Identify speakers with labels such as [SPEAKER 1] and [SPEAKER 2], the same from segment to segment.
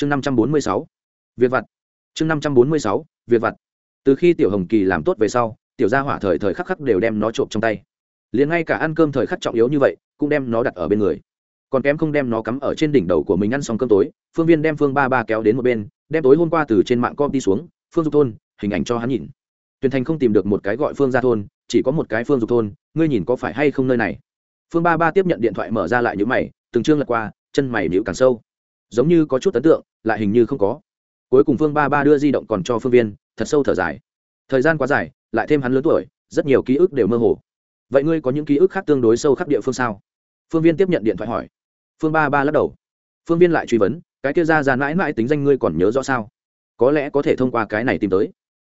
[SPEAKER 1] chương năm trăm bốn mươi sáu việc vặt. Chương năm trăm bốn mươi sáu việc vặt. Từ khi tiểu hồng kỳ làm tốt về sau, tiểu gia hỏa thời thời khắc khắc đều đem nó trộm trong tay. Liền ngay cả ăn cơm thời khắc trọng yếu như vậy, cũng đem nó đặt ở bên người. Còn kém không đem nó cắm ở trên đỉnh đầu của mình ăn xong cơm tối, phương viên đem phương ba ba kéo đến một bên, đem tối hôm qua từ trên mạng com đi xuống, phương dục thôn, hình ảnh cho hắn nhìn. Tuyền thành không tìm được một cái gọi phương ra thôn, chỉ có một cái phương dục thôn, ngươi nhìn có phải hay không nơi này? Phương ba ba tiếp nhận điện thoại mở ra lại những mày, từng chương lật qua, chân mày nhịu càng sâu giống như có chút ấn tượng, lại hình như không có. Cuối cùng phương ba ba đưa di động còn cho phương viên, thật sâu thở dài. Thời gian quá dài, lại thêm hắn lớn tuổi, rất nhiều ký ức đều mơ hồ. Vậy ngươi có những ký ức khác tương đối sâu khắc địa phương sao? Phương viên tiếp nhận điện thoại hỏi. Phương ba ba lắc đầu. Phương viên lại truy vấn, cái kia ra ra mãi mãi tính danh ngươi còn nhớ rõ sao? Có lẽ có thể thông qua cái này tìm tới.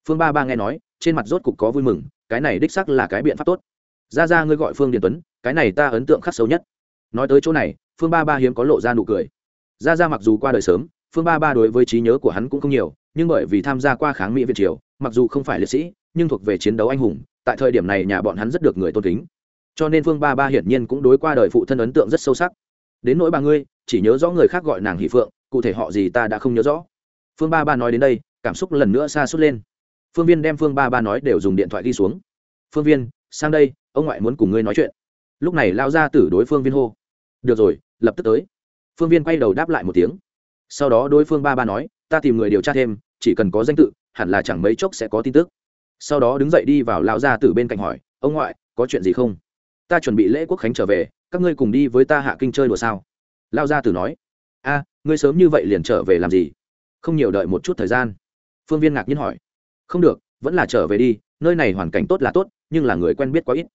[SPEAKER 1] Phương ba ba nghe nói, trên mặt rốt cục có vui mừng, cái này đích sắc là cái biện pháp tốt. Ra ra ngươi gọi phương điền tuấn, cái này ta ấn tượng khắc sâu nhất. Nói tới chỗ này, phương ba ba hiếm có lộ ra nụ cười ra ra mặc dù qua đời sớm, phương ba ba đối với trí nhớ của hắn cũng không nhiều, nhưng bởi vì tham gia qua kháng mỹ việt triều, mặc dù không phải liệt sĩ, nhưng thuộc về chiến đấu anh hùng, tại thời điểm này nhà bọn hắn rất được người tôn kính. Cho nên phương ba ba hiển nhiên cũng đối qua đời phụ thân ấn tượng rất sâu sắc. Đến nỗi ba ngươi, chỉ nhớ rõ người khác gọi nàng hỷ phượng, cụ thể họ gì ta đã không nhớ rõ. Phương ba ba nói đến đây, cảm xúc lần nữa xa suốt lên. Phương viên đem phương ba ba nói đều dùng điện thoại ghi xuống. Phương viên, sang đây, ông ngoại muốn cùng ngươi nói chuyện. Lúc này lao ra Tử đối phương viên hô. Được rồi, lập tức tới phương viên quay đầu đáp lại một tiếng. Sau đó đối phương ba ba nói, ta tìm người điều tra thêm, chỉ cần có danh tự, hẳn là chẳng mấy chốc sẽ có tin tức. Sau đó đứng dậy đi vào Lão gia tử bên cạnh hỏi, ông ngoại, có chuyện gì không? Ta chuẩn bị lễ quốc khánh trở về, các ngươi cùng đi với ta hạ kinh chơi đùa sao? Lão gia tử nói, a, ngươi sớm như vậy liền trở về làm gì? Không nhiều đợi một chút thời gian. Phương viên ngạc nhiên hỏi, không được, vẫn là trở về đi, nơi này hoàn cảnh tốt là tốt, nhưng là người quen biết quá ít.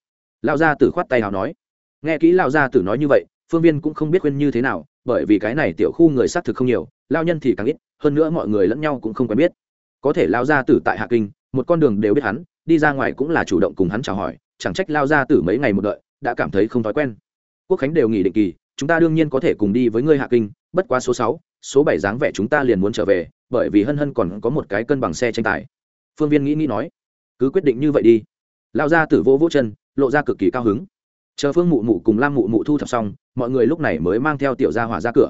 [SPEAKER 1] Lão gia tử khoát tay nào nói, nghe kỹ Lão gia tử nói như vậy phương viên cũng không biết khuyên như thế nào, bởi vì cái này tiểu khu người xác thực không nhiều, lao nhân thì càng ít, hơn nữa mọi người lẫn nhau cũng không quen biết. Có thể lao gia tử tại hạ kinh, một con đường đều biết hắn, đi ra ngoài cũng là chủ động cùng hắn chào hỏi, chẳng trách lao gia tử mấy ngày một đợi, đã cảm thấy không thói quen. Quốc khánh đều nghỉ định kỳ, chúng ta đương nhiên có thể cùng đi với ngươi hạ kinh, bất quá số sáu, số bảy dáng vẻ chúng ta liền muốn trở về, bởi vì hân hân còn có một cái cân bằng xe tranh tài. Phương viên nghĩ nghĩ nói, cứ quyết định như vậy đi. Lao ra tử vô vỗ chân, lộ ra cực kỳ cao hứng. Chờ phương mụ mụ cùng lam mụ mụ thu thập xong mọi người lúc này mới mang theo tiểu gia hỏa ra cửa.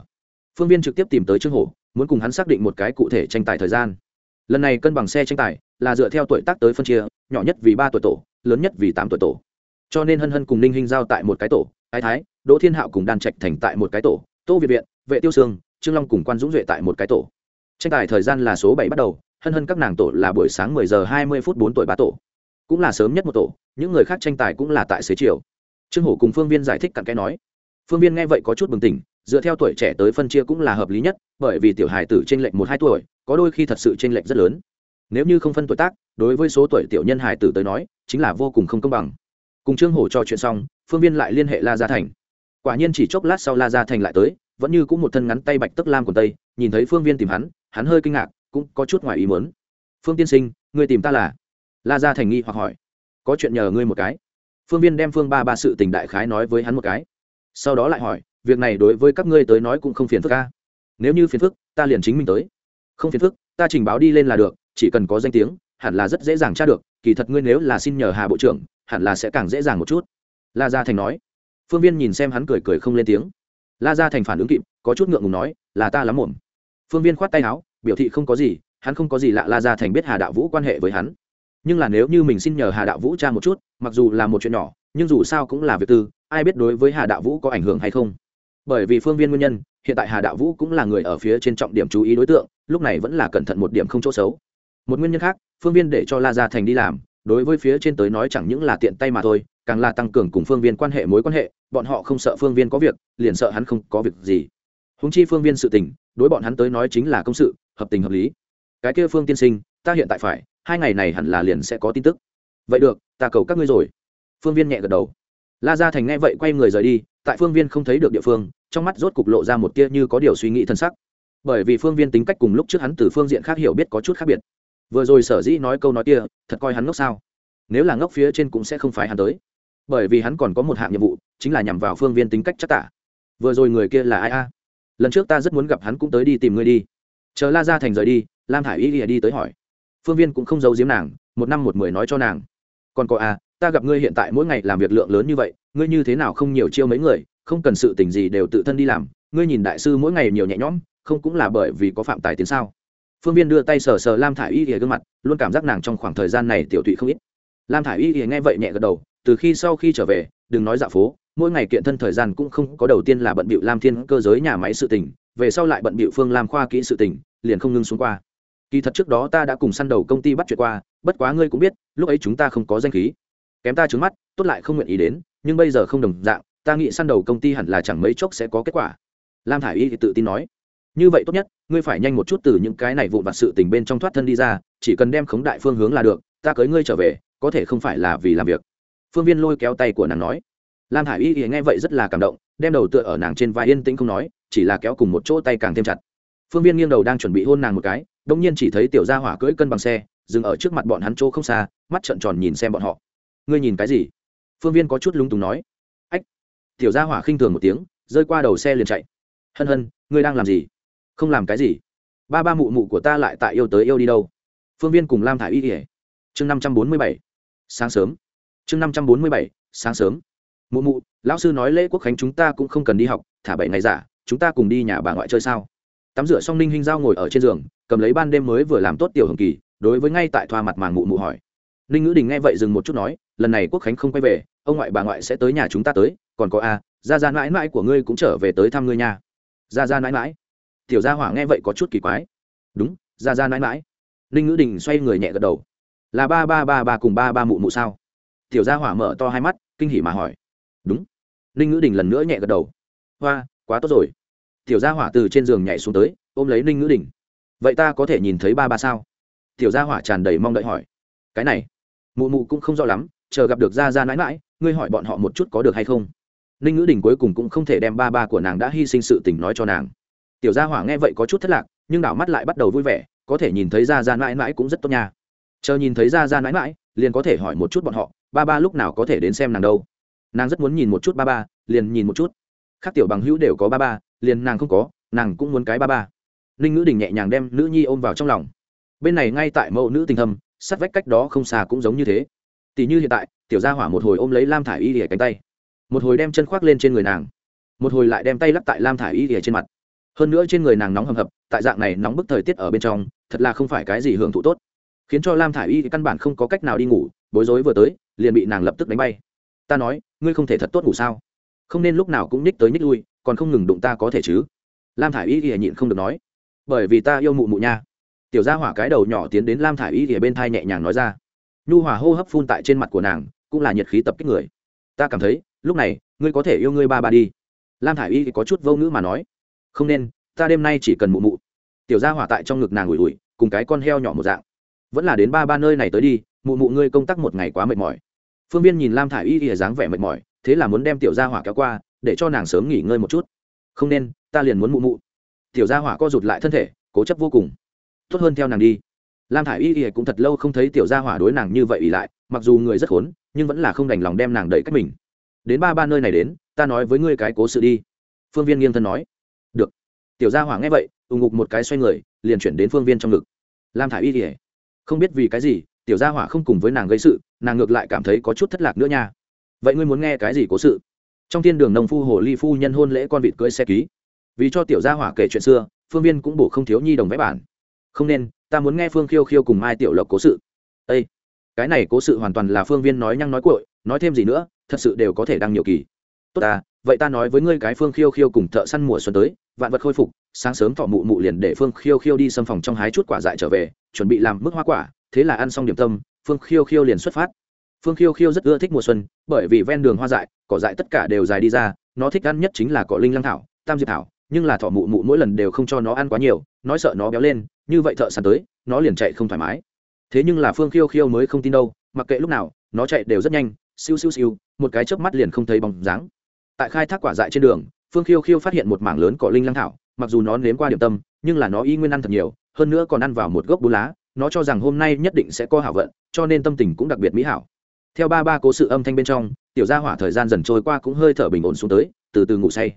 [SPEAKER 1] Phương viên trực tiếp tìm tới trương hổ, muốn cùng hắn xác định một cái cụ thể tranh tài thời gian. Lần này cân bằng xe tranh tài là dựa theo tuổi tác tới phân chia, nhỏ nhất vì ba tuổi tổ, lớn nhất vì tám tuổi tổ. Cho nên hân hân cùng ninh hinh giao tại một cái tổ, ái thái, đỗ thiên hạo cùng đan trạch thành tại một cái tổ, tô việt viện, vệ tiêu sương, trương long cùng quan dũng duệ tại một cái tổ. Tranh tài thời gian là số bảy bắt đầu, hân hân các nàng tổ là buổi sáng mười giờ hai mươi phút bốn tuổi ba tổ. Cũng là sớm nhất một tổ, những người khác tranh tài cũng là tại xế chiều. Trương hổ cùng phương viên giải thích cặn cái nói phương viên nghe vậy có chút bừng tỉnh, dựa theo tuổi trẻ tới phân chia cũng là hợp lý nhất, bởi vì tiểu hài tử t r ê n lệch một hai tuổi, có đôi khi thật sự t r ê n lệch rất lớn. Nếu như không phân tuổi tác, đối với số tuổi tiểu nhân hài tử tới nói, chính là vô cùng không công bằng. Cùng trương hổ trò chuyện xong, phương viên lại liên hệ la gia thành. Quả nhiên chỉ chốc lát sau la gia thành lại tới, vẫn như cũng một thân ngắn tay bạch tức lam quần tây, nhìn thấy phương viên tìm hắn hắn hơi kinh ngạc, cũng có chút ngoài ý muốn. Phương tiên sinh, người tìm ta là? La gia thành nghi hoặc hỏi. Có chuyện nhờ ngươi một cái. Phương viên đem phương ba ba sự tình đại khái nói với hắn một cái sau đó lại hỏi, việc này đối với các ngươi tới nói cũng không phiền phức ca nếu như phiền phức, ta liền chính mình tới. Không phiền phức, ta trình báo đi lên là được, chỉ cần có danh tiếng, hẳn là rất dễ dàng tra được, kỳ thật ngươi nếu là xin nhờ hà bộ trưởng, hẳn là sẽ càng dễ dàng một chút. La gia thành nói. Phương viên nhìn xem hắn cười cười không lên tiếng. La gia thành phản ứng kịp, có chút ngượng ngùng nói, là ta lắm muộn. Phương viên khoát tay áo, biểu thị không có gì, hắn không có gì lạ la gia thành biết hà đạo vũ quan hệ với hắn. Nhưng là nếu như mình xin nhờ hà đạo vũ tra một chút, mặc dù là một chuyện nhỏ, nhưng dù sao cũng là việc tư ai biết đối với hà đạo vũ có ảnh hưởng hay không? Bởi vì phương viên nguyên nhân, hiện tại hà đạo vũ cũng là người ở phía trên trọng điểm chú ý đối tượng, lúc này vẫn là cẩn thận một điểm không chỗ xấu. Một nguyên nhân khác, phương viên để cho la gia thành đi làm, đối với phía trên tới nói chẳng những là tiện tay mà thôi, càng là tăng cường cùng phương viên quan hệ mối quan hệ, bọn họ không sợ phương viên có việc, liền sợ hắn không có việc gì. Húng chi phương viên sự tình, đối bọn hắn tới nói chính là công sự, hợp tình hợp lý. Cái kia phương tiên sinh, ta hiện tại phải, hai ngày này hẳn là liền sẽ có tin tức. Vậy được, ta cầu các ngươi rồi. Phương viên nhẹ gật đầu la gia thành nghe vậy quay người rời đi, tại phương viên không thấy được địa phương, trong mắt rốt cục lộ ra một tia như có điều suy nghĩ thân sắc. Bởi vì phương viên tính cách cùng lúc trước hắn từ phương diện khác hiểu biết có chút khác biệt. Vừa rồi sở dĩ nói câu nói kia, thật coi hắn ngốc sao? Nếu là ngốc phía trên cũng sẽ không phải hắn tới. Bởi vì hắn còn có một hạng nhiệm vụ, chính là nhằm vào phương viên tính cách chắc tả. Vừa rồi người kia là ai a? Lần trước ta rất muốn gặp hắn cũng tới đi tìm ngươi đi. Chờ la ra thành rời đi, lam hải y lìa đi tới hỏi. Phương viên cũng không giấu giếm nàng, một năm một mười nói cho nàng. Còn có a ta gặp ngươi hiện tại mỗi ngày làm việc lượng lớn như vậy, ngươi như thế nào không nhiều chiêu mấy người, không cần sự tình gì đều tự thân đi làm, ngươi nhìn đại sư mỗi ngày nhiều nhẹ nhõm, không cũng là bởi vì có phạm tài tiến sao? Phương viên đưa tay sờ sờ lam thả i y ỉa gương mặt, luôn cảm giác nàng trong khoảng thời gian này tiểu tụy không ít. Lam thả i y ỉa nghe vậy nhẹ gật đầu, từ khi sau khi trở về, đừng nói dạo phố, mỗi ngày kiện thân thời gian cũng không có đầu tiên là bận bịu lam thiên cơ giới nhà máy sự tỉnh về sau lại bận bịu phương lam khoa kỹ sự tỉnh liền không ngưng xuống qua. Kỳ thật trước đó ta đã cùng săn đầu công ty bắt chuyện qua, bất quá ngươi cũng biết, lúc ấy chúng ta không có danh khí kém ta trứng mắt, tốt lại không nguyện ý đến, nhưng bây giờ không đồng dạng, ta nghĩ săn đầu công ty hẳn là chẳng mấy chốc sẽ có kết quả. Lam thả i y thì tự tin nói. Như vậy tốt nhất, ngươi phải nhanh một chút từ những cái này vụn vặt sự tình bên trong thoát thân đi ra, chỉ cần đem khống đại phương hướng là được, ta cưới ngươi trở về, có thể không phải là vì làm việc. Phương viên lôi kéo tay của nàng nói. Lam hải y thì nghe vậy rất là cảm động, đem đầu tựa ở nàng trên vai yên tĩnh không nói, chỉ là kéo cùng một chỗ tay càng thêm chặt. Phương viên nghiêng đầu đang chuẩn bị hôn nàng một cái đông nhiên chỉ thấy tiểu gia hỏa cưỡi cân bằng xe, dừng ở trước mặt bọn hắn chỗ không xa, mắt trợn tròn nhìn xem bọn họ ngươi nhìn cái gì? Phương viên có chút lúng túng nói. Ách, tiểu gia hỏa khinh thường một tiếng, rơi qua đầu xe liền chạy. Hân hân, ngươi đang làm gì? Không làm cái gì? Ba ba mụ mụ của ta lại tại yêu tới yêu đi đâu? Phương viên cùng lam thả i y. Ỉa chương năm trăm bốn mươi bảy, sáng sớm. Chương năm trăm bốn mươi bảy, sáng sớm. Mụ mụ, lão sư nói lễ quốc khánh chúng ta cũng không cần đi học, thả bảy ngày giả, chúng ta cùng đi nhà bà ngoại chơi sao? Tắm rửa xong ninh hinh giao ngồi ở trên giường, cầm lấy ban đêm mới vừa làm tốt tiểu hồng kỳ, đối với ngay tại thoa mặt màng mụ mụ hỏi ninh ngữ đình nghe vậy dừng một chút nói, lần này quốc khánh không quay về, ông ngoại bà ngoại sẽ tới nhà chúng ta tới, còn có a, gia gia mãi mãi của ngươi cũng trở về tới thăm ngươi nhà. gia gia mãi mãi? Tiểu gia hỏa nghe vậy có chút kỳ quái. Đúng, gia gia mãi mãi. Ninh ngữ đình xoay người nhẹ gật đầu. Là ba ba ba ba cùng ba ba mụ mụ sao? Tiểu gia hỏa mở to hai mắt, kinh hỉ mà hỏi. Đúng. Ninh ngữ đình lần nữa nhẹ gật đầu. Hoa, quá tốt rồi. Tiểu gia hỏa từ trên giường nhảy xuống tới, ôm lấy ninh ngữ đình. Vậy ta có thể nhìn thấy ba ba sao? Tiểu gia hỏa tràn đầy mong đợi hỏi. Cái này mụ mụ cũng không rõ lắm, chờ gặp được gia gia mãi mãi, ngươi hỏi bọn họ một chút có được hay không. Ninh ngữ đình cuối cùng cũng không thể đem ba ba của nàng đã hy sinh sự tình nói cho nàng. Tiểu gia hỏa nghe vậy có chút thất lạc, nhưng đảo mắt lại bắt đầu vui vẻ, có thể nhìn thấy gia gia mãi mãi cũng rất tốt nha. Chờ nhìn thấy gia gia mãi mãi, liền có thể hỏi một chút bọn họ, ba ba lúc nào có thể đến xem nàng đâu. Nàng rất muốn nhìn một chút ba ba, liền nhìn một chút. Khác tiểu bằng hữu đều có ba ba, liền nàng không có, nàng cũng muốn cái ba ba. Ninh ngữ đình nhẹ nhàng đem nữ nhi ôm vào trong lòng. Bên này ngay tại mẫu nữ tình thâm sát vách cách đó không xa cũng giống như thế. Tỷ như hiện tại, tiểu gia hỏa một hồi ôm lấy lam thả i y ỉa cánh tay. Một hồi đem chân khoác lên trên người nàng. Một hồi lại đem tay lắc tại lam thả i y ỉa trên mặt. Hơn nữa trên người nàng nóng hầm hập, tại dạng này nóng bức thời tiết ở bên trong, thật là không phải cái gì hưởng thụ tốt. Khiến cho lam thả i y căn bản không có cách nào đi ngủ, bối rối vừa tới, liền bị nàng lập tức đánh bay. Ta nói, ngươi không thể thật tốt ngủ sao? Không nên lúc nào cũng nhích tới nhích lui, còn không ngừng đụng ta có thể chứ? Lam thả i y ỉa nhịn không được nói. Bởi vì ta yêu mụ mụ nha tiểu gia hỏa cái đầu nhỏ tiến đến lam thả i y thì bên thai nhẹ nhàng nói ra. Nhu hòa hô hấp phun tại trên mặt của nàng, cũng là nhiệt khí tập kích người. Ta cảm thấy, lúc này, ngươi có thể yêu ngươi ba ba đi. Lam thả i y có chút vô ngữ mà nói. Không nên, ta đêm nay chỉ cần mụ mụ. Tiểu gia hỏa tại trong ngực nàng ủi ủi, cùng cái con heo nhỏ một dạng. Vẫn là đến ba ba nơi này tới đi, mụ mụ ngươi công tác một ngày quá mệt mỏi. Phương viên nhìn lam thả i y thì dáng vẻ mệt mỏi, thế là muốn đem tiểu gia hỏa kéo qua, để cho nàng sớm nghỉ ngơi một chút. Không nên, ta liền muốn mụ mụ. Tiểu gia hỏa co rụt lại thân thể, cố chấp vô cùng tốt hơn theo nàng đi. Lam thả i y y cũng thật lâu không thấy tiểu gia hỏa đối nàng như vậy ỉ lại, mặc dù người rất khốn, nhưng vẫn là không đành lòng đem nàng đẩy cách mình. Đến ba ba nơi này đến, ta nói với ngươi cái cố sự đi. Phương viên nghiêng thân nói. Được. Tiểu gia hỏa nghe vậy, ù ngục một cái xoay người, liền chuyển đến phương viên trong ngực. Lam thả i y y, không biết vì cái gì, tiểu gia hỏa không cùng với nàng gây sự, nàng ngược lại cảm thấy có chút thất lạc nữa nha. Vậy ngươi muốn nghe cái gì cố sự? Trong thiên đường nông phu hồ ly phu nhân hôn lễ con vịt cưỡi xe ký. Vì cho tiểu gia hỏa kể chuyện xưa, phương viên cũng bổ không thiếu nhi đồng vẽ bản không nên, ta muốn nghe phương khiêu khiêu cùng mai tiểu lộc cố sự. Ây cái này cố sự hoàn toàn là phương viên nói nhăng nói cội nói thêm gì nữa, thật sự đều có thể đăng nhiều kỳ. Tốt ta, vậy ta nói với ngươi cái phương khiêu khiêu cùng thợ săn mùa xuân tới, vạn vật khôi phục, sáng sớm thọ mụ mụ liền để phương khiêu khiêu đi xâm phòng trong hái chút quả dại trở về, chuẩn bị làm mức hoa quả, thế là ăn xong điểm tâm, phương khiêu khiêu liền xuất phát. Phương khiêu khiêu rất ưa thích mùa xuân, bởi vì ven đường hoa dại, cỏ dại tất cả đều dài đi ra, nó thích ăn nhất chính là cỏ linh lăng thảo, tam diệp thảo nhưng là thỏ mụ mụ mỗi lần đều không cho nó ăn quá nhiều, nói sợ nó béo lên, như vậy thợ săn tới, nó liền chạy không thoải mái. Thế nhưng là phương khiêu khiêu mới không tin đâu, mặc kệ lúc nào, nó chạy đều rất nhanh, siêu siêu siêu, một cái chớp mắt liền không thấy bóng dáng. Tại khai thác quả dại trên đường, phương khiêu khiêu phát hiện một mảng lớn cỏ linh lăng thảo, mặc dù nó nếm qua điểm tâm, nhưng là nó y nguyên ăn thật nhiều, hơn nữa còn ăn vào một gốc bú lá, nó cho rằng hôm nay nhất định sẽ có hảo vận, cho nên tâm tình cũng đặc biệt mỹ hảo. Theo ba ba cố sự âm thanh bên trong, tiểu gia hỏa thời gian dần trôi qua cũng hơi thở bình ổn xuống tới, từ từ ngủ say.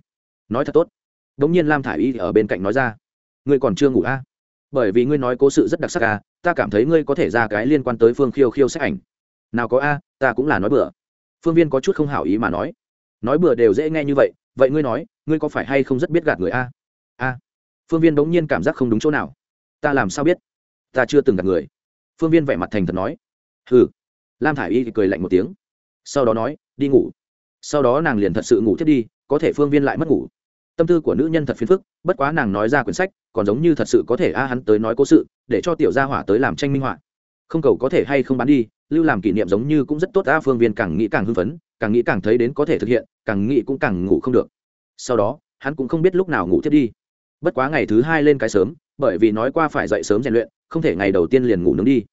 [SPEAKER 1] Nói thật tốt đống nhiên lam thả i y ở bên cạnh nói ra, ngươi còn chưa ngủ à? bởi vì ngươi nói cố sự rất đặc sắc à ta cảm thấy ngươi có thể ra cái liên quan tới phương khiêu khiêu sách ảnh. Nào có a, ta cũng là nói bừa. Phương viên có chút không hảo ý mà nói. Nói bừa đều dễ nghe như vậy vậy ngươi nói, ngươi có phải hay không rất biết gạt người a? A. Phương viên bỗng nhiên cảm giác không đúng chỗ nào. Ta làm sao biết? Ta chưa từng gặp người. Phương viên vẻ mặt thành thật nói. Hừ. Lam thả i y cười lạnh một tiếng. Sau đó nói, đi ngủ. Sau đó nàng liền thật sự ngủ thiết đi, có thể phương viên lại mất ngủ tâm tư của nữ nhân thật phiền phức, bất quá nàng nói ra quyển sách, còn giống như thật sự có thể a hắn tới nói cố sự, để cho tiểu gia hỏa tới làm tranh minh họa. Không cầu có thể hay không bán đi, lưu làm kỷ niệm giống như cũng rất tốt, a phương viên càng nghĩ càng hưng phấn, càng nghĩ càng thấy đến có thể thực hiện, càng nghĩ cũng càng ngủ không được. Sau đó, hắn cũng không biết lúc nào ngủ thiết đi. Bất quá ngày thứ hai lên cái sớm, bởi vì nói qua phải dậy sớm rèn luyện, không thể ngày đầu tiên liền ngủ nướng đi.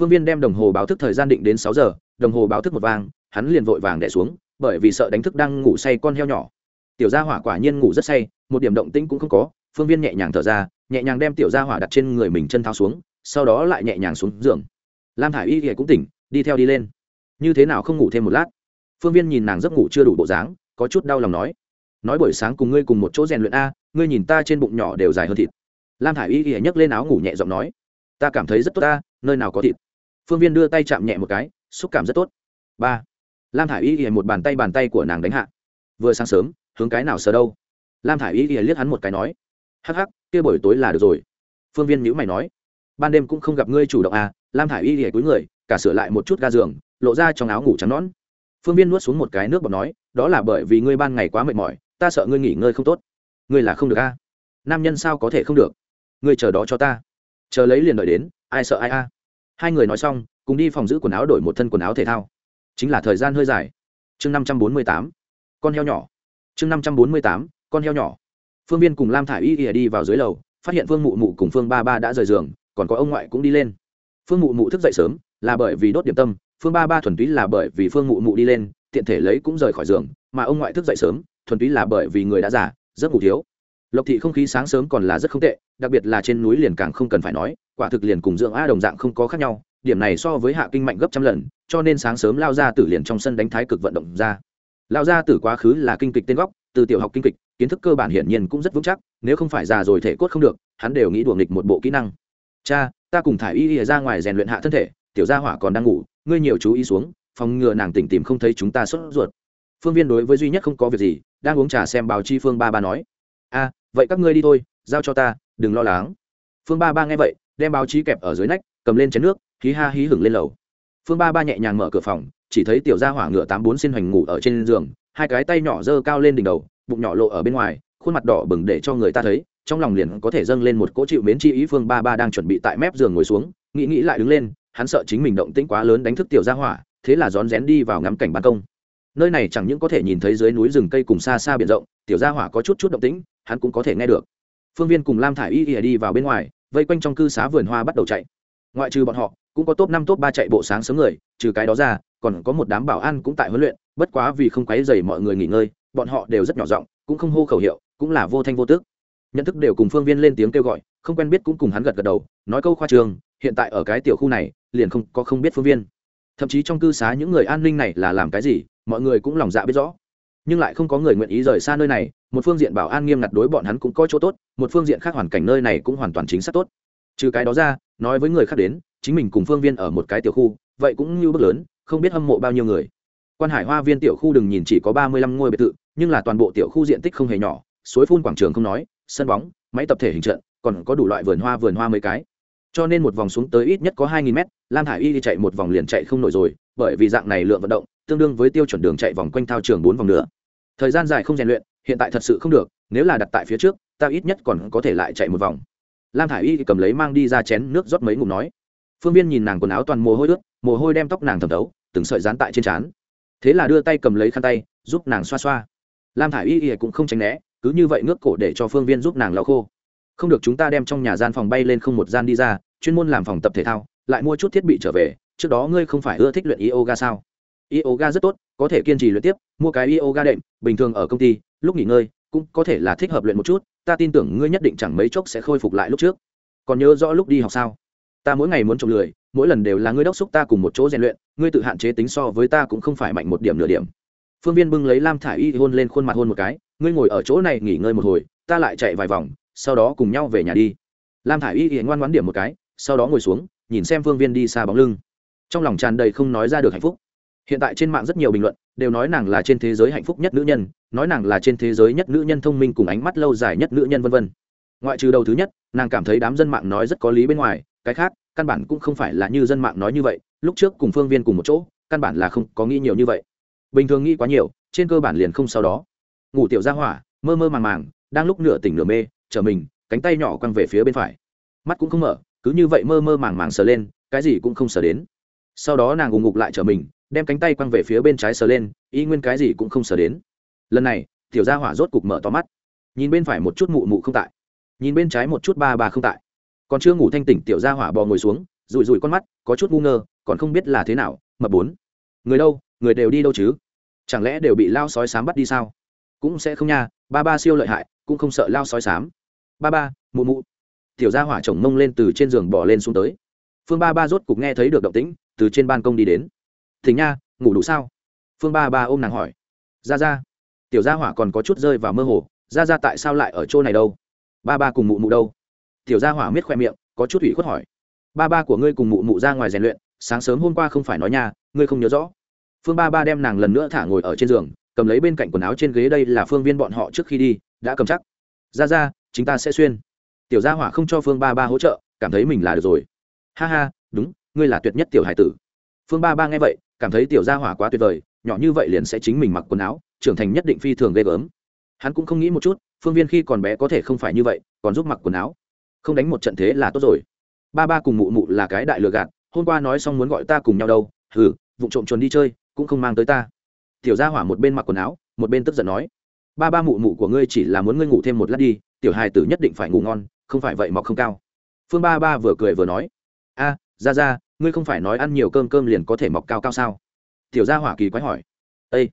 [SPEAKER 1] Phương viên đem đồng hồ báo thức thời gian định đến sáu giờ, đồng hồ báo thức một vang hắn liền vội vàng đẻ xuống, bởi vì sợ đánh thức đang ngủ say con heo nhỏ tiểu gia hỏa quả nhiên ngủ rất say, một điểm động tĩnh cũng không có, phương viên nhẹ nhàng thở ra, nhẹ nhàng đem tiểu gia hỏa đặt trên người mình chân thao xuống, sau đó lại nhẹ nhàng xuống giường. Lam thả i y thì cũng tỉnh, đi theo đi lên. Như thế nào không ngủ thêm một lát? Phương viên nhìn nàng giấc ngủ chưa đủ bộ dáng, có chút đau lòng nói. Nói buổi sáng cùng ngươi cùng một chỗ rèn luyện a, ngươi nhìn ta trên bụng nhỏ đều dài hơn thịt. Lam thả i y thì nhấc lên áo ngủ nhẹ giọng nói. Ta cảm thấy rất tốt ta, nơi nào có thịt. Phương viên đưa tay chạm nhẹ một cái, xúc cảm rất tốt. Ba. Lam thả i y thì một bàn tay bàn tay của nàng đánh hạ. Vừa sáng sớm hướng cái nào sờ đâu? Lam thả i y ỉa liếc hắn một cái nói, hắc hắc, kia buổi tối là được rồi. Phương viên nhữ mày nói, ban đêm cũng không gặp ngươi chủ động à lam thả i y ỉa cúi người, cả sửa lại một chút ga giường, lộ ra trong áo ngủ trắng nón phương viên nuốt xuống một cái nước bọt nói, đó là bởi vì ngươi ban ngày quá mệt mỏi, ta sợ ngươi nghỉ ngơi không tốt. Ngươi là không được a à? nam nhân sao có thể không được? Ngươi chờ đó cho ta. Chờ lấy liền đợi đến, ai sợ ai a hai người nói xong, cùng đi phòng giữ quần áo đổi một thân quần áo thể thao. Chính là thời gian hơi dài. Chương năm trăm bốn mươi tám. Con heo nhỏ chương năm trăm bốn mươi tám, con heo nhỏ. Phương viên cùng lam thả i y ỉa đi vào dưới lầu, phát hiện phương mụ mụ cùng phương ba ba đã rời giường, còn có ông ngoại cũng đi lên. Phương mụ mụ thức dậy sớm, là bởi vì đốt điểm tâm, phương ba ba thuần túy là bởi vì phương mụ mụ đi lên, tiện thể lấy cũng rời khỏi giường, mà ông ngoại thức dậy sớm, thuần túy là bởi vì người đã già rất ngủ thiếu. Lộc thị không khí sáng sớm còn là rất không tệ, đặc biệt là trên núi liền càng không cần phải nói, quả thực liền cùng dưỡng a đồng dạng không có khác nhau, điểm này so với hạ kinh mạnh gấp trăm lần, cho nên sáng sớm lao ra tử liền trong sân đánh thái cực vận động ra. Lão gia tử quá khứ là kinh kịch tên góc từ tiểu học kinh kịch, kiến thức cơ bản hiển nhiên cũng rất vững chắc, nếu không phải già rồi thể cốt không được, hắn đều nghĩ đùa nghịch một bộ kỹ năng. Cha, ta cùng thả y y ra ngoài rèn luyện hạ thân thể, tiểu gia hỏa còn đang ngủ, ngươi nhiều chú ý xuống, phòng ngừa nàng tỉnh tìm không thấy chúng ta sốt ruột. Phương viên đối với duy nhất không có việc gì, đang uống trà xem báo chi phương ba ba nói. A, vậy các ngươi đi thôi, giao cho ta, đừng lo lắng. Phương ba ba nghe vậy, đem báo chí kẹp ở dưới nách, cầm lên chén nước, hí ha hí hửng lên lầu. Phương ba ba nhẹ nhàng mở cửa phòng chỉ thấy tiểu gia hỏa ngựa tám bốn xin hoành ngủ ở trên giường, hai cái tay nhỏ giơ cao lên đỉnh đầu, bụng nhỏ lộ ở bên ngoài, khuôn mặt đỏ bừng để cho người ta thấy, trong lòng liền có thể dâng lên một cỗ chịu mến chi ý phương ba ba đang chuẩn bị tại mép giường ngồi xuống, nghĩ nghĩ lại đứng lên, hắn sợ chính mình động tĩnh quá lớn đánh thức tiểu gia hỏa, thế là rón rén đi vào ngắm cảnh ban công. Nơi này chẳng những có thể nhìn thấy dưới núi rừng cây cùng xa xa biển rộng, tiểu gia hỏa có chút chút động tĩnh, hắn cũng có thể nghe được. Phương viên cùng lam thả i y ỉa đi vào bên ngoài, vây quanh trong cư xá vườn hoa bắt đầu chạy. Ngoại trừ bọn họ, cũng có top năm, top ba chạy bộ sáng sớm người, trừ cái đó ra còn có một đám bảo an cũng tại huấn luyện, bất quá vì không quấy dày mọi người nghỉ ngơi, bọn họ đều rất nhỏ giọng, cũng không hô khẩu hiệu, cũng là vô thanh vô tức. nhận thức đều cùng phương viên lên tiếng kêu gọi, không quen biết cũng cùng hắn gật gật đầu, nói câu khoa trường, hiện tại ở cái tiểu khu này, liền không có không biết phương viên. Thậm chí trong cư xá những người an ninh này là làm cái gì, mọi người cũng lòng dạ biết rõ. Nhưng lại không có người nguyện ý rời xa nơi này, một phương diện bảo an nghiêm ngặt đối bọn hắn cũng có chỗ tốt, một phương diện khác hoàn cảnh nơi này cũng hoàn toàn chính xác tốt. Trừ cái đó ra, nói với người khác đến, chính mình cùng phương viên ở một cái tiểu khu, vậy cũng như bước lớn không biết hâm mộ bao nhiêu người. Quan hải hoa viên tiểu khu đừng nhìn chỉ có ba mươi lăm ngôi biệt thự, nhưng là toàn bộ tiểu khu diện tích không hề nhỏ, suối phun quảng trường không nói, sân bóng, máy tập thể hình trận, còn có đủ loại vườn hoa vườn hoa mấy cái. Cho nên một vòng xuống tới ít nhất có hai nghìn mét, lam hải y đi chạy một vòng liền chạy không nổi rồi, bởi vì dạng này lượng vận động, tương đương với tiêu chuẩn đường chạy vòng quanh thao trường bốn vòng nữa. Thời gian dài không rèn luyện, hiện tại thật sự không được, nếu là đặt tại phía trước, ta ít nhất còn có thể lại chạy một vòng. Lam hải y cầm lấy mang đi ra chén nước rót mấy ngụm nói. Phương viên nhìn nàng quần áo toàn mồ hôi ướt, mồ hôi đem tóc nàng thẩm thấu từng sợi dán tại trên trán. Thế là đưa tay cầm lấy khăn tay, giúp nàng xoa xoa. Lam thả i y y cũng không tránh né, cứ như vậy ngước cổ để cho phương viên giúp nàng lau khô. Không được chúng ta đem trong nhà gian phòng bay lên không một gian đi ra, chuyên môn làm phòng tập thể thao, lại mua chút thiết bị trở về, trước đó ngươi không phải ưa thích luyện yoga sao? Yoga rất tốt, có thể kiên trì luyện tiếp, mua cái yoga đệm, bình thường ở công ty, lúc nghỉ ngơi, cũng có thể là thích hợp luyện một chút, ta tin tưởng ngươi nhất định chẳng mấy chốc sẽ khôi phục lại lúc trước. Còn nhớ rõ lúc đi học sao? Ta mỗi ngày muốn trồng lười mỗi lần đều là ngươi đốc xúc ta cùng một chỗ rèn luyện, ngươi tự hạn chế tính so với ta cũng không phải mạnh một điểm nửa điểm. Phương viên bưng lấy lam thả i y hôn lên khuôn mặt hôn một cái, ngươi ngồi ở chỗ này nghỉ ngơi một hồi, ta lại chạy vài vòng, sau đó cùng nhau về nhà đi. Lam thả i y ngoan ngoãn điểm một cái, sau đó ngồi xuống, nhìn xem phương viên đi xa bóng lưng. Trong lòng tràn đầy không nói ra được hạnh phúc. Hiện tại trên mạng rất nhiều bình luận, đều nói nàng là trên thế giới hạnh phúc nhất nữ nhân, nói nàng là trên thế giới nhất nữ nhân thông minh cùng ánh mắt lâu dài nhất nữ nhân vân vân. Ngoại trừ đầu thứ nhất, nàng cảm thấy đám dân mạng nói rất có lý bên ngoài cái khác, căn bản cũng không phải là như dân mạng nói như vậy, lúc trước cùng phương viên cùng một chỗ, căn bản là không có nghĩ nhiều như vậy. Bình thường nghĩ quá nhiều, trên cơ bản liền không sau đó. Ngủ tiểu ra hỏa, mơ mơ màng màng, đang lúc nửa tỉnh nửa mê trở mình, cánh tay nhỏ quăng về phía bên phải. Mắt cũng không mở, cứ như vậy mơ mơ màng màng sờ lên, cái gì cũng không sờ đến. Sau đó nàng ùng ngục lại trở mình, đem cánh tay quăng về phía bên trái sờ lên y nguyên cái gì cũng không sờ đến. Lần này, tiểu gia hỏa rốt cục mở to mắt. Nhìn bên phải một chút mụ mụ không tại. Nhìn bên trái một chút ba ba không tại còn chưa ngủ thanh tỉnh tiểu gia hỏa bò ngồi xuống rụi rụi con mắt, có chút ngu ngơ, còn không biết là thế nào mập bốn. Người đâu, người đều đi đâu chứ? Chẳng lẽ đều bị lao sói sám bắt đi sao? Cũng sẽ không nha, ba ba siêu lợi hại, cũng không sợ lao sói sám. Ba ba, mụ mụ. Tiểu gia hỏa chồng mông lên từ trên giường bỏ lên xuống tới. Phương ba ba rốt cục nghe thấy được động tĩnh, từ trên ban công đi đến. Thỉnh nha, ngủ đủ sao? Phương ba ba ôm nàng hỏi. Ra ra. Tiểu gia hỏa còn có chút rơi vào mơ hồ. Ra ra tại sao lại ở chỗ này đâu? Ba ba cùng mụ mụ đâu? Tiểu gia hỏa miết khoe miệng, có chút ủy khuất hỏi. Ba ba của ngươi cùng mụ mụ ra ngoài rèn luyện, sáng sớm hôm qua không phải nói nhà ngươi không nhớ rõ. Phương ba ba đem nàng lần nữa thả ngồi ở trên giường, cầm lấy bên cạnh quần áo trên ghế đây là phương viên bọn họ trước khi đi, đã cầm chắc. Ra ra, chúng ta sẽ xuyên. Tiểu gia hỏa không cho phương ba ba hỗ trợ, cảm thấy mình là được rồi. Ha ha, đúng, ngươi là tuyệt nhất tiểu hải tử. Phương ba ba nghe vậy, cảm thấy tiểu gia hỏa quá tuyệt vời, nhỏ như vậy liền sẽ chính mình mặc quần áo, trưởng thành nhất định phi thường ghê gớm. Hắn cũng không nghĩ một chút, phương viên khi còn bé có thể không phải như vậy, còn giúp mặc quần áo không đánh một trận thế là tốt rồi. Ba ba cùng mụ mụ là cái đại lừa gạt, hôm qua nói xong muốn gọi ta cùng nhau đâu, hừ vụ trộm chuồn đi chơi, cũng không mang tới ta. Tiểu gia hỏa một bên mặc quần áo, một bên tức giận nói, ba ba mụ mụ của ngươi chỉ là muốn ngươi ngủ thêm một lát đi, tiểu hài tử nhất định phải ngủ ngon, không phải vậy mọc không cao. Phương ba ba vừa cười vừa nói, a, ra ra, ngươi không phải nói ăn nhiều cơm cơm liền có thể mọc cao cao sao? Tiểu gia hỏa kỳ quái hỏi ây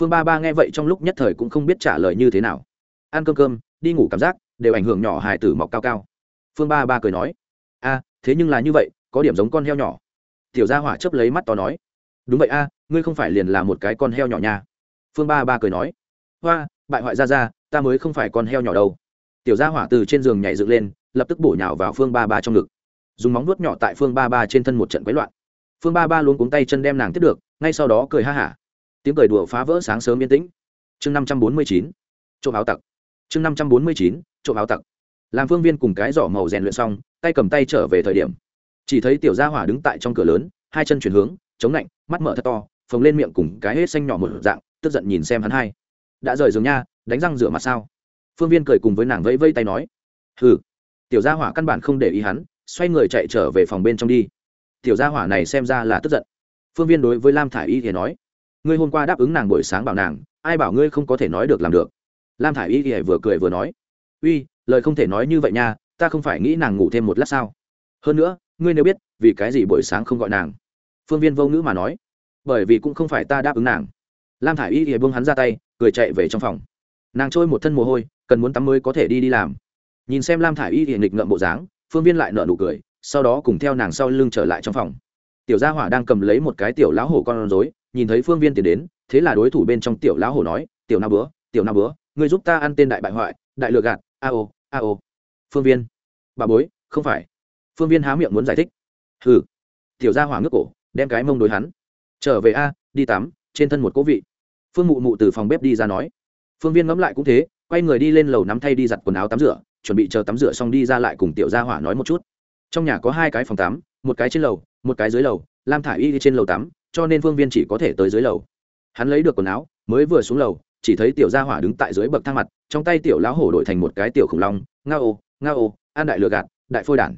[SPEAKER 1] phương ba ba nghe vậy trong lúc nhất thời cũng không biết trả lời như thế nào. Ăn cơm cơm, đi ngủ cảm giác đều ảnh hưởng nhỏ hài tử mọc cao cao phương ba ba cười nói, a, thế nhưng là như vậy, có điểm giống con heo nhỏ. Tiểu gia hỏa chấp lấy mắt to nói, đúng vậy a, ngươi không phải liền là một cái con heo nhỏ nha. Phương ba ba cười nói, hoa, bại hoại ra ra, ta mới không phải con heo nhỏ đâu. Tiểu gia hỏa từ trên giường nhảy dựng lên, lập tức bổ nhào vào phương ba ba trong ngực. Dùng móng nuốt nhỏ tại phương ba ba trên thân một trận quấy loạn. Phương ba ba luôn cuống tay chân đem nàng tiếp được, ngay sau đó cười ha hả. Tiếng cười đùa phá vỡ sáng sớm yên tĩnh. Chương năm trăm bốn mươi chín, trộm áo tặc. Chương năm trăm bốn mươi chín, trộm áo tặc làm phương viên cùng cái giỏ màu rèn luyện xong, tay cầm tay trở về thời điểm. Chỉ thấy tiểu gia hỏa đứng tại trong cửa lớn, hai chân chuyển hướng, chống lạnh, mắt mở thật to, phồng lên miệng cùng cái hết xanh nhỏ một dạng, tức giận nhìn xem hắn hai. Đã rời giường nha, đánh răng rửa mặt sao? Phương viên cười cùng với nàng vẫy vây tay nói. Hừ. Tiểu gia hỏa căn bản không để ý hắn, xoay người chạy trở về phòng bên trong đi. Tiểu gia hỏa này xem ra là tức giận. Phương viên đối với lam thả i y thì nói. Ngươi hôm qua đáp ứng nàng buổi sáng bảo nàng, ai bảo ngươi không có thể nói được làm được. Lam thả i y thì vừa cười vừa nói. Uy lời không thể nói như vậy nha, ta không phải nghĩ nàng ngủ thêm một lát sao? Hơn nữa, ngươi nếu biết, vì cái gì buổi sáng không gọi nàng? Phương viên vô ngữ mà nói. Bởi vì cũng không phải ta đáp ứng nàng. Lam thả i y thì buông hắn ra tay, cười chạy về trong phòng. Nàng trôi một thân mồ hôi, cần muốn tắm mới có thể đi đi làm. Nhìn xem lam thả i y thì nghịch ngợm bộ dáng, phương viên lại nợ nụ cười, sau đó cùng theo nàng sau lưng trở lại trong phòng. Tiểu gia hỏa đang cầm lấy một cái tiểu lão hổ con rối, nhìn thấy phương viên tiến đến, thế là đối thủ bên trong tiểu lão hổ nói, tiểu na bữa tiểu na bữa người giúp ta ăn tên đại bại hoại, đại lừa gạt a ô a ô phương viên. Bà bối, không phải. Phương viên há miệng muốn giải thích. Hừ. Tiểu gia hỏa ngước cổ, đem cái mông đối hắn. Trở về a, đi tắm, trên thân một cố vị. Phương mụ mụ từ phòng bếp đi ra nói. Phương viên ngẫm lại cũng thế, quay người đi lên lầu nắm thay đi giặt quần áo tắm rửa, chuẩn bị chờ tắm rửa xong đi ra lại cùng tiểu gia hỏa nói một chút. Trong nhà có hai cái phòng tắm, một cái trên lầu, một cái dưới lầu, lam thả y đi trên lầu tắm, cho nên phương viên chỉ có thể tới dưới lầu. Hắn lấy được quần áo, mới vừa xuống lầu chỉ thấy tiểu gia hỏa đứng tại dưới bậc thang mặt, trong tay tiểu lão hổ đổi thành một cái tiểu khủng long, nga ô nga ô, an đại lừa gạt, đại phôi đản.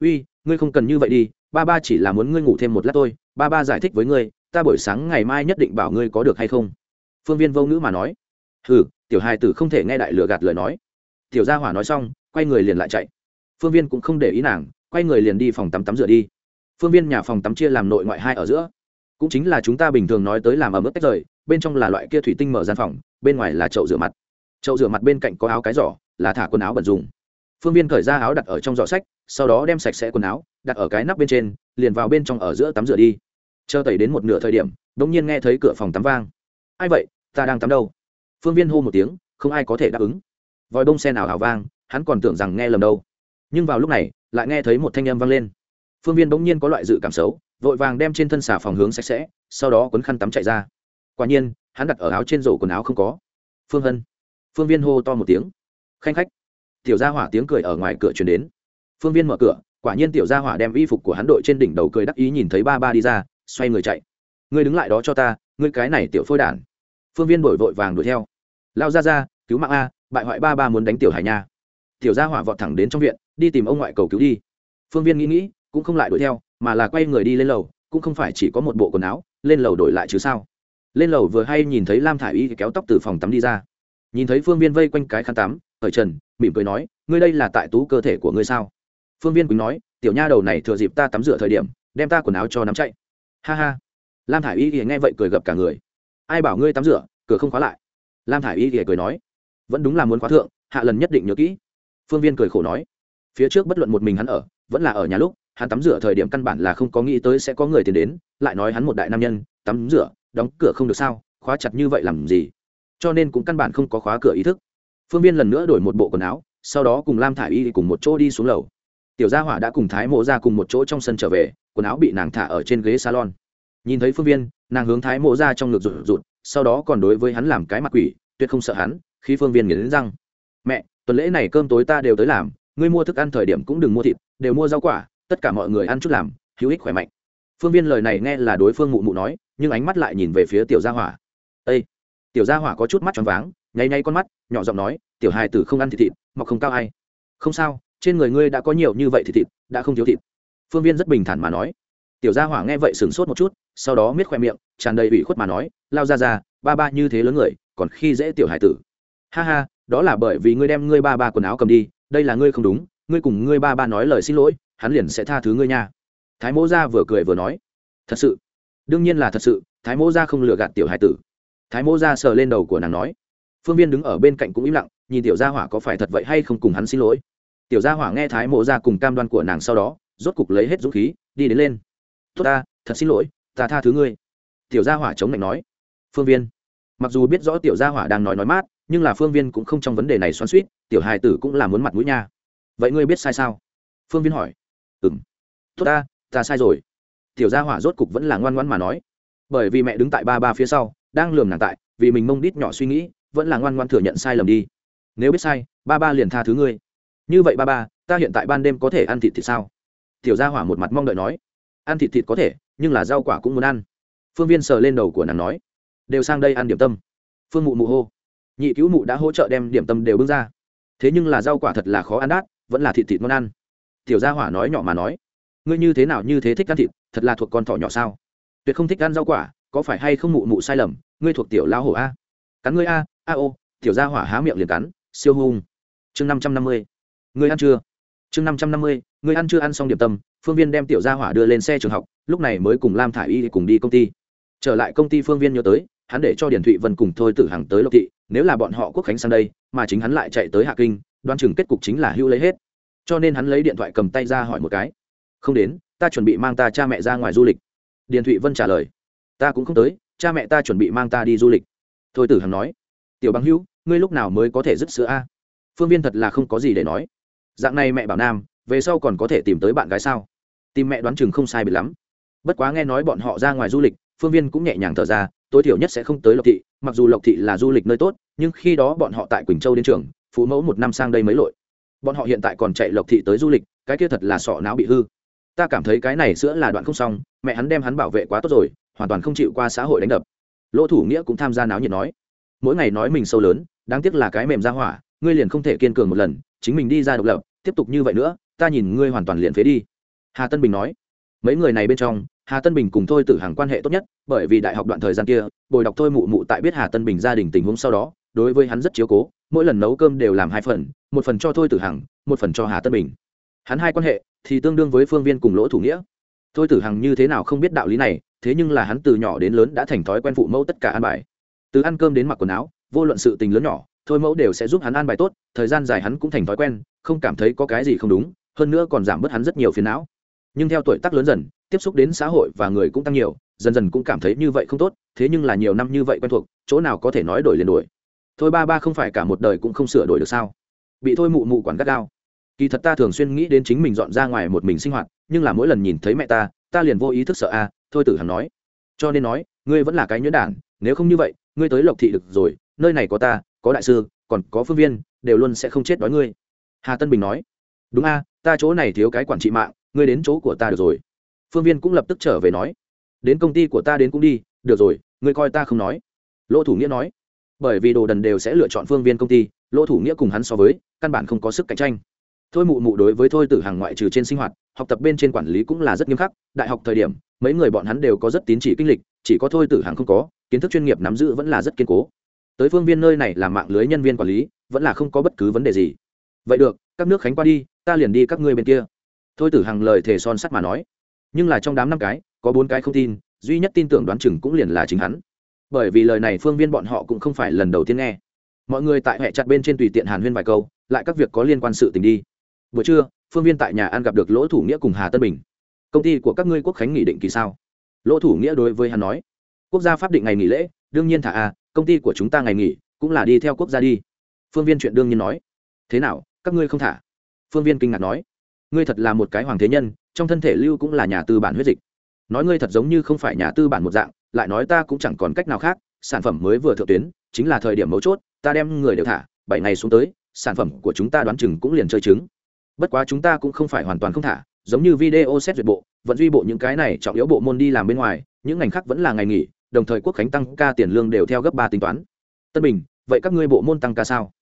[SPEAKER 1] Uy, ngươi không cần như vậy đi, ba ba chỉ là muốn ngươi ngủ thêm một lát thôi, ba ba giải thích với ngươi, ta buổi sáng ngày mai nhất định bảo ngươi có được hay không. Phương viên vô ngữ mà nói. Hừ, tiểu hai tử không thể nghe đại lừa gạt lời nói. Tiểu gia hỏa nói xong, quay người liền lại chạy. Phương viên cũng không để ý nàng, quay người liền đi phòng tắm tắm rửa đi. Phương viên nhà phòng tắm chia làm nội ngoại hai ở giữa cũng chính là chúng ta bình thường nói tới làm ở mức tách rời, bên trong là loại kia thủy tinh mở gian phòng, bên ngoài là chậu rửa mặt. Chậu rửa mặt bên cạnh có áo cái giỏ, là thả quần áo bẩn dùng. Phương viên khởi ra áo đặt ở trong giỏ sách, sau đó đem sạch sẽ quần áo, đặt ở cái nắp bên trên, liền vào bên trong ở giữa tắm rửa đi. Chờ tẩy đến một nửa thời điểm đ ỗ n g nhiên nghe thấy cửa phòng tắm vang. Ai vậy? Ta đang tắm đâu? Phương viên hô một tiếng, không ai có thể đáp ứng. Vòi bông xe nào hào vang, hắn còn tưởng rằng nghe lầm đâu. Nhưng vào lúc này, lại nghe thấy một thanh âm vang lên phương viên bỗng nhiên có loại dự cảm xấu, vội vàng đem trên thân xà phòng hướng sạch sẽ, sau đó quấn khăn tắm chạy ra. Quả nhiên, hắn đặt ở áo trên rổ quần áo không có. Phương hân. Phương viên hô to một tiếng. Khanh khách. Tiểu gia hỏa tiếng cười ở ngoài cửa chuyển đến. Phương viên mở cửa, quả nhiên tiểu gia hỏa đem y phục của hắn đội trên đỉnh đầu cười đắc ý nhìn thấy ba ba đi ra, xoay người chạy. Ngươi đứng lại đó cho ta, ngươi cái này tiểu phôi đản. Phương viên bội vội vàng đuổi theo. Lao ra ra cứu mạng a, bại hoại ba ba muốn đánh tiểu hải nha. Tiểu gia hỏa vọt thẳng đến trong viện, đi tìm ông ngoại cầu cứu đi. Phương viên nghĩ nghĩ cũng không lại đuổi theo, mà là quay người đi lên lầu, cũng không phải chỉ có một bộ quần áo, lên lầu đổi lại chứ sao? Lên lầu vừa hay nhìn thấy lam thả i y kéo tóc từ phòng tắm đi ra. Nhìn thấy phương viên vây quanh cái khăn tắm ở trần mỉm cười nói, ngươi đây là tại tú cơ thể của ngươi sao? Phương viên quỳnh nói, tiểu nha đầu này thừa dịp ta tắm rửa thời điểm, đem ta quần áo cho nắm chạy. Ha ha. Lam thả i y thì nghe vậy cười gập cả người. Ai bảo ngươi tắm rửa, cửa không khóa lại? Lam thả i y thì cười nói, vẫn đúng là muốn khóa thượng, hạ lần nhất định nhớ kỹ. Phương viên cười khổ nói, phía trước bất luận một mình hắn ở, vẫn là ở nhà lúc hắn tắm rửa thời điểm căn bản là không có nghĩ tới sẽ có người tiền đến, lại nói hắn một đại nam nhân, tắm rửa, đóng cửa không được sao, khóa chặt như vậy làm gì? Cho nên cũng căn bản không có khóa cửa ý thức. Phương viên lần nữa đổi một bộ quần áo, sau đó cùng lam thả i y cùng một chỗ đi xuống lầu. Tiểu gia hỏa đã cùng thái mộ ra cùng một chỗ trong sân trở về, quần áo bị nàng thả ở trên ghế salon. Nhìn thấy phương viên, nàng hướng thái mộ ra trong ngực rụt rụt, sau đó còn đối với hắn làm cái mặt quỷ, tuyệt không sợ hắn, khi phương viên nghiến răng. Mẹ, tuần lễ này cơm tối ta đều tới làm, ngươi mua thức ăn thời điểm cũng đừng mua thịt, đều mua rau quả tất cả mọi người ăn chút làm, hữu ích khỏe mạnh. Phương viên lời này nghe là đối phương mụ mụ nói, nhưng ánh mắt lại nhìn về phía tiểu gia hỏa. Ây tiểu gia hỏa có chút mắt tròn váng, nháy nháy con mắt, nhỏ giọng nói, tiểu hài tử không ăn thịt thịt mọc không cao ai. Không sao, trên người ngươi đã có nhiều như vậy thịt thịt, đã không thiếu thịt. Phương viên rất bình thản mà nói. Tiểu gia hỏa nghe vậy sửng sốt một chút, sau đó miết khoe miệng, tràn đầy ủy khuất mà nói, lao ra ra ba ba như thế lớn người, còn khi dễ tiểu hải tử. Ha ha, đó là bởi vì ngươi đem ngươi ba ba quần áo cầm đi, đây là ngươi không đúng, ngươi cùng ngươi ba ba nói lời xin lỗi hắn liền sẽ tha thứ ngươi nha. Thái mỗ gia vừa cười vừa nói, thật sự? Đương nhiên là thật sự, thái mỗ gia không lừa gạt tiểu hải tử. Thái mỗ gia sờ lên đầu của nàng nói, phương viên đứng ở bên cạnh cũng im lặng, nhìn tiểu gia hỏa có phải thật vậy hay không cùng hắn xin lỗi. Tiểu gia hỏa nghe thái mộ gia cùng cam đoan của nàng sau đó, rốt cục lấy hết dũng khí, đi đến lên. Tốt ta, thật xin lỗi, ta tha thứ ngươi. Tiểu gia hỏa chống lạnh nói, phương viên. Mặc dù biết rõ tiểu gia hỏa đang nói nói mát, nhưng là phương viên cũng không trong vấn đề này xoắn suýt tiểu hài tử cũng là muốn mặt mũi nha. Vậy ngươi biết sai sao? Phương viên hỏi ừng tốt ta ta sai rồi. Tiểu gia hỏa rốt cục vẫn là ngoan ngoan mà nói. Bởi vì mẹ đứng tại ba ba phía sau, đang lườm nàng tại, vì mình mông đít nhỏ suy nghĩ, vẫn là ngoan ngoan thừa nhận sai lầm đi. Nếu biết sai, ba ba liền tha thứ ngươi. Như vậy ba ba, ta hiện tại ban đêm có thể ăn thịt thì sao? Tiểu gia hỏa một mặt mong đợi nói. Ăn thịt thịt có thể, nhưng là rau quả cũng muốn ăn. Phương viên sờ lên đầu của nàng nói. Đều sang đây ăn điểm tâm. Phương mụ mụ hô. Nhị cứu mụ đã hỗ trợ đem điểm tâm đều bưng ra. Thế nhưng là rau quả thật là khó ăn đát vẫn là thịt thịt ngon ăn tiểu gia hỏa nói nhỏ mà nói, ngươi như thế nào như thế thích ăn thịt, thật là thuộc con thỏ nhỏ sao? Tuyệt không thích ăn rau quả, có phải hay không mụ mụ sai lầm, ngươi thuộc tiểu lao hổ a? Cắn ngươi a a ô, tiểu gia hỏa há miệng liền cắn, siêu hung. Chương năm trăm năm mươi, ngươi ăn chưa? Chương năm trăm năm mươi, ngươi ăn chưa? Ăn xong điểm tâm, phương viên đem tiểu gia hỏa đưa lên xe trường học, lúc này mới cùng lam thả i y cùng đi công ty. Trở lại công ty, phương viên nhớ tới, hắn để cho điển thụy vân cùng thôi tử hằng tới lộc thị, nếu là bọn họ quốc khánh sang đây, mà chính hắn lại chạy tới hạ kinh đoan chừng kết cục chính là hưu lấy hết cho nên hắn lấy điện thoại cầm tay ra hỏi một cái. Không đến, ta chuẩn bị mang ta cha mẹ ra ngoài du lịch. Điền thụy vân trả lời. Ta cũng không tới, cha mẹ ta chuẩn bị mang ta đi du lịch. Thôi tử hằng nói. Tiểu bằng hữu, ngươi lúc nào mới có thể dứt sữa a? Phương viên thật là không có gì để nói. Dạng này mẹ bảo nam, về sau còn có thể tìm tới bạn gái sao? Tìm mẹ đoán chừng không sai biệt lắm. Bất quá nghe nói bọn họ ra ngoài du lịch, phương viên cũng nhẹ nhàng thở ra, tối thiểu nhất sẽ không tới lộc thị, mặc dù lộc thị là du lịch nơi tốt, nhưng khi đó bọn họ tại quỳnh châu đến trường, phụ mẫu một năm sang đây mấy lội bọn họ hiện tại còn chạy lộc thị tới du lịch, cái kia thật là sọ não bị hư. Ta cảm thấy cái này sữa là đoạn không xong, mẹ hắn đem hắn bảo vệ quá tốt rồi, hoàn toàn không chịu qua xã hội đánh đập. Lỗ thủ nghĩa cũng tham gia náo nhiệt nói, mỗi ngày nói mình sâu lớn, đáng tiếc là cái mềm ra hỏa, ngươi liền không thể kiên cường một lần, chính mình đi ra độc lập, tiếp tục như vậy nữa, ta nhìn ngươi hoàn toàn liền phế đi. Hà tân bình nói, mấy người này bên trong, hà tân bình cùng thôi tử hàng quan hệ tốt nhất, bởi vì đại học đoạn thời gian kia, bồi đọc thôi mụ mụ tại biết hà tân bình gia đình tình huống sau đó, đối với hắn rất chiếu cố, mỗi lần nấu cơm đều làm hai phần một phần cho thôi tử hằng, một phần cho hà tân bình. Hắn hai quan hệ thì tương đương với phương viên cùng lỗ thủ nghĩa. Thôi tử hằng như thế nào không biết đạo lý này, thế nhưng là hắn từ nhỏ đến lớn đã thành thói quen phụ mẫu tất cả an bài. Từ ăn cơm đến mặc quần áo, vô luận sự tình lớn nhỏ, thôi mẫu đều sẽ giúp hắn an bài tốt, thời gian dài hắn cũng thành thói quen, không cảm thấy có cái gì không đúng, hơn nữa còn giảm bớt hắn rất nhiều phiền não. Nhưng theo tuổi tác lớn dần, tiếp xúc đến xã hội và người cũng tăng nhiều, dần dần cũng cảm thấy như vậy không tốt, thế nhưng là nhiều năm như vậy quen thuộc, chỗ nào có thể nói đổi liền đổi. Thôi ba ba không phải cả một đời cũng không sửa đổi được sao? Bị thôi mụ mụ quản gắt gao. Kỳ thật ta thường xuyên nghĩ đến chính mình dọn ra ngoài một mình sinh hoạt, nhưng là mỗi lần nhìn thấy mẹ ta ta liền vô ý thức sợ a, thôi tử hằng nói. Cho nên nói, ngươi vẫn là cái nhuyễn đản, nếu không như vậy, ngươi tới lộc thị được rồi, nơi này có ta, có đại sư, còn có phương viên, đều luôn sẽ không chết đói ngươi. Hà tân bình nói. Đúng a, ta chỗ này thiếu cái quản trị mạng, ngươi đến chỗ của ta được rồi. Phương viên cũng lập tức trở về nói. Đến công ty của ta đến cũng đi, được rồi, ngươi coi ta không nói. Lỗ thủ nghĩa nói. Bởi vì đồ đần đều sẽ lựa chọn phương viên công ty lỗ thủ nghĩa cùng hắn so với, căn bản không có sức cạnh tranh. Thôi mụ mụ đối với thôi tử hàng ngoại trừ trên sinh hoạt, học tập bên trên quản lý cũng là rất nghiêm khắc. Đại học thời điểm, mấy người bọn hắn đều có rất tín chỉ kinh lịch, chỉ có thôi tử hàng không có, kiến thức chuyên nghiệp nắm giữ vẫn là rất kiên cố. Tới phương viên nơi này là mạng lưới nhân viên quản lý, vẫn là không có bất cứ vấn đề gì. Vậy được, các nước khánh qua đi, ta liền đi các ngươi bên kia. Thôi tử hàng lời thề son sắt mà nói. Nhưng là trong đám năm cái, có bốn cái không tin, duy nhất tin tưởng đoán chừng cũng liền là chính hắn. Bởi vì lời này phương viên bọn họ cũng không phải lần đầu tiên nghe mọi người tại hệ chặt bên trên tùy tiện hàn huyên vài câu, lại các việc có liên quan sự tình đi. Buổi trưa, phương viên tại nhà ăn gặp được lỗ thủ nghĩa cùng hà tân bình. Công ty của các ngươi quốc khánh nghỉ định kỳ sao? Lỗ thủ nghĩa đối với hắn nói. Quốc gia pháp định ngày nghỉ lễ, đương nhiên thả a, công ty của chúng ta ngày nghỉ, cũng là đi theo quốc gia đi. Phương viên chuyện đương nhiên nói. Thế nào, các ngươi không thả? Phương viên kinh ngạc nói. Ngươi thật là một cái hoàng thế nhân, trong thân thể lưu cũng là nhà tư bản huyết dịch. Nói ngươi thật giống như không phải nhà tư bản một dạng, lại nói ta cũng chẳng còn cách nào khác, sản phẩm mới vừa thượng tuyến, chính là thời điểm mấu chốt ta đem người đều thả, bảy ngày xuống tới, sản phẩm của chúng ta đoán chừng cũng liền chơi trứng. Bất quá chúng ta cũng không phải hoàn toàn không thả, giống như video xét duyệt bộ, vận duy bộ những cái này trọng yếu bộ môn đi làm bên ngoài, những ngành khác vẫn là ngày nghỉ, đồng thời quốc khánh tăng ca tiền lương đều theo gấp ba tính toán. Tân bình, vậy các ngươi bộ môn tăng ca sao?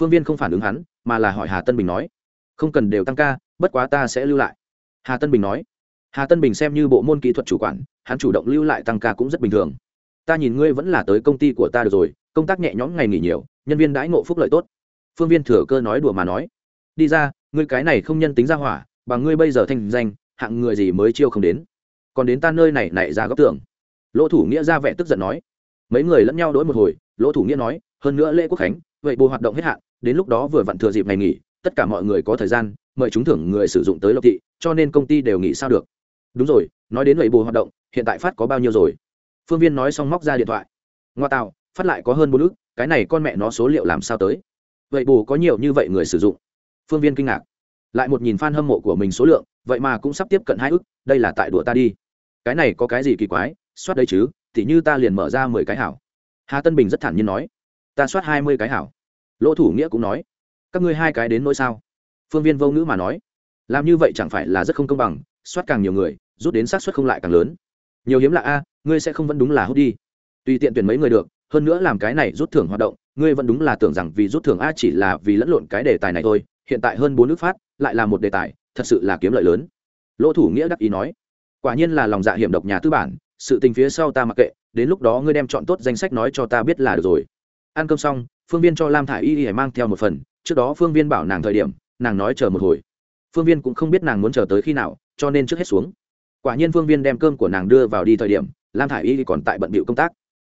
[SPEAKER 1] Phương viên không phản ứng hắn, mà là hỏi hà tân bình nói. Không cần đều tăng ca, bất quá ta sẽ lưu lại. Hà tân bình nói. Hà tân bình xem như bộ môn kỹ thuật chủ quản, hắn chủ động lưu lại tăng ca cũng rất bình thường. Ta nhìn ngươi vẫn là tới công ty của ta được rồi công tác nhẹ nhõm ngày nghỉ nhiều, nhân viên đãi ngộ phúc lợi tốt. Phương viên thừa cơ nói đùa mà nói, đi ra, ngươi cái này không nhân tính ra hỏa bằng ngươi bây giờ thanh danh, hạng người gì mới chiêu không đến. Còn đến ta nơi này nảy ra góc tưởng. Lỗ thủ nghĩa ra vẻ tức giận nói. Mấy người lẫn nhau đ ố i một hồi, lỗ thủ nghĩa nói, hơn nữa lễ quốc khánh, vậy bộ hoạt động hết hạn, đến lúc đó vừa vặn thừa dịp ngày nghỉ, tất cả mọi người có thời gian, mời chúng thưởng người sử dụng tới lộc thị, cho nên công ty đều nghỉ sao được. Đúng rồi, nói đến vậy bộ hoạt động, hiện tại phát có bao nhiêu rồi? Phương viên nói xong móc ra điện thoại. Ngoa tạo phát lại có hơn bốn ước cái này con mẹ nó số liệu làm sao tới? Vậy bù có nhiều như vậy người sử dụng? Phương viên kinh ngạc. Lại một nhìn f a n hâm mộ của mình số lượng, vậy mà cũng sắp tiếp cận hai ước đây là tại đùa ta đi. Cái này có cái gì kỳ quái? Soát đây chứ thì như ta liền mở ra mười cái hảo. Hà tân bình rất thản nhiên nói. Ta soát hai mươi cái hảo. Lỗ thủ nghĩa cũng nói. Các ngươi hai cái đến nỗi sao? Phương viên vô ngữ mà nói. Làm như vậy chẳng phải là rất không công bằng, soát càng nhiều người, rút đến xác suất không lại càng lớn. Nhiều hiếm lạ a, ngươi sẽ không vẫn đúng là hút đi. Tùy tiện tuyển mấy người được hơn nữa làm cái này rút thưởng hoạt động, ngươi vẫn đúng là tưởng rằng vì rút thưởng a chỉ là vì lẫn lộn cái đề tài này thôi, hiện tại hơn bốn nước phát, lại là một đề tài, thật sự là kiếm lợi lớn. Lỗ thủ nghĩa đắc ý nói. Quả nhiên là lòng dạ hiểm độc nhà tư bản, sự tình phía sau ta mặc kệ, đến lúc đó ngươi đem chọn tốt danh sách nói cho ta biết là được rồi. Ăn cơm xong, phương viên cho lam thả i y y mang theo một phần, trước đó phương viên bảo nàng thời điểm, nàng nói chờ một hồi. Phương viên cũng không biết nàng muốn chờ tới khi nào, cho nên trước hết xuống. Quả nhiên phương viên đem cơm của nàng đưa vào đi thời điểm, lam thả i y còn tại bận bịu công tác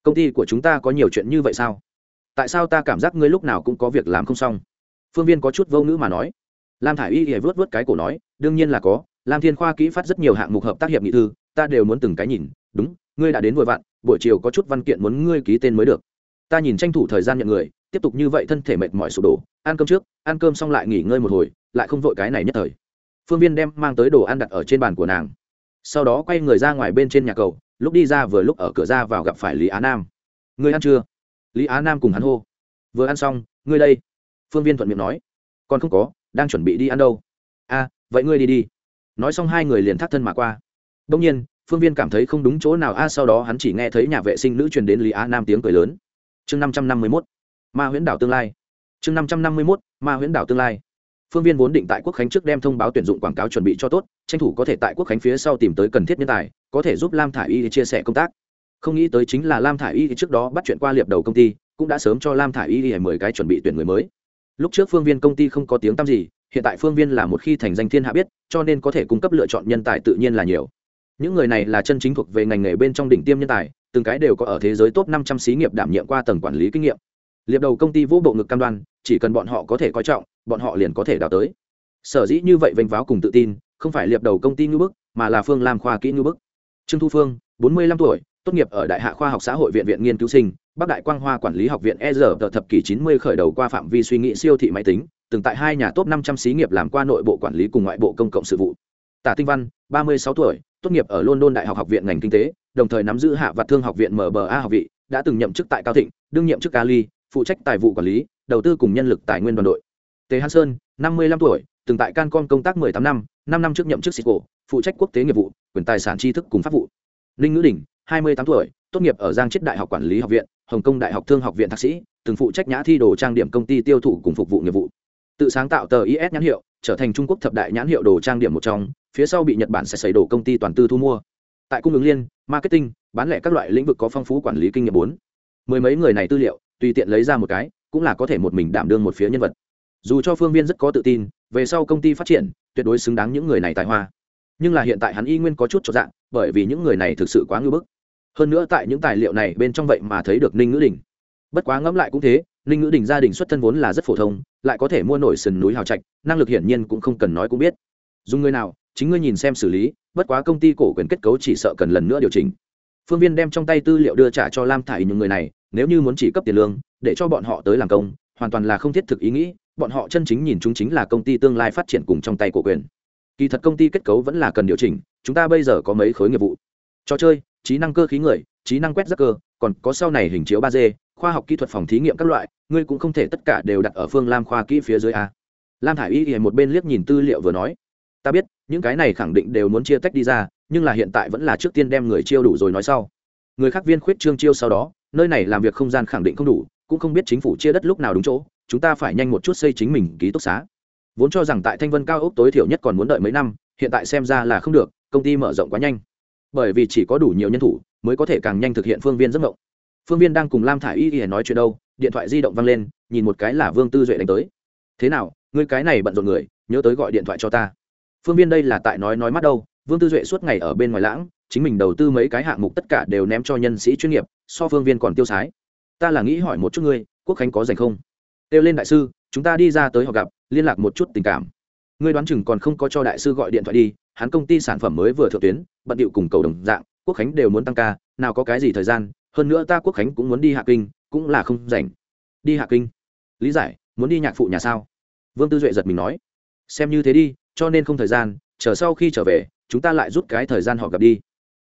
[SPEAKER 1] công ty của chúng ta có nhiều chuyện như vậy sao? Tại sao ta cảm giác ngươi lúc nào cũng có việc làm không xong? Phương viên có chút vô ngữ mà nói. Lam thả i y hề vớt vớt cái cổ nói, đương nhiên là có, lam thiên khoa kỹ phát rất nhiều hạng mục hợp tác hiệp nghị thư, ta đều muốn từng cái nhìn. Đúng, ngươi đã đến vội vặn, buổi chiều có chút văn kiện muốn ngươi ký tên mới được. Ta nhìn tranh thủ thời gian nhận người, tiếp tục như vậy thân thể mệt mỏi sụp đổ. Ăn cơm trước, ăn cơm xong lại nghỉ ngơi một hồi, lại không vội cái này nhất thời. Phương viên đem mang tới đồ ăn đặt ở trên bàn của nàng. Sau đó quay người ra ngoài bên trên nhà cầu lúc đi ra vừa lúc ở cửa ra vào gặp phải lý á nam. Người ăn chưa? Lý á nam cùng hắn hô. Vừa ăn xong, ngươi đây. Phương viên thuận miệng nói. Còn không có, đang chuẩn bị đi ăn đâu. A, vậy ngươi đi đi. Nói xong hai người liền thắt thân mà qua. Đông nhiên, phương viên cảm thấy không đúng chỗ nào. A, sau đó hắn chỉ nghe thấy nhà vệ sinh nữ truyền đến lý á nam tiếng cười lớn. Chương năm trăm năm mươi mốt, ma huyễn đảo tương lai. Chương năm trăm năm mươi mốt, ma huyễn đảo tương lai phương viên vốn định tại quốc khánh trước đem thông báo tuyển dụng quảng cáo chuẩn bị cho tốt, tranh thủ có thể tại quốc khánh phía sau tìm tới cần thiết nhân tài, có thể giúp lam thả i y chia sẻ công tác. Không nghĩ tới chính là lam thả i y trước đó bắt chuyện qua liệp đầu công ty, cũng đã sớm cho lam thả i y mười cái chuẩn bị tuyển người mới. Lúc trước phương viên công ty không có tiếng tăm gì, hiện tại phương viên là một khi thành danh thiên hạ biết, cho nên có thể cung cấp lựa chọn nhân tài tự nhiên là nhiều. Những người này là chân chính thuộc về ngành nghề bên trong đỉnh tiêm nhân tài, từng cái đều có ở thế giới top năm trăm xí nghiệp đảm nhiệm qua tầng quản lý kinh nghiệm liệp đầu công ty vô bộ ngực cam đoan, chỉ cần bọn họ có thể coi trọng, bọn họ liền có thể đào tới. Sở dĩ như vậy vênh váo cùng tự tin, không phải liệp đầu công ty ngữ bức, mà là phương làm khoa kỹ ngữ bức. Trương thu phương, bốn mươi lăm tuổi, tốt nghiệp ở đại hạ khoa học xã hội viện viện nghiên cứu sinh, bắc đại quang hoa quản lý học viện e r thập kỷ chín mươi khởi đầu qua phạm vi suy nghĩ siêu thị máy tính, từng tại hai nhà top năm trăm xí nghiệp làm qua nội bộ quản lý cùng ngoại bộ công cộng sự vụ. Tả tinh văn, ba mươi sáu tuổi, tốt nghiệp ở london đại học học viện ngành kinh tế, đồng thời nắm giữ hạ vặt thương học viện mba học vị, đã từng nhậm chức tại cao thịnh, đương nhiệm chức cali phụ trách tài vụ quản lý, đầu tư cùng nhân lực tài nguyên đoàn đội. Tề hán sơn, năm mươi lăm tuổi, từng tại cancom công tác mười tám năm năm năm trước nhậm chức sĩ cổ phụ trách quốc tế nghiệp vụ, quyền tài sản tri thức cùng pháp vụ. Ninh ngữ đình, hai mươi tám tuổi, tốt nghiệp ở giang chết đại học quản lý học viện, hồng kông đại học thương học viện thạc sĩ, từng phụ trách nhã thi đồ trang điểm công ty tiêu thụ cùng phục vụ nghiệp vụ. Tự sáng tạo tờ is nhãn hiệu, trở thành trung quốc thập đại nhãn hiệu đồ trang điểm một trong, phía sau bị nhật bản sẽ xảy đổ công ty toàn tư thu mua. Tại cung ứng liên, marketing, bán lẻ các loại lĩnh vực có phong phú quản lý kinh nghiệm bốn. Mười mấy người này tư liệu tùy tiện lấy ra một cái, cũng là có thể một mình đảm đương một phía nhân vật. Dù cho phương viên rất có tự tin, về sau công ty phát triển, tuyệt đối xứng đáng những người này tài hoa. Nhưng là hiện tại hắn y nguyên có chút cho dạng bởi vì những người này thực sự quá ngưỡng bức. Hơn nữa tại những tài liệu này bên trong vậy mà thấy được ninh ngữ đình. Bất quá ngẫm lại cũng thế, ninh ngữ đình gia đình xuất thân vốn là rất phổ thông, lại có thể mua nổi sườn núi hào trạch, năng lực hiển nhiên cũng không cần nói cũng biết. Dùng người nào, chính ngươi nhìn xem xử lý, bất quá công ty cổ quyền kết cấu chỉ sợ cần lần nữa điều chỉnh. Phương viên đem trong tay tư liệu đưa trả cho lam thải những người này nếu như muốn chỉ cấp tiền lương, để cho bọn họ tới làm công, hoàn toàn là không thiết thực ý nghĩ, bọn họ chân chính nhìn chúng chính là công ty tương lai phát triển cùng trong tay cổ quyền. Kỳ thật công ty kết cấu vẫn là cần điều chỉnh, chúng ta bây giờ có mấy khối nghiệp vụ. Trò chơi, trí năng cơ khí người, trí năng quét rác cơ, còn có sau này hình chiếu ba d, khoa học kỹ thuật phòng thí nghiệm các loại, ngươi cũng không thể tất cả đều đặt ở phương lam khoa kỹ phía dưới a. Lam thả i y thì một bên liếc nhìn tư liệu vừa nói. Ta biết, những cái này khẳng định đều muốn chia tách đi ra, nhưng là hiện tại vẫn là trước tiên đem người chiêu đủ rồi nói sau. Người khác viên khuyết trương chiêu sau đó nơi này làm việc không gian khẳng định không đủ, cũng không biết chính phủ chia đất lúc nào đúng chỗ, chúng ta phải nhanh một chút xây chính mình ký túc xá. Vốn cho rằng tại thanh vân cao ốc tối thiểu nhất còn muốn đợi mấy năm, hiện tại xem ra là không được, công ty mở rộng quá nhanh. Bởi vì chỉ có đủ nhiều nhân thủ, mới có thể càng nhanh thực hiện phương viên giấc mộng. Phương viên đang cùng lam thả i y y nói chuyện đâu, điện thoại di động văng lên, nhìn một cái là vương tư duệ đánh tới. Thế nào, ngươi cái này bận rộn người, nhớ tới gọi điện thoại cho ta. Phương viên đây là tại nói nói mắt đâu, vương tư duệ suốt ngày ở bên ngoài lãng chính mình đầu tư mấy cái hạng mục tất cả đều ném cho nhân sĩ chuyên nghiệp, so phương viên còn tiêu sái. Ta là nghĩ hỏi một chút ngươi, quốc khánh có dành không? Kêu lên đại sư, chúng ta đi ra tới họ gặp, liên lạc một chút tình cảm. Ngươi đoán chừng còn không có cho đại sư gọi điện thoại đi, hắn công ty sản phẩm mới vừa thượng tuyến, bận điệu cùng cầu đồng dạng, quốc khánh đều muốn tăng ca, nào có cái gì thời gian, hơn nữa ta quốc khánh cũng muốn đi hạ kinh, cũng là không rảnh. Đi hạ kinh? Lý giải, muốn đi nhạc phụ nhà sao? Vương tư duệ giật mình nói. Xem như thế đi, cho nên không thời gian, chờ sau khi trở về, chúng ta lại rút cái thời gian họ gặp đi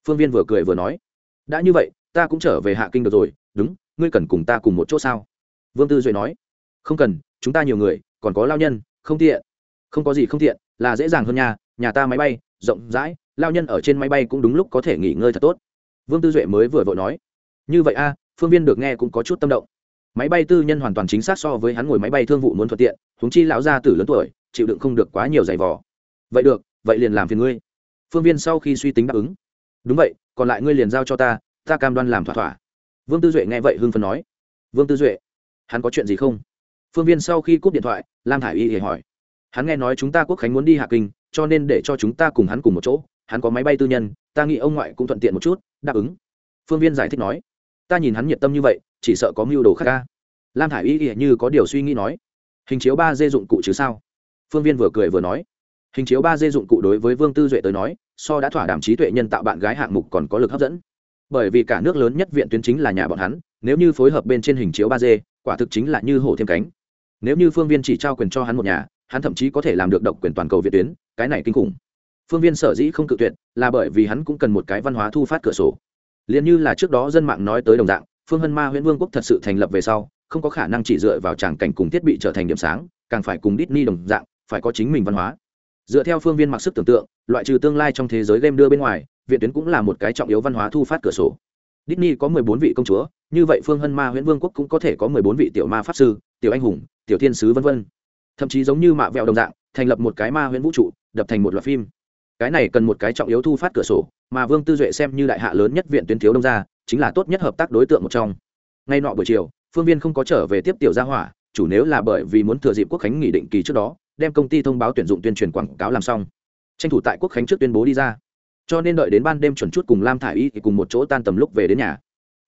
[SPEAKER 1] phương viên vừa cười vừa nói, đã như vậy, ta cũng trở về hạ kinh được rồi, đúng, ngươi cần cùng ta cùng một chỗ sao? Vương tư duệ nói, không cần, chúng ta nhiều người, còn có lao nhân, không tiện, không có gì không tiện, là dễ dàng hơn nhà nhà ta máy bay, rộng rãi, lao nhân ở trên máy bay cũng đúng lúc có thể nghỉ ngơi thật tốt. Vương tư duệ mới vừa vội nói, như vậy a, phương viên được nghe cũng có chút tâm động. Máy bay tư nhân hoàn toàn chính xác so với hắn ngồi máy bay thương vụ muốn thuận tiện húng chi lão gia tử lớn tuổi, chịu đựng không được quá nhiều giày vò. Vậy được, vậy liền làm phiền ngươi. Phương viên sau khi suy tính đáp ứng đúng vậy, còn lại ngươi liền giao cho ta ta cam đoan làm thỏa thỏa. Vương tư duệ nghe vậy hưng phấn nói. Vương tư duệ, hắn có chuyện gì không? Phương viên sau khi cúp điện thoại, lam thả i y thì hỏi. Hắn nghe nói chúng ta quốc khánh muốn đi hạ kinh, cho nên để cho chúng ta cùng hắn cùng một chỗ. Hắn có máy bay tư nhân, ta nghĩ ông ngoại cũng thuận tiện một chút, đáp ứng. Phương viên giải thích nói. Ta nhìn hắn nhiệt tâm như vậy, chỉ sợ có mưu đồ khác ca lam thả i y như có điều suy nghĩ nói. Hình chiếu ba dê dụng cụ chứ sao? Phương viên vừa cười vừa nói. Hình chiếu ba dê dụng cụ đối với vương tư duệ tới nói so đã thỏa đàm trí tuệ nhân tạo bạn gái hạng mục còn có lực hấp dẫn. Bởi vì cả nước lớn nhất viện tuyến chính là nhà bọn hắn, nếu như phối hợp bên trên hình chiếu ba d, quả thực chính là như hổ thêm cánh. Nếu như phương viên chỉ trao quyền cho hắn một nhà, hắn thậm chí có thể làm được độc quyền toàn cầu viện tuyến, cái này kinh khủng. Phương viên sở dĩ không cự tuyệt, là bởi vì hắn cũng cần một cái văn hóa thu phát cửa sổ. Liền như là trước đó dân mạng nói tới đồng dạng, phương hân ma huyện vương quốc thật sự thành lập về sau, không có khả năng chỉ dựa vào tràng cảnh cùng thiết bị trở thành điểm sáng, càng phải cùng Disney đồng dạng, phải có chính mình văn hóa dựa theo phương viên mặc sức tưởng tượng, loại trừ tương lai trong thế giới game đưa bên ngoài, viện tuyến cũng là một cái trọng yếu văn hóa thu phát cửa sổ. Disney có mười bốn vị công chúa, như vậy phương hân ma huyễn vương quốc cũng có thể có mười bốn vị tiểu ma pháp sư, tiểu anh hùng, tiểu thiên sứ vân vân. Thậm chí giống như mạ vẹo đồng dạng, thành lập một cái ma huyễn vũ trụ, đập thành một loạt phim. Cái này cần một cái trọng yếu thu phát cửa sổ, mà vương tư duệ xem như đại hạ lớn nhất viện tuyến thiếu đông gia, chính là tốt nhất hợp tác đối tượng một trong. Ngay nọ buổi chiều, phương viên không có trở về tiếp tiểu gia hỏa, chủ nếu là bởi vì muốn thừa dịp quốc khánh nghỉ định kỳ trước đó đem công ty thông báo tuyển dụng tuyên truyền quảng cáo làm xong. Tranh thủ tại quốc khánh trước tuyên bố đi ra. Cho nên đợi đến ban đêm chuẩn chút cùng lam thả i y thì cùng một chỗ tan tầm lúc về đến nhà.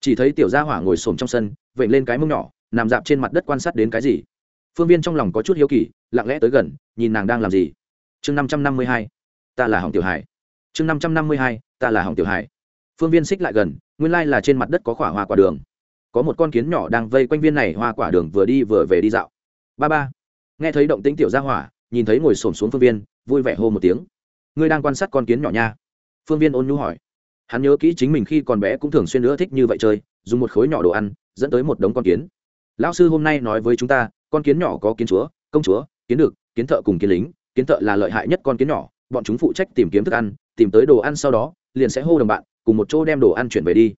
[SPEAKER 1] Chỉ thấy tiểu gia hỏa ngồi xổm trong sân vẩy lên cái mông nhỏ, nằm dạp trên mặt đất quan sát đến cái gì. Phương viên trong lòng có chút hiếu kỳ, lặng lẽ tới gần, nhìn nàng đang làm gì. Chương năm trăm năm mươi hai, ta là hỏng tiểu hải. Chương năm trăm năm mươi hai, ta là hỏng tiểu hải. Phương viên xích lại gần, nguyên lai là trên mặt đất có khỏa hoa quả đường. Có một con kiến nhỏ đang vây quanh viên này, hoa quả đường vừa đi vừa về đi dạo. Ba ba nghe thấy động tĩnh tiểu gia hỏa, nhìn thấy ngồi xổm xuống phương viên, vui vẻ hô một tiếng. Ngươi đang quan sát con kiến nhỏ nha. Phương viên ôn nhu hỏi. Hắn nhớ kỹ chính mình khi còn bé cũng thường xuyên nữa thích như vậy chơi, dùng một khối nhỏ đồ ăn, dẫn tới một đống con kiến. Lão sư hôm nay nói với chúng ta, con kiến nhỏ có kiến chúa, công chúa, kiến được, kiến thợ cùng kiến lính, kiến thợ là lợi hại nhất con kiến nhỏ, bọn chúng phụ trách tìm kiếm thức ăn, tìm tới đồ ăn sau đó, liền sẽ hô đồng bạn, cùng một chỗ đem đồ ăn chuyển về đi.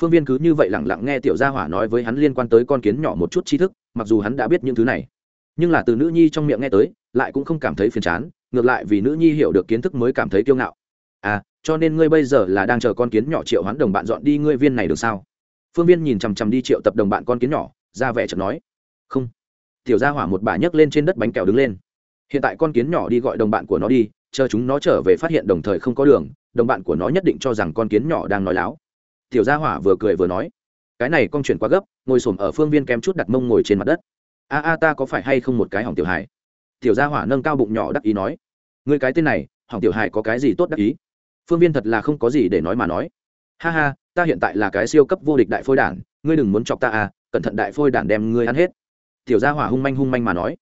[SPEAKER 1] Phương viên cứ như vậy lẳng lặng nghe tiểu gia hỏa nói với hắn liên quan tới con kiến nhỏ một chút tri thức, mặc dù hắn đã biết những thứ này nhưng là từ nữ nhi trong miệng nghe tới, lại cũng không cảm thấy phiền chán, ngược lại vì nữ nhi hiểu được kiến thức mới cảm thấy kiêu ngạo. À cho nên ngươi bây giờ là đang chờ con kiến nhỏ triệu hoán đồng bạn dọn đi ngươi viên này được sao? Phương viên nhìn chằm chằm đi triệu tập đồng bạn con kiến nhỏ, ra vẻ chợt nói. Không. Tiểu gia hỏa một bà nhấc lên trên đất bánh kẹo đứng lên. Hiện tại con kiến nhỏ đi gọi đồng bạn của nó đi, chờ chúng nó trở về phát hiện đồng thời không có đường, đồng bạn của nó nhất định cho rằng con kiến nhỏ đang nói láo. Tiểu gia hỏa vừa cười vừa nói. Cái này con chuyển quá gấp, ngồi s ở phương viên kém chút đặt mông ngồi trên mặt đất a a ta có phải hay không một cái hỏng tiểu hài? Tiểu gia hỏa nâng cao bụng nhỏ đắc ý nói. Người cái tên này, hỏng tiểu hài có cái gì tốt đắc ý? Phương viên thật là không có gì để nói mà nói. Ha ha, ta hiện tại là cái siêu cấp vô địch đại phôi đản, ngươi đừng muốn chọc ta à cẩn thận đại phôi đản đem ngươi ăn hết. Tiểu gia hỏa hung manh hung manh mà nói.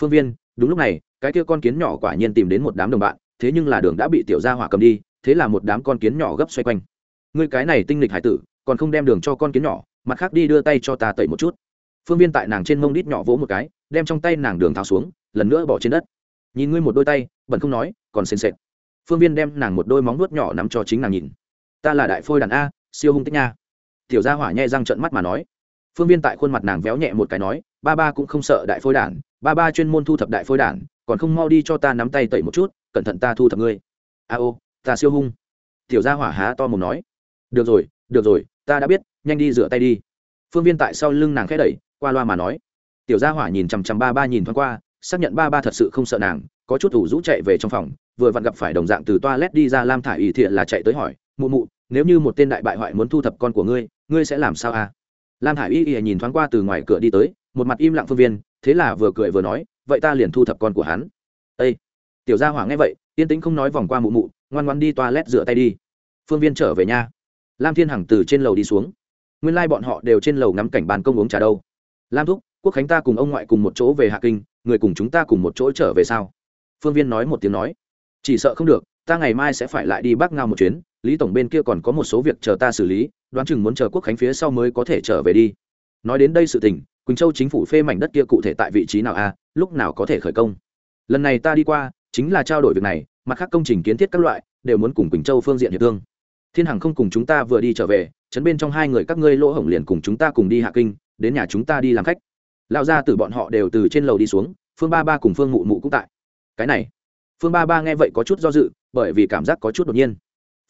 [SPEAKER 1] Phương viên, đúng lúc này, cái kia con kiến nhỏ quả nhiên tìm đến một đám đồng bạn, thế nhưng là đường đã bị tiểu gia hỏa cầm đi, thế là một đám con kiến nhỏ gấp xoay quanh. Ngươi cái này tinh lịch hải tử, còn không đem đường cho con kiến nhỏ, mặt khác đi đưa tay cho ta tẩy một chút phương viên tại nàng trên mông đít nhỏ vỗ một cái, đem trong tay nàng đường tháo xuống, lần nữa bỏ trên đất. Nhìn ngươi một đôi tay bẩn không nói, còn sền sệt. Phương viên đem nàng một đôi móng nuốt nhỏ nắm cho chính nàng nhìn. Ta là đại phôi đàn a, siêu hung tích nha. Tiểu gia hỏa nhẹ răng trận mắt mà nói. Phương viên tại khuôn mặt nàng véo nhẹ một cái nói, ba ba cũng không sợ đại phôi đản ba ba chuyên môn thu thập đại phôi đản còn không mau đi cho ta nắm tay tẩy một chút, cẩn thận ta thu thập ngươi. A ô, ta siêu hung. Tiểu gia hỏa há to mồm nói. Được rồi được rồi, ta đã biết, nhanh đi rửa tay đi. Phương viên tại sau lưng nàng khẽ đẩy qua loa mà nói. Tiểu gia hỏa nhìn chằm chằm ba ba nhìn thoáng qua, xác nhận ba ba thật sự không sợ nàng, có chút thủ rũ chạy về trong phòng, vừa vặn gặp phải đồng dạng từ toilet đi ra lam thả ỷ thiện là chạy tới hỏi, mụ mụ, nếu như một tên đại bại hoại muốn thu thập con của ngươi ngươi sẽ làm sao à? Lam thả ủy y nhìn thoáng qua từ ngoài cửa đi tới, một mặt im lặng phương viên, thế là vừa cười vừa nói, vậy ta liền thu thập con của hắn. Â tiểu gia hỏa nghe vậy, yên tĩnh không nói vòng qua mụ mụ, ngoan ngoan đi toilet rửa tay đi. Phương viên trở về nhà lam thiên hằng từ trên lầu đi xuống. Nguyên lai、like、bọn họ đều trên lầu ngắm cảnh bàn công uống trà đâu lam thúc, quốc khánh ta cùng ông ngoại cùng một chỗ về hạ kinh, người cùng chúng ta cùng một chỗ trở về sao? Phương viên nói một tiếng nói. Chỉ sợ không được, ta ngày mai sẽ phải lại đi bắc ngao một chuyến, lý tổng bên kia còn có một số việc chờ ta xử lý, đoán chừng muốn chờ quốc khánh phía sau mới có thể trở về đi. Nói đến đây sự tình, quỳnh châu chính phủ phê mảnh đất kia cụ thể tại vị trí nào a, lúc nào có thể khởi công? Lần này ta đi qua, chính là trao đổi việc này, mặt khác công trình kiến thiết các loại, đều muốn cùng quỳnh châu phương diện hiệp thương. Thiên hằng không cùng chúng ta vừa đi trở về, chấn bên trong hai người các ngươi lỗ hổng liền cùng chúng ta cùng đi hạ kinh đến nhà chúng ta đi làm khách. Lão gia tử bọn họ đều từ trên lầu đi xuống, phương ba ba cùng phương mụ mụ cũng tại. Cái này, phương ba ba nghe vậy có chút do dự, bởi vì cảm giác có chút đột nhiên.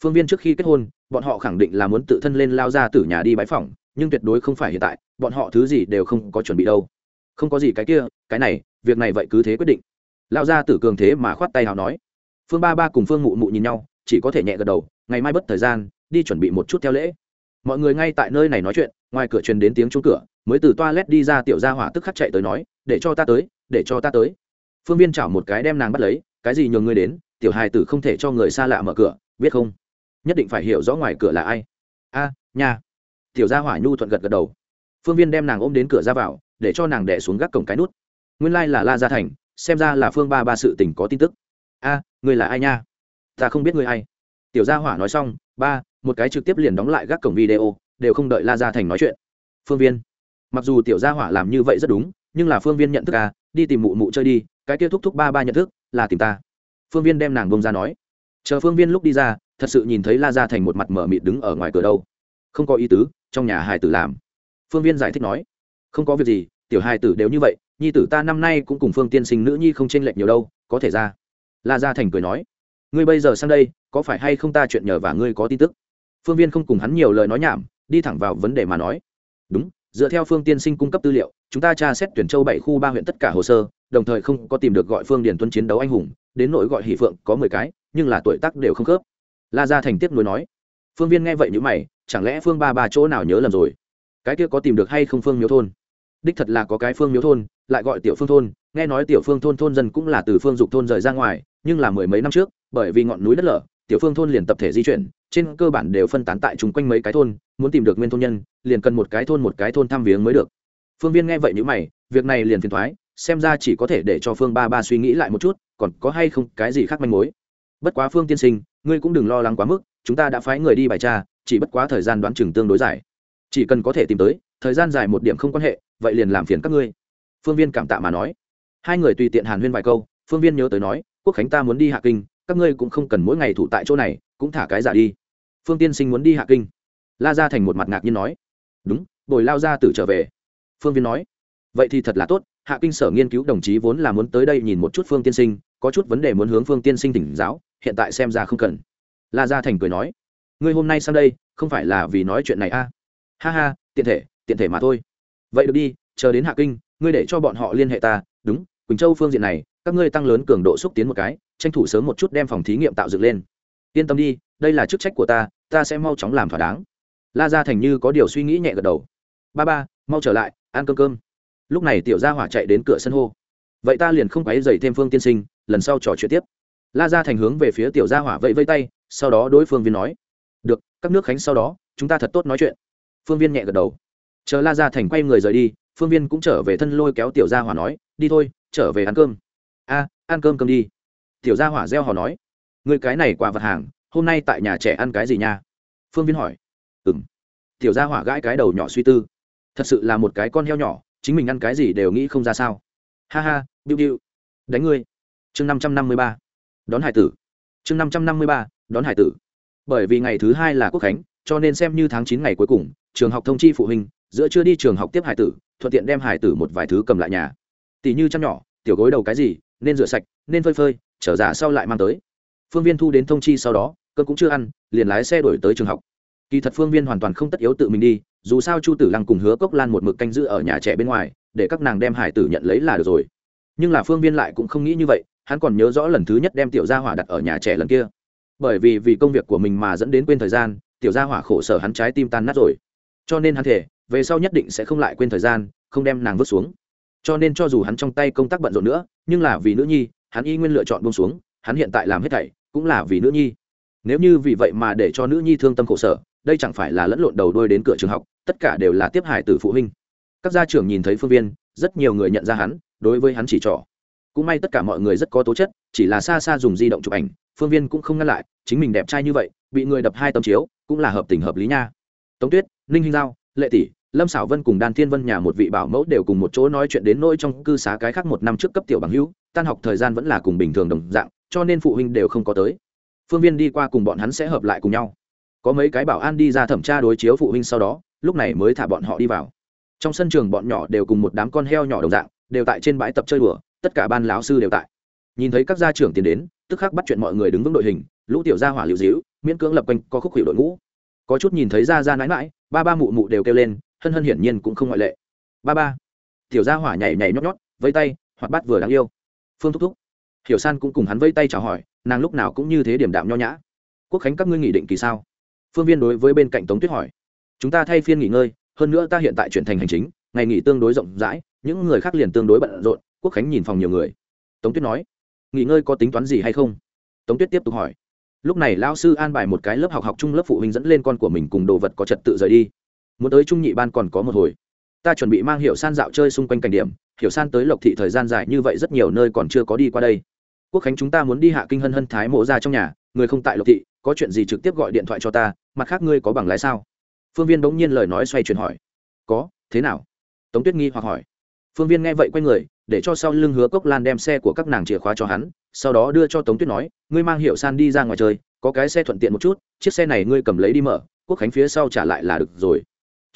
[SPEAKER 1] Phương viên trước khi kết hôn, bọn họ khẳng định là muốn tự thân lên lao ra từ nhà đi bãi phòng nhưng tuyệt đối không phải hiện tại, bọn họ thứ gì đều không có chuẩn bị đâu. Không có gì cái kia, cái này, việc này vậy cứ thế quyết định. Lao ra tử cường thế mà khoát tay nào nói. Phương ba ba cùng phương mụ mụ nhìn nhau, chỉ có thể nhẹ gật đầu, ngày mai bất thời gian, đi chuẩn bị một chút theo lễ. Mọi người ngay tại nơi này nói chuyện ngoài cửa truyền đến tiếng chuông cửa mới từ toilet đi ra tiểu gia hỏa tức khắc chạy tới nói để cho ta tới để cho ta tới. Phương viên chảo một cái đem nàng bắt lấy cái gì nhường ngươi đến? Tiểu hài tử không thể cho người xa lạ mở cửa biết không? Nhất định phải hiểu rõ ngoài cửa là ai. A à, nha. Tiểu gia hỏa nhu thuận gật gật đầu. Phương viên đem nàng ôm đến cửa ra vào để cho nàng đẻ xuống gác cổng cái nút. Nguyên lai、like、là la gia thành xem ra là phương ba ba sự tình có tin tức. A à, người là ai nha? Ta không biết người ai. Tiểu gia hỏa nói xong ba một cái trực tiếp liền đóng lại gác cổng video đều không đợi la gia thành nói chuyện. Phương viên, mặc dù tiểu gia hỏa làm như vậy rất đúng, nhưng là phương viên nhận thức à đi tìm mụ mụ chơi đi, cái kia thúc thúc ba ba nhận thức, là tìm ta. Phương viên đem nàng bông ra nói. Chờ phương viên lúc đi ra, thật sự nhìn thấy la gia thành một mặt mở mịt đứng ở ngoài cửa đâu. Không có ý tứ, trong nhà hài tử làm. Phương viên giải thích nói. Không có việc gì, tiểu hài tử đều như vậy, nhi tử ta năm nay cũng cùng phương tiên sinh nữ nhi không chênh lệch nhiều đâu, có thể ra. La gia thành cười nói. Ngươi bây giờ sang đây, có phải hay không ta chuyện nhờ và ngươi có tin tức? Phương viên không cùng hắn nhiều lời nói nhảm đi thẳng vào vấn đề mà nói. Đúng, dựa theo phương tiên sinh cung cấp tư liệu, chúng ta tra xét tuyển châu bảy khu ba huyện tất cả hồ sơ, đồng thời không có tìm được gọi phương điền tuân chiến đấu anh hùng, đến nỗi gọi hỷ phượng có mười cái, nhưng là tuổi tác đều không khớp. La ra thành tiếp nối nói, phương viên nghe vậy như mày, chẳng lẽ phương ba ba chỗ nào nhớ lầm rồi? Cái kia có tìm được hay không phương miếu thôn? Đích thật là có cái phương miếu thôn, lại gọi tiểu phương thôn, nghe nói tiểu phương thôn thôn dân cũng là từ phương dục thôn rời ra ngoài, nhưng là mười mấy năm trước, bởi vì ngọn núi đất lở tiểu phương thôn liền tập thể di chuyển, trên cơ bản đều phân tán tại chung quanh mấy cái thôn, muốn tìm được nguyên thôn nhân, liền cần một cái thôn một cái thôn thăm viếng mới được. Phương viên nghe vậy như mày, việc này liền phiền thoái xem ra chỉ có thể để cho phương ba ba suy nghĩ lại một chút, còn có hay không cái gì khác manh mối. Bất quá phương tiên sinh, ngươi cũng đừng lo lắng quá mức, chúng ta đã phái người đi bài tra, chỉ bất quá thời gian đoán chừng tương đối dài. Chỉ cần có thể tìm tới, thời gian dài một điểm không quan hệ, vậy liền làm phiền các ngươi. Phương viên cảm tạ mà nói. Hai người tùy tiện hàn huyên vài câu, phương viên nhớ tới nói, quốc khánh ta muốn đi hạ kinh các ngươi cũng không cần mỗi ngày thủ tại chỗ này, cũng thả cái giả đi. Phương tiên sinh muốn đi hạ kinh. La ra thành một mặt ngạc nhiên nói. Đúng, bồi lao ra tử trở về. Phương viên nói. Vậy thì thật là tốt, hạ kinh sở nghiên cứu đồng chí vốn là muốn tới đây nhìn một chút phương tiên sinh, có chút vấn đề muốn hướng phương tiên sinh tỉnh giáo, hiện tại xem ra không cần. La gia thành cười nói. Ngươi hôm nay sang đây, không phải là vì nói chuyện này a à? ha ha, tiện thể tiện thể mà thôi. Vậy được đi, chờ đến hạ kinh, ngươi để cho bọn họ liên hệ ta. Đúng, quỳnh châu phương diện này, các ngươi tăng lớn cường độ xúc tiến một cái tranh thủ sớm một chút đem phòng thí nghiệm tạo dựng lên. Yên tâm đi, đây là chức trách của ta ta sẽ mau chóng làm thỏa đáng. La gia thành như có điều suy nghĩ nhẹ gật đầu. Ba ba, mau trở lại, ăn cơm cơm. Lúc này tiểu gia hỏa chạy đến cửa sân hô. Vậy ta liền không quấy dày thêm phương tiên sinh, lần sau trò chuyện tiếp. La gia thành hướng về phía tiểu gia hỏa vẫy vây tay, sau đó đối phương viên nói. Được, các nước khánh sau đó, chúng ta thật tốt nói chuyện. Phương viên nhẹ gật đầu. Chờ la gia thành quay người rời đi, phương viên cũng trở về thân lôi kéo tiểu gia hỏa nói. Đi thôi, trở về ăn cơm. A, ăn cơm cơm đi tiểu gia hỏa reo hò nói người cái này quà vật hàng, hôm nay tại nhà trẻ ăn cái gì nha? Phương viên hỏi ừng tiểu gia hỏa gãi cái đầu nhỏ suy tư, thật sự là một cái con heo nhỏ, chính mình ăn cái gì đều nghĩ không ra sao. Ha ha biu biu đánh ngươi. Chương năm trăm năm mươi ba, đón hải tử. Chương năm trăm năm mươi ba, đón hải tử. Bởi vì ngày thứ hai là quốc khánh, cho nên xem như tháng chín ngày cuối cùng, trường học thông chi phụ huynh, giữa chưa đi trường học tiếp hải tử, thuận tiện đem hải tử một vài thứ cầm lại nhà. Tỷ như chăm nhỏ, tiểu gối đầu cái gì, nên rửa sạch, nên phơi phơi trở giả sau lại mang tới. Phương viên thu đến thông chi sau đó cơn cũng chưa ăn, liền lái xe đổi tới trường học. Kỳ thật phương viên hoàn toàn không tất yếu tự mình đi, dù sao chu tử lăng cùng hứa cốc lan một mực canh giữ ở nhà trẻ bên ngoài, để các nàng đem hải tử nhận lấy là được rồi. Nhưng là phương viên lại cũng không nghĩ như vậy, hắn còn nhớ rõ lần thứ nhất đem tiểu gia hỏa đặt ở nhà trẻ lần kia. Bởi vì vì công việc của mình mà dẫn đến quên thời gian, tiểu gia hỏa khổ sở hắn trái tim tan nát rồi. Cho nên hắn thể về sau nhất định sẽ không lại quên thời gian, không đem nàng vứt xuống. Cho nên cho dù hắn trong tay công tác bận rộn nữa, nhưng là vì nữ nhi hắn y nguyên lựa chọn buông xuống, hắn hiện tại làm hết thảy, cũng là vì nữ nhi. Nếu như vì vậy mà để cho nữ nhi thương tâm khổ sở, đây chẳng phải là lẫn lộn đầu đôi đến cửa trường học, tất cả đều là tiếp hải từ phụ huynh. Các gia trưởng nhìn thấy phương viên, rất nhiều người nhận ra hắn, đối với hắn chỉ trỏ. Cũng may tất cả mọi người rất có tố chất, chỉ là xa xa dùng di động chụp ảnh, phương viên cũng không ngăn lại, chính mình đẹp trai như vậy, bị người đập hai tấm chiếu, cũng là hợp tình hợp lý nha. Tống tuyết, ninh hinh giao, lệ tỷ lâm xảo vân cùng đan thiên vân nhà một vị bảo mẫu đều cùng một chỗ nói chuyện đến nỗi trong cư xá cái khác một năm trước cấp tiểu bằng hữu, tan học thời gian vẫn là cùng bình thường đồng dạng, cho nên phụ huynh đều không có tới. Phương viên đi qua cùng bọn hắn sẽ hợp lại cùng nhau. Có mấy cái bảo an đi ra thẩm tra đối chiếu phụ huynh sau đó, lúc này mới thả bọn họ đi vào. Trong sân trường bọn nhỏ đều cùng một đám con heo nhỏ đồng dạng, đều tại trên bãi tập chơi đùa, tất cả ban lão sư đều tại. Nhìn thấy các gia trưởng tiến đến, tức khắc bắt chuyện mọi người đứng vững đội hình, lũ tiểu gia hỏa liệu dĩu miễn cưỡng lập quanh có khúc hiệu đội ngũ. Có chút nhìn thấy ra ra nãi mãi ba ba mụ mụ đều kêu lên hân hân hiển nhiên cũng không ngoại lệ. Ba ba, tiểu gia hỏa nhảy nhảy nhót nhót vây tay hoặc bắt vừa đáng yêu. Phương thúc thúc, hiểu san cũng cùng hắn vây tay chào hỏi, nàng lúc nào cũng như thế điểm đạm nho nhã. Quốc khánh các ngươi nghỉ định kỳ sao? Phương viên đối với bên cạnh tống tuyết hỏi. Chúng ta thay phiên nghỉ ngơi, hơn nữa ta hiện tại chuyển thành hành chính, ngày nghỉ tương đối rộng rãi, những người khác liền tương đối bận rộn, quốc khánh nhìn phòng nhiều người. Tống tuyết nói, nghỉ ngơi có tính toán gì hay không? Tống tuyết tiếp tục hỏi. Lúc này lao sư an bài một cái lớp học học chung lớp phụ huynh dẫn lên con của mình cùng đồ vật có trật tự rời đi muốn tới trung nhị ban còn có một hồi. Ta chuẩn bị mang hiệu san dạo chơi xung quanh cảnh điểm, hiểu san tới lộc thị thời gian dài như vậy rất nhiều nơi còn chưa có đi qua đây. Quốc khánh chúng ta muốn đi hạ kinh hân hân thái mộ ra trong nhà, người không tại lộc thị, có chuyện gì trực tiếp gọi điện thoại cho ta, mặt khác ngươi có bằng lái sao? Phương viên bỗng nhiên lời nói xoay chuyển hỏi. Có, thế nào? Tống tuyết nghi hoặc hỏi. Phương viên nghe vậy quay người, để cho sau lưng hứa cốc lan đem xe của các nàng chìa khóa cho hắn, sau đó đưa cho tống tuyết nói, ngươi mang hiệu san đi ra ngoài chơi, có cái xe thuận tiện một chút, chiếc xe này ngươi cầm lấy đi mở, quốc khánh phía sau trả lại là được rồi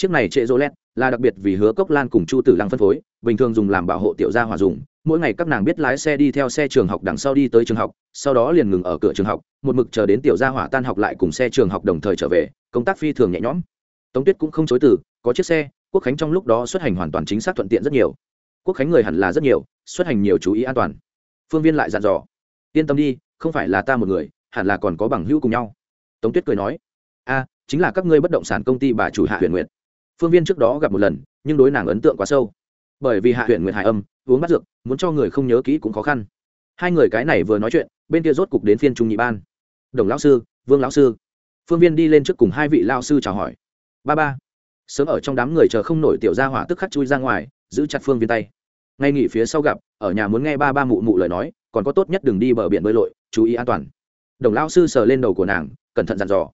[SPEAKER 1] chiếc này trệ rô lét là đặc biệt vì hứa cốc lan cùng chu tử lăng phân phối, bình thường dùng làm bảo hộ tiểu gia hòa dùng. Mỗi ngày các nàng biết lái xe đi theo xe trường học đằng sau đi tới trường học, sau đó liền ngừng ở cửa trường học, một mực chờ đến tiểu gia hỏa tan học lại cùng xe trường học đồng thời trở về, công tác phi thường nhẹ nhõm. Tống tuyết cũng không chối từ, có chiếc xe, quốc khánh trong lúc đó xuất hành hoàn toàn chính xác thuận tiện rất nhiều. Quốc khánh người hẳn là rất nhiều, xuất hành nhiều chú ý an toàn. Phương viên lại dặn dò, yên tâm đi, không phải là ta một người, hẳn là còn có bằng hữu cùng nhau. Tống tuyết cười nói, a, chính là các ngươi bất động sản công ty bà chủ hạ huyền nguyệt phương viên trước đó gặp một lần, nhưng đối nàng ấn tượng quá sâu. Bởi vì hạ huyện nguyệt hải âm, uống bắt dược, muốn cho người không nhớ kỹ cũng khó khăn. Hai người cái này vừa nói chuyện, bên kia rốt cục đến phiên trung nhị ban. Đồng lão sư, vương lão sư. Phương viên đi lên trước cùng hai vị lao sư chào hỏi. Ba ba. Sớm ở trong đám người chờ không nổi tiểu gia hỏa tức khắc chui ra ngoài, giữ chặt phương viên tay. Ngay nghỉ phía sau gặp, ở nhà muốn nghe ba ba mụ mụ lời nói, còn có tốt nhất đừng đi bờ biển bơi lội, chú ý an toàn. Đồng lão sư sờ lên đầu của nàng, cẩn thận dặn dò.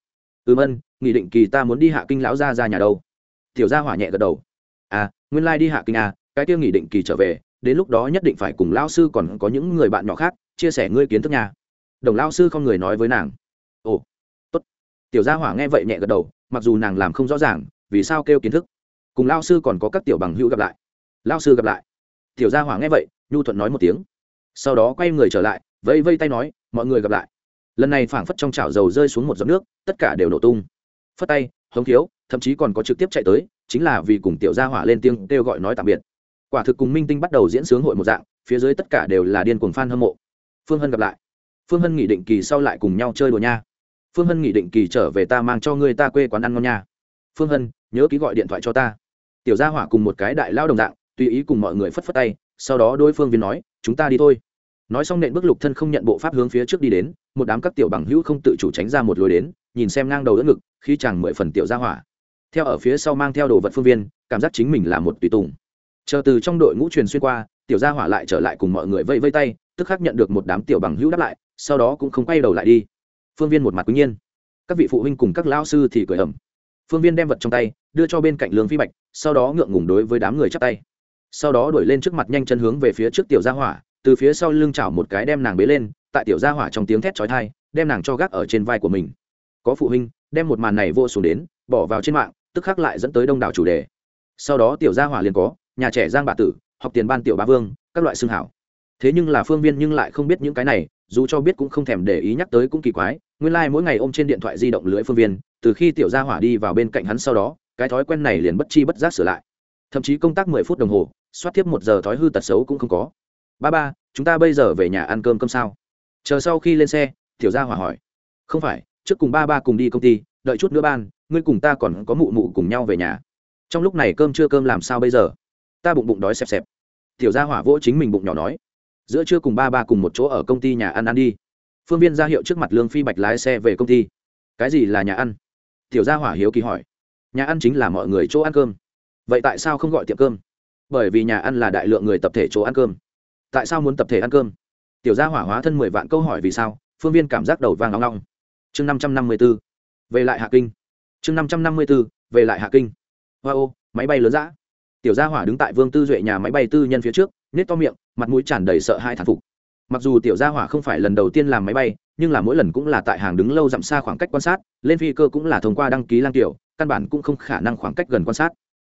[SPEAKER 1] Ừm ân, nghị định kỳ ta muốn đi hạ kinh lão ra ra nhà đâu? Tiểu gia hỏa nhẹ gật đầu. À nguyên lai đi hạ kinh à cái kia nghỉ định kỳ trở về, đến lúc đó nhất định phải cùng lao sư còn có những người bạn nhỏ khác chia sẻ ngươi kiến thức nhà đồng lao sư không người nói với nàng. Ồ, tốt. Tiểu gia hỏa nghe vậy nhẹ gật đầu, mặc dù nàng làm không rõ ràng, vì sao kêu kiến thức. Cùng lao sư còn có các tiểu bằng hữu gặp lại. Lao sư gặp lại. Tiểu gia hỏa nghe vậy, nhu thuận nói một tiếng. Sau đó quay người trở lại, vẫy vây tay nói, mọi người gặp lại. Lần này phảng phất trong chảo dầu rơi xuống một giọt nước, tất cả đều nổ tung. Phất tay hống thiếu thậm chí còn có trực tiếp chạy tới, chính là vì cùng tiểu gia hỏa lên tiếng kêu gọi nói tạm biệt. Quả thực cùng minh tinh bắt đầu diễn sướng hội một dạng, phía dưới tất cả đều là điên cuồng fan hâm mộ. Phương hân gặp lại. Phương hân nghị định kỳ sau lại cùng nhau chơi đùa nha. Phương hân nghị định kỳ trở về ta mang cho ngươi ta quê quán ăn ngon nha. Phương hân, nhớ ký gọi điện thoại cho ta. Tiểu gia hỏa cùng một cái đại lao đồng dạng, tùy ý cùng mọi người phất phất tay, sau đó đôi phương viên nói, chúng ta đi thôi. Nói xong nện bước lục thân không nhận bộ pháp hướng phía trước đi đến, một đám các tiểu bằng hữu không tự chủ tránh ra một lối đến nhìn xem ngang đầu đỡ ngực, khi chàng mười phần tiểu gia hỏa. Theo ở phía sau mang theo đồ vật phương viên, cảm giác chính mình là một tùy tùng. Chờ từ trong đội ngũ truyền xuyên qua, tiểu gia hỏa lại trở lại cùng mọi người vây vây tay, tức khắc nhận được một đám tiểu bằng hữu đáp lại, sau đó cũng không quay đầu lại đi. Phương viên một mặt quý nhiên. Các vị phụ huynh cùng các lão sư thì cười ẩm. Phương viên đem vật trong tay, đưa cho bên cạnh lương phi bạch, sau đó ngượng ngùng đối với đám người chắp tay. Sau đó đuổi lên trước mặt nhanh chân hướng về phía trước tiểu gia hỏa, từ phía sau lưng chảo một cái đem nàng bế lên, tại tiểu gia hỏa trong tiếng thét chói tai, đem nàng cho gác ở trên vai của mình có phụ huynh, đem một màn này vô xuống đến, bỏ vào trên mạng, tức khắc lại dẫn tới đông đảo chủ đề. Sau đó tiểu gia hỏa liền có, nhà trẻ giang bà tử, học tiền ban tiểu ba vương, các loại xương hảo. Thế nhưng là phương viên nhưng lại không biết những cái này, dù cho biết cũng không thèm để ý nhắc tới cũng kỳ quái, nguyên lai、like、mỗi ngày ôm trên điện thoại di động lưỡi phương viên, từ khi tiểu gia hỏa đi vào bên cạnh hắn sau đó, cái thói quen này liền bất chi bất giác sửa lại. Thậm chí công tác mười phút đồng hồ, soát tiếp một giờ thói hư tật xấu cũng không có. Ba ba, chúng ta bây giờ về nhà ăn cơm cơm sao? Chờ sau khi lên xe, tiểu gia hỏa hỏi. Không phải trước cùng ba ba cùng đi công ty, đợi chút nữa ban, ngươi cùng ta còn có mụ mụ cùng nhau về nhà. Trong lúc này cơm chưa cơm làm sao bây giờ? Ta bụng bụng đói xẹp xẹp. Tiểu gia hỏa vỗ chính mình bụng nhỏ nói. Giữa trưa cùng ba ba cùng một chỗ ở công ty nhà ăn ăn đi. Phương viên ra hiệu trước mặt lương phi bạch lái xe về công ty. Cái gì là nhà ăn? Tiểu gia hỏa hiếu kỳ hỏi. Nhà ăn chính là mọi người chỗ ăn cơm. Vậy tại sao không gọi tiệm cơm? Bởi vì nhà ăn là đại lượng người tập thể chỗ ăn cơm. Tại sao muốn tập thể ăn cơm? Tiểu gia hỏa hóa thân mười vạn câu hỏi vì sao, phương viên cảm giác đầu vang ngong ngong chương năm trăm năm mươi b ố về lại hạ kinh. Chương năm trăm năm mươi b ố về lại hạ kinh. Hoa ô, máy bay lớn giã tiểu gia hỏa đứng tại vương tư duệ nhà máy bay tư nhân phía trước, nết to miệng, mặt mũi tràn đầy sợ hai thản phục. Mặc dù tiểu gia hỏa không phải lần đầu tiên làm máy bay, nhưng là mỗi lần cũng là tại hàng đứng lâu dặm xa khoảng cách quan sát, lên phi cơ cũng là thông qua đăng ký lang tiểu, căn bản cũng không khả năng khoảng cách gần quan sát.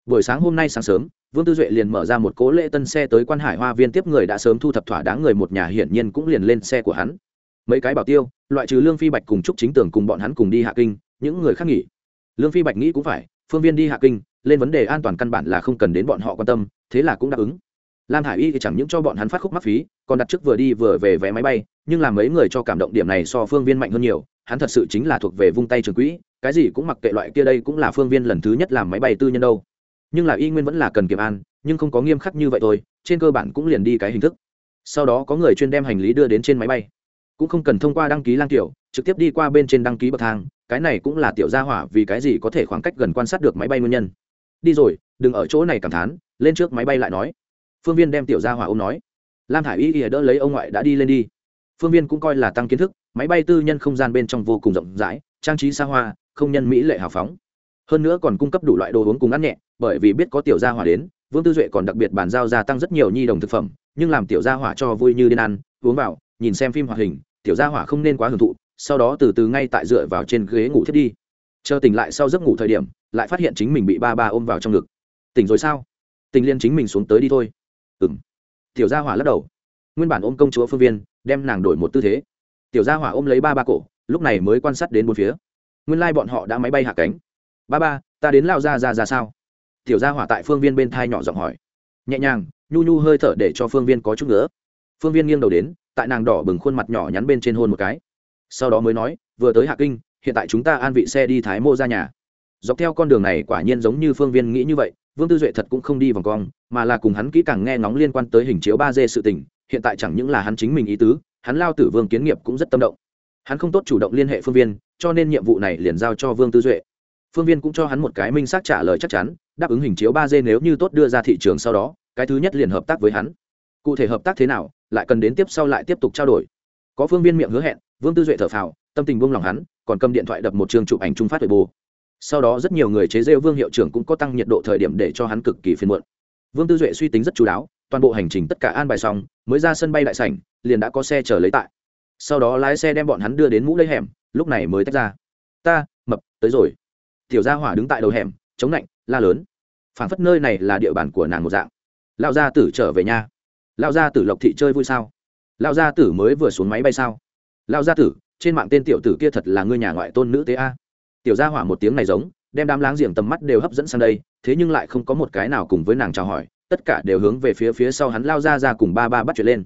[SPEAKER 1] Buổi sáng hôm nay sáng sớm, vương tư duệ liền mở ra một cố lễ tân xe tới quan hải hoa viên tiếp người đã sớm thu thập thỏa đáng người một nhà hiển nhiên cũng liền lên xe của hắn mấy cái bảo tiêu, loại trừ lương phi bạch cùng trúc chính tưởng cùng bọn hắn cùng đi hạ kinh, những người khác nghỉ. Lương phi bạch nghĩ cũng phải, phương viên đi hạ kinh, lên vấn đề an toàn căn bản là không cần đến bọn họ quan tâm, thế là cũng đáp ứng. Lam hải y thì chẳng những cho bọn hắn phát khúc mắc phí, còn đặt trước vừa đi vừa về vé máy bay, nhưng làm mấy người cho cảm động điểm này so phương viên mạnh hơn nhiều, hắn thật sự chính là thuộc về vung tay trường quỹ, cái gì cũng mặc kệ loại kia đây cũng là phương viên lần thứ nhất làm máy bay tư nhân đâu. Nhưng là y nguyên vẫn là cần kiểm an, nhưng không có nghiêm khắc như vậy thôi, trên cơ bản cũng liền đi cái hình thức. Sau đó có người chuyên đem hành lý đưa đến trên máy bay cũng không cần thông qua đăng ký lang tiểu, trực tiếp đi qua bên trên đăng ký bậc thang, cái này cũng là tiểu gia hỏa vì cái gì có thể khoảng cách gần quan sát được máy bay nguyên nhân. Đi rồi, đừng ở chỗ này cảm thán, lên trước máy bay lại nói. Phương viên đem tiểu gia hỏa ô m nói. Lam thả i y ỉa đỡ lấy ông ngoại đã đi lên đi. Phương viên cũng coi là tăng kiến thức, máy bay tư nhân không gian bên trong vô cùng rộng rãi, trang trí xa hoa, không nhân mỹ lệ hào phóng. Hơn nữa còn cung cấp đủ loại đồ uống cùng ăn nhẹ, bởi vì biết có tiểu gia hỏa đến, vương tư duệ còn đặc biệt bàn giao gia tăng rất nhiều nhi đồng thực phẩm, nhưng làm tiểu gia hỏa cho vui như điên ăn, uống vào, nhìn xem phim hoạt hình tiểu gia hỏa không nên quá hưởng thụ, sau đó từ từ ngay tại dựa vào trên ghế ngủ thiết đi. Chờ tỉnh lại sau giấc ngủ thời điểm, lại phát hiện chính mình bị ba ba ôm vào trong ngực. Tỉnh rồi sao? Tỉnh liên chính mình xuống tới đi thôi. Ừng tiểu gia hỏa lắc đầu. Nguyên bản ôm công chúa phương viên, đem nàng đổi một tư thế. Tiểu gia hỏa ôm lấy ba ba cổ, lúc này mới quan sát đến bốn phía. Nguyên lai bọn họ đã máy bay hạ cánh. Ba ba, ta đến lao ra ra ra sao? Tiểu gia hỏa tại phương viên bên thai nhỏ giọng hỏi. Nhẹ nhàng, nhu nhu hơi thở để cho phương viên có chút nữa phương viên nghiêng đầu đến tại nàng đỏ bừng khuôn mặt nhỏ nhắn bên trên hôn một cái. Sau đó mới nói, vừa tới hạ kinh, hiện tại chúng ta an vị xe đi thái mô ra nhà. Dọc theo con đường này quả nhiên giống như phương viên nghĩ như vậy, vương tư duệ thật cũng không đi vòng cong, mà là cùng hắn kỹ càng nghe ngóng liên quan tới hình chiếu ba d sự tình, hiện tại chẳng những là hắn chính mình ý tứ, hắn lao tử vương kiến nghiệp cũng rất tâm động. Hắn không tốt chủ động liên hệ phương viên, cho nên nhiệm vụ này liền giao cho vương tư duệ. Phương viên cũng cho hắn một cái minh xác trả lời chắc chắn, đáp ứng hình chiếu ba d nếu như tốt đưa ra thị trường sau đó, cái thứ nhất liền hợp tác với hắn. Cụ thể hợp tác thế nào lại cần đến tiếp sau lại tiếp tục trao đổi. Có phương viên miệng hứa hẹn, vương tư duệ thở phào, tâm tình buông lòng hắn, còn cầm điện thoại đập một trường chụp ảnh trung phát về bù sau đó rất nhiều người chế rêu vương hiệu trưởng cũng có tăng nhiệt độ thời điểm để cho hắn cực kỳ phiền muộn. Vương tư duệ suy tính rất chú đáo, toàn bộ hành trình tất cả an bài xong, mới ra sân bay đại sảnh, liền đã có xe chờ lấy tại. Sau đó lái xe đem bọn hắn đưa đến mũ lấy hẻm, lúc này mới tách ra. Ta, mập, tới rồi. Tiểu gia hỏa đứng tại đầu hẻm, chống lạnh, la lớn. Phản phất nơi này là địa bàn của nàng một dạng. Lão gia tử trở về nhà lão gia tử lộc thị chơi vui sao? Lão gia tử mới vừa xuống máy bay sao? Lão gia tử, trên mạng tên tiểu tử kia thật là ngươi nhà ngoại tôn nữ tế a. Tiểu gia hỏa một tiếng này giống, đem đám láng giềng tầm mắt đều hấp dẫn sang đây, thế nhưng lại không có một cái nào cùng với nàng chào hỏi, tất cả đều hướng về phía phía sau hắn lao ra ra cùng ba ba bắt chuyện lên.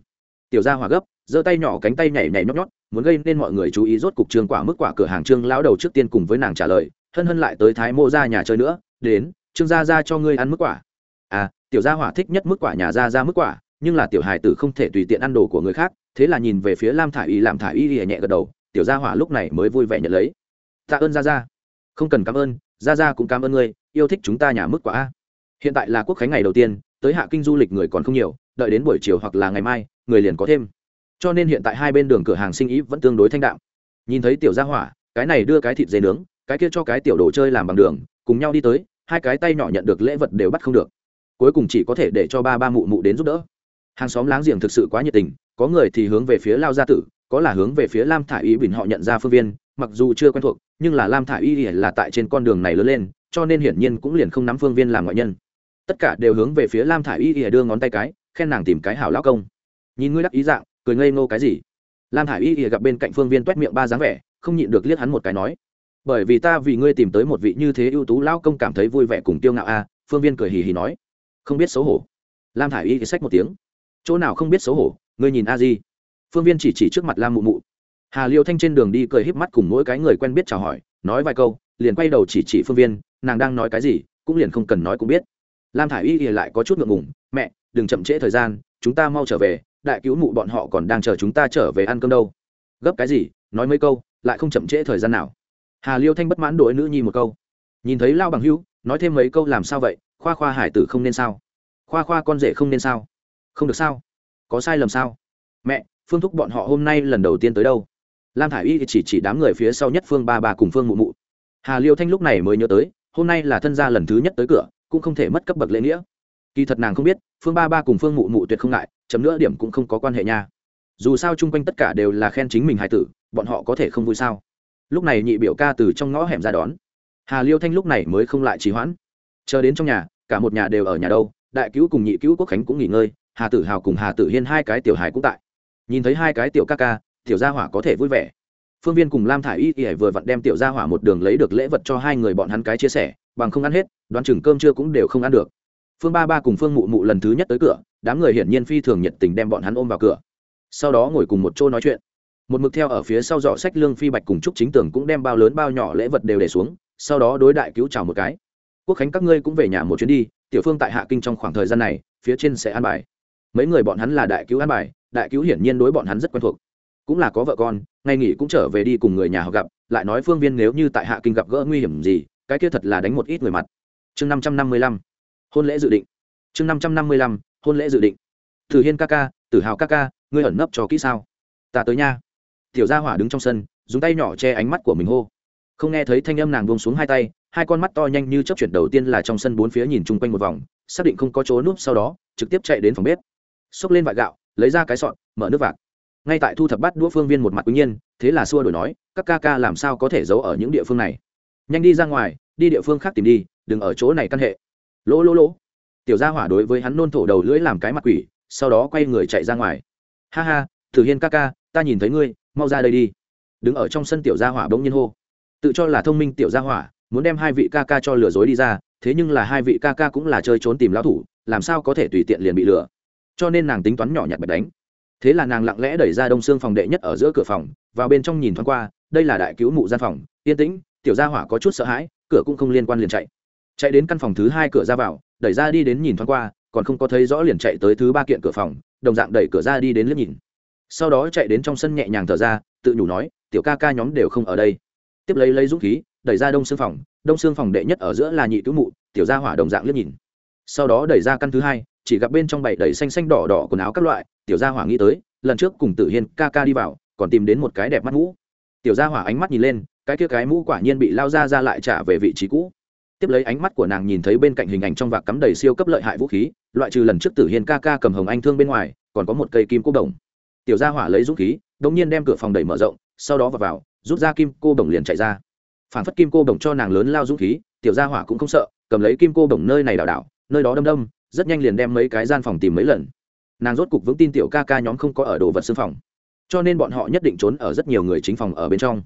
[SPEAKER 1] Tiểu gia hỏa gấp, giơ tay nhỏ cánh tay nhảy nhảy nhót nhót, muốn gây nên mọi người chú ý rốt cục trương quả mức quả cửa hàng trương lão đầu trước tiên cùng với nàng trả lời, hân hân lại tới thái mô ra nhà chơi nữa, đến, trương gia ra cho ngươi ăn mức quả. À tiểu gia hỏa thích nhất mức quả, nhà ra ra mức quả nhưng là tiểu hài tử không thể tùy tiện ăn đồ của người khác, thế là nhìn về phía lam thả y làm thả y nhẹ gật đầu, tiểu gia hỏa lúc này mới vui vẻ nhận lấy. Tạ ơn gia gia. Không cần cảm ơn, gia gia cũng cảm ơn ngươi, yêu thích chúng ta nhà mức quả hiện tại là quốc khánh ngày đầu tiên, tới hạ kinh du lịch người còn không nhiều, đợi đến buổi chiều hoặc là ngày mai, người liền có thêm. Cho nên hiện tại hai bên đường cửa hàng sinh ý vẫn tương đối thanh đạm. Nhìn thấy tiểu gia hỏa, cái này đưa cái thịt dê nướng, cái kia cho cái tiểu đồ chơi làm bằng đường, cùng nhau đi tới, hai cái tay nhỏ nhận được lễ vật đều bắt không được. Cuối cùng chỉ có thể để cho ba ba mụ mụ đến giúp đỡ hàng xóm láng giềng thực sự quá nhiệt tình, có người thì hướng về phía lao gia tử, có là hướng về phía lam thả y bình họ nhận ra phương viên, mặc dù chưa quen thuộc, nhưng là lam thả y là tại trên con đường này lớn lên, cho nên hiển nhiên cũng liền không nắm phương viên làm ngoại nhân. Tất cả đều hướng về phía lam thả y đưa ngón tay cái, khen nàng tìm cái hảo lão công. Nhìn ngươi đắc ý dạng, cười ngây ngô cái gì? Lam thả y gặp bên cạnh phương viên t u é t miệng ba dáng vẻ, không nhịn được liếc hắn một cái nói, bởi vì ta vì ngươi tìm tới một vị như thế ưu tú lão công cảm thấy vui vẻ cùng tiêu ngạo a. Phương viên cười hì hì nói, không biết xấu hổ. Lam thả y thì xách một tiếng chỗ nào không biết xấu hổ, ngươi nhìn a di. Phương viên chỉ chỉ trước mặt lam mụ mụ. Hà liêu thanh trên đường đi cười híp mắt cùng mỗi cái người quen biết chào hỏi, nói vài câu, liền quay đầu chỉ chỉ phương viên, nàng đang nói cái gì, cũng liền không cần nói cũng biết. Lam thả i y thì lại có chút ngượng ngùng, mẹ, đừng chậm trễ thời gian, chúng ta mau trở về, đại cứu mụ bọn họ còn đang chờ chúng ta trở về ăn cơm đâu. Gấp cái gì? Nói mấy câu, lại không chậm trễ thời gian nào. Hà liêu thanh bất mãn đổi nữ nhi một câu. Nhìn thấy lao bằng hữu, nói thêm mấy câu làm sao vậy? Khoa khoa hải tử không nên sao? Khoa khoa con rể không nên sao? Không được sao? Có sai lầm sao? Mẹ, phương thúc bọn họ hôm nay lần đầu tiên tới đâu? Lam thả i y chỉ chỉ đám người phía sau nhất phương ba bà cùng phương mụ mụ. Hà liêu thanh lúc này mới nhớ tới, hôm nay là thân gia lần thứ nhất tới cửa, cũng không thể mất cấp bậc lễ nghĩa. Kỳ thật nàng không biết, phương ba ba cùng phương mụ mụ tuyệt không ngại, chấm nữa điểm cũng không có quan hệ nha. Dù sao chung quanh tất cả đều là khen chính mình hài tử, bọn họ có thể không vui sao? Lúc này nhị biểu ca từ trong ngõ hẻm ra đón. Hà liêu thanh lúc này mới không lại trì hoãn. Chờ đến trong nhà, cả một nhà đều ở nhà đâu, đại cứu cùng nhị cứu quốc khánh cũng nghỉ ngơi hà tử hào cùng hà tử hiên hai cái tiểu hài cũng tại. Nhìn thấy hai cái tiểu ca ca, tiểu gia hỏa có thể vui vẻ. Phương viên cùng lam thả i y y vừa vặn đem tiểu gia hỏa một đường lấy được lễ vật cho hai người bọn hắn cái chia sẻ, bằng không ăn hết, đoán chừng cơm trưa cũng đều không ăn được. Phương ba ba cùng phương mụ mụ lần thứ nhất tới cửa, đám người hiển nhiên phi thường nhiệt tình đem bọn hắn ôm vào cửa. Sau đó ngồi cùng một chỗ nói chuyện. Một mực theo ở phía sau dọ sách lương phi bạch cùng trúc chính tưởng cũng đem bao lớn bao nhỏ lễ vật đều để xuống, sau đó đối đại cứu chào một cái. Quốc khánh, các ngươi cũng về nhà một chuyến đi, tiểu phương tại hạ kinh trong khoảng thời gian này, phía trên sẽ an bài mấy người bọn hắn là đại cứu an bài, đại cứu hiển nhiên đối bọn hắn rất quen thuộc. Cũng là có vợ con, ngày nghỉ cũng trở về đi cùng người nhà họ gặp, lại nói phương viên nếu như tại hạ kinh gặp gỡ nguy hiểm gì, cái kia thật là đánh một ít người mặt. Chương năm trăm năm mươi lăm. Hôn lễ dự định. Chương năm trăm năm mươi lăm, hôn lễ dự định. Thử hiên ca ca, tử hào ca ca, ngươi ẩn nấp cho kỹ sao? Ta tới nha. Tiểu gia hỏa đứng trong sân, dùng tay nhỏ che ánh mắt của mình hô. Không nghe thấy thanh âm nàng buông xuống hai tay, hai con mắt to nhanh như chấp chuyển đầu tiên là trong sân bốn phía nhìn chung quanh một vòng, xác định không có chỗ núp sau đó, trực tiếp chạy đến phòng bếp xốc lên vại gạo, lấy ra cái sọn mở nước vạc. Ngay tại thu thập bắt đũa phương viên một mặt quý nhiên, thế là xua đổi nói, các ca ca làm sao có thể giấu ở những địa phương này? Nhanh đi ra ngoài, đi địa phương khác tìm đi, đừng ở chỗ này căn hệ. Lỗ lỗ lỗ. Tiểu gia hỏa đối với hắn nôn thổ đầu lưỡi làm cái mặt quỷ, sau đó quay người chạy ra ngoài. Ha ha, thử hiên ca ca, ta nhìn thấy ngươi, mau ra đây đi. Đứng ở trong sân tiểu gia hỏa bỗng nhiên hô. Tự cho là thông minh tiểu gia hỏa, muốn đem hai vị ca ca cho lừa dối đi ra, thế nhưng là hai vị ca ca cũng là chơi trốn tìm lão thủ, làm sao có thể tùy tiện liền bị lừa? Cho nên nàng tính toán nhỏ nhặt bạch đánh. Thế là nàng lặng lẽ đẩy ra đông xương phòng đệ nhất ở giữa cửa phòng, vào bên trong nhìn thoáng qua, đây là đại cứu mụ gian phòng, yên tĩnh, tiểu gia hỏa có chút sợ hãi, cửa cũng không liên quan liền chạy. Chạy đến căn phòng thứ hai cửa ra vào, đẩy ra đi đến nhìn thoáng qua, còn không có thấy rõ liền chạy tới thứ ba kiện cửa phòng, đồng dạng đẩy cửa ra đi đến liếc nhìn. Sau đó chạy đến trong sân nhẹ nhàng thở ra, tự nhủ nói, tiểu ca ca nhóm đều không ở đây. Tiếp lấy lấy dũng khí, đẩy ra đông xương phòng, đông xương phòng đệ nhất ở giữa là nhị cứu mụ, tiểu gia hỏa đồng dạng liếc nhìn. Sau đó đẩy ra căn thứ hai chỉ gặp bên trong bảy đầy xanh xanh đỏ đỏ quần áo các loại tiểu gia hỏa nghĩ tới lần trước cùng tử hiên ca ca đi vào còn tìm đến một cái đẹp mắt mũ. Tiểu gia hỏa ánh mắt nhìn lên cái kia cái mũ quả nhiên bị lao ra ra lại trả về vị trí cũ. Tiếp lấy ánh mắt của nàng nhìn thấy bên cạnh hình ảnh trong vạc cắm đầy siêu cấp lợi hại vũ khí loại trừ lần trước tử hiên ca ca cầm hồng anh thương bên ngoài còn có một cây kim cô đồng. Tiểu gia hỏa lấy dũng khí đống nhiên đem cửa phòng đẩy mở rộng sau đó vào, vào rút ra kim cô đồng liền chạy ra. Phản phất kim cô đồng cho nàng lớn lao dũng khí tiểu gia hỏa cũng không sợ cầm lấy kim cô đồng nơi này đảo đảo nơi đó đâm đâm rất nhanh liền đem mấy cái gian phòng tìm mấy lần. Nàng rốt cục vững tin tiểu ca ca nhóm không có ở đồ vật xương phòng. Cho nên bọn họ nhất định trốn ở rất nhiều người chính phòng ở bên trong.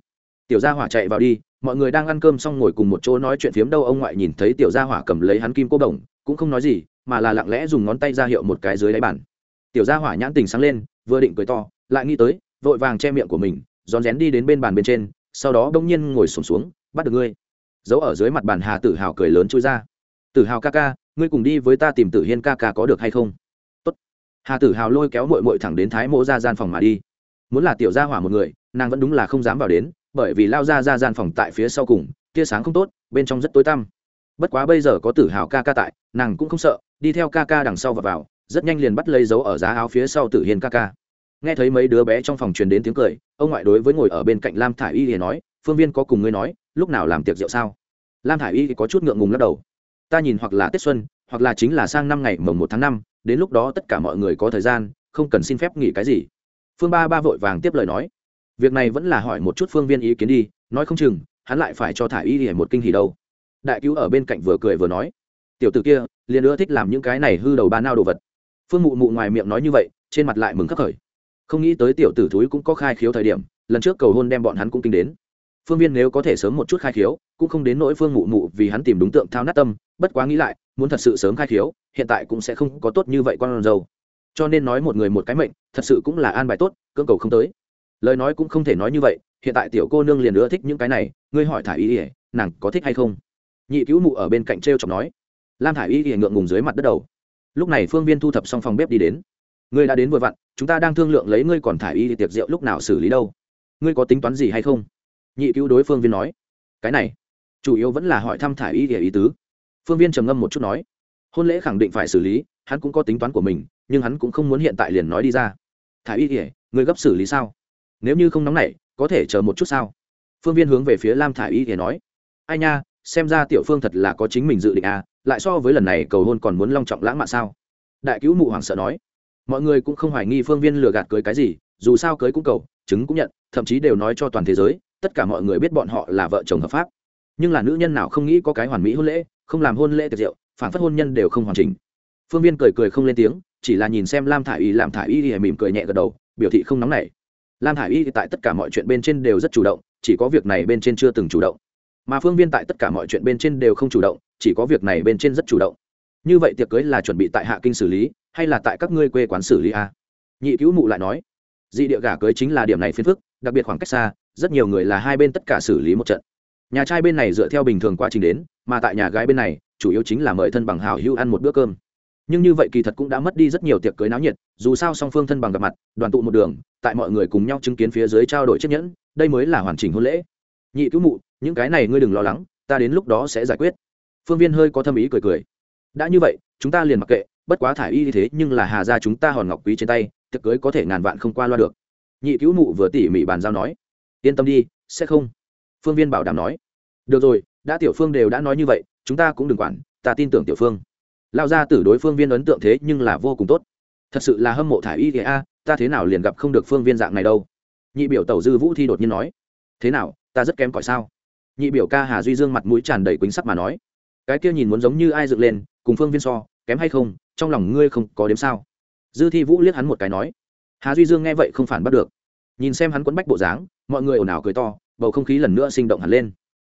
[SPEAKER 1] Tiểu gia hỏa chạy vào đi mọi người đang ăn cơm xong ngồi cùng một chỗ nói chuyện phiếm đâu ông ngoại nhìn thấy tiểu gia hỏa cầm lấy hắn kim cô đồng cũng không nói gì mà là lặng lẽ dùng ngón tay ra hiệu một cái dưới đáy bàn. Tiểu gia hỏa nhãn tình sáng lên vừa định cười to lại nghĩ tới vội vàng che miệng của mình rón rén đi đến bên bàn bên trên sau đó đông nhiên ngồi sổm xuống, xuống bắt được ngươi. Giấu ở dưới mặt bàn hà tử hào cười lớn chui ra. Tử hào ca ca ngươi cùng đi với ta tìm tử hiên ca ca có được hay không? Tốt. hà tử hào lôi kéo mội mội thẳng đến thái mỗ ra gian phòng mà đi. Muốn là tiểu gia hỏa một người, nàng vẫn đúng là không dám vào đến, bởi vì lao ra ra gian phòng tại phía sau cùng, tia sáng không tốt, bên trong rất tối tăm. Bất quá bây giờ có tử hào ca ca tại, nàng cũng không sợ, đi theo ca ca đằng sau và vào, rất nhanh liền bắt lấy dấu ở giá áo phía sau tử hiên ca ca. Nghe thấy mấy đứa bé trong phòng truyền đến tiếng cười, ông ngoại đối với ngồi ở bên cạnh lam thả i y thì nói, phương viên có cùng ngươi nói, lúc nào làm tiệc rượu sao? Lam thả i y thì có chút ngượng ngùng lắc đầu ta nhìn hoặc là tết xuân, hoặc là chính là sang năm ngày mồng một tháng năm, đến lúc đó tất cả mọi người có thời gian, không cần xin phép nghỉ cái gì. Phương ba ba vội vàng tiếp lời nói. Việc này vẫn là hỏi một chút phương viên ý kiến đi, nói không chừng, hắn lại phải cho thả y để một kinh hỉ đâu. Đại cứu ở bên cạnh vừa cười vừa nói. Tiểu t ử kia, liền ưa thích làm những cái này hư đầu ba nao đồ vật. Phương mụ mụ ngoài miệng nói như vậy, trên mặt lại mừng khắc khởi. Không nghĩ tới tiểu tử thúi cũng có khai khiếu thời điểm, lần trước cầu hôn đem bọn hắn cũng kinh đến. Phương viên nếu có thể sớm một chút khai khiếu, cũng không đến nỗi phương mụ mụ vì hắn tìm đúng tượng thao nát tâm bất quá nghĩ lại, muốn thật sự sớm khai khiếu, hiện tại cũng sẽ không có tốt như vậy con dâu. Cho nên nói một người một cái mệnh, thật sự cũng là an bài tốt, cưỡng cầu không tới. Lời nói cũng không thể nói như vậy, hiện tại tiểu cô nương liền ưa thích những cái này, ngươi hỏi thả y ỉa nàng có thích hay không? Nhị cứu mụ ở bên cạnh t r e o chọc nói. Lam thả y ỉa ngượng ngùng dưới mặt đất đầu. Lúc này phương viên thu thập xong phòng bếp đi đến. Ngươi đã đến vừa vặn, chúng ta đang thương lượng lấy ngươi còn thả y tiệc rượu lúc nào xử lý đâu. Ngươi có tính toán gì hay không? Nhị cứu đối phương viên nói. Cái này, chủ yếu vẫn là hỏi thăm thả y ỉa ý tứ phương viên trầm ngâm một chút nói, hôn lễ khẳng định phải xử lý, hắn cũng có tính toán của mình, nhưng hắn cũng không muốn hiện tại liền nói đi ra. Thả y ỉa ngươi gấp xử lý sao? Nếu như không nóng nảy, có thể chờ một chút sao? Phương viên hướng về phía lam thả y thì nói, ai nha, xem ra tiểu phương thật là có chính mình dự định à lại so với lần này cầu hôn còn muốn long trọng lãng mạn sao? Đại cứu mụ hoàng sợ nói, mọi người cũng không hoài nghi phương viên lừa gạt cưới cái gì, dù sao cưới cũng cầu, chứng cũng nhận, thậm chí đều nói cho toàn thế giới, tất cả mọi người biết bọn họ là vợ chồng hợp pháp. Nhưng là nữ nhân nào không nghĩ có cái hoàn mỹ hôn lễ không làm hôn lễ tiệc rượu, phản phất hôn nhân đều không hoàn chỉnh. Phương viên cười cười không lên tiếng, chỉ là nhìn xem lam thả i y làm thả i y thì mỉm cười nhẹ gật đầu, biểu thị không nóng nảy. Lam hải y tại tất cả mọi chuyện bên trên đều rất chủ động, chỉ có việc này bên trên chưa từng chủ động. Mà phương viên tại tất cả mọi chuyện bên trên đều không chủ động, chỉ có việc này bên trên rất chủ động. Như vậy tiệc cưới là chuẩn bị tại hạ kinh xử lý, hay là tại các ngươi quê quán xử lý a nhị cứu mụ lại nói, dị địa gả cưới chính là điểm này phiền phức, đặc biệt khoảng cách xa, rất nhiều người là hai bên tất cả xử lý một trận nhà trai bên này dựa theo bình thường quá trình đến, mà tại nhà gái bên này, chủ yếu chính là mời thân bằng hào hữu ăn một bữa cơm. Nhưng như vậy kỳ thật cũng đã mất đi rất nhiều tiệc cưới náo nhiệt, dù sao song phương thân bằng gặp mặt, đoàn tụ một đường, tại mọi người cùng nhau chứng kiến phía dưới trao đổi chiếc nhẫn, đây mới là hoàn chỉnh hôn lễ. Nhị cứu mụ, những cái này ngươi đừng lo lắng, ta đến lúc đó sẽ giải quyết. Phương viên hơi có thâm ý cười cười. Đã như vậy, chúng ta liền mặc kệ, bất quá thải y như thế, nhưng là hà ra chúng ta hòn ngọc quý trên tay, tiệc cưới có thể ngàn vạn không qua loa được. Nhị cứu mụ vừa tỉ mỉ bàn giao nói. Yên tâm đi, sẽ không phương viên bảo đảm nói. Được rồi, đã tiểu phương đều đã nói như vậy, chúng ta cũng đừng quản, ta tin tưởng tiểu phương. Lao ra từ đối phương viên ấn tượng thế nhưng là vô cùng tốt. Thật sự là hâm mộ thả y thế a, ta thế nào liền gặp không được phương viên dạng này đâu. Nhị biểu tẩu dư vũ thi đột nhiên nói. Thế nào, ta rất kém cỏi sao? Nhị biểu ca hà duy dương mặt mũi tràn đầy quýnh sắt mà nói. Cái kia nhìn muốn giống như ai dựng lên, cùng phương viên so, kém hay không, trong lòng ngươi không có đếm sao? Dư thi vũ liếc hắn một cái nói. Hà duy dương nghe vậy không phản bắt được. Nhìn xem hắn quấn bách bộ dáng, mọi người ồn ào cười to bầu không khí lần nữa sinh động hẳn lên.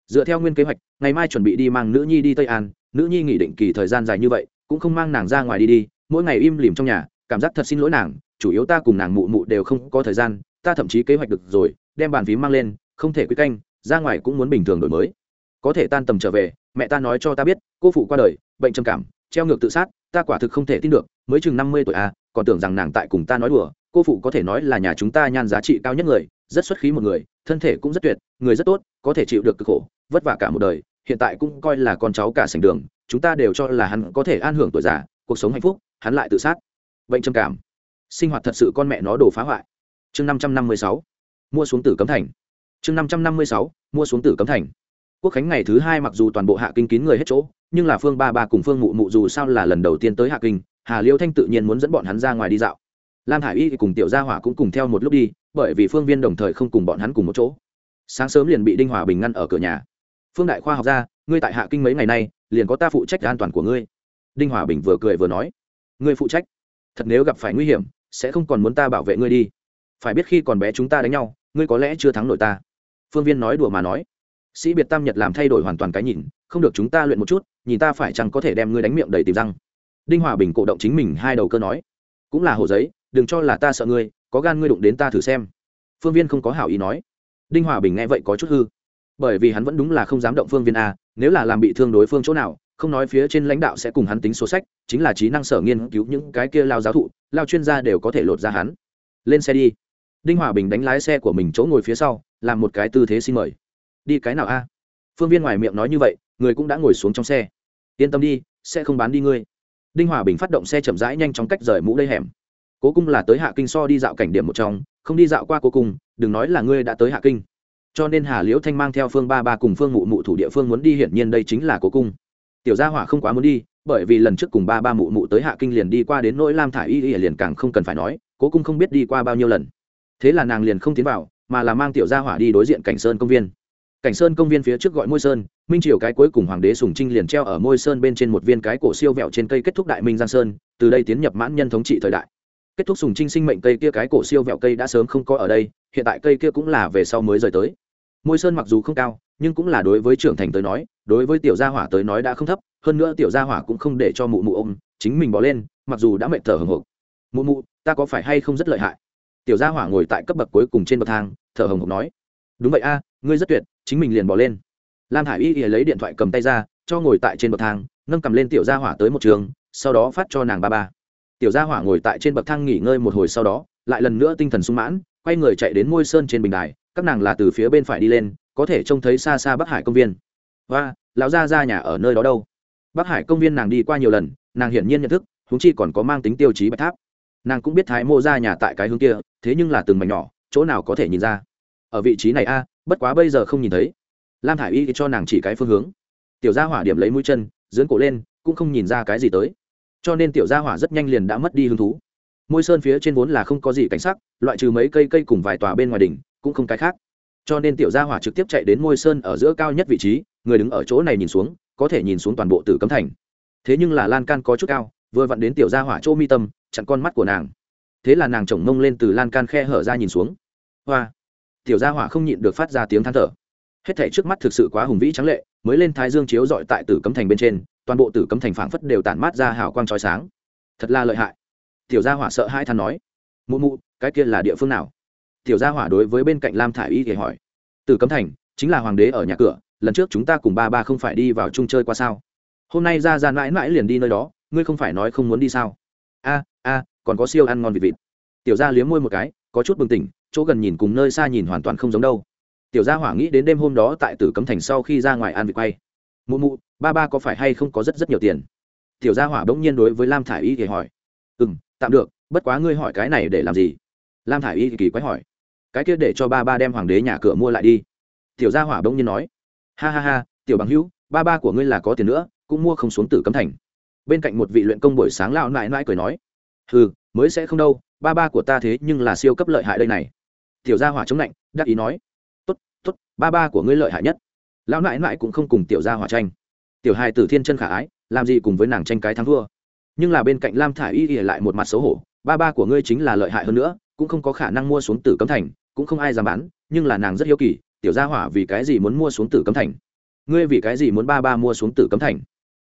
[SPEAKER 1] Dựa theo nguyên kế hoạch, ngày mai chuẩn bị đi mang nữ nhi đi tây an, nữ nhi nghỉ định kỳ thời gian dài như vậy, cũng không mang nàng ra ngoài đi đi, mỗi ngày im lìm trong nhà, cảm giác thật xin lỗi nàng, chủ yếu ta cùng nàng mụ mụ đều không có thời gian, ta thậm chí kế hoạch được rồi, đem bàn phím mang lên, không thể quy canh, ra ngoài cũng muốn bình thường đổi mới. Có thể tan tầm trở về, mẹ ta nói cho ta biết, cô phụ qua đời, bệnh trầm cảm, treo ngược tự sát, ta quả thực không thể tin được, mới chừng năm mươi tuổi à còn tưởng rằng nàng tại cùng ta nói đùa, cô phụ có thể nói là nhà chúng ta nhan giá trị cao nhất người, rất xuất khí một người thân thể cũng rất tuyệt, người rất tốt, có thể chịu được cực khổ, vất vả cả một đời, hiện tại cũng coi là con cháu cả sành đường, chúng ta đều cho là hắn có thể an hưởng tuổi già, cuộc sống hạnh phúc, hắn lại tự sát. Bệnh trầm cảm. Sinh hoạt thật sự con mẹ nó đổ phá hoại. Chương năm trăm năm mươi sáu. Mua xuống tử cấm thành. Chương năm trăm năm mươi sáu. Mua xuống tử cấm thành. Quốc khánh ngày thứ hai mặc dù toàn bộ hạ kinh kín người hết chỗ, nhưng là phương ba ba cùng phương mụ mụ dù sao là lần đầu tiên tới hạ kinh, hà liêu thanh tự nhiên muốn dẫn bọn hắn ra ngoài đi dạo lam hải y thì cùng tiểu gia hỏa cũng cùng theo một lúc đi, bởi vì phương viên đồng thời không cùng bọn hắn cùng một chỗ. Sáng sớm liền bị đinh hòa bình ngăn ở cửa nhà. Phương đại khoa học gia ngươi tại hạ kinh mấy ngày nay, liền có ta phụ trách an toàn của ngươi. Đinh hòa bình vừa cười vừa nói, ngươi phụ trách? Thật nếu gặp phải nguy hiểm, sẽ không còn muốn ta bảo vệ ngươi đi. Phải biết khi còn bé chúng ta đánh nhau, ngươi có lẽ chưa thắng nổi ta. Phương viên nói đùa mà nói. Sĩ biệt tam nhật làm thay đổi hoàn toàn cái nhìn, không được chúng ta luyện một chút, nhìn ta phải chăng có thể đem ngươi đánh miệng đầy tìm răng. Đinh hòa bình cổ động chính mình hai đầu cơ nói. Cũng là hồ giấy đừng cho là ta sợ ngươi, có gan ngươi đụng đến ta thử xem. Phương viên không có hảo ý nói. Đinh hòa bình nghe vậy có chút hư. Bởi vì hắn vẫn đúng là không dám động phương viên a, nếu là làm bị thương đối phương chỗ nào, không nói phía trên lãnh đạo sẽ cùng hắn tính số sách, chính là trí năng sở nghiên cứu những cái kia lao giáo thụ, lao chuyên gia đều có thể lột ra hắn. Lên xe đi. Đinh hòa bình đánh lái xe của mình chỗ ngồi phía sau, làm một cái tư thế xin mời. Đi cái nào a? Phương viên ngoài miệng nói như vậy, người cũng đã ngồi xuống trong xe. Yên tâm đi, sẽ không bán đi ngươi. Đinh hòa bình phát động xe chậm rãi nhanh chóng cách rời mũ lây hẻm cố cung là tới hạ kinh so đi dạo cảnh điểm một trong, không đi dạo qua cố cung, đừng nói là ngươi đã tới hạ kinh. Cho nên hà liễu thanh mang theo phương ba ba cùng phương mụ mụ thủ địa phương muốn đi, hiển nhiên đây chính là cố cung. Tiểu gia hỏa không quá muốn đi, bởi vì lần trước cùng ba ba mụ mụ tới hạ kinh liền đi qua đến nỗi lam thả y y liền càng không cần phải nói, cố cung không biết đi qua bao nhiêu lần. Thế là nàng liền không tiến vào, mà là mang tiểu gia hỏa đi đối diện cảnh sơn công viên. Cảnh sơn công viên phía trước gọi môi sơn, minh triều cái cuối cùng hoàng đế sùng trinh liền treo ở môi sơn bên trên một viên cái cổ siêu vẹo trên cây kết thúc đại minh giang sơn, từ đây tiến nhập mãn nhân thống trị thời đại kết thúc sùng trinh sinh mệnh cây kia cái cổ siêu vẹo cây đã sớm không có ở đây, hiện tại cây kia cũng là về sau mới rời tới. Môi sơn mặc dù không cao, nhưng cũng là đối với trưởng thành tới nói, đối với tiểu gia hỏa tới nói đã không thấp, hơn nữa tiểu gia hỏa cũng không để cho mụ mụ ôm, chính mình bỏ lên, mặc dù đã mệt thở hồng hộc. Mụ mụ, ta có phải hay không rất lợi hại? Tiểu gia hỏa ngồi tại cấp bậc cuối cùng trên bậc thang, thở hồng hộc nói. Đúng vậy a, ngươi rất tuyệt, chính mình liền bỏ lên. Lam hải y lấy điện thoại cầm tay ra, cho ngồi tại trên bậc thang, nâng cầm lên tiểu gia hỏa tới một trường, sau đó phát cho nàng ba ba tiểu gia hỏa ngồi tại trên bậc thang nghỉ ngơi một hồi sau đó, lại lần nữa tinh thần sung mãn, quay người chạy đến môi sơn trên bình đài, các nàng là từ phía bên phải đi lên, có thể trông thấy xa xa bắc hải công viên. Và, lão gia ra nhà ở nơi đó đâu? Bắc hải công viên nàng đi qua nhiều lần, nàng hiển nhiên nhận thức húng chi còn có mang tính tiêu chí bạch tháp. Nàng cũng biết thái mô ra nhà tại cái hướng kia, thế nhưng là từng mảnh nhỏ, chỗ nào có thể nhìn ra? Ở vị trí này a, bất quá bây giờ không nhìn thấy. Lam thả i y cho nàng chỉ cái phương hướng. Tiểu gia hỏa điểm lấy mũi chân dưỡng cổ lên, cũng không nhìn ra cái gì tới cho nên tiểu gia hỏa rất nhanh liền đã mất đi hứng thú. Môi sơn phía trên vốn là không có gì cảnh sắc, loại trừ mấy cây cây cùng vài tòa bên ngoài đỉnh, cũng không cái khác. Cho nên tiểu gia hỏa trực tiếp chạy đến môi sơn ở giữa cao nhất vị trí, người đứng ở chỗ này nhìn xuống, có thể nhìn xuống toàn bộ tử cấm thành. Thế nhưng là lan can có chút cao, vừa vặn đến tiểu gia hỏa chỗ mi tâm, chặn con mắt của nàng. Thế là nàng chồng mông lên từ lan can khe hở ra nhìn xuống. Hoa! Tiểu gia hỏa không nhịn được phát ra tiếng than thở. Hết thảy trước mắt thực sự quá hùng vĩ trắng lệ, mới lên thái dương chiếu dọi tại tử cấm thành bên trên toàn bộ tử cấm thành phảng phất đều tản mát ra hào quang chói sáng. Thật là lợi hại. Tiểu gia hỏa sợ hai than nói. Mụ mụ, cái kia là địa phương nào? Tiểu gia hỏa đối với bên cạnh lam thả i y thì hỏi. Tử cấm thành, chính là hoàng đế ở nhà cửa, lần trước chúng ta cùng ba ba không phải đi vào chung chơi qua sao? Hôm nay ra ra mãi mãi liền đi nơi đó, ngươi không phải nói không muốn đi sao? A a, còn có siêu ăn ngon vịt vịt. Tiểu gia liếm môi một cái, có chút bừng tỉnh, chỗ gần nhìn cùng nơi xa nhìn hoàn toàn không giống đâu. Tiểu gia hỏa nghĩ đến đêm hôm đó tại tử cấm thành sau khi ra ngoài ăn vịt quay mụ mụ, ba ba có phải hay không có rất rất nhiều tiền? Tiểu gia hỏa bỗng nhiên đối với lam thả i y thì hỏi. Ừ m tạm được, bất quá ngươi hỏi cái này để làm gì? Lam thả i y kỳ quái hỏi. Cái kia để cho ba ba đem hoàng đế nhà cửa mua lại đi. Tiểu gia hỏa bỗng nhiên nói. Ha ha ha, tiểu bằng hữu, ba ba của ngươi là có tiền nữa, cũng mua không xuống tử cấm thành. Bên cạnh một vị luyện công buổi sáng lão nại nại cười nói. Ừ mới sẽ không đâu, ba ba của ta thế nhưng là siêu cấp lợi hại đây này. Tiểu gia hỏa chống lạnh, đắc ý nói. Tốt tốt, ba ba của ngươi lợi hại nhất lão nại nại cũng không cùng tiểu gia hỏa tranh. Tiểu hai tử thiên chân khả ái, làm gì cùng với nàng tranh cái thắng thua. Nhưng là bên cạnh lam thả y ỉ lại một mặt xấu hổ, ba ba của ngươi chính là lợi hại hơn nữa, cũng không có khả năng mua xuống tử cấm thành, cũng không ai dám bán, nhưng là nàng rất hiếu kỳ, tiểu gia hỏa vì cái gì muốn mua xuống tử cấm thành? Ngươi vì cái gì muốn ba ba mua xuống tử cấm thành?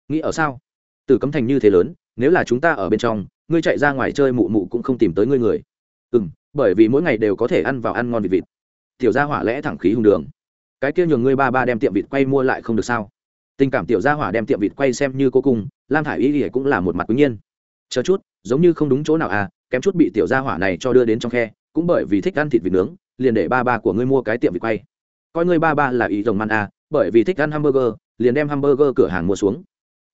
[SPEAKER 1] Nghĩ ở sao? Tử cấm thành như thế lớn, nếu là chúng ta ở bên trong, ngươi chạy ra ngoài chơi mụ mụ cũng không tìm tới ngươi người. Ừ m bởi vì mỗi ngày đều có thể ăn vào ăn ngon vịt vịt. Tiểu gia hỏa lẽ thẳng khí hùng đường cái kia nhường ngươi ba ba đem tiệm vịt quay mua lại không được sao? Tình cảm tiểu gia hỏa đem tiệm vịt quay xem như cô cùng, lam thả i y ỉa cũng là một mặt quý nhiên. Chờ chút giống như không đúng chỗ nào à kém chút bị tiểu gia hỏa này cho đưa đến trong khe cũng bởi vì thích ăn thịt vịt nướng liền để ba ba của ngươi mua cái tiệm vịt quay. Coi ngươi ba ba là ý rồng man à bởi vì thích ăn hamburger liền đem hamburger cửa hàng mua xuống.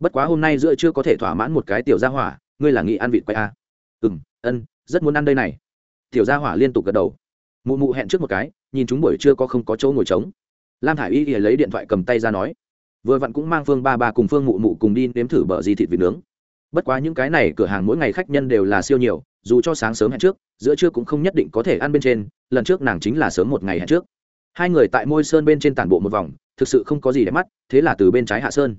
[SPEAKER 1] Bất quá hôm nay giữa chưa có thể thỏa mãn một cái tiểu gia hỏa ngươi là nghĩ ăn vịt quay à. ừ m ân rất muốn ăn đây này. Tiểu gia hỏa liên tục gật đầu. Mụ mụ hẹn trước một cái nhìn chúng buổi trưa có không có chỗ ngồi trống lam thả i y lấy điện thoại cầm tay ra nói, vừa vặn cũng mang phương ba ba cùng phương mụ mụ cùng đi nếm thử bờ gì thịt vịt nướng. Bất quá những cái này cửa hàng mỗi ngày khách nhân đều là siêu nhiều, dù cho sáng sớm hẹn trước, giữa trưa cũng không nhất định có thể ăn bên trên, lần trước nàng chính là sớm một ngày hẹn trước. Hai người tại môi sơn bên trên tản bộ một vòng, thực sự không có gì đẹp mắt, thế là từ bên trái hạ sơn.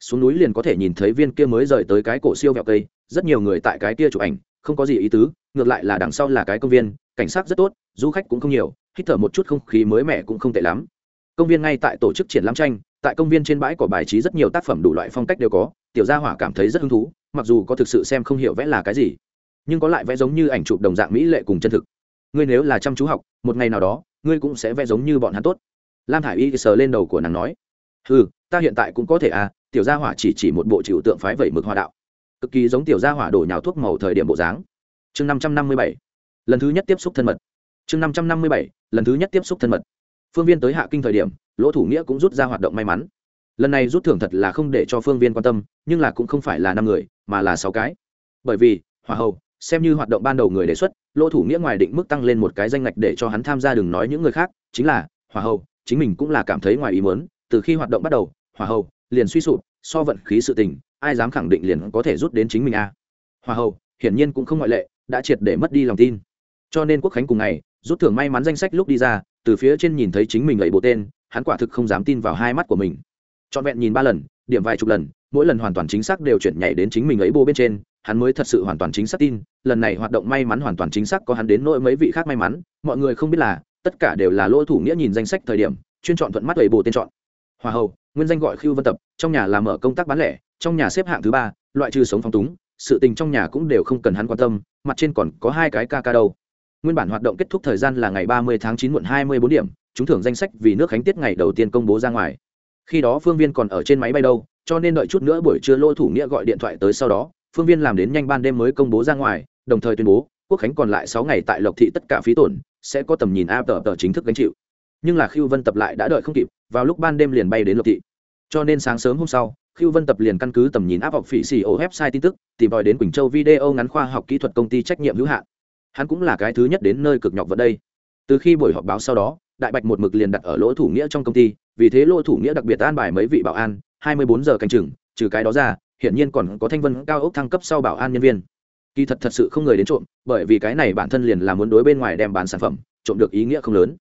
[SPEAKER 1] Xuống núi liền có thể nhìn thấy viên kia mới rời tới cái cổ siêu vẹo cây, rất nhiều người tại cái kia chụp ảnh, không có gì ý tứ, ngược lại là đằng sau là cái công viên, cảnh sát rất tốt, du khách cũng không nhiều, hít thở một chút không khí mới mẻ cũng không tệ lắm công viên ngay tại tổ chức triển lãm tranh, tại công viên trên bãi có bài trí rất nhiều tác phẩm đủ loại phong cách đều có, tiểu gia hỏa cảm thấy rất hứng thú, mặc dù có thực sự xem không hiểu vẽ là cái gì, nhưng có lại vẽ giống như ảnh chụp đồng dạng mỹ lệ cùng chân thực. Ngươi nếu là chăm chú học, một ngày nào đó, ngươi cũng sẽ vẽ giống như bọn hắn tốt. Lam thả i y sờ lên đầu của nàng nói. Ừ ta hiện tại cũng có thể à tiểu gia hỏa chỉ chỉ một bộ chịu tượng phái vẩy mực hoa đạo. Cực kỳ giống tiểu gia hỏa đổ nhào thuốc màu thời điểm bộ dáng. Chương năm trăm năm mươi bảy, lần thứ nhất tiếp xúc thân mật. Chương năm trăm năm mươi bảy, lần thứ nhất tiếp xúc thân mật phương viên tới hạ kinh thời điểm, lỗ thủ nghĩa cũng rút ra hoạt động may mắn. Lần này rút thưởng thật là không để cho phương viên quan tâm, nhưng là cũng không phải là năm người, mà là sáu cái. Bởi vì, hỏa hậu xem như hoạt động ban đầu người đề xuất, lỗ thủ nghĩa ngoài định mức tăng lên một cái danh ngạch để cho hắn tham gia đừng nói những người khác, chính là hỏa hậu chính mình cũng là cảm thấy ngoài ý muốn, từ khi hoạt động bắt đầu, hỏa hậu liền suy sụp, so vận khí sự tình, ai dám khẳng định liền có thể rút đến chính mình a. À. hỏa hậu hiển nhiên cũng không ngoại lệ, đã triệt để mất đi lòng tin. Cho nên quốc khánh cùng ngày rút thưởng may mắn danh sách lúc đi ra, từ phía trên nhìn thấy chính mình lẩy bộ tên, hắn quả thực không dám tin vào hai mắt của mình. Trọn vẹn nhìn ba lần, điểm vài chục lần, mỗi lần hoàn toàn chính xác đều chuyển nhảy đến chính mình ấy bô bên trên, hắn mới thật sự hoàn toàn chính xác tin, lần này hoạt động may mắn hoàn toàn chính xác có hắn đến nỗi mấy vị khác may mắn, mọi người không biết là, tất cả đều là lỗ thủ nghĩa nhìn danh sách thời điểm, chuyên chọn thuận mắt ấy bồ tên chọn. Hoa hậu, nguyên danh gọi khiêu vân tập, trong nhà làm mở công tác bán lẻ, trong nhà xếp hạng thứ ba, loại trừ sống phong túng, sự tình trong nhà cũng đều không cần hắn quan tâm, mặt trên còn có hai cái ca ca đâu nguyên bản hoạt động kết thúc thời gian là ngày ba mươi tháng chín muộn hai mươi bốn điểm chúng thưởng danh sách vì nước khánh tiết ngày đầu tiên công bố ra ngoài. Khi đó phương viên còn ở trên máy bay đâu, cho nên đợi chút nữa buổi trưa lô thủ nghĩa gọi điện thoại tới sau đó, phương viên làm đến nhanh ban đêm mới công bố ra ngoài, đồng thời tuyên bố, quốc khánh còn lại sáu ngày tại lộc thị tất cả phí tổn, sẽ có tầm nhìn a tờ tờ chính thức gánh chịu. Nhưng là khiêu vân tập lại đã đợi không kịp, vào lúc ban đêm liền bay đến lộc thị. Cho nên sáng sớm hôm sau khiêu vân tập liền căn cứ tầm nhìn áp học phỉ xì ổ website tin tức, tìm tòi đến quỳnh châu video ngắn khoa học kỹ thuật công ty trách nhiệm hữu hạn hắn cũng là cái thứ nhất đến nơi cực nhọc vẫn đây. Từ khi buổi họp báo sau đó, đại bạch một mực liền đặt ở lỗ thủ nghĩa trong công ty, vì thế lỗ thủ nghĩa đặc biệt an bài mấy vị bảo an, hai mươi bốn giờ canh chừng, trừ cái đó ra, hiện nhiên còn có thanh vân cao ốc thăng cấp sau bảo an nhân viên. Kỳ thật thật sự không người đến trộm, bởi vì cái này bản thân liền là muốn đối bên ngoài đem bán sản phẩm, trộm được ý nghĩa không lớn.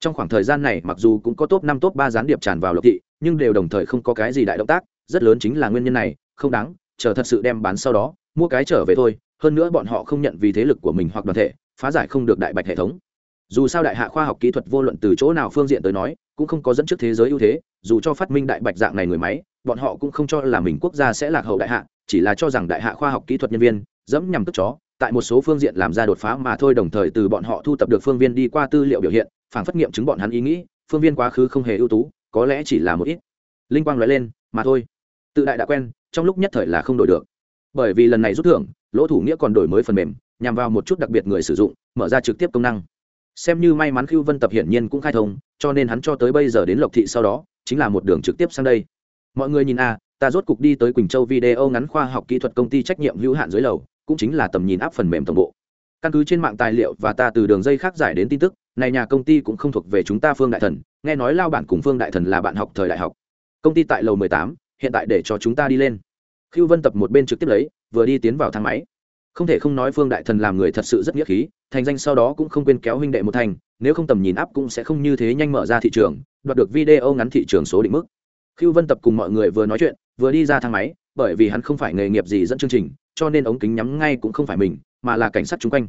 [SPEAKER 1] Trong khoảng thời gian này, mặc dù cũng có top năm, top ba gián điệp tràn vào lộc thị, nhưng đều đồng thời không có cái gì đại động tác, rất lớn chính là nguyên nhân này, không đáng, chờ thật sự đem bán sau đó, mua cái trở về thôi hơn nữa bọn họ không nhận vì thế lực của mình hoặc đoàn thể, phá giải không được đại bạch hệ thống. Dù sao đại hạ khoa học kỹ thuật vô luận từ chỗ nào phương diện tới nói, cũng không có dẫn trước thế giới ưu thế, dù cho phát minh đại bạch dạng này người máy, bọn họ cũng không cho là mình quốc gia sẽ lạc hậu đại hạ, chỉ là cho rằng đại hạ khoa học kỹ thuật nhân viên, dẫm nhằm tức chó, tại một số phương diện làm ra đột phá mà thôi đồng thời từ bọn họ thu tập được phương viên đi qua tư liệu biểu hiện, phản phát nghiệm chứng bọn hắn ý nghĩ, phương viên quá khứ không hề ưu tú, có lẽ chỉ là một ít linh quang nói lên, mà thôi. Tự đại đã quen, trong lúc nhất thời là không đổi được. Bởi vì lần này rút thưởng lỗ thủ nghĩa còn đổi mới phần mềm, nhằm vào một chút đặc biệt người sử dụng, mở ra trực tiếp công năng. Xem như may mắn khiêu vân tập hiển nhiên cũng khai thông, cho nên hắn cho tới bây giờ đến lộc thị sau đó, chính là một đường trực tiếp sang đây. Mọi người nhìn a ta rốt cục đi tới quỳnh châu video ngắn khoa học kỹ thuật công ty trách nhiệm hữu hạn dưới lầu, cũng chính là tầm nhìn áp phần mềm tổng bộ. Căn cứ trên mạng tài liệu và ta từ đường dây khác giải đến tin tức, này nhà công ty cũng không thuộc về chúng ta phương đại thần, nghe nói lao bản cùng phương đại thần là bạn học thời đại học. Công ty tại lầu mười tám, hiện tại để cho chúng ta đi lên khiêu vân tập một bên trực tiếp lấy, vừa đi tiến vào thang máy. Không thể không nói phương đại thần làm người thật sự rất nghĩa khí, thành danh sau đó cũng không quên kéo huynh đệ một thành, nếu không tầm nhìn áp cũng sẽ không như thế nhanh mở ra thị trường, đoạt được video ngắn thị trường số định mức. Khiêu vân tập cùng mọi người vừa nói chuyện, vừa đi ra thang máy, bởi vì hắn không phải nghề nghiệp gì dẫn chương trình, cho nên ống kính nhắm ngay cũng không phải mình, mà là cảnh sát chung quanh.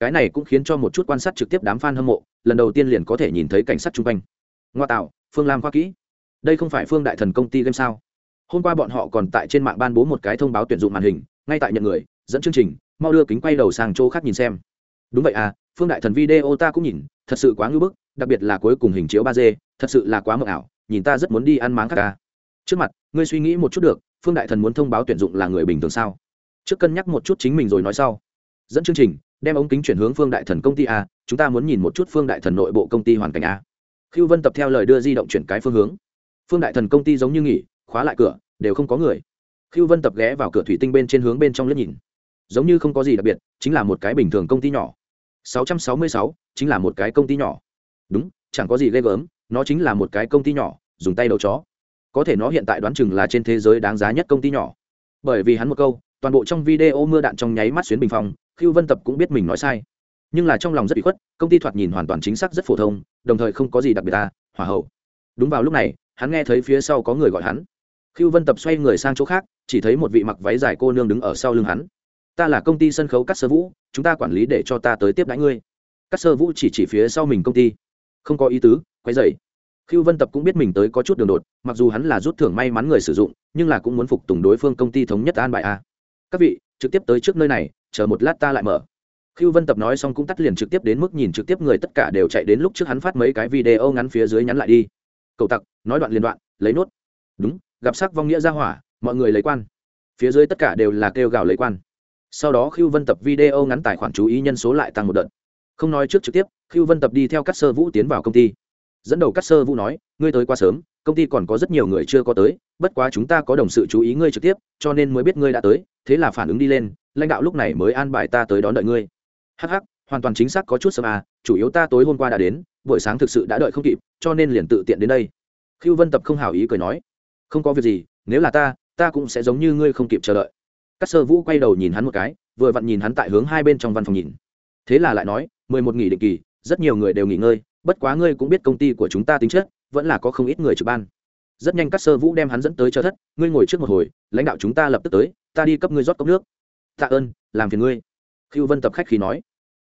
[SPEAKER 1] Cái này cũng khiến cho một chút quan sát trực tiếp đám f a n hâm mộ, lần đầu tiên liền có thể nhìn thấy cảnh sát chung quanh. Ngoa tạo, phương lam khoa kỹ. Đây không phải phương đại thần công ty game sao? Hôm qua bọn họ còn tại trên mạng ban bố một cái thông báo tuyển dụng màn hình, ngay tại nhận người, dẫn chương trình, mau đưa kính quay đầu sang chỗ khác nhìn xem. Đúng vậy à phương đại thần video ta cũng nhìn, thật sự quá ngưỡng bức, đặc biệt là cuối cùng hình chiếu ba d, thật sự là quá mộng ảo, nhìn ta rất muốn đi ăn máng khác ca trước mặt, ngươi suy nghĩ một chút được, phương đại thần muốn thông báo tuyển dụng là người bình thường sao? Trước cân nhắc một chút chính mình rồi nói sau. Dẫn chương trình, đem ống kính chuyển hướng phương đại thần công ty a chúng ta muốn nhìn một chút phương đại thần nội bộ công ty hoàn cảnh a khiêu vân tập theo lời đưa di động chuyển cái phương hướng. Phương đại thần công ty giống như nghỉ khóa lại cửa đều không có người. Khiêu vân tập ghé vào cửa thủy tinh bên trên hướng bên trong liếc nhìn. Giống như không có gì đặc biệt chính là một cái bình thường công ty nhỏ. 666, chính là một cái công ty nhỏ. Đúng chẳng có gì ghê gớm nó chính là một cái công ty nhỏ dùng tay đầu chó. Có thể nó hiện tại đoán chừng là trên thế giới đáng giá nhất công ty nhỏ. Bởi vì hắn một câu toàn bộ trong video mưa đạn trong nháy mắt xuyến bình phòng, khiêu vân tập cũng biết mình nói sai. Nhưng là trong lòng rất bị khuất công ty thoạt nhìn hoàn toàn chính xác rất phổ thông đồng thời không có gì đặc biệt à, ta hỏa hậu. Đúng vào lúc này hắn nghe thấy phía sau có người gọi hắn khiêu vân tập xoay người sang chỗ khác, chỉ thấy một vị mặc váy dài cô nương đứng ở sau lưng hắn. Ta là công ty sân khấu cắt sơ vũ, chúng ta quản lý để cho ta tới tiếp đãi ngươi. Cắt sơ vũ chỉ chỉ phía sau mình công ty. Không có ý tứ quay dậy khiêu vân tập cũng biết mình tới có chút đường đột, mặc dù hắn là rút thưởng may mắn người sử dụng, nhưng là cũng muốn phục tùng đối phương công ty thống nhất an bài a. Các vị, trực tiếp tới trước nơi này, chờ một lát ta lại mở. Khiêu vân tập nói xong cũng tắt liền trực tiếp đến mức nhìn trực tiếp người tất cả đều chạy đến lúc trước hắn phát mấy cái video ngắn phía dưới nhắn lại đi. Cậu tặc, nói đoạn liên đoạn, lấy nốt. Đúng gặp sắc vong nghĩa ra hỏa, mọi người lấy quan. Phía dưới tất cả đều là kêu gào lấy quan. Sau đó khiêu vân tập video ngắn tài khoản chú ý nhân số lại tăng một đợt. Không nói trước trực tiếp khiêu vân tập đi theo các sơ vũ tiến vào công ty. Dẫn đầu các sơ vũ nói, ngươi tới quá sớm, công ty còn có rất nhiều người chưa có tới, bất quá chúng ta có đồng sự chú ý ngươi trực tiếp, cho nên mới biết ngươi đã tới, thế là phản ứng đi lên, lãnh đạo lúc này mới an bài ta tới đón đợi ngươi. Hh hoàn toàn chính xác có chút sớm à chủ yếu ta tối hôm qua đã đến, buổi sáng thực sự đã đợi không kịp, cho nên liền tự tiện đến đây. Khiêu vân tập không hào ý cười nói không có việc gì, nếu là ta ta cũng sẽ giống như ngươi không kịp chờ đợi. Các sơ vũ quay đầu nhìn hắn một cái, vừa vặn nhìn hắn tại hướng hai bên trong văn phòng nhìn. Thế là lại nói, mười một nghỉ định kỳ, rất nhiều người đều nghỉ ngơi, bất quá ngươi cũng biết công ty của chúng ta tính chất, vẫn là có không ít người trực ban. Rất nhanh các sơ vũ đem hắn dẫn tới cho thất, ngươi ngồi trước một hồi, lãnh đạo chúng ta lập tức tới, ta đi cấp ngươi rót cốc nước. Tạ ơn, làm phiền ngươi. Khiêu vân tập khách khí nói.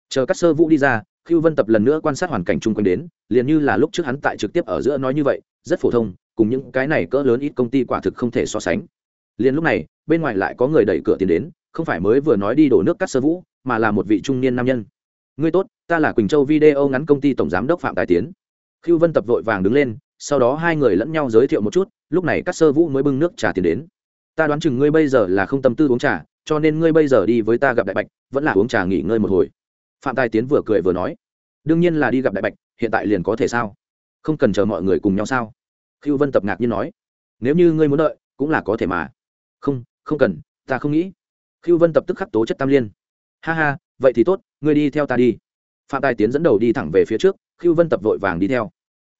[SPEAKER 1] Chờ các sơ vũ đi ra khiêu vân tập lần nữa quan sát hoàn cảnh chung quanh đến, liền như là lúc trước hắn tại trực tiếp ở giữa nói như vậy, rất phổ thông cùng những cái này cỡ lớn ít công ty quả thực không thể so sánh. Liền lúc này, bên ngoài lại có người đẩy cửa tiến đến, không phải mới vừa nói đi đổ nước cắt sơ vũ, mà là một vị trung niên nam nhân. Ngươi tốt, ta là quỳnh châu video ngắn công ty tổng giám đốc phạm tài tiến. Khiêu vân tập vội vàng đứng lên, sau đó hai người lẫn nhau giới thiệu một chút, lúc này cắt sơ vũ mới bưng nước trà tiền đến. Ta đoán chừng ngươi bây giờ là không tâm tư uống trà, cho nên ngươi bây giờ đi với ta gặp đại bạch, vẫn là uống trà nghỉ ngơi một hồi. Phạm tài tiến vừa cười vừa nói. Đương nhiên là đi gặp đại bạch, hiện tại liền có thể sao? Không cần chờ mọi người cùng nhau sao? Khiêu vân tập ngạc nhiên nói, nếu như ngươi muốn đợi, cũng là có thể mà. Không không cần, ta không nghĩ. Khiêu vân tập tức khắc tố chất tam liên. Ha ha, vậy thì tốt, ngươi đi theo ta đi. Phạm tài tiến dẫn đầu đi thẳng về phía trước khiêu vân tập vội vàng đi theo.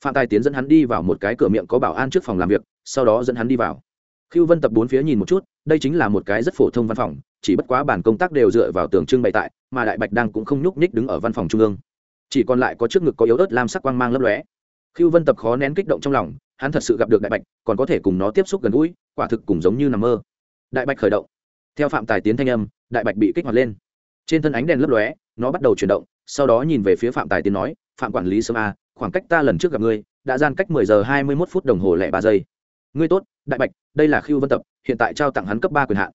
[SPEAKER 1] Phạm tài tiến dẫn hắn đi vào một cái cửa miệng có bảo an trước phòng làm việc, sau đó dẫn hắn đi vào. Khiêu vân tập bốn phía nhìn một chút, đây chính là một cái rất phổ thông văn phòng, chỉ bất quá bản công tác đều dựa vào tường trưng bày tại, mà đại bạch đang cũng không nhúc nhích đứng ở văn phòng trung ương. Chỉ còn lại có trước ngực có yếu ớt lam sắc quang mang lấp lóe. Khiêu vân tập khó nén kích động trong lòng hắn thật sự gặp được đại bạch, còn có thể cùng nó tiếp xúc gần gũi, quả thực cùng giống như nằm mơ. Đại bạch khởi động. Theo phạm tài tiến thanh âm, đại bạch bị kích hoạt lên. Trên thân ánh đèn lấp lóe, nó bắt đầu chuyển động, sau đó nhìn về phía phạm tài tiến nói, phạm quản lý sớm a, khoảng cách ta lần trước gặp ngươi, đã gian cách mười giờ hai mươi mốt phút đồng hồ lẻ ba giây. Ngươi tốt, đại bạch, đây là khiêu vân tập, hiện tại trao tặng hắn cấp ba quyền hạn.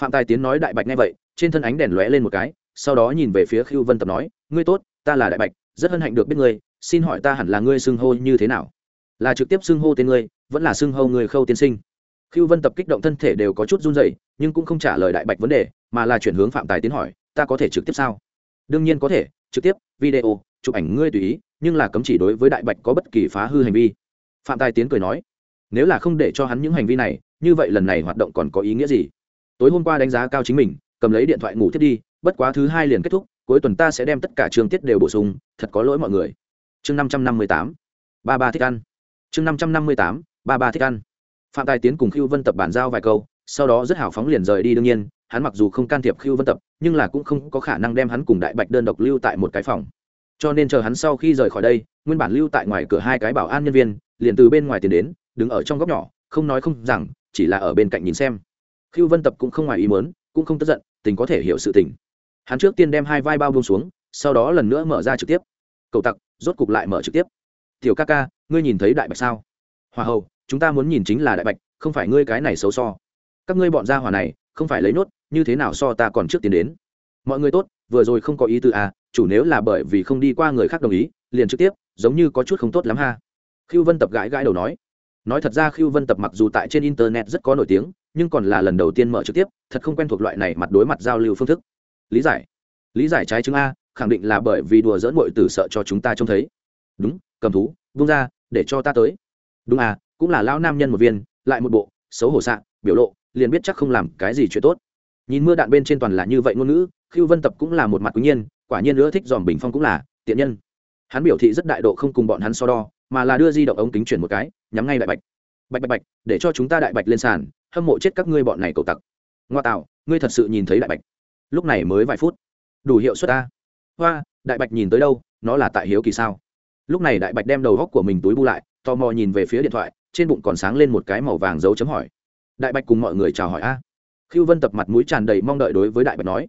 [SPEAKER 1] Phạm tài tiến nói đại bạch nghe vậy, trên thân ánh đèn lóe lên một cái, sau đó nhìn về phía khiêu vân tập nói, ngươi tốt, ta là đại bạch, rất hân hạnh được biết ngươi, xin hỏi ta hẳn là ngươi xưng hô như thế nào? Là trực tiếp xưng hô tên ngươi, vẫn là xưng hô người khâu tiên sinh. Khiêu vân tập kích động thân thể đều có chút run dậy nhưng cũng không trả lời đại bạch vấn đề, mà là chuyển hướng phạm tài tiến hỏi, ta có thể trực tiếp sao? Đương nhiên có thể, trực tiếp, video, chụp ảnh ngươi tùy ý, nhưng là cấm chỉ đối với đại bạch có bất kỳ phá hư hành vi. Phạm tài tiến cười nói, nếu là không để cho hắn những hành vi này, như vậy lần này hoạt động còn có ý nghĩa gì? Tối hôm qua đánh giá cao chính mình, cầm lấy điện thoại ngủ thiết đi, bất quá thứ hai liền kết thúc, cuối tuần ta sẽ đem tất cả trường tiết đều bổ sung, thật có lỗi mọi người. Chương năm trăm năm mươi tám, ba ba thích ăn chương năm trăm năm mươi tám, ba ba thích ăn. Phạm tài tiến cùng khiêu vân tập bàn giao vài câu, sau đó rất hào phóng liền rời đi. Đương nhiên, hắn mặc dù không can thiệp khiêu vân tập, nhưng là cũng không có khả năng đem hắn cùng đại bạch đơn độc lưu tại một cái phòng. Cho nên chờ hắn sau khi rời khỏi đây, nguyên bản lưu tại ngoài cửa hai cái bảo an nhân viên, liền từ bên ngoài tiến đến, đứng ở trong góc nhỏ, không nói không rằng, chỉ là ở bên cạnh nhìn xem. Khiêu vân tập cũng không ngoài ý mớn cũng không tức giận, tình có thể hiểu sự tình. Hắn trước tiên đem hai vai bao buông xuống, sau đó lần nữa mở ra trực tiếp. Cậu tặc, rốt cục lại mở trực tiếp. Tiểu ca ca ngươi nhìn thấy đại bạch sao? Hoa hậu chúng ta muốn nhìn chính là đại bạch, không phải ngươi cái này xấu so. Các ngươi bọn gia hỏa này, không phải lấy nốt, như thế nào so ta còn trước tiến đến? Mọi người tốt, vừa rồi không có ý tư à chủ nếu là bởi vì không đi qua người khác đồng ý, liền trực tiếp, giống như có chút không tốt lắm ha. Khiêu vân tập gãi gãi đầu nói. Nói thật ra khiêu vân tập mặc dù tại trên internet rất có nổi tiếng, nhưng còn là lần đầu tiên mở trực tiếp, thật không quen thuộc loại này mặt đối mặt giao lưu phương thức. Lý giải. Lý giải trái chứng a, khẳng định là bởi vì đùa dỡn bội tử sợ cho chúng ta trông thấy. Đúng, cầm thú vung ra để cho ta tới. Đúng à cũng là lão nam nhân một viên, lại một bộ, xấu hổ xạ, biểu lộ, liền biết chắc không làm cái gì chuyện tốt. Nhìn mưa đạn bên trên toàn là như vậy ngôn ngữ khiêu vân tập cũng là một mặt quý nhiên, quả nhiên nữa thích dòm bình phong cũng là, tiện nhân. Hắn biểu thị rất đại độ không cùng bọn hắn so đo, mà là đưa di động ống kính chuyển một cái, nhắm ngay đại bạch. Bạch bạch bạch, để cho chúng ta đại bạch lên sàn, hâm mộ chết các ngươi bọn này cầu tặc. Ngoa tạo, ngươi thật sự nhìn thấy đại bạch. Lúc này mới vài phút. Đủ hiệu suất ta. Hoa, đại bạch nhìn tới đâu, nó là tại hiếu kỳ sao? Lúc này đại bạch đem đầu góc của mình túi bu lại, tò mò nhìn về phía điện thoại, trên bụng còn sáng lên một cái màu vàng dấu chấm hỏi. Đại bạch cùng mọi người chào hỏi a. À. khiêu vân tập mặt mũi tràn đầy mong đợi đối với đại bạch nói,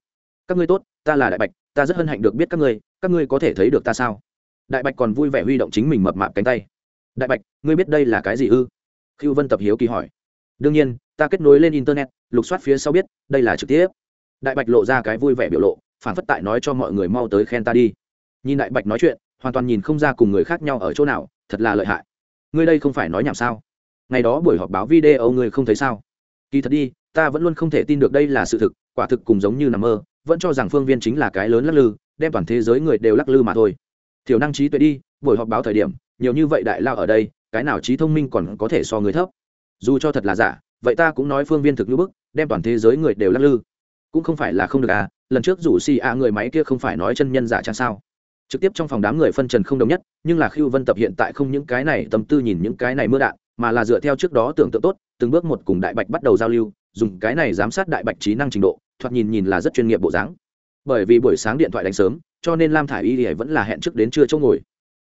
[SPEAKER 1] các ngươi tốt, ta là đại bạch, ta rất hân hạnh được biết các ngươi các ngươi có thể thấy được ta sao? Đại bạch còn vui vẻ huy động chính mình mập mạp cánh tay. Đại bạch, ngươi biết đây là cái gì ư? Khiêu vân tập hiếu kỳ hỏi. Đương nhiên, ta kết nối lên internet, lục soát phía sau biết, đây là trực tiếp. Đại bạch lộ ra cái vui vẻ biểu lộ, phản phất tại nói cho mọi người mau tới khen ta đi. Nhìn đại bạch nói chuyện hoàn toàn nhìn không ra cùng người khác nhau ở chỗ nào, thật là lợi hại. Ngươi đây không phải nói nhảm sao? Ngày đó buổi họp báo video ngươi không thấy sao? Kỳ thật đi, ta vẫn luôn không thể tin được đây là sự thực, quả thực cùng giống như nằm mơ, vẫn cho rằng phương viên chính là cái lớn lắc lư, đem toàn thế giới người đều lắc lư mà thôi. Thiểu năng trí tuệ đi, buổi họp báo thời điểm, nhiều như vậy đại lao ở đây, cái nào trí thông minh còn có thể so người thấp? Dù cho thật là giả, vậy ta cũng nói phương viên thực như bức, đem toàn thế giới người đều lắc lư. Cũng không phải là không được à lần trước rủ xì a người máy kia không phải nói chân nhân giả chăng sao? Trực tiếp trong phòng đám người phân trần không đồng nhất, nhưng là khiêu vân tập hiện tại không những cái này tâm tư nhìn những cái này mưa đạn, mà là dựa theo trước đó tưởng tượng tốt, từng bước một cùng đại bạch bắt đầu giao lưu, dùng cái này giám sát đại bạch trí năng trình độ, thoạt nhìn nhìn là rất chuyên nghiệp bộ dáng. Bởi vì buổi sáng điện thoại đánh sớm, cho nên lam thả i y vẫn là hẹn trước đến trưa chỗ ngồi.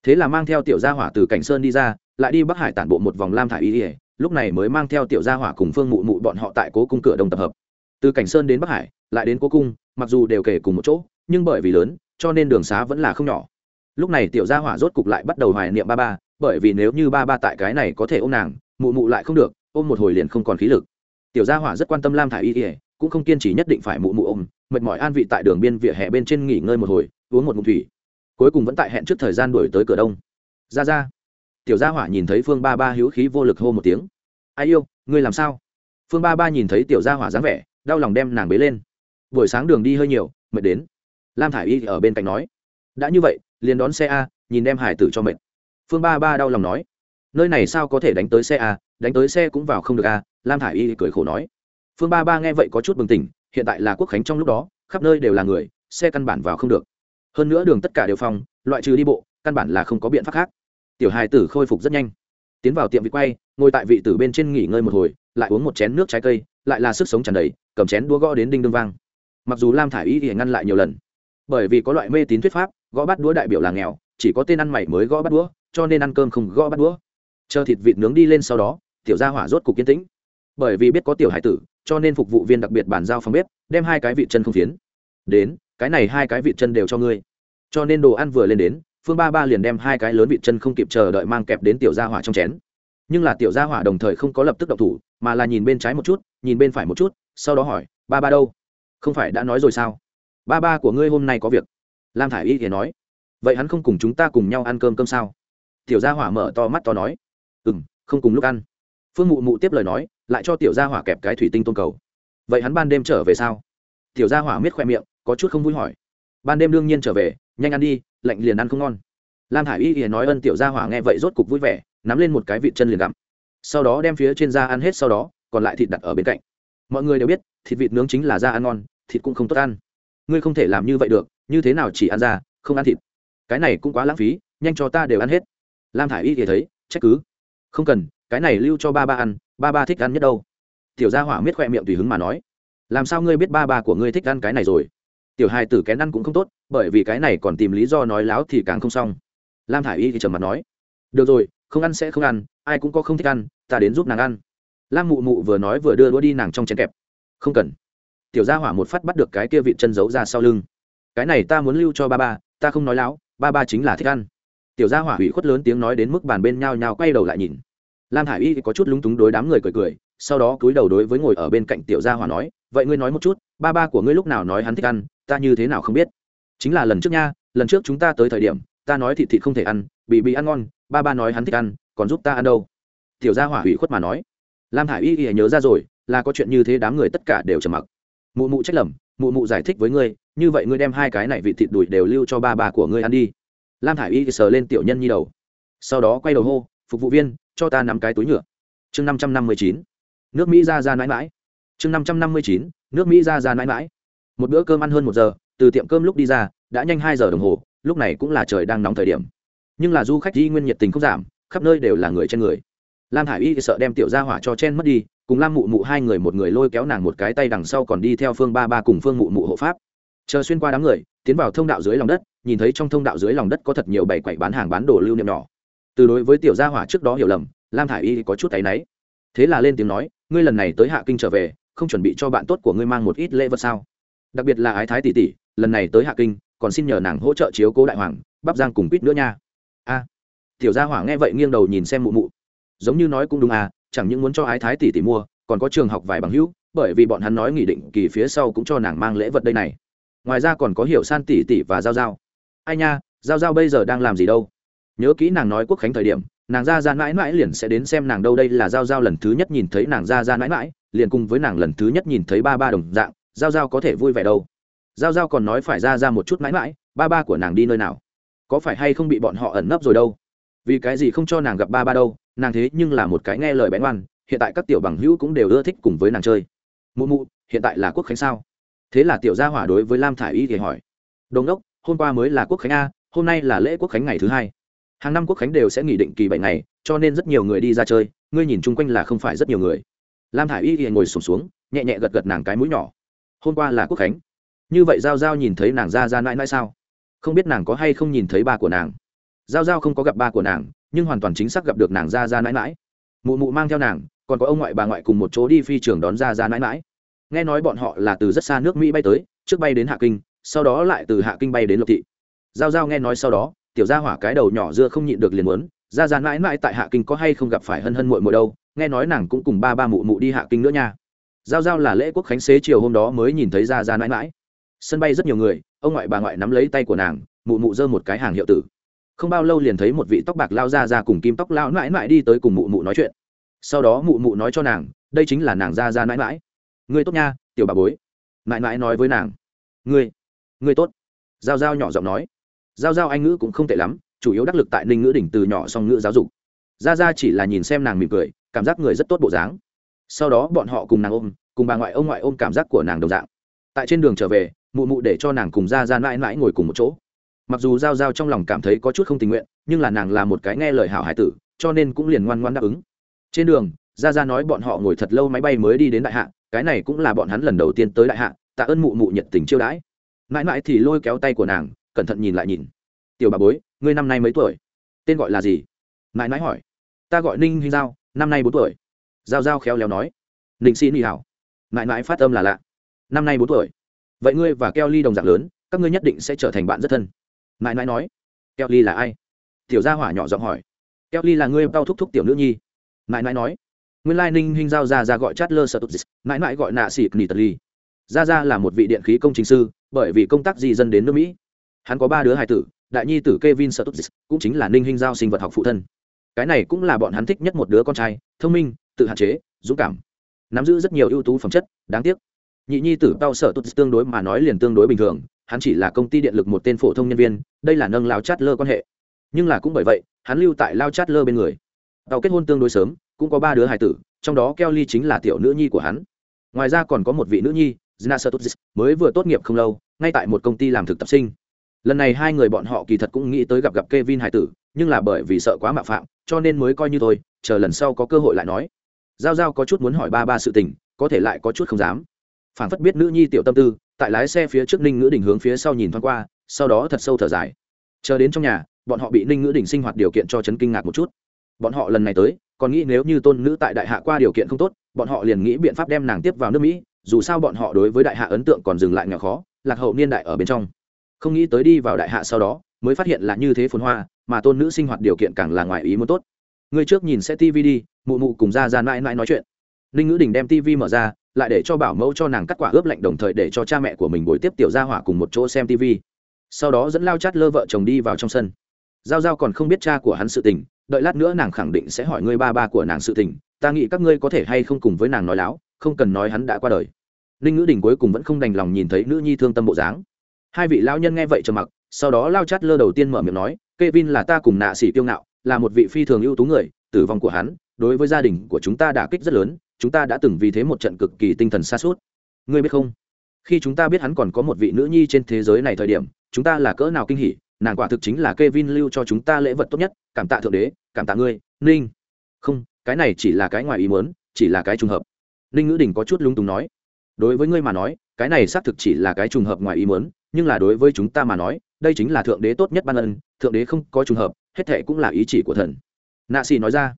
[SPEAKER 1] Thế là mang theo tiểu gia hỏa từ cảnh sơn đi ra, lại đi bắc hải tản bộ một vòng lam thả i y lúc này mới mang theo tiểu gia hỏa cùng phương mụ mụ bọn họ tại cố cung cửa đông tập hợp. Từ cảnh sơn đến bắc hải, lại đến cố cung, mặc dù đều kể cùng một chỗ, nhưng bởi vì lớn cho nên đường xá vẫn là không nhỏ. Lúc này tiểu gia hỏa rốt cục lại bắt đầu hoài niệm ba ba, bởi vì nếu như ba ba tại cái này có thể ôm nàng, mụ mụ lại không được, ôm một hồi liền không còn khí lực. Tiểu gia hỏa rất quan tâm lam thả i y ỉa cũng không kiên trì nhất định phải mụ mụ ôm, mệt mỏi an vị tại đường biên vỉa hè bên trên nghỉ ngơi một hồi, uống một ngụm thủy. Cuối cùng vẫn tại hẹn trước thời gian đuổi tới cửa đông. Ra ra. Tiểu gia hỏa nhìn thấy phương ba ba hữu khí vô lực hô một tiếng. Ai yêu, ngươi làm sao? Phương ba ba nhìn thấy tiểu gia hỏa dáng vẻ, đau lòng đem nàng bế lên. Buổi sáng đường đi hơi nhiều, mệt đến lam thả i y ở bên cạnh nói. Đã như vậy, liền đón xe a, nhìn đem hải tử cho mệt. Phương ba ba đau lòng nói. Nơi này sao có thể đánh tới xe a, đánh tới xe cũng vào không được a, lam thả i y cười khổ nói. Phương ba ba nghe vậy có chút bừng tỉnh, hiện tại là quốc khánh trong lúc đó, khắp nơi đều là người, xe căn bản vào không được. Hơn nữa đường tất cả đều phong, loại trừ đi bộ, căn bản là không có biện pháp khác. Tiểu hài tử khôi phục rất nhanh. Tiến vào tiệm vị quay, ngồi tại vị tử bên trên nghỉ ngơi một hồi, lại uống một chén nước trái cây, lại là sức sống tràn đầy, cầm chén đua gõ đến đinh đương vang. Mặc dù lam thả i y thì ngăn lại nhiều lần bởi vì có loại mê tín thuyết pháp, gõ bắt đũa đại biểu là nghèo, chỉ có tên ăn mày mới gõ bắt đũa, cho nên ăn cơm không gõ bắt đũa. Chờ thịt vịt nướng đi lên sau đó, tiểu gia hỏa rốt cục kiên tĩnh. Bởi vì biết có tiểu hải tử, cho nên phục vụ viên đặc biệt bàn giao phòng bếp, đem hai cái vịt chân không phiến. Đến, cái này hai cái vịt chân đều cho ngươi. Cho nên đồ ăn vừa lên đến, phương ba ba liền đem hai cái lớn vịt chân không kịp chờ đợi mang kẹp đến tiểu gia hỏa trong chén. Nhưng là tiểu gia hỏa đồng thời không có lập tức động thủ, mà là nhìn bên trái một chút, nhìn bên phải một chút, sau đó hỏi, ba ba đâu? Không phải đã nói rồi sao? Ba ba của ngươi hôm nay có việc. Lam thả i y thì nói, vậy hắn không cùng chúng ta cùng nhau ăn cơm cơm sao? Tiểu gia hỏa mở to mắt to nói ừ m không cùng lúc ăn. Phương mụ mụ tiếp lời nói, lại cho tiểu gia hỏa kẹp cái thủy tinh tôn cầu. Vậy hắn ban đêm trở về sao? Tiểu gia hỏa miết khoe miệng, có chút không vui hỏi. Ban đêm đương nhiên trở về, nhanh ăn đi, lạnh liền ăn không ngon. Lam thả i y thì nói ân tiểu gia hỏa nghe vậy rốt cục vui vẻ, nắm lên một cái vịt chân liền gặm. Sau đó đem phía trên da ăn hết sau đó, còn lại thịt đặt ở bên cạnh. Mọi người đều biết, thịt vịt nướng chính là da ăn ngon, thịt cũng không tốt ăn ngươi không thể làm như vậy được, như thế nào chỉ ăn da không ăn thịt. Cái này cũng quá lãng phí, nhanh cho ta đều ăn hết. Lam thả i y thì thấy, trách cứ. Không cần, cái này lưu cho ba ba ăn, ba ba thích ăn nhất đâu. Tiểu gia hỏa miết khoe miệng tùy hứng mà nói. Làm sao ngươi biết ba ba của ngươi thích ăn cái này rồi? Tiểu hai tử kén ăn cũng không tốt, bởi vì cái này còn tìm lý do nói láo thì càng không xong. Lam thả i y thì trầm mặt nói. Được rồi, không ăn sẽ không ăn, ai cũng có không thích ăn, ta đến giúp nàng ăn. Lam mụ mụ vừa nói vừa đưa đũa đi nàng trong chén kẹp. Không cần tiểu gia hỏa một phát bắt được cái kia vị chân giấu ra sau lưng. Cái này ta muốn lưu cho ba ba, ta không nói láo, ba ba chính là thích ăn. Tiểu gia hỏa hủy khuất lớn tiếng nói đến mức bàn bên nhao nhao quay đầu lại nhìn. Lam hải y có chút lúng túng đối đám người cười cười, sau đó cúi đầu đối với ngồi ở bên cạnh tiểu gia hỏa nói, vậy ngươi nói một chút, ba ba của ngươi lúc nào nói hắn thích ăn, ta như thế nào không biết? Chính là lần trước nha, lần trước chúng ta tới thời điểm, ta nói thịt thịt không thể ăn, bị bị ăn ngon, ba ba nói hắn thích ăn, còn giúp ta ăn đâu? Tiểu gia hỏa hủy khuất mà nói. Lam hải y y nhớ ra rồi, là có chuyện như thế đám người tất cả đều trầm mặc mụ mụ trách lầm, mụ mụ giải thích với ngươi, như vậy ngươi đem hai cái này vị thịt đùi đều lưu cho ba bà của ngươi ăn đi. Lam hải y sờ lên tiểu nhân nhi đầu. Sau đó quay đầu hô, phục vụ viên, cho ta nắm cái túi nhựa. Chương năm trăm năm mươi chín, nước mỹ ra ra mãi mãi. Chương năm trăm năm mươi chín, nước mỹ ra ra mãi mãi. Một bữa cơm ăn hơn một giờ, từ tiệm cơm lúc đi ra, đã nhanh hai giờ đồng hồ, lúc này cũng là trời đang nóng thời điểm. Nhưng là du khách di nguyên nhiệt tình không giảm, khắp nơi đều là người trên người lam hải y sợ đem tiểu gia hỏa cho chen mất đi, cùng lam mụ mụ hai người một người lôi kéo nàng một cái tay đằng sau còn đi theo phương ba ba cùng phương mụ mụ hộ pháp. Chờ xuyên qua đám người, tiến vào thông đạo dưới lòng đất, nhìn thấy trong thông đạo dưới lòng đất có thật nhiều bày quậy bán hàng bán đồ lưu niệm nhỏ. Từ đối với tiểu gia hỏa trước đó hiểu lầm, lam thả i y có chút tay náy. Thế là lên tiếng nói, ngươi lần này tới hạ kinh trở về, không chuẩn bị cho bạn tốt của ngươi mang một ít lễ vật sao? Đặc biệt là ái thái tỷ tỷ, lần này tới hạ kinh, còn xin nhờ nàng hỗ trợ chiếu cố đại hoàng, bắp giang cùng quýt nữa nha. A. Tiểu gia hỏa nghe vậy nghiêng đầu nhìn xem mụ mụ giống như nói cũng đúng à chẳng những muốn cho ái thái tỷ tỷ mua, còn có trường học vài bằng hữu, bởi vì bọn hắn nói nghị định kỳ phía sau cũng cho nàng mang lễ vật đây này. Ngoài ra còn có hiểu san tỷ tỷ và giao giao. Ai nha, giao giao bây giờ đang làm gì đâu? Nhớ kỹ nàng nói quốc khánh thời điểm, nàng ra ra mãi mãi liền sẽ đến xem nàng đâu đây là giao giao lần thứ nhất nhìn thấy nàng ra ra mãi mãi, liền cùng với nàng lần thứ nhất nhìn thấy ba ba đồng dạng, giao giao có thể vui vẻ đâu. Giao giao còn nói phải ra ra một chút mãi mãi, ba ba của nàng đi nơi nào? Có phải hay không bị bọn họ ẩn nấp rồi đâu? Vì cái gì không cho nàng gặp ba ba đâu nàng thế nhưng là một cái nghe lời bén ngoan hiện tại các tiểu bằng hữu cũng đều ưa thích cùng với nàng chơi. Mụ mụ hiện tại là quốc khánh sao? Thế là tiểu gia hỏa đối với lam thả i y thì hỏi. Đồn đốc hôm qua mới là quốc khánh a hôm nay là lễ quốc khánh ngày thứ hai. Hàng năm quốc khánh đều sẽ nghỉ định kỳ bảy ngày cho nên rất nhiều người đi ra chơi ngươi nhìn chung quanh là không phải rất nhiều người. Lam thả i y thì ngồi sùng xuống, xuống nhẹ nhẹ gật gật nàng cái mũi nhỏ. Hôm qua là quốc khánh. Như vậy giao giao nhìn thấy nàng ra ra mãi mãi sao? Không biết nàng có hay không nhìn thấy ba của nàng? Giao giao không có gặp ba của nàng, nhưng hoàn toàn chính xác gặp được nàng ra ra mãi mãi. Mụ mụ mang theo nàng, còn có ông ngoại bà ngoại cùng một chỗ đi phi trường đón ra ra mãi mãi. Nghe nói bọn họ là từ rất xa nước mỹ bay tới, trước bay đến hạ kinh, sau đó lại từ hạ kinh bay đến lộc thị. Giao giao nghe nói sau đó, tiểu gia hỏa cái đầu nhỏ dưa không nhịn được liền muốn, ra ra mãi mãi tại hạ kinh có hay không gặp phải hân hân muội muội đâu, nghe nói nàng cũng cùng ba ba mụ mụ đi hạ kinh nữa nha. Giao giao là lễ quốc khánh xế chiều hôm đó mới nhìn thấy ra ra mãi mãi. Sân bay rất nhiều người, ông ngoại bà ngoại nắm lấy tay của nàng, mụ mụ giơ một cái hàng hiệu tử không bao lâu liền thấy một vị tóc bạc lao ra ra cùng kim tóc lao mãi mãi đi tới cùng mụ mụ nói chuyện. Sau đó mụ mụ nói cho nàng, đây chính là nàng ra ra mãi mãi. Ngươi tốt nha, tiểu bà bối. Mãi mãi nói với nàng. Ngươi ngươi tốt. Giao giao nhỏ giọng nói. Giao giao anh ngữ cũng không tệ lắm, chủ yếu đắc lực tại ninh ngữ đỉnh từ nhỏ song ngữ giáo dục. Ra ra chỉ là nhìn xem nàng mỉm cười, cảm giác người rất tốt bộ dáng. Sau đó bọn họ cùng nàng ôm, cùng bà ngoại ông ngoại ôm cảm giác của nàng đồng dạng. Tại trên đường trở về, mụ mụ để cho nàng cùng ra ra mãi mãi ngồi cùng một chỗ mặc dù giao giao trong lòng cảm thấy có chút không tình nguyện, nhưng là nàng là một cái nghe lời hảo hải tử, cho nên cũng liền ngoan ngoan đáp ứng. Trên đường ra ra nói bọn họ ngồi thật lâu máy bay mới đi đến đại hạ, cái này cũng là bọn hắn lần đầu tiên tới đại hạ, tạ ơn mụ mụ nhiệt tình chiêu đãi. Mãi mãi thì lôi kéo tay của nàng, cẩn thận nhìn lại nhìn. Tiểu bà bối, ngươi năm nay mấy tuổi? Tên gọi là gì? Mãi mãi hỏi. Ta gọi ninh huynh giao, năm nay bốn tuổi. Giao giao khéo léo nói. Ninh xin y hảo. Mãi mãi phát âm là lạ. Năm nay bốn tuổi. Vậy ngươi và keo ly đồng dạng lớn, các ngươi nhất định sẽ trở thành bạn rất thân mãi mãi nói, keo ly là ai? Tiểu gia hỏa nhỏ giọng hỏi, keo ly là ngươi bao thúc thúc tiểu nữ nhi? Mãi mãi nói, nguyên lai ninh Hinh giao ra ra gọi chát lơ sợ tụt dịch mãi mãi gọi nạ xịt nỉ tật ly. Ra ra là một vị điện khí công trình sư, bởi vì công tác di dân đến nước mỹ. Hắn có ba đứa hài tử, đại nhi tử kevin sợ tụt dịch cũng chính là ninh Hinh giao sinh vật học phụ thân. Cái này cũng là bọn hắn thích nhất một đứa con trai, thông minh, tự hạn chế, dũng cảm, nắm giữ rất nhiều ưu tú phẩm chất, đáng tiếc. Nhị nhi tử tao sợ tụt tương đối mà nói liền tương đối bình thường hắn chỉ là công ty điện lực một tên phổ thông nhân viên đây là nâng lao chát lơ quan hệ. Nhưng là cũng bởi vậy hắn lưu tại lao chát lơ bên người. Tàu kết hôn tương đối sớm cũng có ba đứa hài tử trong đó kelly chính là tiểu nữ nhi của hắn. Ngoài ra còn có một vị nữ nhi Zina Sotuzis, mới vừa tốt nghiệp không lâu ngay tại một công ty làm thực tập sinh. Lần này hai người bọn họ kỳ thật cũng nghĩ tới gặp gặp Kevin hải tử nhưng là bởi vì sợ quá mạo phạm cho nên mới coi như thôi chờ lần sau có cơ hội lại nói. Giao giao có chút muốn hỏi ba ba sự tình có thể lại có chút không dám. Phản phất biết nữ nhi tiểu tâm tư tại lái xe phía trước ninh ngữ đỉnh hướng phía sau nhìn thoáng qua, sau đó thật sâu thở dài. Chờ đến trong nhà, bọn họ bị ninh ngữ đỉnh sinh hoạt điều kiện cho chấn kinh ngạc một chút. Bọn họ lần này tới, còn nghĩ nếu như tôn nữ tại đại hạ qua điều kiện không tốt, bọn họ liền nghĩ biện pháp đem nàng tiếp vào nước mỹ, dù sao bọn họ đối với đại hạ ấn tượng còn dừng lại nghèo khó, lạc hậu niên đại ở bên trong. Không nghĩ tới đi vào đại hạ sau đó, mới phát hiện là như thế phồn hoa, mà tôn nữ sinh hoạt điều kiện càng là ngoài ý muốn tốt. Người trước nhìn sẽ tv đi, mụ mụ cùng ra ra mãi mãi nói chuyện. Ninh ngữ đình đem tv mở ra lại để cho bảo mẫu cho nàng cắt quả ướp lạnh đồng thời để cho cha mẹ của mình bồi tiếp tiểu gia hỏa cùng một chỗ xem tv sau đó dẫn lao chát lơ vợ chồng đi vào trong sân. Giao giao còn không biết cha của hắn sự tình, đợi lát nữa nàng khẳng định sẽ hỏi ngươi ba ba của nàng sự tình, ta nghĩ các ngươi có thể hay không cùng với nàng nói láo, không cần nói hắn đã qua đời. Ninh ngữ đình cuối cùng vẫn không đành lòng nhìn thấy nữ nhi thương tâm bộ dáng. Hai vị lao nhân nghe vậy trầm mặc, sau đó lao chát lơ đầu tiên mở miệng nói k e vin là ta cùng nạ xỉ kiêu ngạo, là một vị phi thường ưu tú người, tử vong của hắn, đối với gia đình của chúng ta đả kích rất lớn chúng ta đã từng vì thế một trận cực kỳ tinh thần xa suốt ngươi biết không? Khi chúng ta biết hắn còn có một vị nữ nhi trên thế giới này thời điểm, chúng ta là cỡ nào kinh hỉ, nàng quả thực chính là k e vin lưu cho chúng ta lễ vật tốt nhất, cảm tạ thượng đế, cảm tạ ngươi, ninh. Không, cái này chỉ là cái ngoài ý muốn, chỉ là cái trùng hợp. Ninh ngữ đình có chút lung túng nói. Đối với ngươi mà nói, cái này xác thực chỉ là cái trùng hợp ngoài ý muốn, nhưng là đối với chúng ta mà nói, đây chính là thượng đế tốt nhất ban ân, thượng đế không có trùng hợp, hết thệ cũng là ý chỉ của thần. Nạ xì nói ra.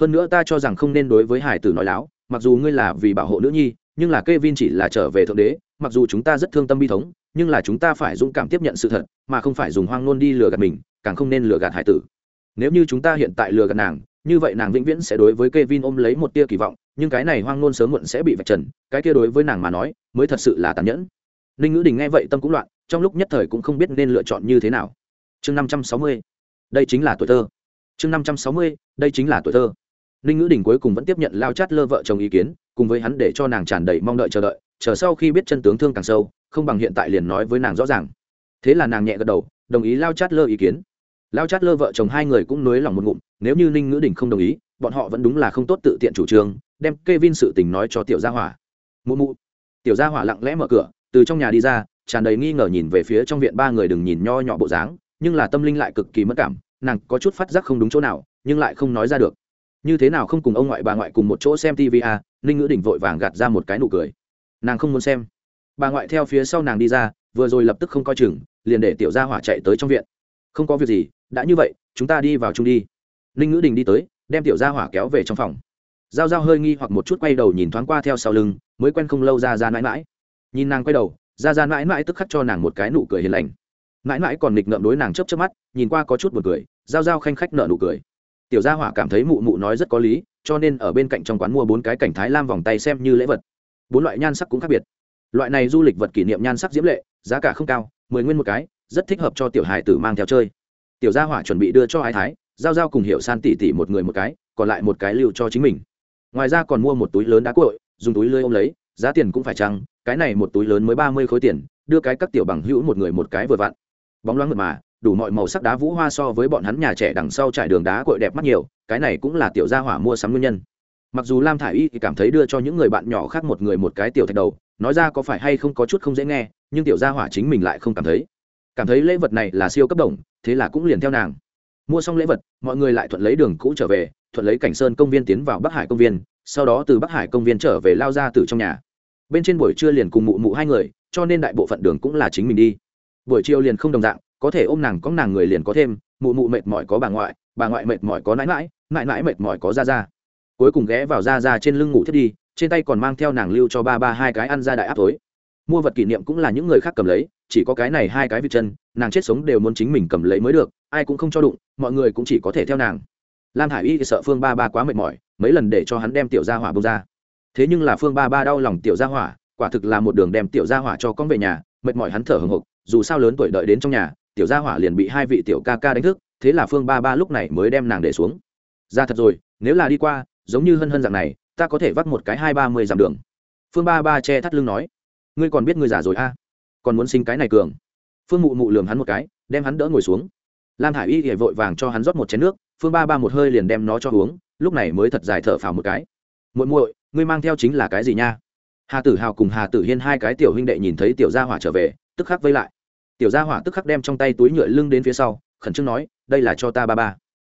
[SPEAKER 1] Hơn nữa ta cho rằng không nên đối với hải tử nói láo mặc dù ngươi là vì bảo hộ nữ nhi, nhưng là k e vin chỉ là trở về thượng đế, mặc dù chúng ta rất thương tâm bi thống, nhưng là chúng ta phải dũng cảm tiếp nhận sự thật, mà không phải dùng hoang ngôn đi lừa gạt mình, càng không nên lừa gạt hải tử. Nếu như chúng ta hiện tại lừa gạt nàng, như vậy nàng vĩnh viễn sẽ đối với k e vin ôm lấy một tia kỳ vọng, nhưng cái này hoang ngôn sớm muộn sẽ bị vạch trần, cái kia đối với nàng mà nói, mới thật sự là tàn nhẫn. Ninh ngữ đình nghe vậy tâm cũng loạn, trong lúc nhất thời cũng không biết nên lựa chọn như thế nào. Chương năm trăm sáu mươi, đây chính là tuổi thơ. Chương năm trăm sáu mươi, đây chính là tuổi thơ ninh ngữ đình cuối cùng vẫn tiếp nhận lao chát lơ vợ chồng ý kiến, cùng với hắn để cho nàng tràn đầy mong đợi chờ đợi, chờ sau khi biết chân tướng thương càng sâu, không bằng hiện tại liền nói với nàng rõ ràng. Thế là nàng nhẹ gật đầu, đồng ý lao chát lơ ý kiến. Lao chát lơ vợ chồng hai người cũng nới lòng một ngụm, nếu như ninh ngữ đình không đồng ý, bọn họ vẫn đúng là không tốt tự tiện chủ trương, đem k e vin sự tình nói cho tiểu gia hỏa. Mụ mụ. Tiểu gia hỏa lặng lẽ mở cửa, từ trong nhà đi ra, tràn đầy nghi ngờ nhìn về phía trong viện ba người đừng nhìn nho nhỏ bộ dáng, nhưng là tâm linh lại cực kỳ mất cảm, nàng có chút phát giác không đúng chỗ nào, nhưng lại không nói ra được như thế nào không cùng ông ngoại bà ngoại cùng một chỗ xem tv à, ninh ngữ đỉnh vội vàng gạt ra một cái nụ cười. Nàng không muốn xem. Bà ngoại theo phía sau nàng đi ra vừa rồi lập tức không coi chừng liền để tiểu gia hỏa chạy tới trong viện. Không có việc gì đã như vậy chúng ta đi vào chung đi. Ninh ngữ đình đi tới đem tiểu gia hỏa kéo về trong phòng. G i a o g i a o hơi nghi hoặc một chút quay đầu nhìn thoáng qua theo sau lưng mới quen không lâu ra ra mãi mãi. Nhìn nàng quay đầu ra ra mãi mãi tức khắc cho nàng một cái nụ cười hiền lành. Mãi mãi còn nghịch ngợm đối nàng chấp chấp mắt nhìn qua có chút một cười g i a o g i a o khanh khách nợ nụ cười tiểu gia hỏa cảm thấy mụ mụ nói rất có lý, cho nên ở bên cạnh trong quán mua bốn cái cảnh thái lam vòng tay xem như lễ vật. Bốn loại nhan sắc cũng khác biệt. Loại này du lịch vật kỷ niệm nhan sắc diễm lệ, giá cả không cao, mười nguyên một cái, rất thích hợp cho tiểu hài tử mang theo chơi. Tiểu gia hỏa chuẩn bị đưa cho ái thái, giao giao cùng hiệu san tỉ tỉ một người một cái, còn lại một cái lưu cho chính mình. Ngoài ra còn mua một túi lớn đá cội dùng túi lưới ôm lấy, giá tiền cũng phải chăng, cái này một túi lớn mới ba mươi khối tiền, đưa cái các tiểu bằng hữu một người một cái vừa vặn. Bóng loáng mượt mà đủ mọi màu sắc đá vũ hoa so với bọn hắn nhà trẻ đằng sau trải đường đá cội đẹp mắt nhiều, cái này cũng là tiểu gia hỏa mua sắm nguyên nhân. Mặc dù lam thả i y thì cảm thấy đưa cho những người bạn nhỏ khác một người một cái tiểu thạch đầu, nói ra có phải hay không có chút không dễ nghe, nhưng tiểu gia hỏa chính mình lại không cảm thấy. Cảm thấy lễ vật này là siêu cấp đồng, thế là cũng liền theo nàng. Mua xong lễ vật, mọi người lại thuận lấy đường cũ trở về, thuận lấy cảnh sơn công viên tiến vào bắc hải công viên, sau đó từ bắc hải công viên trở về lao ra từ trong nhà. Bên trên buổi trưa liền cùng mụ mụ hai người, cho nên đại bộ phận đường cũng là chính mình đi. Buổi chiều liền không đồng dạng có thể ôm nàng có nàng người liền có thêm, mụ mụ mệt mỏi có bà ngoại bà ngoại mệt mỏi có nãi mãi mãi mãi mệt mỏi có ra ra cuối cùng ghé vào ra ra trên lưng ngủ thiết đi, trên tay còn mang theo nàng lưu cho ba ba hai cái ăn ra đại áp tối mua vật kỷ niệm cũng là những người khác cầm lấy, chỉ có cái này hai cái vịt chân, nàng chết sống đều muốn chính mình cầm lấy mới được, ai cũng không cho đụng, mọi người cũng chỉ có thể theo nàng. Lam hải y thì sợ phương ba ba quá mệt mỏi, mấy lần để cho hắn đem tiểu gia hỏa bông ra. Thế nhưng là phương ba ba đau lòng tiểu gia hỏa, quả thực là một đường đem tiểu gia hỏa cho con về nhà, mệt mỏi hắn thở hồng hộc, dù sao lớn tuổi đợi đến trong nhà tiểu gia hỏa liền bị hai vị tiểu ca ca đánh thức, thế là phương ba ba lúc này mới đem nàng để xuống. Ra thật rồi, nếu là đi qua, giống như hân hân dạng này, ta có thể vắt một cái hai ba mươi dặm đường. Phương ba ba che thắt lưng nói, ngươi còn biết ngươi già rồi a? À? còn muốn sinh cái này cường. Phương mụ mụ lường hắn một cái, đem hắn đỡ ngồi xuống. Lam hải y thì vội vàng cho hắn rót một chén nước, phương ba ba một hơi liền đem nó cho uống, lúc này mới thật dài thở phào một cái. Muội muội, ngươi mang theo chính là cái gì nha? Hà tử hào cùng hà tử hiên hai cái tiểu huynh đệ nhìn thấy tiểu gia hỏa trở về, tức khắc vây lại tiểu gia hỏa tức khắc đem trong tay túi nhựa lưng đến phía sau, khẩn trương nói, đây là cho ta ba ba.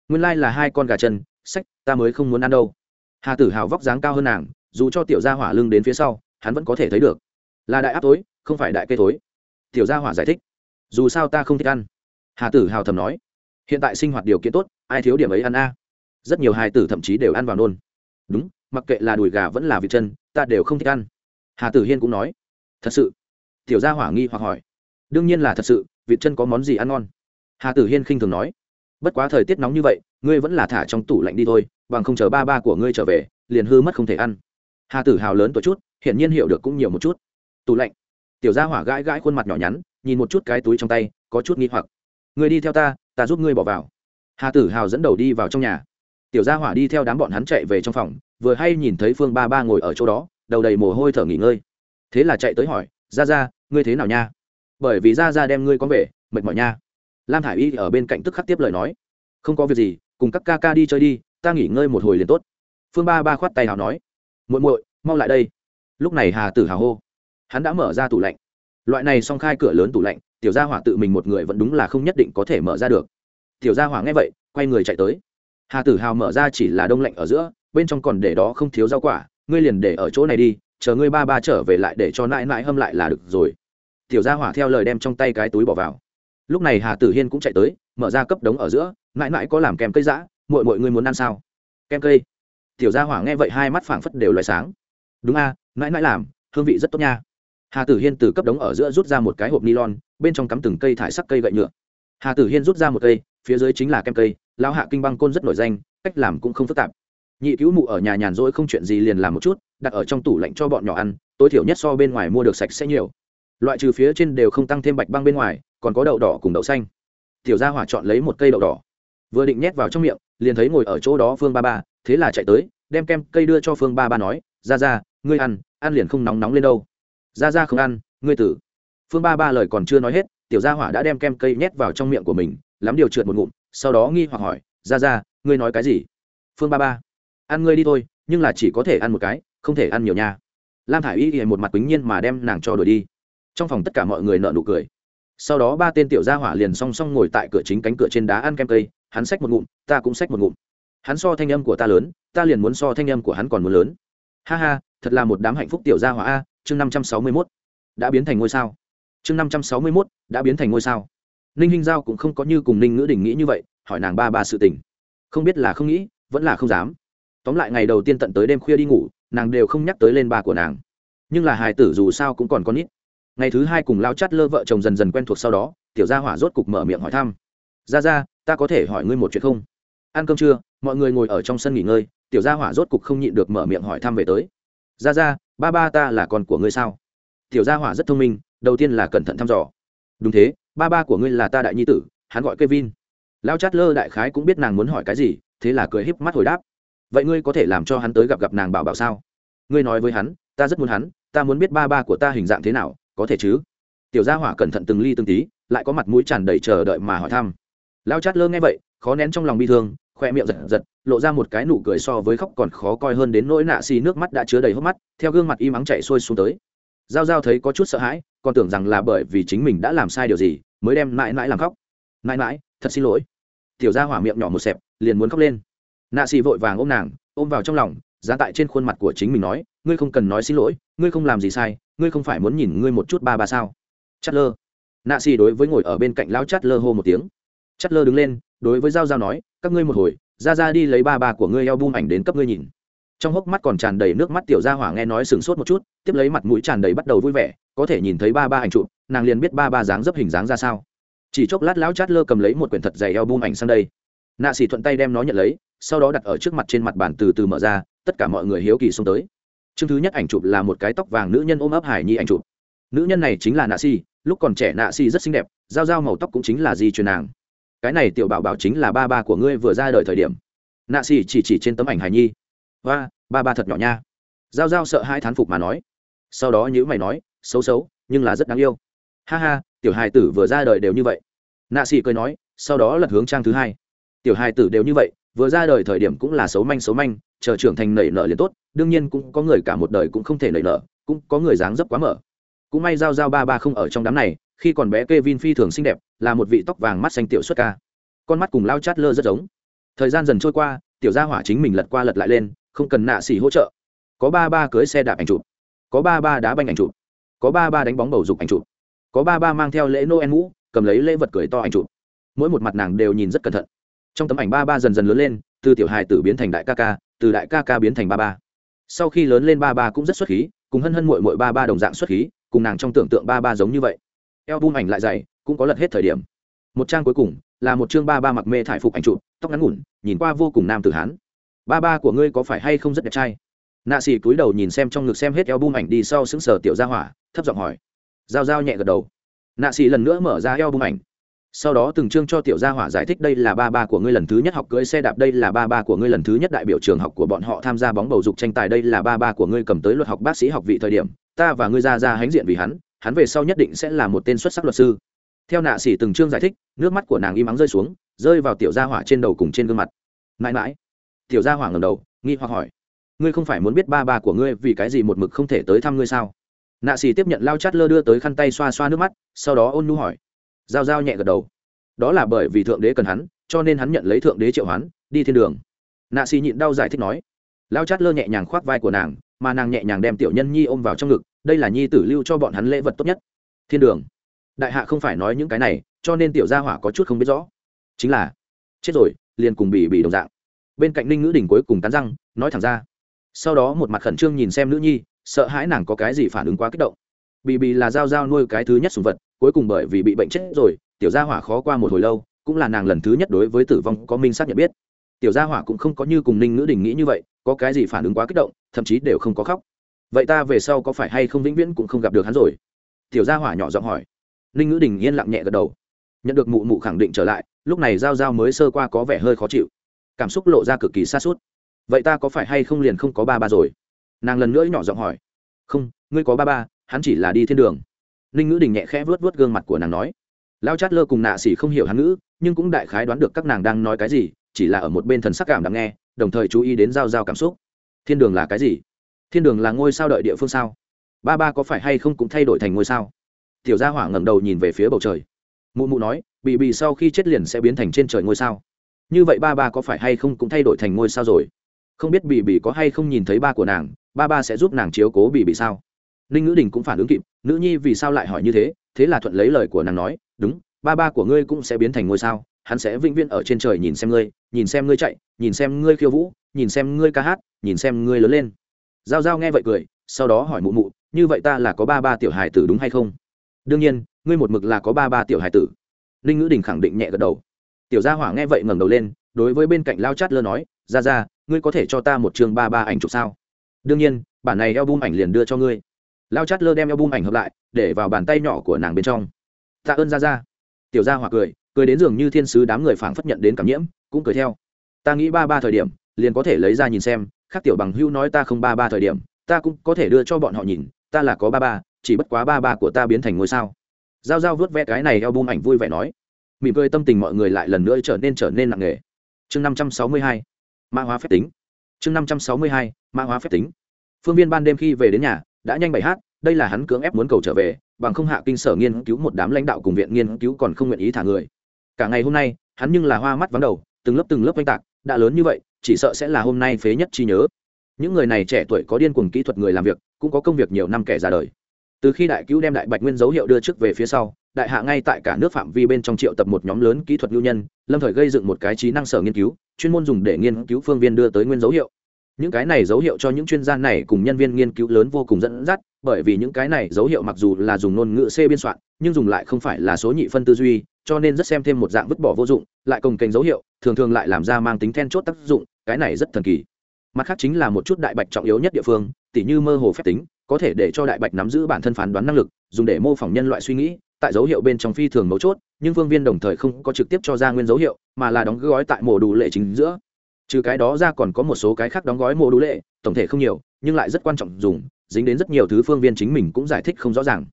[SPEAKER 1] Nguyên lai、like、là hai con gà chân, sách, ta mới không muốn ăn đâu. Hà tử hào vóc dáng cao hơn nàng, dù cho tiểu gia hỏa lưng đến phía sau, hắn vẫn có thể thấy được. Là đại áp tối, không phải đại cây thối tiểu gia hỏa giải thích, dù sao ta không thích ăn. Hà tử hào thầm nói, hiện tại sinh hoạt điều kiện tốt, ai thiếu điểm ấy ăn a? Rất nhiều hài tử thậm chí đều ăn vào nôn. Đúng, mặc kệ là đùi gà vẫn là vịt chân, ta đều không thích ăn. Hà tử hiên cũng nói, thật sự? Tiểu gia hỏa nghi hoặc hỏi đương nhiên là thật sự, vịt chân có món gì ăn ngon? Hà tử hiên khinh thường nói. Bất quá thời tiết nóng như vậy, ngươi vẫn là thả trong tủ lạnh đi thôi, bằng không chờ ba ba của ngươi trở về, liền hư mất không thể ăn. Hà tử hào lớn tuổi chút, hiển nhiên hiểu được cũng nhiều một chút. Tủ lạnh. Tiểu gia hỏa gãi gãi khuôn mặt nhỏ nhắn, nhìn một chút cái túi trong tay, có chút nghi hoặc. Người đi theo ta ta giúp ngươi bỏ vào. Hà tử hào dẫn đầu đi vào trong nhà. Tiểu gia hỏa đi theo đám bọn hắn chạy về trong phòng, vừa hay nhìn thấy phương ba ba ngồi ở chỗ đó, đầu đầy mồ hôi thở nghỉ ngơi. Thế là chạy tới hỏi ra ra ngươi thế nào nha? Bởi vì ra ra đem ngươi con về mệt mỏi nha. Lam thả i y ở bên cạnh tức khắc tiếp lời nói, không có việc gì, cùng các ca ca đi chơi đi, ta nghỉ ngơi một hồi liền tốt. Phương ba ba khoát tay hào nói, muội muội, mau lại đây. Lúc này hà tử hào hô, hắn đã mở ra tủ lạnh. Loại này song khai cửa lớn tủ lạnh, tiểu gia hỏa tự mình một người vẫn đúng là không nhất định có thể mở ra được. Tiểu gia hỏa nghe vậy, quay người chạy tới. Hà tử hào mở ra chỉ là đông lạnh ở giữa, bên trong còn để đó không thiếu rau quả, ngươi liền để ở chỗ này đi, chờ ngươi ba ba trở về lại để cho nãi nãi hâm lại là được rồi tiểu gia hỏa theo lời đem trong tay cái túi bỏ vào. Lúc này hà tử hiên cũng chạy tới mở ra cấp đống ở giữa nãi nãi có làm kem cây giã mọi mọi người muốn ăn sao? Kem cây. Tiểu gia hỏa nghe vậy hai mắt phảng phất đều loài sáng. Đúng a à, nãi nãi làm hương vị rất tốt nha. Hà tử hiên từ cấp đống ở giữa rút ra một cái hộp nylon bên trong cắm từng cây thải sắc cây gậy nhựa. Hà tử hiên rút ra một cây phía dưới chính là kem cây lão hạ kinh băng côn rất nổi danh cách làm cũng không phức tạp. Nhị cứu mụ ở nhà nhàn rỗi không chuyện gì liền làm một chút đặt ở trong tủ lạnh cho bọn nhỏ ăn tối thiểu nhất so bên ngoài mua được sạch sẽ nhiều loại trừ phía trên đều không tăng thêm bạch băng bên ngoài, còn có đậu đỏ cùng đậu xanh. Tiểu gia hỏa chọn lấy một cây đậu đỏ. Vừa định nhét vào trong miệng, liền thấy ngồi ở chỗ đó phương ba ba, thế là chạy tới, đem kem cây đưa cho phương ba ba nói ra ra ngươi ăn ăn liền không nóng nóng lên đâu. Ra ra không ăn, ngươi tử. Phương ba ba lời còn chưa nói hết, tiểu gia hỏa đã đem kem cây nhét vào trong miệng của mình, lắm điều trượt một ngụm, sau đó nghi hoặc hỏi ra ra ngươi nói cái gì? Phương ba ba, ăn ngươi đi thôi, nhưng là chỉ có thể ăn một cái, không thể ăn nhiều nha. Lam thả i y thì một mặt quýnh nhiên mà đem nàng cho đuổi đi trong phòng tất cả mọi người nợ nụ cười. Sau đó ba tên tiểu gia hỏa liền song song ngồi tại cửa chính cánh cửa trên đá ăn kem cây, hắn xách một ngụm, ta cũng xách một ngụm. Hắn so thanh âm của ta lớn, ta liền muốn so thanh âm của hắn còn muốn lớn. Ha ha, thật là một đám hạnh phúc tiểu gia hỏa a, chương năm trăm sáu mươi mốt. Đã biến thành ngôi sao. Chương năm trăm sáu mươi mốt, đã biến thành ngôi sao. Ninh hinh giao cũng không có như cùng ninh ngữ đình nghĩ như vậy, hỏi nàng ba ba sự tình. Không biết là không nghĩ, vẫn là không dám. Tóm lại ngày đầu tiên tận tới đêm khuya đi ngủ, nàng đều không nhắc tới lên ba của nàng. Nhưng là hài tử dù sao cũng còn con ít ngày thứ hai cùng lao Chát lơ vợ chồng dần dần quen thuộc sau đó, tiểu gia hỏa rốt cục mở miệng hỏi thăm. Ra ra ta có thể hỏi ngươi một chuyện không? Ăn cơm trưa mọi người ngồi ở trong sân nghỉ ngơi. Tiểu gia hỏa rốt cục không nhịn được mở miệng hỏi thăm về tới. Ra ra ba ba ta là con của ngươi sao? Tiểu gia hỏa rất thông minh, đầu tiên là cẩn thận thăm dò. Đúng thế, ba ba của ngươi là ta đại nhi tử, hắn gọi kevin. Lao chát lơ đại khái cũng biết nàng muốn hỏi cái gì, thế là cười híp mắt hồi đáp. Vậy ngươi có thể làm cho hắn tới gặp gặp nàng bảo bảo sao? Ngươi nói với hắn, ta rất muốn hắn, ta muốn biết ba ba của ta hình dạng thế nào có thể chứ? Tiểu gia hỏa cẩn thận từng ly từng tí, lại có mặt mũi tràn đầy chờ đợi mà hỏi thăm. Lao chát lơ nghe vậy, khó nén trong lòng bi thương khoe miệng giật giật, lộ ra một cái nụ cười so với khóc còn khó coi hơn đến nỗi nạ xì nước mắt đã chứa đầy hốc mắt, theo gương mặt im ắng chạy xuôi xuống tới. Giao giao thấy có chút sợ hãi, còn tưởng rằng là bởi vì chính mình đã làm sai điều gì, mới đem mãi mãi làm khóc. Mãi mãi, thật xin lỗi. Tiểu ra hỏa miệng nhỏ một xẹp, liền muốn khóc lên. Nạ xì vội vàng ôm nàng, ôm vào trong lòng, giá tại trên khuôn mặt của chính mình nói, ngươi không cần nói xin lỗi, ngươi không làm gì sai ngươi không phải muốn nhìn ngươi một chút ba ba sao? Chát lơ nạ xì đối với ngồi ở bên cạnh lão chát lơ hô một tiếng. Chát lơ đứng lên, đối với giao giao nói, các ngươi một hồi, ra ra đi lấy ba ba của ngươi eo bum ảnh đến cấp ngươi nhìn. Trong hốc mắt còn tràn đầy nước mắt, tiểu gia hỏa nghe nói sừng sốt một chút, tiếp lấy mặt mũi tràn đầy bắt đầu vui vẻ, có thể nhìn thấy ba ba ảnh trụ nàng liền biết ba ba dáng dấp hình dáng ra sao. Chỉ chốc lát lão chát lơ cầm lấy một quyển thật dày eo bum ảnh sang đây. Nạ xì thuận tay đem nó nhận lấy, sau đó đặt ở trước mặt trên mặt bàn từ từ mở ra, tất cả mọi người hiếu kỳ xông tới chương thứ nhất ảnh chụp là một cái tóc vàng nữ nhân ôm ấp hải nhi ảnh chụp. Nữ nhân này chính là nạ si, lúc còn trẻ nạ si rất xinh đẹp dao dao màu tóc cũng chính là di truyền nàng. Cái này tiểu bảo bảo chính là ba ba của ngươi vừa ra đời thời điểm. Nạ si chỉ chỉ trên tấm ảnh hải nhi. Và ba ba thật nhỏ nha. Giao giao sợ hai thán phục mà nói. Sau đó nhữ mày nói, xấu xấu, nhưng là rất đáng yêu. Ha ha, tiểu hài tử vừa ra đời đều như vậy. Nạ xì cười nói, sau đó lật hướng trang thứ hai. Tiểu hài tử đều như vậy, vừa ra đời thời điểm cũng là xấu manh xấu manh chờ trưởng thành nảy nở liền tốt, đương nhiên cũng có người cả một đời cũng không thể nảy nở, cũng có người dáng dấp quá mở. Cũng may giao giao ba ba không ở trong đám này, khi còn bé kê vin phi thường xinh đẹp, là một vị tóc vàng mắt xanh tiểu xuất ca. Con mắt cùng lao chát lơ rất giống. Thời gian dần trôi qua, tiểu gia hỏa chính mình lật qua lật lại lên, không cần nạ xỉ hỗ trợ. Có ba ba cưới xe đạp ảnh chụp. Có ba ba đá banh ảnh chụp. Có ba ba đánh bóng bầu dục ảnh chụp. Có ba ba mang theo lễ noel mũ, cầm lấy lễ vật cười to ảnh chụp. Mỗi một mặt nàng đều nhìn rất cẩn thận. Trong tấm ảnh ba ba dần dần lớn lên, từ tiểu hài tử biến thành đại ca ca từ đại ca ca biến thành ba ba. Sau khi lớn lên ba ba cũng rất xuất khí, cùng hân hân mội mội ba ba đồng dạng xuất khí, cùng nàng trong tưởng tượng ba ba giống như vậy. Eo bung ảnh lại dày, cũng có lật hết thời điểm. Một trang cuối cùng, là một chương ba ba mặc mê thải phục ảnh chụp, tóc ngắn ngủn, nhìn qua vô cùng nam tử hán. Ba ba của ngươi có phải hay không rất đẹp trai? Nạ xì cúi đầu nhìn xem trong ngực xem hết eo bung ảnh đi sau xứng sở tiểu gia hỏa, thấp giọng hỏi. G i a o g i a o nhẹ gật đầu. Nạ xì lần nữa mở ra eo bung ảnh sau đó từng chương cho tiểu gia hỏa giải thích đây là ba ba của ngươi lần thứ nhất học cưỡi xe đạp, đây là ba ba của ngươi lần thứ nhất đại biểu trường học của bọn họ tham gia bóng bầu dục tranh tài, đây là ba ba của ngươi cầm tới luật học bác sĩ học vị thời điểm. Ta và ngươi ra ra hãnh diện vì hắn hắn về sau nhất định sẽ là một tên xuất sắc luật sư. Theo nạ xỉ từng chương giải thích, nước mắt của nàng im ắng rơi xuống, rơi vào tiểu gia hỏa trên đầu cùng trên gương mặt. Mãi mãi, tiểu gia hỏa ngầm đầu, nghi hoặc hỏi, ngươi không phải muốn biết ba ba của ngươi vì cái gì một mực không thể tới thăm ngươi sao? Nạ xỉ tiếp nhận lao chát lơ đưa tới khăn tay xoa xoa nước mắt, sau đó ôn nu hỏi giao giao nhẹ gật đầu. Đó là bởi vì thượng đế cần hắn, cho nên hắn nhận lấy thượng đế triệu hoán, đi thiên đường. Nạ xì nhịn đau giải thích nói. Lao chát lơ nhẹ nhàng khoác vai của nàng, mà nàng nhẹ nhàng đem tiểu nhân nhi ôm vào trong ngực, đây là nhi tử lưu cho bọn hắn lễ vật tốt nhất. Thiên đường. Đại hạ không phải nói những cái này, cho nên tiểu gia hỏa có chút không biết rõ. Chính là, chết rồi, liền cùng bị bị đồng dạng. Bên cạnh ninh ngữ đỉnh cuối cùng cắn răng, nói thẳng ra. Sau đó một mặt khẩn trương nhìn xem nữ nhi, sợ hãi nàng có cái gì phản ứng quá kích động. Bị bị là dao dao nuôi cái thứ nhất sùng vật cuối cùng bởi vì bị bệnh chết rồi, tiểu gia hỏa khó qua một hồi lâu, cũng là nàng lần thứ nhất đối với tử vong có minh xác nhận biết. Tiểu gia hỏa cũng không có như cùng ninh ngữ đình nghĩ như vậy, có cái gì phản ứng quá kích động, thậm chí đều không có khóc. Vậy ta về sau có phải hay không vĩnh viễn cũng không gặp được hắn rồi? Tiểu gia hỏa nhỏ giọng hỏi. Ninh ngữ đình yên lặng nhẹ gật đầu. Nhận được mụ mụ khẳng định trở lại, lúc này giao giao mới sơ qua có vẻ hơi khó chịu. Cảm xúc lộ ra cực kỳ xa suốt vậy ta có phải hay không liền không có ba ba rồi? Nàng lần nữa nhỏ giọng hỏi. Không, ngươi có ba ba, hắn chỉ là đi thiên đường ninh ngữ đình nhẹ khẽ vớt vớt gương mặt của nàng nói, lao chát lơ cùng nạ xỉ không hiểu hắn ngữ, nhưng cũng đại khái đoán được các nàng đang nói cái gì, chỉ là ở một bên thần sắc cảm đáng nghe, đồng thời chú ý đến giao giao cảm xúc. Thiên đường là cái gì? Thiên đường là ngôi sao đợi địa phương sao? Ba ba có phải hay không cũng thay đổi thành ngôi sao? Tiểu gia hỏa ngẩng đầu nhìn về phía bầu trời. Mụ mụ nói bị bị sau khi chết liền sẽ biến thành trên trời ngôi sao. Như vậy ba ba có phải hay không cũng thay đổi thành ngôi sao rồi? Không biết bị bị có hay không nhìn thấy ba của nàng, ba ba sẽ giúp nàng chiếu cố bị bị sao? Ninh ngữ đình cũng phản ứng kịp, nữ nhi, vì sao lại hỏi như thế? Thế là thuận lấy lời của nàng nói, đúng, ba ba của ngươi cũng sẽ biến thành ngôi sao, hắn sẽ vĩnh viễn ở trên trời nhìn xem ngươi, nhìn xem ngươi chạy, nhìn xem ngươi khiêu vũ, nhìn xem ngươi ca hát, nhìn xem ngươi lớn lên. Giao giao nghe vậy cười, sau đó hỏi mụ mụ, như vậy ta là có ba ba tiểu hài tử đúng hay không? Đương nhiên, ngươi một mực là có ba ba tiểu hài tử. Ninh ngữ đình khẳng định nhẹ gật đầu. Tiểu gia hỏa nghe vậy ngẩng đầu lên, đối với bên cạnh lao chát lơ nói ra ra ngươi có thể cho ta một chương ba ba ảnh chụp sao? Đương nhiên, bản này eo bum ảnh liền đưa cho ngươi lao chát lơ đem eo bum ảnh hợp lại, để vào bàn tay nhỏ của nàng bên trong. Tạ ơn ra ra tiểu gia hoặc cười cười đến dường như thiên sứ đám người phảng phất nhận đến cảm nhiễm, cũng cười theo. Ta nghĩ ba ba thời điểm, liền có thể lấy ra nhìn xem, khác tiểu bằng hưu nói ta không ba ba thời điểm, ta cũng có thể đưa cho bọn họ nhìn, ta là có ba ba, chỉ bất quá ba ba của ta biến thành ngôi sao. Giao giao vớt vẽ cái này eo bum ảnh vui vẻ nói. Mỉm cười tâm tình mọi người lại lần nữa trở nên trở nên nặng nề. Chương năm trăm sáu mươi hai, mã hóa phép tính. Chương năm trăm sáu mươi hai, mã hóa phép tính. Phương viên ban đêm khi về đến nhà, đã nhanh bảy hát đây là hắn cưỡng ép muốn cầu trở về, bằng không hạ kinh sở nghiên cứu một đám lãnh đạo cùng viện nghiên cứu còn không nguyện ý thả người. Cả ngày hôm nay, hắn nhưng là hoa mắt vắng đầu, từng lớp từng lớp oanh tạc, đã lớn như vậy, chỉ sợ sẽ là hôm nay phế nhất chi nhớ. Những người này trẻ tuổi có điên cuồng kỹ thuật người làm việc, cũng có công việc nhiều năm kẻ ra đời. Từ khi đại cứu đem đại bạch nguyên dấu hiệu đưa trước về phía sau, đại hạ ngay tại cả nước phạm vi bên trong triệu tập một nhóm lớn kỹ thuật lưu nhân, lâm thời gây dựng một cái trí năng sở nghiên cứu, chuyên môn dùng để nghiên cứu phương viên đưa tới nguyên dấu hiệu. Những cái này dấu hiệu cho những chuyên gia này cùng nhân viên nghiên cứu lớn vô cùng dẫn dắt bởi vì những cái này dấu hiệu mặc dù là dùng ngôn ngữ c biên soạn, nhưng dùng lại không phải là số nhị phân tư duy, cho nên rất xem thêm một dạng vứt bỏ vô dụng, lại cồng kềnh dấu hiệu, thường thường lại làm ra mang tính then chốt tác dụng, cái này rất thần kỳ. Mặt khác chính là một chút đại bạch trọng yếu nhất địa phương, tỉ như mơ hồ phép tính, có thể để cho đại bạch nắm giữ bản thân phán đoán năng lực, dùng để mô phỏng nhân loại suy nghĩ, tại dấu hiệu bên trong phi thường mấu chốt, nhưng vương viên đồng thời không có trực tiếp cho ra nguyên dấu hiệu, mà là đóng gói tại mổ đủ lệ chính giữa. Trừ cái đó ra còn có một số cái khác đóng gói mổ đủ lệ, tổng thể không nhiều, nhưng lại rất quan trọng dùng dính đến rất nhiều thứ phương viên chính mình cũng giải thích không rõ ràng.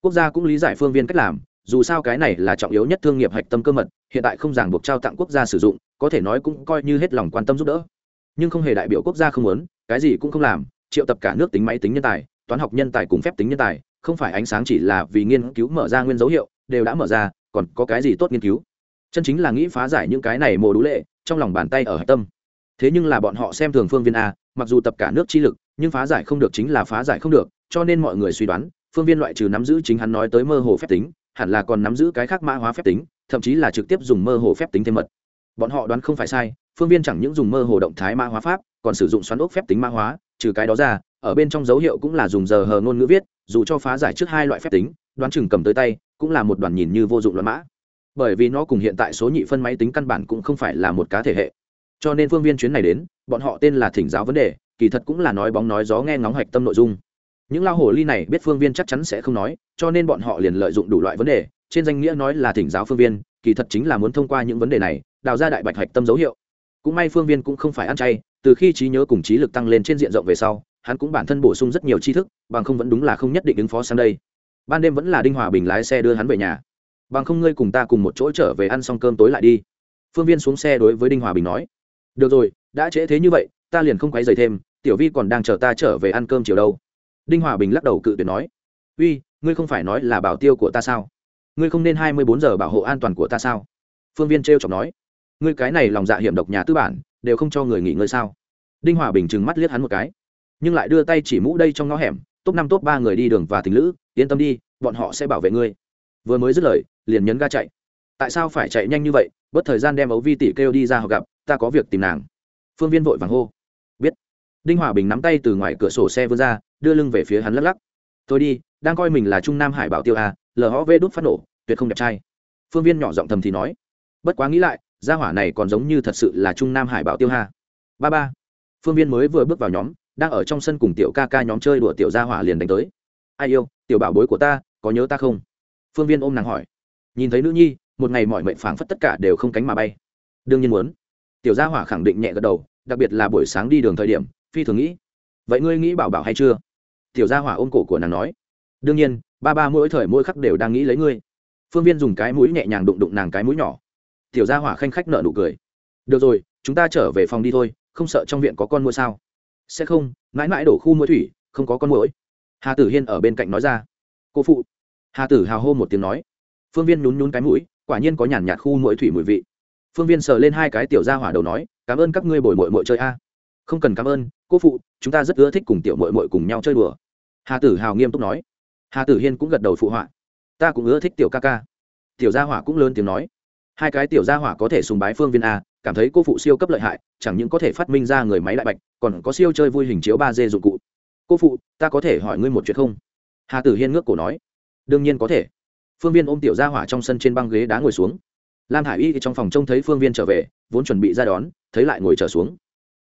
[SPEAKER 1] Quốc gia cũng lý giải phương viên cách làm, dù sao cái này là trọng yếu nhất thương nghiệp hạch tâm cơ mật, hiện tại không ràng buộc trao tặng quốc gia sử dụng, có thể nói cũng coi như hết lòng quan tâm giúp đỡ. Nhưng không hề đại biểu quốc gia không muốn, cái gì cũng không làm, triệu tập cả nước tính máy tính nhân tài, toán học nhân tài cùng phép tính nhân tài, không phải ánh sáng chỉ là vì nghiên cứu mở ra nguyên dấu hiệu, đều đã mở ra, còn có cái gì tốt nghiên cứu? Chân chính là nghĩ phá giải những cái này mồ đũ lệ, trong lòng bàn tay ở hạch tâm thế nhưng là bọn họ xem thường phương viên a, mặc dù tập cả nước chi lực, nhưng phá giải không được chính là phá giải không được, cho nên mọi người suy đoán, phương viên loại trừ nắm giữ chính hắn nói tới mơ hồ phép tính, hẳn là còn nắm giữ cái khác mã hóa phép tính, thậm chí là trực tiếp dùng mơ hồ phép tính thêm mật. Bọn họ đoán không phải sai, phương viên chẳng những dùng mơ hồ động thái mã hóa pháp, còn sử dụng xoắn ốc phép tính mã hóa, trừ cái đó ra, ở bên trong dấu hiệu cũng là dùng giờ hờ ngôn ngữ viết, dù cho phá giải trước hai loại phép tính, đoán chừng cầm tới tay, cũng là một đoàn nhìn như vô dụng luận mã. Bởi vì nó cùng hiện tại số nhị phân máy tính căn bản cũng không phải là một cá thể hệ cho nên phương viên chuyến này đến, bọn họ tên là thỉnh giáo vấn đề, kỳ thật cũng là nói bóng nói gió nghe ngóng hạch tâm nội dung. Những lao hồ ly này biết phương viên chắc chắn sẽ không nói, cho nên bọn họ liền lợi dụng đủ loại vấn đề, trên danh nghĩa nói là thỉnh giáo phương viên, kỳ thật chính là muốn thông qua những vấn đề này, đào ra đại bạch hạch tâm dấu hiệu. Cũng may phương viên cũng không phải ăn chay, từ khi trí nhớ cùng trí lực tăng lên trên diện rộng về sau, hắn cũng bản thân bổ sung rất nhiều tri thức, bằng không vẫn đúng là không nhất định ứng phó sang đây. Ban đêm vẫn là đinh hòa bình lái xe đưa hắn về nhà. Bằng không ngươi cùng ta cùng một chỗ trở về ăn xong cơm tối lại đi. Phương viên xuống xe đối với đinh hòa bình nói được rồi, đã trễ thế như vậy, ta liền không quấy dày thêm, tiểu vi còn đang chờ ta trở về ăn cơm chiều đâu. Đinh hòa bình lắc đầu cự tuyệt nói. Uy, ngươi không phải nói là bảo tiêu của ta sao? Ngươi không nên hai mươi bốn giờ bảo hộ an toàn của ta sao? Phương viên t r e o chọc nói. Ngươi cái này lòng dạ hiểm độc nhà tư bản, đều không cho người nghỉ ngơi sao? Đinh hòa bình trừng mắt liếc hắn một cái. Nhưng lại đưa tay chỉ mũ đây trong ngõ hẻm, top năm, top ba người đi đường và tình lữ, yên tâm đi, bọn họ sẽ bảo vệ ngươi. Vừa mới dứt lời, liền nhấn ga chạy. Tại sao phải chạy nhanh như vậy? Bớt thời gian đem ấu vi tỷ kêu đi ra họ gặp ta có việc tìm nàng. Phương viên vội vàng hô. Biết. Đinh hòa bình nắm tay từ ngoài cửa sổ xe vươn ra, đưa lưng về phía hắn lắc lắc. Tôi đi, đang coi mình là trung nam hải bảo tiêu à, a lhv đút phát nổ, tuyệt không đẹp trai. Phương viên nhỏ giọng thầm thì nói. Bất quá nghĩ lại, gia hỏa này còn giống như thật sự là trung nam hải bảo tiêu ha. Ba ba. Phương viên mới vừa bước vào nhóm, đang ở trong sân cùng tiểu ca ca nhóm chơi đùa tiểu gia hỏa liền đánh tới. Ai yêu, tiểu bảo bối của ta, có nhớ ta không? Phương viên ôm nàng hỏi. Nhìn thấy nữ nhi, một ngày mọi mệnh phảng phất tất cả đều không cánh mà bay. Đương nhiên muốn tiểu gia hỏa khẳng định nhẹ gật đầu, đặc biệt là buổi sáng đi đường thời điểm, phi thường nghĩ, vậy ngươi nghĩ bảo bảo hay chưa? Tiểu gia hỏa ôm cổ của nàng nói, đương nhiên, ba ba mỗi thời mỗi khắc đều đang nghĩ lấy ngươi. Phương viên dùng cái mũi nhẹ nhàng đụng đụng nàng cái mũi nhỏ. Tiểu gia hỏa khanh khách nợ nụ cười, được rồi, chúng ta trở về phòng đi thôi, không sợ trong viện có con mũi sao? Sẽ không, mãi mãi đổ khu mũi thủy, không có con mũi hà tử hiên ở bên cạnh nói ra. Cô phụ. Hà tử hào hô một tiếng nói. Phương viên nhún nhún cái mũi, quả nhiên có nhàn nhạt khu mũi thủy mùi vị phương viên sờ lên hai cái tiểu gia hỏa đầu nói, cảm ơn các ngươi bồi mội mội chơi a. Không cần cảm ơn, cô phụ, chúng ta rất ưa thích cùng tiểu mội mội cùng nhau chơi đùa. Hà tử hào nghiêm túc nói. Hà tử hiên cũng gật đầu phụ họa. Ta cũng ưa thích tiểu ca ca. Tiểu gia hỏa cũng lớn tiếng nói. Hai cái tiểu gia hỏa có thể sùng bái phương viên a, cảm thấy cô phụ siêu cấp lợi hại, chẳng những có thể phát minh ra người máy đại bạch, còn có siêu chơi vui hình chiếu ba d dụng cụ. Cô phụ, ta có thể hỏi ngươi một chuyện không? Hà tử hiên ngước cổ nói. Đương nhiên có thể. Phương viên ôm tiểu gia hỏa trong sân trên băng ghế đá ngồi xuống lam hải y trong phòng trông thấy phương viên trở về, vốn chuẩn bị ra đón, thấy lại ngồi trở xuống.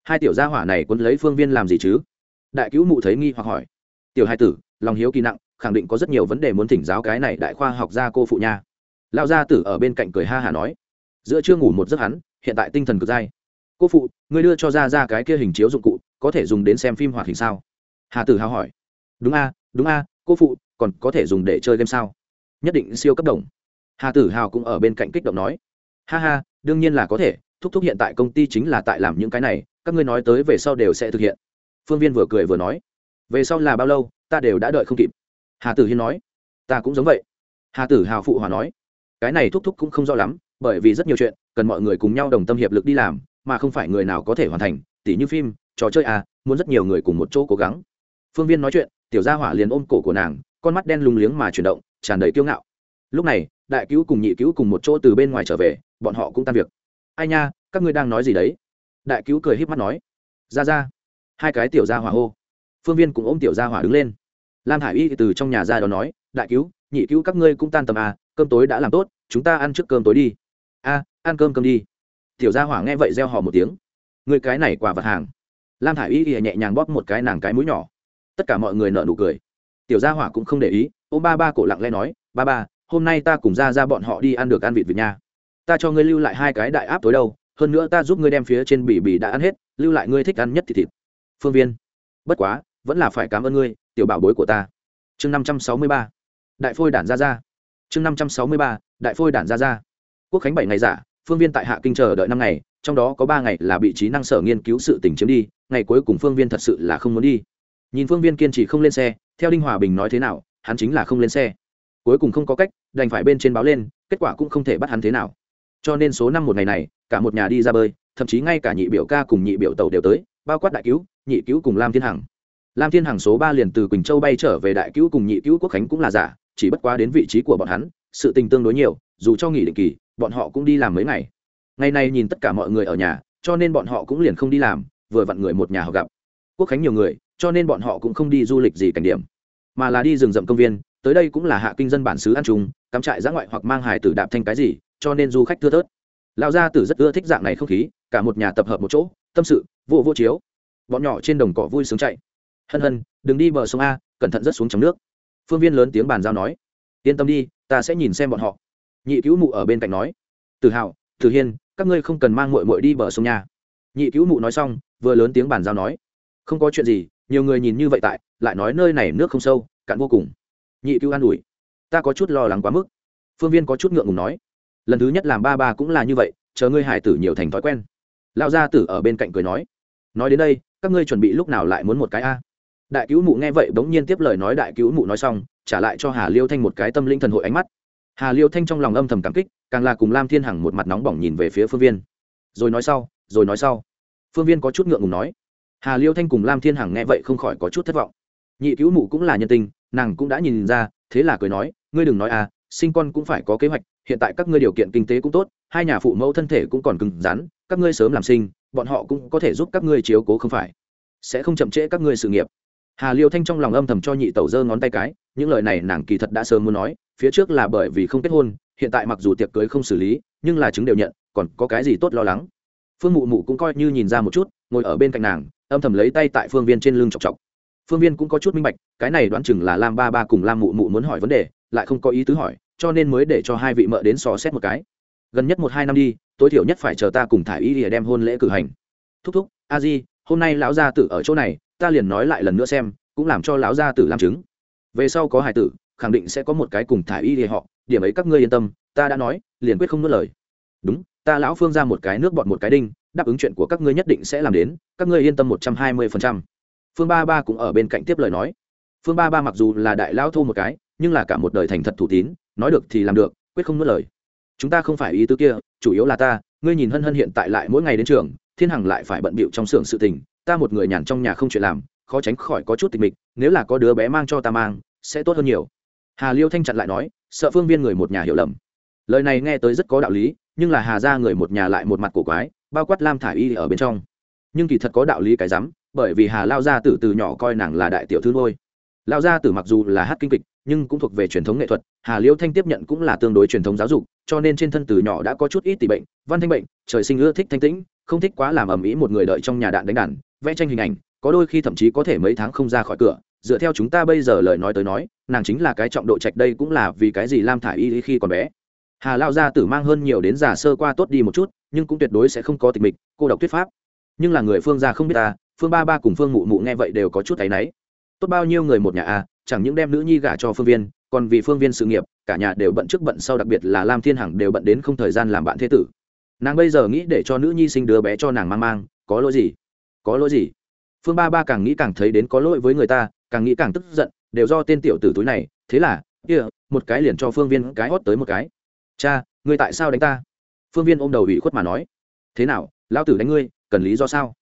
[SPEAKER 1] Hai tiểu gia hỏa này quấn lấy phương viên làm gì chứ? Đại cứu mụ thấy nghi hoặc hỏi. Tiểu hai tử, lòng hiếu kỳ nặng, khẳng định có rất nhiều vấn đề muốn thỉnh giáo cái này đại khoa học gia cô phụ nha. Lao gia tử ở bên cạnh cười ha hả nói. Giữa chưa ngủ một giấc hắn, hiện tại tinh thần cực dai. Cô phụ, ngươi đưa cho ra ra cái kia hình chiếu dụng cụ, có thể dùng đến xem phim hoạt hình sao? Hà tử hào hỏi. Đúng a đúng a, cô phụ, còn có thể dùng để chơi game sao? Nhất định siêu cấp đồng hà tử hào cũng ở bên cạnh kích động nói, ha ha, đương nhiên là có thể, thúc thúc hiện tại công ty chính là tại làm những cái này, các ngươi nói tới về sau đều sẽ thực hiện. Phương viên vừa cười vừa nói, về sau là bao lâu, ta đều đã đợi không kịp. Hà tử hiên nói, ta cũng giống vậy. Hà tử hào phụ hòa nói, cái này thúc thúc cũng không rõ lắm, bởi vì rất nhiều chuyện, cần mọi người cùng nhau đồng tâm hiệp lực đi làm, mà không phải người nào có thể hoàn thành, tỉ như phim, trò chơi à muốn rất nhiều người cùng một chỗ cố gắng. Phương viên nói chuyện, tiểu gia hỏa liền ôm cổ của nàng, con mắt đen lùng liếng mà chuyển động, tràn đầy kiêu ngạo. Lúc này đại cứu cùng nhị cứu cùng một chỗ từ bên ngoài trở về, bọn họ cũng tan việc. Ai nha, các ngươi đang nói gì đấy? Đại cứu cười híp mắt nói. Ra ra. Hai cái tiểu gia hỏa hô. Phương viên cũng ôm tiểu gia hỏa đứng lên. Lam hải y từ trong nhà ra đó nói, đại cứu, nhị cứu các ngươi cũng tan tầm à cơm tối đã làm tốt, chúng ta ăn trước cơm tối đi. A, ăn cơm cơm đi. Tiểu gia hỏa nghe vậy reo hò một tiếng. Người cái này quả vật hàng. Lam hải y nhẹ nhàng bóp một cái nàng cái mũi nhỏ. Tất cả mọi người nợ nụ cười. Tiểu gia hỏa cũng không để ý ô ba ba cổ lặng lẽ nói, ba ba hôm nay ta cùng ra ra bọn họ đi ăn được ăn vịt vịt nha. Ta cho ngươi lưu lại hai cái đại áp tối đâu, hơn nữa ta giúp ngươi đem phía trên bỉ bỉ đã ăn hết, lưu lại ngươi thích ăn nhất thì thịt. Phương viên, bất quá, vẫn là phải cảm ơn ngươi, tiểu bảo bối của ta. Chương năm trăm sáu mươi ba, đại phôi đản ra ra. Chương năm trăm sáu mươi ba, đại phôi đản ra ra. Quốc khánh bảy ngày giả, phương viên tại hạ kinh chờ đợi năm ngày, trong đó có ba ngày là bị trí năng sở nghiên cứu sự tỉnh chiếm đi, ngày cuối cùng phương viên thật sự là không muốn đi. Nhìn phương viên kiên trì không lên xe, theo đinh hòa bình nói thế nào, hắn chính là không lên xe cuối cùng không có cách, đành phải bên trên báo lên, kết quả cũng không thể bắt hắn thế nào. Cho nên số năm một ngày này, cả một nhà đi ra bơi, thậm chí ngay cả nhị biểu ca cùng nhị biểu tàu đều tới, bao quát đại cứu, nhị cứu cùng lam thiên hằng. Lam thiên hằng số ba liền từ quỳnh châu bay trở về đại cứu cùng nhị cứu quốc khánh cũng là giả, chỉ bất quá đến vị trí của bọn hắn, sự tình tương đối nhiều, dù cho nghỉ định kỳ, bọn họ cũng đi làm mấy ngày. Ngày này nhìn tất cả mọi người ở nhà, cho nên bọn họ cũng liền không đi làm, vừa vặn người một nhà họ gặp. Quốc khánh nhiều người, cho nên bọn họ cũng không đi du lịch gì cảnh điểm, mà là đi rừng rậm công viên tới đây cũng là hạ kinh dân bản xứ ăn chung, cắm trại giã ngoại hoặc mang hải tử đạp thanh cái gì, cho nên du khách thưa thớt. Lão gia tử rất ưa thích dạng này không khí, cả một nhà tập hợp một chỗ, tâm sự vô vô chiếu. Bọn nhỏ trên đồng cỏ vui sướng chạy. Hân hân, đừng đi bờ sông a, cẩn thận rất xuống trong nước. Phương viên lớn tiếng bàn giao nói. Yên tâm đi, ta sẽ nhìn xem bọn họ. Nhị cứu mụ ở bên cạnh nói. Tự hào tự hiên, các ngươi không cần mang mội mội đi bờ sông nhà nhị cứu mụ nói xong, vừa lớn tiếng bàn giao nói. Không có chuyện gì, nhiều người nhìn như vậy tại, lại nói nơi này nước không sâu, cạn vô cùng nhị cứu an ủi. Ta có chút lo lắng quá mức. Phương viên có chút ngượng ngùng nói. Lần thứ nhất làm ba ba cũng là như vậy, chờ ngươi hải tử nhiều thành thói quen. Lão gia tử ở bên cạnh cười nói. Nói đến đây, các ngươi chuẩn bị lúc nào lại muốn một cái a? Đại cứu mụ nghe vậy bỗng nhiên tiếp lời nói đại cứu mụ nói xong, trả lại cho hà liêu thanh một cái tâm linh thần hội ánh mắt. Hà liêu thanh trong lòng âm thầm cảm kích, càng là cùng lam thiên hằng một mặt nóng bỏng nhìn về phía phương viên. Rồi nói sau, rồi nói sau. Phương viên có chút ngượng ngùng nói. Hà liêu thanh cùng lam thiên hằng nghe vậy không khỏi có chút thất vọng. Nhị cứu mụ cũng là nhân tình nàng cũng đã nhìn ra, thế là cười nói, ngươi đừng nói à sinh con cũng phải có kế hoạch, hiện tại các ngươi điều kiện kinh tế cũng tốt, hai nhà phụ mẫu thân thể cũng còn cứng rắn, các ngươi sớm làm sinh, bọn họ cũng có thể giúp các ngươi chiếu cố không phải. Sẽ không chậm trễ các ngươi sự nghiệp. Hà liêu thanh trong lòng âm thầm cho nhị tẩu giơ ngón tay cái, những lời này nàng kỳ thật đã sớm muốn nói, phía trước là bởi vì không kết hôn, hiện tại mặc dù tiệc cưới không xử lý, nhưng là chứng đều nhận, còn có cái gì tốt lo lắng. Phương mụ mụ cũng coi như nhìn ra một chút, ngồi ở bên cạnh nàng, âm thầm lấy tay tại phương viên trên lưng chọc chọc phương viên cũng có chút minh bạch, cái này đoán chừng là lam ba ba cùng lam mụ mụ muốn hỏi vấn đề, lại không có ý tứ hỏi, cho nên mới để cho hai vị mợ đến xò xét một cái. Gần nhất một hai năm đi, tối thiểu nhất phải chờ ta cùng thả ý để đem hôn lễ cử hành. Thúc thúc, a di, hôm nay lão gia tử ở chỗ này, ta liền nói lại lần nữa xem, cũng làm cho lão gia tử làm chứng. Về sau có hải tử, khẳng định sẽ có một cái cùng thả y để họ, điểm ấy các ngươi yên tâm, ta đã nói, liền quyết không nuốt lời. Đúng, ta lão phương ra một cái nước bọt một cái đinh, đáp ứng chuyện của các ngươi nhất định sẽ làm đến, các ngươi yên tâm một trăm hai mươi phần trăm phương ba ba cũng ở bên cạnh tiếp lời nói. Phương ba ba mặc dù là đại lão thô một cái, nhưng là cả một đời thành thật thủ tín, nói được thì làm được, quyết không nuốt lời. Chúng ta không phải ý tứ kia, chủ yếu là ta, ngươi nhìn hân hân hiện tại lại mỗi ngày đến trường, thiên hằng lại phải bận bịu trong xưởng sự tình, ta một người nhàn trong nhà không chuyện làm, khó tránh khỏi có chút tịch mịch, nếu là có đứa bé mang cho ta mang, sẽ tốt hơn nhiều. Hà liêu thanh chặn lại nói, sợ phương viên người một nhà hiểu lầm. Lời này nghe tới rất có đạo lý, nhưng là hà ra người một nhà lại một mặt cổ quái, bao quát lam thả y ở bên trong. Nhưng kỳ thật có đạo lý cái rắm bởi vì hà lao gia tử từ nhỏ coi nàng là đại tiểu thư thôi. lao gia tử mặc dù là hát kinh kịch, nhưng cũng thuộc về truyền thống nghệ thuật, hà Liễu thanh tiếp nhận cũng là tương đối truyền thống giáo dục, cho nên trên thân từ nhỏ đã có chút ít tỷ bệnh, văn thanh bệnh, trời sinh ưa thích thanh tĩnh, không thích quá làm ầm ĩ một người đợi trong nhà đạn đánh đàn, vẽ tranh hình ảnh, có đôi khi thậm chí có thể mấy tháng không ra khỏi cửa. Dựa theo chúng ta bây giờ lời nói tới nói, nàng chính là cái trọng độ trạch đây cũng là vì cái gì lam thả y khi còn bé. Hà lao gia tử mang hơn nhiều đến già sơ qua tốt đi một chút, nhưng cũng tuyệt đối sẽ không có tịch mịch, cô độc thuyết pháp. Nhưng là người phương gia không biết ta phương ba ba cùng phương mụ mụ nghe vậy đều có chút thấy náy. Tốt bao nhiêu người một nhà a chẳng những đem nữ nhi gả cho phương viên, còn vì phương viên sự nghiệp, cả nhà đều bận trước bận sau, đặc biệt là lam thiên hằng đều bận đến không thời gian làm bạn thế tử. Nàng bây giờ nghĩ để cho nữ nhi sinh đứa bé cho nàng mang mang, có lỗi gì? Có lỗi gì? Phương ba ba càng nghĩ càng thấy đến có lỗi với người ta, càng nghĩ càng tức giận, đều do tên tiểu tử túi này, thế là, kia, một cái liền cho phương viên cái hót tới một cái. Cha, ngươi tại sao đánh ta? Phương viên ôm đầu ủy khuất mà nói. Thế nào lao tử đánh ngươi, cần lý do sao?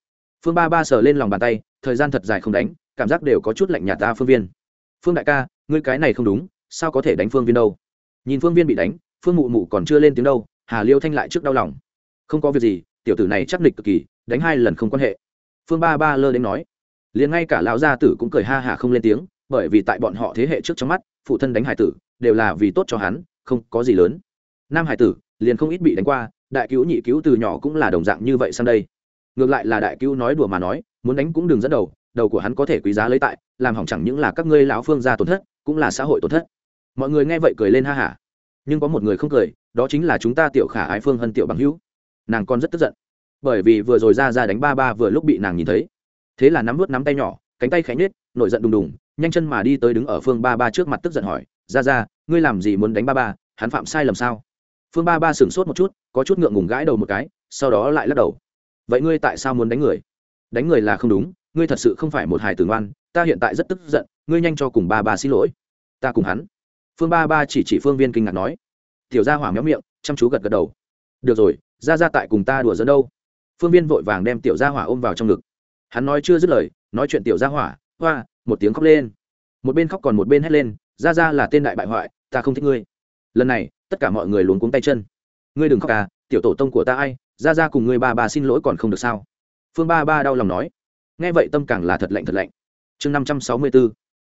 [SPEAKER 1] Phương ba ba sờ lên lòng bàn tay, thời gian thật dài không đánh, cảm giác đều có chút lạnh nhạt ta, phương viên. Phương đại ca, ngươi cái này không đúng, sao có thể đánh phương viên đâu? Nhìn phương viên bị đánh, phương mụ mụ còn chưa lên tiếng đâu, hà liêu thanh lại trước đau lòng. Không có việc gì, tiểu tử này chắc nịch cực kỳ, đánh hai lần không quan hệ. Phương ba ba lơ đến nói. Liền ngay cả lão gia tử cũng cười ha hả không lên tiếng, bởi vì tại bọn họ thế hệ trước trong mắt, phụ thân đánh hải tử, đều là vì tốt cho hắn, không có gì lớn. Nam hải tử, liền không ít bị đánh qua, đại cứu nhị cứu từ nhỏ cũng là đồng dạng như vậy sang đây ngược lại là đại cứu nói đùa mà nói, muốn đánh cũng đừng dẫn đầu đầu của hắn có thể quý giá lấy tại, làm hỏng chẳng những là các ngươi lão phương gia tổn thất, cũng là xã hội tổn thất. Mọi người nghe vậy cười lên ha hả. Nhưng có một người không cười, đó chính là chúng ta tiểu khả ái phương hân tiểu bằng hữu. Nàng còn rất tức giận. Bởi vì vừa rồi ra ra đánh ba ba vừa lúc bị nàng nhìn thấy. Thế là nắm vớt nắm tay nhỏ, cánh tay khẽ nhết nổi giận đùng đùng, nhanh chân mà đi tới đứng ở phương ba ba trước mặt tức giận hỏi, ra ra, ngươi làm gì muốn đánh ba ba? Hắn phạm sai lầm sao? Phương ba ba sửng sốt một chút, có chút ngượng ngùng gãi đầu một cái, sau đó lại lắc đầu vậy ngươi tại sao muốn đánh người? Đánh người là không đúng, ngươi thật sự không phải một hài tử ngoan, ta hiện tại rất tức giận, ngươi nhanh cho cùng ba ba xin lỗi. Ta cùng hắn. Phương ba ba chỉ chỉ phương viên kinh ngạc nói. Tiểu gia hỏa méo miệng, chăm chú gật gật đầu. Được rồi ra ra tại cùng ta đùa dẫn đâu? Phương viên vội vàng đem tiểu gia hỏa ôm vào trong ngực. Hắn nói chưa dứt lời, nói chuyện tiểu gia hỏa, hoa, một tiếng khóc lên. Một bên khóc còn một bên hét lên ra ra là tên đại bại hoại, ta không thích ngươi. Lần này, tất cả mọi người luống cuống tay chân. Ngươi đừng khóc à tiểu tổ tông của ta ai ra ra cùng người ba ba xin lỗi còn không được sao? Phương ba ba đau lòng nói. Nghe vậy tâm càng là thật lạnh thật lạnh. Chương năm trăm sáu mươi b ố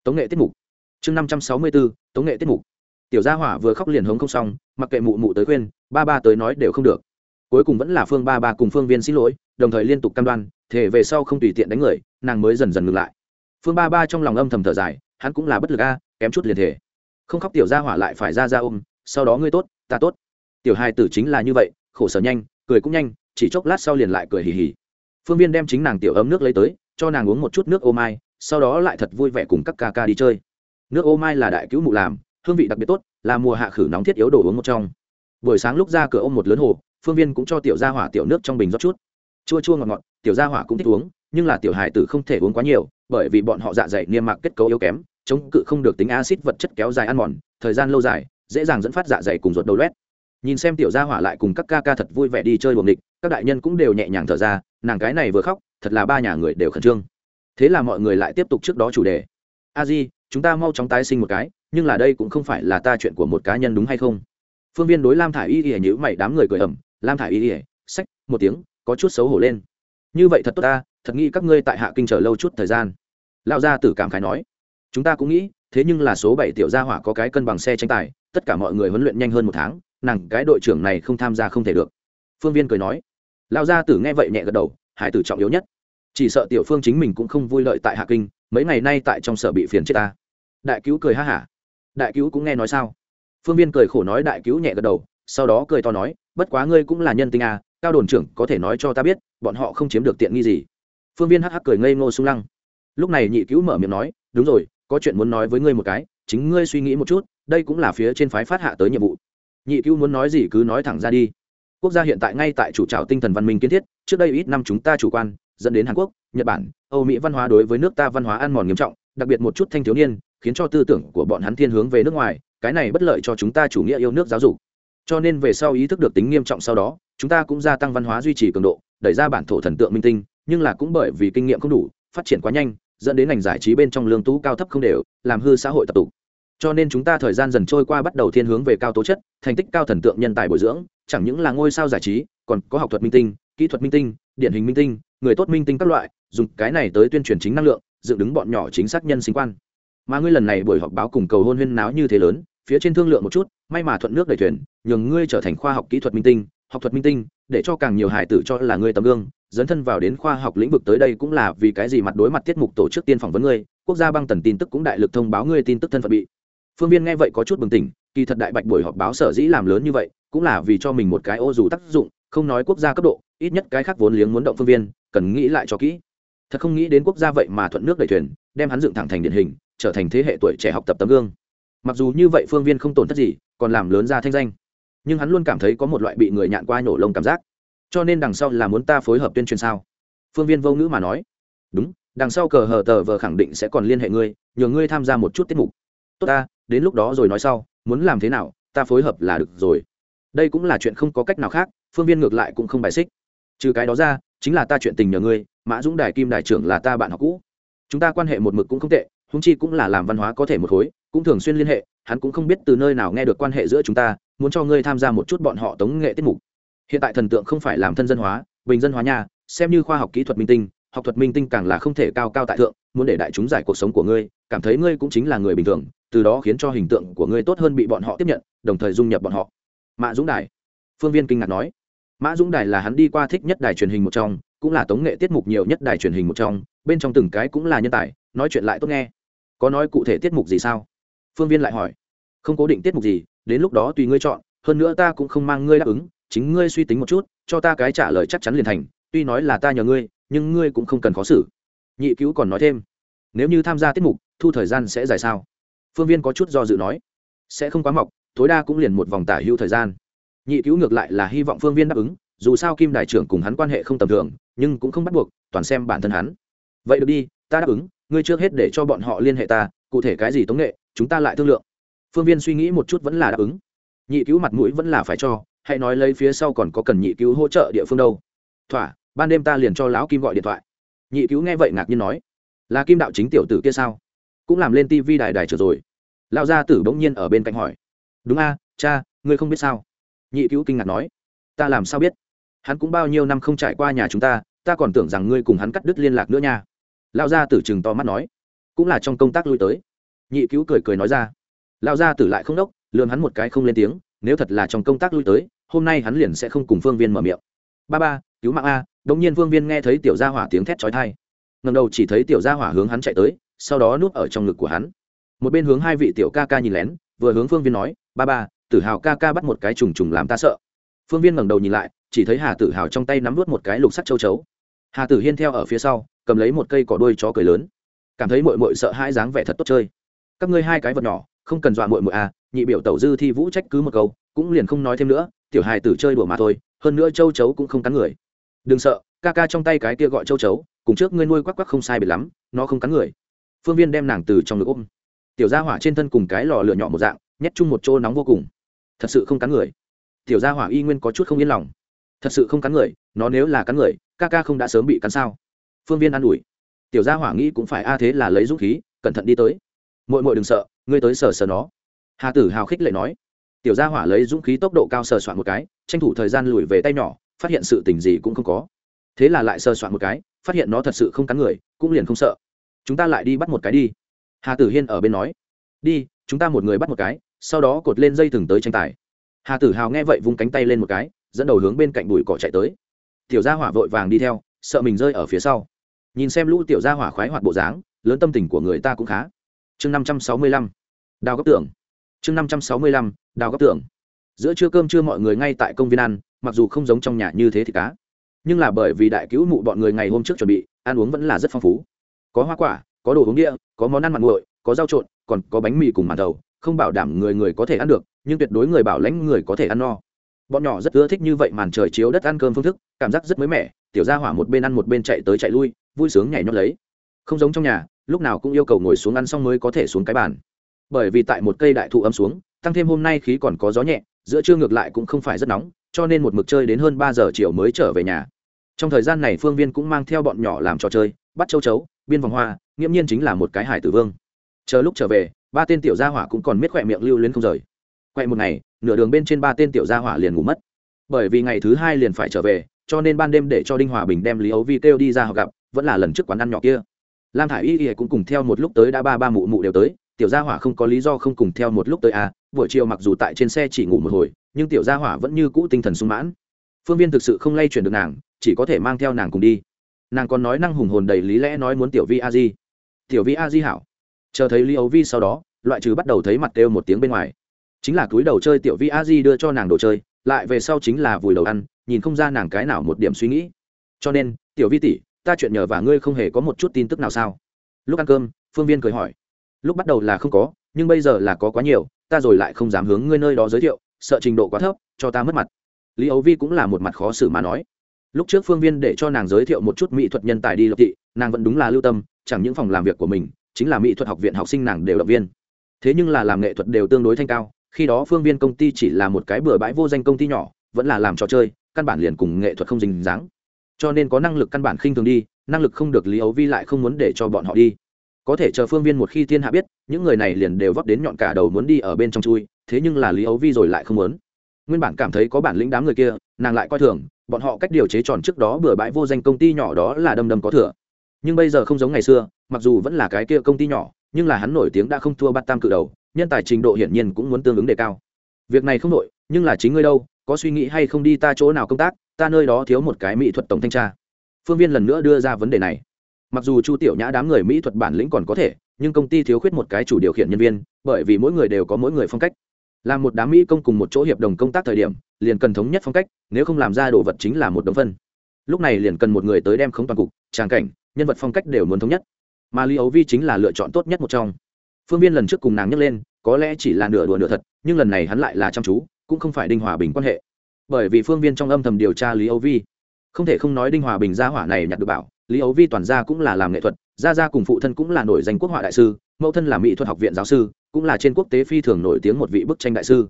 [SPEAKER 1] tống nghệ tiết mục. Chương năm trăm sáu mươi b ố tống nghệ tiết mục. Tiểu gia hỏa vừa khóc liền hống không xong, mặc kệ mụ mụ tới khuyên, ba ba tới nói đều không được. Cuối cùng vẫn là phương ba ba cùng phương viên xin lỗi, đồng thời liên tục cam đoan thể về sau không tùy tiện đánh người, nàng mới dần dần ngừng lại. Phương ba ba trong lòng âm thầm thở dài, hắn cũng là bất lực a, kém chút liền thể không khóc tiểu gia hỏa lại phải ra ra ôm, sau đó ngươi tốt, ta tốt. Tiểu hai tử chính là như vậy, khổ sở nhanh cười cũng nhanh, chỉ chốc lát sau liền lại cười hì hì. Phương viên đem chính nàng tiểu ấm nước lấy tới, cho nàng uống một chút nước ô mai, sau đó lại thật vui vẻ cùng các ca ca đi chơi. Nước ô mai là đại cứu mụ làm, hương vị đặc biệt tốt, là mùa hạ khử nóng thiết yếu đồ uống một trong. Buổi sáng lúc ra cửa ôm một lớn hồ, phương viên cũng cho tiểu gia hỏa tiểu nước trong bình rót chút. Chua chua ngọt ngọt, tiểu gia hỏa cũng thích uống, nhưng là tiểu hài tử không thể uống quá nhiều, bởi vì bọn họ dạ dày niêm mạc kết cấu yếu kém, chống cự không được tính acid vật chất kéo dài ăn mòn, thời gian lâu dài, dễ dàng dẫn phát dạ dày cùng ruột đầu loét nhìn xem tiểu gia hỏa lại cùng các ca ca thật vui vẻ đi chơi buồng địch các đại nhân cũng đều nhẹ nhàng thở ra, nàng cái này vừa khóc, thật là ba nhà người đều khẩn trương. Thế là mọi người lại tiếp tục trước đó chủ đề. A di, chúng ta mau chóng tái sinh một cái, nhưng là đây cũng không phải là ta chuyện của một cá nhân đúng hay không? Phương viên đối lam thả i y ỉa nhữ mày đám người cười ẩm lam thả i y ỉa sách, một tiếng, có chút xấu hổ lên. Như vậy thật tốt ta, thật nghĩ các ngươi tại hạ kinh chờ lâu chút thời gian. Lão gia tử cảm khái nói. Chúng ta cũng nghĩ, thế nhưng là số bảy tiểu gia hỏa có cái cân bằng xe tranh tài, tất cả mọi người huấn luyện nhanh hơn một tháng nàng cái đội trưởng này không tham gia không thể được. Phương viên cười nói. Lão gia tử nghe vậy nhẹ gật đầu, hải tử trọng yếu nhất. Chỉ sợ tiểu phương chính mình cũng không vui lợi tại hạ kinh, mấy ngày nay tại trong sở bị phiền chết ta. Đại cứu cười ha hả. Đại cứu cũng nghe nói sao? Phương viên cười khổ nói đại cứu nhẹ gật đầu, sau đó cười to nói, bất quá ngươi cũng là nhân tinh à cao đồn trưởng có thể nói cho ta biết, bọn họ không chiếm được tiện nghi gì. Phương viên hắc hắc cười ngây ngô sung lăng. Lúc này nhị cứu mở miệng nói, đúng rồi, có chuyện muốn nói với ngươi một cái, chính ngươi suy nghĩ một chút, đây cũng là phía trên phái phát hạ tới nhiệm vụ nhị cứu muốn nói gì cứ nói thẳng ra đi. Quốc gia hiện tại ngay tại chủ trào tinh thần văn minh kiến thiết, trước đây ít năm chúng ta chủ quan, dẫn đến hàn quốc, nhật bản, âu mỹ văn hóa đối với nước ta văn hóa ăn mòn nghiêm trọng, đặc biệt một chút thanh thiếu niên, khiến cho tư tưởng của bọn hắn thiên hướng về nước ngoài, cái này bất lợi cho chúng ta chủ nghĩa yêu nước giáo dục. Cho nên về sau ý thức được tính nghiêm trọng sau đó, chúng ta cũng gia tăng văn hóa duy trì cường độ, đẩy ra bản thổ thần tượng minh tinh, nhưng là cũng bởi vì kinh nghiệm không đủ, phát triển quá nhanh, dẫn đến ngành giải trí bên trong lương tú cao thấp không đều, làm hư xã hội tập tục cho nên chúng ta thời gian dần trôi qua bắt đầu thiên hướng về cao tố chất, thành tích cao thần tượng nhân tài bồi dưỡng, chẳng những là ngôi sao giải trí, còn có học thuật minh tinh, kỹ thuật minh tinh, điển hình minh tinh, người tốt minh tinh các loại, dùng cái này tới tuyên truyền chính năng lượng, dựng đứng bọn nhỏ chính xác nhân sinh quan. Mà ngươi lần này buổi họp báo cùng cầu hôn huyên náo như thế lớn, phía trên thương lượng một chút, may mà thuận nước đầy thuyền, nhường ngươi trở thành khoa học kỹ thuật minh tinh, học thuật minh tinh, để cho càng nhiều hải tử cho là ngươi tấm gương, dấn thân vào đến khoa học lĩnh vực tới đây cũng là vì cái gì mặt đối mặt tiết mục tổ chức tiên phỏng vấn ngươi, quốc gia băng tần tin tức cũng đại lực thông báo ngươi tin tức thân phận bị phương viên nghe vậy có chút bừng tỉnh, kỳ thật đại bạch buổi họp báo sở dĩ làm lớn như vậy, cũng là vì cho mình một cái ô dù tác dụng, không nói quốc gia cấp độ, ít nhất cái khác vốn liếng muốn động phương viên, cần nghĩ lại cho kỹ. Thật không nghĩ đến quốc gia vậy mà thuận nước đầy thuyền, đem hắn dựng thẳng thành điển hình, trở thành thế hệ tuổi trẻ học tập tấm gương. Mặc dù như vậy phương viên không tổn thất gì, còn làm lớn ra thanh danh. Nhưng hắn luôn cảm thấy có một loại bị người nhạn qua nhổ lông cảm giác. Cho nên đằng sau là muốn ta phối hợp tuyên truyền sao? Phương viên vô ngữ mà nói. Đúng, đằng sau cờ hờ tờ vờ khẳng định sẽ còn liên hệ ngươi, nhờ ngươi tham gia một chút tiết mục. Tốt ta đến lúc đó rồi nói sau, muốn làm thế nào, ta phối hợp là được rồi. Đây cũng là chuyện không có cách nào khác, phương viên ngược lại cũng không bài xích. Trừ cái đó ra, chính là ta chuyện tình nhờ ngươi, mã dũng đài kim đại trưởng là ta bạn học cũ. Chúng ta quan hệ một mực cũng không tệ húng chi cũng là làm văn hóa có thể một khối, cũng thường xuyên liên hệ, hắn cũng không biết từ nơi nào nghe được quan hệ giữa chúng ta, muốn cho ngươi tham gia một chút bọn họ tống nghệ tiết mục. Hiện tại thần tượng không phải làm thân dân hóa, bình dân hóa nhà xem như khoa học kỹ thuật minh tinh, học thuật minh tinh càng là không thể cao cao tại thượng, muốn để đại chúng giải cuộc sống của ngươi, cảm thấy ngươi cũng chính là người bình thường từ đó khiến cho hình tượng của ngươi tốt hơn bị bọn họ tiếp nhận, đồng thời dung nhập bọn họ. Mã dũng đài. Phương viên kinh ngạc nói. Mã dũng đài là hắn đi qua thích nhất đài truyền hình một trong, cũng là tống nghệ tiết mục nhiều nhất đài truyền hình một trong, bên trong từng cái cũng là nhân tài, nói chuyện lại tốt nghe. Có nói cụ thể tiết mục gì sao? Phương viên lại hỏi. Không cố định tiết mục gì, đến lúc đó tùy ngươi chọn, hơn nữa ta cũng không mang ngươi đáp ứng, chính ngươi suy tính một chút, cho ta cái trả lời chắc chắn liền thành, tuy nói là ta nhờ ngươi, nhưng ngươi cũng không cần khó xử. Nhị cứu còn nói thêm. Nếu như tham gia tiết mục, thu thời gian sẽ dài sao? Phương viên có chút do dự nói, sẽ không quá mọc, tối đa cũng liền một vòng tả hưu thời gian. Nhị cứu ngược lại là hy vọng phương viên đáp ứng, dù sao kim đại trưởng cùng hắn quan hệ không tầm thường, nhưng cũng không bắt buộc, toàn xem bản thân hắn. Vậy được đi, ta đáp ứng, ngươi trước hết để cho bọn họ liên hệ ta, cụ thể cái gì tống nghệ, chúng ta lại thương lượng. Phương viên suy nghĩ một chút vẫn là đáp ứng. Nhị cứu mặt mũi vẫn là phải cho, hãy nói lấy phía sau còn có cần nhị cứu hỗ trợ địa phương đâu. Thỏa, ban đêm ta liền cho lão kim gọi điện thoại. Nhị cứu nghe vậy ngạc nhiên nói, là kim đạo chính tiểu tử kia sao? Cũng làm lên tivi đài đài trở rồi lão gia tử bỗng nhiên ở bên cạnh hỏi. Đúng a, cha, ngươi không biết sao? Nhị cứu kinh ngạc nói. Ta làm sao biết? Hắn cũng bao nhiêu năm không trải qua nhà chúng ta ta còn tưởng rằng ngươi cùng hắn cắt đứt liên lạc nữa nha. Lão gia tử chừng to mắt nói. Cũng là trong công tác lui tới. Nhị cứu cười cười nói ra. Lão gia tử lại không đốc, lườm hắn một cái không lên tiếng, nếu thật là trong công tác lui tới, hôm nay hắn liền sẽ không cùng phương viên mở miệng. Ba ba, cứu mạng a, đống nhiên phương viên nghe thấy tiểu gia hỏa tiếng thét chói tai. Ngẩng đầu chỉ thấy tiểu gia hỏa hướng hắn chạy tới, sau đó núp ở trong ngực của hắn một bên hướng hai vị tiểu ca ca nhìn lén, vừa hướng phương viên nói, ba ba, tử hào ca ca bắt một cái trùng trùng làm ta sợ. Phương viên ngẩng đầu nhìn lại, chỉ thấy hà tử hào trong tay nắm vút một cái lục sắt châu chấu. Hà tử hiên theo ở phía sau, cầm lấy một cây cỏ đuôi chó cười lớn. Cảm thấy mội mội sợ hai dáng vẻ thật tốt chơi. Các ngươi hai cái vật nhỏ, không cần dọa mội mội à nhị biểu tẩu dư thi vũ trách cứ một câu, cũng liền không nói thêm nữa, tiểu hài tử chơi đùa mà thôi, hơn nữa châu chấu cũng không cắn người. Đừng sợ, ca ca trong tay cái kia gọi châu chấu, cùng trước ngươi nuôi quắc quắc không sai biệt lắm, nó không cắn người. Phương viên đem nàng từ trong ngực ôm tiểu gia hỏa trên thân cùng cái lò lửa nhỏ một dạng, nhét chung một chỗ nóng vô cùng. Thật sự không cắn người. Tiểu gia hỏa y nguyên có chút không yên lòng. Thật sự không cắn người, nó nếu là cắn người, ca ca không đã sớm bị cắn sao? Phương viên an ủi. Tiểu gia hỏa nghĩ cũng phải a à thế là lấy dũng khí, cẩn thận đi tới. Mội mội đừng sợ, ngươi tới sờ sờ nó. Hà tử hào khích lệ nói. Tiểu gia hỏa lấy dũng khí tốc độ cao sờ soạn một cái, tranh thủ thời gian lùi về tay nhỏ, phát hiện sự tình gì cũng không có. Thế là lại sờ soạn một cái, phát hiện nó thật sự không cắn người, cũng liền không sợ. Chúng ta lại đi bắt một cái đi hà tử hiên ở bên nói, đi, chúng ta một người bắt một cái, sau đó cột lên dây thừng tới tranh tài. Hà tử hào nghe vậy vung cánh tay lên một cái, dẫn đầu hướng bên cạnh bụi cỏ chạy tới. Tiểu gia hỏa vội vàng đi theo, sợ mình rơi ở phía sau. Nhìn xem lũ tiểu gia hỏa khoái hoạt bộ dáng, lớn tâm tình của người ta cũng khá. Chương năm trăm sáu mươi lăm, đào góc tưởng chương năm trăm sáu mươi lăm, đào góc tưởng giữa trưa cơm trưa mọi người ngay tại công viên ăn, mặc dù không giống trong nhà như thế thì cá. Nhưng là bởi vì đại cứu mụ bọn người ngày hôm trước chuẩn bị, ăn uống vẫn là rất phong phú. Có hoa quả có đồ uống địa, có món ăn mặn nguội, có rau trộn, còn có bánh mì cùng màn đầu không bảo đảm người người có thể ăn được, nhưng tuyệt đối người bảo lãnh người có thể ăn no. Bọn nhỏ rất ưa thích như vậy màn trời chiếu đất ăn cơm phương thức, cảm giác rất mới mẻ, tiểu gia hỏa một bên ăn một bên chạy tới chạy lui, vui sướng nhảy nhót lấy. Không giống trong nhà, lúc nào cũng yêu cầu ngồi xuống ăn xong mới có thể xuống cái bàn. Bởi vì tại một cây đại thụ ấm xuống, tăng thêm hôm nay khí còn có gió nhẹ, giữa trưa ngược lại cũng không phải rất nóng, cho nên một mực chơi đến hơn ba giờ chiều mới trở về nhà. Trong thời gian này phương viên cũng mang theo bọn nhỏ làm trò chơi, bắt châu chấu, biên vòng hoa nghiễm nhiên chính là một cái hải tử vương. Chờ lúc trở về, ba tên tiểu gia hỏa cũng còn miết khỏe miệng lưu lên không rời. Quay một ngày, nửa đường bên trên ba tên tiểu gia hỏa liền ngủ mất. Bởi vì ngày thứ hai liền phải trở về, cho nên ban đêm để cho đinh hòa bình đem lý ấu vi kêu đi ra họ gặp, vẫn là lần trước quán ăn nhỏ kia. Lam thả i y y cũng cùng theo một lúc tới đã ba ba mụ mụ đều tới, tiểu gia hỏa không có lý do không cùng theo một lúc tới à buổi chiều mặc dù tại trên xe chỉ ngủ một hồi, nhưng tiểu gia hỏa vẫn như cũ tinh thần sung mãn. Phương viên thực sự không lay chuyển được nàng, chỉ có thể mang theo nàng cùng đi. Nàng còn nói năng hùng hồn đầy lý lẽ nói muốn tiểu vi a di tiểu vi a di hảo. Chờ thấy lý ấu vi sau đó, loại trừ bắt đầu thấy mặt kêu một tiếng bên ngoài. Chính là túi đầu chơi tiểu vi a di đưa cho nàng đồ chơi, lại về sau chính là vùi đầu ăn, nhìn không ra nàng cái nào một điểm suy nghĩ. Cho nên, tiểu vi tỷ, ta chuyện nhờ và ngươi không hề có một chút tin tức nào sao? Lúc ăn cơm, phương viên cười hỏi. Lúc bắt đầu là không có, nhưng bây giờ là có quá nhiều, ta rồi lại không dám hướng ngươi nơi đó giới thiệu, sợ trình độ quá thấp, cho ta mất mặt. Lý ấu vi cũng là một mặt khó xử mà nói. Lúc trước phương viên để cho nàng giới thiệu một chút mỹ thuật nhân tài đi lập thị, nàng vẫn đúng là lưu tâm chẳng những phòng làm việc của mình, chính là mỹ thuật học viện học sinh nàng đều động viên. Thế nhưng là làm nghệ thuật đều tương đối thanh cao, khi đó phương viên công ty chỉ là một cái bừa bãi vô danh công ty nhỏ, vẫn là làm trò chơi, căn bản liền cùng nghệ thuật không dính dáng. Cho nên có năng lực căn bản khinh thường đi, năng lực không được lý ấu vi lại không muốn để cho bọn họ đi. Có thể chờ phương viên một khi thiên hạ biết, những người này liền đều vấp đến nhọn cả đầu muốn đi ở bên trong chui, thế nhưng là lý ấu vi rồi lại không muốn. Nguyên bản cảm thấy có bản lĩnh đám người kia, nàng lại coi thường, bọn họ cách điều chế tròn trước đó bừa bãi vô danh công ty nhỏ đó là đâm đâm có thừa nhưng bây giờ không giống ngày xưa, mặc dù vẫn là cái kia công ty nhỏ, nhưng là hắn nổi tiếng đã không thua bát tam cự đầu, nhân tài trình độ hiển nhiên cũng muốn tương ứng đề cao. Việc này không nổi nhưng là chính ngươi đâu, có suy nghĩ hay không đi ta chỗ nào công tác, ta nơi đó thiếu một cái mỹ thuật tổng thanh tra. Phương viên lần nữa đưa ra vấn đề này. Mặc dù chu tiểu nhã đám người mỹ thuật bản lĩnh còn có thể, nhưng công ty thiếu khuyết một cái chủ điều khiển nhân viên, bởi vì mỗi người đều có mỗi người phong cách. Làm một đám mỹ công cùng một chỗ hiệp đồng công tác thời điểm, liền cần thống nhất phong cách, nếu không làm ra đồ vật chính là một đống phân. Lúc này liền cần một người tới đem không toàn cục, tràng cảnh nhân vật phong cách đều muốn thống nhất. Mà lý ấu vi chính là lựa chọn tốt nhất một trong. Phương viên lần trước cùng nàng nhấc lên, có lẽ chỉ là nửa đùa nửa thật, nhưng lần này hắn lại là chăm chú, cũng không phải đinh hòa bình quan hệ. Bởi vì phương viên trong âm thầm điều tra lý ấu vi. Không thể không nói đinh hòa bình gia hỏa này nhặt được bảo, lý ấu vi toàn gia cũng là làm nghệ thuật, gia gia cùng phụ thân cũng là nổi danh quốc họa đại sư, mẫu thân là mỹ thuật học viện giáo sư, cũng là trên quốc tế phi thường nổi tiếng một vị bức tranh đại sư.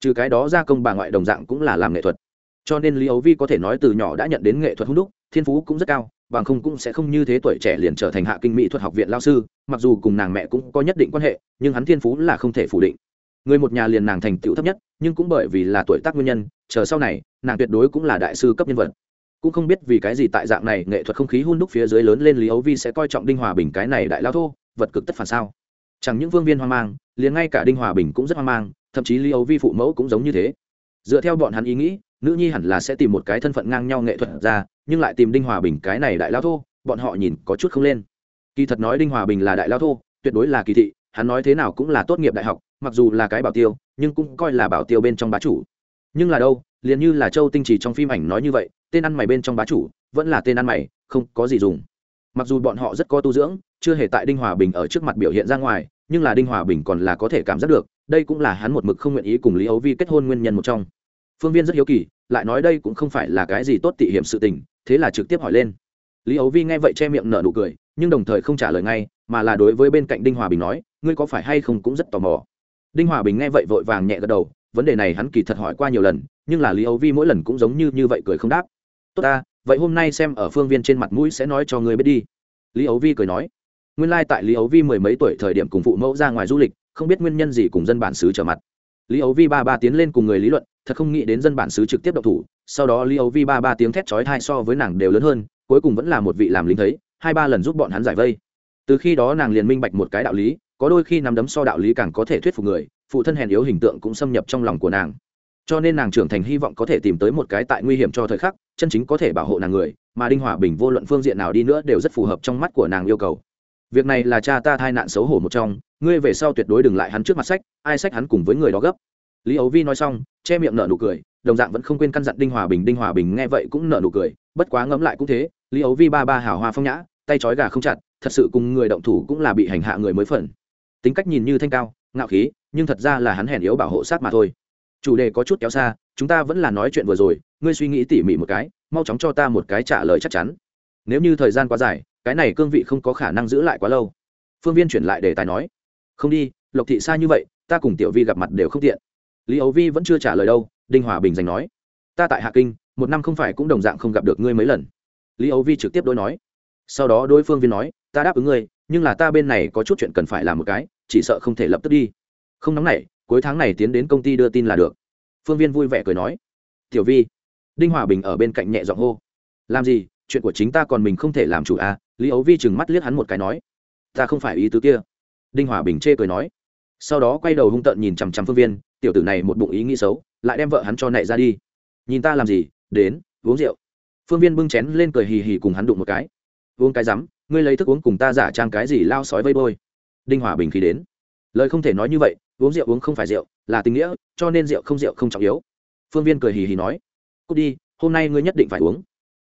[SPEAKER 1] Trừ cái đó gia công bà ngoại đồng dạng cũng là làm nghệ thuật. Cho nên lý ấu vi có thể nói từ nhỏ đã nhận đến nghệ thuật hung đúc, thiên phú cũng rất cao bằng không cũng sẽ không như thế tuổi trẻ liền trở thành hạ kinh mỹ thuật học viện lao sư, mặc dù cùng nàng mẹ cũng có nhất định quan hệ, nhưng hắn thiên phú là không thể phủ định. Người một nhà liền nàng thành tựu thấp nhất, nhưng cũng bởi vì là tuổi tác nguyên nhân, chờ sau này, nàng tuyệt đối cũng là đại sư cấp nhân vật. Cũng không biết vì cái gì tại dạng này nghệ thuật không khí hun đúc phía dưới lớn lên lý ấu vi sẽ coi trọng đinh hòa bình cái này đại lao thô, vật cực tất phản sao. Chẳng những vương viên hoang mang, liền ngay cả đinh hòa bình cũng rất hoang mang, thậm chí lý ấu vi phụ mẫu cũng giống như thế. Dựa theo bọn hắn ý nghĩ, nữ nhi hẳn là sẽ tìm một cái thân phận ngang nhau nghệ thuật ra nhưng lại tìm đinh hòa bình cái này đại lao thô, bọn họ nhìn có chút không lên. Kỳ thật nói đinh hòa bình là đại lao thô, tuyệt đối là kỳ thị, hắn nói thế nào cũng là tốt nghiệp đại học, mặc dù là cái bảo tiêu, nhưng cũng coi là bảo tiêu bên trong bá chủ. Nhưng là đâu, liền như là châu tinh trì trong phim ảnh nói như vậy, tên ăn mày bên trong bá chủ, vẫn là tên ăn mày, không có gì dùng. Mặc dù bọn họ rất có tu dưỡng, chưa hề tại đinh hòa bình ở trước mặt biểu hiện ra ngoài, nhưng là đinh hòa bình còn là có thể cảm giác được, đây cũng là hắn một mực không nguyện ý cùng lý ấu vi kết hôn nguyên nhân một trong. Phương viên rất hiếu kỳ, lại nói đây cũng không phải là cái gì tốt tị hiểm sự tình thế là trực tiếp hỏi lên. Lý ấu vi nghe vậy che miệng nở nụ cười, nhưng đồng thời không trả lời ngay, mà là đối với bên cạnh đinh hòa bình nói, ngươi có phải hay không cũng rất tò mò? Đinh hòa bình nghe vậy vội vàng nhẹ gật đầu, vấn đề này hắn kỳ thật hỏi qua nhiều lần, nhưng là lý ấu vi mỗi lần cũng giống như như vậy cười không đáp. Tốt ta, vậy hôm nay xem ở phương viên trên mặt mũi sẽ nói cho ngươi biết đi. Lý ấu vi cười nói. Nguyên lai、like、tại lý ấu vi mười mấy tuổi thời điểm cùng phụ mẫu ra ngoài du lịch, không biết nguyên nhân gì cùng dân bản xứ trở mặt lý ấu vi ba ba tiến lên cùng người lý luận, thật không nghĩ đến dân bản xứ trực tiếp độc thủ, sau đó lý ấu vi ba ba tiếng thét chói thai so với nàng đều lớn hơn, cuối cùng vẫn là một vị làm lính thấy, hai ba lần giúp bọn hắn giải vây. Từ khi đó nàng liền minh bạch một cái đạo lý, có đôi khi nắm đấm so đạo lý càng có thể thuyết phục người, phụ thân hèn yếu hình tượng cũng xâm nhập trong lòng của nàng. Cho nên nàng trưởng thành hy vọng có thể tìm tới một cái tại nguy hiểm cho thời khắc, chân chính có thể bảo hộ nàng người, mà đinh hòa bình vô luận phương diện nào đi nữa đều rất phù hợp trong mắt của nàng yêu cầu việc này là cha ta thai nạn xấu hổ một trong, ngươi về sau tuyệt đối đừng lại hắn trước mặt sách, ai sách hắn cùng với người đó gấp. Lý ấu vi nói xong, che miệng nở nụ cười, đồng dạng vẫn không quên căn dặn đinh hòa bình, đinh hòa bình nghe vậy cũng nở nụ cười, bất quá ngẫm lại cũng thế, lý ấu vi ba ba hào hoa phong nhã, tay trói gà không chặt, thật sự cùng người động thủ cũng là bị hành hạ người mới phần. Tính cách nhìn như thanh cao, ngạo khí, nhưng thật ra là hắn hèn yếu bảo hộ sát mà thôi. Chủ đề có chút kéo xa, chúng ta vẫn là nói chuyện vừa rồi, ngươi suy nghĩ tỉ mỉ một cái, mau chóng cho ta một cái trả lời chắc chắn. Nếu như thời gian quá dài cái này cương vị không có khả năng giữ lại quá lâu. Phương viên chuyển lại đề tài nói, không đi, lộc thị xa như vậy, ta cùng tiểu vi gặp mặt đều không tiện. Lý ấu vi vẫn chưa trả lời đâu, đinh hòa bình giành nói, ta tại hạ kinh, một năm không phải cũng đồng dạng không gặp được ngươi mấy lần. Lý ấu vi trực tiếp đối nói, sau đó đối phương viên nói, ta đáp ứng ngươi, nhưng là ta bên này có chút chuyện cần phải làm một cái, chỉ sợ không thể lập tức đi. Không nóng này cuối tháng này tiến đến công ty đưa tin là được. Phương viên vui vẻ cười nói, tiểu vi. Đinh hòa bình ở bên cạnh nhẹ giọng hô, làm gì, chuyện của chính ta còn mình không thể làm chủ à lý ấu vi chừng mắt liếc hắn một cái nói, ta không phải ý tứ kia. Đinh hòa bình chê cười nói. Sau đó quay đầu hung tợn nhìn chằm chằm phương viên, tiểu tử này một bụng ý nghĩ xấu, lại đem vợ hắn cho nảy ra đi. Nhìn ta làm gì, đến, uống rượu. Phương viên bưng chén lên cười hì hì cùng hắn đụng một cái. Uống cái rắm, ngươi lấy thức uống cùng ta giả trang cái gì lao sói vây bôi. Đinh hòa bình khi đến. Lời không thể nói như vậy, uống rượu uống không phải rượu, là tình nghĩa, cho nên rượu không rượu không trọng yếu. Phương viên cười hì hì nói, cút đi, hôm nay ngươi nhất định phải uống.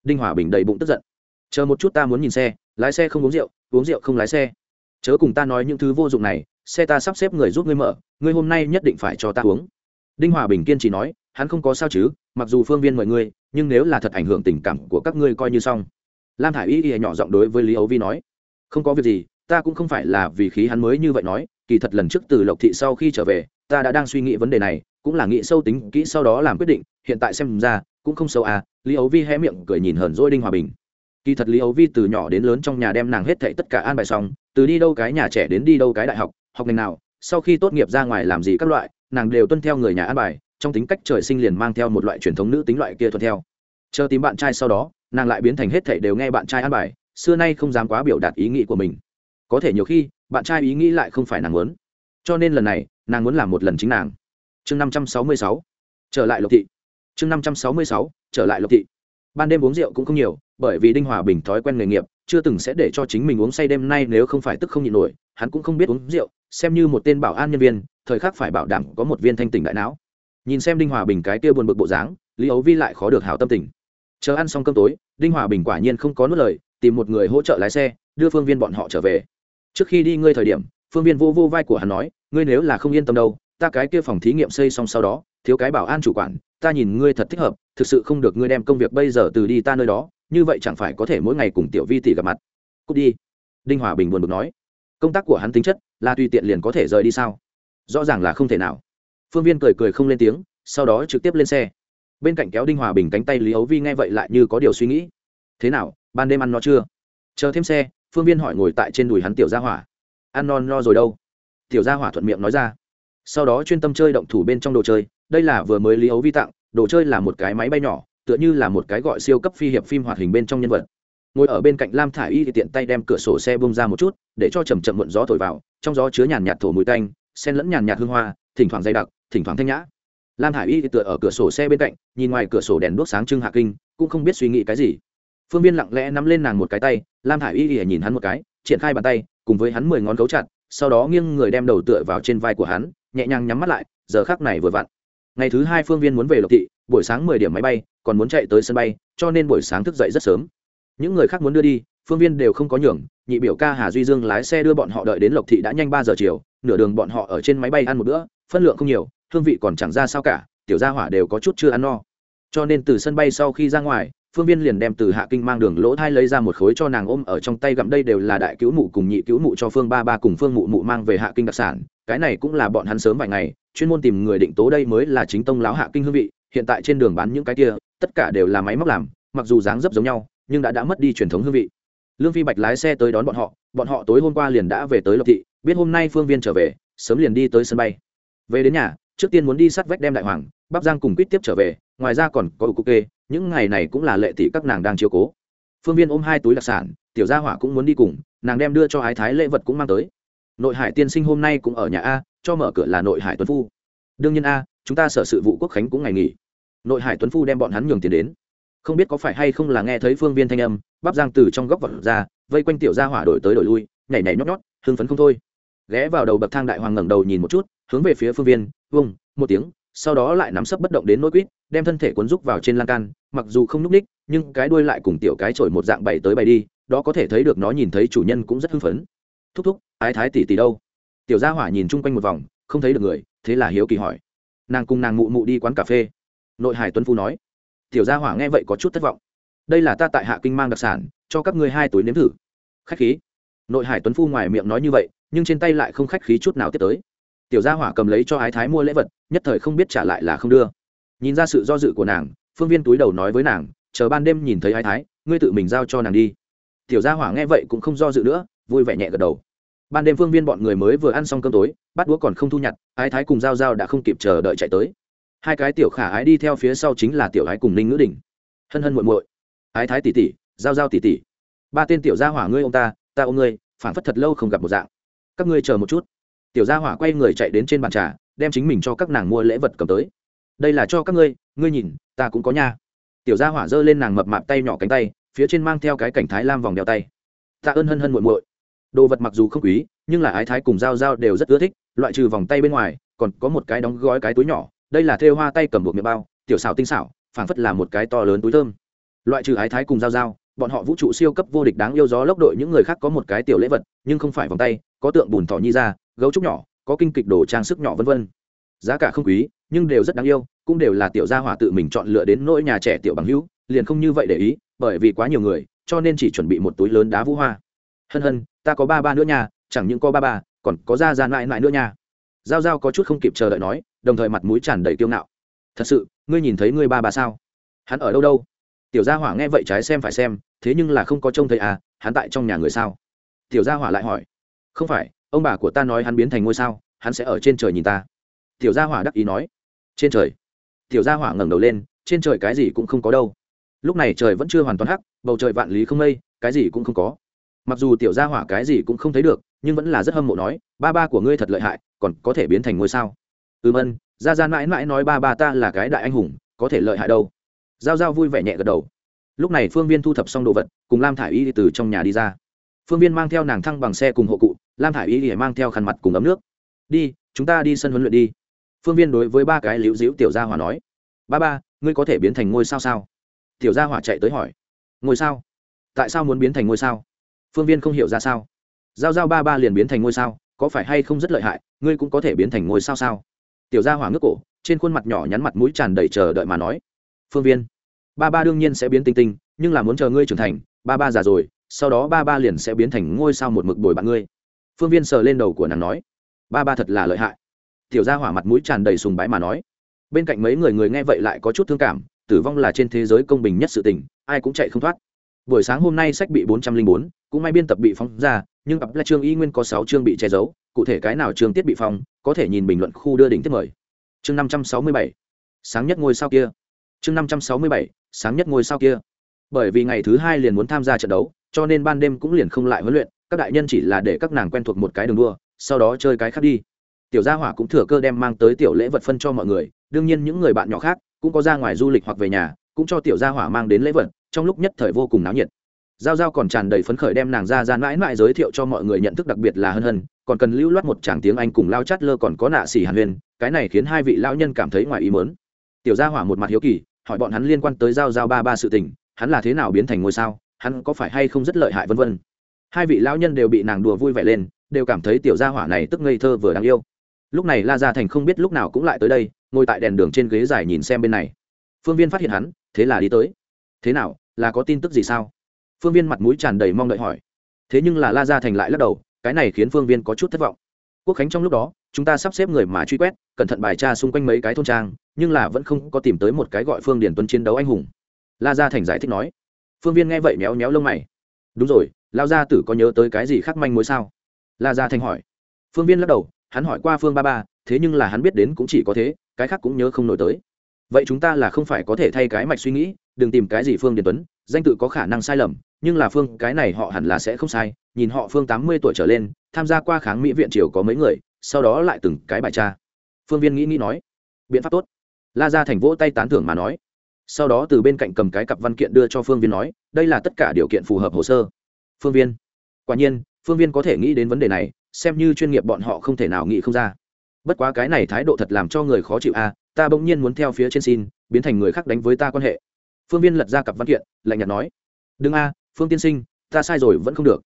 [SPEAKER 1] Đinh hòa bình đầy bụng tức giận chờ một chút ta muốn nhìn xe, lái xe không uống rượu uống rượu không lái xe. Chớ cùng ta nói những thứ vô dụng này, xe ta sắp xếp người giúp ngươi mở, ngươi hôm nay nhất định phải cho ta uống. Đinh hòa bình kiên trì nói, hắn không có sao chứ, mặc dù phương viên mời ngươi, nhưng nếu là thật ảnh hưởng tình cảm của các ngươi coi như xong. Lam thả i y y nhỏ giọng đối với lý ấu vi nói, không có việc gì, ta cũng không phải là vì khí hắn mới như vậy nói, kỳ thật lần trước từ lộc thị sau khi trở về, ta đã đang suy nghĩ vấn đề này, cũng là nghĩ sâu tính, kỹ sau đó làm quyết định, hiện tại xem ra, cũng không sâu à. Lý ấu vi hé miệng cười nhìn hờn dỗi đinh hòa bình kỳ thật lý ấu vi từ nhỏ đến lớn trong nhà đem nàng hết thệ tất cả an bài xong, từ đi đâu cái nhà trẻ đến đi đâu cái đại học học ngành nào, sau khi tốt nghiệp ra ngoài làm gì các loại, nàng đều tuân theo người nhà an bài, trong tính cách trời sinh liền mang theo một loại truyền thống nữ tính loại kia thuận theo. Chờ tìm bạn trai sau đó, nàng lại biến thành hết thảy đều nghe bạn trai an bài, xưa nay không dám quá biểu đạt ý nghĩ của mình. Có thể nhiều khi, bạn trai ý nghĩ lại không phải nàng muốn. Cho nên lần này, nàng muốn làm một lần chính nàng. Chương năm trăm sáu mươi sáu, trở lại lộc thị. Chương năm trăm sáu mươi sáu, trở lại lộc thị ban đêm uống rượu cũng không nhiều, bởi vì đinh hòa bình thói quen nghề nghiệp, chưa từng sẽ để cho chính mình uống say đêm nay nếu không phải tức không nhịn nổi, hắn cũng không biết uống rượu, xem như một tên bảo an nhân viên, thời khắc phải bảo đảm có một viên thanh tỉnh đại não. Nhìn xem đinh hòa bình cái kia buồn bực bộ dáng, lý ấu vi lại khó được hảo tâm tình. Chờ ăn xong cơm tối, đinh hòa bình quả nhiên không có nuốt lời, tìm một người hỗ trợ lái xe, đưa phương viên bọn họ trở về. Trước khi đi ngươi thời điểm, phương viên vô vô vai của hắn nói, ngươi nếu là không yên tâm đâu, ta cái kia phòng thí nghiệm xây xong sau đó, thiếu cái bảo an chủ quản, ta nhìn ngươi thật thích hợp thực sự không được ngươi đem công việc bây giờ từ đi ta nơi đó, như vậy chẳng phải có thể mỗi ngày cùng tiểu vi tỷ gặp mặt. Cút đi. Đinh hòa bình buồn bực nói. Công tác của hắn tính chất là tùy tiện liền có thể rời đi sao? Rõ ràng là không thể nào. Phương viên cười cười không lên tiếng, sau đó trực tiếp lên xe. Bên cạnh kéo đinh hòa bình cánh tay lý ấu vi nghe vậy lại như có điều suy nghĩ. Thế nào, ban đêm ăn nó chưa? Chờ thêm xe. Phương viên hỏi ngồi tại trên đùi hắn tiểu gia hỏa. Ăn non no rồi đâu? Tiểu gia hỏa thuận miệng nói ra. Sau đó chuyên tâm chơi động thủ bên trong đồ chơi, đây là vừa mới lý ấu vi tặng đồ chơi là một cái máy bay nhỏ tựa như là một cái gọi siêu cấp phi hiệp phim hoạt hình bên trong nhân vật. Ngồi ở bên cạnh lam thả i y thì tiện tay đem cửa sổ xe bông ra một chút để cho chầm chậm muộn gió thổi vào trong gió chứa nhàn nhạt thổ mùi tanh, sen lẫn nhàn nhạt hương hoa thỉnh thoảng dày đặc thỉnh thoảng thanh nhã. Lam thả i y thì tựa ở cửa sổ xe bên cạnh nhìn ngoài cửa sổ đèn đuốc sáng trưng hạ kinh cũng không biết suy nghĩ cái gì. Phương viên lặng lẽ nắm lên nàng một cái tay lam thả i y thì nhìn hắn một cái triển khai bàn tay cùng với hắn mười ngón cấu chặt sau đó nghiêng người đem đầu tựa vào trên vai của hắn nhẹ nhàng nhắm mắt lại giờ khác này vừa vặn ngày thứ hai phương viên muốn về lộc thị, buổi sáng mười điểm máy bay, còn muốn chạy tới sân bay, cho nên buổi sáng thức dậy rất sớm. Những người khác muốn đưa đi, phương viên đều không có nhường, nhị biểu ca hà duy dương lái xe đưa bọn họ đợi đến lộc thị đã nhanh ba giờ chiều, nửa đường bọn họ ở trên máy bay ăn một bữa, phân lượng không nhiều, hương vị còn chẳng ra sao cả, tiểu gia hỏa đều có chút chưa ăn no. Cho nên từ sân bay sau khi ra ngoài, phương viên liền đem từ hạ kinh mang đường lỗ thai lấy ra một khối cho nàng ôm ở trong tay gặm đây đều là đại cứu mụ cùng nhị cứu mụ cho phương ba ba cùng phương mụ mụ mang về hạ kinh đặc sản, cái này cũng là bọn hắn sớm vài ngày chuyên môn tìm người định tố đây mới là chính tông lão hạ kinh hương vị, hiện tại trên đường bán những cái kia, tất cả đều là máy móc làm, mặc dù dáng dấp giống nhau, nhưng đã đã mất đi truyền thống hương vị. Lương phi bạch lái xe tới đón bọn họ bọn họ tối hôm qua liền đã về tới lộc thị, biết hôm nay phương viên trở về, sớm liền đi tới sân bay. Về đến nhà, trước tiên muốn đi sát vách đem đại hoàng, bắp giang cùng quýt tiếp trở về, ngoài ra còn có ủ cụ kê, những ngày này cũng là lệ tỷ các nàng đang chiếu cố. Phương viên ôm hai túi đặc sản, tiểu gia hỏa cũng muốn đi cùng, nàng đem đưa cho ái thái lễ vật cũng mang tới nội hải tiên sinh hôm nay cũng ở nhà a, cho mở cửa là nội hải tuấn phu. Đương nhiên a, chúng ta sở sự vụ quốc khánh cũng ngày nghỉ. Nội hải tuấn phu đem bọn hắn nhường tiền đến. Không biết có phải hay không là nghe thấy phương viên thanh âm, bắp giang từ trong góc vật ra, vây quanh tiểu gia hỏa đổi tới đổi lui, nhảy nhảy nhót nhót, hưng phấn không thôi. Ghé vào đầu bậc thang đại hoàng ngẩng đầu nhìn một chút, hướng về phía phương viên, vung, một tiếng, sau đó lại nắm sấp bất động đến nỗi quýt, đem thân thể cuốn rúc vào trên lan can, mặc dù không núp ních, nhưng cái đuôi lại cùng tiểu cái trổi một dạng bày tới bày đi, đó có thể thấy được nó nhìn thấy chủ nhân cũng rất hưng phấn. Thúc thúc ái thái tỷ tỷ đâu? Tiểu gia hỏa nhìn chung quanh một vòng, không thấy được người, thế là hiếu kỳ hỏi. Nàng cùng nàng mụ mụ đi quán cà phê. Nội hải tuấn phu nói, tiểu gia hỏa nghe vậy có chút thất vọng. Đây là ta tại hạ kinh mang đặc sản, cho các ngươi hai túi nếm thử. Khách khí. Nội hải tuấn phu ngoài miệng nói như vậy, nhưng trên tay lại không khách khí chút nào tiếp tới. Tiểu gia hỏa cầm lấy cho ái thái mua lễ vật, nhất thời không biết trả lại là không đưa. Nhìn ra sự do dự của nàng, phương viên túi đầu nói với nàng, chờ ban đêm nhìn thấy ái thái, ngươi tự mình giao cho nàng đi. Tiểu gia hỏa nghe vậy cũng không do dự nữa, vui vẻ nhẹ gật đầu ban đêm phương viên bọn người mới vừa ăn xong cơm tối bắt đũa còn không thu nhặt, ái thái cùng g i a o g i a o đã không kịp chờ đợi chạy tới. Hai cái tiểu khả ái đi theo phía sau chính là tiểu ái cùng ninh ngữ đình. Hân hân muội muội. Ái thái tỷ tỷ g i a o g i a o tỷ tỷ. Ba tên tiểu gia hỏa ngươi ô m ta ta ô m ngươi phản phất thật lâu không gặp một dạng. Các ngươi chờ một chút. Tiểu gia hỏa quay người chạy đến trên bàn trà, đem chính mình cho các nàng mua lễ vật cầm tới. Đây là cho các ngươi ngươi nhìn, ta cũng có nha. Tiểu gia hỏa giơ lên nàng mập mạp tay nhỏ cánh tay, phía trên mang theo cái cảnh thái lam vòng đeo tay. Ta ơn hân hân muội muội đồ vật mặc dù không quý, nhưng là ái thái cùng dao dao đều rất ưa thích, loại trừ vòng tay bên ngoài, còn có một cái đóng gói cái túi nhỏ, đây là thêu hoa tay cầm buộc miệng bao, tiểu xảo tinh xảo, phảng phất là một cái to lớn túi thơm. Loại trừ ái thái cùng dao dao bọn họ vũ trụ siêu cấp vô địch đáng yêu gió lốc đội những người khác có một cái tiểu lễ vật, nhưng không phải vòng tay, có tượng bùn thỏ nhi ra, gấu trúc nhỏ, có kinh kịch đồ trang sức nhỏ vân vân. Giá cả không quý, nhưng đều rất đáng yêu, cũng đều là tiểu gia hỏa tự mình chọn lựa đến nỗi nhà trẻ tiểu bằng hữu, liền không như vậy để ý, bởi vì quá nhiều người, cho nên chỉ chuẩn bị một túi lớn đá vũ hoa. Hân hân ta có ba ba nữa nha, chẳng những có ba ba, còn có ra ra mãi mãi nữa nha. Giao giao có chút không kịp chờ đợi nói, đồng thời mặt mũi tràn đầy kiêu ngạo. Thật sự, ngươi nhìn thấy ngươi ba ba sao? Hắn ở đâu đâu? Tiểu gia hỏa nghe vậy trái xem phải xem, thế nhưng là không có trông thấy à hắn tại trong nhà người sao? Tiểu gia hỏa lại hỏi. Không phải, ông bà của ta nói hắn biến thành ngôi sao, hắn sẽ ở trên trời nhìn ta. Tiểu gia hỏa đắc ý nói. Trên trời. Tiểu gia hỏa ngẩng đầu lên, trên trời cái gì cũng không có đâu. Lúc này trời vẫn chưa hoàn toàn hắc, bầu trời vạn lý không mây, cái gì cũng không có mặc dù tiểu gia hỏa cái gì cũng không thấy được, nhưng vẫn là rất hâm mộ nói, ba ba của ngươi thật lợi hại, còn có thể biến thành ngôi sao? Ừm ân gia gia mãi mãi nói ba ba ta là cái đại anh hùng, có thể lợi hại đâu. Giao giao vui vẻ nhẹ gật đầu. Lúc này phương viên thu thập xong đồ vật, cùng lam thả i y từ trong nhà đi ra. Phương viên mang theo nàng thăng bằng xe cùng hộ cụ, lam thả i y thì mang theo khăn mặt cùng ấm nước. Đi, chúng ta đi sân huấn luyện đi. Phương viên đối với ba cái liễu diễu tiểu gia hỏa nói. Ba ba, ngươi có thể biến thành ngôi sao sao? Tiểu gia hỏa chạy tới hỏi. Ngôi sao? Tại sao muốn biến thành ngôi sao? Phương viên không hiểu ra sao. Giao giao ba ba liền biến thành ngôi sao, có phải hay không rất lợi hại, ngươi cũng có thể biến thành ngôi sao sao? Tiểu gia hỏa ngước cổ, trên khuôn mặt nhỏ nhắn mặt mũi tràn đầy chờ đợi mà nói. Phương viên, ba ba đương nhiên sẽ biến tinh tinh, nhưng là muốn chờ ngươi trưởng thành, ba ba già rồi, sau đó ba ba liền sẽ biến thành ngôi sao một mực bồi bạn ngươi. Phương viên sờ lên đầu của nàng nói. Ba ba thật là lợi hại. Tiểu gia hỏa mặt mũi tràn đầy sùng bái mà nói. Bên cạnh mấy người người nghe vậy lại có chút thương cảm, tử vong là trên thế giới công bình nhất sự tình, ai cũng chạy không thoát. Buổi sáng hôm nay sách bị bốn trăm linh bốn cũng may biên tập bị phóng ra, nhưng ập là chương y nguyên có sáu chương bị che giấu, cụ thể cái nào chương tiết bị phong, có thể nhìn bình luận khu đưa đỉnh tiếp mời. Chương năm trăm sáu mươi bảy, sáng nhất ngôi sao kia. Chương năm trăm sáu mươi bảy, sáng nhất ngôi sao kia. Bởi vì ngày thứ hai liền muốn tham gia trận đấu, cho nên ban đêm cũng liền không lại huấn luyện, các đại nhân chỉ là để các nàng quen thuộc một cái đường đua, sau đó chơi cái khác đi. Tiểu gia hỏa cũng thừa cơ đem mang tới tiểu lễ vật phân cho mọi người, đương nhiên những người bạn nhỏ khác cũng có ra ngoài du lịch hoặc về nhà, cũng cho tiểu gia hỏa mang đến lễ vật, trong lúc nhất thời vô cùng náo nhiệt giao giao còn tràn đầy phấn khởi đem nàng ra ra mãi mãi giới thiệu cho mọi người nhận thức đặc biệt là hân hân, còn cần lưu loát một tràng tiếng anh cùng lao chát lơ còn có nạ xỉ hàn huyền, cái này khiến hai vị lão nhân cảm thấy ngoài ý mớn tiểu gia hỏa một mặt hiếu kỳ, hỏi bọn hắn liên quan tới giao giao ba ba sự tình, hắn là thế nào biến thành ngôi sao, hắn có phải hay không rất lợi hại vân vân. Hai vị lão nhân đều bị nàng đùa vui vẻ lên, đều cảm thấy tiểu gia hỏa này tức ngây thơ vừa đáng yêu. Lúc này la gia thành không biết lúc nào cũng lại tới đây, ngồi tại đèn đường trên ghế dài nhìn xem bên này. Phương viên phát hiện hắn, thế là đi tới. Thế nào, là có tin tức gì sao? Phương viên mặt mũi tràn đầy mong đợi hỏi. Thế nhưng là la gia thành lại lắc đầu, cái này khiến phương viên có chút thất vọng. Quốc khánh trong lúc đó, chúng ta sắp xếp người mà truy quét, cẩn thận bài tra xung quanh mấy cái thôn trang, nhưng là vẫn không có tìm tới một cái gọi phương điền tuấn chiến đấu anh hùng. La gia thành giải thích nói. Phương viên nghe vậy méo méo lông mày. Đúng rồi lao gia tử có nhớ tới cái gì khác manh mối sao? La gia thành hỏi. Phương viên lắc đầu, hắn hỏi qua phương ba ba, thế nhưng là hắn biết đến cũng chỉ có thế, cái khác cũng nhớ không nổi tới. Vậy chúng ta là không phải có thể thay cái mạch suy nghĩ, đừng tìm cái gì phương điền tuấn danh tự có khả năng sai lầm nhưng là phương cái này họ hẳn là sẽ không sai. Nhìn họ phương tám mươi tuổi trở lên tham gia qua kháng mỹ viện triều có mấy người sau đó lại từng cái bài tra. Phương viên nghĩ nghĩ nói biện pháp tốt. La ra thành vỗ tay tán thưởng mà nói. Sau đó từ bên cạnh cầm cái cặp văn kiện đưa cho phương viên nói đây là tất cả điều kiện phù hợp hồ sơ. Phương viên quả nhiên phương viên có thể nghĩ đến vấn đề này xem như chuyên nghiệp bọn họ không thể nào nghĩ không ra. Bất quá cái này thái độ thật làm cho người khó chịu a à, ta bỗng nhiên muốn theo phía trên xin biến thành người khác đánh với ta quan hệ phương viên lật ra cặp văn kiện, lạnh nhạt nói, đừng a, phương tiên sinh, ta sai rồi vẫn không được.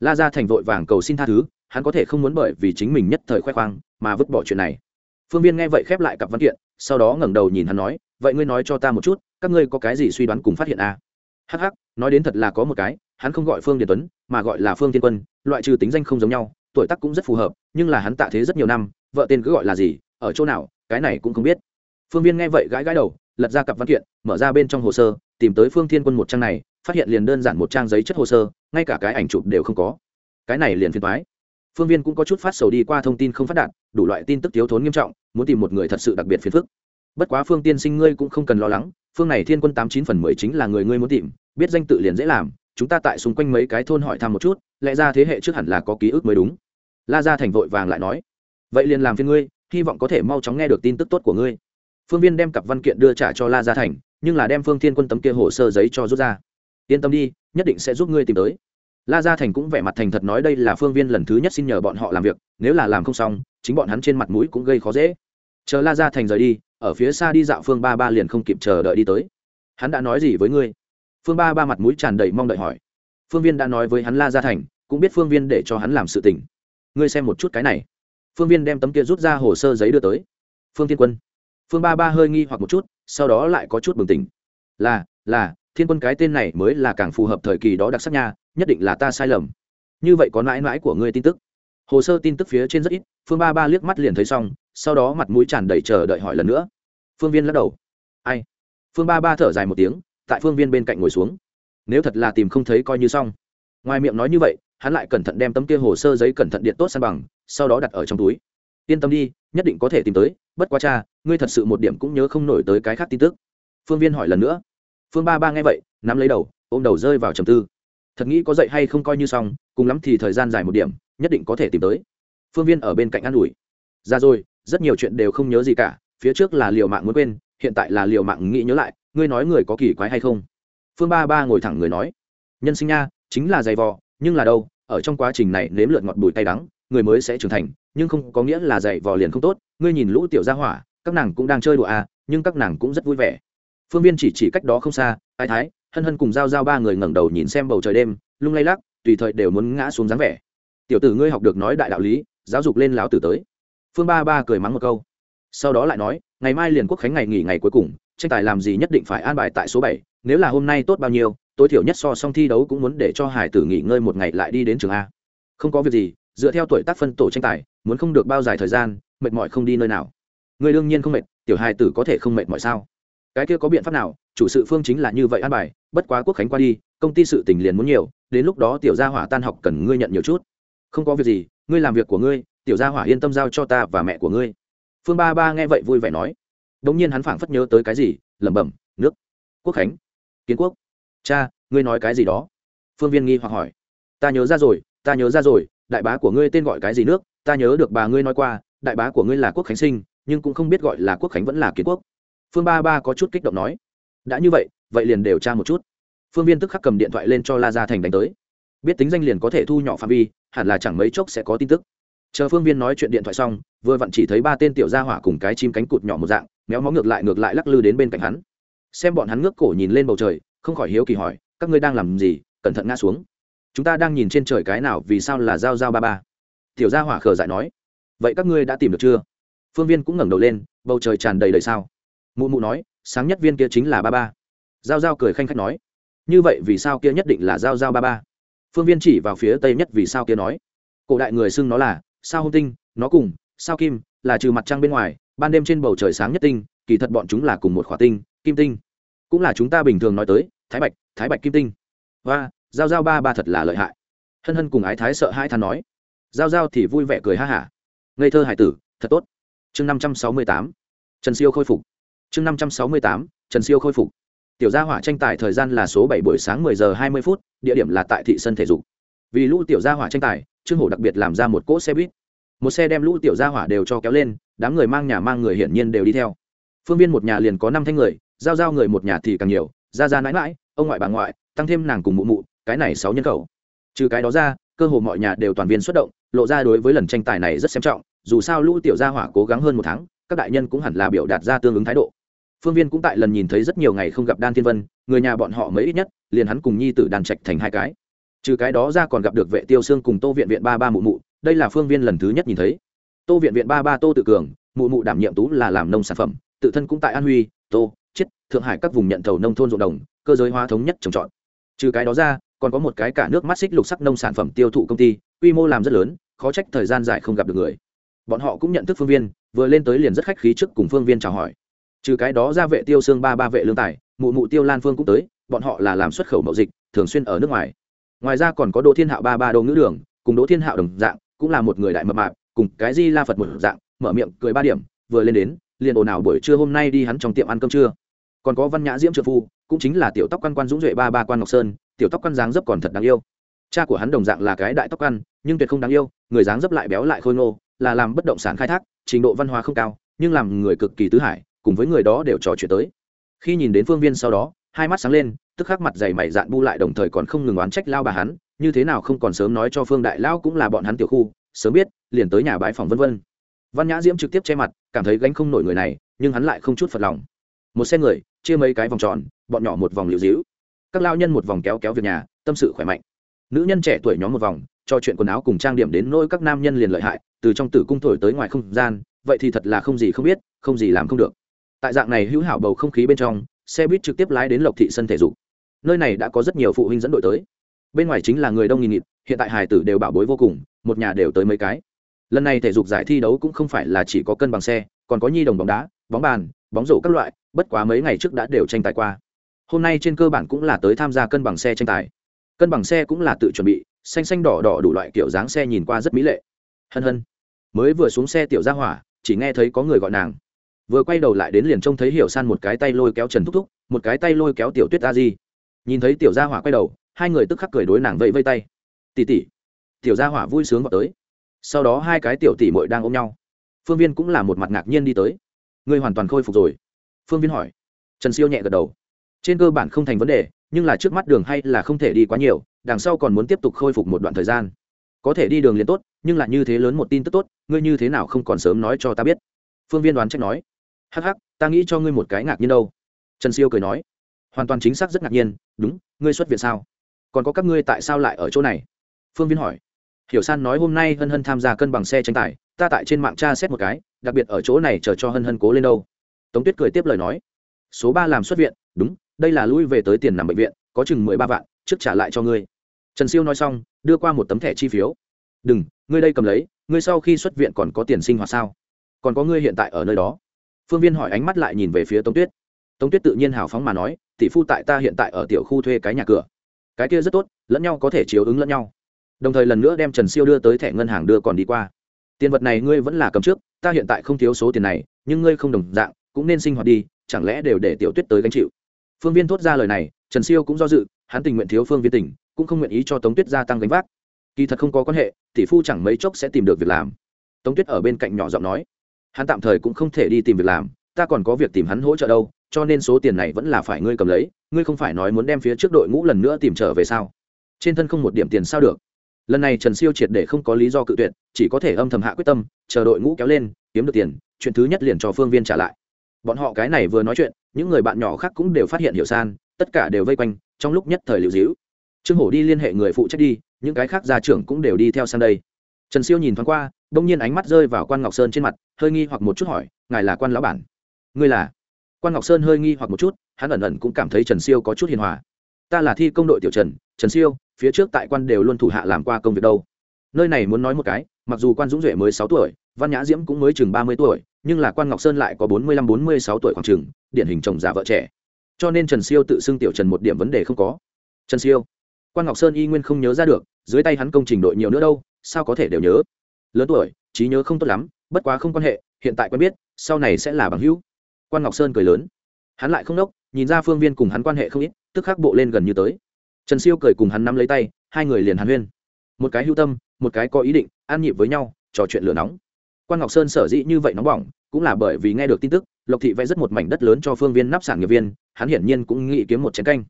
[SPEAKER 1] La ra thành vội vàng cầu xin tha thứ, hắn có thể không muốn bởi vì chính mình nhất thời khoe khoang mà vứt bỏ chuyện này. Phương viên nghe vậy khép lại cặp văn kiện, sau đó ngẩng đầu nhìn hắn nói, vậy ngươi nói cho ta một chút, các ngươi có cái gì suy đoán cùng phát hiện a? À? hh nói đến thật là có một cái, hắn không gọi phương điền tuấn, mà gọi là phương tiên quân, loại trừ tính danh không giống nhau, tuổi tác cũng rất phù hợp, nhưng là hắn tạ thế rất nhiều năm, vợ tên cứ gọi là gì, ở chỗ nào, cái này cũng không biết. Phương viên nghe vậy gãi gãi đầu lật ra cặp văn kiện, mở ra bên trong hồ sơ, tìm tới phương thiên quân một trang này, phát hiện liền đơn giản một trang giấy chất hồ sơ, ngay cả cái ảnh chụp đều không có. Cái này liền phiền thoái phương viên cũng có chút phát sầu đi qua thông tin không phát đạt, đủ loại tin tức thiếu thốn nghiêm trọng, muốn tìm một người thật sự đặc biệt phiền phức. Bất quá phương tiên sinh ngươi cũng không cần lo lắng, phương này thiên quân tám chín phần mười chính là người ngươi muốn tìm, biết danh tự liền dễ làm, chúng ta tại xung quanh mấy cái thôn hỏi thăm một chút, lẽ ra thế hệ trước hẳn là có ký ức mới đúng. La ra thành vội vàng lại nói, vậy liền làm phiên ngươi, hy vọng có thể mau chóng nghe được tin tức tốt của ngươi phương viên đem cặp văn kiện đưa trả cho la gia thành, nhưng là đem phương thiên quân tấm kia hồ sơ giấy cho rút ra. Yên tâm đi, nhất định sẽ giúp ngươi tìm tới. La gia thành cũng vẻ mặt thành thật nói đây là phương viên lần thứ nhất xin nhờ bọn họ làm việc, nếu là làm không xong, chính bọn hắn trên mặt mũi cũng gây khó dễ. Chờ la gia thành rời đi, ở phía xa đi dạo phương ba ba liền không kịp chờ đợi đi tới. Hắn đã nói gì với ngươi? Phương ba ba mặt mũi tràn đầy mong đợi hỏi. Phương viên đã nói với hắn la gia thành, cũng biết phương viên để cho hắn làm sự tình. Ngươi xem một chút cái này. Phương viên đem tấm kia rút ra hồ sơ giấy đưa tới. Phương thiên quân phương ba ba hơi nghi hoặc một chút, sau đó lại có chút bừng tỉnh. Là là, thiên quân cái tên này mới là càng phù hợp thời kỳ đó đặc sắc nha, nhất định là ta sai lầm. Như vậy có mãi mãi của ngươi tin tức. Hồ sơ tin tức phía trên rất ít, phương ba ba liếc mắt liền thấy xong, sau đó mặt mũi tràn đầy chờ đợi hỏi lần nữa. Phương viên lắc đầu. Ai? Phương ba ba thở dài một tiếng, tại phương viên bên cạnh ngồi xuống. Nếu thật là tìm không thấy coi như xong. Ngoài miệng nói như vậy, hắn lại cẩn thận đem tấm kia hồ sơ giấy cẩn thận điện tốt san bằng, sau đó đặt ở trong túi yên tâm đi, nhất định có thể tìm tới, bất quá cha, ngươi thật sự một điểm cũng nhớ không nổi tới cái khác tin tức. Phương viên hỏi lần nữa. Phương ba ba nghe vậy, nắm lấy đầu, ôm đầu rơi vào trầm tư. Thật nghĩ có dậy hay không coi như xong, cùng lắm thì thời gian dài một điểm, nhất định có thể tìm tới. Phương viên ở bên cạnh an ủi. Ra rồi, rất nhiều chuyện đều không nhớ gì cả, phía trước là liều mạng muốn quên, hiện tại là liều mạng nghĩ nhớ lại, ngươi nói người có kỳ quái hay không? Phương ba ba ngồi thẳng người nói. Nhân sinh nha, chính là giày vò, nhưng là đâu, ở trong quá trình này nếm lượt ngọt bùi tay đắng người mới sẽ trưởng thành, nhưng không có nghĩa là dạy vò liền không tốt. Ngươi nhìn lũ tiểu gia hỏa, các nàng cũng đang chơi đùa à nhưng các nàng cũng rất vui vẻ. Phương viên chỉ chỉ cách đó không xa ai thái, hân hân cùng g i a o g i a o ba người ngẩng đầu nhìn xem bầu trời đêm, lung lay lắc, tùy thời đều muốn ngã xuống dáng vẻ. Tiểu tử ngươi học được nói đại đạo lý, giáo dục lên lão tử tới. Phương ba ba cười mắng một câu. Sau đó lại nói, ngày mai liền quốc khánh ngày nghỉ ngày cuối cùng, tranh tài làm gì nhất định phải an bài tại số bảy, nếu là hôm nay tốt bao nhiêu, tối thiểu nhất so xong thi đấu cũng muốn để cho hải tử nghỉ ngơi một ngày lại đi đến trường a. Không có việc gì dựa theo tuổi tác phân tổ tranh tài, muốn không được bao dài thời gian, mệt mỏi không đi nơi nào. Người đương nhiên không mệt, tiểu hài tử có thể không mệt mỏi sao? Cái kia có biện pháp nào? Chủ sự phương chính là như vậy an bài, bất quá quốc khánh qua đi, công ty sự tình liền muốn nhiều, đến lúc đó tiểu gia hỏa tan học cần ngươi nhận nhiều chút. Không có việc gì, ngươi làm việc của ngươi, tiểu gia hỏa yên tâm giao cho ta và mẹ của ngươi. Phương ba ba nghe vậy vui vẻ nói. Đ ỗ n g nhiên hắn phảng phất nhớ tới cái gì, lẩm bẩm, nước. Quốc khánh. Kiến quốc. Cha, ngươi nói cái gì đó? Phương viên nghi hoặc hỏi. Ta nhớ ra rồi, ta nhớ ra rồi đại bá của ngươi tên gọi cái gì nước? Ta nhớ được bà ngươi nói qua, đại bá của ngươi là quốc khánh sinh, nhưng cũng không biết gọi là quốc khánh vẫn là kiến quốc. Phương ba ba có chút kích động nói. Đã như vậy vậy liền điều tra một chút. Phương viên tức khắc cầm điện thoại lên cho la gia thành đánh tới. Biết tính danh liền có thể thu nhỏ phạm vi, hẳn là chẳng mấy chốc sẽ có tin tức. Chờ phương viên nói chuyện điện thoại xong, vừa vặn chỉ thấy ba tên tiểu gia hỏa cùng cái chim cánh cụt nhỏ một dạng, méo mó ngược lại ngược lại lắc lư đến bên cạnh hắn. Xem bọn hắn ngước cổ nhìn lên bầu trời, không khỏi hiếu kỳ hỏi, các ngươi đang làm gì? Cẩn thận ngã xuống chúng ta đang nhìn trên trời cái nào vì sao là giao giao ba ba? Tiểu gia hỏa khờ dại nói. Vậy các ngươi đã tìm được chưa? Phương viên cũng ngẩng đầu lên, bầu trời tràn đầy đầy sao? Mụ mụ nói, sáng nhất viên kia chính là ba ba. Giao giao cười khanh khách nói. Như vậy vì sao kia nhất định là giao giao ba ba? Phương viên chỉ vào phía tây nhất vì sao kia nói. Cổ đại người xưng nó là, sao hông tinh, nó cùng, sao kim, là trừ mặt trăng bên ngoài, ban đêm trên bầu trời sáng nhất tinh, kỳ thật bọn chúng là cùng một khỏa tinh, kim tinh. Cũng là chúng ta bình thường nói tới, thái bạch thái bạch kim tinh. Và giao giao ba ba thật là lợi hại. Hân hân cùng ái thái sợ hai than nói. Giao giao thì vui vẻ cười ha hả. Ngây thơ hải tử, thật tốt. Chương năm trăm sáu mươi tám, trần siêu khôi phục. Chương năm trăm sáu mươi tám, trần siêu khôi phục. Tiểu gia hỏa tranh tài thời gian là số bảy buổi sáng mười giờ hai mươi phút, địa điểm là tại thị sân thể dục. Vì lũ tiểu gia hỏa tranh tài, trương hổ đặc biệt làm ra một cỗ xe buýt. Một xe đem lũ tiểu gia hỏa đều cho kéo lên, đám người mang nhà mang người hiển nhiên đều đi theo. Phương viên một nhà liền có năm thanh người, giao giao người một nhà thì càng nhiều, ra ra mãi mãi, ông ngoại bà ngoại, tăng thêm nàng cùng mụ mụ cái này sáu nhân khẩu. Trừ cái đó ra, cơ hồ mọi nhà đều toàn viên xuất động, lộ ra đối với lần tranh tài này rất xem trọng, dù sao lũ tiểu gia hỏa cố gắng hơn một tháng, các đại nhân cũng hẳn là biểu đạt ra tương ứng thái độ. Phương viên cũng tại lần nhìn thấy rất nhiều ngày không gặp đan thiên vân, người nhà bọn họ mấy ít nhất, liền hắn cùng nhi tử đàn trạch thành hai cái. Trừ cái đó ra còn gặp được vệ tiêu xương cùng tô viện viện ba ba mụ mụ, đây là phương viên lần thứ nhất nhìn thấy. Tô viện viện ba ba tô tự cường, mụ mụ đảm nhiệm tú là làm nông sản phẩm, tự thân cũng tại an huy, tô, chiết, thượng hải các vùng nhận thầu nông thôn ruộng đồng, cơ giới hóa thống nhất trồng trọt. Trừ cái đó ra còn có một cái cả nước mắt xích lục sắc nông sản phẩm tiêu thụ công ty, quy mô làm rất lớn, khó trách thời gian dài không gặp được người. Bọn họ cũng nhận thức phương viên, vừa lên tới liền rất khách khí trước cùng phương viên chào hỏi. Trừ cái đó ra vệ tiêu xương ba ba vệ lương tài, mụ mụ tiêu lan phương cũng tới, bọn họ là làm xuất khẩu mậu dịch, thường xuyên ở nước ngoài. Ngoài ra còn có đỗ thiên hạo ba ba đô ngữ đường, cùng đỗ thiên hạo đồng dạng, cũng là một người đại mập mạp, cùng cái di la phật một dạng, mở miệng cười ba điểm, vừa lên đến, liền ồn ào buổi trưa hôm nay đi hắn trong tiệm ăn cơm trưa. Còn có văn nhã diễm trợ phu cũng chính là tiểu tóc quan quan dũng duệ ba ba quan ngọc sơn, tiểu tóc quan dáng dấp còn thật đáng yêu. Cha của hắn đồng dạng là cái đại tóc quan, nhưng tuyệt không đáng yêu, người dáng dấp lại béo lại khôi ngô, là làm bất động sản khai thác, trình độ văn hóa không cao, nhưng làm người cực kỳ tứ hải, cùng với người đó đều trò chuyện tới. Khi nhìn đến phương viên sau đó, hai mắt sáng lên, tức khắc mặt dày mày dạn bu lại đồng thời còn không ngừng oán trách lao bà hắn, như thế nào không còn sớm nói cho phương đại lao cũng là bọn hắn tiểu khu, sớm biết, liền tới nhà bãi phòng vân vân. Văn nhã diễm trực tiếp che mặt, cảm thấy gánh không nổi người này, nhưng hắn lại không chút phật lòng. Một xe người, chia mấy cái vòng tròn bọn nhỏ một vòng liều dĩu các lao nhân một vòng kéo kéo việc nhà, tâm sự khỏe mạnh. Nữ nhân trẻ tuổi nhóm một vòng, cho chuyện quần áo cùng trang điểm đến nỗi các nam nhân liền lợi hại, từ trong tử cung thổi tới ngoài không gian, vậy thì thật là không gì không biết, không gì làm không được. Tại dạng này hữu hảo bầu không khí bên trong, xe buýt trực tiếp lái đến lộc thị sân thể dục. Nơi này đã có rất nhiều phụ huynh dẫn đội tới. Bên ngoài chính là người đông nghìn nghịt, hiện tại hải tử đều bảo bối vô cùng, một nhà đều tới mấy cái. Lần này thể dục giải thi đấu cũng không phải là chỉ có cân bằng xe, còn có nhi đồng bóng đá, bóng bàn, bóng rổ các loại, bất quá mấy ngày trước đã đều tranh tài qua hôm nay trên cơ bản cũng là tới tham gia cân bằng xe tranh tài. Cân bằng xe cũng là tự chuẩn bị, xanh xanh đỏ đỏ đủ loại kiểu dáng xe nhìn qua rất mỹ lệ. Hân hân. Mới vừa xuống xe tiểu ra hỏa, chỉ nghe thấy có người gọi nàng. Vừa quay đầu lại đến liền trông thấy hiểu san một cái tay lôi kéo trần thúc thúc, một cái tay lôi kéo tiểu tuyết a di. Nhìn thấy tiểu gia hỏa quay đầu, hai người tức khắc cười đối nàng vẫy vây tay. Tỉ tỉ tiểu gia hỏa vui sướng vào tới. Sau đó hai cái tiểu tỷ mội đang ôm nhau. Phương viên cũng là một mặt ngạc nhiên đi tới. Ngươi hoàn toàn khôi phục rồi. Phương viên hỏi. Trần siêu nhẹ gật đầu trên cơ bản không thành vấn đề, nhưng là trước mắt đường hay là không thể đi quá nhiều, đằng sau còn muốn tiếp tục khôi phục một đoạn thời gian. Có thể đi đường liền tốt, nhưng là như thế lớn một tin tức tốt, ngươi như thế nào không còn sớm nói cho ta biết. Phương viên đoán trách nói. Hắc hắc, ta nghĩ cho ngươi một cái ngạc nhiên đâu. Trần siêu cười nói. Hoàn toàn chính xác rất ngạc nhiên, đúng, ngươi xuất viện sao? Còn có các ngươi tại sao lại ở chỗ này? Phương viên hỏi. Hiểu san nói hôm nay hân hân tham gia cân bằng xe tranh tài ta tại trên mạng tra xét một cái, đặc biệt ở chỗ này chờ cho hân hân cố lên đâu. Tống tuyết cười tiếp lời nói. Số ba làm xuất viện, đúng đây là lui về tới tiền nằm bệnh viện, có chừng mười ba vạn, trước trả lại cho ngươi. Trần siêu nói xong, đưa qua một tấm thẻ chi phiếu. Đừng, ngươi đây cầm lấy, ngươi sau khi xuất viện còn có tiền sinh hoạt sao? Còn có ngươi hiện tại ở nơi đó. Phương viên hỏi ánh mắt lại nhìn về phía tống tuyết. Tống tuyết tự nhiên hào phóng mà nói, tỷ phu tại ta hiện tại ở tiểu khu thuê cái nhà cửa. Cái kia rất tốt, lẫn nhau có thể chiếu ứng lẫn nhau. Đồng thời lần nữa đem trần siêu đưa tới thẻ ngân hàng đưa còn đi qua. Tiền vật này ngươi vẫn là cầm trước, ta hiện tại không thiếu số tiền này, nhưng ngươi không đồng dạng, cũng nên sinh hoạt đi, chẳng lẽ đều để tiểu tuyết tới gánh chịu? Phương viên thốt ra lời này, trần siêu cũng do dự, hắn tình nguyện thiếu phương viên tỉnh, cũng không nguyện ý cho tống tuyết gia tăng gánh vác. Kỳ thật không có quan hệ, tỷ phu chẳng mấy chốc sẽ tìm được việc làm. Tống tuyết ở bên cạnh nhỏ giọng nói, hắn tạm thời cũng không thể đi tìm việc làm, ta còn có việc tìm hắn hỗ trợ đâu, cho nên số tiền này vẫn là phải ngươi cầm lấy, ngươi không phải nói muốn đem phía trước đội ngũ lần nữa tìm trở về sao? Trên thân không một điểm tiền sao được. Lần này trần siêu triệt để không có lý do cự tuyệt, chỉ có thể âm thầm hạ quyết tâm, chờ đội ngũ kéo lên, kiếm được tiền, chuyện thứ nhất liền cho phương viên trả lại. Bọn họ cái này vừa nói chuyện những người bạn nhỏ khác cũng đều phát hiện hiểu san, tất cả đều vây quanh, trong lúc nhất thời liệu dĩu. Trương hổ đi liên hệ người phụ trách đi, những cái khác gia trưởng cũng đều đi theo sang đây. Trần siêu nhìn thoáng qua, đông nhiên ánh mắt rơi vào quan ngọc sơn trên mặt, hơi nghi hoặc một chút hỏi, ngài là quan lão bản? Ngươi là. Quan ngọc sơn hơi nghi hoặc một chút, hắn ẩn ẩn cũng cảm thấy trần siêu có chút hiền hòa. Ta là thi công đội tiểu trần trần siêu, phía trước tại quan đều luôn thủ hạ làm qua công việc đâu. Nơi này muốn nói một cái, mặc dù quan dũng duệ mới sáu tuổi văn nhã diễm cũng mới chừng ba mươi tuổi, nhưng là quan ngọc sơn lại có bốn mươi lăm, bốn mươi sáu tuổi khoảng chừng, điển hình chồng già vợ trẻ. Cho nên trần siêu tự xưng tiểu trần một điểm vấn đề không có. Trần siêu, quan ngọc sơn y nguyên không nhớ ra được, dưới tay hắn công trình đội nhiều nữa đâu, sao có thể đều nhớ? Lớn tuổi, trí nhớ không tốt lắm, bất quá không quan hệ, hiện tại quen biết, sau này sẽ là bằng hữu. Quan ngọc sơn cười lớn. Hắn lại không đốc, nhìn ra phương viên cùng hắn quan hệ không ít, tức khắc bộ lên gần như tới. Trần siêu cười cùng hắn nắm lấy tay, hai người liền hàn huyên. Một cái hưu tâm, một cái có ý định an nhịp với nhau, trò chuyện lửa nóng quan ngọc sơn sở dĩ như vậy nóng bỏng cũng là bởi vì nghe được tin tức lộc thị vẽ rất một mảnh đất lớn cho phương viên nắp sản nghiệp viên hắn hiển nhiên cũng nghĩ kiếm một chén canh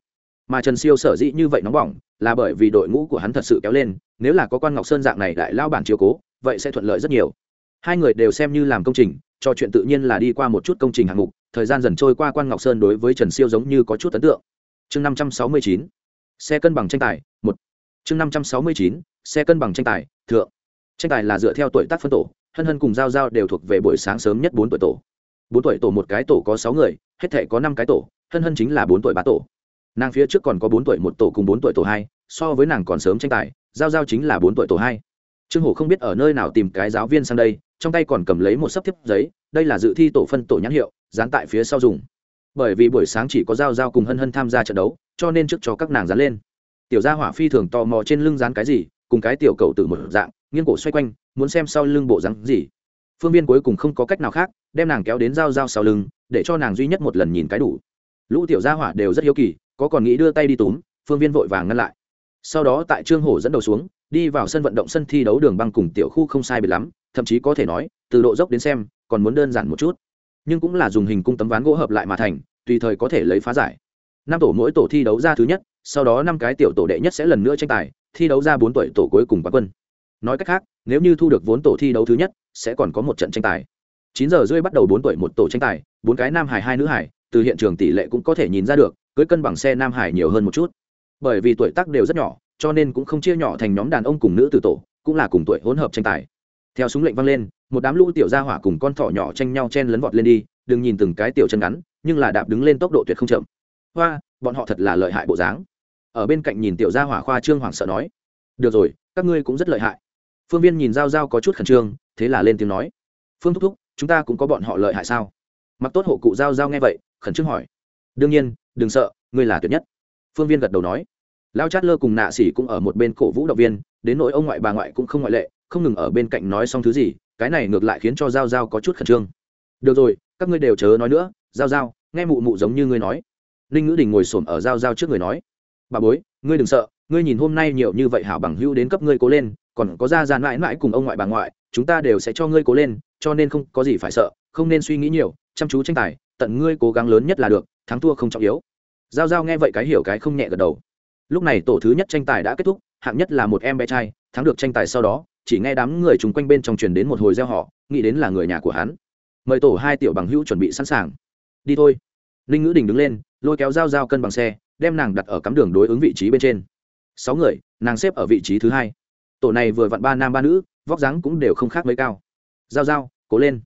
[SPEAKER 1] mà trần siêu sở dĩ như vậy nóng bỏng là bởi vì đội ngũ của hắn thật sự kéo lên nếu là có quan ngọc sơn dạng này đại lao bản chiều cố vậy sẽ thuận lợi rất nhiều hai người đều xem như làm công trình cho chuyện tự nhiên là đi qua một chút công trình hạng mục thời gian dần trôi qua quan ngọc sơn đối với trần siêu giống như có chút ấn tượng chương năm trăm sáu mươi chín xe cân bằng tranh tài một chương năm trăm sáu mươi chín xe cân bằng tranh tài thượng tranh tài là dựa theo tuổi tác phân tổ hân hân cùng giao giao đều thuộc về buổi sáng sớm nhất bốn tuổi tổ. Bốn tuổi tổ một cái tổ có sáu người, hết thể có năm cái tổ, hân hân chính là bốn tuổi ba tổ. Nàng phía trước còn có bốn tuổi một tổ cùng bốn tuổi tổ hai, so với nàng còn sớm tranh tài, giao giao chính là bốn tuổi tổ hai. Trương hổ không biết ở nơi nào tìm cái giáo viên sang đây, trong tay còn cầm lấy một sấp thiếp giấy, đây là dự thi tổ phân tổ nhãn hiệu, dán tại phía sau dùng. Bởi vì buổi sáng chỉ có giao giao cùng hân hân tham gia trận đấu, cho nên trước cho các nàng dán lên. Tiểu gia hỏa phi thường tò mò trên lưng dán cái gì, cùng cái tiểu cầu từ một dạng, nghiêng cổ xoay quanh muốn xem sau lưng bộ rắn gì. Phương viên cuối cùng không có cách nào khác, đem nàng kéo đến giao giao sau lưng, để cho nàng duy nhất một lần nhìn cái đủ. Lũ tiểu gia hỏa đều rất hiếu kỳ, có còn nghĩ đưa tay đi túm, phương viên vội vàng ngăn lại. Sau đó tại trương hổ dẫn đầu xuống, đi vào sân vận động sân thi đấu đường băng cùng tiểu khu không sai biệt lắm, thậm chí có thể nói, từ độ dốc đến xem, còn muốn đơn giản một chút. Nhưng cũng là dùng hình cung tấm ván gỗ hợp lại mà thành, tùy thời có thể lấy phá giải. Năm tổ mỗi tổ thi đấu ra thứ nhất, sau đó năm cái tiểu tổ đệ nhất sẽ lần nữa tranh tài, thi đấu ra bốn tuổi tổ cuối cùng quán quân. Nói cách khác nếu như thu được vốn tổ thi đấu thứ nhất, sẽ còn có một trận tranh tài. Chín giờ rưỡi bắt đầu bốn tuổi một tổ tranh tài, bốn cái nam hải hai nữ hải từ hiện trường tỷ lệ cũng có thể nhìn ra được, cưới cân bằng xe nam hải nhiều hơn một chút. Bởi vì tuổi tác đều rất nhỏ, cho nên cũng không chia nhỏ thành nhóm đàn ông cùng nữ từ tổ, cũng là cùng tuổi hỗn hợp tranh tài. Theo súng lệnh vang lên, một đám lũ tiểu gia hỏa cùng con thỏ nhỏ tranh nhau chen lấn vọt lên đi, đừng nhìn từng cái tiểu chân ngắn, nhưng là đạp đứng lên tốc độ tuyệt không chậm. Hoa, bọn họ thật là lợi hại bộ dáng. Ở bên cạnh nhìn tiểu gia hỏa khoa trương hoảng sợ nói, được rồi, các ngươi cũng rất lợi hại phương viên nhìn g i a o g i a o có chút khẩn trương, thế là lên tiếng nói, phương thúc thúc, chúng ta cũng có bọn họ lợi hại sao? Mặc tốt hộ cụ g i a o g i a o nghe vậy, khẩn trương hỏi, đương nhiên, đừng sợ, ngươi là tuyệt nhất. Phương viên gật đầu nói, lao chát lơ cùng nạ xỉ cũng ở một bên cổ vũ động viên, đến nỗi ông ngoại bà ngoại cũng không ngoại lệ, không ngừng ở bên cạnh nói xong thứ gì, cái này ngược lại khiến cho g i a o g i a o có chút khẩn trương. Được rồi, các ngươi đều chớ nói nữa g i a o g i a o nghe mụ mụ giống như ngươi nói. Ninh ngữ đình ngồi s ổ m ở g i a o g i a o trước người nói, bà bối, ngươi đừng sợ, ngươi nhìn hôm nay nhiều như vậy hảo bằng hữu đến cấp ngươi cố lên còn có ra ra mãi mãi cùng ông ngoại bà ngoại, chúng ta đều sẽ cho ngươi cố lên, cho nên không có gì phải sợ, không nên suy nghĩ nhiều, chăm chú tranh tài, tận ngươi cố gắng lớn nhất là được, thắng thua không trọng yếu. Giao giao nghe vậy cái hiểu cái không nhẹ gật đầu. Lúc này tổ thứ nhất tranh tài đã kết thúc, hạng nhất là một em bé trai, thắng được tranh tài sau đó, chỉ nghe đám người chung quanh bên trong truyền đến một hồi gieo họ nghĩ đến là người nhà của hắn. Mời tổ hai tiểu bằng hữu chuẩn bị sẵn sàng. Đi thôi. Ninh ngữ đình đứng lên, lôi kéo dao dao cân bằng xe, đem nàng đặt ở cắm đường đối ứng vị trí bên trên. Sáu người, nàng xếp ở vị trí thứ hai tổ này vừa vặn ba nam ba nữ, vóc dáng cũng đều không khác mấy cao. Giao giao, cố lên.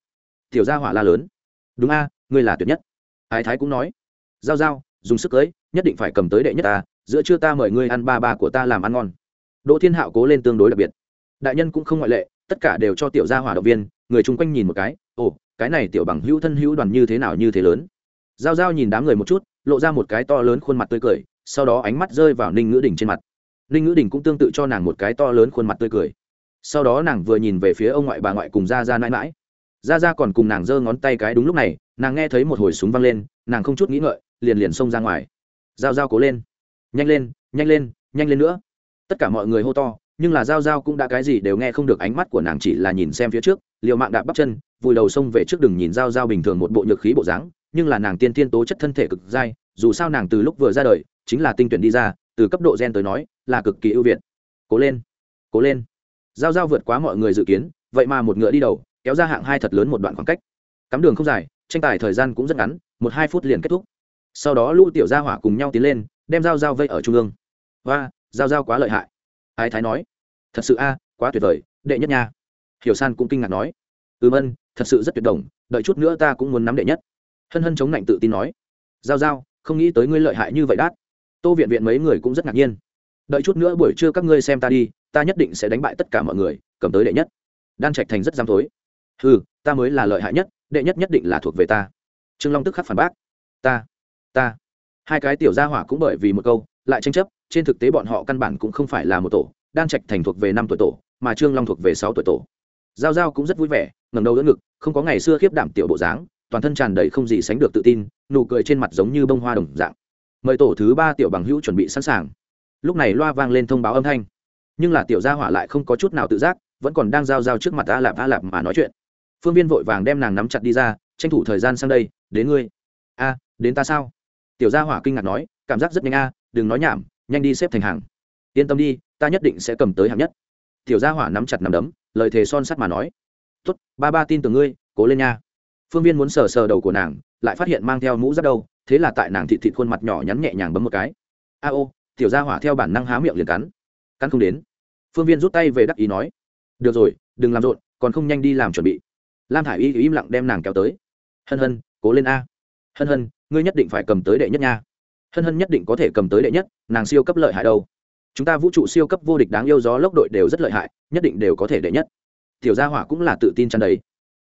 [SPEAKER 1] Tiểu gia hỏa la lớn. Đúng a, ngươi là tuyệt nhất. Ái thái cũng nói. Giao giao, dùng sức cưới, nhất định phải cầm tới đệ nhất ta, giữa trưa ta mời ngươi ăn ba ba của ta làm ăn ngon. Đỗ thiên hạo cố lên tương đối đặc biệt. Đại nhân cũng không ngoại lệ, tất cả đều cho tiểu gia hỏa động viên, người chung quanh nhìn một cái, ồ, cái này tiểu bằng hữu thân hữu đoàn như thế nào như thế lớn. Giao giao nhìn đám người một chút, lộ ra một cái to lớn khuôn mặt tươi cười, sau đó ánh mắt rơi vào ninh ngữ đỉnh trên mặt ninh ngữ đình cũng tương tự cho nàng một cái to lớn khuôn mặt tươi cười. Sau đó nàng vừa nhìn về phía ông ngoại bà ngoại cùng ra ra mãi mãi ra ra còn cùng nàng giơ ngón tay cái đúng lúc này, nàng nghe thấy một hồi súng văng lên, nàng không chút nghĩ ngợi, liền liền xông ra ngoài. G i cố lên. Nhanh lên nhanh lên nhanh lên nữa. Tất cả mọi người hô to, nhưng là g i cũng đã cái gì đều nghe không được ánh mắt của nàng chỉ là nhìn xem phía trước, liều mạng đạp bắp chân, vùi đầu xông về trước đừng nhìn g i bình thường một bộ nhược khí bộ dáng, nhưng là nàng tiên tiên tố chất thân thể cực dai, dù sao nàng từ lúc vừa ra đời, chính là tinh tuyển đi ra từ cấp độ gen tới nói, là cực kỳ ưu việt. Cố lên cố lên. Giao giao vượt quá mọi người dự kiến, vậy mà một ngựa đi đầu, kéo ra hạng hai thật lớn một đoạn khoảng cách. Cắm đường không dài, tranh tài thời gian cũng rất ngắn, một hai phút liền kết thúc. Sau đó lũ tiểu gia hỏa cùng nhau tiến lên, đem giao giao vây ở trung ương. Và giao giao quá lợi hại. Ái thái nói, thật sự a, quá tuyệt vời, đệ nhất nha. Hiểu san cũng kinh ngạc nói ừ vân thật sự rất tuyệt đồng đợi chút nữa ta cũng muốn nắm đệ nhất. Hân hân chống lạnh tự tin nói, giao giao, không nghĩ tới ngươi lợi hại như vậy đát tô viện viện mấy người cũng rất ngạc nhiên. Đợi chút nữa buổi trưa các ngươi xem ta đi, ta nhất định sẽ đánh bại tất cả mọi người, cầm tới đệ nhất. Đan trạch thành rất dám tối ừ ta mới là lợi hại nhất, đệ nhất nhất định là thuộc về ta. Trương long tức khắc phản bác. Ta ta. Hai cái tiểu gia hỏa cũng bởi vì một câu, lại tranh chấp, trên thực tế bọn họ căn bản cũng không phải là một tổ, đan trạch thành thuộc về năm tuổi tổ, mà trương long thuộc về sáu tuổi tổ. Giao giao cũng rất vui vẻ ngầm đầu đỡ ngực, không có ngày xưa khiếp đảm tiểu bộ dáng, toàn thân tràn đầy không gì sánh được tự tin, nụ cười trên mặt giống như bông hoa đồng dạng mời tổ thứ ba tiểu bằng hữu chuẩn bị sẵn sàng. Lúc này loa vang lên thông báo âm thanh. Nhưng là tiểu gia hỏa lại không có chút nào tự giác, vẫn còn đang giao giao trước mặt a lạp a lạp mà nói chuyện. Phương viên vội vàng đem nàng nắm chặt đi ra, tranh thủ thời gian sang đây, đến ngươi. A, đến ta sao? Tiểu gia hỏa kinh ngạc nói, cảm giác rất nhanh a, đừng nói nhảm, nhanh đi xếp thành hàng. Yên tâm đi, ta nhất định sẽ cầm tới hạng nhất. Tiểu gia hỏa nắm chặt nắm đấm, lời thề son sắt mà nói, tốt, ba ba tin tưởng ngươi, cố lên nha. Phương viên muốn sờ sờ đầu của nàng, lại phát hiện mang theo mũ rất đâu thế là tại nàng thịt thịt khuôn mặt nhỏ nhắn nhẹ nhàng bấm một cái. A ô, tiểu gia hỏa theo bản năng há miệng liền cắn. Cắn không đến. Phương viên rút tay về đắc ý nói, được rồi, đừng làm rộn, còn không nhanh đi làm chuẩn bị. Lam thả i y im lặng đem nàng kéo tới. Hân hân, cố lên a. Hân hân, ngươi nhất định phải cầm tới đệ nhất nha. Hân hân nhất định có thể cầm tới đệ nhất, nàng siêu cấp lợi hại đâu. Chúng ta vũ trụ siêu cấp vô địch đáng yêu gió lốc đội đều rất lợi hại, nhất định đều có thể đệ nhất. Tiểu gia hỏa cũng là tự tin chăn đấy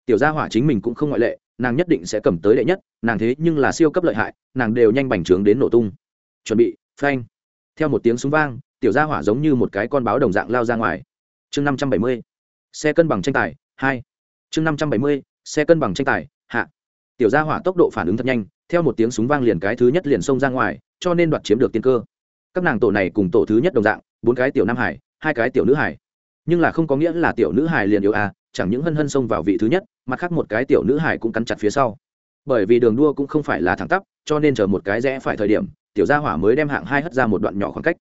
[SPEAKER 1] tiểu gia hỏa chính mình cũng không ngoại lệ nàng nhất định sẽ cầm tới đệ nhất, nàng thế nhưng là siêu cấp lợi hại, nàng đều nhanh bành trướng đến nổ tung. Chuẩn bị, phanh. Theo một tiếng súng vang, tiểu gia hỏa giống như một cái con báo đồng dạng lao ra ngoài. Chương năm trăm bảy mươi, xe cân bằng tranh tài, hai. Chương năm trăm bảy mươi, xe cân bằng tranh tài, hạ. Tiểu gia hỏa tốc độ phản ứng thật nhanh, theo một tiếng súng vang liền cái thứ nhất liền xông ra ngoài, cho nên đoạt chiếm được tiên cơ. Các nàng tổ này cùng tổ thứ nhất đồng dạng, bốn cái tiểu nam hải, hai cái tiểu nữ hải. Nhưng là không có nghĩa là tiểu nữ hải liền yếu à chẳng những hân hân xông vào vị thứ nhất mặt khác một cái tiểu nữ hải cũng cắn chặt phía sau. Bởi vì đường đua cũng không phải là thẳng tắp, cho nên chờ một cái rẽ phải thời điểm, tiểu gia hỏa mới đem hạng hai hất ra một đoạn nhỏ khoảng cách.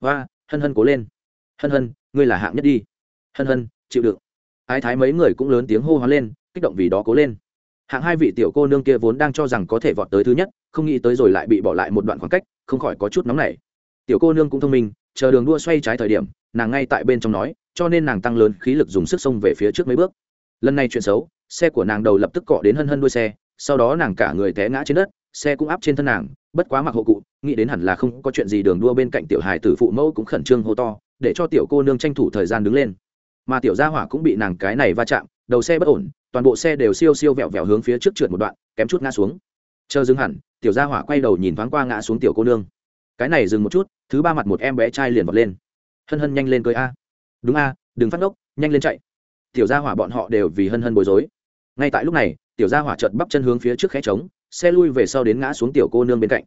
[SPEAKER 1] Và hân hân cố lên. Hân hân, ngươi là hạng nhất đi. Hân hân, chịu đựng. Ái thái mấy người cũng lớn tiếng hô hoán lên, kích động vì đó cố lên. Hạng hai vị tiểu cô nương kia vốn đang cho rằng có thể vọt tới thứ nhất, không nghĩ tới rồi lại bị bỏ lại một đoạn khoảng cách, không khỏi có chút nóng nảy. Tiểu cô nương cũng thông minh, chờ đường đua xoay trái thời điểm, nàng ngay tại bên trong nói cho nên nàng tăng lớn khí lực dùng sức xông về phía trước mấy bước. Lần này chuyện xấu, xe của nàng đầu lập tức cọ đến hân hân đuôi xe, sau đó nàng cả người té ngã trên đất, xe cũng áp trên thân nàng, bất quá mặc hộ cụ, nghĩ đến hẳn là không có chuyện gì đường đua bên cạnh tiểu hài tử phụ mẫu cũng khẩn trương hô to, để cho tiểu cô nương tranh thủ thời gian đứng lên. Mà tiểu gia hỏa cũng bị nàng cái này va chạm, đầu xe bất ổn, toàn bộ xe đều siêu siêu vẹo vẹo hướng phía trước trượt một đoạn, kém chút ngã xuống. Chờ dừng hẳn, tiểu gia hỏa quay đầu nhìn thoáng qua ngã xuống tiểu cô nương. Cái này dừng một chút, thứ ba mặt một em bé trai liền vọt lên. Hân hân nhanh lên cười a đúng a, đừng phát ngốc, nhanh lên chạy. Tiểu gia hỏa bọn họ đều vì hân hân bối rối. Ngay tại lúc này, tiểu gia hỏa chợt bắp chân hướng phía trước khẽ trống, xe lui về sau đến ngã xuống tiểu cô nương bên cạnh.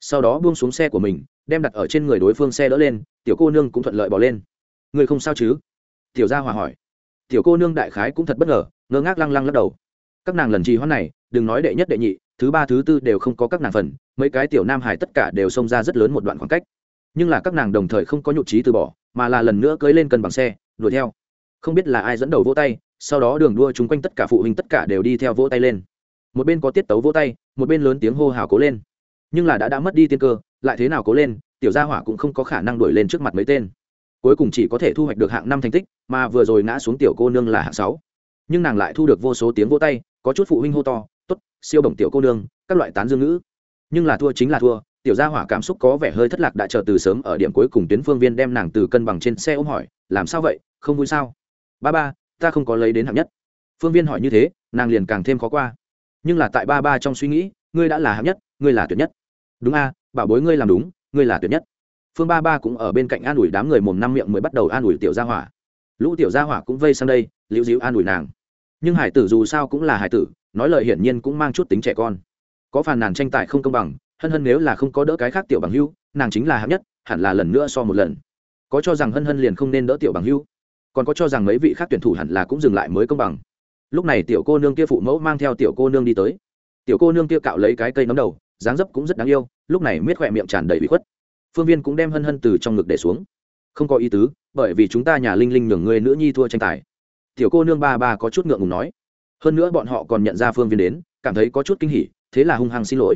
[SPEAKER 1] Sau đó buông xuống xe của mình, đem đặt ở trên người đối phương xe đỡ lên, tiểu cô nương cũng thuận lợi bỏ lên. Người không sao chứ? Tiểu gia hỏa hỏi. Tiểu cô nương đại khái cũng thật bất ngờ, ngơ ngác lăng lăng lắc đầu. Các nàng lần trì hoãn này, đừng nói đệ nhất đệ nhị, thứ ba thứ tư đều không có các nàng phần, mấy cái tiểu nam hải tất cả đều xông ra rất lớn một đoạn khoảng cách. Nhưng là các nàng đồng thời không có nhụt trí từ bỏ mà là lần nữa cưới lên cân bằng xe, đuổi theo. Không biết là ai dẫn đầu vỗ tay, sau đó đường đua chung quanh tất cả phụ huynh tất cả đều đi theo vỗ tay lên. Một bên có tiết tấu vỗ tay, một bên lớn tiếng hô hào cố lên. Nhưng là đã đã mất đi tiên cơ, lại thế nào cố lên, tiểu gia hỏa cũng không có khả năng đuổi lên trước mặt mấy tên. Cuối cùng chỉ có thể thu hoạch được hạng năm thành tích, mà vừa rồi ngã xuống tiểu cô nương là hạng sáu. Nhưng nàng lại thu được vô số tiếng vỗ tay, có chút phụ huynh hô to t ố t siêu bổng tiểu cô nương, các loại tán dương ngữ. Nhưng là thua chính là thua tiểu gia hỏa cảm xúc có vẻ hơi thất lạc đã chờ từ sớm ở điểm cuối cùng tuyến phương viên đem nàng từ cân bằng trên xe ôm hỏi, làm sao vậy? Không vui sao? Ba ba, ta không có lấy đến hạng nhất. Phương viên hỏi như thế, nàng liền càng thêm khó qua. Nhưng là tại ba ba trong suy nghĩ, ngươi đã là hạng nhất, ngươi là tuyệt nhất. Đúng a, bảo bối ngươi làm đúng, ngươi là tuyệt nhất. Phương ba ba cũng ở bên cạnh an ủi đám người mồm năm miệng mới bắt đầu an ủi tiểu gia hỏa. Lũ tiểu gia hỏa cũng vây sang đây, liễu dịu an ủi nàng. Nhưng hải tử dù sao cũng là hải tử, nói lời hiển nhiên cũng mang chút tính trẻ con. Có phàn nàn tranh tài không công bằng hân hân nếu là không có đỡ cái khác tiểu bằng hưu, nàng chính là hạng nhất, hẳn là lần nữa so một lần. Có cho rằng hân hân liền không nên đỡ tiểu bằng hưu, còn có cho rằng mấy vị khác tuyển thủ hẳn là cũng dừng lại mới công bằng. Lúc này tiểu cô nương kia phụ mẫu mang theo tiểu cô nương đi tới. Tiểu cô nương kia cạo lấy cái cây nấm đầu, dáng dấp cũng rất đáng yêu, lúc này miết khỏe miệng tràn đầy bị khuất. Phương viên cũng đem hân hân từ trong ngực để xuống. Không có ý tứ, bởi vì chúng ta nhà linh linh nhường người nữ nhi thua tranh tài. Tiểu cô nương ba ba có chút ngượng ngùng nói. Hơn nữa bọn họ còn nhận ra phương viên đến, cảm thấy có chút kinh hỉ, thế là hung hăng xin lỗi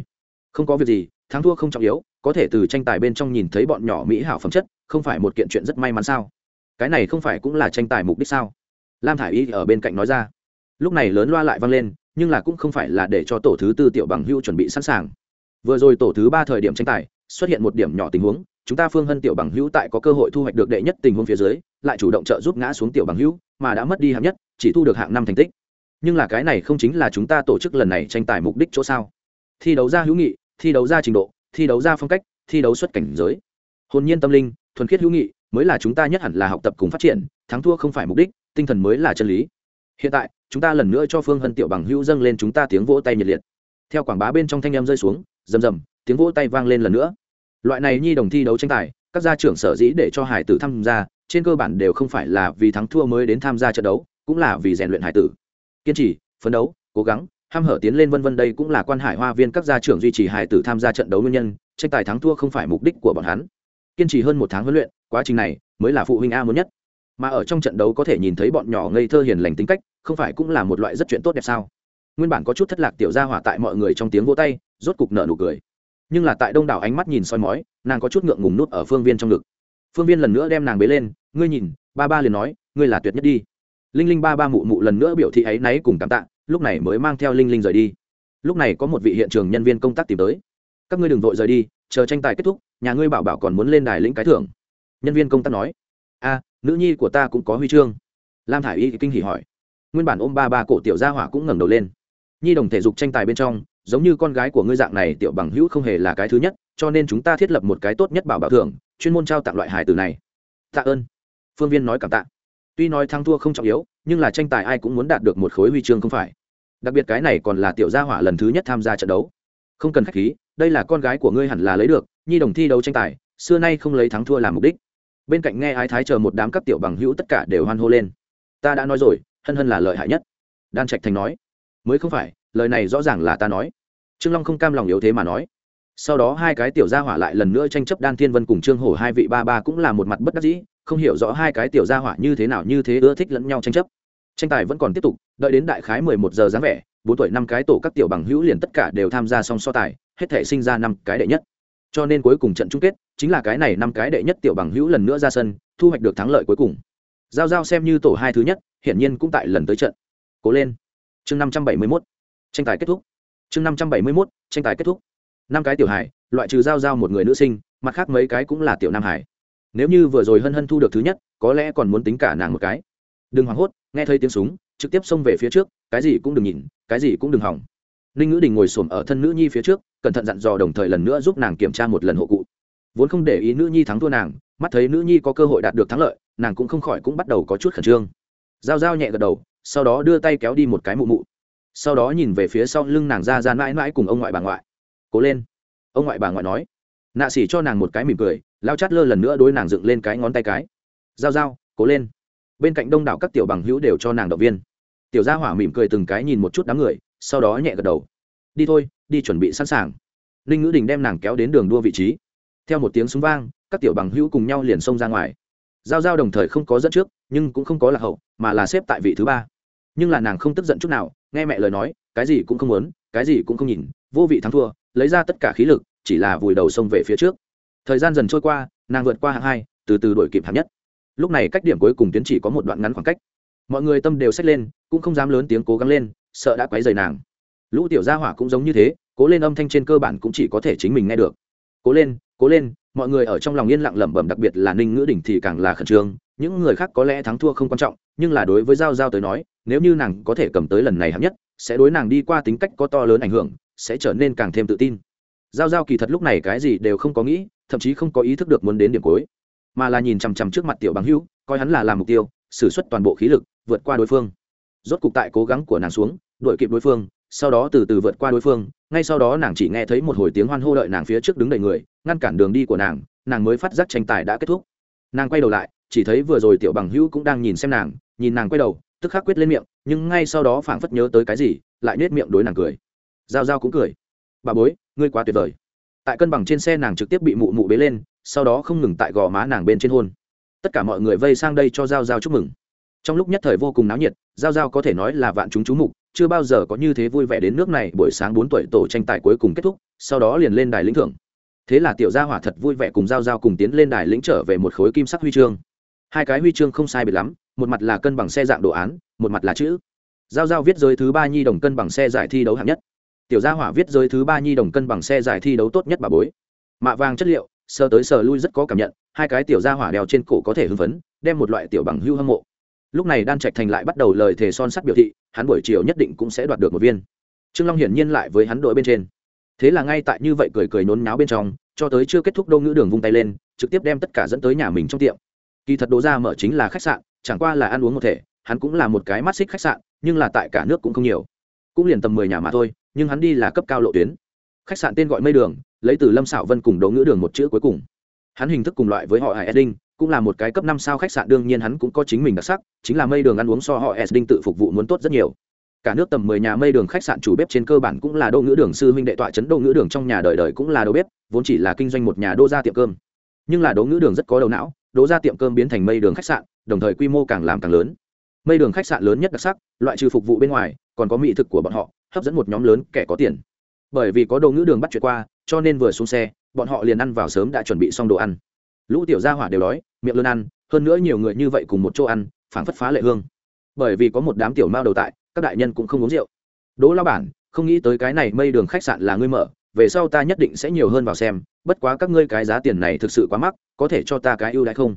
[SPEAKER 1] không có việc gì, thắng thua không trọng yếu, có thể từ tranh tài bên trong nhìn thấy bọn nhỏ mỹ hảo phẩm chất, không phải một kiện chuyện rất may mắn sao? Cái này không phải cũng là tranh tài mục đích sao? Lam thả i y ở bên cạnh nói ra. Lúc này lớn loa lại vang lên, nhưng là cũng không phải là để cho tổ thứ tư tiểu bằng hưu chuẩn bị sẵn sàng. Vừa rồi tổ thứ ba thời điểm tranh tài, xuất hiện một điểm nhỏ tình huống, chúng ta phương hân tiểu bằng hữu tại có cơ hội thu hoạch được đệ nhất tình huống phía dưới, lại chủ động trợ giúp ngã xuống tiểu bằng hữu mà đã mất đi hạng nhất, chỉ thu được hạng năm thành tích. Nhưng là cái này không chính là chúng ta tổ chức lần này tranh tài mục đích chỗ sao? Thi đấu ra hữu nghị thi đấu ra trình độ, thi đấu ra phong cách, thi đấu xuất cảnh giới. Hồn nhiên tâm linh, thuần khiết hữu nghị, mới là chúng ta nhất hẳn là học tập cùng phát triển, thắng thua không phải mục đích, tinh thần mới là chân lý. Hiện tại, chúng ta lần nữa cho phương hân tiểu bằng hữu dâng lên chúng ta tiếng vỗ tay nhiệt liệt. Theo quảng bá bên trong thanh em rơi xuống, rầm rầm, tiếng vỗ tay vang lên lần nữa. Loại này nhi đồng thi đấu tranh tài, các gia trưởng sở dĩ để cho hải tử tham gia, trên cơ bản đều không phải là vì thắng thua mới đến tham gia trận đấu, cũng là vì rèn luyện hải tử. Kiên trì, phấn đấu, cố gắng ham hở tiến lên vân vân đây cũng là quan hải hoa viên các gia trưởng duy trì hải tử tham gia trận đấu nguyên nhân, tranh tài thắng thua không phải mục đích của bọn hắn. Kiên trì hơn một tháng huấn luyện, quá trình này mới là phụ huynh a muốn nhất. Mà ở trong trận đấu có thể nhìn thấy bọn nhỏ ngây thơ hiền lành tính cách, không phải cũng là một loại rất chuyện tốt đẹp sao? Nguyên bản có chút thất lạc tiểu gia hỏa tại mọi người trong tiếng vỗ tay, rốt cục nở nụ cười. Nhưng là tại đông đảo ánh mắt nhìn soi mói, nàng có chút ngượng ngùng nút ở phương viên trong ngực. Phương viên lần nữa đem nàng bế lên, ngươi nhìn, ba ba liền nói, ngươi là tuyệt nhất đi. Linh linh ba ba mụ mụ lần nữa biểu thị ấy náy cùng cảm tạ lúc này mới mang theo linh linh rời đi. Lúc này có một vị hiện trường nhân viên công tác tìm tới. Các ngươi đừng vội rời đi, chờ tranh tài kết thúc, nhà ngươi bảo bảo còn muốn lên đài lĩnh cái thưởng. Nhân viên công tác nói. A, nữ nhi của ta cũng có huy chương. Lam thả i y kinh hỉ hỏi. Nguyên bản ôm ba ba cổ tiểu gia hỏa cũng ngẩng đầu lên. Nhi đồng thể dục tranh tài bên trong, giống như con gái của ngươi dạng này tiểu bằng hữu không hề là cái thứ nhất, cho nên chúng ta thiết lập một cái tốt nhất bảo bảo thưởng, chuyên môn trao tặng loại hải từ này. Tạ ơn. Phương viên nói cảm tạ. Tuy nói thắng thua không trọng yếu, nhưng là tranh tài ai cũng muốn đạt được một khối huy chương không phải đặc biệt cái này còn là tiểu gia hỏa lần thứ nhất tham gia trận đấu. Không cần khách khí, đây là con gái của ngươi hẳn là lấy được, nhi đồng thi đấu tranh tài, xưa nay không lấy thắng thua làm mục đích. Bên cạnh nghe ái thái chờ một đám các tiểu bằng hữu tất cả đều hoan hô lên. Ta đã nói rồi, hân hân là lợi hại nhất. Đan trạch thành nói. Mới không phải, lời này rõ ràng là ta nói. Trương long không cam lòng yếu thế mà nói. Sau đó hai cái tiểu gia hỏa lại lần nữa tranh chấp đan thiên vân cùng trương hổ hai vị ba ba cũng là một mặt bất đắc dĩ, không hiểu rõ hai cái tiểu gia hỏa như thế nào như thế ưa thích lẫn nhau tranh chấp tranh tài vẫn còn tiếp tục, đợi đến đại khái mười một giờ dáng vẻ, bốn tuổi năm cái tổ các tiểu bằng hữu liền tất cả đều tham gia xong so tài, hết thể sinh ra năm cái đệ nhất. Cho nên cuối cùng trận chung kết, chính là cái này năm cái đệ nhất tiểu bằng hữu lần nữa ra sân, thu hoạch được thắng lợi cuối cùng. Giao giao xem như tổ hai thứ nhất, hiển nhiên cũng tại lần tới trận. Cố lên. Chương năm trăm bảy mươi mốt. Tranh tài kết thúc. Chương năm trăm bảy mươi mốt, tranh tài kết thúc. Năm cái tiểu hải loại trừ giao giao một người nữ sinh, mặt khác mấy cái cũng là tiểu nam hải nếu như vừa rồi hân hân thu được thứ nhất, có lẽ còn muốn tính cả nàng một cái đừng hoảng hốt, nghe thấy tiếng súng, trực tiếp xông về phía trước, cái gì cũng đừng nhìn, cái gì cũng đừng hỏng. Ninh ngữ đình ngồi s ổ m ở thân nữ nhi phía trước, cẩn thận dặn dò đồng thời lần nữa giúp nàng kiểm tra một lần hộ cụ. Vốn không để ý nữ nhi thắng thua nàng, mắt thấy nữ nhi có cơ hội đạt được thắng lợi, nàng cũng không khỏi cũng bắt đầu có chút khẩn trương. G i a o g i a o nhẹ gật đầu, sau đó đưa tay kéo đi một cái mụ mụ. Sau đó nhìn về phía sau lưng nàng ra ra mãi mãi cùng ông ngoại bà ngoại. Cố lên. Ông ngoại bà ngoại nói. Nạ xỉ cho nàng một cái mỉm cười, lao chát lơ lần nữa đối nàng dựng lên cái ngón tay cái. G i a o g i a o cố lên bên cạnh đông đảo các tiểu bằng hữu đều cho nàng động viên. Tiểu gia hỏa mỉm cười từng cái nhìn một chút đám người, sau đó nhẹ gật đầu. Đi thôi, đi chuẩn bị sẵn sàng. Ninh ngữ đình đem nàng kéo đến đường đua vị trí. Theo một tiếng súng vang, các tiểu bằng hữu cùng nhau liền xông ra ngoài. Giao giao đồng thời không có dẫn trước, nhưng cũng không có lạc hậu, mà là xếp tại vị thứ ba. Nhưng là nàng không tức giận chút nào, nghe mẹ lời nói, cái gì cũng không muốn, cái gì cũng không nhìn, vô vị thắng thua, lấy ra tất cả khí lực, chỉ là vùi đầu xông về phía trước. Thời gian dần trôi qua, nàng vượt qua hạng hai, từ từ đổi kịp hạng nhất lúc này cách điểm cuối cùng tuyến chỉ có một đoạn ngắn khoảng cách. Mọi người tâm đều xách lên, cũng không dám lớn tiếng cố gắng lên, sợ đã quấy rầy nàng. Lũ tiểu gia hỏa cũng giống như thế, cố lên âm thanh trên cơ bản cũng chỉ có thể chính mình nghe được. Cố lên cố lên, mọi người ở trong lòng yên lặng lẩm bẩm đặc biệt là ninh ngữ đỉnh thì càng là khẩn trương. Những người khác có lẽ thắng thua không quan trọng, nhưng là đối với giao giao tới nói, nếu như nàng có thể cầm tới lần này hạng nhất, sẽ đối nàng đi qua tính cách có to lớn ảnh hưởng, sẽ trở nên càng thêm tự tin. Giao giao kỳ thật lúc này cái gì đều không có nghĩ, thậm chí không có ý thức được muốn đến điểm cuối mà là nhìn chằm chằm trước mặt tiểu bằng hữu, coi hắn là làm mục tiêu xử suất toàn bộ khí lực, vượt qua đối phương. Rốt cục tại cố gắng của nàng xuống, đuổi kịp đối phương, sau đó từ từ vượt qua đối phương, ngay sau đó nàng chỉ nghe thấy một hồi tiếng hoan hô đợi nàng phía trước đứng đầy người, ngăn cản đường đi của nàng nàng mới phát giác tranh tài đã kết thúc. Nàng quay đầu lại, chỉ thấy vừa rồi tiểu bằng hữu cũng đang nhìn xem nàng, nhìn nàng quay đầu, tức khắc quyết lên miệng, nhưng ngay sau đó phảng phất nhớ tới cái gì, lại nết miệng đối nàng cười. Giao giao cũng cười. Bà bối, ngươi quá tuyệt vời. Tại cân bằng trên xe nàng trực tiếp bị mụ mụ bế lên sau đó không ngừng tại gò má nàng bên trên hôn. Tất cả mọi người vây sang đây cho giao giao chúc mừng. Trong lúc nhất thời vô cùng náo nhiệt, giao giao có thể nói là vạn chúng chú mục, chưa bao giờ có như thế vui vẻ đến nước này, buổi sáng bốn tuổi tổ tranh tài cuối cùng kết thúc, sau đó liền lên đài lĩnh thưởng. Thế là tiểu gia hỏa thật vui vẻ cùng giao giao cùng tiến lên đài lĩnh trở về một khối kim sắc huy chương. Hai cái huy chương không sai biệt lắm, một mặt là cân bằng xe dạng đồ án, một mặt là chữ. Giao giao viết giới thứ ba nhi đồng cân bằng xe giải thi đấu hạng nhất. Tiểu gia hỏa viết giới thứ ba nhi đồng cân bằng xe giải thi đấu tốt nhất bà bối. Mạ vàng chất liệu sờ tới sờ lui rất có cảm nhận, hai cái tiểu gia hỏa đèo trên cổ có thể hưng phấn, đem một loại tiểu bằng hưu hâm mộ. Lúc này đan trạch thành lại bắt đầu lời thề son sắt biểu thị, hắn buổi chiều nhất định cũng sẽ đoạt được một viên. Trương long hiển nhiên lại với hắn đội bên trên. Thế là ngay tại như vậy cười cười nôn náo bên trong, cho tới chưa kết thúc đô ngữ đường vung tay lên, trực tiếp đem tất cả dẫn tới nhà mình trong tiệm. Kỳ thật đỗ ra mở chính là khách sạn, chẳng qua là ăn uống một thể, hắn cũng là một cái mắt xích khách sạn, nhưng là tại cả nước cũng không nhiều. Cũng liền tầm mười nhà mà thôi, nhưng hắn đi là cấp cao lộ tuyến. Khách sạn tên gọi mây đường lấy từ lâm xảo vân cùng đấu ngữ đường một chữ cuối cùng. Hắn hình thức cùng loại với họ hải edding, cũng là một cái cấp năm sao khách sạn, đương nhiên hắn cũng có chính mình đặc sắc, chính là mây đường ăn uống so họ Edding tự phục vụ muốn tốt rất nhiều. Cả nước tầm mười nhà mây đường khách sạn chủ bếp trên cơ bản cũng là đô ngữ đường sư huynh đệ tọa trấn đô ngữ đường trong nhà đời đời cũng là đầu bếp, vốn chỉ là kinh doanh một nhà đô gia tiệm cơm. Nhưng là đỗ ngữ đường rất có đầu não, đỗ gia tiệm cơm biến thành mây đường khách sạn, đồng thời quy mô càng làm càng lớn. Mây đường khách sạn lớn nhất đặc sắc, loại trừ phục vụ bên ngoài, còn có mỹ thực của bọn họ, hấp dẫn một nhóm lớn kẻ có tiền. Bởi vì có đô ngữ đường bắt chuyện qua cho nên vừa xuống xe, bọn họ liền ăn vào sớm đã chuẩn bị xong đồ ăn. Lũ tiểu gia hỏa đều đói, miệng luôn ăn, hơn nữa nhiều người như vậy cùng một chỗ ăn, phảng phất phá lệ hương. Bởi vì có một đám tiểu mao đầu tại, các đại nhân cũng không uống rượu. Đỗ lao bản, không nghĩ tới cái này mây đường khách sạn là ngươi mở, về sau ta nhất định sẽ nhiều hơn vào xem, bất quá các ngươi cái giá tiền này thực sự quá mắc, có thể cho ta cái ưu đãi không?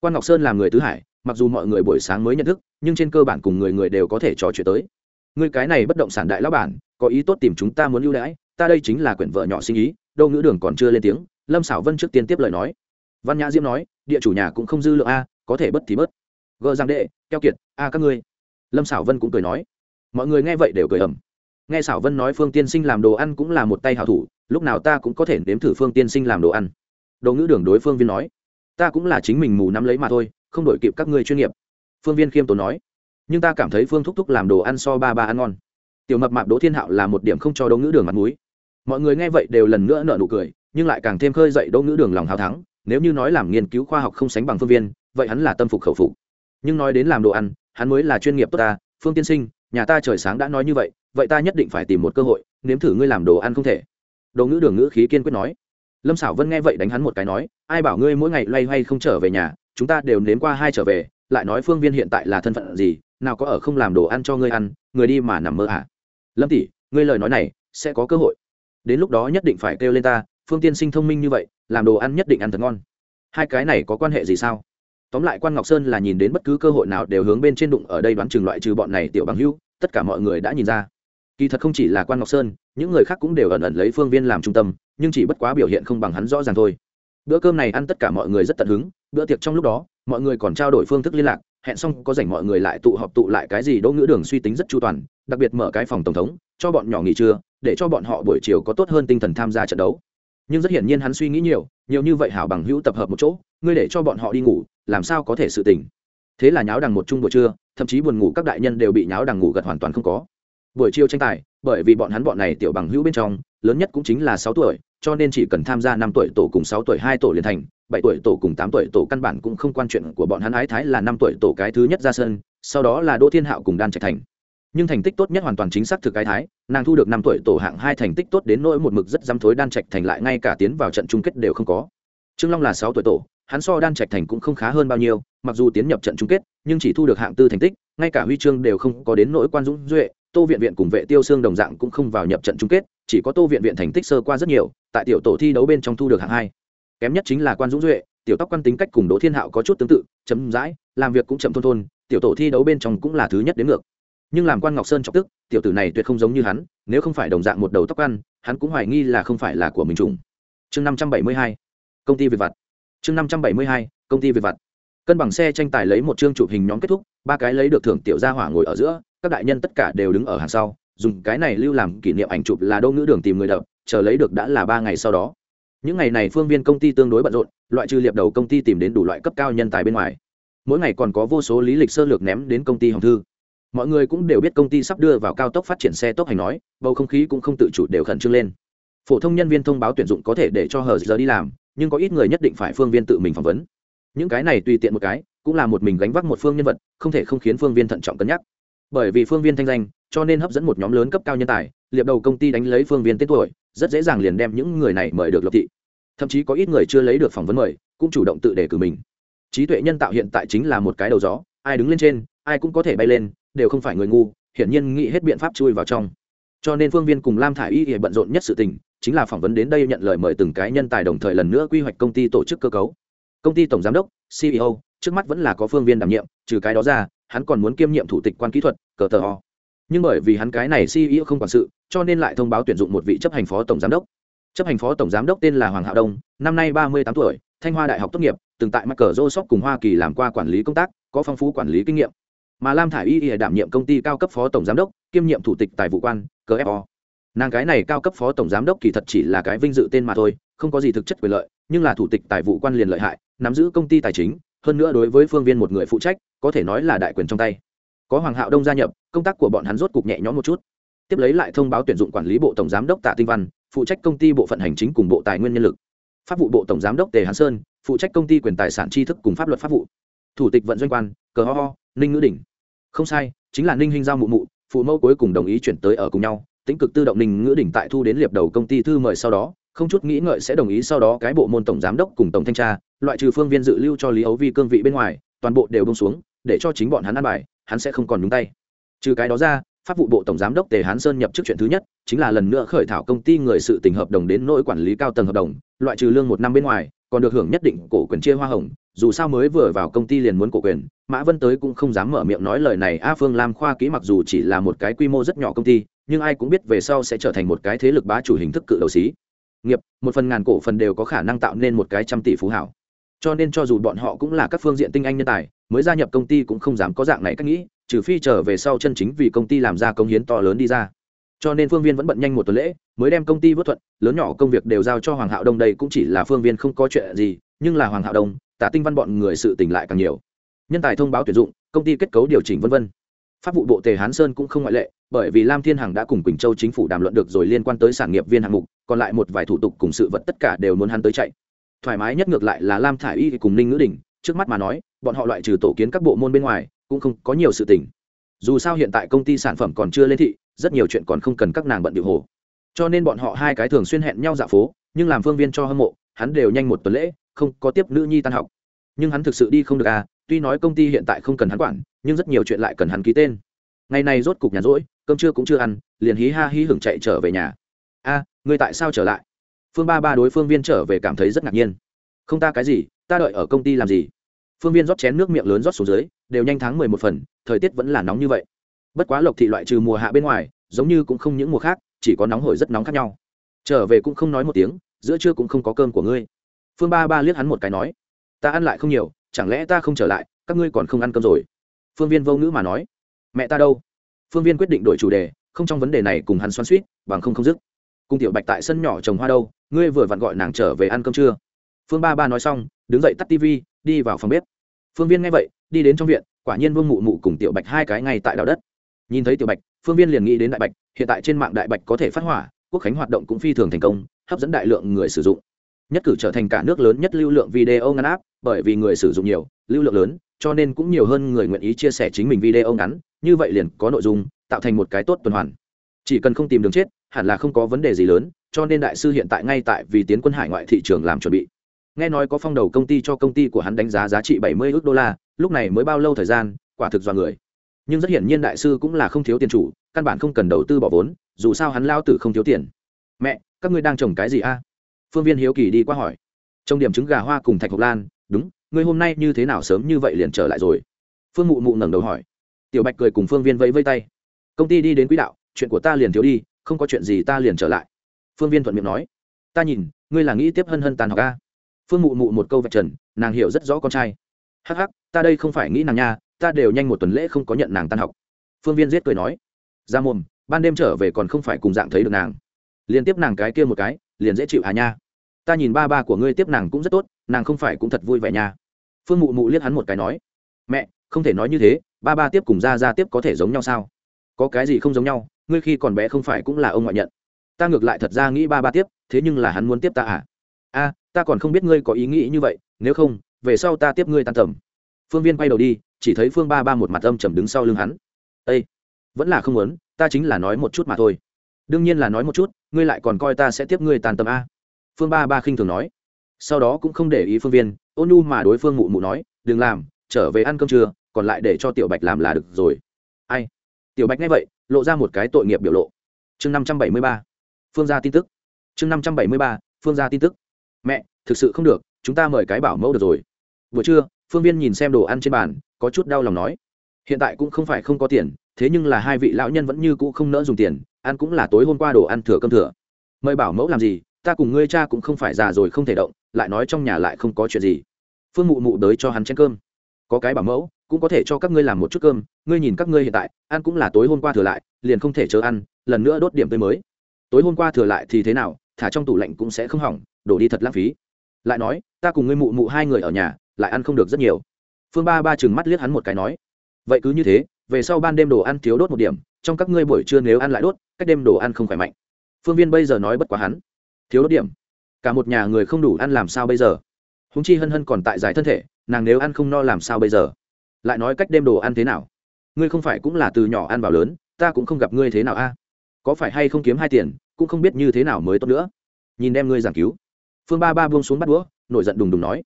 [SPEAKER 1] Quan ngọc sơn là người tứ hải, mặc dù mọi người buổi sáng mới nhận thức, nhưng trên cơ bản cùng người người đều có thể trò chuyện tới. Ngươi cái này bất động sản đại lão bản, có ý tốt tìm chúng ta muốn ưu đãi ta đây chính là quyển vợ nhỏ sinh ý, đâu ngữ đường còn chưa lên tiếng, lâm xảo vân trước tiên tiếp lời nói. Văn nhã diễm nói, địa chủ nhà cũng không dư lượng a, có thể bất thì bớt. Gờ giang đệ, keo kiệt, a các ngươi. Lâm xảo vân cũng cười nói. Mọi người nghe vậy đều cười ẩm nghe xảo vân nói phương tiên sinh làm đồ ăn cũng là một tay hảo thủ, lúc nào ta cũng có thể nếm thử phương tiên sinh làm đồ ăn. Đồ ngữ đường đối phương viên nói. Ta cũng là chính mình mù nắm lấy mà thôi, không đổi kịp các ngươi chuyên nghiệp. Phương viên khiêm tốn nói. Nhưng ta cảm thấy phương thúc thúc làm đồ ăn so ba ba ăn ngon. Tiểu mập mạp đỗ thiên hạo là một điểm không cho đỗ ngữ đường mặt mũi mọi người nghe vậy đều lần nữa nợ nụ cười, nhưng lại càng thêm khơi dậy đỗ ngữ đường lòng hào thắng. Nếu như nói làm nghiên cứu khoa học không sánh bằng phương viên, vậy hắn là tâm phục khẩu phục. Nhưng nói đến làm đồ ăn, hắn mới là chuyên nghiệp tốt ta. Phương tiên sinh, nhà ta trời sáng đã nói như vậy vậy ta nhất định phải tìm một cơ hội, nếm thử ngươi làm đồ ăn không thể. Đồ ngữ đường ngữ khí kiên quyết nói. Lâm xảo vân nghe vậy đánh hắn một cái nói, ai bảo ngươi mỗi ngày loay hoay không trở về nhà, chúng ta đều nếm qua hai trở về, lại nói phương viên hiện tại là thân phận gì, nào có ở không làm đồ ăn cho ngươi ăn, người đi mà nằm mơ à. Lâm tỷ, ngươi lời nói này sẽ có cơ hội đến lúc đó nhất định phải kêu lên ta phương tiên sinh thông minh như vậy làm đồ ăn nhất định ăn thật ngon. Hai cái này có quan hệ gì sao? Tóm lại quan ngọc sơn là nhìn đến bất cứ cơ hội nào đều hướng bên trên đụng ở đây đoán chừng loại trừ bọn này tiểu bằng hưu, tất cả mọi người đã nhìn ra. Kỳ thật không chỉ là quan ngọc sơn những người khác cũng đều ẩn ẩn lấy phương viên làm trung tâm nhưng chỉ bất quá biểu hiện không bằng hắn rõ ràng thôi. Bữa cơm này ăn tất cả mọi người rất tận hứng bữa tiệc trong lúc đó mọi người còn trao đổi phương thức liên lạc hẹn xong có dành mọi người lại tụ họp tụ lại cái gì đỗ ngữ đường suy tính rất chu toàn đặc biệt mở cái phòng tổng thống cho bọn nhỏ nghỉ trưa để cho bọn họ buổi chiều có tốt hơn tinh thần tham gia trận đấu. Nhưng rất hiển nhiên hắn suy nghĩ nhiều nhiều như vậy hảo bằng hữu tập hợp một chỗ, ngươi để cho bọn họ đi ngủ, làm sao có thể sự tỉnh? Thế là nháo đằng một chung buổi trưa, thậm chí buồn ngủ các đại nhân đều bị nháo đằng ngủ gật hoàn toàn không có. Buổi chiều tranh tài, bởi vì bọn hắn bọn này tiểu bằng hữu bên trong, lớn nhất cũng chính là sáu tuổi, cho nên chỉ cần tham gia năm tuổi tổ cùng sáu tuổi, hai tổ liền thành, bảy tuổi tổ cùng tám tuổi tổ căn bản cũng không quan chuyện của bọn hắn ái thái là năm tuổi tổ cái thứ nhất ra sân, sau đó là đỗ thiên hạo cùng đan trạch thành nhưng thành tích tốt nhất hoàn toàn chính xác thực cái thái, nàng thu được năm tuổi tổ hạng hai thành tích tốt đến nỗi một mực rất dám thối đan trạch thành lại ngay cả tiến vào trận chung kết đều không có. Trương long là sáu tuổi tổ, hắn so đan trạch thành cũng không khá hơn bao nhiêu, mặc dù tiến nhập trận chung kết, nhưng chỉ thu được hạng tư thành tích, ngay cả huy chương đều không có đến nỗi quan dũng duệ, tô viện viện cùng vệ tiêu xương đồng dạng cũng không vào nhập trận chung kết, chỉ có tô viện viện thành tích sơ qua rất nhiều, tại tiểu tổ thi đấu bên trong thu được hạng hai. Kém nhất chính là quan dũng duệ, tiểu tóc quan tính cách cùng đỗ thiên hạo có chút tương tự, chấm dãi, làm việc cũng chậm thôn thôn, tiểu tổ thi đấu bên trong cũng là thứ nhất đến ngược nhưng làm quan ngọc sơn chọc tức, tiểu tử này tuyệt không giống như hắn, nếu không phải đồng dạng một đầu tóc ăn, hắn cũng hoài nghi là không phải là của mình trùng chương năm trăm bảy mươi hai, công ty việt vặt. Chương năm trăm bảy mươi hai, công ty việt vặt. Cân bằng xe tranh tài lấy một chương chụp hình nhóm kết thúc, ba cái lấy được thưởng tiểu gia hỏa ngồi ở giữa, các đại nhân tất cả đều đứng ở hàng sau, dùng cái này lưu làm kỷ niệm ảnh chụp là đô ngữ đường tìm người đập, chờ lấy được đã là ba ngày sau đó. Những ngày này phương viên công ty tương đối bận rộn, loại trừ liệp đầu công ty tìm đến đủ loại cấp cao nhân tài bên ngoài. Mỗi ngày còn có vô số lý lịch sơ lược ném đến công ty hồng thư mọi người cũng đều biết công ty sắp đưa vào cao tốc phát triển xe tốc hành nói, bầu không khí cũng không tự chủ đều khẩn trương lên. Phổ thông nhân viên thông báo tuyển dụng có thể để cho hờ giờ đi làm, nhưng có ít người nhất định phải phương viên tự mình phỏng vấn. Những cái này tùy tiện một cái, cũng là một mình gánh vác một phương nhân vật, không thể không khiến phương viên thận trọng cân nhắc. Bởi vì phương viên thanh danh, cho nên hấp dẫn một nhóm lớn cấp cao nhân tài, liệp đầu công ty đánh lấy phương viên tên tuổi, rất dễ dàng liền đem những người này mời được lập thị. Thậm chí có ít người chưa lấy được phỏng vấn mời, cũng chủ động tự đề cử mình. Trí tuệ nhân tạo hiện tại chính là một cái đầu gió, ai đứng lên trên, ai cũng có thể bay lên đều không phải người ngu, hiển nhiên nghĩ hết biện pháp chui vào trong. Cho nên phương viên cùng lam thả i y bận rộn nhất sự tình, chính là phỏng vấn đến đây nhận lời mời từng cái nhân tài đồng thời lần nữa quy hoạch công ty tổ chức cơ cấu. Công ty tổng giám đốc ceo trước mắt vẫn là có phương viên đảm nhiệm, trừ cái đó ra, hắn còn muốn kiêm nhiệm thủ tịch quan kỹ thuật, cờ tờ ho nhưng bởi vì hắn cái này ceo không quản sự, cho nên lại thông báo tuyển dụng một vị chấp hành phó tổng giám đốc. Chấp hành phó tổng giám đốc tên là hoàng hạo đông, năm nay ba mươi tám tuổi, thanh hoa đại học tốt nghiệp, từng tại mắc cờ joseph cùng hoa kỳ làm qua quản lý công tác, có phong phú quản lý kinh nghiệm mà lam thả i y đảm nhiệm công ty cao cấp phó tổng giám đốc, kiêm nhiệm thủ tịch tài vụ quan cfo nàng cái này cao cấp phó tổng giám đốc kỳ thật chỉ là cái vinh dự tên mà thôi, không có gì thực chất quyền lợi, nhưng là thủ tịch tài vụ quan liền lợi hại, nắm giữ công ty tài chính, hơn nữa đối với phương viên một người phụ trách, có thể nói là đại quyền trong tay. Có hoàng hạo đông gia nhập, công tác của bọn hắn rốt cục nhẹ nhõm một chút. Tiếp lấy lại thông báo tuyển dụng quản lý bộ tổng giám đốc tạ tinh văn, phụ trách công ty bộ phận hành chính cùng bộ tài nguyên nhân lực. Pháp vụ bộ tổng giám đốc tề hán sơn, phụ trách công ty quyền tài sản tri thức cùng pháp luật pháp vụ thủ tịch vận doanh quan, cờ ho ho, ninh ngữ đỉnh. Không sai, chính là ninh hinh giao mụ mụ, phụ mẫu cuối cùng đồng ý chuyển tới ở cùng nhau, tính cực tự động ninh ngữ đỉnh tại thu đến liệp đầu công ty thư mời sau đó, không chút nghĩ ngợi sẽ đồng ý sau đó cái bộ môn tổng giám đốc cùng tổng thanh tra, loại trừ phương viên dự lưu cho lý ấu vi cương vị bên ngoài, toàn bộ đều bông xuống, để cho chính bọn hắn ăn bài, hắn sẽ không còn nhúng tay. Trừ cái đó ra, pháp vụ bộ tổng giám đốc tề hán sơn nhập chức chuyện thứ nhất, chính là lần nữa khởi thảo công ty người sự tình hợp đồng đến nỗi quản lý cao tầng hợp đồng, loại trừ lương một năm bên ngoài còn được hưởng nhất định cổ quyền chia hoa hồng, dù sao mới vừa vào công ty liền muốn cổ quyền, mã vân tới cũng không dám mở miệng nói lời này. A phương lam khoa kỹ mặc dù chỉ là một cái quy mô rất nhỏ công ty, nhưng ai cũng biết về sau sẽ trở thành một cái thế lực bá chủ hình thức cự đầu xí. Nghiệp, một phần ngàn cổ phần đều có khả năng tạo nên một cái trăm tỷ phú hảo. Cho nên cho dù bọn họ cũng là các phương diện tinh anh nhân tài, mới gia nhập công ty cũng không dám có dạng này cách nghĩ, trừ phi trở về sau chân chính vì công ty làm ra công hiến to lớn đi ra cho nên phương viên vẫn bận nhanh một tuần lễ, mới đem công ty vớt thuận, lớn nhỏ công việc đều giao cho hoàng hạo đông đây cũng chỉ là phương viên không có chuyện gì, nhưng là hoàng hạo đông tả tinh văn bọn người sự tỉnh lại càng nhiều. Nhân tài thông báo tuyển dụng, công ty kết cấu điều chỉnh v v pháp vụ bộ tề hán sơn cũng không ngoại lệ, bởi vì lam thiên hằng đã cùng quỳnh châu chính phủ đàm luận được rồi liên quan tới sản nghiệp viên hạng mục, còn lại một vài thủ tục cùng sự vật tất cả đều muốn hắn tới chạy. Thoải mái nhất ngược lại là lam thả i y cùng ninh ngữ đình, trước mắt mà nói, bọn họ loại trừ tổ kiến các bộ môn bên ngoài, cũng không có nhiều sự tình. Dù sao hiện tại công ty sản phẩm còn chưa lên thị rất nhiều chuyện còn không cần các nàng bận điệu hồ. Cho nên bọn họ hai cái thường xuyên hẹn nhau dạo phố nhưng làm phương viên cho hâm mộ hắn đều nhanh một tuần lễ không có tiếp nữ nhi tan học. Nhưng hắn thực sự đi không được à tuy nói công ty hiện tại không cần hắn quản nhưng rất nhiều chuyện lại cần hắn ký tên. Ngày này rốt cục nhà rỗi cơm trưa cũng chưa ăn liền hí ha hí hưởng chạy trở về nhà. A à, người tại sao trở lại? Phương ba ba đối phương viên trở về cảm thấy rất ngạc nhiên. Không ta cái gì ta đợi ở công ty làm gì? Phương viên rót chén nước miệng lớn rót xuống dưới đều nhanh tháng mười một phần thời tiết vẫn là nóng như vậy bất quá lộc thị loại trừ mùa hạ bên ngoài giống như cũng không những mùa khác chỉ có nóng hổi rất nóng khác nhau. Trở về cũng không nói một tiếng giữa trưa cũng không có cơm của ngươi. Phương ba ba liếc hắn một cái nói ta ăn lại không nhiều chẳng lẽ ta không trở lại các ngươi còn không ăn cơm rồi? Phương viên vô ngữ mà nói mẹ ta đâu? Phương viên quyết định đổi chủ đề không trong vấn đề này cùng hắn xoắn suýt bằng không không dứt. Cùng tiểu bạch tại sân nhỏ trồng hoa đâu ngươi vừa vặn gọi nàng trở về ăn cơm trưa phương ba ba nói xong đứng dậy tắt tivi, đi vào phòng bếp. Phương viên nghe vậy đi đến trong viện quả nhiên vương mụ mụ cùng tiểu bạch hai cái ngay tại đào đất nhìn thấy tiểu bạch, phương viên liền nghĩ đến đại bạch, hiện tại trên mạng đại bạch có thể phát hỏa, quốc khánh hoạt động cũng phi thường thành công, hấp dẫn đại lượng người sử dụng. Nhất cử trở thành cả nước lớn nhất lưu lượng video ngắn áp bởi vì người sử dụng nhiều, lưu lượng lớn, cho nên cũng nhiều hơn người nguyện ý chia sẻ chính mình video ngắn, như vậy liền có nội dung, tạo thành một cái tốt tuần hoàn. Chỉ cần không tìm đường chết, hẳn là không có vấn đề gì lớn, cho nên đại sư hiện tại ngay tại vì tiến quân hải ngoại thị trường làm chuẩn bị. Nghe nói có phong đầu công ty cho công ty của hắn đánh giá giá trị bảy mươi ước đô la, lúc này mới bao lâu thời gian, quả thực do người nhưng rất hiển nhiên đại sư cũng là không thiếu tiền chủ, căn bản không cần đầu tư bỏ vốn, dù sao hắn lao tử không thiếu tiền. Mẹ, các ngươi đang trồng cái gì a? Phương viên hiếu kỳ đi qua hỏi. Trong điểm trứng gà hoa cùng thạch hộc lan, đúng, ngươi hôm nay như thế nào sớm như vậy liền trở lại rồi? Phương mụ mụ ngẩng đầu hỏi. Tiểu bạch cười cùng phương viên vẫy vây tay. Công ty đi đến quỹ đạo, chuyện của ta liền thiếu đi, không có chuyện gì ta liền trở lại. Phương viên thuận miệng nói. Ta nhìn, ngươi là nghĩ tiếp hân hân tàn học a? Phương mụ mụ một câu vạch trần, nàng hiểu rất rõ con trai. Hắc hắc, ta đây không phải nghĩ nàng nha ta đều nhanh một tuần lễ không có nhận nàng tan học. Phương viên giết cười nói, ra mồm, ban đêm trở về còn không phải cùng dạng thấy được nàng. Liền tiếp nàng cái kia một cái, liền dễ chịu à nha. Ta nhìn ba ba của ngươi tiếp nàng cũng rất tốt, nàng không phải cũng thật vui vẻ nha. Phương mụ mụ liếc hắn một cái nói, mẹ, không thể nói như thế, ba ba tiếp cùng ra ra tiếp có thể giống nhau sao? Có cái gì không giống nhau, ngươi khi còn bé không phải cũng là ông ngoại nhận. Ta ngược lại thật ra nghĩ ba ba tiếp, thế nhưng là hắn muốn tiếp ta à? A, ta còn không biết ngươi có ý nghĩ như vậy, nếu không, về sau ta tiếp ngươi tan tầm phương viên quay đầu đi, chỉ thấy phương ba ba một mặt âm trầm đứng sau lưng hắn. Ây vẫn là không muốn, ta chính là nói một chút mà thôi. Đương nhiên là nói một chút, ngươi lại còn coi ta sẽ tiếp ngươi tàn tâm a. Phương ba ba khinh thường nói. Sau đó cũng không để ý phương viên, ôn nhu mà đối phương mụ mụ nói, đừng làm, trở về ăn cơm trưa, còn lại để cho tiểu bạch làm là được rồi. Ai? Tiểu bạch nghe vậy, lộ ra một cái tội nghiệp biểu lộ. Chương năm trăm bảy mươi ba, phương ra tin tức. Chương năm trăm bảy mươi ba, phương ra tin tức. Mẹ, thực sự không được, chúng ta mời cái bảo mẫu được rồi. Buổi trưa phương viên nhìn xem đồ ăn trên bàn, có chút đau lòng nói, hiện tại cũng không phải không có tiền, thế nhưng là hai vị lão nhân vẫn như cũ không nỡ dùng tiền, ăn cũng là tối hôm qua đồ ăn thừa cơm thừa. Mời bảo mẫu làm gì, ta cùng ngươi cha cũng không phải già rồi không thể động, lại nói trong nhà lại không có chuyện gì. Phương mụ mụ đới cho hắn chén cơm. Có cái bảo mẫu, cũng có thể cho các ngươi làm một chút cơm, ngươi nhìn các ngươi hiện tại, ăn cũng là tối hôm qua thừa lại, liền không thể chờ ăn, lần nữa đốt điểm tươi mới. Tối hôm qua thừa lại thì thế nào, thả trong tủ lạnh cũng sẽ không hỏng, đổ đi thật lãng phí. Lại nói, ta cùng ngươi mụ mụ hai người ở nhà lại ăn không được rất nhiều. Phương ba ba chừng mắt liếc hắn một cái nói, vậy cứ như thế, về sau ban đêm đồ ăn thiếu đốt một điểm, trong các ngươi buổi trưa nếu ăn lại đốt, cách đêm đồ ăn không khỏe mạnh. Phương viên bây giờ nói bất quá hắn, thiếu đốt điểm, cả một nhà người không đủ ăn làm sao bây giờ? Húng chi hân hân còn tại giải thân thể, nàng nếu ăn không no làm sao bây giờ? Lại nói cách đêm đồ ăn thế nào? Ngươi không phải cũng là từ nhỏ ăn vào lớn, ta cũng không gặp ngươi thế nào a. Có phải hay không kiếm hai tiền, cũng không biết như thế nào mới tốt nữa. Nhìn đem ngươi giảng cứu. Phương ba ba buông xuống bắt đũa, nổi giận đùng đùng nói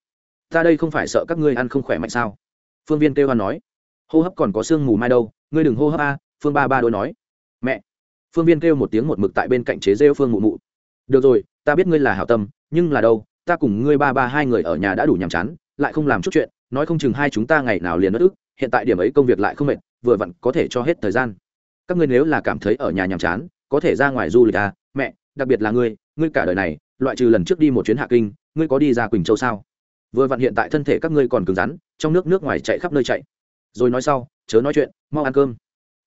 [SPEAKER 1] ta đây không phải sợ các ngươi ăn không khỏe mạnh sao? Phương viên kêu hoan nói. Hô hấp còn có sương mù mai đâu, ngươi đừng hô hấp a, phương ba ba đôi nói. Mẹ. Phương viên kêu một tiếng một mực tại bên cạnh chế rêu phương mụ mụ. Được rồi, ta biết ngươi là hảo tâm, nhưng là đâu, ta cùng ngươi ba ba hai người ở nhà đã đủ nhàm chán, lại không làm chút chuyện, nói không chừng hai chúng ta ngày nào liền bất ức, hiện tại điểm ấy công việc lại không mệt, vừa vặn có thể cho hết thời gian. Các ngươi nếu là cảm thấy ở nhà nhàm chán, có thể ra ngoài du lịch à mẹ, đặc biệt là ngươi ngươi cả đời này, loại trừ lần trước đi một chuyến hạ kinh, ngươi có đi ra quỳnh châu sao? Vừa vặn hiện tại thân thể các ngươi còn cứng rắn, trong nước nước ngoài chạy khắp nơi chạy. Rồi nói sau, chớ nói chuyện, mau ăn cơm.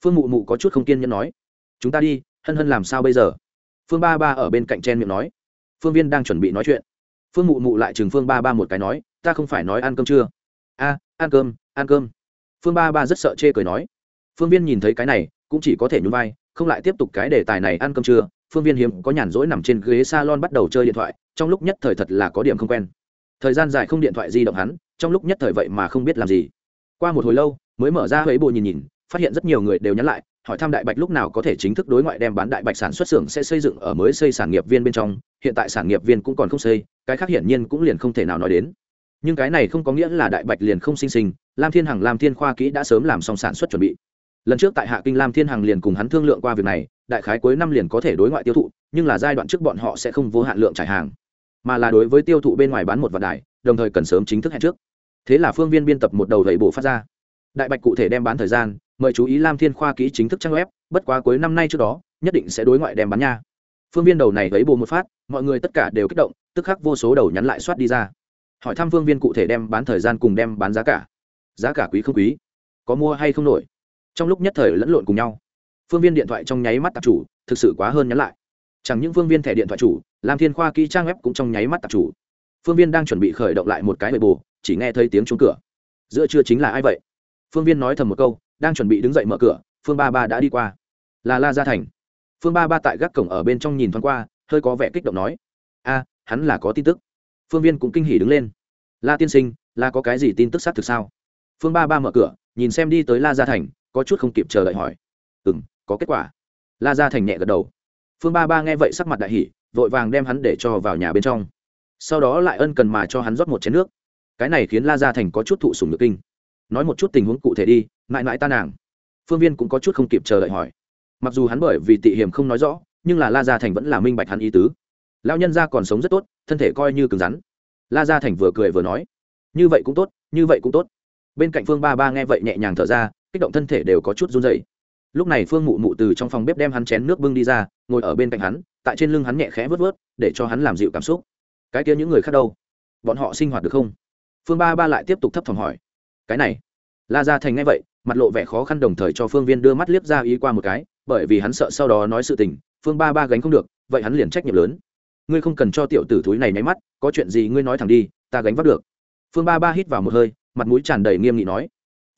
[SPEAKER 1] Phương mụ mụ có chút không kiên nhẫn nói. Chúng ta đi, hân hân làm sao bây giờ? Phương ba ba ở bên cạnh chen miệng nói. Phương viên đang chuẩn bị nói chuyện. Phương mụ mụ lại chừng phương ba ba một cái nói, ta không phải nói ăn cơm chưa? A, ăn cơm ăn cơm. Phương ba ba rất sợ chê cười nói. Phương viên nhìn thấy cái này, cũng chỉ có thể nhún vai, không lại tiếp tục cái đề tài này ăn cơm chưa? phương viên hiếm có nhàn rỗi nằm trên ghế s a lon bắt đầu chơi điện thoại, trong lúc nhất thời thật là có điểm không quen thời gian dài không điện thoại di động hắn, trong lúc nhất thời vậy mà không biết làm gì. Qua một hồi lâu, mới mở ra huế bộ nhìn nhìn, phát hiện rất nhiều người đều nhắn lại, hỏi thăm đại bạch lúc nào có thể chính thức đối ngoại đem bán đại bạch sản xuất xưởng sẽ xây dựng ở mới xây sản nghiệp viên bên trong, hiện tại sản nghiệp viên cũng còn không xây, cái khác hiển nhiên cũng liền không thể nào nói đến. Nhưng cái này không có nghĩa là đại bạch liền không sinh sinh, lam thiên hằng, lam thiên khoa kỹ đã sớm làm xong sản xuất chuẩn bị. Lần trước tại hạ kinh, lam thiên hằng liền cùng hắn thương lượng qua việc này, đại khái cuối năm liền có thể đối ngoại tiêu thụ, nhưng là giai đoạn trước bọn họ sẽ không vô hạn lượng trải hàng mà là đối với tiêu thụ bên ngoài bán một vạn đài, đồng thời cần sớm chính thức hẹn trước. Thế là phương viên biên tập một đầu gậy bổ phát ra. Đại bạch cụ thể đem bán thời gian, mời chú ý lam thiên khoa ký chính thức trang web, bất quá cuối năm nay trước đó, nhất định sẽ đối ngoại đem bán nha. Phương viên đầu này lấy bồ một phát, mọi người tất cả đều kích động, tức khắc vô số đầu nhắn lại soát đi ra. Hỏi thăm phương viên cụ thể đem bán thời gian cùng đem bán giá cả. Giá cả quý không quý? Có mua hay không nổi? Trong lúc nhất thời lẫn lộn cùng nhau. Phương viên điện thoại trong nháy mắt tạp chủ, thực sự quá hơn nhắn lại chẳng những phương viên thẻ điện thoại chủ làm thiên khoa kỹ trang web cũng trong nháy mắt tạp chủ. Phương viên đang chuẩn bị khởi động lại một cái bề bồ chỉ nghe thấy tiếng trúng cửa. Giữa chưa chính là ai vậy? Phương viên nói thầm một câu, đang chuẩn bị đứng dậy mở cửa, phương ba ba đã đi qua. Là la gia thành. Phương ba ba tại gác cổng ở bên trong nhìn thoáng qua, hơi có vẻ kích động nói, a, hắn là có tin tức. Phương viên cũng kinh hỉ đứng lên. La tiên sinh, là có cái gì tin tức xác thực sao? Phương ba ba mở cửa, nhìn xem đi tới la gia thành, có chút không kịp chờ đợi hỏi. Ừ m có kết quả. La gia thành nhẹ gật đầu phương ba ba nghe vậy sắc mặt đại hỉ, vội vàng đem hắn để cho vào nhà bên trong. Sau đó lại ân cần mà cho hắn rót một chén nước. Cái này khiến la gia thành có chút thụ sùng nhược kinh. Nói một chút tình huống cụ thể đi, mãi mãi ta nàng. Phương viên cũng có chút không kịp chờ đợi hỏi. Mặc dù hắn bởi vì tị hiểm không nói rõ, nhưng là la gia thành vẫn là minh bạch hắn ý tứ. Lão nhân gia còn sống rất tốt, thân thể coi như cứng rắn. La gia thành vừa cười vừa nói. Như vậy cũng tốt, như vậy cũng tốt. Bên cạnh phương ba ba nghe vậy nhẹ nhàng thở ra, kích động thân thể đều có chút run dày lúc này phương mụ mụ từ trong phòng bếp đem hắn chén nước bưng đi ra, ngồi ở bên cạnh hắn, tại trên lưng hắn nhẹ khẽ vớt vớt, để cho hắn làm dịu cảm xúc. Cái kia những người khác đâu? Bọn họ sinh hoạt được không? Phương ba ba lại tiếp tục thấp thỏm hỏi. Cái này, la ra thành ngay vậy, mặt lộ vẻ khó khăn đồng thời cho phương viên đưa mắt liếc ra ý qua một cái, bởi vì hắn sợ sau đó nói sự tình, phương ba ba gánh không được, vậy hắn liền trách nhiệm lớn. Ngươi không cần cho tiểu tử thúi này nháy mắt, có chuyện gì ngươi nói thẳng đi, ta gánh vác được. Phương ba ba hít vào một hơi, mặt mũi tràn đầy nghiêm nghị nói.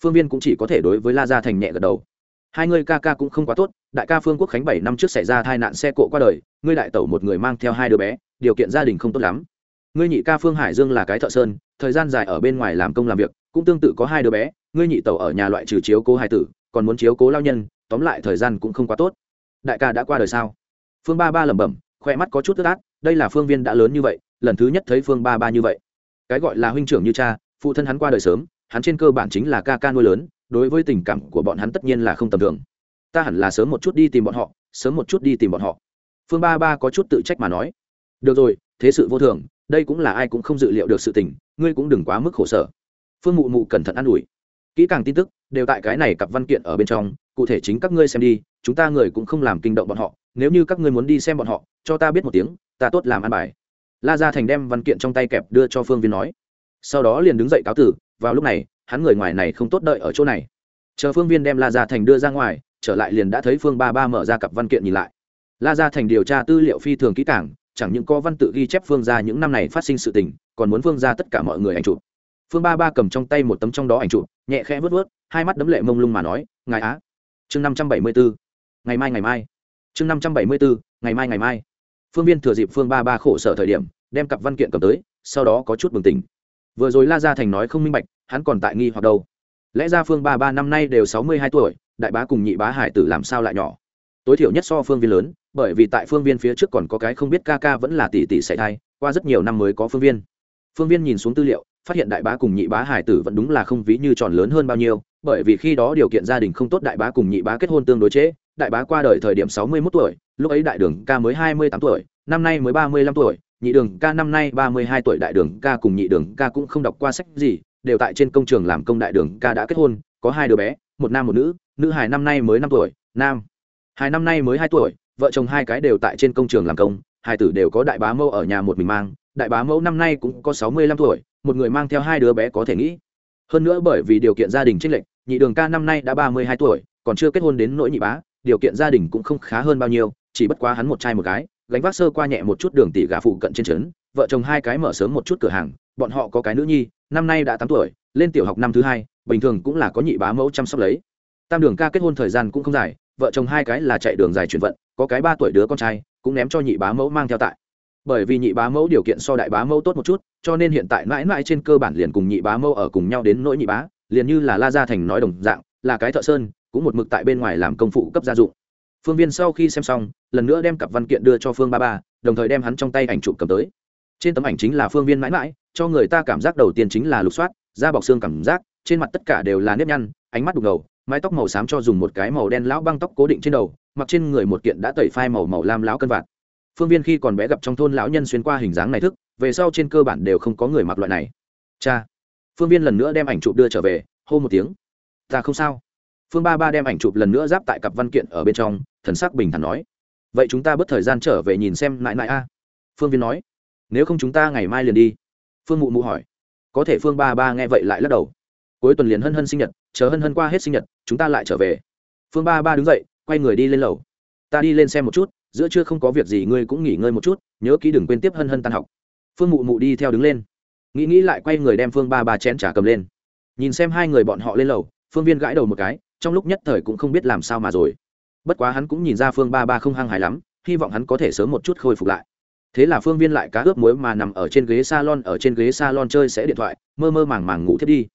[SPEAKER 1] Phương viên cũng chỉ có thể đối với la gia thành nhẹ gật đầu hai ngươi ca ca cũng không quá tốt, đại ca phương quốc khánh bảy năm trước xảy ra tai nạn xe cộ qua đời, ngươi đại tẩu một người mang theo hai đứa bé, điều kiện gia đình không tốt lắm. Ngươi nhị ca phương hải dương là cái thợ sơn, thời gian dài ở bên ngoài làm công làm việc, cũng tương tự có hai đứa bé, ngươi nhị tẩu ở nhà loại trừ chiếu cố hai tử, còn muốn chiếu cố lao nhân, tóm lại thời gian cũng không quá tốt. Đại ca đã qua đời sao? Phương ba ba lẩm bẩm khoe mắt có chút tức át, đây là phương viên đã lớn như vậy, lần thứ nhất thấy phương ba ba như vậy. Cái gọi là huynh trưởng như cha, phụ thân hắn qua đời sớm, hắn trên cơ bản chính là ca ca nuôi lớn đối với tình cảm của bọn hắn tất nhiên là không tầm thường. Ta hẳn là sớm một chút đi tìm bọn họ, sớm một chút đi tìm bọn họ. Phương ba ba có chút tự trách mà nói. Được rồi, thế sự vô thường, đây cũng là ai cũng không dự liệu được sự tình, ngươi cũng đừng quá mức khổ sở. Phương mụ mụ cẩn thận an ủi. Kỹ càng tin tức, đều tại cái này cặp văn kiện ở bên trong, cụ thể chính các ngươi xem đi, chúng ta người cũng không làm kinh động bọn họ, nếu như các ngươi muốn đi xem bọn họ, cho ta biết một tiếng, ta tốt làm ăn bài. La gia thành đem văn kiện trong tay kẹp đưa cho phương viên nói. Sau đó liền đứng dậy cáo tử, vào lúc này hắn người ngoài này không tốt đợi ở chỗ này. Chờ phương viên đem la gia thành đưa ra ngoài, trở lại liền đã thấy phương ba ba mở ra cặp văn kiện nhìn lại. La gia thành điều tra tư liệu phi thường kỹ càng, chẳng những có văn tự ghi chép phương ra những năm này phát sinh sự tình, còn muốn phương ra tất cả mọi người ảnh chụp. Phương ba ba cầm trong tay một tấm trong đó ảnh chụp, nhẹ khẽ vớt vớt hai mắt đấm lệ mông lung mà nói, ngài á, chương năm trăm bảy mươi bốn ngày mai ngày mai, chương năm trăm bảy mươi bốn ngày mai ngày mai. Phương viên thừa dịp phương ba ba khổ sở thời điểm, đem cặp văn kiện cầm tới, sau đó có chút bừng tỉnh. Vừa rồi la gia thành nói không minh bạch hắn còn tại nghi hoặc đâu. Lẽ ra phương ba ba năm nay đều sáu mươi hai tuổi đại bá cùng nhị bá hải tử làm sao lại nhỏ? Tối thiểu nhất so phương viên lớn bởi vì tại phương viên phía trước còn có cái không biết ca ca vẫn là tỷ tỷ xảy thai qua rất nhiều năm mới có phương viên. Phương viên nhìn xuống tư liệu phát hiện đại bá cùng nhị bá hải tử vẫn đúng là không ví như tròn lớn hơn bao nhiêu bởi vì khi đó điều kiện gia đình không tốt đại bá cùng nhị bá kết hôn tương đối chế, đại bá qua đời thời điểm sáu mươi 61 tuổi lúc ấy đại đường ca mới hai mươi tám tuổi năm nay mới ba mươi lăm tuổi nhị đường ca năm nay ba mươi hai tuổi đại đường ca cùng nhị đường ca cũng không đọc qua sách gì đều tại trên công trường làm công đại đường, ca đã kết hôn, có hai đứa bé, một nam một nữ nữ hài năm nay mới năm tuổi, nam hai năm nay mới hai tuổi, vợ chồng hai cái đều tại trên công trường làm công hai tử đều có đại bá mẫu ở nhà một mình mang, đại bá mẫu năm nay cũng có sáu mươi lăm tuổi, một người mang theo hai đứa bé có thể nghĩ. Hơn nữa bởi vì điều kiện gia đình trích lệnh nhị đường ca năm nay đã ba mươi hai tuổi, còn chưa kết hôn đến nỗi nhị bá, điều kiện gia đình cũng không khá hơn bao nhiêu, chỉ bất quá hắn một trai một gái, gánh vác sơ qua nhẹ một chút đường tỷ gà phụ cận trên trấn, vợ chồng hai cái mở sớm một chút cửa hàng, bọn họ có cái nữ nhi năm nay đã tám tuổi, lên tiểu học năm thứ hai, bình thường cũng là có nhị bá mẫu chăm sóc lấy. Tam đường ca kết hôn thời gian cũng không dài, vợ chồng hai cái là chạy đường dài chuyển vận, có cái ba tuổi đứa con trai, cũng ném cho nhị bá mẫu mang theo tại. Bởi vì nhị bá mẫu điều kiện so đại bá mẫu tốt một chút, cho nên hiện tại mãi mãi trên cơ bản liền cùng nhị bá mẫu ở cùng nhau đến nỗi nhị bá, liền như là la gia thành nói đồng dạng, là cái thợ sơn, cũng một mực tại bên ngoài làm công phụ cấp gia dụng. Phương viên sau khi xem xong, lần nữa đem cặp văn kiện đưa cho phương ba ba, đồng thời đem hắn trong tay ảnh chụp cầm tới trên tấm ảnh chính là phương viên mãi mãi, cho người ta cảm giác đầu tiên chính là lục soát, da bọc xương cảm giác, trên mặt tất cả đều là nếp nhăn, ánh mắt đục ngầu, mái tóc màu xám cho dùng một cái màu đen lão băng tóc cố định trên đầu, mặc trên người một kiện đã tẩy phai màu màu lam lão cân vạt. Phương viên khi còn bé gặp trong thôn lão nhân xuyên qua hình dáng này thức, về sau trên cơ bản đều không có người mặc loại này. Cha. Phương viên lần nữa đem ảnh chụp đưa trở về, hô một tiếng. Ta không sao. Phương ba ba đem ảnh chụp lần nữa giáp tại cặp văn kiện ở bên trong, thần sắc bình thản nói. Vậy chúng ta bất thời gian trở về nhìn xem lại lại a. Phương viên nói nếu không chúng ta ngày mai liền đi. Phương mụ mụ hỏi. Có thể phương ba ba nghe vậy lại lắc đầu. Cuối tuần liền hân hân sinh nhật, chờ hân hân qua hết sinh nhật, chúng ta lại trở về. Phương ba ba đứng dậy, quay người đi lên lầu. Ta đi lên xem một chút, giữa trưa không có việc gì, ngươi cũng nghỉ ngơi một chút, nhớ kỹ đừng quên tiếp hân hân tan học. Phương mụ mụ đi theo đứng lên. Nghĩ nghĩ lại quay người đem phương ba ba chén trả cầm lên. Nhìn xem hai người bọn họ lên lầu, phương viên gãi đầu một cái, trong lúc nhất thời cũng không biết làm sao mà rồi. Bất quá hắn cũng nhìn ra phương ba ba không hăng hài lắm, hy vọng hắn có thể sớm một chút khôi phục lại thế là phương viên lại cá ướp muối mà nằm ở trên ghế salon, ở trên ghế salon chơi sẽ điện thoại, mơ mơ màng màng ngủ thiết đi.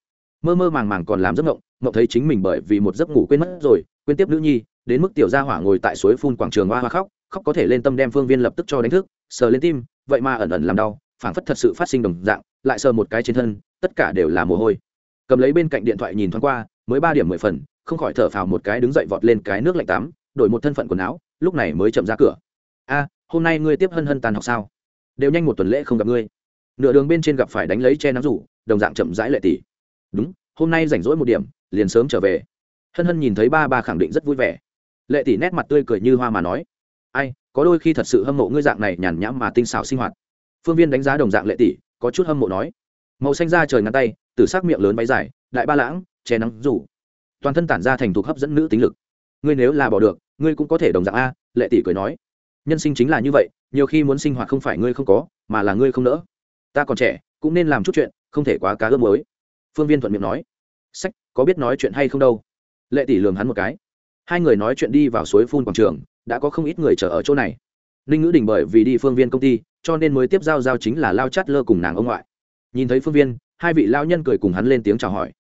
[SPEAKER 1] Mơ mơ màng màng còn làm giấc ngộng ngộng thấy chính mình bởi vì một giấc ngủ quên mất rồi, quên tiếp nữ nhi, đến mức tiểu gia hỏa ngồi tại suối phun quảng trường hoa hoa khóc khóc có thể lên tâm đem phương viên lập tức cho đánh thức, sờ lên tim, vậy mà ẩn ẩn làm đau, phảng phất thật sự phát sinh đồng dạng, lại sờ một cái trên thân, tất cả đều là mồ hôi. Cầm lấy bên cạnh điện thoại nhìn thoáng qua, mới ba điểm mười phần, không khỏi thở phào một cái đứng dậy vọt lên cái nước lạnh tắm, đổi một thân phận quần áo, lúc này mới chậm ra cửa. A hôm nay ngươi tiếp hân hân tàn học sao? Đều nhanh một tuần lễ không gặp ngươi. Nửa đường bên trên gặp phải đánh lấy che nắng rủ, đồng dạng chậm rãi lệ tỷ đúng, hôm nay rảnh rỗi một điểm, liền sớm trở về. Hân hân nhìn thấy ba ba khẳng định rất vui vẻ. Lệ tỷ nét mặt tươi cười như hoa mà nói, ai, có đôi khi thật sự hâm mộ ngươi dạng này nhàn nhãm mà tinh xảo sinh hoạt. Phương viên đánh giá đồng dạng lệ tỷ có chút hâm mộ nói, màu xanh da trời ngắn tay tử sắc miệng lớn váy dài, đại ba lãng, che nắng rủ. Toàn thân tản ra thành thục hấp dẫn nữ tính lực. Ngươi nếu là bỏ được, ngươi cũng có thể đồng dạng a, lệ tỷ cười nói nhân sinh chính là như vậy, nhiều khi muốn sinh hoạt không phải ngươi không có, mà là ngươi không nỡ. Ta còn trẻ, cũng nên làm chút chuyện, không thể quá cá ướp mới phương viên thuận miệng nói. Sách, có biết nói chuyện hay không đâu? Lệ tỷ lường hắn một cái. Hai người nói chuyện đi vào suối phun quảng trường, đã có không ít người chờ ở chỗ này. Ninh ngữ đình bởi vì đi phương viên công ty, cho nên mới tiếp giao giao chính là lao chát lơ cùng nàng ông ngoại. Nhìn thấy phương viên, hai vị lao nhân cười cùng hắn lên tiếng chào hỏi.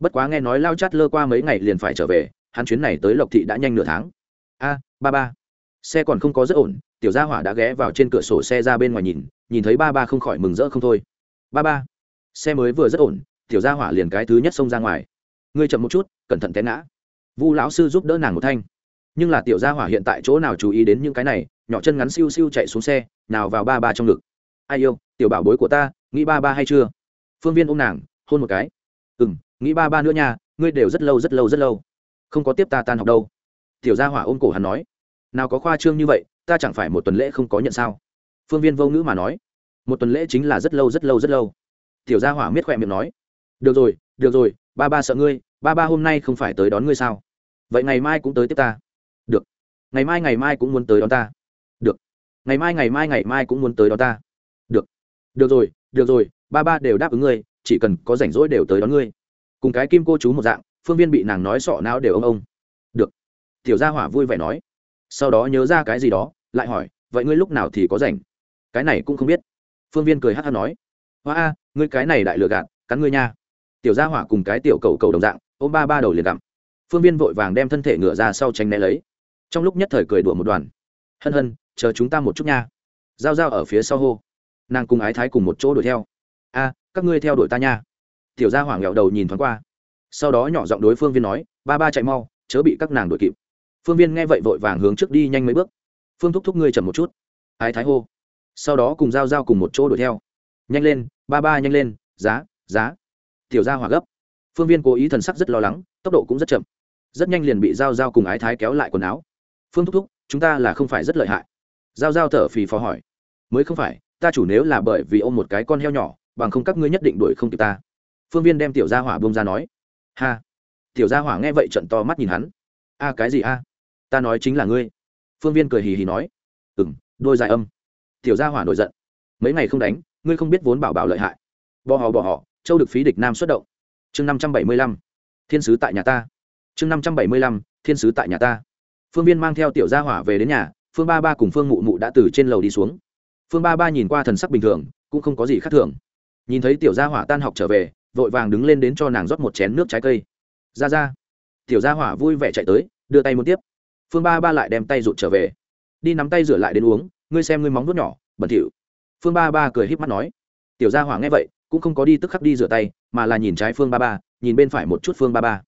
[SPEAKER 1] Bất quá nghe nói lao chát lơ qua mấy ngày liền phải trở về, hắn chuyến này tới lộc thị đã nhanh nửa tháng. A, ba ba xe còn không có rất ổn, tiểu gia hỏa đã ghé vào trên cửa sổ xe ra bên ngoài nhìn nhìn thấy ba ba không khỏi mừng rỡ không thôi. Ba ba, xe mới vừa rất ổn, tiểu gia hỏa liền cái thứ nhất xông ra ngoài. Ngươi chậm một chút, cẩn thận té ngã. Vu lão sư giúp đỡ nàng một thanh. Nhưng là tiểu gia hỏa hiện tại chỗ nào chú ý đến những cái này, nhỏ chân ngắn siêu siêu chạy xuống xe, nào vào ba ba trong ngực. Ai yêu, tiểu bảo bối của ta, nghĩ ba ba hay chưa? Phương viên ôm nàng, hôn một cái. Ừ m nghĩ ba ba nữa nha, ngươi đều rất lâu rất lâu rất lâu. Không có tiếp ta tan học đâu. Tiểu gia hỏa ôm cổ hắn nói nào có khoa trương như vậy, ta chẳng phải một tuần lễ không có nhận sao? Phương viên vô ngữ mà nói. Một tuần lễ chính là rất lâu rất lâu rất lâu. Tiểu gia hỏa miết khỏe miệng nói. Được rồi được rồi, ba ba sợ ngươi, ba ba hôm nay không phải tới đón ngươi sao? Vậy ngày mai cũng tới tiếp ta. Được. Ngày mai ngày mai cũng muốn tới đón ta. Được. Ngày mai ngày mai ngày mai cũng muốn tới đón ta. Được. Được rồi được rồi, ba ba đều đáp ứng ngươi, chỉ cần có rảnh rỗi đều tới đón ngươi. Cùng cái kim cô chú một dạng, phương viên bị nàng nói sọ não đều ông ông. Được. Tiểu gia hỏa vui vẻ nói sau đó nhớ ra cái gì đó, lại hỏi, vậy ngươi lúc nào thì có rảnh? Cái này cũng không biết. Phương viên cười hát hát nói, hoa a, ngươi cái này đại lừa gạt, cắn ngươi nha. Tiểu gia hỏa cùng cái tiểu cầu cầu đồng dạng, ôm ba ba đầu liền gặm. Phương viên vội vàng đem thân thể ngựa ra sau tránh né lấy. Trong lúc nhất thời cười đùa một đoàn. Hân hân, chờ chúng ta một chút nha. G i a o g i a o ở phía sau hô. Nàng cùng ái thái cùng một chỗ đuổi theo. A, các ngươi theo đuổi ta nha. Tiểu gia hỏa nghẹo đầu nhìn thoáng qua. Sau đó nhỏ giọng đối phương viên nói, ba ba chạy mau, chớ bị các nàng đuổi kịp phương viên nghe vậy vội vàng hướng trước đi nhanh mấy bước. Phương thúc thúc ngươi chậm một chút. Ái thái hô. Sau đó cùng g i a o g i a o cùng một chỗ đuổi theo. Nhanh lên, ba ba nhanh lên, giá giá. Tiểu gia hỏa gấp. Phương viên cố ý thần sắc rất lo lắng, tốc độ cũng rất chậm. Rất nhanh liền bị g i a o g i a o cùng ái thái kéo lại quần áo. Phương thúc thúc, chúng ta là không phải rất lợi hại. G i a o g i a o thở phì phò hỏi. Mới không phải, ta chủ nếu là bởi vì ôm một cái con heo nhỏ, bằng không các ngươi nhất định đuổi không kịp ta. Phương viên đem tiểu gia hỏa bông ra nói. Ha. Tiểu gia hỏa nghe vậy trận to mắt nhìn hắn. A, cái gì a? Ta nói chính là ngươi. Phương viên cười hì hì nói. Ừ m đôi dài âm. Tiểu gia hỏa nổi giận. Mấy ngày không đánh, ngươi không biết vốn bảo bảo lợi hại. Bỏ họ bỏ họ châu được phí địch nam xuất động. Chương năm trăm bảy mươi lăm, thiên sứ tại nhà ta. Chương năm trăm bảy mươi lăm, thiên sứ tại nhà ta. Phương viên mang theo tiểu gia hỏa về đến nhà, phương ba ba cùng phương mụ mụ đã từ trên lầu đi xuống. Phương ba ba nhìn qua thần sắc bình thường, cũng không có gì khác thường. Nhìn thấy tiểu gia hỏa tan học trở về, vội vàng đứng lên đến cho nàng rót một chén nước trái cây. Ra ra tiểu gia hỏa vui vẻ chạy tới, đưa tay muốn tiếp phương ba ba lại đem tay rụt trở về. Đi nắm tay rửa lại đến uống, ngươi xem ngươi móng nuốt nhỏ, bẩn thỉu. Phương ba ba cười híp mắt nói. Tiểu gia hỏa nghe vậy, cũng không có đi tức khắc đi rửa tay, mà là nhìn trái phương ba ba, nhìn bên phải một chút phương ba ba.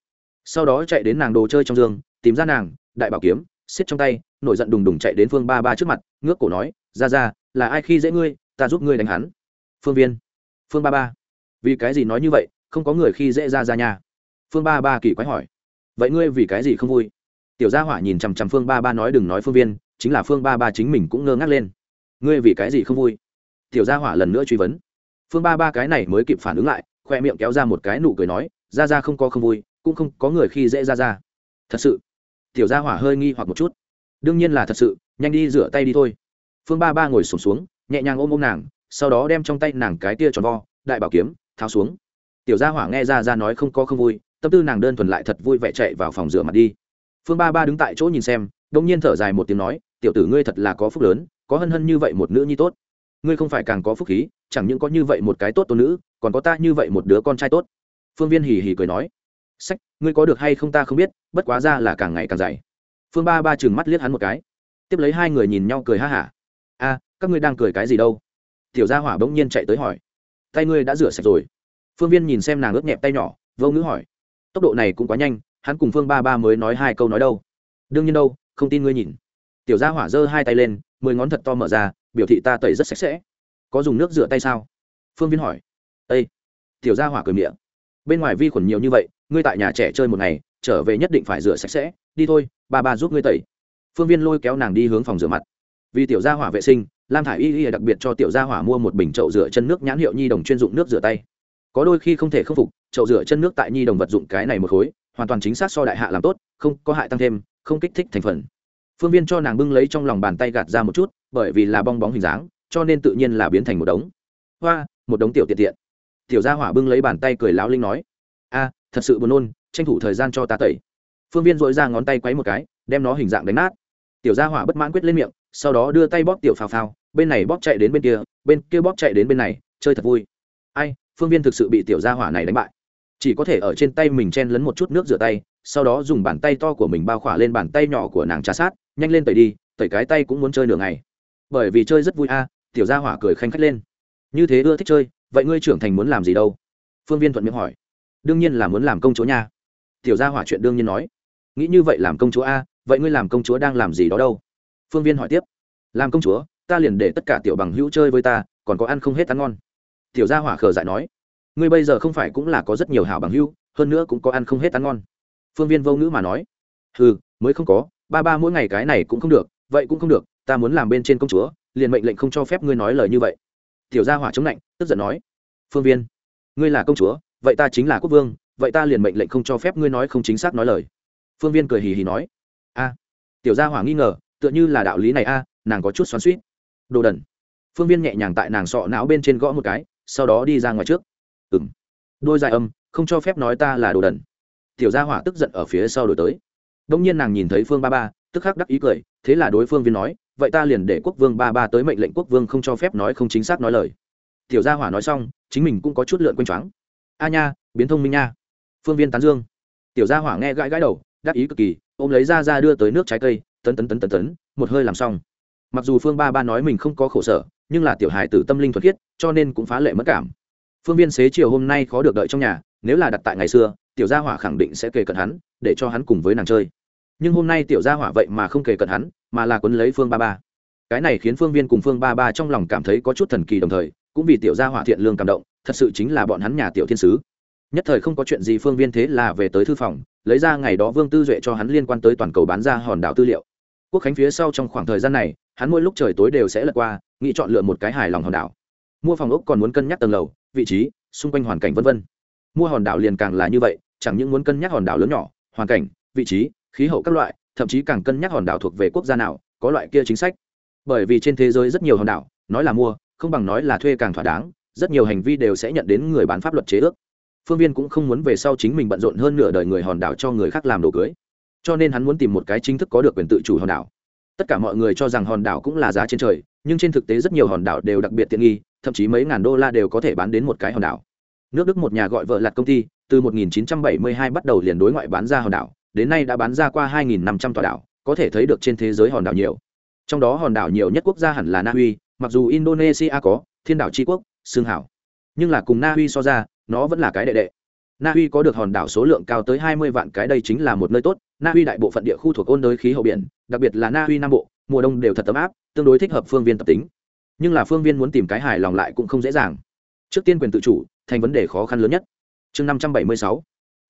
[SPEAKER 1] Sau đó chạy đến nàng đồ chơi trong giường, tìm ra nàng, đại bảo kiếm, xiết trong tay, nổi giận đùng đùng chạy đến phương ba ba trước mặt, ngước cổ nói, ra ra, là ai khi dễ ngươi, ta giúp ngươi đánh hắn. Phương viên. Phương ba ba. Vì cái gì nói như vậy, không có người khi dễ ra ra nhà phương ba ba kỳ quái hỏi. Vậy ngươi vì cái gì không vui? Tiểu gia hỏa nhìn chằm chằm phương ba ba nói đừng nói phương viên chính là phương ba ba chính mình cũng ngơ ngác lên. Ngươi vì cái gì không vui? Tiểu gia hỏa lần nữa truy vấn. Phương ba ba cái này mới kịp phản ứng lại khoe miệng kéo ra một cái nụ cười nói ra ra không có không vui cũng không có người khi dễ ra ra. Thật sự? Tiểu gia hỏa hơi nghi hoặc một chút. Đương nhiên là thật sự nhanh đi rửa tay đi thôi. Phương ba ba ngồi sùng xuống, xuống nhẹ nhàng ôm ôm nàng sau đó đem trong tay nàng cái tia tròn vo đại bảo kiếm tháo xuống. Tiểu gia hỏa nghe ra ra nói không có không vui tâm tư nàng đơn thuần lại thật vui vẻ chạy vào phòng rửa mặt đi phương ba ba đứng tại chỗ nhìn xem đông nhiên thở dài một tiếng nói, tiểu tử ngươi thật là có phúc lớn, có hân hân như vậy một nữ nhi tốt. Ngươi không phải càng có phúc khí, chẳng những có như vậy một cái tốt tôn nữ, còn có ta như vậy một đứa con trai tốt. Phương viên hì hì cười nói, sách, ngươi có được hay không ta không biết, bất quá ra là càng ngày càng dày. Phương ba ba chừng mắt liếc hắn một cái, tiếp lấy hai người nhìn nhau cười ha hả. A, các ngươi đang cười cái gì đâu? Tiểu gia hỏa bỗng nhiên chạy tới hỏi, tay ngươi đã rửa sạch rồi. Phương viên nhìn xem nàng ướt nhẹp tay nhỏ, vô ngữ hỏi, tốc độ này cũng quá nhanh hắn cùng phương ba ba mới nói hai câu nói đâu. Đương nhiên đâu, không tin ngươi nhìn. Tiểu gia hỏa giơ hai tay lên, mười ngón thật to mở ra, biểu thị ta tẩy rất sạch sẽ. Có dùng nước rửa tay sao? Phương viên hỏi. Ây tiểu gia hỏa cười miệng. Bên ngoài vi khuẩn nhiều như vậy, ngươi tại nhà trẻ chơi một ngày, trở về nhất định phải rửa sạch sẽ. Đi thôi, ba ba giúp ngươi tẩy. Phương viên lôi kéo nàng đi hướng phòng rửa mặt. Vì tiểu gia hỏa vệ sinh, lam thả i y y đặc biệt cho tiểu gia hỏa mua một bình chậu rửa chân nước nhãn hiệu nhi đồng chuyên dụng nước rửa tay. Có đôi khi không thể khắc phục, chậu rửa chân nước tại nhi đồng vật dụng cái này một khối hoàn toàn chính xác so đại hạ làm tốt, không có hại tăng thêm, không kích thích thành phần. Phương viên cho nàng bưng lấy trong lòng bàn tay gạt ra một chút, bởi vì là bong bóng hình dáng, cho nên tự nhiên là biến thành một đống. Hoa, một đống tiểu tiện tiện. Tiểu gia hỏa bưng lấy bàn tay cười láo linh nói, a, thật sự buồn nôn, tranh thủ thời gian cho ta tẩy. Phương viên dội ra ngón tay quấy một cái, đem nó hình dạng đánh nát. Tiểu gia hỏa bất mãn quyết lên miệng, sau đó đưa tay bóp tiểu phào phào, bên này bóp chạy đến bên kia bên kia bóp chạy đến bên này, chơi thật vui. Ai, phương viên thực sự bị tiểu gia hỏa này đánh bại chỉ có thể ở trên tay mình chen lấn một chút nước rửa tay, sau đó dùng bàn tay to của mình bao khỏa lên bàn tay nhỏ của nàng trà sát, nhanh lên tẩy đi, tẩy cái tay cũng muốn chơi nửa ngày. Bởi vì chơi rất vui a à, tiểu gia hỏa cười khanh khách lên. Như thế ưa thích chơi, vậy ngươi trưởng thành muốn làm gì đâu? Phương viên thuận miệng hỏi. Đương nhiên là muốn làm công chúa nha. Tiểu gia hỏa chuyện đương nhiên nói. Nghĩ như vậy làm công chúa a à, vậy ngươi làm công chúa đang làm gì đó đâu? Phương viên hỏi tiếp. Làm công chúa, ta liền để tất cả tiểu bằng hữu chơi với ta, còn có ăn không hết ăn ngon. Tiểu gia hỏa khờ dại nói ngươi bây giờ không phải cũng là có rất nhiều hảo bằng hưu, hơn nữa cũng có ăn không hết ăn ngon. Phương viên vô ngữ mà nói. Ừ mới không có ba ba mỗi ngày cái này cũng không được vậy cũng không được ta muốn làm bên trên công chúa liền mệnh lệnh không cho phép ngươi nói lời như vậy. Tiểu gia hỏa chống lạnh tức giận nói. Phương viên ngươi là công chúa vậy ta chính là quốc vương vậy ta liền mệnh lệnh không cho phép ngươi nói không chính xác nói lời. Phương viên cười hì hì nói. A tiểu gia hỏa nghi ngờ tựa như là đạo lý này a nàng có chút xoắn suýt đồ đần. Phương viên nhẹ nhàng tại nàng sọ não bên trên gõ một cái sau đó đi ra ngoài trước ừng đôi dài âm, không cho phép nói ta là đồ đần. Tiểu gia hỏa tức giận ở phía sau đổi tới. Đông nhiên nàng nhìn thấy phương ba ba, tức khắc đắc ý cười, thế là đối phương viên nói, vậy ta liền để quốc vương ba ba tới mệnh lệnh quốc vương không cho phép nói không chính xác nói lời. Tiểu gia hỏa nói xong, chính mình cũng có chút lượn quanh choáng. A nha, biến thông minh nha. Phương viên tán dương. Tiểu gia hỏa nghe gãi gãi đầu, đắc ý cực kỳ, ôm lấy ra ra đưa tới nước trái cây, tấn tấn tấn tấn tấn, một hơi làm xong. Mặc dù phương ba ba nói mình không có khổ sở, nhưng là tiểu hài tử tâm linh thuật khiết, cho nên cũng phá lệ mất cảm phương viên xế chiều hôm nay khó được đợi trong nhà, nếu là đặt tại ngày xưa, tiểu gia hỏa khẳng định sẽ kề cận hắn, để cho hắn cùng với nàng chơi. Nhưng hôm nay tiểu gia hỏa vậy mà không kề cận hắn, mà là quấn lấy phương ba ba. Cái này khiến phương viên cùng phương ba ba trong lòng cảm thấy có chút thần kỳ đồng thời, cũng vì tiểu gia hỏa thiện lương cảm động, thật sự chính là bọn hắn nhà tiểu thiên sứ. Nhất thời không có chuyện gì phương viên thế là về tới thư phòng, lấy ra ngày đó vương tư duệ cho hắn liên quan tới toàn cầu bán ra hòn đảo tư liệu. Quốc khánh phía sau trong khoảng thời gian này, hắn mỗi lúc trời tối đều sẽ lật qua, nghĩ chọn lựa một cái hài lòng hòn đảo mua phòng ốc còn muốn cân nhắc tầng lầu, vị trí, xung quanh hoàn cảnh v v mua hòn đảo liền càng là như vậy, chẳng những muốn cân nhắc hòn đảo lớn nhỏ, hoàn cảnh, vị trí, khí hậu các loại, thậm chí càng cân nhắc hòn đảo thuộc về quốc gia nào, có loại kia chính sách. Bởi vì trên thế giới rất nhiều hòn đảo, nói là mua, không bằng nói là thuê càng thỏa đáng, rất nhiều hành vi đều sẽ nhận đến người bán pháp luật chế ước. Phương viên cũng không muốn về sau chính mình bận rộn hơn nửa đời người hòn đảo cho người khác làm đồ cưới. Cho nên hắn muốn tìm một cái chính thức có được quyền tự chủ hòn đảo. Tất cả mọi người cho rằng hòn đảo cũng là giá trên trời, nhưng trên thực tế rất nhiều hòn đảo đều đặc biệt tiện nghi thậm chí mấy ngàn đô la đều có thể bán đến một cái hòn đảo. Nước đức một nhà gọi vợ lặt công ty, từ 1972 bắt đầu liền đối ngoại bán ra hòn đảo, đến nay đã bán ra qua 2.500 tòa đảo, có thể thấy được trên thế giới hòn đảo nhiều. Trong đó hòn đảo nhiều nhất quốc gia hẳn là na uy, mặc dù indonesia có, thiên đảo tri quốc xương hảo. Nhưng là cùng na uy so ra, nó vẫn là cái đệ đệ. Na uy có được hòn đảo số lượng cao tới 20 vạn cái đây chính là một nơi tốt, na uy đại bộ phận địa khu thuộc ôn đới khí hậu biển, đặc biệt là na uy nam bộ, mùa đông đều thật ấm áp, tương đối thích hợp phương viên tập tính nhưng là phương viên muốn tìm cái hài lòng lại cũng không dễ dàng. Trước tiên quyền tự chủ, thành vấn đề khó khăn lớn nhất. Chương 576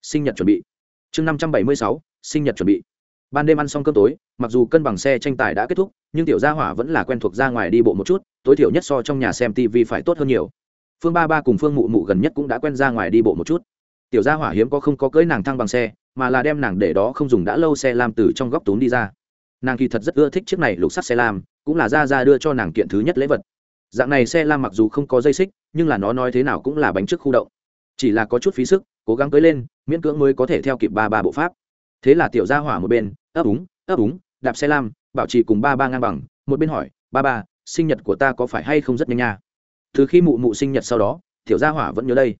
[SPEAKER 1] sinh nhật chuẩn bị. Chương 576 sinh nhật chuẩn bị. Ban đêm ăn xong cơm tối, mặc dù cân bằng xe tranh tài đã kết thúc, nhưng tiểu gia hỏa vẫn là quen thuộc ra ngoài đi bộ một chút, tối thiểu nhất so trong nhà xem tv phải tốt hơn nhiều. Phương ba ba cùng phương mụ mụ gần nhất cũng đã quen ra ngoài đi bộ một chút. Tiểu gia hỏa hiếm có không có cưỡi nàng thăng bằng xe, mà là đem nàng để đó không dùng đã lâu xe làm từ trong góc túm đi ra nàng kỳ thật rất ưa thích chiếc này lục sắt xe lam, cũng là ra ra đưa cho nàng kiện thứ nhất lễ vật. Dạng này xe lam mặc dù không có dây xích, nhưng là nó nói thế nào cũng là bánh trước khu động. Chỉ là có chút phí sức, cố gắng cưới lên, miễn cưỡng mới có thể theo kịp ba ba bộ pháp. Thế là tiểu gia hỏa một bên, ấp úng ấp úng, đạp xe lam, bảo trì cùng ba ba ngang bằng, một bên hỏi, ba ba, sinh nhật của ta có phải hay không rất nhanh nha? Từ khi mụ mụ sinh nhật sau đó, tiểu gia hỏa vẫn nhớ đây.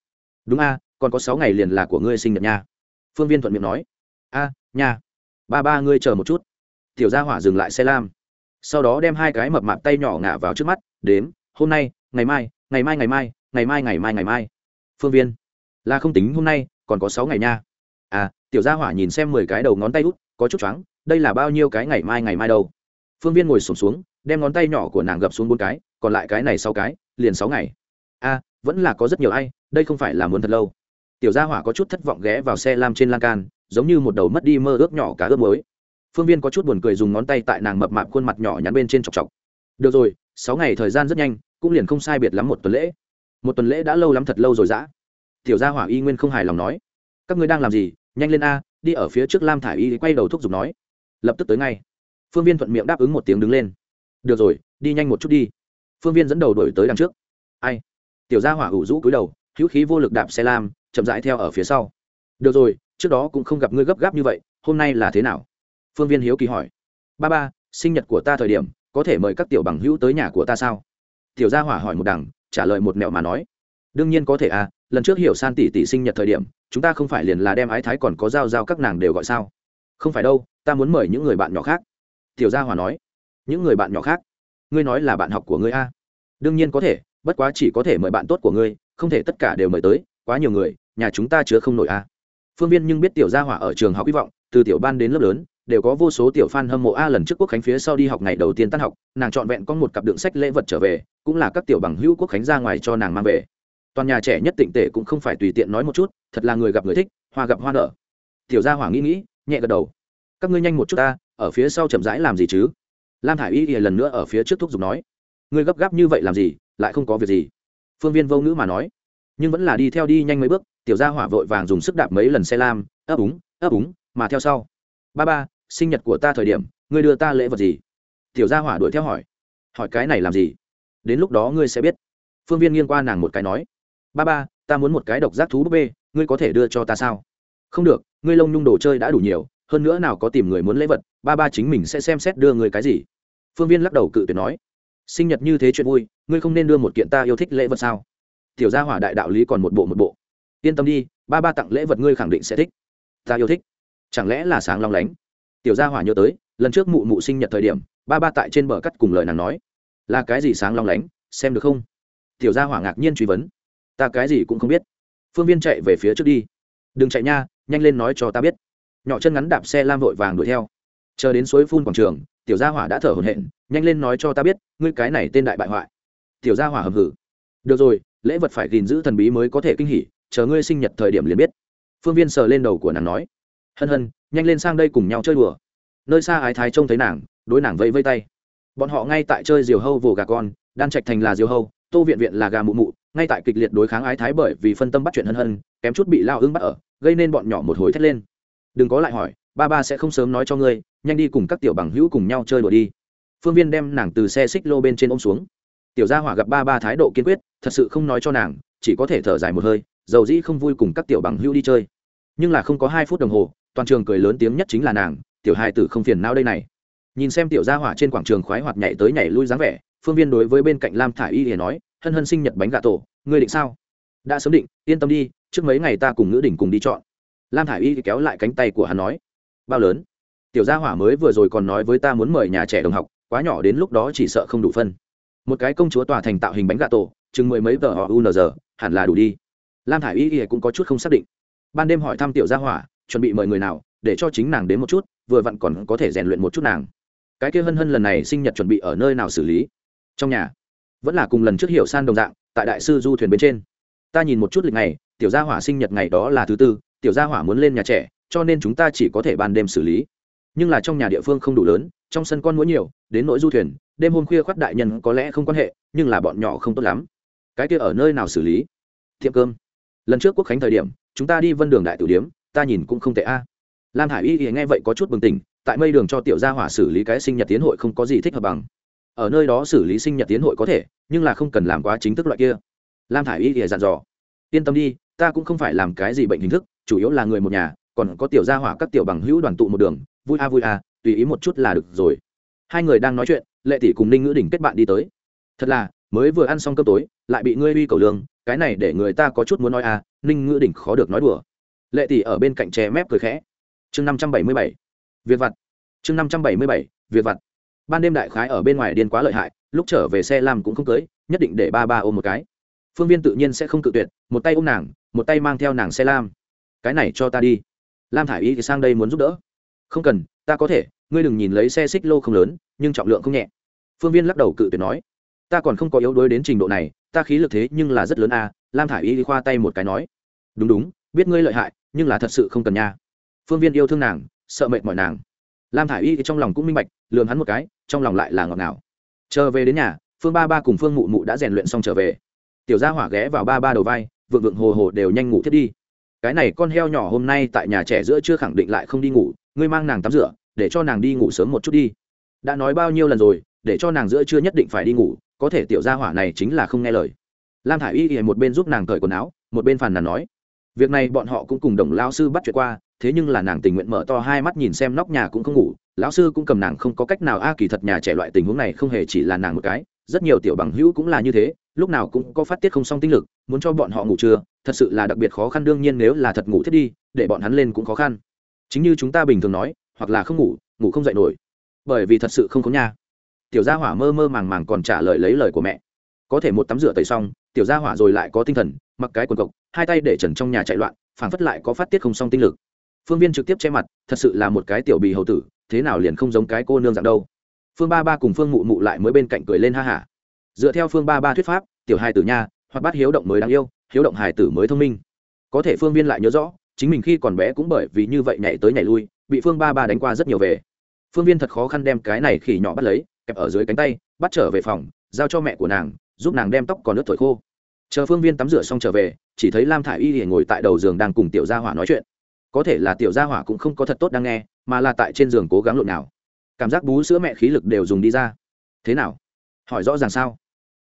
[SPEAKER 1] Đúng a, còn có sáu ngày liền là của ngươi sinh nhật nha. Phương viên thuận miệng nói, a, nha, ba ba ngươi chờ một chút tiểu gia hỏa dừng lại xe lam. Sau đó đem hai cái mập mạp tay nhỏ ngả vào trước mắt đếm hôm nay ngày mai ngày mai ngày mai ngày mai ngày mai ngày mai. Phương viên là không tính hôm nay còn có sáu ngày nha. À tiểu gia hỏa nhìn xem mười cái đầu ngón tay út có chút choáng đây là bao nhiêu cái ngày mai ngày mai đâu? Phương viên ngồi sổm xuống, xuống đem ngón tay nhỏ của nàng gập xuống bốn cái còn lại cái này sáu cái liền sáu ngày. A à, vẫn là có rất nhiều ai đây không phải là muốn thật lâu. Tiểu gia hỏa có chút thất vọng ghé vào xe lam trên lan can giống như một đầu mất đi mơ ước nhỏ cá ướp mới phương viên có chút buồn cười dùng ngón tay tại nàng mập mạp khuôn mặt nhỏ nhắn bên trên chọc chọc. Được rồi, sáu ngày thời gian rất nhanh, cũng liền không sai biệt lắm một tuần lễ. Một tuần lễ đã lâu lắm thật lâu rồi dã. Tiểu gia hỏa y nguyên không hài lòng nói. Các ngươi đang làm gì? Nhanh lên a, đi ở phía trước lam thả i y quay đầu thúc giục nói. Lập tức tới ngay. Phương viên thuận miệng đáp ứng một tiếng đứng lên. Được rồi, đi nhanh một chút đi. Phương viên dẫn đầu đổi tới đằng trước. Ai? Tiểu gia hỏa ủ rũ cúi đầu, hữu khí vô lực đạp xe lam, chậm rãi theo ở phía sau. Được rồi, trước đó cũng không gặp ngươi gấp gáp như vậy, hôm nay là thế nào? Phương viên hiếu kỳ hỏi. Ba ba, sinh nhật của ta thời điểm, có thể mời các tiểu bằng hữu tới nhà của ta sao? Tiểu gia hỏa hỏi một đằng, trả lời một mẹo mà nói. Đương nhiên có thể à lần trước hiểu san tỷ tỷ sinh nhật thời điểm, chúng ta không phải liền là đem ái thái còn có giao giao các nàng đều gọi sao? Không phải đâu, ta muốn mời những người bạn nhỏ khác. Tiểu gia hòa nói. Những người bạn nhỏ khác? Ngươi nói là bạn học của ngươi a? Đương nhiên có thể, bất quá chỉ có thể mời bạn tốt của ngươi, không thể tất cả đều mời tới, quá nhiều người, nhà chúng ta chứa không nổi a. Phương viên nhưng biết tiểu gia hỏa ở trường học hy vọng, từ tiểu ban đến lớp lớn đều có vô số tiểu fan hâm mộ a lần trước quốc khánh phía sau đi học ngày đầu tiên tan học, nàng trọn vẹn có một cặp đựng sách lễ vật trở về, cũng là các tiểu bằng hữu quốc khánh ra ngoài cho nàng mang về. Toàn nhà trẻ nhất tịnh tể cũng không phải tùy tiện nói một chút, thật là người gặp người thích, hoa gặp hoa nở. Tiểu gia hỏa nghĩ nghĩ, nhẹ gật đầu. Các ngươi nhanh một chút ta, ở phía sau chậm rãi làm gì chứ? Lam thả i y lần nữa ở phía trước thúc giục nói. Ngươi gấp gáp như vậy làm gì, lại không có việc gì. Phương viên vô ngữ mà nói. Nhưng vẫn là đi theo đi nhanh mấy bước, tiểu gia hỏa vội vàng dùng sức đạp mấy lần xe lam, ấp úng ấp úng, mà theo sau. Ba ba sinh nhật của ta thời điểm, ngươi đưa ta lễ vật gì? Tiểu gia hỏa đuổi theo hỏi. Hỏi cái này làm gì? Đến lúc đó ngươi sẽ biết. Phương viên nghiêng qua nàng một cái nói. Ba ba, ta muốn một cái độc giác thú búp bê, ngươi có thể đưa cho ta sao? Không được, ngươi lông nhung đồ chơi đã đủ nhiều, hơn nữa nào có tìm người muốn lễ vật, ba ba chính mình sẽ xem xét đưa người cái gì. Phương viên lắc đầu cự tuyệt nói. Sinh nhật như thế chuyện vui, ngươi không nên đưa một kiện ta yêu thích lễ vật sao? Tiểu gia hỏa đại đạo lý còn một bộ một bộ. Yên tâm đi, ba ba tặng lễ vật ngươi khẳng định sẽ thích. Ta yêu thích. Chẳng lẽ là sáng long lánh? Tiểu gia hỏa nhớ tới, lần trước mụ mụ sinh nhật thời điểm, ba ba tại trên bờ cắt cùng lời nàng nói. Là cái gì sáng long lánh, xem được không? Tiểu gia hỏa ngạc nhiên truy vấn. Ta cái gì cũng không biết. Phương viên chạy về phía trước đi. Đừng chạy nha, nhanh lên nói cho ta biết. Nhỏ chân ngắn đạp xe lam vội vàng đuổi theo. Chờ đến suối phun quảng trường, tiểu gia hỏa đã thở hổn hển, nhanh lên nói cho ta biết, ngươi cái này tên đại bại hoại. Tiểu gia hỏa hầm hử được rồi, lễ vật phải gìn giữ thần bí mới có thể kinh hỉ, chờ ngươi sinh nhật thời điểm liền biết. Phương viên sờ lên đầu của nàng nói hân hân, nhanh lên sang đây cùng nhau chơi đùa. Nơi xa ái thái trông thấy nàng, đối nàng vẫy vây tay. Bọn họ ngay tại chơi diều hâu vồ gà con, đan trạch thành là diều hâu, tô viện viện là gà mụ mụ, ngay tại kịch liệt đối kháng ái thái bởi vì phân tâm bắt chuyện hân hân, kém chút bị lao ưng bắt ở, gây nên bọn nhỏ một hồi thét lên. Đừng có lại hỏi, ba ba sẽ không sớm nói cho ngươi, nhanh đi cùng các tiểu bằng hữu cùng nhau chơi đùa đi. Phương viên đem nàng từ xe xích lô bên trên ôm xuống. Tiểu gia hỏa gặp ba ba thái độ kiên quyết, thật sự không nói cho nàng, chỉ có thể thở dài một hơi, dầu dĩ không vui cùng các tiểu bằng hữu đi chơi. Nhưng là không có hai phút đồng hồ toàn trường cười lớn tiếng nhất chính là nàng, tiểu hai tử không phiền não đây này. Nhìn xem tiểu gia hỏa trên quảng trường khoái hoạt nhảy tới nhảy lui dáng vẻ, phương viên đối với bên cạnh lam thả y thì nói, hân hân sinh nhật bánh gà tổ, ngươi định sao? Đã sớm định, yên tâm đi, trước mấy ngày ta cùng ngữ đỉnh cùng đi chọn. Lam thả y kéo lại cánh tay của hắn nói, bao lớn? Tiểu gia hỏa mới vừa rồi còn nói với ta muốn mời nhà trẻ đồng học, quá nhỏ đến lúc đó chỉ sợ không đủ phân. Một cái công chúa tòa thành tạo hình bánh gà tổ, chừng mười mấy tờ họ giờ, hẳn là đủ đi. Lam thả i y cũng có chút không xác định. Ban đêm hỏi thăm tiểu gia hỏa chuẩn bị mời người nào, để cho chính nàng đến một chút, vừa vặn còn có thể rèn luyện một chút nàng. Cái kia hân hân lần này sinh nhật chuẩn bị ở nơi nào xử lý? Trong nhà. Vẫn là cùng lần trước hiểu san đồng dạng, tại đại sư du thuyền bên trên. Ta nhìn một chút lịch ngày, tiểu gia hỏa sinh nhật ngày đó là thứ tư, tiểu gia hỏa muốn lên nhà trẻ, cho nên chúng ta chỉ có thể ban đêm xử lý. Nhưng là trong nhà địa phương không đủ lớn, trong sân con mũi nhiều, đến nỗi du thuyền, đêm hôm khuya khoác đại nhân có lẽ không quan hệ, nhưng là bọn nhỏ không tốt lắm. Cái kia ở nơi nào xử lý? Tiệm cơm. Lần trước quốc khánh thời điểm, chúng ta đi vân đường đại tử điếm ta nhìn cũng không tệ a. Lam hải y thì nghe vậy có chút bừng tỉnh, tại mây đường cho tiểu gia hỏa xử lý cái sinh nhật tiến hội không có gì thích hợp bằng. Ở nơi đó xử lý sinh nhật tiến hội có thể, nhưng là không cần làm quá chính thức loại kia. Lam thả i y thì dặn dò. Yên tâm đi, ta cũng không phải làm cái gì bệnh hình thức, chủ yếu là người một nhà, còn có tiểu gia hỏa các tiểu bằng hữu đoàn tụ một đường, vui a vui a, tùy ý một chút là được rồi. Hai người đang nói chuyện, lệ tỷ cùng ninh ngữ đỉnh kết bạn đi tới. Thật là, mới vừa ăn xong cơm tối, lại bị ngươi uy cầu lương, cái này để người ta có chút muốn nói a, ninh ngữ đỉnh khó được nói đùa lệ tỷ ở bên cạnh chè mép cười khẽ. Chương năm trăm bảy mươi bảy việc vặt. Chương năm trăm bảy mươi bảy việc vặt. Ban đêm đại khái ở bên ngoài điên quá lợi hại, lúc trở về xe làm cũng không cưới, nhất định để ba ba ôm một cái. Phương viên tự nhiên sẽ không cự tuyệt, một tay ôm nàng, một tay mang theo nàng xe lam. Cái này cho ta đi. Lam thả i y thì sang đây muốn giúp đỡ. Không cần, ta có thể, ngươi đừng nhìn lấy xe xích lô không lớn, nhưng trọng lượng không nhẹ. Phương viên lắc đầu cự tuyệt nói. Ta còn không có yếu đuối đến trình độ này, ta khí lực thế nhưng là rất lớn à lam thả i y thì khoa tay một cái nói. Đúng đúng biết ngươi lợi hại, nhưng là thật sự không cần nha. Phương viên yêu thương nàng, sợ mệt mỏi nàng. Lam thả i y thì trong lòng cũng minh bạch lường hắn một cái, trong lòng lại là ngọt ngào. Chờ về đến nhà, phương ba ba cùng phương mụ mụ đã rèn luyện xong trở về. Tiểu gia hỏa ghé vào ba ba đầu vai, vượng vượng hồ hồ đều nhanh ngủ thiết đi. Cái này con heo nhỏ hôm nay tại nhà trẻ giữa chưa khẳng định lại không đi ngủ, ngươi mang nàng tắm rửa, để cho nàng đi ngủ sớm một chút đi. Đã nói bao nhiêu lần rồi, để cho nàng giữa chưa nhất định phải đi ngủ, có thể tiểu gia hỏa này chính là không nghe lời. Lam thả i y một bên giúp nàng cởi quần áo, một bên phàn nàn nói việc này bọn họ cũng cùng đồng lao sư bắt chuyện qua, thế nhưng là nàng tình nguyện mở to hai mắt nhìn xem nóc nhà cũng không ngủ. Lão sư cũng cầm nàng không có cách nào a, kỳ thật nhà trẻ loại tình huống này không hề chỉ là nàng một cái, rất nhiều tiểu bằng hữu cũng là như thế, lúc nào cũng có phát tiết không xong tinh lực, muốn cho bọn họ ngủ trưa, thật sự là đặc biệt khó khăn, đương nhiên nếu là thật ngủ thiết đi, để bọn hắn lên cũng khó khăn. Chính như chúng ta bình thường nói, hoặc là không ngủ ngủ không dậy nổi. Bởi vì thật sự không có nhà. tiểu gia hỏa mơ mơ màng màng còn trả lời lấy lời của mẹ. Có thể một tắm rửa tẩy xong tiểu gia hỏa rồi lại có tinh thần, mặc cái quần cộc, hai tay để trần trong nhà chạy loạn, phảng phất lại có phát tiết không xong tinh lực. Phương viên trực tiếp che mặt, thật sự là một cái tiểu bì hầu tử, thế nào liền không giống cái cô nương dạng đâu. Phương ba ba cùng phương mụ mụ lại mới bên cạnh cười lên ha hả dựa theo phương ba ba thuyết pháp, tiểu hai tử nha hoặc bắt hiếu động mới đáng yêu, hiếu động hài tử mới thông minh. Có thể phương viên lại nhớ rõ, chính mình khi còn bé cũng bởi vì như vậy nhảy tới nhảy lui, bị phương ba ba đánh qua rất nhiều về. Phương viên thật khó khăn đem cái này khỉ nhỏ bắt lấy, kẹp ở dưới cánh tay, bắt trở về phòng, giao cho mẹ của nàng giúp nàng đem tóc còn nước thổi khô. Chờ phương viên tắm rửa xong trở về, chỉ thấy lam thả i y thì ngồi tại đầu giường đang cùng tiểu gia hỏa nói chuyện. Có thể là tiểu gia hỏa cũng không có thật tốt đang nghe, mà là tại trên giường cố gắng lộn nào. Cảm giác bú sữa mẹ khí lực đều dùng đi ra. Thế nào? Hỏi rõ ràng sao?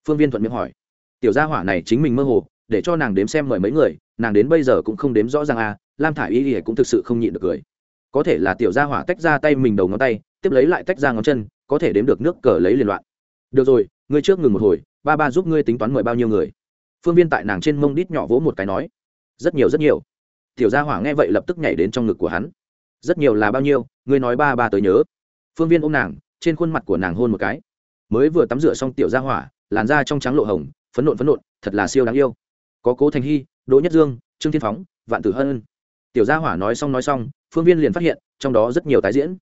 [SPEAKER 1] Phương viên thuận miệng hỏi. Tiểu gia hỏa này chính mình mơ hồ, để cho nàng đếm xem mời mấy người, nàng đến bây giờ cũng không đếm rõ ràng à lam thả i y thì cũng thực sự không nhịn được cười. Có thể là tiểu gia hỏa tách ra tay mình đầu ngón tay, tiếp lấy lại tách ra ngón chân, có thể đếm được nước cờ lấy liên loạn. Được rồi, ngươi trước ngừng một hồi ba ba giúp ngươi tính toán mời bao nhiêu người phương viên tại nàng trên mông đít nhỏ vỗ một cái nói rất nhiều rất nhiều tiểu gia hỏa nghe vậy lập tức nhảy đến trong ngực của hắn rất nhiều là bao nhiêu ngươi nói ba ba tới nhớ phương viên ôm nàng trên khuôn mặt của nàng hôn một cái mới vừa tắm rửa xong tiểu gia hỏa làn da trong trắng lộ hồng phấn nộn phấn nộn thật là siêu đáng yêu có cố thành hy đỗ nhất dương trương thiên phóng vạn tử hân tiểu gia hỏa nói xong nói xong phương viên liền phát hiện trong đó rất nhiều tái diễn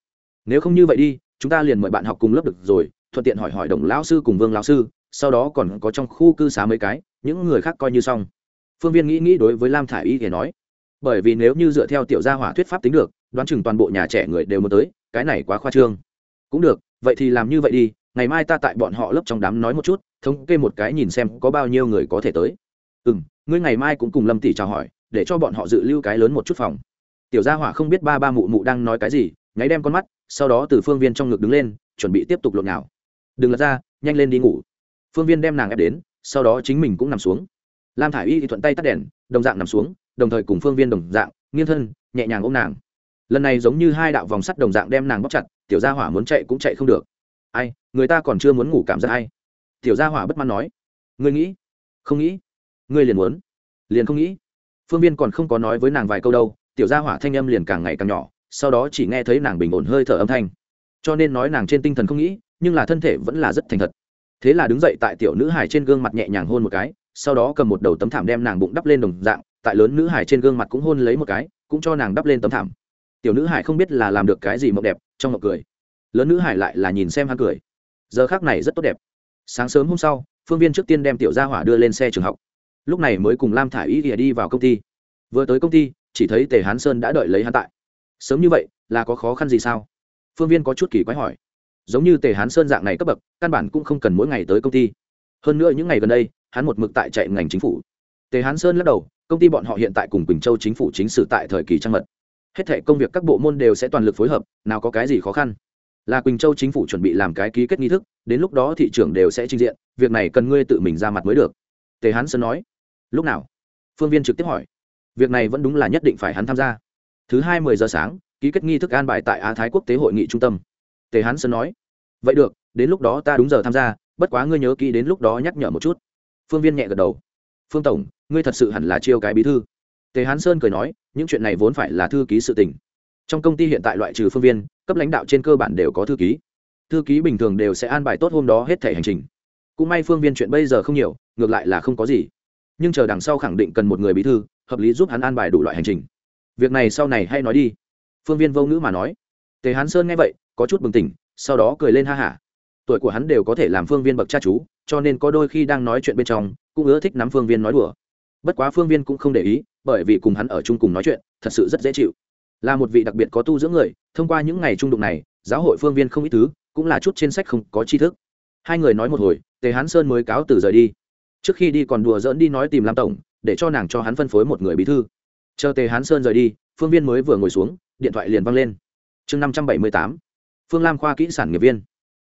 [SPEAKER 1] nếu không như vậy đi chúng ta liền mời bạn học cùng lớp được rồi thuận tiện hỏi hỏi đồng lão sư cùng vương lão sư sau đó còn có trong khu cư xá mấy cái, những người khác coi như xong. Phương viên nghĩ nghĩ đối với lam thả i y thì nói, bởi vì nếu như dựa theo tiểu gia hỏa thuyết pháp tính được, đoán chừng toàn bộ nhà trẻ người đều muốn tới, cái này quá khoa trương. Cũng được, vậy thì làm như vậy đi, ngày mai ta tại bọn họ lớp trong đám nói một chút, thống kê một cái nhìn xem có bao nhiêu người có thể tới. Ừ m ngươi ngày mai cũng cùng lâm tỷ chào hỏi, để cho bọn họ dự lưu cái lớn một chút phòng. Tiểu gia hỏa không biết ba ba mụ mụ đang nói cái gì, nháy đem con mắt, sau đó từ phương viên trong ngực đứng lên, chuẩn bị tiếp tục lộn nào đừng lật ra, nhanh lên đi ngủ phương viên đem nàng ép đến, sau đó chính mình cũng nằm xuống. Lam thả i y thì thuận tay tắt đèn, đồng dạng nằm xuống, đồng thời cùng phương viên đồng dạng, nghiêng thân, nhẹ nhàng ôm nàng. Lần này giống như hai đạo vòng sắt đồng dạng đem nàng bóc chặt, tiểu gia hỏa muốn chạy cũng chạy không được. Ai, người ta còn chưa muốn ngủ cảm giác ai tiểu gia hỏa bất mãn nói. Ngươi nghĩ? Không nghĩ. Ngươi liền muốn. Liền không nghĩ. Phương viên còn không có nói với nàng vài câu đâu, tiểu gia hỏa thanh âm liền càng ngày càng nhỏ, sau đó chỉ nghe thấy nàng bình ổn hơi thở âm thanh. Cho nên nói nàng trên tinh thần không nghĩ, nhưng là thân thể vẫn là rất thành thật thế là đứng dậy tại tiểu nữ hải trên gương mặt nhẹ nhàng hôn một cái, sau đó cầm một đầu tấm thảm đem nàng bụng đắp lên đồng dạng, tại lớn nữ hải trên gương mặt cũng hôn lấy một cái, cũng cho nàng đắp lên tấm thảm. Tiểu nữ hải không biết là làm được cái gì mộng đẹp, trong mộng cười. Lớn nữ hải lại là nhìn xem hắn cười. Giờ khác này rất tốt đẹp. Sáng sớm hôm sau, phương viên trước tiên đem tiểu gia hỏa đưa lên xe trường học. Lúc này mới cùng lam thả ý ỉa đi vào công ty. Vừa tới công ty, chỉ thấy tề hán sơn đã đợi lấy hắn tại. Sớm như vậy, là có khó khăn gì sao? Phương viên có chút kỳ quái hỏi giống như tề hán sơn dạng này cấp bậc, căn bản cũng không cần mỗi ngày tới công ty. Hơn nữa những ngày gần đây, hắn một mực tại chạy ngành chính phủ. Tề hán sơn lắc đầu, công ty bọn họ hiện tại cùng quỳnh châu chính phủ chính sử tại thời kỳ trang mật. Hết thể công việc các bộ môn đều sẽ toàn lực phối hợp, nào có cái gì khó khăn. Là quỳnh châu chính phủ chuẩn bị làm cái ký kết nghi thức, đến lúc đó thị trường đều sẽ trình diện, việc này cần ngươi tự mình ra mặt mới được. Tề hán sơn nói. Lúc nào? Phương viên trực tiếp hỏi. Việc này vẫn đúng là nhất định phải hắn tham gia. Thứ hai mười giờ sáng, ký kết nghi thức an bài tại á thái quốc tế hội nghị trung tâm tề hán sơn nói, vậy được, đến lúc đó ta đúng giờ tham gia, bất quá ngươi nhớ kỹ đến lúc đó nhắc nhở một chút. Phương viên nhẹ gật đầu, phương tổng, ngươi thật sự hẳn là chiêu cái bí thư. Tề hán sơn cười nói, những chuyện này vốn phải là thư ký sự tình. Trong công ty hiện tại loại trừ phương viên, cấp lãnh đạo trên cơ bản đều có thư ký. Thư ký bình thường đều sẽ an bài tốt hôm đó hết thể hành trình. Cũng may phương viên chuyện bây giờ không nhiều, ngược lại là không có gì. Nhưng chờ đằng sau khẳng định cần một người bí thư, hợp lý giúp hắn an bài đủ loại hành trình. Việc này sau này hay nói đi. Phương viên vô ngữ mà nói. Tề hán sơn nghe vậy có chút bừng tỉnh, sau đó cười lên ha hả. Tuổi của hắn đều có thể làm phương viên bậc cha chú, cho nên có đôi khi đang nói chuyện bên trong, cũng ưa thích nắm phương viên nói đùa. Bất quá phương viên cũng không để ý, bởi vì cùng hắn ở chung cùng nói chuyện, thật sự rất dễ chịu. Là một vị đặc biệt có tu dưỡng người, thông qua những ngày trung đụng này, giáo hội phương viên không ít thứ, cũng là chút trên sách không có tri thức. Hai người nói một hồi, tề hán sơn mới cáo từ rời đi. Trước khi đi còn đùa dỡn đi nói tìm lam tổng, để cho nàng cho hắn phân phối một người bí thư. Chờ tề hán sơn rời đi, phương viên mới vừa ngồi xuống, điện thoại liền văng lên. Chương năm trăm bảy mươi tám phương lam khoa kỹ sản nghiệp viên.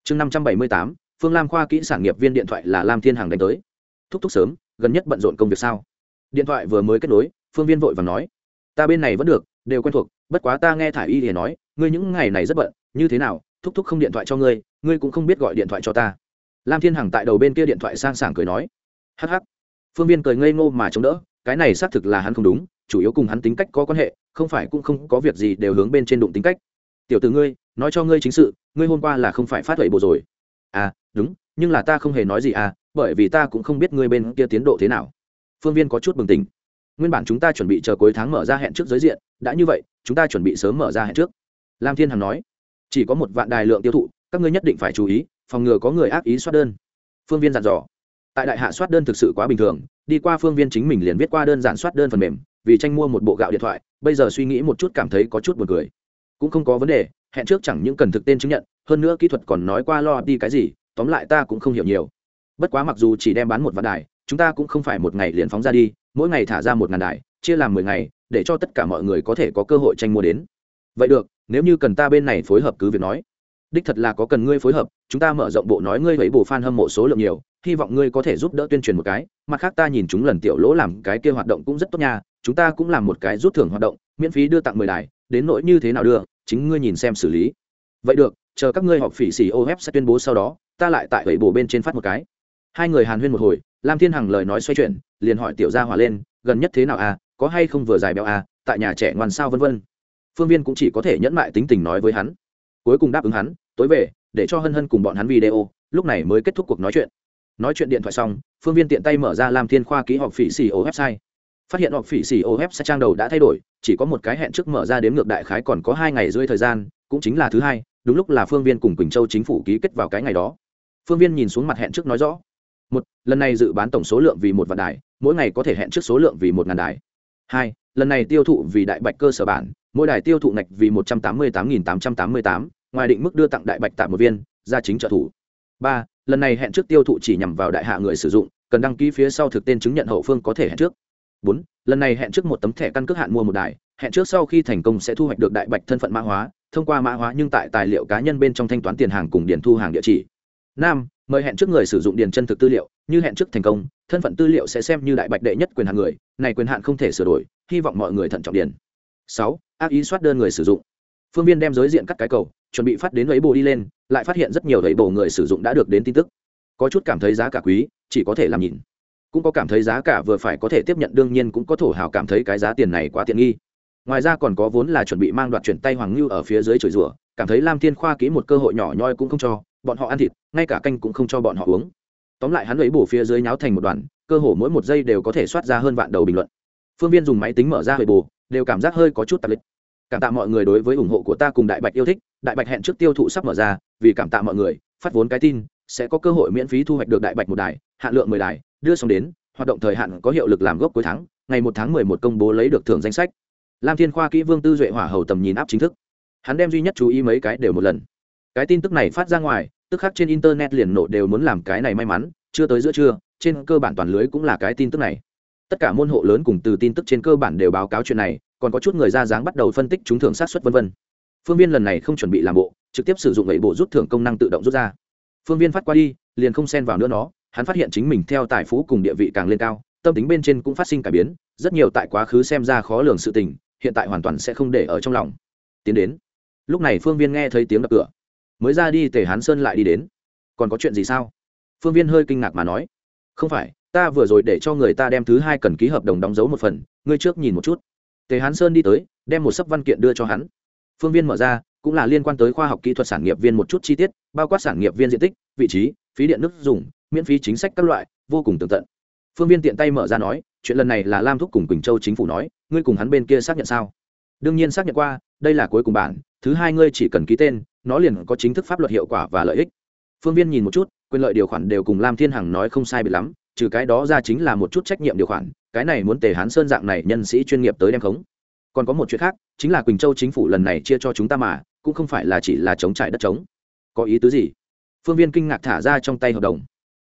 [SPEAKER 1] Chương năm trăm bảy mươi tám, phương lam khoa kỹ sản nghiệp viên điện thoại là lam thiên hằng đánh tới. Thúc thúc sớm, gần nhất bận rộn công việc sao? Điện thoại vừa mới kết nối, phương viên vội và nói. Ta bên này vẫn được, đều quen thuộc, bất quá ta nghe thả y thì nói, ngươi những ngày này rất bận, như thế nào? Thúc thúc không điện thoại cho ngươi ngươi cũng không biết gọi điện thoại cho ta. Lam thiên hằng tại đầu bên kia điện thoại sang sảng cười nói. Hh phương viên cười ngây ngô mà chống đỡ, cái này xác thực là hắn không đúng, chủ yếu cùng hắn tính cách có quan hệ, không phải cũng không có việc gì đều hướng bên trên đụng tính cách. Tiểu tử ngươi nói cho ngươi chính sự, ngươi hôm qua là không phải phát huệ bộ rồi. À đúng, nhưng là ta không hề nói gì à bởi vì ta cũng không biết ngươi bên kia tiến độ thế nào. Phương viên có chút bừng tỉnh. Nguyên bản chúng ta chuẩn bị chờ cuối tháng mở ra hẹn trước giới diện, đã như vậy, chúng ta chuẩn bị sớm mở ra hẹn trước. Lam thiên hằng nói, chỉ có một vạn đài lượng tiêu thụ, các ngươi nhất định phải chú ý, phòng ngừa có người ác ý soát đơn. Phương viên dặn dò. Tại đại hạ soát đơn thực sự quá bình thường, đi qua phương viên chính mình liền viết qua đơn giản soát đơn phần mềm, vì tranh mua một bộ gạo điện thoại, bây giờ suy nghĩ một chút cảm thấy có chút buồn cười. Cũng không có vấn đề hẹn trước chẳng những cần thực tên chứng nhận, hơn nữa kỹ thuật còn nói qua lo đi cái gì, tóm lại ta cũng không hiểu nhiều. Bất quá mặc dù chỉ đem bán một vạn đài, chúng ta cũng không phải một ngày liền phóng ra đi, mỗi ngày thả ra một ngàn đài, chia làm mười ngày, để cho tất cả mọi người có thể có cơ hội tranh mua đến. Vậy được, nếu như cần ta bên này phối hợp cứ việc nói. Đích thật là có cần ngươi phối hợp, chúng ta mở rộng bộ nói ngươi vậy bù f a n hâm mộ số lượng nhiều, hy vọng ngươi có thể giúp đỡ tuyên truyền một cái, mặt khác ta nhìn chúng lần tiểu lỗ làm cái kia hoạt động cũng rất tốt nha, chúng ta cũng làm một cái rút thưởng hoạt động, miễn phí đưa tặng mười đài đến nỗi như thế nào đưa, chính ngươi nhìn xem xử lý. Vậy được, chờ các ngươi họp phỉ xì ô hép sẽ tuyên bố sau đó, ta lại tại vậy bổ bên trên phát một cái. Hai người hàn huyên một hồi, lam thiên hằng lời nói xoay chuyển, liền hỏi tiểu gia hòa lên, gần nhất thế nào à có hay không vừa dài béo à tại nhà trẻ ngoan sao vân vân. Phương viên cũng chỉ có thể nhẫn mại tính tình nói với hắn. Cuối cùng đáp ứng hắn, tối về, để cho hân hân cùng bọn hắn video, lúc này mới kết thúc cuộc nói chuyện. Nói chuyện điện thoại xong, phương viên tiện tay mở ra Lam thiên khoa ký họp phỉ xì ô website phát hiện họp phỉ xì ô website trang đầu đã thay đổi, chỉ có một cái hẹn trước mở ra đến ngược đại khái còn có hai ngày rưỡi thời gian, cũng chính là thứ hai, đúng lúc là phương viên cùng quỳnh châu chính phủ ký kết vào cái ngày đó. Phương viên nhìn xuống mặt hẹn trước nói rõ. Một, lần này dự bán tổng số lượng vì một vạn đài, mỗi ngày có thể hẹn trước số lượng vì một ngàn đài. Hai, lần này tiêu thụ vì đại bạch cơ sở bản, mỗi đài tiêu thụ ngạch vì một trăm tám mươi tám nghìn tám trăm tám mươi tám, ngoài định mức đưa tặng đại bạch tạm một viên, ra chính trợ thủ. Ba, lần này hẹn trước tiêu thụ chỉ nhằm vào đại hạ người sử dụng, cần đăng ký phía sau thực tên chứng nhận hậu phương có thể hẹn trước bốn, lần này hẹn trước một tấm thẻ căn cước hạn mua một đài, hẹn trước sau khi thành công sẽ thu hoạch được đại bạch thân phận mã hóa, thông qua mã hóa nhưng tại tài liệu cá nhân bên trong thanh toán tiền hàng cùng điền thu hàng địa chỉ. Năm mời hẹn trước người sử dụng điền chân thực tư liệu, như hẹn trước thành công, thân phận tư liệu sẽ xem như đại bạch đệ nhất quyền hạn người, này quyền hạn không thể sửa đổi, hy vọng mọi người thận trọng điền. Sáu, ác ý soát đơn người sử dụng. Phương viên đem giới diện cắt cái cầu, chuẩn bị phát đến lấy bộ đi lên, lại phát hiện rất nhiều lấy bộ người sử dụng đã được đến tin tức. Có chút cảm thấy giá cả quý, chỉ có thể làm nhìn cũng có cảm thấy giá cả vừa phải có thể tiếp nhận, đương nhiên cũng có thổ hào cảm thấy cái giá tiền này quá tiện nghi. Ngoài ra còn có vốn là chuẩn bị mang đoạt chuyển tay hoàng ngưu ở phía dưới chửi rủa, cảm thấy lam thiên khoa ký một cơ hội nhỏ nhoi cũng không cho, bọn họ ăn thịt, ngay cả canh cũng không cho bọn họ uống. Tóm lại hắn lấy bổ phía dưới nháo thành một đoàn, cơ hồ mỗi một giây đều có thể soát ra hơn vạn đầu bình luận. Phương viên dùng máy tính mở ra hơi bù, đều cảm giác hơi có chút tạp lịch. Cảm tạ mọi người đối với ủng hộ của ta cùng đại bạch yêu thích, đại bạch hẹn trước tiêu thụ sắp mở ra, vì cảm tạ mọi người, phát vốn cái tin, sẽ có cơ hội miễn phí thu hoạch được đại bạch một đài hạn lượng mười đài đưa xong đến, hoạt động thời hạn có hiệu lực làm gốc cuối tháng, ngày một tháng mười một công bố lấy được thưởng danh sách. Lam thiên khoa kỹ vương tư duệ hỏa hầu tầm nhìn áp chính thức. Hắn đem duy nhất chú ý mấy cái đều một lần. Cái tin tức này phát ra ngoài, tức khác trên internet liền nổ đều muốn làm cái này may mắn, chưa tới giữa trưa, trên cơ bản toàn lưới cũng là cái tin tức này. Tất cả môn hộ lớn cùng từ tin tức trên cơ bản đều báo cáo chuyện này, còn có chút người ra dáng bắt đầu phân tích trúng thưởng sát xuất vân vân. Phương viên lần này không chuẩn bị làm bộ, trực tiếp sử dụng gậy bộ rút thưởng công năng tự động rút ra. Phương viên phát qua đi, liền không xen vào nữa nó hắn phát hiện chính mình theo tài phú cùng địa vị càng lên cao, tâm tính bên trên cũng phát sinh cải biến, rất nhiều tại quá khứ xem ra khó lường sự tình, hiện tại hoàn toàn sẽ không để ở trong lòng. Tiến đến. Lúc này phương viên nghe thấy tiếng đập cửa. Mới ra đi tề hán sơn lại đi đến. Còn có chuyện gì sao? Phương viên hơi kinh ngạc mà nói. Không phải, ta vừa rồi để cho người ta đem thứ hai cần ký hợp đồng đóng dấu một phần, ngươi trước nhìn một chút. Tề hán sơn đi tới, đem một sấp văn kiện đưa cho hắn. Phương viên mở ra, cũng là liên quan tới khoa học kỹ thuật sản nghiệp viên một chút chi tiết, bao quát sản nghiệp viên diện tích, vị trí, phí điện nước dùng miễn phí chính sách các loại, vô cùng tường tận. Phương viên tiện tay mở ra nói, chuyện lần này là lam thúc cùng quỳnh châu chính phủ nói, ngươi cùng hắn bên kia xác nhận sao? Đương nhiên xác nhận qua, đây là cuối cùng bản, thứ hai ngươi chỉ cần ký tên, nó liền có chính thức pháp luật hiệu quả và lợi ích. Phương viên nhìn một chút, quyền lợi điều khoản đều cùng lam thiên hằng nói không sai bị lắm, trừ cái đó ra chính là một chút trách nhiệm điều khoản, cái này muốn tề hán sơn dạng này nhân sĩ chuyên nghiệp tới đem khống. Còn có một chuyện khác, chính là quỳnh châu chính phủ lần này chia cho chúng ta mà, cũng không phải là chỉ là chống trải đất trống có ý tứ gì? Phương viên kinh ngạc thả ra trong tay hợp đồng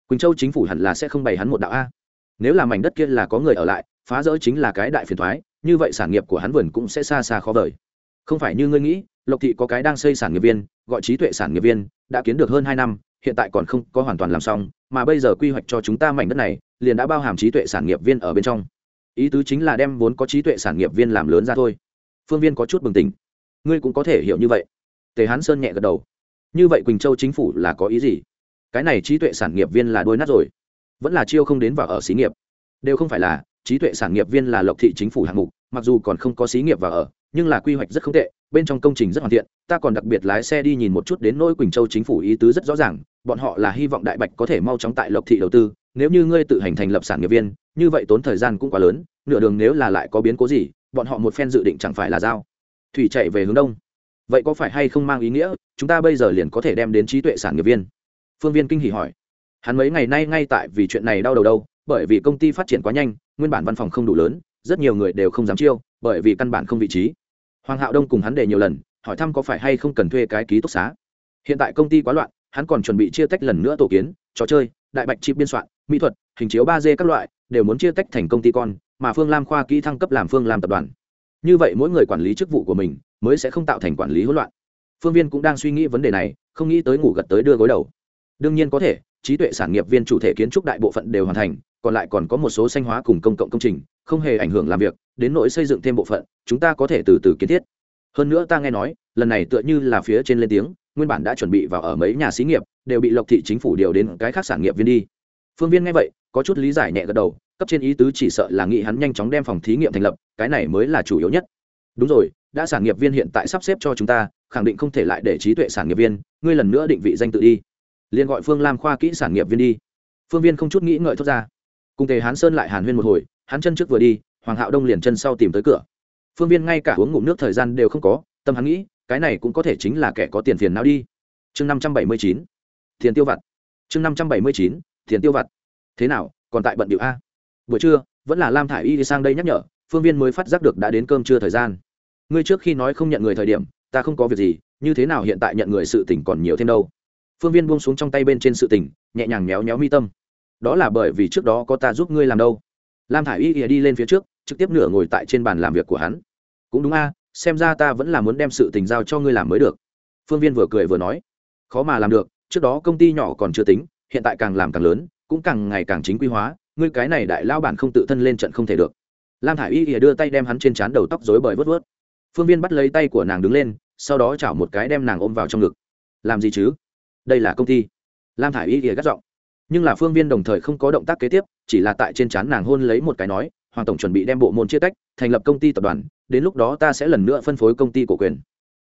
[SPEAKER 1] quỳnh châu chính phủ hẳn là sẽ không bày hắn một đạo a. Nếu là mảnh đất kia là có người ở lại, phá rỡ chính là cái đại phiền thoái, như vậy sản nghiệp của hắn vườn cũng sẽ xa xa khó vời. Không phải như ngươi nghĩ, lộc thị có cái đang xây sản nghiệp viên, gọi trí tuệ sản nghiệp viên, đã kiến được hơn hai năm, hiện tại còn không có hoàn toàn làm xong, mà bây giờ quy hoạch cho chúng ta mảnh đất này, liền đã bao hàm trí tuệ sản nghiệp viên ở bên trong. Ý tứ chính là đem vốn có trí tuệ sản nghiệp viên làm lớn ra thôi. Phương viên có chút bừng tỉnh. Ngươi cũng có thể hiểu như vậy. Tề hán sơn nhẹ gật đầu. Như vậy quỳnh châu chính phủ là có ý gì? Cái này trí tuệ sản nghiệp viên là đôi nát rồi. Vẫn là chiêu không đến vào ở xí nghiệp. Đều không phải là, trí tuệ sản nghiệp viên là lộc thị chính phủ hạng mục, mặc dù còn không có xí nghiệp vào ở, nhưng là quy hoạch rất không tệ, bên trong công trình rất hoàn thiện, ta còn đặc biệt lái xe đi nhìn một chút đến nỗi quỳnh châu chính phủ ý tứ rất rõ ràng, bọn họ là hy vọng đại bạch có thể mau chóng tại lộc thị đầu tư, nếu như ngươi tự hành thành lập sản nghiệp viên, như vậy tốn thời gian cũng quá lớn, nửa đường nếu là lại có biến cố gì, bọn họ một phen dự định chẳng phải là giao. Thủy chạy về hướng đông. Vậy có phải hay không mang ý nghĩa, chúng ta bây giờ liền có thể đem đến trí tuệ sản nghiệp viên phương viên kinh hỉ hỏi. Hắn mấy ngày nay ngay tại vì chuyện này đau đầu đâu, bởi vì công ty phát triển quá nhanh, nguyên bản văn phòng không đủ lớn, rất nhiều người đều không dám chiêu, bởi vì căn bản không vị trí. Hoàng hạo đông cùng hắn đề nhiều lần, hỏi thăm có phải hay không cần thuê cái ký túc xá. Hiện tại công ty quá loạn, hắn còn chuẩn bị chia tách lần nữa tổ kiến, trò chơi, đại bạch chip biên soạn, mỹ thuật, hình chiếu ba d các loại, đều muốn chia tách thành công ty con, mà phương lam khoa kỹ thăng cấp làm phương lam tập đoàn. Như vậy mỗi người quản lý chức vụ của mình, mới sẽ không tạo thành quản lý hỗn loạn. Phương viên cũng đang suy nghĩ vấn đề này, không nghĩ tới ngủ gật tới đưa gối đầu đương nhiên có thể, trí tuệ sản nghiệp viên chủ thể kiến trúc đại bộ phận đều hoàn thành, còn lại còn có một số xanh hóa cùng công cộng công trình, không hề ảnh hưởng làm việc, đến nỗi xây dựng thêm bộ phận, chúng ta có thể từ từ kiến thiết. Hơn nữa ta nghe nói, lần này tựa như là phía trên lên tiếng, nguyên bản đã chuẩn bị vào ở mấy nhà xí nghiệp, đều bị lộc thị chính phủ điều đến cái khác sản nghiệp viên đi. Phương viên nghe vậy, có chút lý giải nhẹ gật đầu, cấp trên ý tứ chỉ sợ là nghĩ hắn nhanh chóng đem phòng thí nghiệm thành lập, cái này mới là chủ yếu nhất. Đúng rồi, đã sản nghiệp viên hiện tại sắp xếp cho chúng ta, khẳng định không thể lại để trí tuệ sản nghiệp viên, ngươi lần nữa định vị danh tự đi liền gọi phương lam khoa kỹ sản nghiệp viên đi. Phương viên không chút nghĩ ngợi thốt ra. Cùng tề hán sơn lại hàn huyên một hồi, hắn chân trước vừa đi, hoàng hạo đông liền chân sau tìm tới cửa. Phương viên ngay cả uống ngủ nước thời gian đều không có, tâm hắn nghĩ, cái này cũng có thể chính là kẻ có tiền phiền nào đi. Chương năm trăm bảy mươi chín, tiền tiêu vặt. Chương năm trăm bảy mươi chín, tiền tiêu vặt. Thế nào, còn tại bận điệu a? Buổi trưa, vẫn là lam thả i y đi sang đây nhắc nhở, phương viên mới phát giác được đã đến cơm trưa thời gian. Ngươi trước khi nói không nhận người thời điểm, ta không có việc gì, như thế nào hiện tại nhận người sự tỉnh còn nhiều thêm đâu? Phương viên buông xuống trong tay bên trên sự tỉnh nhẹ nhàng méo méo mi tâm. Đó là bởi vì trước đó có ta giúp ngươi làm đâu. Lam thả i y đi lên phía trước, trực tiếp nửa ngồi tại trên bàn làm việc của hắn. Cũng đúng a, xem ra ta vẫn là muốn đem sự tình giao cho ngươi làm mới được. Phương viên vừa cười vừa nói. Khó mà làm được, trước đó công ty nhỏ còn chưa tính, hiện tại càng làm càng lớn, cũng càng ngày càng chính quy hóa, ngươi cái này đại lao bản không tự thân lên trận không thể được. Lam thả i y ỉa đưa tay đem hắn trên trán đầu tóc dối bời vớt vớt. Phương viên bắt lấy tay của nàng đứng lên, sau đó chảo một cái đem nàng ôm vào trong ngực. Làm gì chứ? Đây là công ty. Lam thả i y ghìa gắt giọng. Nhưng là phương viên đồng thời không có động tác kế tiếp, chỉ là tại trên trán nàng hôn lấy một cái nói, hoàng tổng chuẩn bị đem bộ môn chia tách, thành lập công ty tập đoàn, đến lúc đó ta sẽ lần nữa phân phối công ty cổ quyền.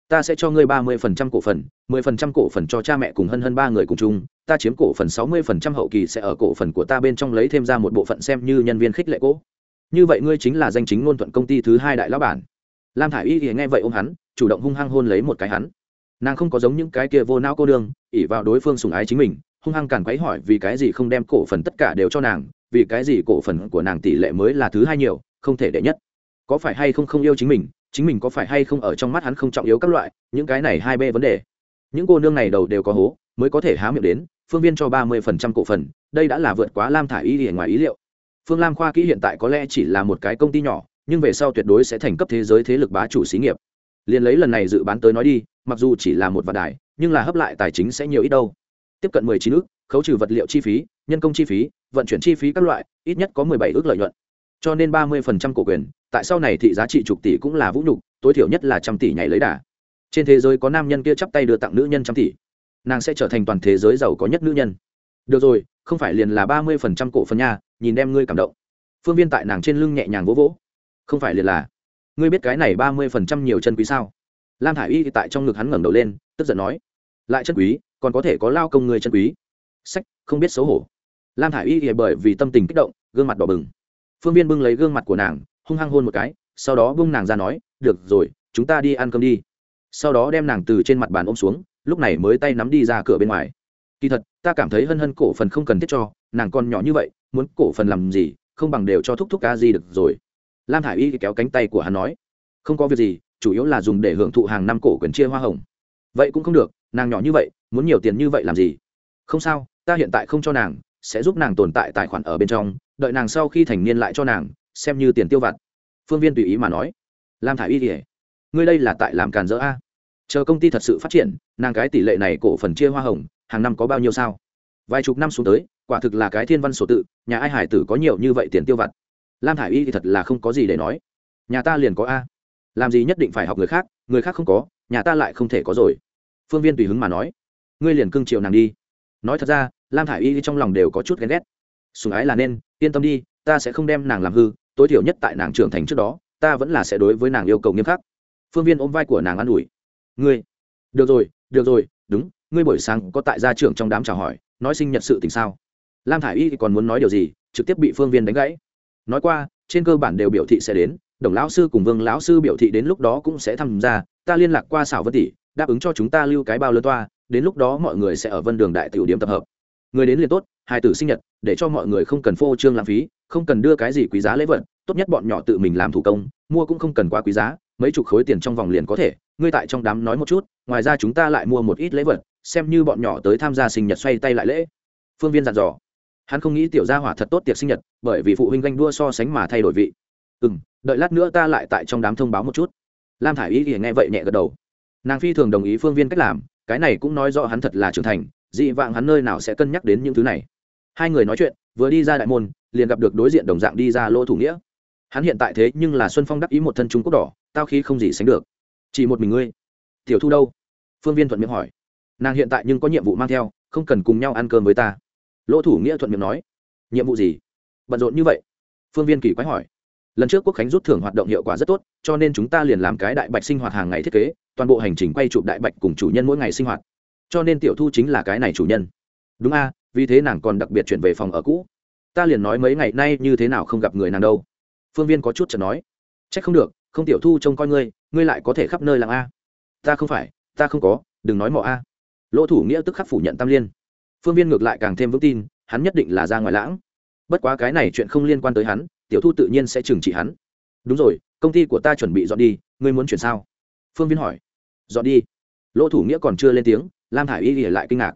[SPEAKER 1] Ta sẽ cho ngươi ba mươi phần trăm cổ phần, mười phần trăm cổ phần cho cha mẹ cùng hân hân ba người cùng chung, ta chiếm cổ phần sáu mươi phần trăm hậu kỳ sẽ ở cổ phần của ta bên trong lấy thêm ra một bộ phận xem như nhân viên khích lệ cỗ. Như vậy ngươi chính là danh chính ngôn thuận công ty thứ hai đại lão bản. Lam thả i y thì nghe vậy ô m hắn, chủ động hung hăng hôn lấy một cái hắn nàng không có giống những cái kia vô não cô đương ỉ vào đối phương sùng ái chính mình, hung hăng càn quấy hỏi vì cái gì không đem cổ phần tất cả đều cho nàng, vì cái gì cổ phần của nàng tỷ lệ mới là thứ hai nhiều, không thể đệ nhất. Có phải hay không không yêu chính mình chính mình có phải hay không ở trong mắt hắn không trọng yếu các loại, những cái này hai b vấn đề. Những cô nương này đầu đều có hố, mới có thể há miệng đến, phương viên cho ba mươi phần trăm cổ phần, đây đã là vượt quá lam thả y ở ngoài ý liệu. Phương lam khoa kỹ hiện tại có lẽ chỉ là một cái công ty nhỏ, nhưng về sau tuyệt đối sẽ thành cấp thế giới thế lực bá chủ xí nghiệp liền lấy lần này dự bán tới nói đi, mặc dù chỉ là một vạn đài, nhưng là hấp lại tài chính sẽ nhiều ít đâu. Tiếp cận mười chín ước, khấu trừ vật liệu chi phí, nhân công chi phí, vận chuyển chi phí các loại, ít nhất có mười bảy ước lợi nhuận. Cho nên ba mươi phần trăm cổ quyền, tại sau này thị giá trị chục tỷ cũng là vũ nhục, tối thiểu nhất là trăm tỷ nhảy lấy đà. Trên thế giới có nam nhân kia chắp tay đưa tặng nữ nhân trăm tỷ. Nàng sẽ trở thành toàn thế giới giàu có nhất nữ nhân. Được rồi, không phải liền là ba mươi phần trăm cổ phần nha, nhìn đem ngươi cảm động. Phương viên tại nàng trên lưng nhẹ nhàng vỗ vỗ. Không phải liền là ngươi biết cái này ba mươi phần trăm nhiều chân quý sao? Lam thả i y tại trong ngực hắn ngẩng đầu lên, tức giận nói, lại chân quý, còn có thể có lao công người chân quý. Sách, không biết xấu hổ. Lam thả i y thì bởi vì tâm tình kích động, gương mặt đỏ bừng. Phương viên bưng lấy gương mặt của nàng, hung hăng hôn một cái, sau đó bưng nàng ra nói, được rồi, chúng ta đi ăn cơm đi. Sau đó đem nàng từ trên mặt bàn ôm xuống, lúc này mới tay nắm đi ra cửa bên ngoài. Kỳ thật, ta cảm thấy hân hân cổ phần không cần thiết cho, nàng còn nhỏ như vậy, muốn cổ phần làm gì, không bằng đều cho thúc thúc ca gì được rồi lam thả i y kéo cánh tay của hắn nói, không có việc gì, chủ yếu là dùng để hưởng thụ hàng năm cổ quyền chia hoa hồng. Vậy cũng không được, nàng nhỏ như vậy, muốn nhiều tiền như vậy làm gì? Không sao, ta hiện tại không cho nàng, sẽ giúp nàng tồn tại tài khoản ở bên trong, đợi nàng sau khi thành niên lại cho nàng, xem như tiền tiêu vặt. Phương viên tùy ý mà nói. Lam thả i y kể ngươi đây là tại làm càn dỡ a? Chờ công ty thật sự phát triển, nàng cái tỷ lệ này cổ phần chia hoa hồng, hàng năm có bao nhiêu sao? Vài chục năm xuống tới, quả thực là cái thiên văn sổ tự, nhà ai hải tử có nhiều như vậy tiền tiêu vặt? Lam thả i y thì thật là không có gì để nói. Nhà ta liền có a. Làm gì nhất định phải học người khác người khác không có, nhà ta lại không thể có rồi. Phương viên tùy hứng mà nói. Ngươi liền cưng chiều nàng đi. Nói thật ra, lam thả i y trong lòng đều có chút ghen ghét. Sùng ái là nên, yên tâm đi, ta sẽ không đem nàng làm hư, tối thiểu nhất tại nàng trưởng thành trước đó, ta vẫn là sẽ đối với nàng yêu cầu nghiêm khắc. Phương viên ôm vai của nàng an ủi. Ngươi. Được rồi được rồi, đúng, ngươi buổi sáng có tại gia trưởng trong đám chào hỏi, nói sinh nhật sự tình sao? Lam thả i y còn muốn nói điều gì, trực tiếp bị phương viên đánh gãy nói qua, trên cơ bản đều biểu thị sẽ đến, đồng lão sư cùng vương lão sư biểu thị đến lúc đó cũng sẽ tham gia, ta liên lạc qua xảo vân tỷ, đáp ứng cho chúng ta lưu cái bao lơ toa, đến lúc đó mọi người sẽ ở vân đường đại tiểu điểm tập hợp. Người đến liền tốt, hai tử sinh nhật, để cho mọi người không cần phô trương lãng phí, không cần đưa cái gì quý giá lễ vật, tốt nhất bọn nhỏ tự mình làm thủ công, mua cũng không cần quá quý giá, mấy chục khối tiền trong vòng liền có thể, ngươi tại trong đám nói một chút, ngoài ra chúng ta lại mua một ít lễ vật, xem như bọn nhỏ tới tham gia sinh nhật xoay tay lại lễ. Phương viên dặn dò hắn không nghĩ tiểu gia hỏa thật tốt tiệc sinh nhật, bởi vì phụ huynh ganh đua so sánh mà thay đổi vị. Ừ m đợi lát nữa ta lại tại trong đám thông báo một chút. Lam thả i y thì nghe vậy nhẹ gật đầu. Nàng phi thường đồng ý phương viên cách làm, cái này cũng nói rõ hắn thật là trưởng thành, dị vạng hắn nơi nào sẽ cân nhắc đến những thứ này. Hai người nói chuyện, vừa đi ra đại môn, liền gặp được đối diện đồng dạng đi ra lỗ thủ nghĩa. Hắn hiện tại thế nhưng là xuân phong đắc ý một thân trung quốc đỏ, tao khí không gì sánh được. Chỉ một mình ngươi. Tiểu thu đâu? Phương viên thuận miệng hỏi. Nàng hiện tại nhưng có nhiệm vụ mang theo, không cần cùng nhau ăn cơm với ta lỗ thủ nghĩa thuận miệng nói, nhiệm vụ gì? Bận rộn như vậy? Phương viên kỳ quái hỏi. Lần trước quốc khánh rút thưởng hoạt động hiệu quả rất tốt, cho nên chúng ta liền làm cái đại bạch sinh hoạt hàng ngày thiết kế, toàn bộ hành trình quay chụp đại bạch cùng chủ nhân mỗi ngày sinh hoạt. Cho nên tiểu thu chính là cái này chủ nhân. Đúng a, vì thế nàng còn đặc biệt chuyển về phòng ở cũ. Ta liền nói mấy ngày nay như thế nào không gặp người nàng đâu. Phương viên có chút chợt nói. C h ắ c không được, không tiểu thu trông coi ngươi ngươi lại có thể khắp nơi làng a. Ta không phải, ta không có, đừng nói mọ a. Lỗ thủ nghĩa tức khắc phủ nhận tam liên phương viên ngược lại càng thêm vững tin, hắn nhất định là ra ngoài lãng. Bất quá cái này chuyện không liên quan tới hắn, tiểu thu tự nhiên sẽ trừng trị hắn. Đúng rồi, công ty của ta chuẩn bị dọn đi, ngươi muốn chuyển sao? Phương viên hỏi. Dọn đi. Lỗ thủ nghĩa còn chưa lên tiếng, lam hải y ỉa lại kinh ngạc.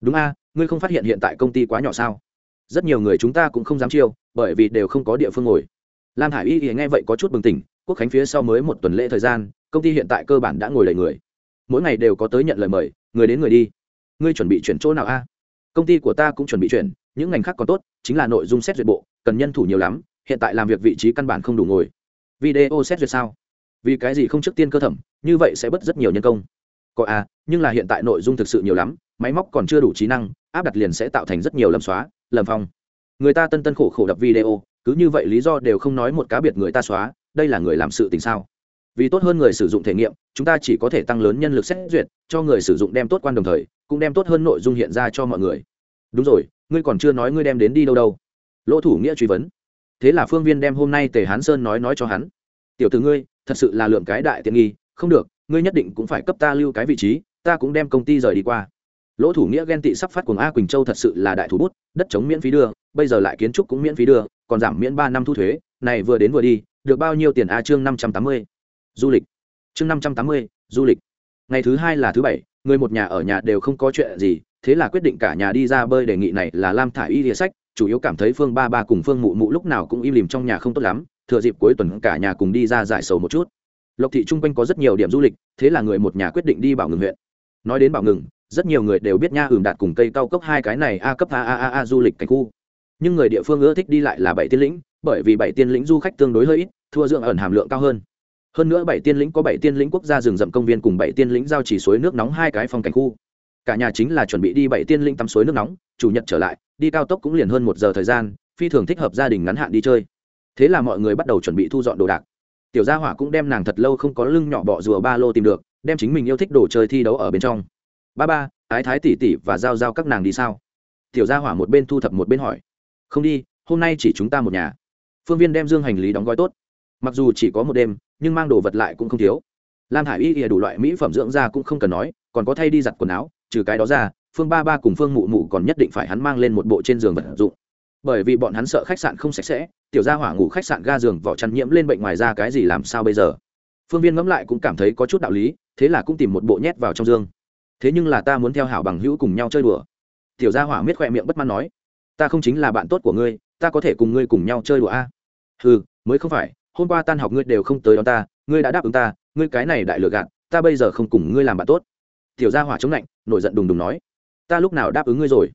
[SPEAKER 1] Đúng a, ngươi không phát hiện hiện tại công ty quá nhỏ sao? Rất nhiều người chúng ta cũng không dám chiêu, bởi vì đều không có địa phương ngồi. Lam hải y ỉa nghe vậy có chút bừng tỉnh, quốc khánh phía sau mới một tuần lễ thời gian, công ty hiện tại cơ bản đã ngồi đầy người. Mỗi ngày đều có tới nhận lời mời, người đến người đi. Ngươi chuẩn bị chuyển chỗ nào a? Công ty của ta cũng chuẩn bị chuyển, những ngành khác còn tốt, chính là nội dung xét duyệt bộ, cần nhân thủ nhiều lắm, hiện tại làm việc vị trí căn bản không đủ ngồi. Video xét duyệt sao? Vì cái gì không trước tiên cơ thẩm, như vậy sẽ bớt rất nhiều nhân công. Có à nhưng là hiện tại nội dung thực sự nhiều lắm, máy móc còn chưa đủ trí năng, áp đặt liền sẽ tạo thành rất nhiều lầm xóa, lầm phong. Người ta tân tân khổ khổ đập video, cứ như vậy lý do đều không nói một cá biệt người ta xóa, đây là người làm sự tình sao? Vì tốt hơn người sử dụng thể nghiệm, chúng ta chỉ có thể tăng lớn nhân lực xét duyệt, cho người sử dụng đem tốt quan đồng thời, cũng đem tốt hơn nội dung hiện ra cho mọi người. Đúng rồi, ngươi còn chưa nói ngươi đem đến đi đâu đâu. Lỗ thủ nghĩa truy vấn. Thế là phương viên đem hôm nay tề hán sơn nói nói cho hắn. Tiểu t ử ngươi, thật sự là lượng cái đại tiện nghi, không được, ngươi nhất định cũng phải cấp ta lưu cái vị trí, ta cũng đem công ty rời đi qua. Lỗ thủ nghĩa ghen tị sắp phát cùng a quỳnh châu thật sự là đại thủ bút, đất chống miễn phí đưa, bây giờ lại kiến trúc cũng miễn phí đưa, còn giảm miễn ba năm thu thuế, này vừa đến vừa đi, được bao nhiêu tiền a chương năm trăm tám mươi? Du lịch. Chương năm trăm tám mươi, du lịch. Ngày thứ hai là thứ bảy, người một nhà ở nhà đều không có chuyện gì, thế là quyết định cả nhà đi ra bơi đề nghị này là lam thả y địa sách, chủ yếu cảm thấy phương ba ba cùng phương mụ mụ lúc nào cũng im lìm trong nhà không tốt lắm, thừa dịp cuối tuần cả nhà cùng đi ra giải sầu một chút. Lộc thị trung quanh có rất nhiều điểm du lịch, thế là người một nhà quyết định đi bảo ngừng huyện. Nói đến bảo ngừng, rất nhiều người đều biết nha hưởng đạt cùng cây cao cấp hai cái này a cấp a a a a du lịch cảnh khu. Nhưng người địa phương ưa thích đi lại là bảy tiên lĩnh, bởi vì bảy tiên lĩnh du khách tương đối hơi ít, thua dưỡng ẩn hàm lượng cao hơn hơn nữa bảy tiên lĩnh có bảy tiên lĩnh quốc gia rừng rậm công viên cùng bảy tiên lĩnh giao chỉ suối nước nóng hai cái phong cảnh khu. Cả nhà chính là chuẩn bị đi bảy tiên lĩnh tắm suối nước nóng, chủ nhật trở lại, đi cao tốc cũng liền hơn một giờ thời gian, phi thường thích hợp gia đình ngắn hạn đi chơi. Thế là mọi người bắt đầu chuẩn bị thu dọn đồ đạc. Tiểu gia hỏa cũng đem nàng thật lâu không có lưng nhỏ bọ rùa ba lô tìm được, đem chính mình yêu thích đồ chơi thi đấu ở bên trong. Ba ba, ái thái tỉ tỉ và giao giao các nàng đi sao? Tiểu gia hỏa một bên thu thập một bên hỏi. Không đi, hôm nay chỉ chúng ta một nhà. Phương viên đem dương hành lý đóng gói tốt. Mặc dù chỉ có một đêm nhưng mang đồ vật lại cũng không thiếu. Lam hải y ỉa đủ loại mỹ phẩm dưỡng da cũng không cần nói, còn có thay đi giặt quần áo, trừ cái đó ra, phương ba ba cùng phương mụ mụ còn nhất định phải hắn mang lên một bộ trên giường vật dụng. Bởi vì bọn hắn sợ khách sạn không sạch sẽ, tiểu gia hỏa ngủ khách sạn ga giường vỏ chăn nhiễm lên bệnh ngoài ra cái gì làm sao bây giờ? Phương viên ngẫm lại cũng cảm thấy có chút đạo lý, thế là cũng tìm một bộ nhét vào trong giường. Thế nhưng là ta muốn theo hảo bằng hữu cùng nhau chơi đùa. Tiểu gia hỏa miết khoe miệng bất mãn nói, ta không chính là bạn tốt của ngươi, ta có thể cùng ngươi cùng nhau chơi đùa a. À? ừ mới không phải hôm qua tan học ngươi đều không tới đón ta, ngươi đã đáp ứng ta, ngươi cái này đại lừa gạt, ta bây giờ không cùng ngươi làm bạn tốt. Tiểu gia hỏa chống lạnh, nổi giận đùng đùng nói, ta lúc nào đáp ứng ngươi rồi?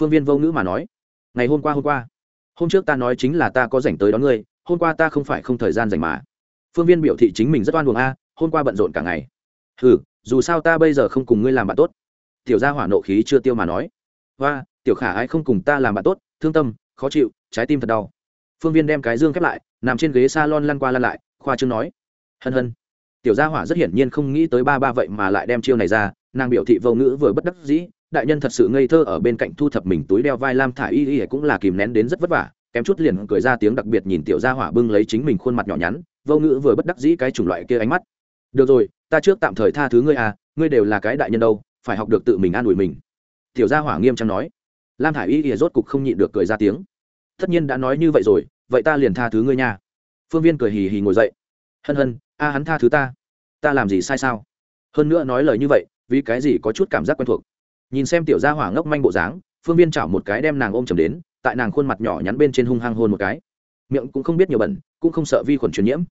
[SPEAKER 1] Phương viên vô ngữ mà nói, ngày hôm qua hôm qua. Hôm trước ta nói chính là ta có rảnh tới đón ngươi, hôm qua ta không phải không thời gian rảnh mà. Phương viên biểu thị chính mình rất oan buồng a, hôm qua bận rộn cả ngày. Ừ dù sao ta bây giờ không cùng ngươi làm bạn tốt. Tiểu gia hỏa nộ khí chưa tiêu mà nói và tiểu khả ai không cùng ta làm bạn tốt, thương tâm, khó chịu, trái tim thật đau. Phương viên đem cái dương khép lại nằm trên ghế s a lon lăn qua lăn lại, khoa chương nói. Hân hân. Tiểu gia hỏa rất hiển nhiên không nghĩ tới ba ba vậy mà lại đem chiêu này ra, nàng biểu thị vô ngữ vừa bất đắc dĩ, đại nhân thật sự ngây thơ ở bên cạnh thu thập mình túi đeo vai lam thả y y cũng là kìm nén đến rất vất vả, kém chút liền cười ra tiếng đặc biệt nhìn tiểu gia hỏa bưng lấy chính mình khuôn mặt nhỏ nhắn, vô ngữ vừa bất đắc dĩ cái chủng loại kia ánh mắt. Được rồi, ta trước tạm thời tha thứ ngươi à ngươi đều là cái đại nhân đâu, phải học được tự mình an ủi mình. Tiểu gia hỏa nghiêm trang nói. Lam thả i y rốt cục không nhịn được cười ra tiếng. Tất nhiên đã nói như vậy rồi vậy ta liền tha thứ ngươi nha. Phương viên cười hì hì ngồi dậy. Hân hân, a hắn tha thứ ta. Ta làm gì sai sao? Hơn nữa nói lời như vậy, vì cái gì có chút cảm giác quen thuộc? Nhìn xem tiểu gia hỏa ngốc manh bộ dáng, phương viên chảo một cái đem nàng ôm chầm đến, tại nàng khuôn mặt nhỏ nhắn bên trên hung hăng hôn một cái. Miệng cũng không biết nhiều bẩn, cũng không sợ vi khuẩn truyền nhiễm.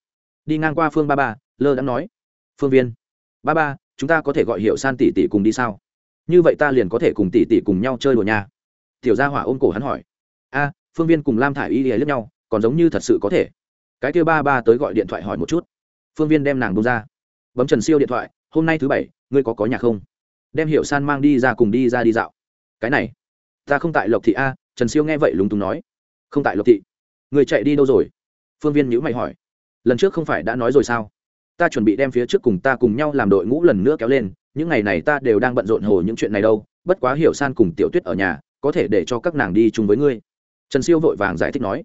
[SPEAKER 1] Đi ngang qua phương ba ba, lơ đã nói. Phương viên, ba ba, chúng ta có thể gọi hiệu san tỷ tỷ cùng đi sao? Như vậy ta liền có thể cùng tỷ tỷ cùng nhau chơi đùa nhà tiểu gia hỏa ôm cổ hắn hỏi. A, phương viên cùng lam thả i y lìa lướt nhau còn giống như thật sự có thể. Cái kia ba ba tới gọi điện thoại hỏi một chút. Phương viên đem nàng bông ra. Bấm trần siêu điện thoại, hôm nay thứ bảy, ngươi có có nhà không? Đem hiệu san mang đi ra cùng đi ra đi dạo. Cái này, ta không tại lộc thị a, trần siêu nghe vậy lúng túng nói. Không tại lộc thị. Người chạy đi đâu rồi? Phương viên nhữ mày hỏi. Lần trước không phải đã nói rồi sao? Ta chuẩn bị đem phía trước cùng ta cùng nhau làm đội ngũ lần nữa kéo lên. Những ngày này ta đều đang bận rộn hồ những chuyện này đâu. Bất quá hiểu san cùng tiểu tuyết ở nhà, có thể để cho các nàng đi chung với ngươi. Trần siêu vội vàng giải thích nói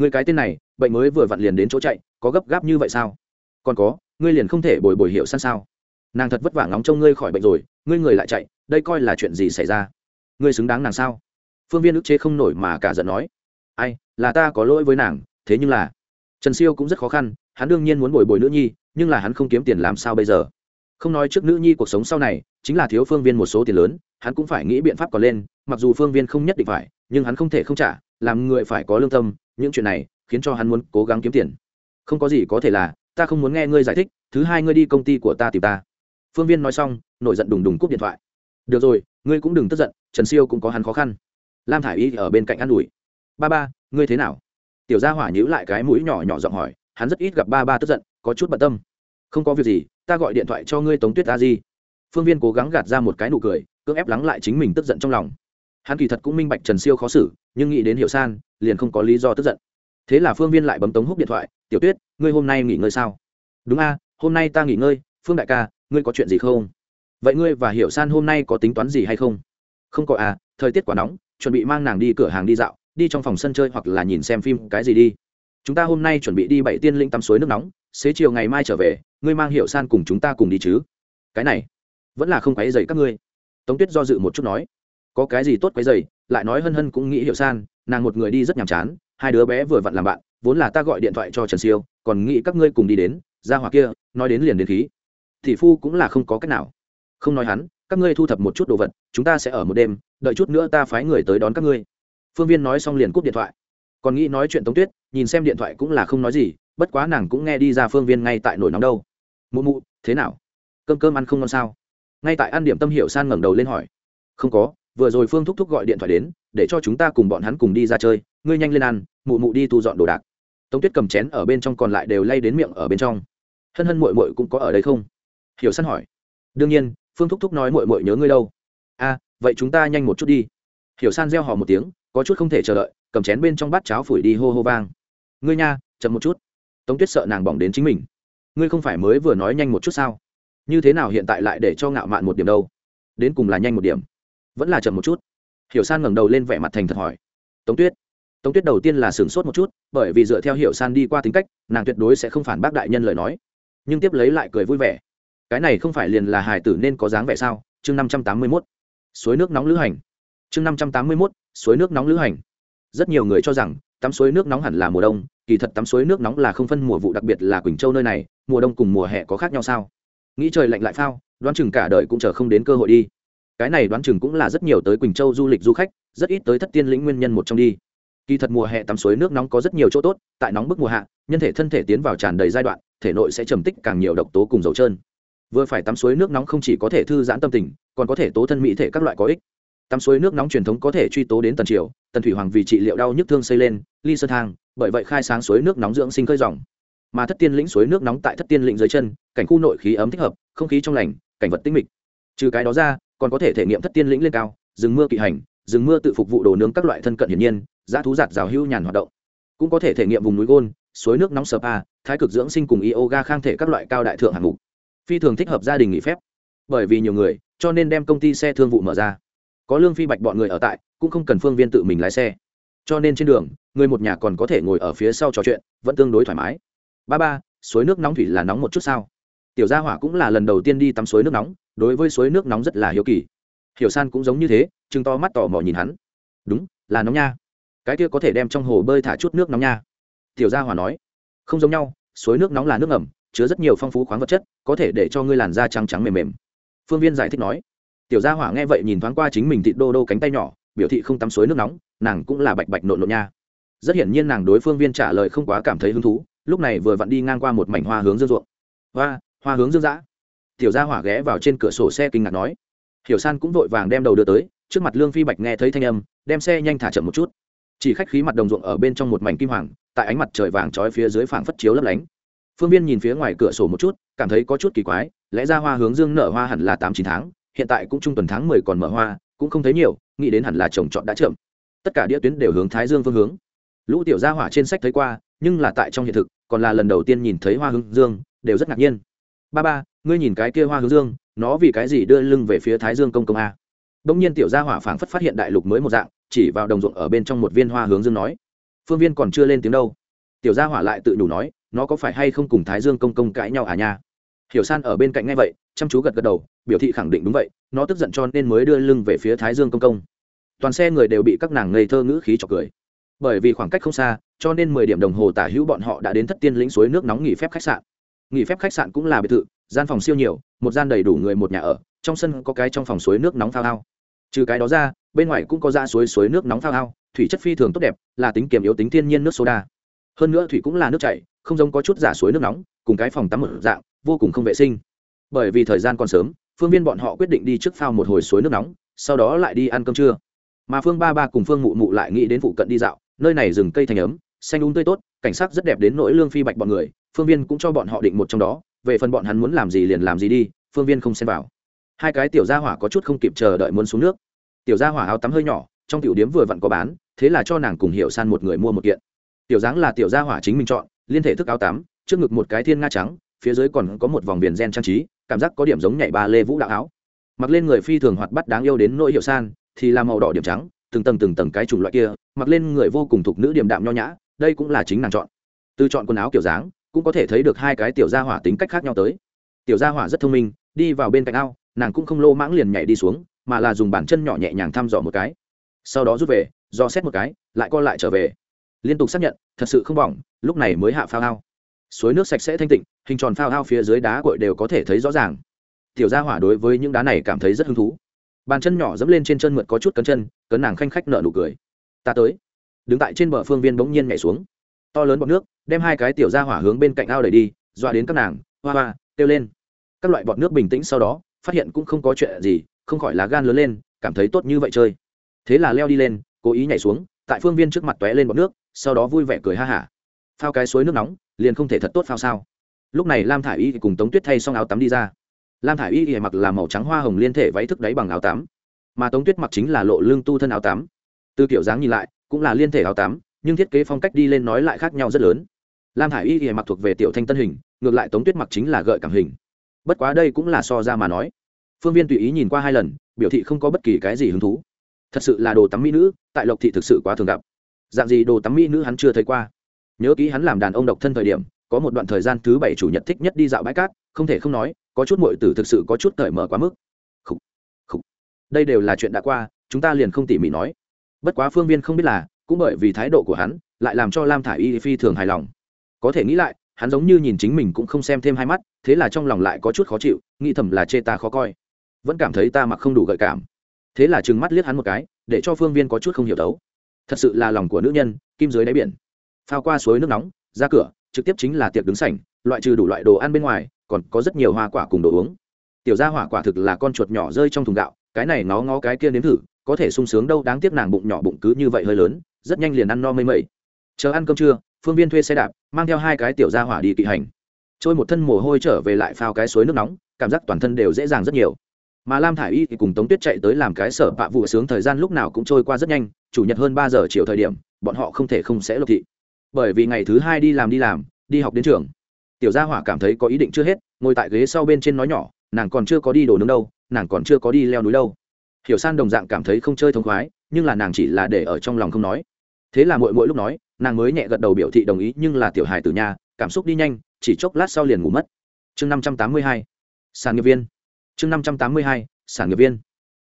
[SPEAKER 1] người cái tên này, bệnh mới vừa vặn liền đến chỗ chạy, có gấp gáp như vậy sao? Còn có, ngươi liền không thể bồi bồi hiểu san sao? Nàng thật vất vả ngóng trông ngươi khỏi bệnh rồi, ngươi người lại chạy, đây coi là chuyện gì xảy ra? Ngươi xứng đáng nàng sao? Phương viên ức chế không nổi mà cả giận nói. Ai, là ta có lỗi với nàng, thế nhưng là, trần siêu cũng rất khó khăn, hắn đương nhiên muốn bồi bồi nữ nhi, nhưng là hắn không kiếm tiền làm sao bây giờ? Không nói trước nữ nhi cuộc sống sau này, chính là thiếu phương viên một số tiền lớn, hắn cũng phải nghĩ biện pháp còn lên, mặc dù phương viên không nhất định phải, nhưng hắn không thể không trả, làm người phải có lương tâm những chuyện này khiến cho hắn muốn cố gắng kiếm tiền. Không có gì có thể là, ta không muốn nghe ngươi giải thích, thứ hai ngươi đi công ty của ta tìm ta. Phương viên nói xong, nổi giận đùng đùng cúp điện thoại. Được rồi, ngươi cũng đừng tức giận, trần siêu cũng có hắn khó khăn. Lam thả i y ở bên cạnh ă n ủi. Ba ba, ngươi thế nào? Tiểu gia hỏa nhữ lại cái mũi nhỏ nhỏ giọng hỏi, hắn rất ít gặp ba ba tức giận, có chút bận tâm. Không có việc gì, ta gọi điện thoại cho ngươi tống tuyết ta di. Phương viên cố gắng gạt ra một cái nụ cười, cưỡng ép lắng lại chính mình tức giận trong lòng hắn kỳ thật cũng minh bạch trần siêu khó xử, nhưng nghĩ đến hiệu san, liền không có lý do tức giận. Thế là phương viên lại bấm tống húc điện thoại, tiểu tuyết, ngươi hôm nay nghỉ ngơi sao? Đúng a, hôm nay ta nghỉ ngơi. Phương đại ca, ngươi có chuyện gì không? Vậy ngươi và hiểu san hôm nay có tính toán gì hay không? Không có à thời tiết quá nóng, chuẩn bị mang nàng đi cửa hàng đi dạo, đi trong phòng sân chơi hoặc là nhìn xem phim cái gì đi. Chúng ta hôm nay chuẩn bị đi bảy tiên linh tắm suối nước nóng, xế chiều ngày mai trở về, ngươi mang hiệu san cùng chúng ta cùng đi chứ. Cái này, vẫn là không quáy dày các ngươi. Tống tuyết do dự một chút nói có cái gì tốt quấy dày lại nói hân hân cũng nghĩ hiệu san, nàng một người đi rất nhàm chán, hai đứa bé vừa vặn làm bạn, vốn là ta gọi điện thoại cho trần siêu, còn nghĩ các ngươi cùng đi đến, ra hoặc kia, nói đến liền đến khí. Thị phu cũng là không có cách nào. Không nói hắn, các ngươi thu thập một chút đồ vật, chúng ta sẽ ở một đêm, đợi chút nữa ta phái người tới đón các ngươi. Phương viên nói xong liền cúp điện thoại. Còn nghĩ nói chuyện tống tuyết, nhìn xem điện thoại cũng là không nói gì, bất quá nàng cũng nghe đi ra phương viên ngay tại nổi nóng đâu. Mụ mụ, thế nào? Cơm cơm ăn không ngon sao? Ngay tại ăn điểm tâm hiểu san ngẩng đầu lên hỏi. Không có vừa rồi phương thúc thúc gọi điện thoại đến, để cho chúng ta cùng bọn hắn cùng đi ra chơi, ngươi nhanh lên ăn, mụ mụ đi thu dọn đồ đạc. Tống tuyết cầm chén ở bên trong còn lại đều lay đến miệng ở bên trong. Hân hân mội mội cũng có ở đây không? Hiểu săn hỏi. Đương nhiên, phương thúc thúc nói mội mội nhớ ngươi đâu. A vậy chúng ta nhanh một chút đi. Hiểu san reo hò một tiếng, có chút không thể chờ đợi, cầm chén bên trong bát cháo phủi đi hô hô vang. Ngươi nha, chậm một chút. Tống tuyết sợ nàng bỏng đến chính mình. Ngươi không phải mới vừa nói nhanh một chút sao? Như thế nào hiện tại lại để cho ngạo mạn một điểm đâu? Đến cùng là nhanh một điểm vẫn là chậm một chút. Hiểu san ngẩng đầu lên vẻ mặt thành thật hỏi. Tống tuyết. Tống tuyết đầu tiên là sửng sốt một chút, bởi vì dựa theo hiểu san đi qua tính cách, nàng tuyệt đối sẽ không phản bác đại nhân lời nói. Nhưng tiếp lấy lại cười vui vẻ. Cái này không phải liền là hài tử nên có dáng vẻ sao? Chương năm trăm tám mươi mốt. Suối nước nóng lữ hành. Chương năm trăm tám mươi mốt, suối nước nóng lữ hành. Rất nhiều người cho rằng, tắm suối nước nóng hẳn là mùa đông, kỳ thật tắm suối nước nóng là không phân mùa vụ đặc biệt là quỳnh châu nơi này, mùa đông cùng mùa hè có khác nhau sao? Nghĩ trời lạnh lại phao, đoán chừng cả đời cũng chờ không đến cơ hội đi cái này đoán chừng cũng là rất nhiều tới quỳnh châu du lịch du khách, rất ít tới thất tiên lĩnh nguyên nhân một trong đi. Kỳ thật mùa hè tắm suối nước nóng có rất nhiều chỗ tốt, tại nóng bức mùa hạ, nhân thể thân thể tiến vào tràn đầy giai đoạn, thể nội sẽ trầm tích càng nhiều độc tố cùng dầu trơn. Vừa phải tắm suối nước nóng không chỉ có thể thư giãn tâm tình, còn có thể tố thân mỹ thể các loại có ích. Tắm suối nước nóng truyền thống có thể truy tố đến tần triều, tần thủy hoàng vì trị liệu đau nhức thương xây lên, ly sơ thang, bởi vậy khai sáng suối nước nóng dưỡng sinh khơi dòng. Mà thất tiên lĩnh suối nước nóng tại thất tiên lĩnh dưới chân, cảnh khu nội khí ấm thích hợp, không khí trong lành, cảnh vật tinh mịch. Trừ cái đó ra còn có thể thể nghiệm thất tiên lĩnh lên cao, rừng mưa kỵ hành, rừng mưa tự phục vụ đồ nướng các loại thân cận hiển nhiên, giá thú giạt rào hưu nhàn hoạt động. Cũng có thể thể nghiệm vùng núi gôn suối nước nóng spa thái cực dưỡng sinh cùng yoga khang thể các loại cao đại thượng hạng mục. Phi thường thích hợp gia đình nghỉ phép. Bởi vì nhiều người, cho nên đem công ty xe thương vụ mở ra. Có lương phi bạch bọn người ở tại, cũng không cần phương viên tự mình lái xe. Cho nên trên đường, người một nhà còn có thể ngồi ở phía sau trò chuyện, vẫn tương đối thoải mái. Ba ba, suối nước nóng thủy là nóng một chút sao? Tiểu gia hỏa cũng là lần đầu tiên đi tắm suối nước nóng đối với suối nước nóng rất là hiếu kỳ. Hiểu san cũng giống như thế chừng to mắt tò mò nhìn hắn. Đúng, là nóng nha. Cái kia có thể đem trong hồ bơi thả chút nước nóng nha. Tiểu gia Hòa nói. Không giống nhau, suối nước nóng là nước ẩm chứa rất nhiều phong phú khoáng vật chất, có thể để cho ngươi làn da trắng trắng mềm mềm. Phương viên giải thích nói. Tiểu gia hỏa nghe vậy nhìn thoáng qua chính mình thịt đô đô cánh tay nhỏ, biểu thị không tắm suối nước nóng, nàng cũng là bạch bạch nộn nộn nha. Rất hiển nhiên nàng đối phương viên trả lời không quá cảm thấy hứng thú, lúc này vừa vặn đi ngang qua một mảnh hoa hướng dương ruộng. Hoa hoa hướng dương dã tiểu gia hỏa ghé vào trên cửa sổ xe kinh ngạc nói. Hiểu san cũng vội vàng đem đầu đưa tới, trước mặt lương phi bạch nghe thấy thanh âm, đem xe nhanh thả chậm một chút. Chỉ khách khí mặt đồng ruộng ở bên trong một mảnh kim hoàng, tại ánh mặt trời vàng trói phía dưới phảng phất chiếu lấp lánh. Phương viên nhìn phía ngoài cửa sổ một chút, cảm thấy có chút kỳ quái, lẽ ra hoa hướng dương nở hoa hẳn là tám chín tháng, hiện tại cũng trung tuần tháng mười còn mở hoa, cũng không thấy nhiều, nghĩ đến hẳn là trồng trọt đã chậm. Tất cả đĩa tuyến đều hướng thái dương phương hướng. Lũ tiểu gia hỏa trên sách thấy qua, nhưng là tại trong hiện thực, còn là lần đầu tiên nhìn thấy hoa hướng dương, đều rất ngạc nhiên. Ba ba ngươi nhìn cái kia hoa hướng dương, nó vì cái gì đưa lưng về phía thái dương công công a? Đông nhiên tiểu gia hỏa phảng phất phát hiện đại lục mới một dạng, chỉ vào đồng ruộng ở bên trong một viên hoa hướng dương nói, phương viên còn chưa lên tiếng đâu. Tiểu gia hỏa lại tự nhủ nói, nó có phải hay không cùng thái dương công công cãi nhau à nha? Hiểu san ở bên cạnh ngay vậy, chăm chú gật gật đầu, biểu thị khẳng định đúng vậy, nó tức giận cho nên mới đưa lưng về phía thái dương công công. Toàn xe người đều bị các nàng ngây thơ ngữ khí chọc cười. Bởi vì khoảng cách không xa, cho nên mười điểm đồng hồ tả hữu bọn họ đã đến thất tiên lĩnh suối nước nóng nghỉ phép khách sạn nghỉ phép khách sạn cũng là biệt thự, gian phòng siêu nhiều, một gian đầy đủ người một nhà ở, trong sân có cái trong phòng suối nước nóng phao ao trừ cái đó ra, bên ngoài cũng có ra suối suối nước nóng phao ao thủy chất phi thường tốt đẹp, là tính kiềm yếu tính thiên nhiên nước soda. Hơn nữa thủy cũng là nước chảy, không giống có chút giả suối nước nóng, cùng cái phòng tắm một dạng, vô cùng không vệ sinh. Bởi vì thời gian còn sớm, phương viên bọn họ quyết định đi trước phao một hồi suối nước nóng, sau đó lại đi ăn cơm trưa. Mà phương ba ba cùng phương mụ mụ lại nghĩ đến phụ cận đi dạo, nơi này rừng cây thành ấm xanh úng tươi tốt, cảnh sắc rất đẹp đến nỗi lương phi bạch bọn người, phương viên cũng cho bọn họ định một trong đó, về phần bọn hắn muốn làm gì liền làm gì đi, phương viên không xem vào. Hai cái tiểu gia hỏa có chút không kịp chờ đợi muốn xuống nước. Tiểu gia hỏa áo tắm hơi nhỏ, trong tiểu điếm vừa vặn có bán, thế là cho nàng cùng hiểu san một người mua một kiện. Tiểu dáng là tiểu gia hỏa chính mình chọn, liên thể thức áo tắm, trước ngực một cái thiên nga trắng, phía dưới còn có một vòng viền gen trang trí, cảm giác có điểm giống nhảy ba lê vũ đạo áo. Mặc lên người phi thường hoạt bắt đáng yêu đến nỗi hiệu san, thì là màu đỏ điểm trắng, từng tầng từng tầng cái chủng loại kia, mặc lên người vô cùng thục nữ điểm đạm nho nhã đây cũng là chính nàng chọn. Từ chọn quần áo kiểu dáng, cũng có thể thấy được hai cái tiểu gia hỏa tính cách khác nhau tới. Tiểu gia hỏa rất thông minh, đi vào bên cạnh ao, nàng cũng không lô mãng liền nhảy đi xuống, mà là dùng bàn chân nhỏ nhẹ nhàng thăm dò một cái. Sau đó rút về, do xét một cái, lại co lại trở về. Liên tục xác nhận, thật sự không bỏng, lúc này mới hạ phao ao. Suối nước sạch sẽ thanh tịnh, hình tròn phao ao phía dưới đá cội đều có thể thấy rõ ràng. Tiểu gia hỏa đối với những đá này cảm thấy rất hứng thú. Bàn chân nhỏ dẫm lên trên chân mượt có chút cấn chân, cấn nàng khanh khách nợ nụ cười. Ta tới đứng tại trên bờ phương viên bỗng nhiên nhảy xuống. To lớn bọt nước đem hai cái tiểu ra hỏa hướng bên cạnh ao đẩy đi, dọa đến các nàng, hoa hoa, kêu lên. Các loại bọt nước bình tĩnh sau đó, phát hiện cũng không có chuyện gì, không khỏi lá gan lớn lên, cảm thấy tốt như vậy chơi. Thế là leo đi lên, cố ý nhảy xuống, tại phương viên trước mặt t lên bọt nước, sau đó vui vẻ cười ha hả. Phao cái suối nước nóng, liền không thể thật tốt phao sao. Lúc này lam thả i y cùng tống tuyết thay xong áo tắm đi ra. Lam thả i y thì mặc là màu trắng hoa hồng liên thể váy thức đáy bằng áo tắm, mà tống tuyết mặc chính là lộ lương tu thân áo tắm. Từ kiểu dáng nhìn lại cũng là liên thể áo tắm nhưng thiết kế phong cách đi lên nói lại khác nhau rất lớn. Lam Hải y thì mặc thuộc về tiểu thanh tân hình ngược lại tống tuyết mặc chính là gợi cảm hình. Bất quá đây cũng là so ra mà nói. Phương viên tùy ý nhìn qua hai lần biểu thị không có bất kỳ cái gì hứng thú. Thật sự là đồ tắm mỹ nữ tại lộc thị thực sự quá thường gặp. Dạng gì đồ tắm mỹ nữ hắn chưa thấy qua. Nhớ kỹ hắn làm đàn ông độc thân thời điểm có một đoạn thời gian thứ bảy chủ nhật thích nhất đi dạo bãi cát không thể không nói có chút muội tử thực sự có chút cởi mở quá mức. Khủ, khủ. đây đều là chuyện đã qua chúng ta liền không tỉ mỉ nói bất quá phương viên không biết là, cũng bởi vì thái độ của hắn, lại làm cho lam thả i y phi thường hài lòng. Có thể nghĩ lại, hắn giống như nhìn chính mình cũng không xem thêm hai mắt, thế là trong lòng lại có chút khó chịu, nghĩ thầm là chê ta khó coi. Vẫn cảm thấy ta mặc không đủ gợi cảm. Thế là trừng mắt liếc hắn một cái, để cho phương viên có chút không hiểu đấu. Thật sự là lòng của nữ nhân, kim dưới đáy biển. Phao qua suối nước nóng, ra cửa, trực tiếp chính là tiệc đứng sảnh, loại trừ đủ loại đồ ăn bên ngoài, còn có rất nhiều hoa quả cùng đồ uống. Tiểu gia hỏa quả thực là con chuột nhỏ rơi trong thùng gạo, cái này nó ngó cái kia nếm thử có thể sung sướng đâu, đáng tiếc nàng bụng nhỏ bụng cứ như vậy hơi lớn, rất nhanh liền ăn no mây mây chờ ăn cơm trưa, phương viên thuê xe đạp, mang theo hai cái tiểu gia hỏa đi kỵ hành. Trôi một thân mồ hôi trở về lại phao cái suối nước nóng, cảm giác toàn thân đều dễ dàng rất nhiều. Mà lam thả i y thì cùng tống tuyết chạy tới làm cái sở bạ vụ sướng thời gian lúc nào cũng trôi qua rất nhanh, chủ nhật hơn ba giờ chiều thời điểm, bọn họ không thể không sẽ lộc thị. Bởi vì ngày thứ hai đi làm đi làm, đi học đến trường. Tiểu gia hỏa cảm thấy có ý định chưa hết, ngồi tại ghế sau bên trên nói nhỏ, nàng còn chưa có đi đồ nướng đâu, nàng còn chưa có đi leo núi đâu hiểu san đồng dạng cảm thấy không chơi thông khoái, nhưng là nàng chỉ là để ở trong lòng không nói. Thế là mỗi mỗi lúc nói, nàng mới nhẹ gật đầu biểu thị đồng ý, nhưng là tiểu hài từ nhà, cảm xúc đi nhanh, chỉ chốc lát sau liền ngủ mất. Chương năm trăm tám mươi hai sàn nghiệp viên. Chương năm trăm tám mươi hai sàn nghiệp viên.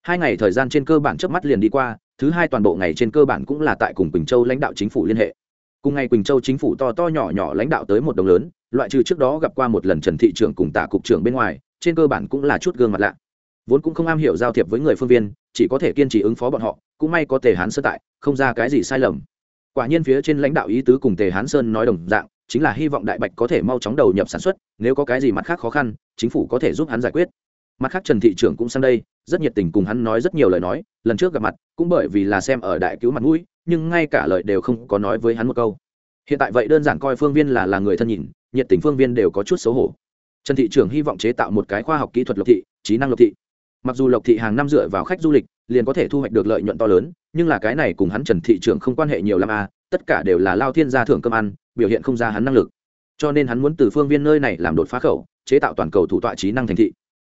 [SPEAKER 1] Hai ngày thời gian trên cơ bản trước mắt liền đi qua, thứ hai toàn bộ ngày trên cơ bản cũng là tại cùng quỳnh châu lãnh đạo chính phủ liên hệ. Cùng ngày quỳnh châu chính phủ to to nhỏ nhỏ lãnh đạo tới một đồng lớn, loại trừ trước đó gặp qua một lần trần thị trưởng cùng tạ cục trưởng bên ngoài, trên cơ bản cũng là chút gương mặt lạ vốn cũng không am hiểu giao thiệp với người phương viên, chỉ có thể kiên trì ứng phó bọn họ, cũng may có tề hán sơ tại, không ra cái gì sai lầm. Quả nhiên phía trên lãnh đạo ý tứ cùng tề hán sơn nói đồng dạng, chính là hy vọng đại bạch có thể mau chóng đầu nhập sản xuất, nếu có cái gì mặt khác khó khăn, chính phủ có thể giúp hắn giải quyết. Mặt khác trần thị trưởng cũng sang đây, rất nhiệt tình cùng hắn nói rất nhiều lời nói, lần trước gặp mặt, cũng bởi vì là xem ở đại cứu mặt mũi, nhưng ngay cả lời đều không có nói với hắn một câu. Hiện tại vậy đơn giản coi phương viên là là người thân nhìn, nhiệt tình phương viên đều có chút xấu hổ. Trần thị trưởng hy vọng chế tạo một cái khoa học kỹ thuật lộc thị, trí năng lộc thị mặc dù lộc thị hàng năm dựa vào khách du lịch, liền có thể thu hoạch được lợi nhuận to lớn, nhưng là cái này cùng hắn trần thị trường không quan hệ nhiều l à? tất cả đều là lao thiên gia thưởng cơm ăn, biểu hiện không ra hắn năng lực. Cho nên hắn muốn từ phương viên nơi này làm đột phá khẩu, chế tạo toàn cầu thủ tọa trí năng thành thị.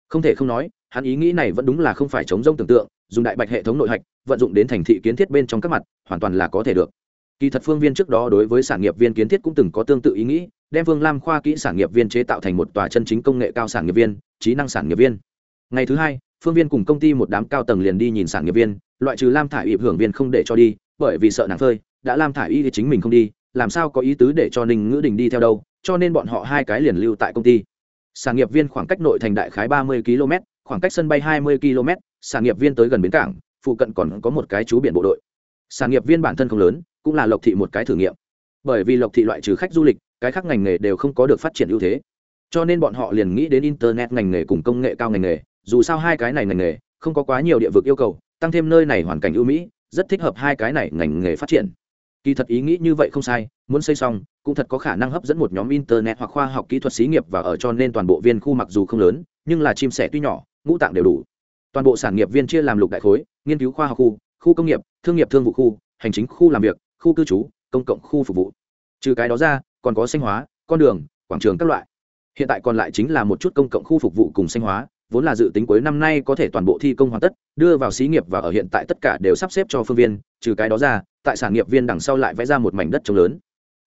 [SPEAKER 1] Không thể không nói, hắn ý nghĩ này vẫn đúng là không phải chống rông tưởng tượng, dùng đại bạch hệ thống nội hạch, vận dụng đến thành thị kiến thiết bên trong các mặt, hoàn toàn là có thể được. Kỳ thật phương viên trước đó đối với sản nghiệp viên kiến thiết cũng từng có tương tự ý nghĩ, đem phương lam khoa kỹ sản nghiệp viên chế tạo thành một tòa chân chính công nghệ cao sản nghiệp viên, trí năng sản nghiệp viên. Ngày thứ hai phương viên cùng công ty một đám cao tầng liền đi nhìn sản nghiệp viên, loại trừ lam thả i y hưởng viên không để cho đi, bởi vì sợ nàng phơi, đã lam thả i y thì chính mình không đi, làm sao có ý tứ để cho ninh ngữ đình đi theo đâu, cho nên bọn họ hai cái liền lưu tại công ty. Sản nghiệp viên khoảng cách nội thành đại khái ba mươi km khoảng cách sân bay hai mươi km sản nghiệp viên tới gần bến cảng, phụ cận còn có một cái chú biển bộ đội. Sản nghiệp viên bản thân không lớn, cũng là lộc thị một cái thử nghiệm. Bởi vì lộc thị loại trừ khách du lịch, cái khác ngành nghề đều không có được phát triển ưu thế. Cho nên bọn họ liền nghĩ đến internet ngành nghề cùng công nghệ cao ngành nghề dù sao hai cái này ngành nghề, không có quá nhiều địa vực yêu cầu, tăng thêm nơi này hoàn cảnh ưu mỹ, rất thích hợp hai cái này ngành nghề phát triển. Kỳ thật ý nghĩ như vậy không sai, muốn xây xong, cũng thật có khả năng hấp dẫn một nhóm internet hoặc khoa học kỹ thuật xí nghiệp và ở cho nên toàn bộ viên khu mặc dù không lớn, nhưng là chim sẻ tuy nhỏ, ngũ tạng đều đủ. Toàn bộ sản nghiệp viên chia làm lục đại khối, nghiên cứu khoa học khu khu công nghiệp, thương nghiệp thương vụ khu, hành chính khu làm việc, khu cư trú, công cộng khu phục vụ. Trừ cái đó ra, còn có sinh hóa, con đường, quảng trường các loại. Hiện tại còn lại chính là một chút công cộng khu phục vụ cùng sinh hóa vốn là dự tính cuối năm nay có thể toàn bộ thi công hoàn tất, đưa vào xí nghiệp và ở hiện tại tất cả đều sắp xếp cho phương viên, trừ cái đó ra, tại sản nghiệp viên đằng sau lại vẽ ra một mảnh đất trống lớn.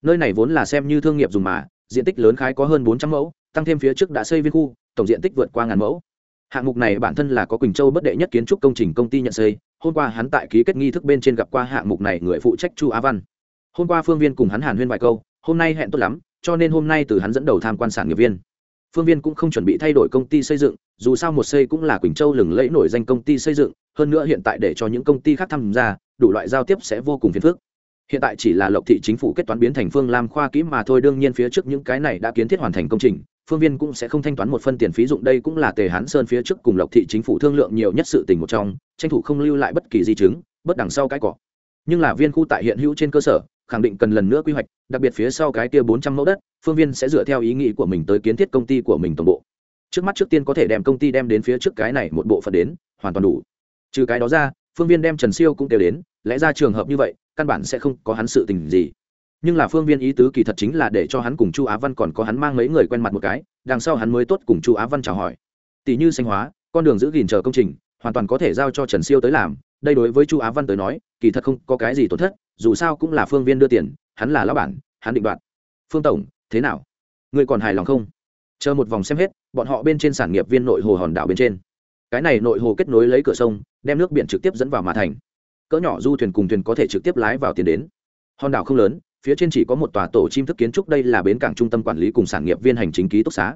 [SPEAKER 1] Nơi này vốn là xem như thương nghiệp dùng mà, diện tích lớn khái có hơn bốn trăm mẫu, tăng thêm phía trước đã xây viên khu, tổng diện tích vượt qua ngàn mẫu. Hạng mục này bản thân là có quỳnh châu bất đệ nhất kiến trúc công trình công ty nhận xây, hôm qua hắn tại ký kết nghi thức bên trên gặp qua hạng mục này người phụ trách chu á văn. Hôm qua phương viên cùng hắn hàn huyên vài câu, hôm nay hẹn tốt lắm, cho nên hôm nay từ hắn dẫn đầu tham quan sản nghiệp viên. Phương viên cũng không chuẩn bị thay đổi công ty xây dựng dù sao một xây cũng là quỳnh châu lừng lẫy nổi danh công ty xây dựng, hơn nữa hiện tại để cho những công ty khác tham gia, đủ loại giao tiếp sẽ vô cùng phiền phức. Hiện tại chỉ là lộc thị chính phủ kết toán biến thành phương lam khoa kỹ mà thôi, đương nhiên phía trước những cái này đã kiến thiết hoàn thành công trình, phương viên cũng sẽ không thanh toán một phân tiền phí dụng, đây cũng là tề hán sơn phía trước cùng lộc thị chính phủ thương lượng nhiều nhất sự tình một trong, tranh thủ không lưu lại bất kỳ di chứng, bất đằng sau cái cỏ. Nhưng là viên khu tại hiện hữu trên cơ sở, khẳng định cần lần nữa quy hoạch, đặc biệt phía sau cái kia bốn trăm mẫu đất, phương viên sẽ dựa theo ý nghĩ của mình tới kiến thiết công ty của mình tổng bộ trước mắt trước tiên có thể đem công ty đem đến phía trước cái này một bộ phận đến, hoàn toàn đủ. Trừ cái đó ra, phương viên đem trần siêu cũng kêu đến, lẽ ra trường hợp như vậy, căn bản sẽ không có hắn sự tình gì. Nhưng là phương viên ý tứ kỳ thật chính là để cho hắn cùng chu á văn còn có hắn mang mấy người quen mặt một cái, đằng sau hắn mới tốt cùng chu á văn chào hỏi. Tỷ như xanh hóa, con đường giữ gìn chờ công trình, hoàn toàn có thể giao cho trần siêu tới làm, đây đối với chu á văn tới nói, kỳ thật không có cái gì tổn thất, dù sao cũng là phương viên đưa tiền, hắn là lão bản, hắn định đoạt. Phương tổng, thế nào? Người còn hài lòng không? Chờ một vòng xem hết, bọn họ bên trên sản nghiệp viên nội hồ hòn đảo bên trên. Cái này nội hồ kết nối lấy cửa sông, đem nước biển trực tiếp dẫn vào mà thành. Cỡ nhỏ du thuyền cùng thuyền có thể trực tiếp lái vào tiền đến. Hòn đảo không lớn, phía trên chỉ có một tòa tổ chim thức kiến trúc, đây là bến cảng trung tâm quản lý cùng sản nghiệp viên hành chính ký túc xá.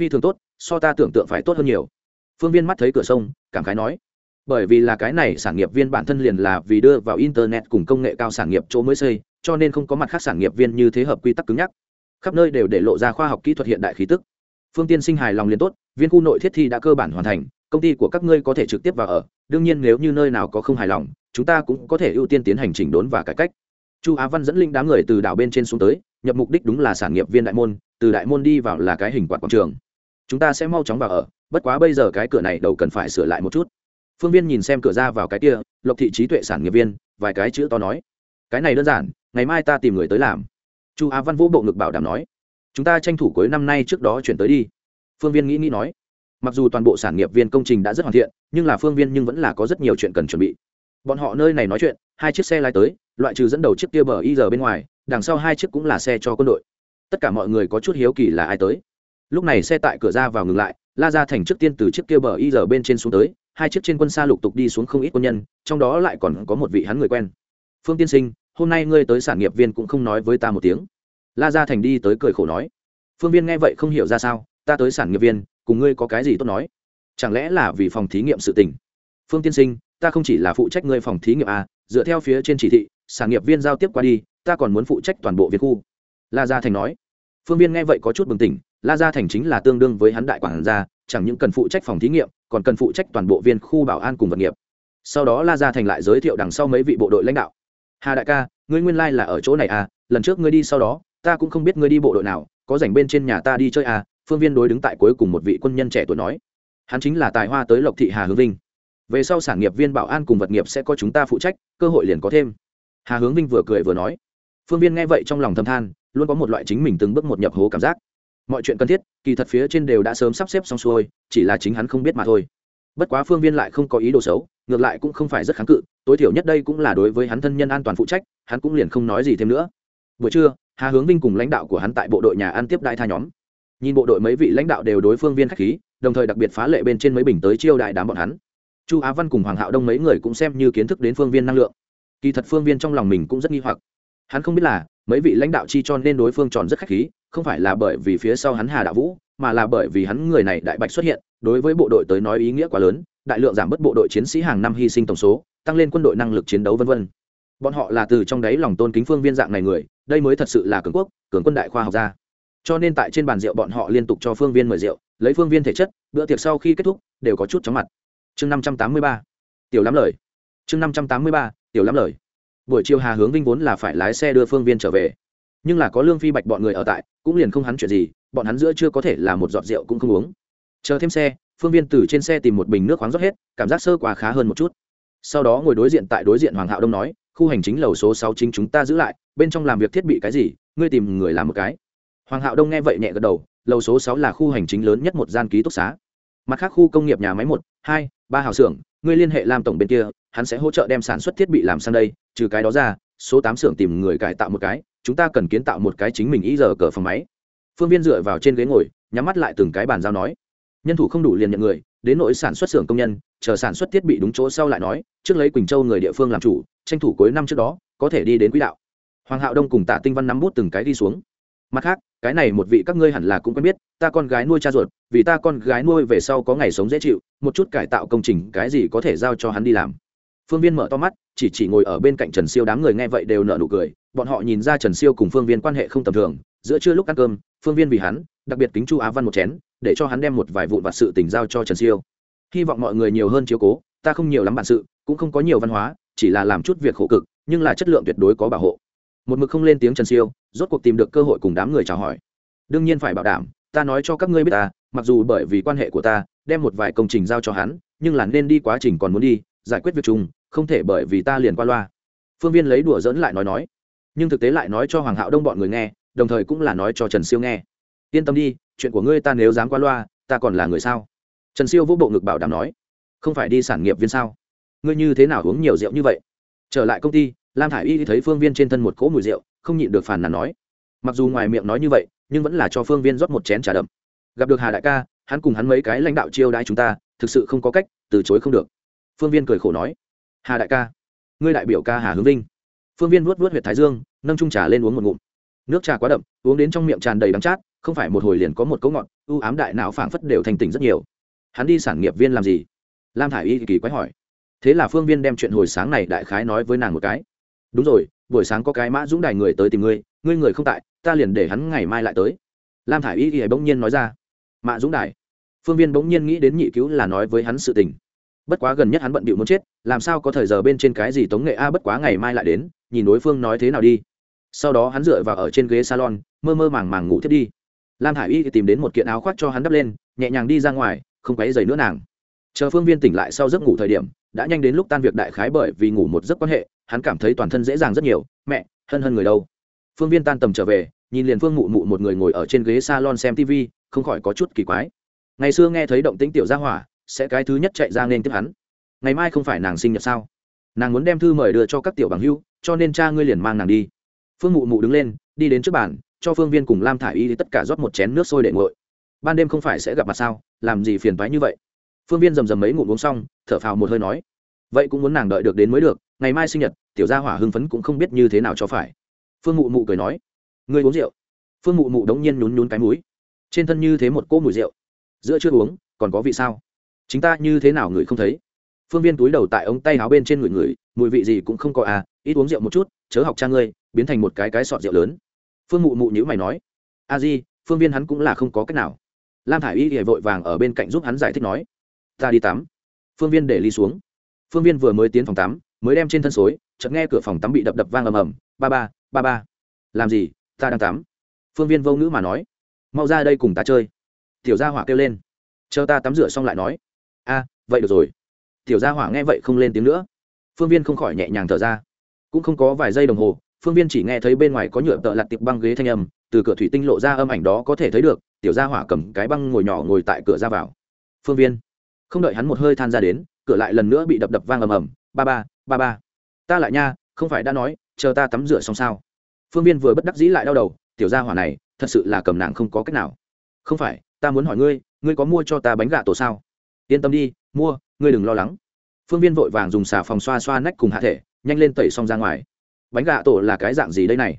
[SPEAKER 1] Phi thường tốt, so ta tưởng tượng phải tốt hơn nhiều. Phương viên mắt thấy cửa sông, cảm khái nói, bởi vì là cái này sản nghiệp viên bản thân liền là vì đưa vào internet cùng công nghệ cao sản nghiệp chỗ mới xây, cho nên không có mặt khác sản nghiệp viên như thế hợp quy tắc cứng nhắc. Khắp nơi đều để lộ ra khoa học kỹ thuật hiện đại khí tức phương tiên sinh hài lòng liền tốt, viên khu nội thiết thi đã cơ bản hoàn thành, công ty của các ngươi có thể trực tiếp vào ở, đương nhiên nếu như nơi nào có không hài lòng, chúng ta cũng có thể ưu tiên tiến hành chỉnh đốn và cải cách. Chu á văn dẫn linh đám người từ đảo bên trên xuống tới, nhập mục đích đúng là sản nghiệp viên đại môn, từ đại môn đi vào là cái hình quạt quảng trường. Chúng ta sẽ mau chóng vào ở, bất quá bây giờ cái cửa này đầu cần phải sửa lại một chút. Phương viên nhìn xem cửa ra vào cái kia, lộc thị trí tuệ sản nghiệp viên, vài cái chữ to nói. Cái này đơn giản, ngày mai ta tìm người tới làm. Chu á văn vũ bộ ngực bảo đảm nói chúng ta tranh thủ cuối năm nay trước đó chuyển tới đi. Phương viên nghĩ nghĩ nói. Mặc dù toàn bộ sản nghiệp viên công trình đã rất hoàn thiện, nhưng là phương viên nhưng vẫn là có rất nhiều chuyện cần chuẩn bị. Bọn họ nơi này nói chuyện, hai chiếc xe lái tới, loại trừ dẫn đầu chiếc kia bờ y giờ bên ngoài, đằng sau hai chiếc cũng là xe cho quân đội. Tất cả mọi người có chút hiếu kỳ là ai tới. Lúc này xe tại cửa ra vào ngừng lại, la gia thành trước tiên từ chiếc kia bờ y giờ bên trên xuống tới, hai chiếc trên quân xa lục tục đi xuống không ít quân nhân, trong đó lại còn có một vị hắn người quen. Phương tiên sinh, hôm nay ngươi tới sản nghiệp viên cũng không nói với ta một tiếng la gia thành đi tới cười khổ nói, phương viên nghe vậy không hiểu ra sao, ta tới sản nghiệp viên, cùng ngươi có cái gì tốt nói? Chẳng lẽ là vì phòng thí nghiệm sự tình? Phương tiên sinh, ta không chỉ là phụ trách ngươi phòng thí nghiệm à dựa theo phía trên chỉ thị, sản nghiệp viên giao tiếp qua đi, ta còn muốn phụ trách toàn bộ viên khu. La gia thành nói. Phương viên nghe vậy có chút bừng tỉnh, la gia thành chính là tương đương với hắn đại quản gia, chẳng những cần phụ trách phòng thí nghiệm, còn cần phụ trách toàn bộ viên khu bảo an cùng vật nghiệp. Sau đó la gia thành lại giới thiệu đằng sau mấy vị bộ đội lãnh đạo. Hà đại ca, ngươi nguyên lai là ở chỗ này à lần trước ngươi đi sau đó ta cũng không biết ngươi đi bộ đội nào, có rảnh bên trên nhà ta đi chơi à? Phương viên đối đứng tại cuối cùng một vị quân nhân trẻ tuổi nói. Hắn chính là tài hoa tới lộc thị hà hướng vinh. Về sau sản nghiệp viên bảo an cùng vật nghiệp sẽ có chúng ta phụ trách, cơ hội liền có thêm. Hà hướng vinh vừa cười vừa nói. Phương viên nghe vậy trong lòng thâm than, luôn có một loại chính mình từng bước một nhập hố cảm giác. Mọi chuyện cần thiết, kỳ thật phía trên đều đã sớm sắp xếp xong xuôi, chỉ là chính hắn không biết mà thôi. Bất quá phương viên lại không có ý đồ xấu, ngược lại cũng không phải rất kháng cự, tối thiểu nhất đây cũng là đối với hắn thân nhân an toàn phụ trách, hắn cũng liền không nói gì thêm nữa. Buổi trưa hà hướng vinh cùng lãnh đạo của hắn tại bộ đội nhà ăn tiếp đại tha nhóm. Nhìn bộ đội mấy vị lãnh đạo đều đối phương viên khách khí, đồng thời đặc biệt phá lệ bên trên mấy bình tới chiêu đại đám bọn hắn. Chu á văn cùng hoàng hạo đông mấy người cũng xem như kiến thức đến phương viên năng lượng. Kỳ thật phương viên trong lòng mình cũng rất nghi hoặc. Hắn không biết là, mấy vị lãnh đạo chi cho nên đối phương tròn rất khách khí, không phải là bởi vì phía sau hắn hà đạo vũ, mà là bởi vì hắn người này đại bạch xuất hiện, đối với bộ đội tới nói ý nghĩa quá lớn, đại lượng giảm bớt bộ đội chiến sĩ hàng năm hy sinh tổng số, tăng lên quân đội năng lực chiến đấu v v bọn họ là từ trong đáy lòng tôn kính phương viên dạng này người, đây mới thật sự là cường quốc, cường quân đại khoa học gia. Cho nên tại trên bàn rượu bọn họ liên tục cho phương viên mời rượu, lấy phương viên thể chất, bữa tiệc sau khi kết thúc, đều có chút chóng mặt. Chương năm trăm tám mươi ba, tiểu lắm lời. Chương năm trăm tám mươi ba, tiểu lắm lời. Buổi chiều hà hướng vinh vốn là phải lái xe đưa phương viên trở về. Nhưng là có lương phi bạch bọn người ở tại, cũng liền không hắn chuyện gì, bọn hắn giữa chưa có thể là một giọt rượu cũng không uống. Chờ thêm xe, phương viên từ trên xe tìm một bình nước khoáng rót hết, cảm giác sơ quá khá hơn một chút. Sau đó ngồi đối diện tại đối diện hoàng hạo đông nói khu hành chính lầu số sáu chính chúng ta giữ lại, bên trong làm việc thiết bị cái gì, ngươi tìm người làm một cái. Hoàng hạo đông nghe vậy nhẹ gật đầu, lầu số sáu là khu hành chính lớn nhất một gian ký túc xá. Mặt khác khu công nghiệp nhà máy một, hai, ba hào xưởng, ngươi liên hệ làm tổng bên kia, hắn sẽ hỗ trợ đem sản xuất thiết bị làm sang đây, trừ cái đó ra, số tám xưởng tìm người cải tạo một cái, chúng ta cần kiến tạo một cái chính mình ý giờ cờ phòng máy. Phương viên dựa vào trên ghế ngồi, nhắm mắt lại từng cái bàn giao nói. Nhân thủ không đủ liền nhận người đến nỗi sản xuất xưởng công nhân, chờ sản xuất thiết bị đúng chỗ sau lại nói, trước lấy quỳnh châu người địa phương làm chủ, tranh thủ cuối năm trước đó, có thể đi đến quỹ đạo. Hoàng hạo đông cùng tạ tinh văn nắm bút từng cái đi xuống. Mặt khác, cái này một vị các ngươi hẳn là cũng quen biết, ta con gái nuôi cha ruột, vì ta con gái nuôi về sau có ngày sống dễ chịu, một chút cải tạo công trình cái gì có thể giao cho hắn đi làm. Phương viên mở to mắt, chỉ chỉ ngồi ở bên cạnh trần siêu đám người nghe vậy đều nở nụ cười, bọn họ nhìn ra trần siêu cùng phương viên quan hệ không tầm thường, giữa trưa lúc ăn cơm, phương viên vì hắn, đặc biệt kính chu á văn một chén để cho hắn đem một vài vụn vặt sự tình giao cho trần siêu. Hy vọng mọi người nhiều hơn chiếu cố, ta không nhiều lắm bản sự, cũng không có nhiều văn hóa, chỉ là làm chút việc khổ cực, nhưng là chất lượng tuyệt đối có bảo hộ. Một mực không lên tiếng trần siêu, rốt cuộc tìm được cơ hội cùng đám người chào hỏi. Đương nhiên phải bảo đảm, ta nói cho các ngươi biết ta, mặc dù bởi vì quan hệ của ta, đem một vài công trình giao cho hắn, nhưng là nên đi quá trình còn muốn đi, giải quyết việc chung, không thể bởi vì ta liền qua loa. Phương viên lấy đùa dỡn lại nói nói. Nhưng thực tế lại nói cho hoàng hạo đông bọn người nghe, đồng thời cũng là nói cho trần siêu nghe yên tâm đi, chuyện của ngươi ta nếu dám qua loa, ta còn là người sao? Trần siêu vũ bộ ngực bảo đảm nói. Không phải đi sản nghiệp viên sao? Ngươi như thế nào uống nhiều rượu như vậy? Trở lại công ty, lam thả i y thấy phương viên trên thân một cỗ mùi rượu, không nhịn được phản nàn nói. Mặc dù ngoài miệng nói như vậy, nhưng vẫn là cho phương viên rót một chén trà đậm. Gặp được hà đại ca, hắn cùng hắn mấy cái lãnh đạo chiêu đãi chúng ta, thực sự không có cách, từ chối không được. Phương viên cười khổ nói. Hà đại ca, ngươi đại biểu ca hà hướng vinh. Phương viên vuốt vuốt huyệt thái dương, nâng trung trà lên uống một ngụm. Nước trà quá đậm, uống đến trong miệng tràn đầy đắng chát không phải một hồi liền có một cấu ngọn, ưu ám đại não phảng phất đều thành tỉnh rất nhiều. Hắn đi sản nghiệp viên làm gì? Lam thả i y kỳ quái hỏi. Thế là phương viên đem chuyện hồi sáng này đại khái nói với nàng một cái. Đúng rồi, buổi sáng có cái mã dũng đài người tới tìm ngươi ngươi người không tại, ta liền để hắn ngày mai lại tới. Lam thả i y kỳ bỗng nhiên nói ra. Mã dũng đài. Phương viên bỗng nhiên nghĩ đến nhị cứu là nói với hắn sự tình. Bất quá gần nhất hắn bận bịu muốn chết, làm sao có thời giờ bên trên cái gì tống nghệ a bất quá ngày mai lại đến, nhìn đối phương nói thế nào đi. Sau đó hắn dựa vào ở trên ghế salon, mơ mơ màng màng ngủ thiết đi lam hải y tìm đến một kiện áo khoác cho hắn đắp lên, nhẹ nhàng đi ra ngoài, không quấy dày nữa nàng. Chờ phương viên tỉnh lại sau giấc ngủ thời điểm, đã nhanh đến lúc tan việc đại khái bởi vì ngủ một giấc quan hệ, hắn cảm thấy toàn thân dễ dàng rất nhiều. Mẹ, hân hân người đâu? Phương viên tan tầm trở về, nhìn liền phương mụ mụ một người ngồi ở trên ghế salon xem tv không khỏi có chút kỳ quái. Ngày xưa nghe thấy động tĩnh tiểu gia hỏa, sẽ cái thứ nhất chạy ra nên tiếp hắn. Ngày mai không phải nàng sinh nhật sao? Nàng muốn đem thư mời đưa cho các tiểu bằng hưu, cho nên cha ngươi liền mang nàng đi. Phương mụ mụ đứng lên, đi đến trước bàn cho phương viên cùng lam thả i y tất cả rót một chén nước sôi để ngội ban đêm không phải sẽ gặp mặt sao? Làm gì phiền thoái như vậy? Phương viên rầm rầm mấy ngụm uống xong, thở phào một hơi nói, vậy cũng muốn nàng đợi được đến mới được, ngày mai sinh nhật, tiểu gia hỏa hưng phấn cũng không biết như thế nào cho phải. Phương mụ mụ cười nói, ngươi uống rượu? Phương mụ mụ đống nhiên nhún nhún cái mũi, trên thân như thế một cỗ mùi rượu. Giữa chưa uống, còn có vị sao? Chính ta như thế nào người không thấy? Phương viên túi đầu tại ống tay áo bên trên người người mùi vị gì cũng không có à ít uống rượu một chút, chớ học cha ngươi, biến thành một cái cái sọt rượu lớn phương mụ mụ nhữ mày nói, a di, phương viên hắn cũng là không có cách nào. Lam thả i y thì vội vàng ở bên cạnh giúp hắn giải thích nói, ta đi tắm. Phương viên để ly xuống. Phương viên vừa mới tiến phòng tắm, mới đem trên thân xối, chợt nghe cửa phòng tắm bị đập đập vang ầm ầm, ba ba ba ba. Làm gì? Ta đang tắm. Phương viên vô ngữ mà nói, mau ra đây cùng ta chơi. Tiểu gia hỏa kêu lên, chờ ta tắm rửa xong lại nói. A, vậy được rồi. Tiểu gia hỏa nghe vậy không lên tiếng nữa. Phương viên không khỏi nhẹ nhàng thở ra. Cũng không có vài giây đồng hồ phương viên chỉ nghe thấy bên ngoài có nhựa tợ lặt tiệp băng ghế thanh âm, từ cửa thủy tinh lộ ra âm ảnh đó có thể thấy được, tiểu gia hỏa cầm cái băng ngồi nhỏ ngồi tại cửa ra vào. Phương viên, không đợi hắn một hơi than ra đến, cửa lại lần nữa bị đập đập vang ầm ầm, ba ba ba ba. Ta lại nha, không phải đã nói, chờ ta tắm rửa xong sao? Phương viên vừa bất đắc dĩ lại đau đầu, tiểu gia hỏa này, thật sự là cầm nàng không có cách nào. Không phải, ta muốn hỏi ngươi ngươi có mua cho ta bánh gà tổ sao? Yên tâm đi, mua, ngươi đừng lo lắng. Phương viên vội vàng dùng xà phòng xoa xoa nách cùng hạ thể, nhanh lên tẩy xong ra ngoài bánh gà tổ là cái dạng gì đây này?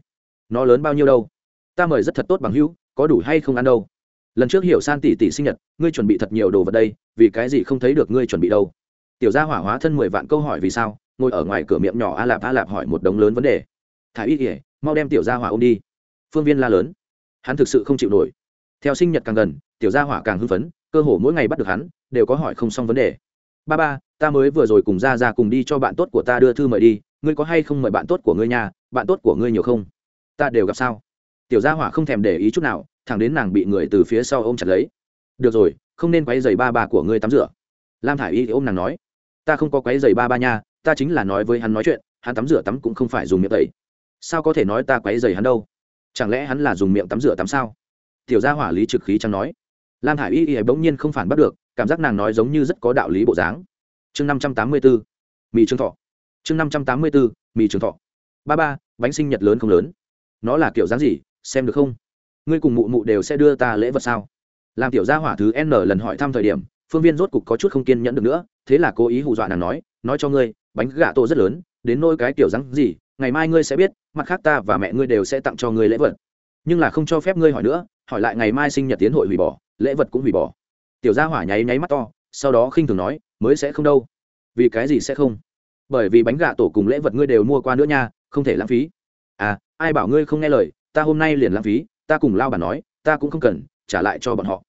[SPEAKER 1] Nó lớn bao nhiêu đâu? Ta mời rất thật tốt bằng hữu, có đủ hay không ăn đâu? Lần trước hiểu san tỷ tỷ sinh nhật, ngươi chuẩn bị thật nhiều đồ vật đây, vì cái gì không thấy được ngươi chuẩn bị đâu? Tiểu gia hỏa hóa thân mười vạn câu hỏi vì sao, ngồi ở ngoài cửa miệng nhỏ a lạp a lạp hỏi một đống lớn vấn đề. Thả ít ỉa mau đem tiểu gia hỏa ôm đi. Phương viên la lớn. Hắn thực sự không chịu nổi. Theo sinh nhật càng gần, tiểu gia hỏa càng hưng phấn, cơ hồ mỗi ngày bắt được hắn, đều có hỏi không xong vấn đề. Ba ba, ta mới vừa rồi cùng ra ra cùng đi cho bạn tốt của ta đưa thư mời đi ngươi có hay không mời bạn tốt của ngươi nhà bạn tốt của ngươi nhiều không? Ta đều gặp sao? Tiểu gia hỏa không thèm để ý chút nào, thẳng đến nàng bị người từ phía sau ôm chặt lấy. Được rồi, không nên quấy giày ba bà của ngươi tắm rửa. Lam thả i y ôm nàng nói. Ta không có quấy giày ba ba nha, ta chính là nói với hắn nói chuyện, hắn tắm rửa tắm cũng không phải dùng miệng tẩy. Sao có thể nói ta quấy giày hắn đâu? Chẳng lẽ hắn là dùng miệng tắm rửa tắm sao? Tiểu gia hỏa lý trực khí chẳng nói. Lam hải y y bỗng nhiên không phản bắt được, cảm giác nàng nói giống như rất có đạo lý bộ dáng. Chương năm trăm tám mươi bốn mì Trương thọ chương năm trăm tám mươi bốn, mì trường thọ. Ba ba, bánh sinh nhật lớn không lớn. Nó là kiểu dáng gì, xem được không? Ngươi cùng mụ mụ đều sẽ đưa ta lễ vật sao? Làm tiểu gia hỏa thứ n lần hỏi thăm thời điểm, phương viên rốt cục có chút không kiên nhẫn được nữa, thế là cố ý hù dọa nàng nói nói cho ngươi, bánh gà tổ rất lớn, đến nôi cái kiểu dáng gì, ngày mai ngươi sẽ biết, mặt khác ta và mẹ ngươi đều sẽ tặng cho ngươi lễ vật. Nhưng là không cho phép ngươi hỏi nữa, hỏi lại ngày mai sinh nhật tiến hội hủy bỏ, lễ vật cũng hủy bỏ. Tiểu gia hỏa nháy nháy mắt to, sau đó khinh thường nói, mới sẽ không đâu. Vì cái gì sẽ không? Bởi vì bánh gà tổ cùng lễ vật ngươi đều mua qua nữa nha, không thể lãng phí. À ai bảo ngươi không nghe lời, ta hôm nay liền lãng phí, ta cùng lao bà nói, ta cũng không cần, trả lại cho bọn họ.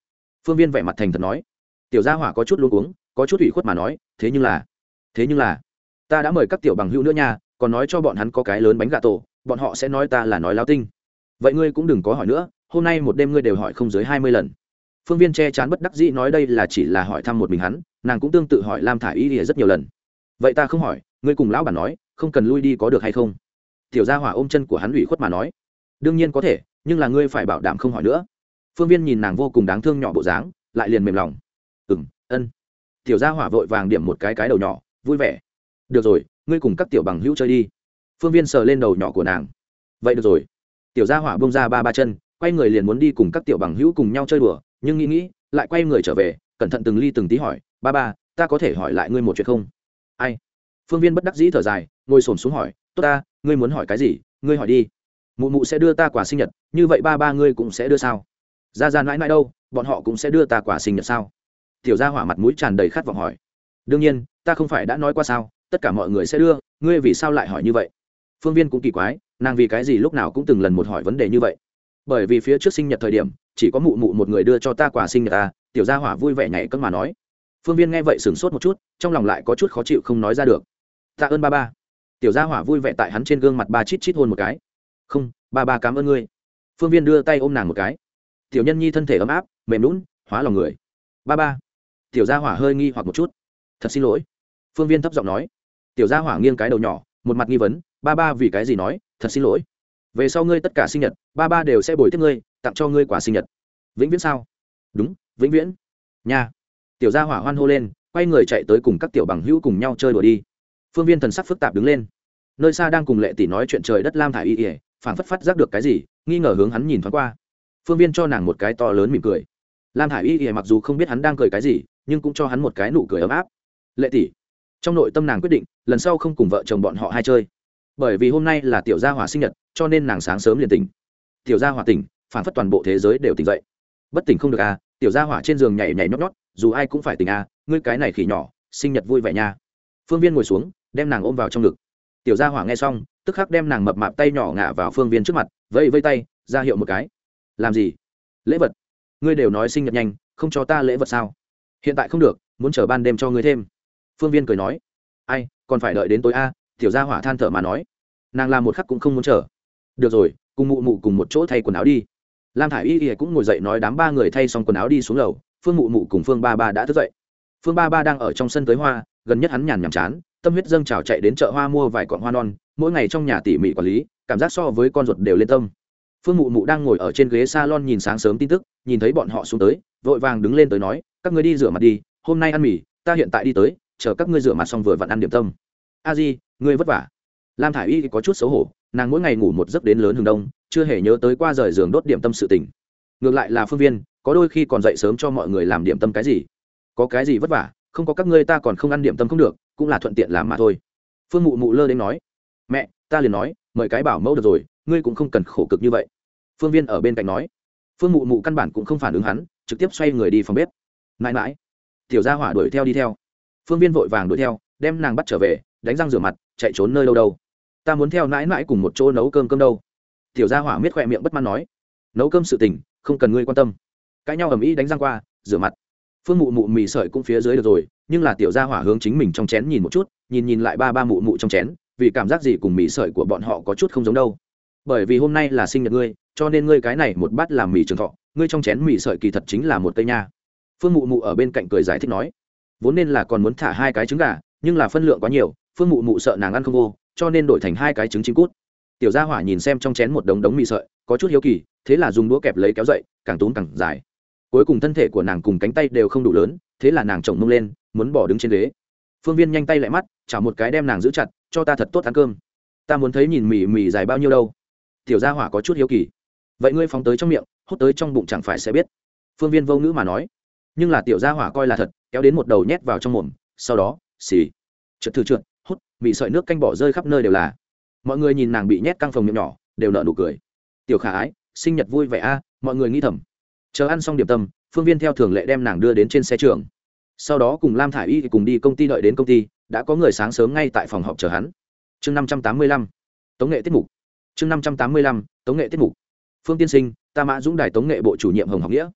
[SPEAKER 1] Phương viên vẻ mặt thành thật nói. Tiểu gia hỏa có chút luôn uống có chút ủy khuất mà nói, thế nhưng là, thế nhưng là, ta đã mời các tiểu bằng hữu nữa nha, còn nói cho bọn hắn có cái lớn bánh gà tổ, bọn họ sẽ nói ta là nói lao tinh. Vậy ngươi cũng đừng có hỏi nữa, hôm nay một đêm ngươi đều hỏi không dưới hai mươi lần. Phương viên che chán bất đắc dĩ nói đây là chỉ là hỏi thăm một mình hắn, nàng cũng tương tự hỏi lam thả i y rất nhiều lần. Vậy ta không hỏi ngươi cùng lão bản nói, không cần lui đi có được hay không? Tiểu gia hỏa ôm chân của hắn ủy khuất mà nói. Đương nhiên có thể, nhưng là ngươi phải bảo đảm không hỏi nữa. Phương viên nhìn nàng vô cùng đáng thương nhỏ bộ dáng, lại liền mềm lòng. Ừ m ân. Tiểu gia hỏa vội vàng điểm một cái cái đầu nhỏ, vui vẻ. Được rồi, ngươi cùng các tiểu bằng hữu chơi đi. Phương viên sờ lên đầu nhỏ của nàng. Vậy được rồi. Tiểu gia hỏa bông ra ba ba chân, quay người liền muốn đi cùng các tiểu bằng hữu cùng nhau chơi đùa, nhưng nghĩ nghĩ, lại quay người trở về, cẩn thận từng ly từng tí hỏi, ba ba, ta có thể hỏi lại ngươi một chuyện không? Ai? Phương viên bất đắc dĩ thở dài, ngồi s ổ m xuống hỏi, tốt ta, ngươi muốn hỏi cái gì? Ngươi hỏi đi. Mụ mụ sẽ đưa ta quà sinh nhật, như vậy ba ba ngươi cũng sẽ đưa sao? Ra ra mãi mãi đâu, bọn họ cũng sẽ đưa ta quà sinh nhật sao? Tiểu gia hỏa mặt mũi tràn đầy khát vọng hỏi. Đương nhiên, ta không phải đã nói qua sao, tất cả mọi người sẽ đưa, ngươi vì sao lại hỏi như vậy? Phương viên cũng kỳ quái, nàng vì cái gì lúc nào cũng từng lần một hỏi vấn đề như vậy. Bởi vì phía trước sinh nhật thời điểm, chỉ có mụ mụ một người đưa cho ta quà sinh nhật ta tiểu gia hỏa vui vẻ nhảy cất mà nói. Phương viên nghe vậy sửng sốt một chút, trong lòng lại có chút khó chịu không nói ra được tạ ơn ba ba. Tiểu gia hỏa vui vẻ tại hắn trên gương mặt ba chít chít hôn một cái. Không, ba ba cảm ơn ngươi. Phương viên đưa tay ôm nàng một cái. Tiểu nhân nhi thân thể ấm áp, mềm lún hóa lòng người. Ba ba. Tiểu gia hỏa hơi nghi hoặc một chút. Thật xin lỗi. Phương viên thấp giọng nói. Tiểu gia hỏa nghiêng cái đầu nhỏ, một mặt nghi vấn, ba ba vì cái gì nói, thật xin lỗi. Về sau ngươi tất cả sinh nhật, ba ba đều sẽ bồi tiếp ngươi, tặng cho ngươi quả sinh nhật. Vĩnh viễn sao? Đúng, vĩnh viễn. Nha. Tiểu gia hỏa hoan hô lên, quay người chạy tới cùng các tiểu bằng hữu cùng nhau chơi đùa đi phương viên thần sắc phức tạp đứng lên. Nơi xa đang cùng lệ tỷ nói chuyện trời đất lam thả y ỉa phảng phất phát giác được cái gì, nghi ngờ hướng hắn nhìn thoáng qua. Phương viên cho nàng một cái to lớn mỉm cười. Lam thả i y ỉa mặc dù không biết hắn đang cười cái gì, nhưng cũng cho hắn một cái nụ cười ấm áp. Lệ tỷ, trong nội tâm nàng quyết định, lần sau không cùng vợ chồng bọn họ hai chơi. Bởi vì hôm nay là tiểu gia hỏa sinh nhật, cho nên nàng sáng sớm liền tỉnh. Tiểu gia hỏa tỉnh phản phất toàn bộ thế giới đều tỉnh dậy. Bất tỉnh không được à tiểu gia hỏa trên giường nhảy nhảy nhót nhót, dù ai cũng phải tỉnh à ngươi cái này khỉ nhỏ, sinh nhật vui vẻ nha. Phương viên ngồi xuống đem nàng ôm vào trong ngực. Tiểu gia hỏa nghe xong, tức khắc đem nàng mập mạp tay nhỏ ngả vào phương viên trước mặt, vẫy vây tay, ra hiệu một cái. Làm gì? Lễ vật? Ngươi đều nói sinh nhật nhanh, không cho ta lễ vật sao? Hiện tại không được, muốn chờ ban đêm cho ngươi thêm. Phương viên cười nói. Ai, còn phải đợi đến tối a? Tiểu gia hỏa than thở mà nói. Nàng làm một khắc cũng không muốn chờ. Được rồi, cùng mụ mụ cùng một chỗ thay quần áo đi. Lam thả i y y cũng ngồi dậy nói đám ba người thay xong quần áo đi xuống lầu, phương mụ mụ cùng phương ba ba đã thức dậy. Phương ba ba đang ở trong sân tới hoa, gần nhất hắn nhàn nhàm chán tâm huyết dâng trào chạy đến chợ hoa mua vài cọn hoa non, mỗi ngày trong nhà tỉ mỉ quản lý, cảm giác so với con ruột đều lên tâm. Phương mụ mụ đang ngồi ở trên ghế s a lon nhìn sáng sớm tin tức, nhìn thấy bọn họ xuống tới, vội vàng đứng lên tới nói, các người đi rửa mặt đi, hôm nay ăn mì, ta hiện tại đi tới, chờ các ngươi rửa mặt xong vừa vặn ăn điểm tâm. A di, ngươi vất vả. Lam thả i y có chút xấu hổ, nàng mỗi ngày ngủ một giấc đến lớn hừng đông, chưa hề nhớ tới qua rời giường đốt điểm tâm sự tình. Ngược lại là phương viên, có đôi khi còn dậy sớm cho mọi người làm điểm tâm cái gì. Có cái gì vất vả? Không có các ngươi ta còn không ăn điểm tâm không được, cũng là thuận tiện làm mà thôi. Phương mụ mụ lơ đến nói, mẹ, ta liền nói, mời cái bảo mẫu được rồi, ngươi cũng không cần khổ cực như vậy. Phương viên ở bên cạnh nói. Phương mụ mụ căn bản cũng không phản ứng hắn, trực tiếp xoay người đi phòng bếp. Mãi mãi. Tiểu gia hỏa đuổi theo đi theo. Phương viên vội vàng đuổi theo, đem nàng bắt trở về, đánh răng rửa mặt, chạy trốn nơi đâu đâu. Ta muốn theo mãi mãi cùng một chỗ nấu cơm cơm đâu. Tiểu gia hỏa miết khoe miệng bất mãn nói. Nấu cơm sự tình, không cần ngươi quan tâm. Cãi nhau ầm ĩ đánh răng qua, rửa mặt phương mụ mụ mì sợi cũng phía dưới được rồi, nhưng là tiểu gia hỏa hướng chính mình trong chén nhìn một chút, nhìn nhìn lại ba ba mụ mụ trong chén, vì cảm giác gì cùng mì sợi của bọn họ có chút không giống đâu. Bởi vì hôm nay là sinh nhật ngươi, cho nên ngươi cái này một bát làm mì trường thọ, ngươi trong chén mì sợi kỳ thật chính là một cây nha. Phương mụ mụ ở bên cạnh cười giải thích nói, vốn nên là còn muốn thả hai cái trứng gà, nhưng là phân lượng quá nhiều, phương mụ mụ sợ nàng ăn không vô, cho nên đổi thành hai cái trứng chim cút. Tiểu gia hỏa nhìn xem trong chén một đống đống mì sợi, có chút hiếu kỳ, thế là dùng đũa kẹp lấy kéo dậy, càng tốn càng dài cuối cùng thân thể của nàng cùng cánh tay đều không đủ lớn, thế là nàng chồng mông lên, muốn bỏ đứng trên ghế. Phương viên nhanh tay lại mắt chả một cái đem nàng giữ chặt, cho ta thật tốt ăn cơm. Ta muốn thấy nhìn mì mì dài bao nhiêu đâu. Tiểu gia hỏa có chút hiếu kỳ. Vậy ngươi phóng tới trong miệng, hút tới trong bụng chẳng phải sẽ biết. Phương viên vô ngữ mà nói. Nhưng là tiểu gia hỏa coi là thật, kéo đến một đầu nhét vào trong mồm, sau đó, xì. Trượt thử trượt, hút bị sợi nước canh bỏ rơi khắp nơi đều là. Mọi người nhìn nàng bị nhét căng phòng miệng nhỏ, đều nợ nụ cười. Tiểu khả ái, sinh nhật vui vẻ a, mọi người nghĩ thầm chờ ăn xong điểm tâm, phương viên theo thường lệ đem nàng đưa đến trên xe trường. Sau đó cùng lam thả i y cùng đi công ty đợi đến công ty, đã có người sáng sớm ngay tại phòng họp chờ hắn. Chương năm trăm tám mươi lăm, tống nghệ tiết mục. Chương năm trăm tám mươi lăm, tống nghệ tiết mục. Phương tiên sinh, ta mã dũng đài tống nghệ bộ chủ nhiệm hồng học nghĩa.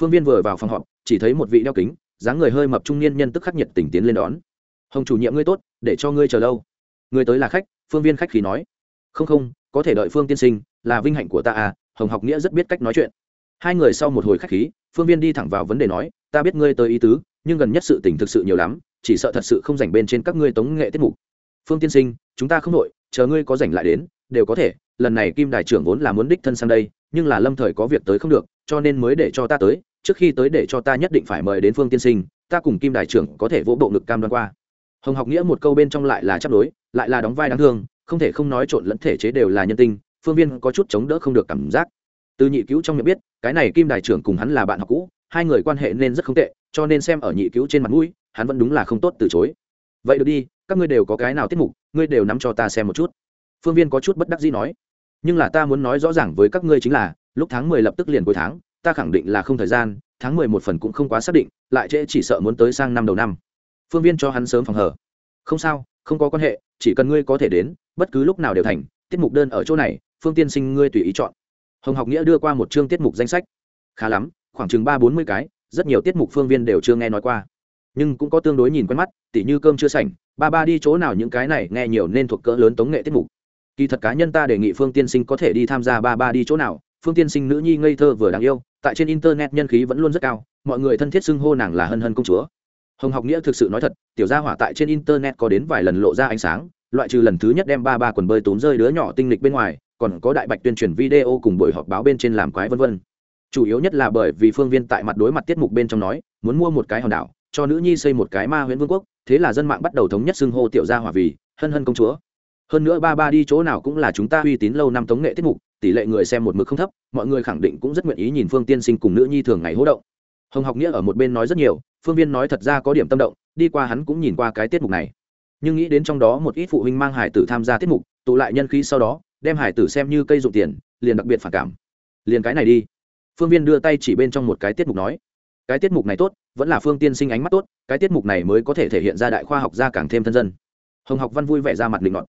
[SPEAKER 1] Phương viên vừa vào phòng họp, chỉ thấy một vị đeo kính, dáng người hơi mập trung niên nhân tức khắc nhiệt tình tiến lên đón. Hồng chủ nhiệm ngươi tốt, để cho ngươi chờ lâu. Người tới là khách, phương viên khách khí nói. Không không, có thể đợi phương tiên sinh, là vinh hạnh của ta à hồng học nghĩa rất biết cách nói chuyện hai người sau một hồi khách khí, phương viên đi thẳng vào vấn đề nói, ta biết ngươi tới ý tứ, nhưng gần nhất sự tình thực sự nhiều lắm, chỉ sợ thật sự không dành bên trên các ngươi tống nghệ tiết mục. Phương tiên sinh, chúng ta không đội chờ ngươi có dành lại đến, đều có thể, lần này kim đại trưởng vốn là muốn đích thân sang đây, nhưng là lâm thời có việc tới không được, cho nên mới để cho ta tới, trước khi tới để cho ta nhất định phải mời đến phương tiên sinh, ta cùng kim đại trưởng có thể vỗ bộ ngực cam đoan qua. Hồng học nghĩa một câu bên trong lại là chấp đối, lại là đóng vai đáng thương, không thể không nói trộn lẫn thể chế đều là nhân tinh phương viên có chút chống đỡ không được cảm giác từ nhị cứu trong miệng biết, cái này kim đại trưởng cùng hắn là bạn học cũ, hai người quan hệ nên rất không tệ, cho nên xem ở nhị cứu trên mặt mũi, hắn vẫn đúng là không tốt từ chối. Vậy được đi, các ngươi đều có cái nào tiết mục, ngươi đều nắm cho ta xem một chút. Phương viên có chút bất đắc dĩ nói. Nhưng là ta muốn nói rõ ràng với các ngươi chính là, lúc tháng mười lập tức liền cuối tháng, ta khẳng định là không thời gian, tháng mười một phần cũng không quá xác định, lại trễ chỉ sợ muốn tới sang năm đầu năm. Phương viên cho hắn sớm phòng hở không sao, không có quan hệ, chỉ cần ngươi có thể đến, bất cứ lúc nào đều thành, tiết mục đơn ở chỗ này, phương tiên sinh ngươi tùy ý chọn hồng học nghĩa đưa qua một chương tiết mục danh sách. Khá lắm, khoảng chừng ba bốn mươi cái, rất nhiều tiết mục phương viên đều chưa nghe nói qua. Nhưng cũng có tương đối nhìn quen mắt, tỉ như cơm chưa sảnh, ba ba đi chỗ nào những cái này nghe nhiều nên thuộc cỡ lớn tống nghệ tiết mục. Kỳ thật cá nhân ta đề nghị phương tiên sinh có thể đi tham gia ba ba đi chỗ nào, phương tiên sinh nữ nhi ngây thơ vừa đáng yêu, tại trên internet nhân khí vẫn luôn rất cao, mọi người thân thiết xưng hô nàng là hân hân công chúa. Hồng học nghĩa thực sự nói thật, tiểu gia hỏa tại trên internet có đến vài lần lộ ra ánh sáng, loại trừ lần thứ nhất đem ba ba quần bơi tốn rơi đứa nhỏ tinh lịch bên ngoài còn có đại bạch tuyên truyền video cùng buổi họp báo bên trên làm quái vân vân. Chủ yếu nhất là bởi vì phương viên tại mặt đối mặt tiết mục bên trong nói, muốn mua một cái hòn đảo, cho nữ nhi xây một cái ma huyện vương quốc, thế là dân mạng bắt đầu thống nhất xưng hô tiểu gia hỏa vì hân hân công chúa. Hơn nữa ba ba đi chỗ nào cũng là chúng ta uy tín lâu năm tống nghệ tiết mục, tỷ lệ người xem một mực không thấp, mọi người khẳng định cũng rất nguyện ý nhìn phương tiên sinh cùng nữ nhi thường ngày hỗ động. Hồng học nghĩa ở một bên nói rất nhiều, phương viên nói thật ra có điểm tâm động, đi qua hắn cũng nhìn qua cái tiết mục này. Nhưng nghĩ đến trong đó một ít phụ huynh mang hải tử tham gia tiết mục, tụ lại nhân khí sau đó đem hải tử xem như cây dụng tiền, liền đặc biệt phản cảm. Liền cái này đi. Phương viên đưa tay chỉ bên trong một cái tiết mục nói, cái tiết mục này tốt, vẫn là phương tiên sinh ánh mắt tốt, cái tiết mục này mới có thể thể hiện ra đại khoa học gia càng thêm thân dân. Hồng học văn vui vẻ ra mặt định luận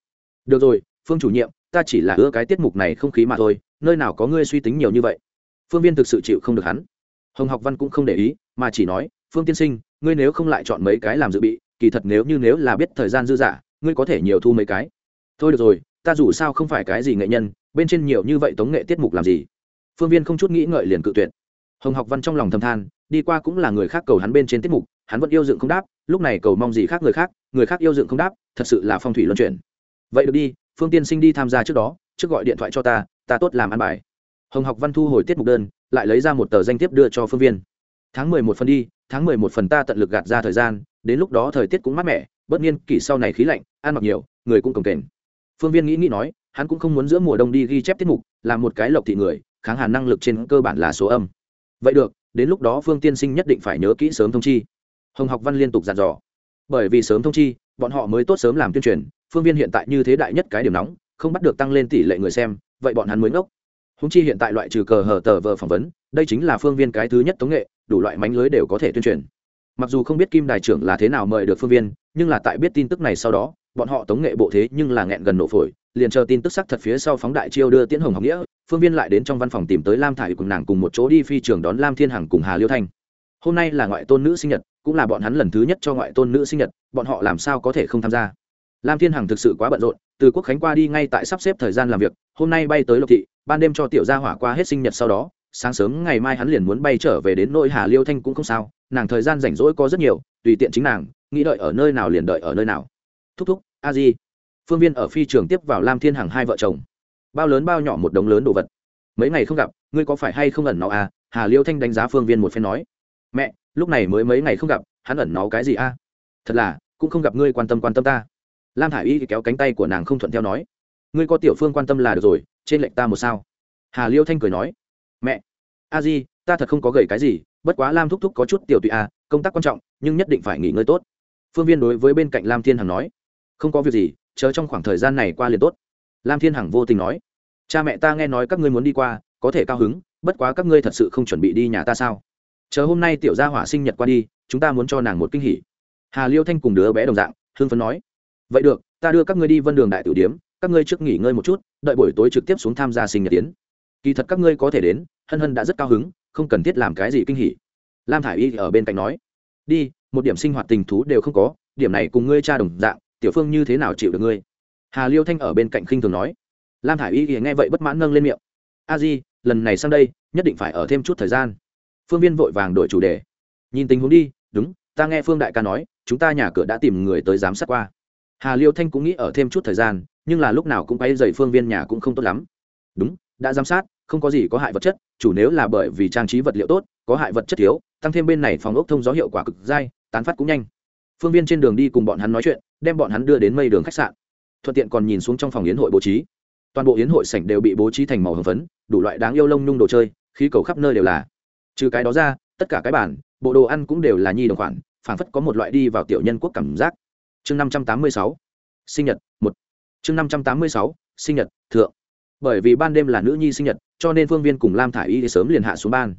[SPEAKER 1] được rồi, phương chủ nhiệm, ta chỉ là ưa cái tiết mục này không khí mà thôi, nơi nào có ngươi suy tính nhiều như vậy. Phương viên thực sự chịu không được hắn. Hồng học văn cũng không để ý, mà chỉ nói, phương tiên sinh, ngươi nếu không lại chọn mấy cái làm dự bị, kỳ thật nếu như nếu là biết thời gian dư dả, ngươi có thể nhiều thu mấy cái. Thôi được rồi ta dù sao không phải cái gì nghệ nhân, bên trên nhiều như vậy tống nghệ tiết mục làm gì? Phương viên không chút nghĩ ngợi liền cự tuyệt. Hồng học văn trong lòng thầm than, đi qua cũng là người khác cầu hắn bên trên tiết mục, hắn vẫn yêu dựng không đáp, lúc này cầu mong gì khác người khác người khác yêu dựng không đáp, thật sự là phong thủy luân chuyển. Vậy được đi, phương tiên sinh đi tham gia trước đó, trước gọi điện thoại cho ta ta tốt làm ăn bài. Hồng học văn thu hồi tiết mục đơn, lại lấy ra một tờ danh thiếp đưa cho phương viên. Tháng mười một phần đi, tháng mười một phần ta tận lực gạt ra thời gian, đến lúc đó thời tiết cũng mát mẻ bất nhiên kỷ sau này khí lạnh, ăn mặc nhiều, người cũng cồng kềnh phương viên nghĩ nghĩ nói, hắn cũng không muốn giữa mùa đông đi ghi chép tiết mục làm một cái lộc thị người, kháng hàn năng lực trên cơ bản là số âm. Vậy được, đến lúc đó phương tiên sinh nhất định phải nhớ kỹ sớm thông chi. Hồng học văn liên tục dặn dò. Bởi vì sớm thông chi, bọn họ mới tốt sớm làm tuyên truyền, phương viên hiện tại như thế đại nhất cái điểm nóng, không bắt được tăng lên tỷ lệ người xem, vậy bọn hắn mới ngốc. Húng chi hiện tại loại trừ cờ hờ tờ vờ phỏng vấn, đây chính là phương viên cái thứ nhất tống nghệ, đủ loại mánh lưới đều có thể tuyên truyền. Mặc dù không biết kim đài trưởng là thế nào mời được phương viên, nhưng là tại biết tin tức này sau đó bọn họ tống nghệ bộ thế nhưng là nghẹn gần nổ phổi, liền chờ tin tức sắc thật phía sau phóng đại chiêu đưa tiễn hồng học nghĩa, phương viên lại đến trong văn phòng tìm tới lam thải cùng nàng cùng một chỗ đi phi trường đón lam thiên hằng cùng hà liêu thanh. Hôm nay là ngoại tôn nữ sinh nhật, cũng là bọn hắn lần thứ nhất cho ngoại tôn nữ sinh nhật, bọn họ làm sao có thể không tham gia? Lam thiên hằng thực sự quá bận rộn, từ quốc khánh qua đi ngay tại sắp xếp thời gian làm việc, hôm nay bay tới lộc thị, ban đêm cho tiểu gia hỏa qua hết sinh nhật sau đó, sáng sớm ngày mai hắn liền muốn bay trở về đến nội hà liêu thanh cũng không sao, nàng thời gian rảnh rỗi có rất nhiều, tùy tiện chính nàng, nghĩ đợi ở nơi nào liền đợi ở nơi nào. Thúc thúc a di. Phương viên ở phi trường tiếp vào lam thiên hằng hai vợ chồng. Bao lớn bao nhỏ một đống lớn đồ vật. Mấy ngày không gặp, ngươi có phải hay không ẩn nó à? Hà liêu thanh đánh giá phương viên một phen nói. Mẹ, lúc này mới mấy ngày không gặp, hắn ẩn nó cái gì a thật là, cũng không gặp ngươi quan tâm quan tâm ta. Lam thả i y kéo cánh tay của nàng không thuận theo nói. Ngươi có tiểu phương quan tâm là được rồi, trên lệnh ta một sao. Hà liêu thanh cười nói. Mẹ, a di, ta thật không có gầy cái gì, bất quá lam thúc thúc có chút tiểu tụy a công tác quan trọng, nhưng nhất định phải nghỉ ngơi tốt. Phương viên đối với bên cạnh lam thiên hằng nói không có việc gì, chờ trong khoảng thời gian này qua liền tốt. Lam thiên hằng vô tình nói. Cha mẹ ta nghe nói các ngươi muốn đi qua, có thể cao hứng, bất quá các ngươi thật sự không chuẩn bị đi nhà ta sao? Chờ hôm nay tiểu gia hỏa sinh nhật qua đi, chúng ta muốn cho nàng một kinh hỉ. Hà liêu thanh cùng đứa bé đồng dạng hương phấn nói. Vậy được, ta đưa các ngươi đi vân đường đại tử điếm, các ngươi trước nghỉ ngơi một chút, đợi buổi tối trực tiếp xuống tham gia sinh nhật tiến kỳ thật các ngươi có thể đến, hân hân đã rất cao hứng, không cần thiết làm cái gì kinh hỉ. Lam thả i y ở bên cạnh nói. Đi, một điểm sinh hoạt tình thú đều không có, điểm này cùng ngươi cha đồng dạng tiểu phương như thế nào chịu được ngươi? Hà liêu thanh ở bên cạnh khinh thường nói. Lam thả i y nghe vậy bất mãn nâng lên miệng. A di, lần này sang đây, nhất định phải ở thêm chút thời gian. Phương viên vội vàng đổi chủ đề. Nhìn tình huống đi, đúng, ta nghe phương đại ca nói, chúng ta nhà cửa đã tìm người tới giám sát qua. Hà liêu thanh cũng nghĩ ở thêm chút thời gian, nhưng là lúc nào cũng quay dày phương viên nhà cũng không tốt lắm. Đúng, đã giám sát, không có gì có hại vật chất, chủ nếu là bởi vì trang trí vật liệu tốt, có hại vật chất thiếu, tăng thêm bên này phòng ốc thông gió hiệu quả cực dai, tán phát cũng nhanh phương viên trên đường đi cùng bọn hắn nói chuyện, đem bọn hắn đưa đến mây đường khách sạn. Thuận tiện còn nhìn xuống trong phòng yến hội bố trí. Toàn bộ yến hội sảnh đều bị bố trí thành màu hồng phấn, đủ loại đáng yêu lông nhung đồ chơi, khí cầu khắp nơi đều là. Trừ cái đó ra, tất cả cái bản bộ đồ ăn cũng đều là nhi đồng khoản, phảng phất có một loại đi vào tiểu nhân quốc cảm giác. Chương năm trăm tám mươi sáu, sinh nhật, một. Chương năm trăm tám mươi sáu, sinh nhật, thượng. Bởi vì ban đêm là nữ nhi sinh nhật, cho nên phương viên cùng lam thả i y sớm liền hạ xuống ban.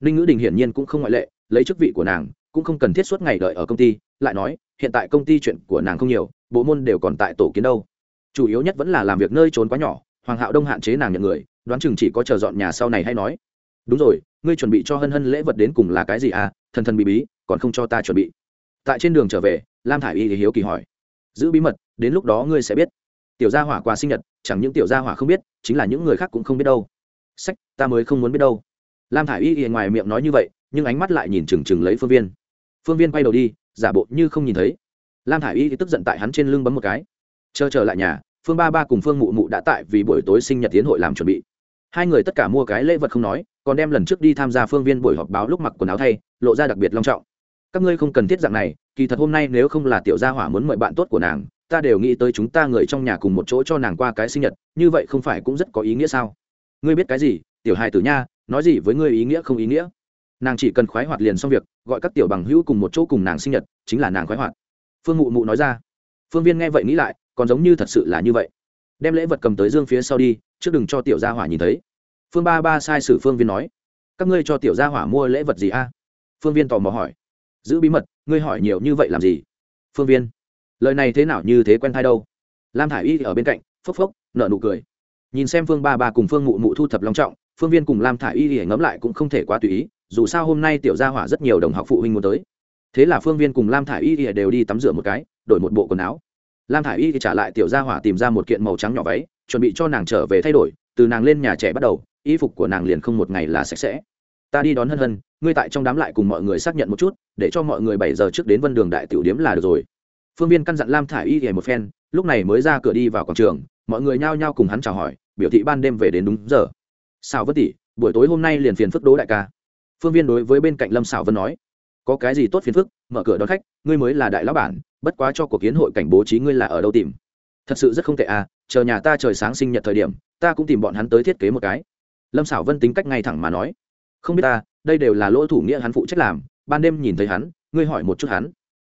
[SPEAKER 1] Ninh ngữ đình hiển nhiên cũng không ngoại lệ, lấy chức vị của nàng, cũng không cần thiết suốt ngày đợi ở công ty lại nói, hiện tại công ty chuyện của nàng không nhiều, bộ môn đều còn tại tổ kiến đâu. Chủ yếu nhất vẫn là làm việc nơi trốn quá nhỏ, hoàng hạo đông hạn chế nàng nhận người, đoán chừng chỉ có chờ dọn nhà sau này hay nói. Đúng rồi, ngươi chuẩn bị cho hân hân lễ vật đến cùng là cái gì à? Thần thần bí bí, còn không cho ta chuẩn bị. Tại trên đường trở về, lam thả i y thì hiếu kỳ hỏi. Giữ bí mật, đến lúc đó ngươi sẽ biết. Tiểu gia hỏa quà sinh nhật, chẳng những tiểu gia hỏa không biết, chính là những người khác cũng không biết đâu. Sách, ta mới không muốn biết đâu. Lam thả i y thì ngoài miệng nói như vậy, nhưng ánh mắt lại nhìn chừng chừng lấy phương viên. Phương viên quay đầu đi giả bộ như không nhìn thấy. Lam thả i y thì tức giận tại hắn trên lưng bấm một cái. Chờ trở lại nhà, phương ba ba cùng phương mụ mụ đã tại vì buổi tối sinh nhật tiến hội làm chuẩn bị. Hai người tất cả mua cái lễ vật không nói, còn đem lần trước đi tham gia phương viên buổi họp báo lúc mặc quần áo thay, lộ ra đặc biệt long trọng. Các ngươi không cần thiết dạng này, kỳ thật hôm nay nếu không là tiểu gia hỏa muốn mời bạn tốt của nàng, ta đều nghĩ tới chúng ta người trong nhà cùng một chỗ cho nàng qua cái sinh nhật, như vậy không phải cũng rất có ý nghĩa sao? Ngươi biết cái gì, tiểu hài tử nha, nói gì với ngươi ý nghĩa không ý nghĩa? Nàng chỉ cần khoái hoạt liền xong việc, gọi các tiểu bằng hữu cùng một chỗ cùng nàng sinh nhật, chính là nàng khoái hoạt. Phương mụ mụ nói ra. Phương viên nghe vậy nghĩ lại, còn giống như thật sự là như vậy. Đem lễ vật cầm tới dương phía sau đi, trước đừng cho tiểu gia hỏa nhìn thấy. Phương ba ba sai sử phương viên nói. Các ngươi cho tiểu gia hỏa mua lễ vật gì a? Phương viên tò mò hỏi. Giữ bí mật, ngươi hỏi nhiều như vậy làm gì? Phương viên. Lời này thế nào như thế quen thai đâu? Lam thả i y ở bên cạnh, phốc phốc nợ nụ cười. Nhìn xem phương ba ba cùng phương mụ mụ thu thập long trọng, phương viên cùng lam thả i y ngẫm lại cũng không thể quá tùy ý dù sao hôm nay tiểu gia hỏa rất nhiều đồng học phụ huynh muốn tới. Thế là phương viên cùng lam thả i y đều đi tắm rửa một cái, đổi một bộ quần áo. Lam thả i y trả lại tiểu gia hỏa tìm ra một kiện màu trắng nhỏ váy, chuẩn bị cho nàng trở về thay đổi, từ nàng lên nhà trẻ bắt đầu, y phục của nàng liền không một ngày là sạch sẽ. Ta đi đón hân hân, ngươi tại trong đám lại cùng mọi người xác nhận một chút, để cho mọi người bảy giờ trước đến vân đường đại tiểu điếm là được rồi. Phương viên căn dặn lam thả i y thì một phen, lúc này mới ra cửa đi vào quảng trường, mọi người nhao nhao cùng hắn chào hỏi, biểu thị ban đêm về đến đúng giờ. Sao vất tỉ buổi tối hôm nay liền phiền phức đố đại ca phương viên đối với bên cạnh lâm xảo vân nói, có cái gì tốt phiền phức, mở cửa đón khách, ngươi mới là đại lão bản, bất quá cho cuộc kiến hội cảnh bố trí ngươi là ở đâu tìm? Thật sự rất không tệ à chờ nhà ta trời sáng sinh nhật thời điểm, ta cũng tìm bọn hắn tới thiết kế một cái. Lâm xảo vân tính cách ngay thẳng mà nói, không biết ta, đây đều là lỗ thủ nghĩa hắn phụ trách làm, ban đêm nhìn thấy hắn, ngươi hỏi một chút hắn.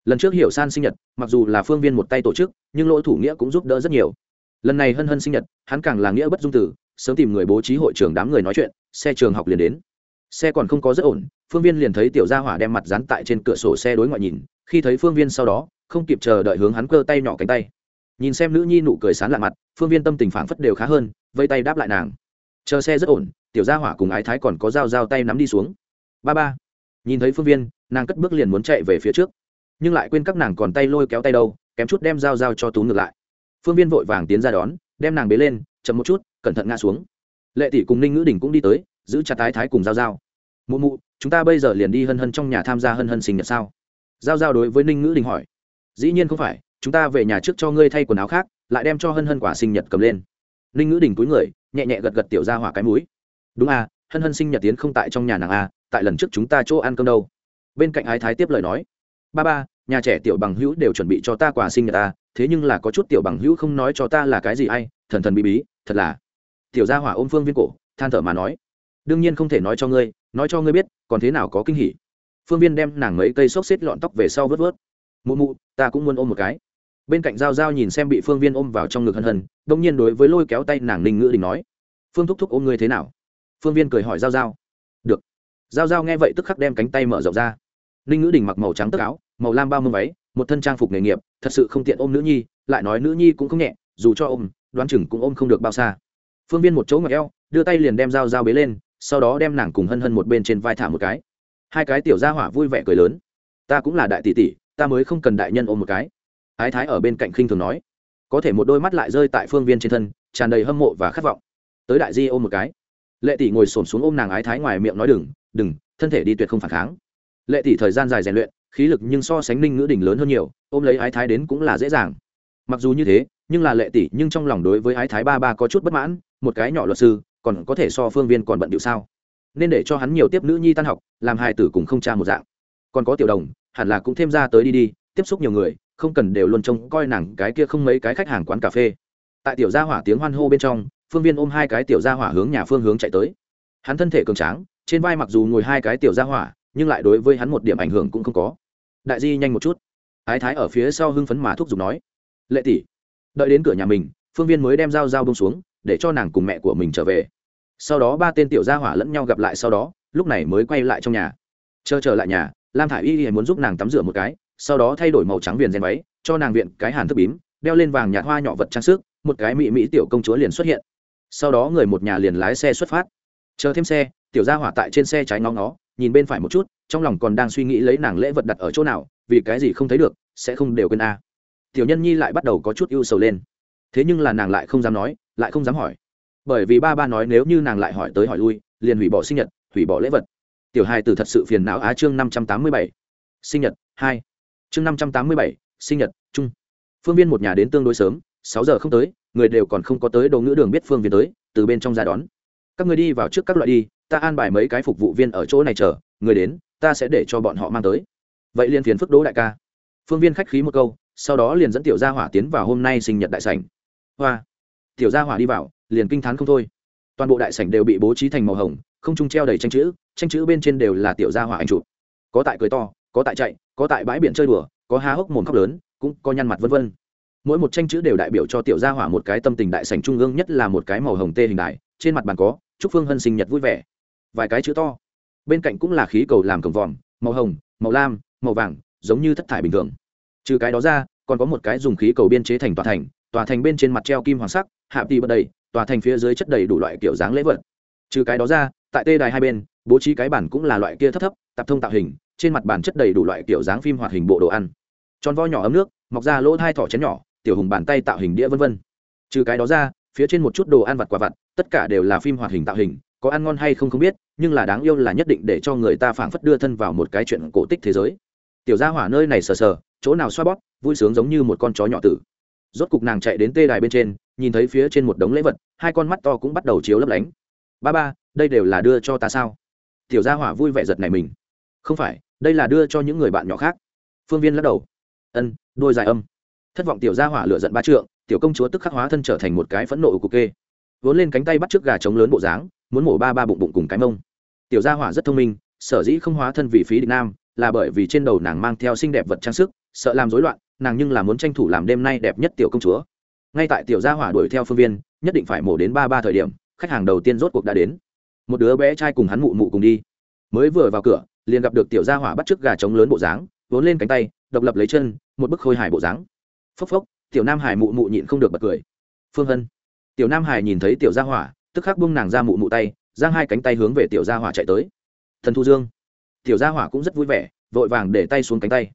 [SPEAKER 1] Lần trước hiểu san sinh nhật, mặc dù là phương viên một tay tổ chức, nhưng lỗ thủ nghĩa cũng giúp đỡ rất nhiều. Lần này hân hân sinh nhật, hắn càng là nghĩa bất dung tử, sớm tìm người bố trí hội trường đám người nói chuyện, xe trường học liền đến xe còn không có rất ổn, phương viên liền thấy tiểu gia hỏa đem mặt dán tại trên cửa sổ xe đối ngoại nhìn, khi thấy phương viên sau đó, không kịp chờ đợi hướng hắn cơ tay nhỏ cánh tay. Nhìn xem nữ nhi nụ cười sán lạ mặt, phương viên tâm tình phảng phất đều khá hơn, vây tay đáp lại nàng. Chờ xe rất ổn, tiểu gia hỏa cùng ái thái còn có dao dao tay nắm đi xuống. Ba ba. Nhìn thấy phương viên, nàng cất bước liền muốn chạy về phía trước. Nhưng lại quên các nàng còn tay lôi kéo tay đâu, kém chút đem dao dao cho tú ngược lại. Phương viên vội vàng tiến ra đón, đem nàng bế lên, chậm một chút, cẩn thận ngã xuống. Lệ tỷ cùng ninh ngữ đình cũng đi tới giữ chặt tái thái cùng giao giao. Mụ mụ, chúng ta bây giờ liền đi hân hân trong nhà tham gia hân hân sinh nhật sao? Giao giao đối với ninh ngữ đình hỏi. Dĩ nhiên không phải, chúng ta về nhà trước cho ngươi thay quần áo khác, lại đem cho hân hân quả sinh nhật cầm lên. Ninh ngữ đình túi người, nhẹ nhẹ gật gật tiểu ra hỏa cái mũi. Đúng à hân hân sinh nhật tiến không tại trong nhà nàng à tại lần trước chúng ta chỗ ăn cơm đâu. Bên cạnh ái thái tiếp lời nói. Ba ba, nhà trẻ tiểu bằng hữu đều chuẩn bị cho ta quà sinh nhật ta thế nhưng là có chút tiểu bằng hữu không nói cho ta là cái gì ai, thần thần bí bí, thật là. Tiểu gia hỏa ôm phương viên cổ, than thở mà nói đương nhiên không thể nói cho ngươi, nói cho ngươi biết, còn thế nào có kinh hỉ. Phương viên đem nàng mấy cây xốc xếp lọn tóc về sau vớt vớt. Mụ mụ, ta cũng muốn ôm một cái. Bên cạnh g i a o g i a o nhìn xem bị phương viên ôm vào trong ngực hân hân đ ỗ n g nhiên đối với lôi kéo tay nàng ninh ngữ đình nói, phương thúc thúc ôm ngươi thế nào? Phương viên cười hỏi g i a o g i a o được. G i a o g i a o nghe vậy tức khắc đem cánh tay mở rộng ra. Ninh ngữ đình mặc màu trắng tức áo, màu lam bao mông váy, một thân trang phục nghề nghiệp, thật sự không tiện ôm nữ nhi, lại nói nữ nhi cũng không nhẹ, dù cho ôm, đoán chừng cũng ôm không được bao xa. Phương viên một chỗ ngọc eo, đưa tay liền đem dao dao bế lên sau đó đem nàng cùng hân hân một bên trên vai thả một cái. Hai cái tiểu gia hỏa vui vẻ cười lớn. Ta cũng là đại tỷ tỷ, ta mới không cần đại nhân ôm một cái. Ái thái ở bên cạnh khinh thường nói. Có thể một đôi mắt lại rơi tại phương viên trên thân, tràn đầy hâm mộ và khát vọng. Tới đại di ôm một cái. Lệ tỷ ngồi xổm xuống ôm nàng ái thái ngoài miệng nói đừng đừng, thân thể đi tuyệt không phản kháng. Lệ tỷ thời gian dài rèn luyện, khí lực nhưng so sánh ninh ngữ đỉnh lớn hơn nhiều, ôm lấy ái thái đến cũng là dễ dàng. Mặc dù như thế, nhưng là lệ tỷ nhưng trong lòng đối với ái thái ba ba có chút bất mãn, một cái nhỏ luật sư còn có thể so phương viên còn bận điệu sao? Nên để cho hắn nhiều tiếp nữ nhi tan học, làm hài tử cùng không cha một dạng. Còn có tiểu đồng, hẳn là cũng thêm ra tới đi đi, tiếp xúc nhiều người, không cần đều luôn trông coi nàng cái kia không mấy cái khách hàng quán cà phê. Tại tiểu gia hỏa tiếng hoan hô bên trong, phương viên ôm hai cái tiểu gia hỏa hướng nhà phương hướng chạy tới. Hắn thân thể cường tráng, trên vai mặc dù ngồi hai cái tiểu gia hỏa, nhưng lại đối với hắn một điểm ảnh hưởng cũng không có. Đại di nhanh một chút. Ái thái ở phía sau hưng phấn mà thúc giục nói, lệ tỷ, đợi đến cửa nhà mình, phương viên mới đem dao dao bông xuống, để cho nàng cùng mẹ của mình trở về sau đó ba tên tiểu gia hỏa lẫn nhau gặp lại sau đó, lúc này mới quay lại trong nhà. Chờ trở lại nhà, lam thả i y muốn giúp nàng tắm rửa một cái, sau đó thay đổi màu trắng viền rèn váy, cho nàng viện cái hàn thức bím, đeo lên vàng nhạt hoa nhỏ vật trang sức, một cái mỹ mỹ tiểu công chúa liền xuất hiện. Sau đó người một nhà liền lái xe xuất phát. Chờ thêm xe, tiểu gia hỏa tại trên xe trái ngó ngó, nhìn bên phải một chút, trong lòng còn đang suy nghĩ lấy nàng lễ vật đặt ở chỗ nào, vì cái gì không thấy được, sẽ không đều quên a. Tiểu nhân nhi lại bắt đầu có chút ưu sầu lên. Thế nhưng là nàng lại không dám nói, lại không dám hỏi bởi vì ba ba nói nếu như nàng lại hỏi tới hỏi lui, liền hủy bỏ sinh nhật, hủy bỏ lễ vật. Tiểu hai từ thật sự phiền não á chương năm trăm tám mươi bảy. Sinh nhật, hai. Chương năm trăm tám mươi bảy, sinh nhật, chung. Phương viên một nhà đến tương đối sớm, sáu giờ không tới, người đều còn không có tới đồ ngữ đường biết phương viên tới, từ bên trong ra đón. Các người đi vào trước các loại đi, ta an bài mấy cái phục vụ viên ở chỗ này chờ, người đến, ta sẽ để cho bọn họ mang tới. Vậy liền phiền phức đỗ đại ca. Phương viên khách khí một câu, sau đó liền dẫn tiểu gia hỏa tiến vào hôm nay sinh nhật đại sảnh. Hoa. Tiểu gia hỏa đi vào liền kinh t h á n không thôi. Toàn bộ đại sảnh đều bị bố trí thành màu hồng, không trung treo đầy tranh chữ tranh chữ bên trên đều là tiểu gia hỏa anh chụp. Có tại cười to, có tại chạy, có tại bãi biển chơi đùa, có há hốc mồm khóc lớn, cũng có nhăn mặt vân vân. Mỗi một tranh chữ đều đại biểu cho tiểu gia hỏa một cái tâm tình đại sảnh trung ương nhất là một cái màu hồng tê hình đại trên mặt bàn có, chúc phương hân sinh nhật vui vẻ. Vài cái chữ to. Bên cạnh cũng là khí cầu làm cổng vòm, màu hồng, màu lam, màu vàng, giống như thất thải bình thường. Trừ cái đó ra, còn có một cái dùng khí cầu biên chế thành tòa thành tòa thành bên trên mặt treo kim hoàng sắc, hạ tì bật đầy tòa thành phía dưới chất đầy đủ loại kiểu dáng lễ vật. Trừ cái đó ra, tại tê đài hai bên, bố trí cái bản cũng là loại kia thấp thấp tập thông tạo hình, trên mặt bản chất đầy đủ loại kiểu dáng phim hoạt hình bộ đồ ăn. Tròn vo nhỏ ấm nước, mọc ra lỗ hai thỏ chén nhỏ, tiểu hùng bàn tay tạo hình đĩa vân vân. Trừ cái đó ra, phía trên một chút đồ ăn vặt quả vặt, tất cả đều là phim hoạt hình tạo hình, có ăn ngon hay không không biết, nhưng là đáng yêu là nhất định để cho người ta phảng phất đưa thân vào một cái chuyện cổ tích thế giới. Tiểu gia hỏa nơi này sờ sờ, chỗ nào xoa bóp, vui sướng giống như một con chó nhỏ tử. Rốt cục nàng chạy đến tê đài bên trên nhìn thấy phía trên một đống lễ vật, hai con mắt to cũng bắt đầu chiếu lấp lánh. Ba ba, đây đều là đưa cho ta sao? Tiểu gia hỏa vui vẻ giật này mình. Không phải, đây là đưa cho những người bạn nhỏ khác. Phương viên lắc đầu. Ân, đôi dài âm. Thất vọng tiểu gia hỏa lựa giận ba trượng, tiểu công chúa tức khắc hóa thân trở thành một cái phẫn nộ của kê. Vốn lên cánh tay bắt trước gà trống lớn bộ dáng, muốn mổ ba ba bụng bụng cùng cái mông. Tiểu gia hỏa rất thông minh, sở dĩ không hóa thân vị phí địch nam, là bởi vì trên đầu nàng mang theo xinh đẹp vật trang sức, sợ làm rối loạn, nàng nhưng là muốn tranh thủ làm đêm nay đẹp nhất tiểu công chúa ngay tại tiểu gia hỏa đuổi theo phương viên, nhất định phải mổ đến ba ba thời điểm, khách hàng đầu tiên rốt cuộc đã đến. Một đứa bé trai cùng hắn mụ mụ cùng đi. Mới vừa vào cửa, liền gặp được tiểu gia hỏa bắt trước gà trống lớn bộ dáng, vốn lên cánh tay, độc lập lấy chân, một bức khôi hài bộ dáng. Phốc phốc, tiểu nam hải mụ mụ nhịn không được bật cười. Phương hân. Tiểu nam hải nhìn thấy tiểu gia hỏa, tức khắc bung nàng ra mụ mụ tay, giang hai cánh tay hướng về tiểu gia hỏa chạy tới. Thần thu dương. Tiểu gia hỏa cũng rất vui vẻ, vội vàng để tay xuống cánh tay.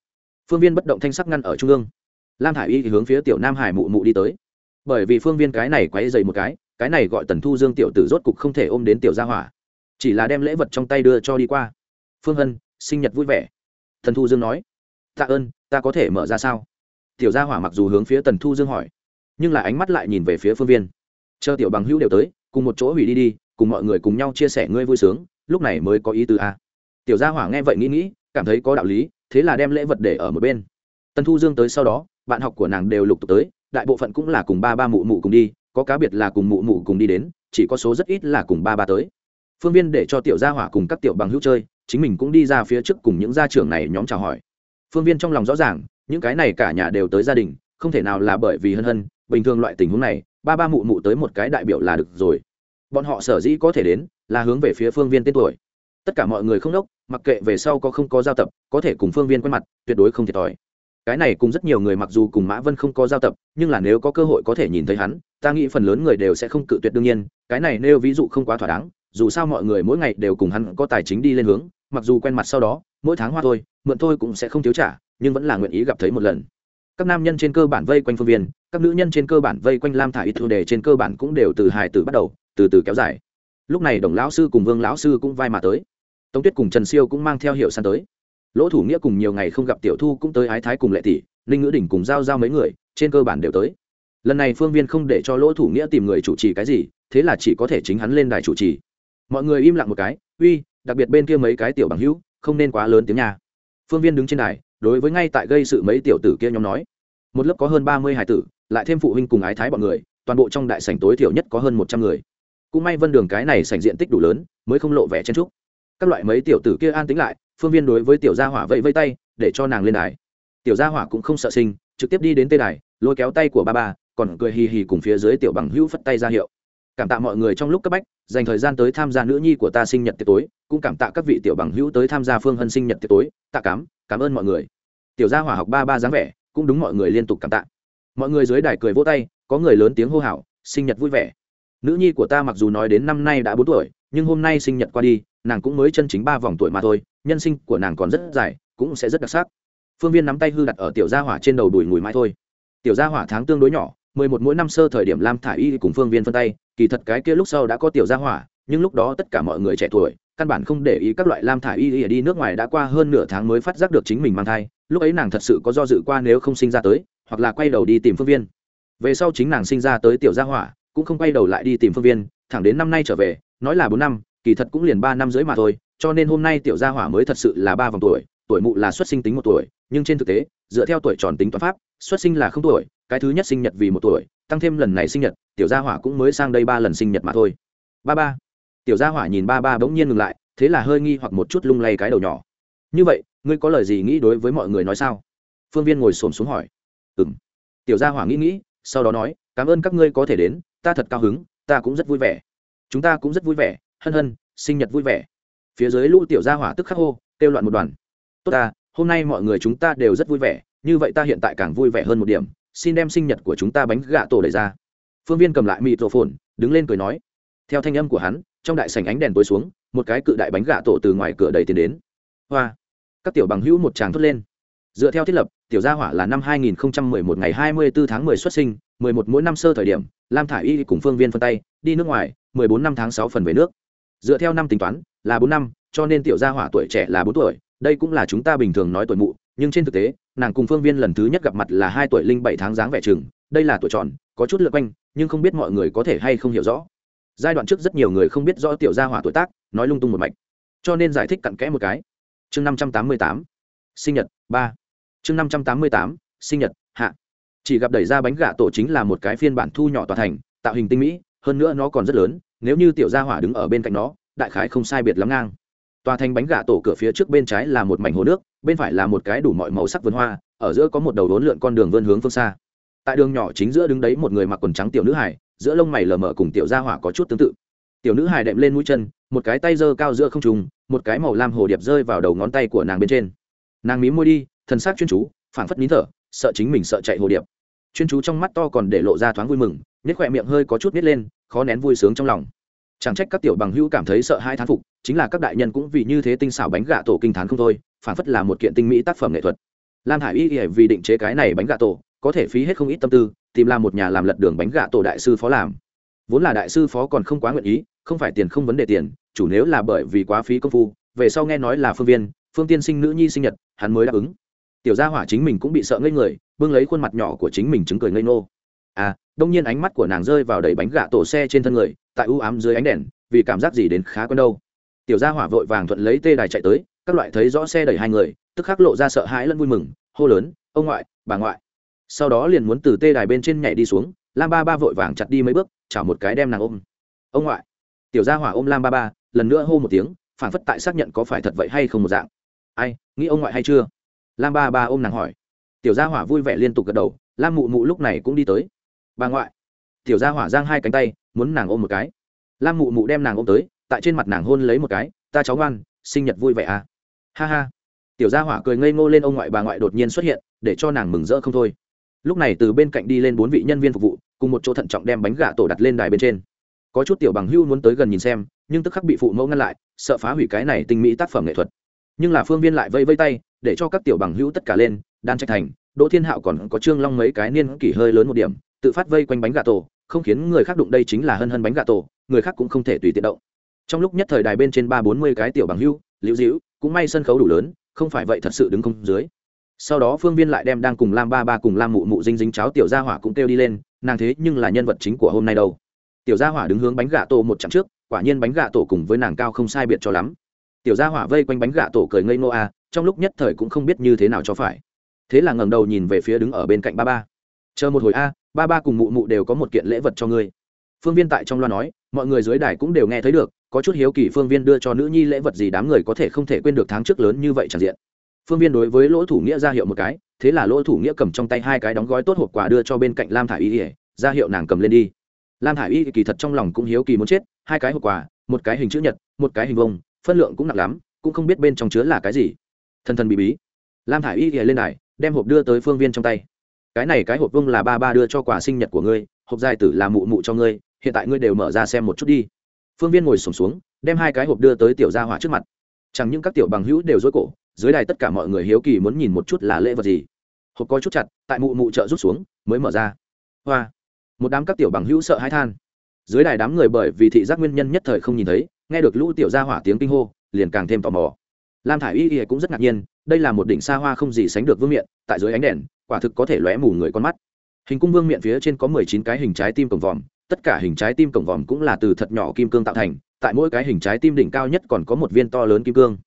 [SPEAKER 1] Phương viên bất động thanh sắc ngăn ở trung ương. Lam thả i y thì hướng phía tiểu nam hải mụ mụ đi tới bởi vì phương viên cái này quáy dày một cái cái này gọi tần thu dương tiểu tử rốt cục không thể ôm đến tiểu gia hỏa. Chỉ là đem lễ vật trong tay đưa cho đi qua. Phương hân, sinh nhật vui vẻ. Thần thu dương nói, tạ ơn, ta có thể mở ra sao? Tiểu gia hỏa mặc dù hướng phía tần thu dương hỏi, nhưng là ánh mắt lại nhìn về phía phương viên. Chờ tiểu bằng hữu đều tới, cùng một chỗ hủy đi đi, cùng mọi người cùng nhau chia sẻ ngươi vui sướng, lúc này mới có ý tứ a. Tiểu gia hỏa nghe vậy nghĩ nghĩ, cảm thấy có đạo lý, thế là đem lễ vật để ở một bên. Tần thu dương tới sau đó, bạn học của nàng đều lục tục tới đại bộ phận cũng là cùng ba ba mụ mụ cùng đi, có cá biệt là cùng mụ mụ cùng đi đến, chỉ có số rất ít là cùng ba ba tới. Phương viên để cho tiểu gia hỏa cùng các tiểu bằng hữu chơi, chính mình cũng đi ra phía trước cùng những gia trưởng này nhóm chào hỏi. Phương viên trong lòng rõ ràng, những cái này cả nhà đều tới gia đình, không thể nào là bởi vì hân hân, bình thường loại tình huống này, ba ba mụ mụ tới một cái đại biểu là được rồi. Bọn họ sở dĩ có thể đến, là hướng về phía phương viên tên tuổi. Tất cả mọi người không đốc, mặc kệ về sau có không có giao tập, có thể cùng phương viên quen mặt, tuyệt đối không thiệt thòi cái này cùng rất nhiều người mặc dù cùng mã vân không có giao tập, nhưng là nếu có cơ hội có thể nhìn thấy hắn, ta nghĩ phần lớn người đều sẽ không cự tuyệt đương nhiên, cái này nêu ví dụ không quá thỏa đáng, dù sao mọi người mỗi ngày đều cùng hắn có tài chính đi lên hướng, mặc dù quen mặt sau đó, mỗi tháng hoa thôi, mượn thôi cũng sẽ không thiếu trả, nhưng vẫn là nguyện ý gặp thấy một lần. Các nam nhân trên cơ bản vây quanh phương viên, các nữ nhân trên cơ bản vây quanh lam thả ít thu đề trên cơ bản cũng đều từ hài từ bắt đầu, từ từ kéo dài. Lúc này đồng lão sư cùng vương lão sư cũng vai mà tới. Tống tuyết cùng trần siêu cũng mang theo hiệu san tới lỗ thủ nghĩa cùng nhiều ngày không gặp tiểu thu cũng tới ái thái cùng lệ tỷ, ninh ngữ đỉnh cùng giao giao mấy người, trên cơ bản đều tới. Lần này phương viên không để cho lỗ thủ nghĩa tìm người chủ trì cái gì, thế là chỉ có thể chính hắn lên đài chủ trì. Mọi người im lặng một cái, uy, đặc biệt bên kia mấy cái tiểu bằng hữu, không nên quá lớn tiếng nhà phương viên đứng trên đài, đối với ngay tại gây sự mấy tiểu tử kia nhóm nói, một lớp có hơn ba mươi hải tử, lại thêm phụ huynh cùng ái thái bọn người, toàn bộ trong đại sảnh tối thiểu nhất có hơn một trăm người. Cũng may vân đường cái này sảnh diện tích đủ lớn, mới không lộ vẻ chen trúc các loại mấy tiểu tử kia an tính lại phương viên đối với tiểu gia hỏa vẫy vây tay, để cho nàng lên đài. Tiểu gia hỏa cũng không sợ sinh, trực tiếp đi đến tê đài, lôi kéo tay của ba ba, còn cười hì hì cùng phía dưới tiểu bằng hữu phất tay ra hiệu. Cảm tạ mọi người trong lúc cấp bách, dành thời gian tới tham gia nữ nhi của ta sinh nhật tiệc tối, cũng cảm tạ các vị tiểu bằng hữu tới tham gia phương hân sinh nhật tiệc tối, tạ cám cảm ơn mọi người. Tiểu gia hỏa học ba ba dáng vẻ, cũng đúng mọi người liên tục cảm tạ. Mọi người dưới đài cười vỗ tay, có người lớn tiếng hô hào, sinh nhật vui vẻ. Nữ nhi của ta mặc dù nói đến năm nay đã bốn tuổi, nhưng hôm nay sinh nhật qua đi, nàng cũng mới chân chính ba vòng tuổi mà thôi nhân sinh của nàng còn rất dài, cũng sẽ rất đặc sắc. Phương viên nắm tay hư đặt ở tiểu gia hỏa trên đầu đùi mùi mãi thôi. Tiểu gia hỏa tháng tương đối nhỏ, mười một mỗi năm sơ thời điểm lam thả y cùng phương viên phân tay, kỳ thật cái kia lúc sau đã có tiểu gia hỏa, nhưng lúc đó tất cả mọi người trẻ tuổi, căn bản không để ý các loại lam thả y đi nước ngoài đã qua hơn nửa tháng mới phát giác được chính mình mang thai, lúc ấy nàng thật sự có do dự qua nếu không sinh ra tới, hoặc là quay đầu đi tìm phương viên. Về sau chính nàng sinh ra tới tiểu gia hỏa, cũng không quay đầu lại đi tìm phương viên, thẳng đến năm nay trở về, nói là bốn năm, kỳ thật cũng liền ba năm dưới mà thôi cho nên hôm nay tiểu gia hỏa mới thật sự là ba vòng tuổi tuổi mụ là xuất sinh tính một tuổi, nhưng trên thực tế, dựa theo tuổi tròn tính toán pháp, xuất sinh là không tuổi, cái thứ nhất sinh nhật vì một tuổi, tăng thêm lần này sinh nhật, tiểu gia hỏa cũng mới sang đây ba lần sinh nhật mà thôi. Ba ba. Tiểu gia hỏa nhìn ba ba bỗng nhiên ngừng lại, thế là hơi nghi hoặc một chút lung lay cái đầu nhỏ. Như vậy, ngươi có lời gì nghĩ đối với mọi người nói sao? Phương viên ngồi xổm xuống hỏi. Ừ m tiểu gia hỏa nghĩ nghĩ, sau đó nói, cảm ơn các ngươi có thể đến, ta thật cao hứng, ta cũng rất vui vẻ. Chúng ta cũng rất vui vẻ, hân hân, sinh nhật vui vẻ phía dưới lũ tiểu gia hỏa tức khắc hô, kêu loạn một đoàn. Tốt ta, hôm nay mọi người chúng ta đều rất vui vẻ, như vậy ta hiện tại càng vui vẻ hơn một điểm, xin đem sinh nhật của chúng ta bánh gạ tổ đẩy ra. Phương viên cầm lại mịt rổ phồn đứng lên cười nói. Theo thanh âm của hắn, trong đại sảnh ánh đèn tối xuống, một cái cự đại bánh gạ tổ từ ngoài cửa đầy tiến đến. Hoa! Các tiểu bằng hữu một tràng thốt lên. Dựa theo thiết lập, tiểu gia hỏa là năm 2011 ngày 24 tháng 10 xuất sinh 11 mỗi năm sơ thời điểm, lam thả y cùng phương viên phân tay, đi nước ngoài 14 năm tháng 6 phần về nước. Dựa theo năm tính toán là 4 năm, cho nên tiểu gia hỏa tuổi trẻ là 4 tuổi, đây cũng là chúng ta bình thường nói tuổi mụ, nhưng trên thực tế, nàng cùng phương viên lần thứ nhất gặp mặt là hai tuổi linh bảy tháng dáng vẻ chừng, đây là tuổi tròn, có chút lượt quanh, nhưng không biết mọi người có thể hay không hiểu rõ. Giai đoạn trước rất nhiều người không biết rõ tiểu gia hỏa tuổi tác, nói lung tung một mạch. Cho nên giải thích cặn kẽ một cái. Chương năm trăm tám mươi tám, sinh nhật, ba. Chương năm trăm tám mươi tám, sinh nhật, hạ. Chỉ gặp đẩy ra bánh gà tổ chính là một cái phiên bản thu nhỏ tòa thành, tạo hình tinh mỹ, hơn nữa nó còn rất lớn, nếu như tiểu gia hỏa đứng ở bên cạnh nó đại khái không sai biệt lắm ngang. Tòa thành bánh gà tổ cửa phía trước bên trái là một mảnh hồ nước, bên phải là một cái đủ mọi màu sắc vườn hoa, ở giữa có một đầu đốn lượn con đường vươn hướng phương xa. Tại đường nhỏ chính giữa đứng đấy một người mặc quần trắng tiểu nữ hải giữa lông mày lờ mờ cùng tiểu gia hỏa có chút tương tự. Tiểu nữ hải đệm lên mũi chân, một cái tay giơ cao giữa không trùng một cái màu lam hồ điệp rơi vào đầu ngón tay của nàng bên trên. Nàng mí môi đi, thần sắc chuyên chú, phảng phất nín thở, sợ chính mình sợ chạy hồ điệp. Chuyên chú trong mắt to còn để lộ ra thoáng vui mừng, nhếch khỏe miệng hơi có chút nít lên, khó nén vui sướng trong lòng chẳng trách các tiểu bằng hữu cảm thấy sợ hai thán phục, chính là các đại nhân cũng vì như thế tinh xảo bánh gà tổ kinh thán không thôi, phản phất là một kiện tinh mỹ tác phẩm nghệ thuật. Lam hải y vì định chế cái này bánh gà tổ, có thể phí hết không ít tâm tư, tìm làm một nhà làm lật đường bánh gà tổ đại sư phó làm. Vốn là đại sư phó còn không quá nguyện ý, không phải tiền không vấn đề tiền, chủ nếu là bởi vì quá phí công phu, về sau nghe nói là phương viên, phương tiên sinh nữ nhi sinh nhật, hắn mới đáp ứng. Tiểu gia hỏa chính mình cũng bị sợ ngây người, bưng lấy khuôn mặt nhỏ của chính mình chứng cười ngây ngô. À đông nhiên ánh mắt của nàng rơi vào đầy bánh gà tổ xe trên thân người tại u ám dưới ánh đèn, vì cảm giác gì đến khá quen đâu. Tiểu gia hỏa vội vàng thuận lấy tê đài chạy tới, các loại thấy rõ xe đẩy hai người, tức khắc lộ ra sợ hãi lẫn vui mừng, hô lớn, ông ngoại, bà ngoại. Sau đó liền muốn từ tê đài bên trên nhảy đi xuống, lam ba ba vội vàng chặt đi mấy bước, chảo một cái đem nàng ôm. Ông ngoại. Tiểu gia hỏa ôm lam ba ba, lần nữa hô một tiếng phản phất tại xác nhận có phải thật vậy hay không một dạng. Ai, nghĩ ông ngoại hay chưa? Lam ba ba ôm nàng hỏi. Tiểu gia hỏa vui vẻ liên tục gật đầu, lam mụ mụ lúc này cũng đi tới. Bà ngoại. Tiểu gia hỏa giang hai cánh tay muốn nàng ôm một cái. Lam mụ mụ đem nàng ôm tới, tại trên mặt nàng hôn lấy một cái, ta cháu ngoan, sinh nhật vui vẻ à. Ha ha. Tiểu gia hỏa cười ngây ngô lên ông ngoại bà ngoại đột nhiên xuất hiện, để cho nàng mừng rỡ không thôi. Lúc này từ bên cạnh đi lên bốn vị nhân viên phục vụ, cùng một chỗ thận trọng đem bánh gà tổ đặt lên đài bên trên. Có chút tiểu bằng hưu muốn tới gần nhìn xem, nhưng tức khắc bị phụ mẫu ngăn lại, sợ phá hủy cái này tinh mỹ tác phẩm nghệ thuật. Nhưng là phương viên lại vây vây tay, để cho các tiểu bằng hữu tất cả lên, đan trạch thành, đỗ thiên hạo còn có trương long mấy cái niên kỷ hơi lớn một điểm, tự phát vây quanh bánh gà tổ không khiến người khác đụng đây chính là hân hân bánh gà tổ, người khác cũng không thể tùy tiện động. Trong lúc nhất thời đài bên trên ba bốn mươi cái tiểu bằng hưu, liễu dĩu cũng may sân khấu đủ lớn, không phải vậy thật sự đứng không dưới. Sau đó phương viên lại đem đang cùng lam ba ba cùng lam mụ mụ dinh dính cháo tiểu gia hỏa cũng kêu đi lên, nàng thế nhưng là nhân vật chính của hôm nay đâu. Tiểu gia hỏa đứng hướng bánh gà tổ một chặng trước, quả nhiên bánh gà tổ cùng với nàng cao không sai biệt cho lắm. Tiểu gia hỏa vây quanh bánh gà tổ cười ngây ngô a trong lúc nhất thời cũng không biết như thế nào cho phải. Thế là ngẩng đầu nhìn về phía đứng ở bên cạnh ba ba chờ một hồi a, ba ba cùng mụ mụ đều có một kiện lễ vật cho ngươi. Phương viên tại trong loa nói, mọi người dưới đài cũng đều nghe thấy được, có chút hiếu kỳ phương viên đưa cho nữ nhi lễ vật gì đám người có thể không thể quên được tháng trước lớn như vậy tràn diện. Phương viên đối với lỗ thủ nghĩa ra hiệu một cái, thế là lỗ thủ nghĩa cầm trong tay hai cái đóng gói tốt hộp quà đưa cho bên cạnh lam thả i y ỉa ra hiệu nàng cầm lên đi. Lam thả i y kỳ thật trong lòng cũng hiếu kỳ muốn chết, hai cái hộp quà, một cái hình chữ nhật, một cái hình vông phân lượng cũng nặng lắm, cũng không biết bên trong chứa là cái gì. Thân thân bị bí. Lam thả i y ỉa lên đài, đem hộp đưa tới phương viên trong tay cái này cái hộp vương là ba ba đưa cho quà sinh nhật của ngươi, hộp dài tử là mụ mụ cho ngươi, hiện tại ngươi đều mở ra xem một chút đi. Phương viên ngồi sổm xuống, đem hai cái hộp đưa tới tiểu gia hỏa trước mặt. Chẳng những các tiểu bằng hữu đều dối cổ, dưới đài tất cả mọi người hiếu kỳ muốn nhìn một chút là lễ vật gì. Hộp có chút chặt, tại mụ mụ trợ rút xuống, mới mở ra. Hoa. Một đám các tiểu bằng hữu sợ hãi than. Dưới đài đám người bởi vì thị giác nguyên nhân nhất thời không nhìn thấy, nghe được lũ tiểu gia hỏa tiếng kinh hô, liền càng thêm tò mò. Lam thả i y y cũng rất ngạc nhiên, đây là một đỉnh xa hoa không gì sánh được vương miện, tại dưới ánh đèn quả thực có thể lóe mù người con mắt. Hình cung vương miệng phía trên có mười chín cái hình trái tim cổng vòm, tất cả hình trái tim cổng vòm cũng là từ thật nhỏ kim cương tạo thành, tại mỗi cái hình trái tim đỉnh cao nhất còn có một viên to lớn kim cương.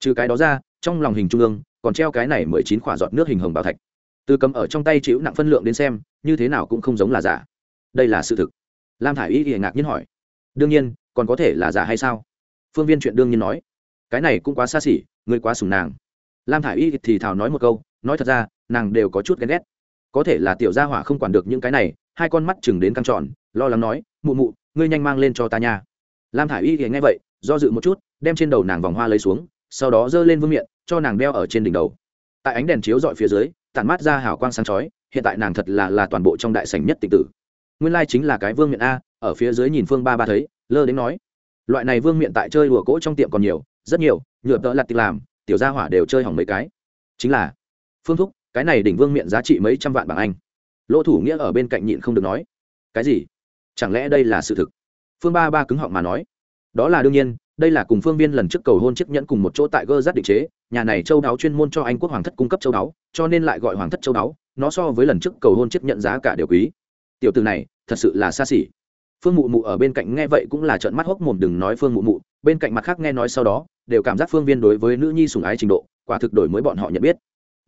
[SPEAKER 1] Trừ cái đó ra, trong lòng hình trung ương, còn treo cái này mười chín khỏa giọt nước hình hồng bảo thạch. Từ cầm ở trong tay chịu nặng phân lượng đến xem, như thế nào cũng không giống là giả. Đây là sự thực. Lam thả i y thì ngạc nhiên hỏi. Đương nhiên, còn có thể là giả hay sao? Phương viên chuyện đương nhiên nói. Cái này cũng quá xa xỉ người quá sùng nàng. Lam thả i y thì thào nói một câu nói thật ra, nàng đều có chút ghen ghét. Có thể là tiểu gia hỏa không quản được những cái này, hai con mắt chừng đến căng tròn, lo lắng nói, mụ mụ, ngươi nhanh mang lên cho ta nha. Lam thả i y thì nghe vậy, do dự một chút, đem trên đầu nàng vòng hoa lấy xuống, sau đó giơ lên vương miện, cho nàng đeo ở trên đỉnh đầu. Tại ánh đèn chiếu dọi phía dưới, tản mát ra hào quang sáng chói, hiện tại nàng thật là là toàn bộ trong đại sảnh nhất tịch tử. Nguyên lai chính là cái vương miện a, ở phía dưới nhìn phương ba ba thấy, lơ đến nói, loại này vương miện tại chơi đùa cỗ trong tiệm còn nhiều, rất nhiều, nhựa tợ lặt tịch làm, tiểu gia hỏa đều chơi hỏng mấy cái. Chính là phương thúc, cái này đỉnh vương miệng giá trị mấy trăm vạn bảng anh. Lỗ thủ nghĩa ở bên cạnh nhịn không được nói. Cái gì? Chẳng lẽ đây là sự thực? Phương ba ba cứng họng mà nói. Đó là đương nhiên, đây là cùng phương viên lần trước cầu hôn chiếc nhẫn cùng một chỗ tại gơ rát định chế. Nhà này châu đáo chuyên môn cho anh quốc hoàng thất cung cấp châu đáo, cho nên lại gọi hoàng thất châu đáo. Nó so với lần trước cầu hôn chiếc nhẫn giá cả đều quý. Tiểu từ này, thật sự là xa xỉ. Phương mụ mụ ở bên cạnh nghe vậy cũng là trợn mắt hốc mồm đừng nói phương mụ mụ, bên cạnh mặt khác nghe nói sau đó, đều cảm giác phương viên đối với nữ nhi sùng ái trình độ, quả thực đổi mới bọn họ nhận biết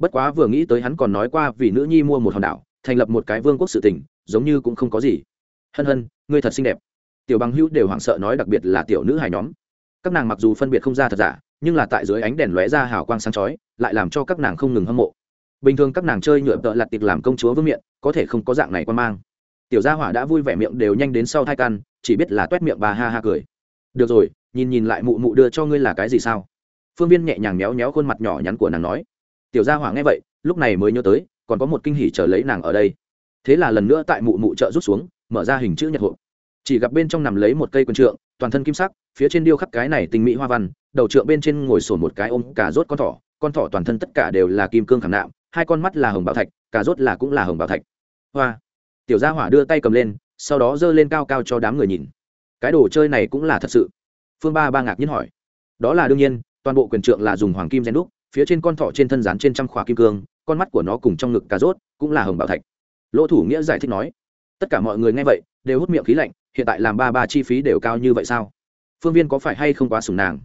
[SPEAKER 1] bất quá vừa nghĩ tới hắn còn nói qua vì nữ nhi mua một hòn đảo, thành lập một cái vương quốc sự tình, giống như cũng không có gì. Hân hân, ngươi thật xinh đẹp. Tiểu bằng hữu đều hoảng sợ nói đặc biệt là tiểu nữ hài nhóm. Các nàng mặc dù phân biệt không ra thật giả, nhưng là tại dưới ánh đèn lóe ra hào quang sáng chói, lại làm cho các nàng không ngừng hâm mộ. Bình thường các nàng chơi nhựa tợ lặt tiệc làm công chúa vương miệng có thể không có dạng này quan mang. Tiểu gia hỏa đã vui vẻ miệng đều nhanh đến sau thai căn, chỉ biết là toét miệng bà ha ha cười. Được rồi, nhìn nhìn lại mụ mụ đưa cho ngươi là cái gì sao? Phương viên nhẹ nhàng méo méo khuôn mặt nhỏ nhắn của nàng nói tiểu gia hỏa nghe vậy, lúc này mới nhớ tới, còn có một kinh hỉ chờ lấy nàng ở đây. Thế là lần nữa tại mụ mụ trợ rút xuống, mở ra hình chữ nhật hộp. Chỉ gặp bên trong nằm lấy một cây quần trượng, toàn thân kim sắc, phía trên điêu khắc cái này tình mỹ hoa văn, đầu trượng bên trên ngồi sổn một cái ôm cả rốt con thỏ con thỏ toàn thân tất cả đều là kim cương khảm nạm, hai con mắt là hồng bảo thạch cả rốt là cũng là hồng bảo thạch. Hoa. Tiểu gia hỏa đưa tay cầm lên, sau đó giơ lên cao cao cho đám người nhìn. Cái đồ chơi này cũng là thật sự. Phương ba ba ngạc nhiên hỏi. Đó là đương nhiên, toàn bộ quyền trượng là dùng hoàng kim gen đúc phía trên con thỏ trên thân rán trên trăm khóa kim cương, con mắt của nó cùng trong ngực cà rốt cũng là hồng bảo thạch. Lỗ thủ nghĩa giải thích nói, tất cả mọi người nghe vậy, đều hút miệng khí lạnh, hiện tại làm ba ba chi phí đều cao như vậy sao? Phương viên có phải hay không quá sùng nàng?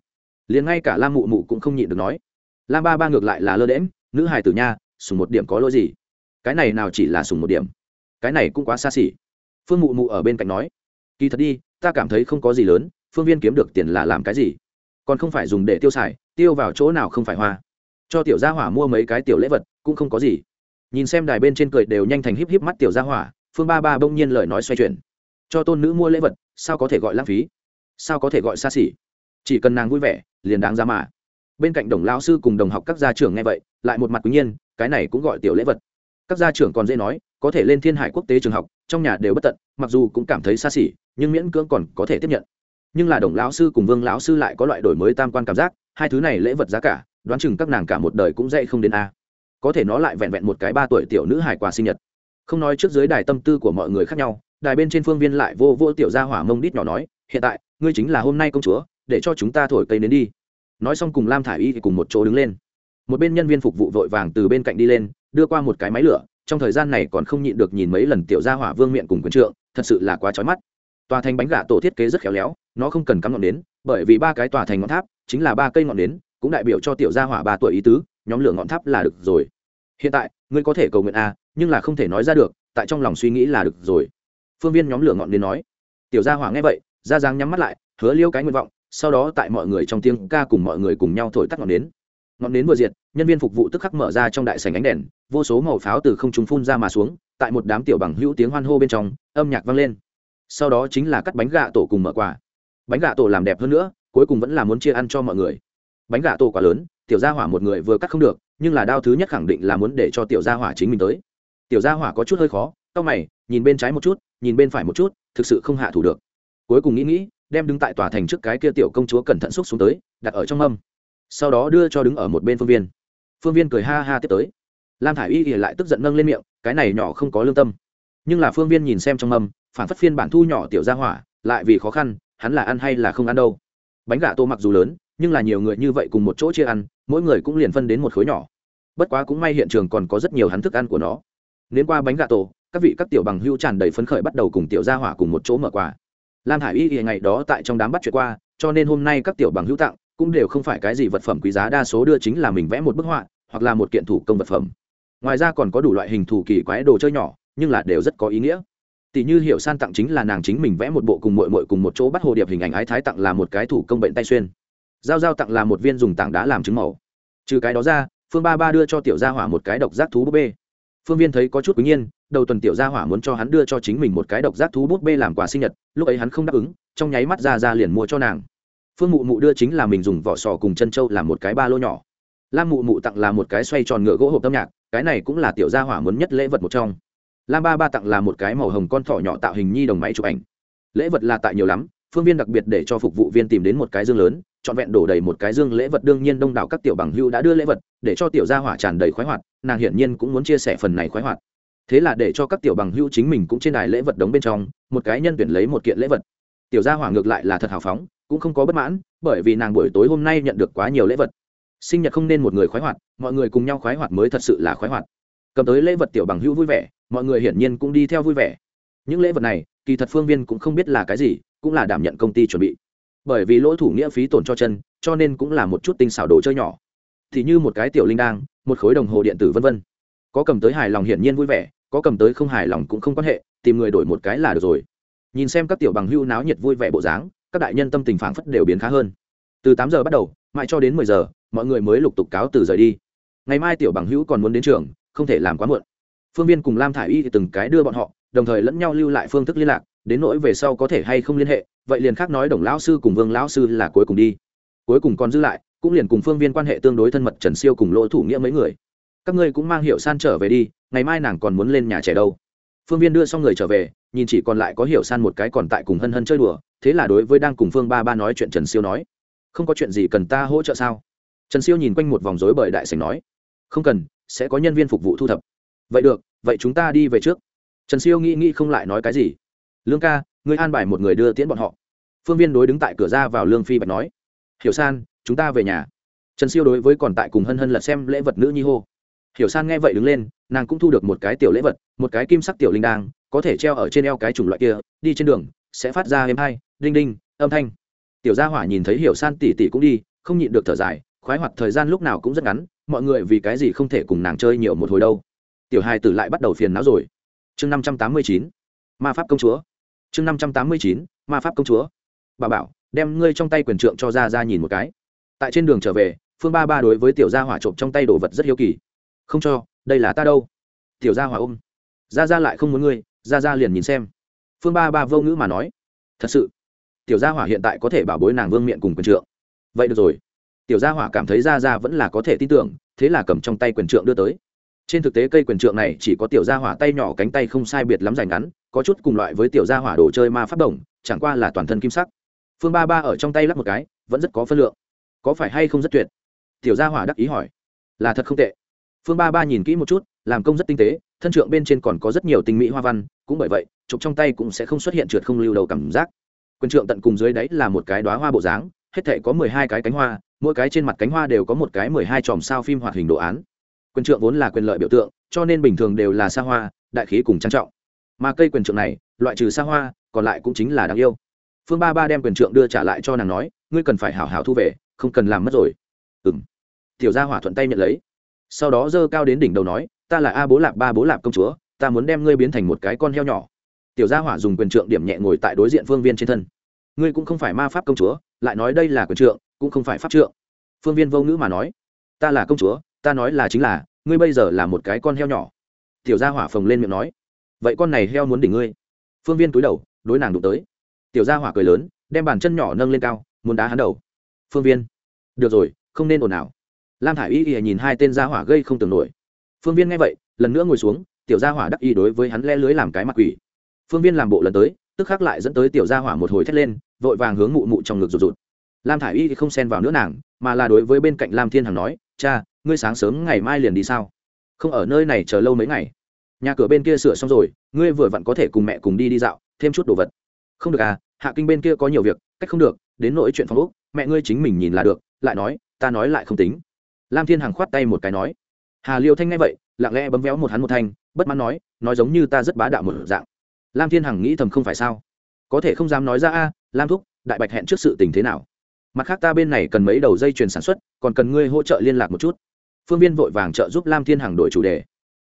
[SPEAKER 1] Liền ngay cả lam mụ mụ cũng không nhịn được nói, lam ba ba ngược lại là lơ đễm nữ hài tử nha sùng một điểm có lỗi gì? Cái này nào chỉ là sùng một điểm? Cái này cũng quá xa xỉ. Phương mụ mụ ở bên cạnh nói, kỳ thật đi, ta cảm thấy không có gì lớn, phương viên kiếm được tiền là làm cái gì? Còn không phải dùng để tiêu xài, tiêu vào chỗ nào không phải hoa? Cho tiểu gia hỏa mua mấy cái tiểu lễ vật, cũng không có gì. Nhìn xem đài bên trên cười đều nhanh thành híp híp mắt tiểu gia hỏa, phương ba ba bỗng nhiên lời nói xoay chuyển. Cho tôn nữ mua lễ vật, sao có thể gọi lãng phí? Sao có thể gọi xa xỉ? Chỉ cần nàng vui vẻ, liền đáng giá mà. Bên cạnh đồng lao sư cùng đồng học các gia trưởng nghe vậy, lại một mặt quý nhiên, cái này cũng gọi tiểu lễ vật. Các gia trưởng còn dễ nói, có thể lên thiên hải quốc tế trường học, trong nhà đều bất tận, mặc dù cũng cảm thấy xa xỉ, nhưng miễn cưỡng còn có thể tiếp nhận. Nhưng là đồng lão sư cùng vương lão sư lại có loại đổi mới tam quan cảm giác, hai thứ này lễ vật giá cả đoán chừng các nàng cả một đời cũng dậy không đến a. Có thể nó lại vẹn vẹn một cái ba tuổi tiểu nữ hải quà sinh nhật. Không nói trước dưới đài tâm tư của mọi người khác nhau, đài bên trên phương viên lại vô vô tiểu gia hỏa mông đít nhỏ nói, hiện tại, ngươi chính là hôm nay công chúa, để cho chúng ta thổi cây đến đi. Nói xong cùng lam thả i y thì cùng một chỗ đứng lên. Một bên nhân viên phục vụ vội vàng từ bên cạnh đi lên, đưa qua một cái máy lửa, trong thời gian này còn không nhịn được nhìn mấy lần tiểu gia hỏa vương miệng cùng quyền trượng, thật sự là quá trói mắt. Tòa thành bánh gà tổ thiết kế rất khéo léo, nó không cần cắm ngọn nến, bởi vì ba cái tòa thành ngọn tháp chính là ba cây ngọn nến cũng đại biểu cho tiểu gia hỏa ba tuổi ý tứ, nhóm lửa ngọn tháp là được rồi. Hiện tại, ngươi có thể cầu nguyện a nhưng là không thể nói ra được, tại trong lòng suy nghĩ là được rồi. Phương viên nhóm lửa ngọn đến nói. Tiểu gia hỏa nghe vậy, ra dáng nhắm mắt lại, hứa liêu cái nguyện vọng, sau đó tại mọi người trong tiếng ca cùng mọi người cùng nhau thổi tắt ngọn nến. Ngọn nến vừa diệt, nhân viên phục vụ tức khắc mở ra trong đại sảnh ánh đèn, vô số màu pháo từ không trung phun ra mà xuống, tại một đám tiểu bằng hữu tiếng hoan hô bên trong, âm nhạc vang lên. Sau đó chính là cắt bánh gà tổ cùng mở quà. Bánh gà tổ làm đẹp hơn nữa, cuối cùng vẫn là muốn chia ăn cho mọi người bánh gà tổ quá lớn, tiểu gia hỏa một người vừa cắt không được, nhưng là đao thứ nhất khẳng định là muốn để cho tiểu gia hỏa chính mình tới. Tiểu gia hỏa có chút hơi khó tao mày, nhìn bên trái một chút, nhìn bên phải một chút, thực sự không hạ thủ được. Cuối cùng nghĩ nghĩ, đem đứng tại tòa thành trước cái kia tiểu công chúa cẩn thận xúc xuống tới, đặt ở trong mâm. Sau đó đưa cho đứng ở một bên phương viên. Phương viên cười ha ha tiếp tới. Lam thả i y thì lại tức giận nâng lên miệng, cái này nhỏ không có lương tâm. Nhưng là phương viên nhìn xem trong mâm, phản phất phiên bản thu nhỏ tiểu ra hỏa, lại vì khó khăn, hắn là ăn hay là không ăn đâu. Bánh gà tô mặc dù lớn nhưng là nhiều người như vậy cùng một chỗ chia ăn, mỗi người cũng liền phân đến một khối nhỏ. Bất quá cũng may hiện trường còn có rất nhiều hắn thức ăn của nó. Nến qua bánh gà tổ, các vị các tiểu bằng hưu tràn đầy phấn khởi bắt đầu cùng tiểu gia hỏa cùng một chỗ mở quà. Lam hải y thì ngày đó tại trong đám bắt chuyện qua, cho nên hôm nay các tiểu bằng hữu tặng cũng đều không phải cái gì vật phẩm quý giá, đa số đưa chính là mình vẽ một bức họa hoặc là một kiện thủ công vật phẩm. Ngoài ra còn có đủ loại hình thủ kỳ quái đồ chơi nhỏ, nhưng là đều rất có ý nghĩa. Tỷ như hiểu san tặng chính là nàng chính mình vẽ một bộ cùng mội mội cùng một chỗ bắt hồ điệp hình ảnh ái thái tặng là một cái thủ công bệnh tay xuyên giao giao tặng là một viên dùng tảng đá làm trứng màu. Trừ cái đó ra, phương ba ba đưa cho tiểu gia hỏa một cái độc giác thú búp bê. Phương viên thấy có chút quý nhiên, đầu tuần tiểu gia hỏa muốn cho hắn đưa cho chính mình một cái độc giác thú búp bê làm quà sinh nhật, lúc ấy hắn không đáp ứng, trong nháy mắt ra ra liền mua cho nàng. Phương mụ mụ đưa chính là mình dùng vỏ sò cùng chân trâu làm một cái ba lô nhỏ. Lam mụ mụ tặng là một cái xoay tròn ngựa gỗ hộp âm nhạc, cái này cũng là tiểu gia hỏa muốn nhất lễ vật một trong. Lam ba ba tặng là một cái màu hồng con thỏ nhỏ tạo hình nhi đồng máy chụp ảnh. Lễ vật là tại nhiều lắm, phương viên đặc biệt để cho phục vụ viên tìm đến một cái dương lớn trọn vẹn đổ đầy một cái dương lễ vật đương nhiên đông đảo các tiểu bằng hưu đã đưa lễ vật, để cho tiểu gia hỏa tràn đầy khoái hoạt, nàng hiển nhiên cũng muốn chia sẻ phần này khoái hoạt. Thế là để cho các tiểu bằng hưu chính mình cũng trên đài lễ vật đống bên trong, một cái nhân tuyển lấy một kiện lễ vật. Tiểu gia hỏa ngược lại là thật hào phóng, cũng không có bất mãn, bởi vì nàng buổi tối hôm nay nhận được quá nhiều lễ vật. Sinh nhật không nên một người khoái hoạt, mọi người cùng nhau khoái hoạt mới thật sự là khoái hoạt. Cầm tới lễ vật tiểu bằng hữu vui vẻ, mọi người hiển nhiên cũng đi theo vui vẻ. Những lễ vật này, kỳ thật phương viên cũng không biết là cái gì, cũng là đảm nhận công ty chuẩn bị bởi vì lỗ thủ nghĩa phí tổn cho chân, cho nên cũng là một chút tinh xảo đồ chơi nhỏ. Thì như một cái tiểu linh đang một khối đồng hồ điện tử vân vân. Có cầm tới hài lòng hiển nhiên vui vẻ, có cầm tới không hài lòng cũng không quan hệ, tìm người đổi một cái là được rồi. Nhìn xem các tiểu bằng hưu náo nhiệt vui vẻ bộ dáng, các đại nhân tâm tình phảng phất đều biến khá hơn. Từ tám giờ bắt đầu, mãi cho đến mười giờ, mọi người mới lục tục cáo từ rời đi. Ngày mai tiểu bằng hữu còn muốn đến trường, không thể làm quá muộn. Phương viên cùng lam thả i y thì từng cái đưa bọn họ đồng thời lẫn nhau lưu lại phương thức liên lạc, đến nỗi về sau có thể hay không liên hệ, vậy liền khác nói đồng lão sư cùng vương lão sư là cuối cùng đi. Cuối cùng còn giữ lại, cũng liền cùng phương viên quan hệ tương đối thân mật trần siêu cùng lỗ thủ nghĩa mấy người. Các ngươi cũng mang hiệu san trở về đi, ngày mai nàng còn muốn lên nhà trẻ đâu. Phương viên đưa xong người trở về, nhìn chỉ còn lại có hiểu san một cái còn tại cùng hân hân chơi đùa, thế là đối với đang cùng phương ba ba nói chuyện trần siêu nói, không có chuyện gì cần ta hỗ trợ sao? Trần siêu nhìn quanh một vòng rối bởi đại sành nói, không cần, sẽ có nhân viên phục vụ thu thập. Vậy được, vậy chúng ta đi về trước trần siêu nghĩ nghĩ không lại nói cái gì. Lương ca, ngươi an bài một người đưa tiễn bọn họ. Phương viên đối đứng tại cửa ra vào lương phi bạch nói. Hiểu san, chúng ta về nhà. Trần siêu đối với còn tại cùng hân hân lật xem lễ vật nữ nhi hô. Hiểu san nghe vậy đứng lên, nàng cũng thu được một cái tiểu lễ vật, một cái kim sắc tiểu linh đang có thể treo ở trên eo cái chủng loại kia, đi trên đường, sẽ phát ra êm hai, đinh đinh, âm thanh. Tiểu gia hỏa nhìn thấy hiểu san tỉ tỉ cũng đi, không nhịn được thở dài, khoái hoạt thời gian lúc nào cũng rất ngắn, mọi người vì cái gì không thể cùng nàng chơi nhiều một hồi đâu. Tiểu hai tử lại bắt đầu phiền não rồi chương năm trăm tám mươi chín, ma pháp công chúa. Chương năm trăm tám mươi chín, ma pháp công chúa. Bà bảo, đem ngươi trong tay quyền trượng cho ra ra nhìn một cái. Tại trên đường trở về, phương ba ba đối với tiểu gia hỏa trộm trong tay đồ vật rất hiếu kỳ. Không cho, đây là ta đâu? Tiểu gia hỏa ôm. Ra ra lại không muốn ngươi, ra ra liền nhìn xem. Phương ba ba vô ngữ mà nói. Thật sự, tiểu gia hỏa hiện tại có thể bảo bối nàng vương miệng cùng quyền trượng. Vậy được rồi. Tiểu gia hỏa cảm thấy ra ra vẫn là có thể tin tưởng, thế là cầm trong tay quyền trượng đưa tới trên thực tế cây quyền trượng này chỉ có tiểu gia hỏa tay nhỏ cánh tay không sai biệt lắm dài ngắn, có chút cùng loại với tiểu gia hỏa đồ chơi ma phát động chẳng qua là toàn thân kim sắc. Phương ba ba ở trong tay lắp một cái, vẫn rất có phân lượng. Có phải hay không rất tuyệt? Tiểu gia hỏa đắc ý hỏi. Là thật không tệ. Phương ba ba nhìn kỹ một chút, làm công rất tinh tế, thân trượng bên trên còn có rất nhiều tinh mỹ hoa văn, cũng bởi vậy, chụp trong tay cũng sẽ không xuất hiện trượt không lưu đầu cảm giác. Quyền trượng tận cùng dưới đáy là một cái đoá hoa bộ dáng, hết thể có mười hai cái cánh hoa, mỗi cái trên mặt cánh hoa đều có một cái mười hai chòm sao phim hoạt hình đồ án quyền trượng vốn là quyền lợi biểu tượng, cho nên bình thường đều là xa hoa, đại khí cùng trang trọng. Mà cây quyền trượng này, loại trừ xa hoa, còn lại cũng chính là đáng yêu. Phương ba ba đem quyền trượng đưa trả lại cho nàng nói, ngươi cần phải hảo hảo thu về, không cần làm mất rồi. Ừ m tiểu gia hỏa thuận tay nhận lấy. Sau đó dơ cao đến đỉnh đầu nói, ta là a bố lạp, ba bố lạp công chúa, ta muốn đem ngươi biến thành một cái con heo nhỏ. Tiểu gia hỏa dùng quyền trượng điểm nhẹ ngồi tại đối diện phương viên trên thân. Ngươi cũng không phải ma pháp công chúa, lại nói đây là quyền trượng, cũng không phải pháp trượng. Phương viên vô ngữ mà nói, ta là công chúa ta nói là chính là, ngươi bây giờ là một cái con heo nhỏ. Tiểu gia hỏa phồng lên miệng nói, vậy con này heo muốn đỉnh ngươi. Phương viên túi đầu, đối nàng đụng tới. Tiểu gia hỏa cười lớn, đem bàn chân nhỏ nâng lên cao, muốn đá hắn đầu. Phương viên, được rồi, không nên ồn ào. Lam thả i y ỉa nhìn hai tên gia hỏa gây không tưởng nổi. Phương viên nghe vậy, lần nữa ngồi xuống, tiểu gia hỏa đắc y đối với hắn le lưới làm cái mặt quỷ. Phương viên làm bộ lần tới, tức khắc lại dẫn tới tiểu gia hỏa một hồi thét lên, vội vàng hướng mụ mụ trong ngực rụt rụt. Lam thả i y thì không xen vào nữa nàng, mà là đối với bên cạnh lam thiên hằng nói, cha ngươi sáng sớm ngày mai liền đi sao? Không ở nơi này chờ lâu mấy ngày. Nhà cửa bên kia sửa xong rồi, ngươi vừa vặn có thể cùng mẹ cùng đi đi dạo, thêm chút đồ vật. Không được à hạ kinh bên kia có nhiều việc, cách không được, đến nỗi chuyện phòng úc mẹ ngươi chính mình nhìn là được, lại nói, ta nói lại không tính. Lam thiên hằng khoát tay một cái nói. Hà liêu thanh nghe vậy, lặng lẽ bấm véo một hắn một thanh, bất mãn nói nói giống như ta rất bá đạo một dạng. Lam thiên hằng nghĩ thầm không phải sao? Có thể không dám nói ra a, lam thúc, đại bạch hẹn trước sự tình thế nào? Mặt khác ta bên này cần mấy đầu dây chuyền sản xuất, còn cần ngươi hỗ trợ liên lạc một chút phương viên vội vàng trợ giúp lam thiên hằng đổi chủ đề.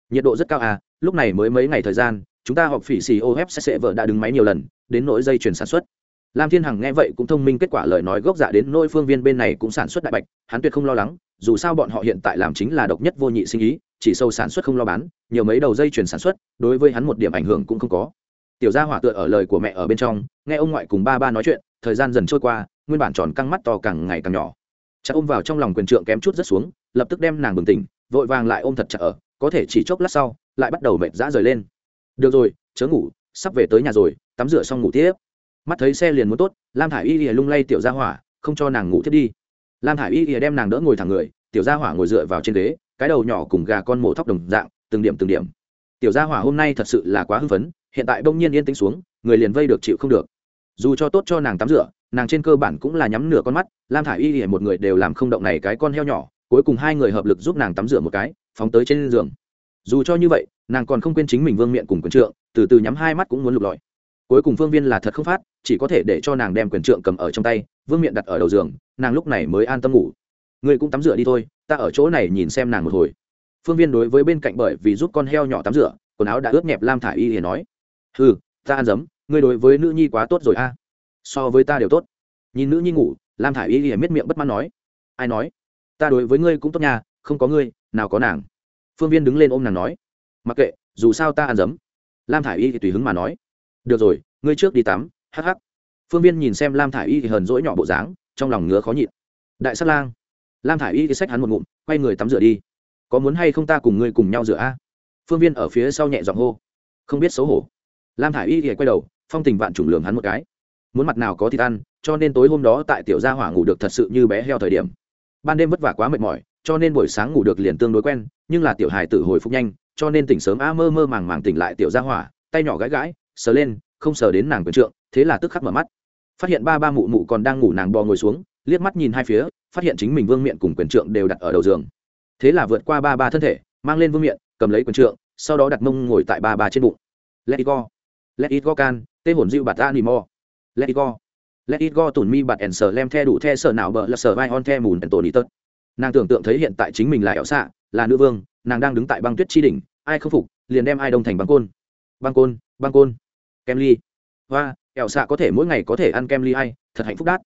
[SPEAKER 1] Nhiệt độ rất cao à lúc này mới mấy ngày thời gian, chúng ta họp phỉ xì ô hép sẽ vợ đã đứng máy nhiều lần, đến nỗi dây chuyển sản xuất. Lam thiên hằng nghe vậy cũng thông minh kết quả lời nói gốc dạ đến nỗi phương viên bên này cũng sản xuất đại bạch, hắn tuyệt không lo lắng, dù sao bọn họ hiện tại làm chính là độc nhất vô nhị sinh ý, chỉ sâu sản xuất không lo bán, nhiều mấy đầu dây chuyển sản xuất, đối với hắn một điểm ảnh hưởng cũng không có. Tiểu gia hỏa tựa ở lời của mẹ ở bên trong, nghe ông ngoại cùng ba ba nói chuyện, thời gian dần trôi qua, nguyên bản tròn căng mắt to càng ngày càng nhỏ chặt ôm vào trong lòng quyền trượng kém chút rất xuống, lập tức đem nàng bừng tỉnh, vội vàng lại ôm thật chặt ở, có thể chỉ chốc lát sau, lại bắt đầu mệt dã rời lên. Được rồi, chớ ngủ, sắp về tới nhà rồi, tắm rửa xong ngủ tiếp. Mắt thấy xe liền muốn tốt, lam thả i y ỉa lung lay tiểu gia hỏa, không cho nàng ngủ thiết đi. Lam thả i y ỉa đem nàng đỡ ngồi thẳng người, tiểu gia hỏa ngồi dựa vào trên ghế, cái đầu nhỏ cùng gà con mổ thóc đồng dạng, từng điểm từng điểm. Tiểu gia hỏa hôm nay thật sự là quá hưng phấn, hiện tại bỗng nhiên yên tĩnh xuống, người liền vây được chịu không được. Dù cho tốt cho nàng tắm rửa nàng trên cơ bản cũng là nhắm nửa con mắt, lam thả i y hiện một người đều làm không động này cái con heo nhỏ, cuối cùng hai người hợp lực giúp nàng tắm rửa một cái, phóng tới trên giường. Dù cho như vậy, nàng còn không quên chính mình vương miện cùng quyền trượng, từ từ nhắm hai mắt cũng muốn lục lọi. Cuối cùng phương viên là thật không phát, chỉ có thể để cho nàng đem quyền trượng cầm ở trong tay, vương miện đặt ở đầu giường, nàng lúc này mới an tâm ngủ. Người cũng tắm rửa đi thôi, ta ở chỗ này nhìn xem nàng một hồi. Phương viên đối với bên cạnh bởi vì giúp con heo nhỏ tắm rửa, quần áo đã ướt nhẹp, lam thả i y hiền nói ừ ta ăn dấm ngươi đối với nữ nhi quá tốt rồi a so với ta đều tốt. Nhìn nữ nhi ngủ, lam thả i y hiểm miết miệng bất mãn nói. Ai nói? Ta đối với ngươi cũng tốt nha, không có ngươi, nào có nàng. Phương viên đứng lên ôm nàng nói. Mặc kệ, dù sao ta ăn dấm. Lam thả i y thì tùy hứng mà nói. Được rồi, ngươi trước đi tắm hh phương viên nhìn xem lam thả i y thì hờn rỗi nhỏ bộ dáng, trong lòng ngứa khó nhịn. Đại sát lang. Lam thả i y thì xách hắn một ngụm, quay người tắm rửa đi. Có muốn hay không ta cùng ngươi cùng nhau rửa a? Phương viên ở phía sau nhẹ giọng hô. Không biết xấu hổ. Lam thả i y thì quay đầu, phong tình vạn trùng lường hắn một cái muốn mặt nào có thịt ăn, cho nên tối hôm đó tại tiểu gia hỏa ngủ được thật sự như bé heo thời điểm. Ban đêm vất vả quá mệt mỏi, cho nên buổi sáng ngủ được liền tương đối quen, nhưng là tiểu hài tử hồi phục nhanh, cho nên tỉnh sớm a mơ mơ màng màng tỉnh lại tiểu gia hỏa, tay nhỏ gãi gãi, sờ lên, không sờ đến nàng quyền trượng, thế là tức khắc mở mắt. Phát hiện ba ba mụ mụ còn đang ngủ nàng bò ngồi xuống, liếc mắt nhìn hai phía, phát hiện chính mình vương miện cùng quyền trượng đều đặt ở đầu giường. Thế là vượt qua ba ba thân thể, mang lên vương miện, cầm lấy quyền trượng, sau đó đặt mông ngồi tại ba ba trên bụng. Let it go. Let it go can, tê hồn dịu bạt ta nỉ mò let it go. Let it go tùn mi bạt ẻn sờ lem the đủ the sờ nào bờ là sờ vai on the mùn ẻn tổ đi tớt. Nàng tưởng tượng thấy hiện tại chính mình là ẻo xạ, là nữ vương, nàng đang đứng tại băng tuyết chi đỉnh, ai không phục, liền đem ai đông thành băng côn. Băng côn băng côn. Kem ly. Hoa, ẻo xạ có thể mỗi ngày có thể ăn kem ly hay thật hạnh phúc đắt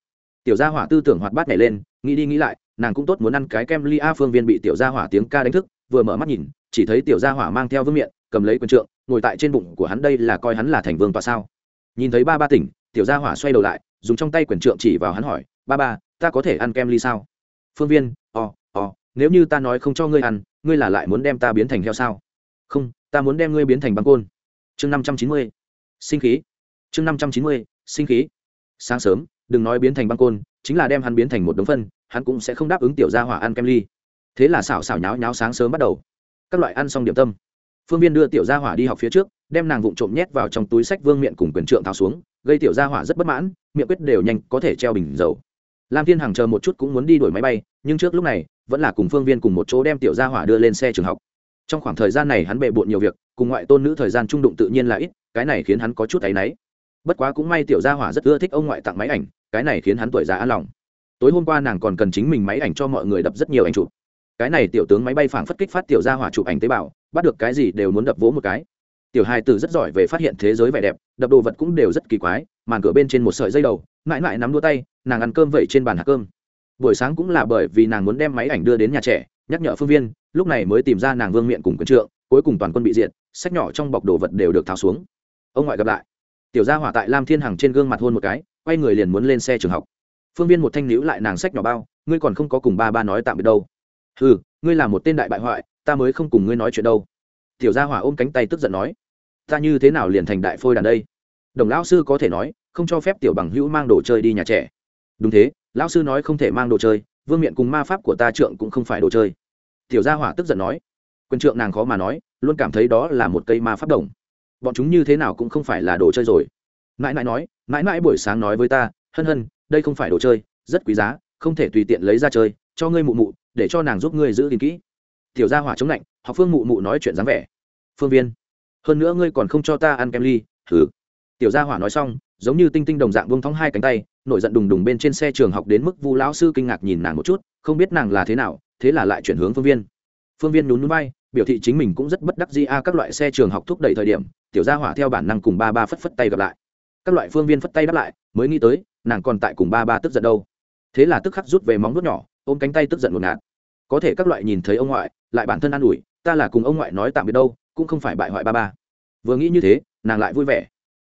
[SPEAKER 1] tiểu gia hỏa tư tưởng hoạt bát nhảy lên, nghĩ đi nghĩ lại, nàng cũng tốt muốn ăn cái kem ly a phương viên bị tiểu gia hỏa tiếng ca đánh thức, vừa mở mắt nhìn, chỉ thấy tiểu gia hỏa mang theo vương miệng cầm lấy quần trượng, ngồi tại trên bụng của hắn, đây là coi hắn là thành vương tọa sao. Nhìn thấy ba ba tỉnh tiểu gia hỏa xoay đầu lại dùng trong tay quyển trượng chỉ vào hắn hỏi ba ba ta có thể ăn kem ly sao? Phương viên ò、oh, ò、oh, nếu như ta nói không cho ngươi ăn ngươi là lại muốn đem ta biến thành heo sao? Không ta muốn đem ngươi biến thành băng côn. Chương năm trăm chín mươi sinh khí. Chương năm trăm chín mươi sinh khí. Sáng sớm đừng nói biến thành băng côn chính là đem hắn biến thành một đống phân hắn cũng sẽ không đáp ứng tiểu gia hỏa ăn kem ly. Thế là xảo xảo nháo nháo sáng sớm bắt đầu. Các loại ăn xong điểm tâm. Phương viên đưa tiểu gia hỏa đi học phía trước đem nàng vụng trộm nhét vào trong túi sách vương miện cùng quyền trượng tháo xuống, gây tiểu gia hỏa rất bất mãn, miệng quyết đều nhanh có thể treo bình dầu. Lam thiên hằng chờ một chút cũng muốn đi đuổi máy bay, nhưng trước lúc này, vẫn là cùng phương viên cùng một chỗ đem tiểu gia hỏa đưa lên xe trường học. Trong khoảng thời gian này hắn bệ bộn nhiều việc, cùng ngoại tôn nữ thời gian trung đụng tự nhiên là ít, cái này khiến hắn có chút áy náy. Bất quá cũng may tiểu gia hỏa rất ưa thích ông ngoại tặng máy ảnh, cái này khiến hắn tuổi già an lòng. Tối hôm qua nàng còn cần chính mình máy ảnh cho mọi người đập rất nhiều ảnh chụp. Cái này tiểu tướng máy bay phảng phất kích phát tiểu gia hỏa chụp ảnh tế bào, bắt được cái gì đều muốn đập vỗ một cái tiểu hai tử rất giỏi về phát hiện thế giới vẻ đẹp, đập đồ vật cũng đều rất kỳ quái, màn cửa bên trên một sợi dây đầu, mãi mãi nắm đua tay, nàng ăn cơm vậy trên bàn hạt cơm. Buổi sáng cũng là bởi vì nàng muốn đem máy ảnh đưa đến nhà trẻ, nhắc nhở phương viên, lúc này mới tìm ra nàng vương miện cùng quân trượng, cuối cùng toàn quân bị diện sách nhỏ trong bọc đồ vật đều được tháo xuống. Ông ngoại gặp lại. Tiểu gia hỏa tại lam thiên hằng trên gương mặt hôn một cái, quay người liền muốn lên xe trường học. Phương viên một thanh níu lại nàng sách nhỏ bao, ngươi còn không có cùng ba ba nói tạm biệt đâu. Ừ ngươi là một tên đại bại hoại, ta mới không cùng ngươi nói chuyện đâu. Tiểu gia hỏa ôm cánh tay tức giận nói ta như thế nào liền thành đại phôi đàn đây? Đồng lão sư có thể nói, không cho phép tiểu bằng hữu mang đồ chơi đi nhà trẻ. Đúng thế, lão sư nói không thể mang đồ chơi, vương miện cùng ma pháp của ta trượng cũng không phải đồ chơi. Tiểu gia hỏa tức giận nói. Quân trượng nàng khó mà nói, luôn cảm thấy đó là một cây ma pháp đồng. Bọn chúng như thế nào cũng không phải là đồ chơi rồi. Mãi mãi nói, mãi mãi buổi sáng nói với ta, hân hân, đây không phải đồ chơi, rất quý giá, không thể tùy tiện lấy ra chơi, cho ngươi mụ mụ, để cho nàng giúp ngươi giữ gìn kỹ. Tiểu gia hỏa chống lạnh, học phương mụ mụ nói chuyện dáng vẻ. Phương viên hơn nữa ngươi còn không cho ta ăn kem ly thử tiểu gia hỏa nói xong, giống như tinh tinh đồng dạng vung thóng hai cánh tay, nổi giận đùng đùng bên trên xe trường học đến mức vu lão sư kinh ngạc nhìn nàng một chút, không biết nàng là thế nào, thế là lại chuyển hướng phương viên. Phương viên nhún núi bay biểu thị chính mình cũng rất bất đắc di a, các loại xe trường học thúc đẩy thời điểm, tiểu gia hỏa theo bản năng cùng ba ba phất phất tay gặp lại. Các loại phương viên phất tay đáp lại, mới nghĩ tới, nàng còn tại cùng ba ba tức giận đâu. Thế là tức khắc rút về móng nuốt nhỏ, ôm cánh tay tức giận ngột ngạt. Có thể các loại nhìn thấy ông ngoại, lại bản thân an ủi, ta là cùng ông ngoại nói tạm biệt đâu, cũng không phải bại hoại ba ba vừa nghĩ như thế, nàng lại vui vẻ.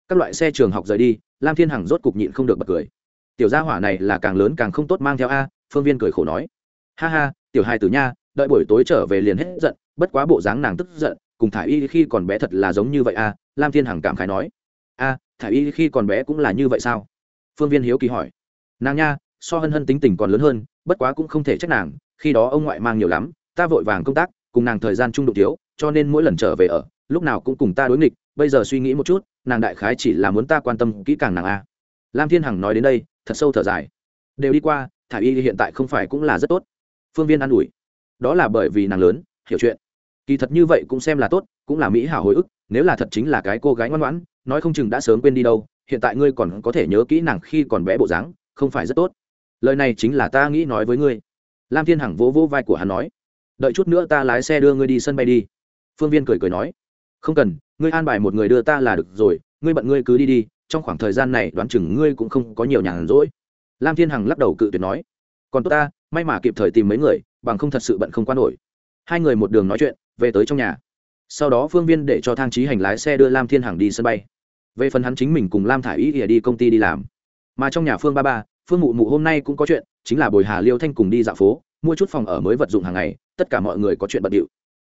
[SPEAKER 1] Các loại xe trường học rời đi, lam thiên hằng rốt cục nhịn không được bật cười. Tiểu gia hỏa này là càng lớn càng không tốt mang theo a, phương viên cười khổ nói. Ha ha, tiểu hai tử nha, đợi buổi tối trở về liền hết giận, bất quá bộ dáng nàng tức giận, cùng thả y khi còn bé thật là giống như vậy a, lam thiên hằng cảm khái nói. A thả y khi còn bé cũng là như vậy sao? Phương viên hiếu kỳ hỏi. Nàng nha, so hân hân tính tình còn lớn hơn, bất quá cũng không thể trách nàng, khi đó ông ngoại mang nhiều lắm, ta vội vàng công tác, cùng nàng thời gian trung đụng thiếu, cho nên mỗi lần trở về ở lúc nào cũng cùng ta đối nghịch, bây giờ suy nghĩ một chút, nàng đại khái chỉ là muốn ta quan tâm kỹ càng nàng a. Lam thiên hằng nói đến đây, thật sâu thở dài. Đều đi qua, thả y hiện tại không phải cũng là rất tốt. Phương viên an ủi. Đó là bởi vì nàng lớn, hiểu chuyện. Kỳ thật như vậy cũng xem là tốt, cũng là mỹ hảo hồi ức, nếu là thật chính là cái cô gái ngoan ngoãn, nói không chừng đã sớm quên đi đâu, hiện tại ngươi còn có thể nhớ kỹ nàng khi còn bé bộ dáng, không phải rất tốt. Lời này chính là ta nghĩ nói với ngươi. Lam thiên hằng vỗ vỗ vai của hắn nói. Đợi chút nữa ta lái xe đưa ngươi đi sân bay đi. Phương viên cười cười nói không cần, ngươi an bài một người đưa ta là được rồi, ngươi bận ngươi cứ đi đi, trong khoảng thời gian này đoán chừng ngươi cũng không có nhiều nhàn rỗi. Lam thiên hằng lắc đầu cự tuyệt nói. Còn tốt ta, may mà kịp thời tìm mấy người, bằng không thật sự bận không qua nổi. Hai người một đường nói chuyện, về tới trong nhà. Sau đó phương viên để cho thang trí hành lái xe đưa lam thiên hằng đi sân bay. Về phần hắn chính mình cùng lam thả ý ỉa đi công ty đi làm. Mà trong nhà phương ba ba, phương mụ mụ hôm nay cũng có chuyện, chính là bồi hà liêu thanh cùng đi dạo phố, mua chút phòng ở mới vật dụng hàng ngày, tất cả mọi người có chuyện bận điệu.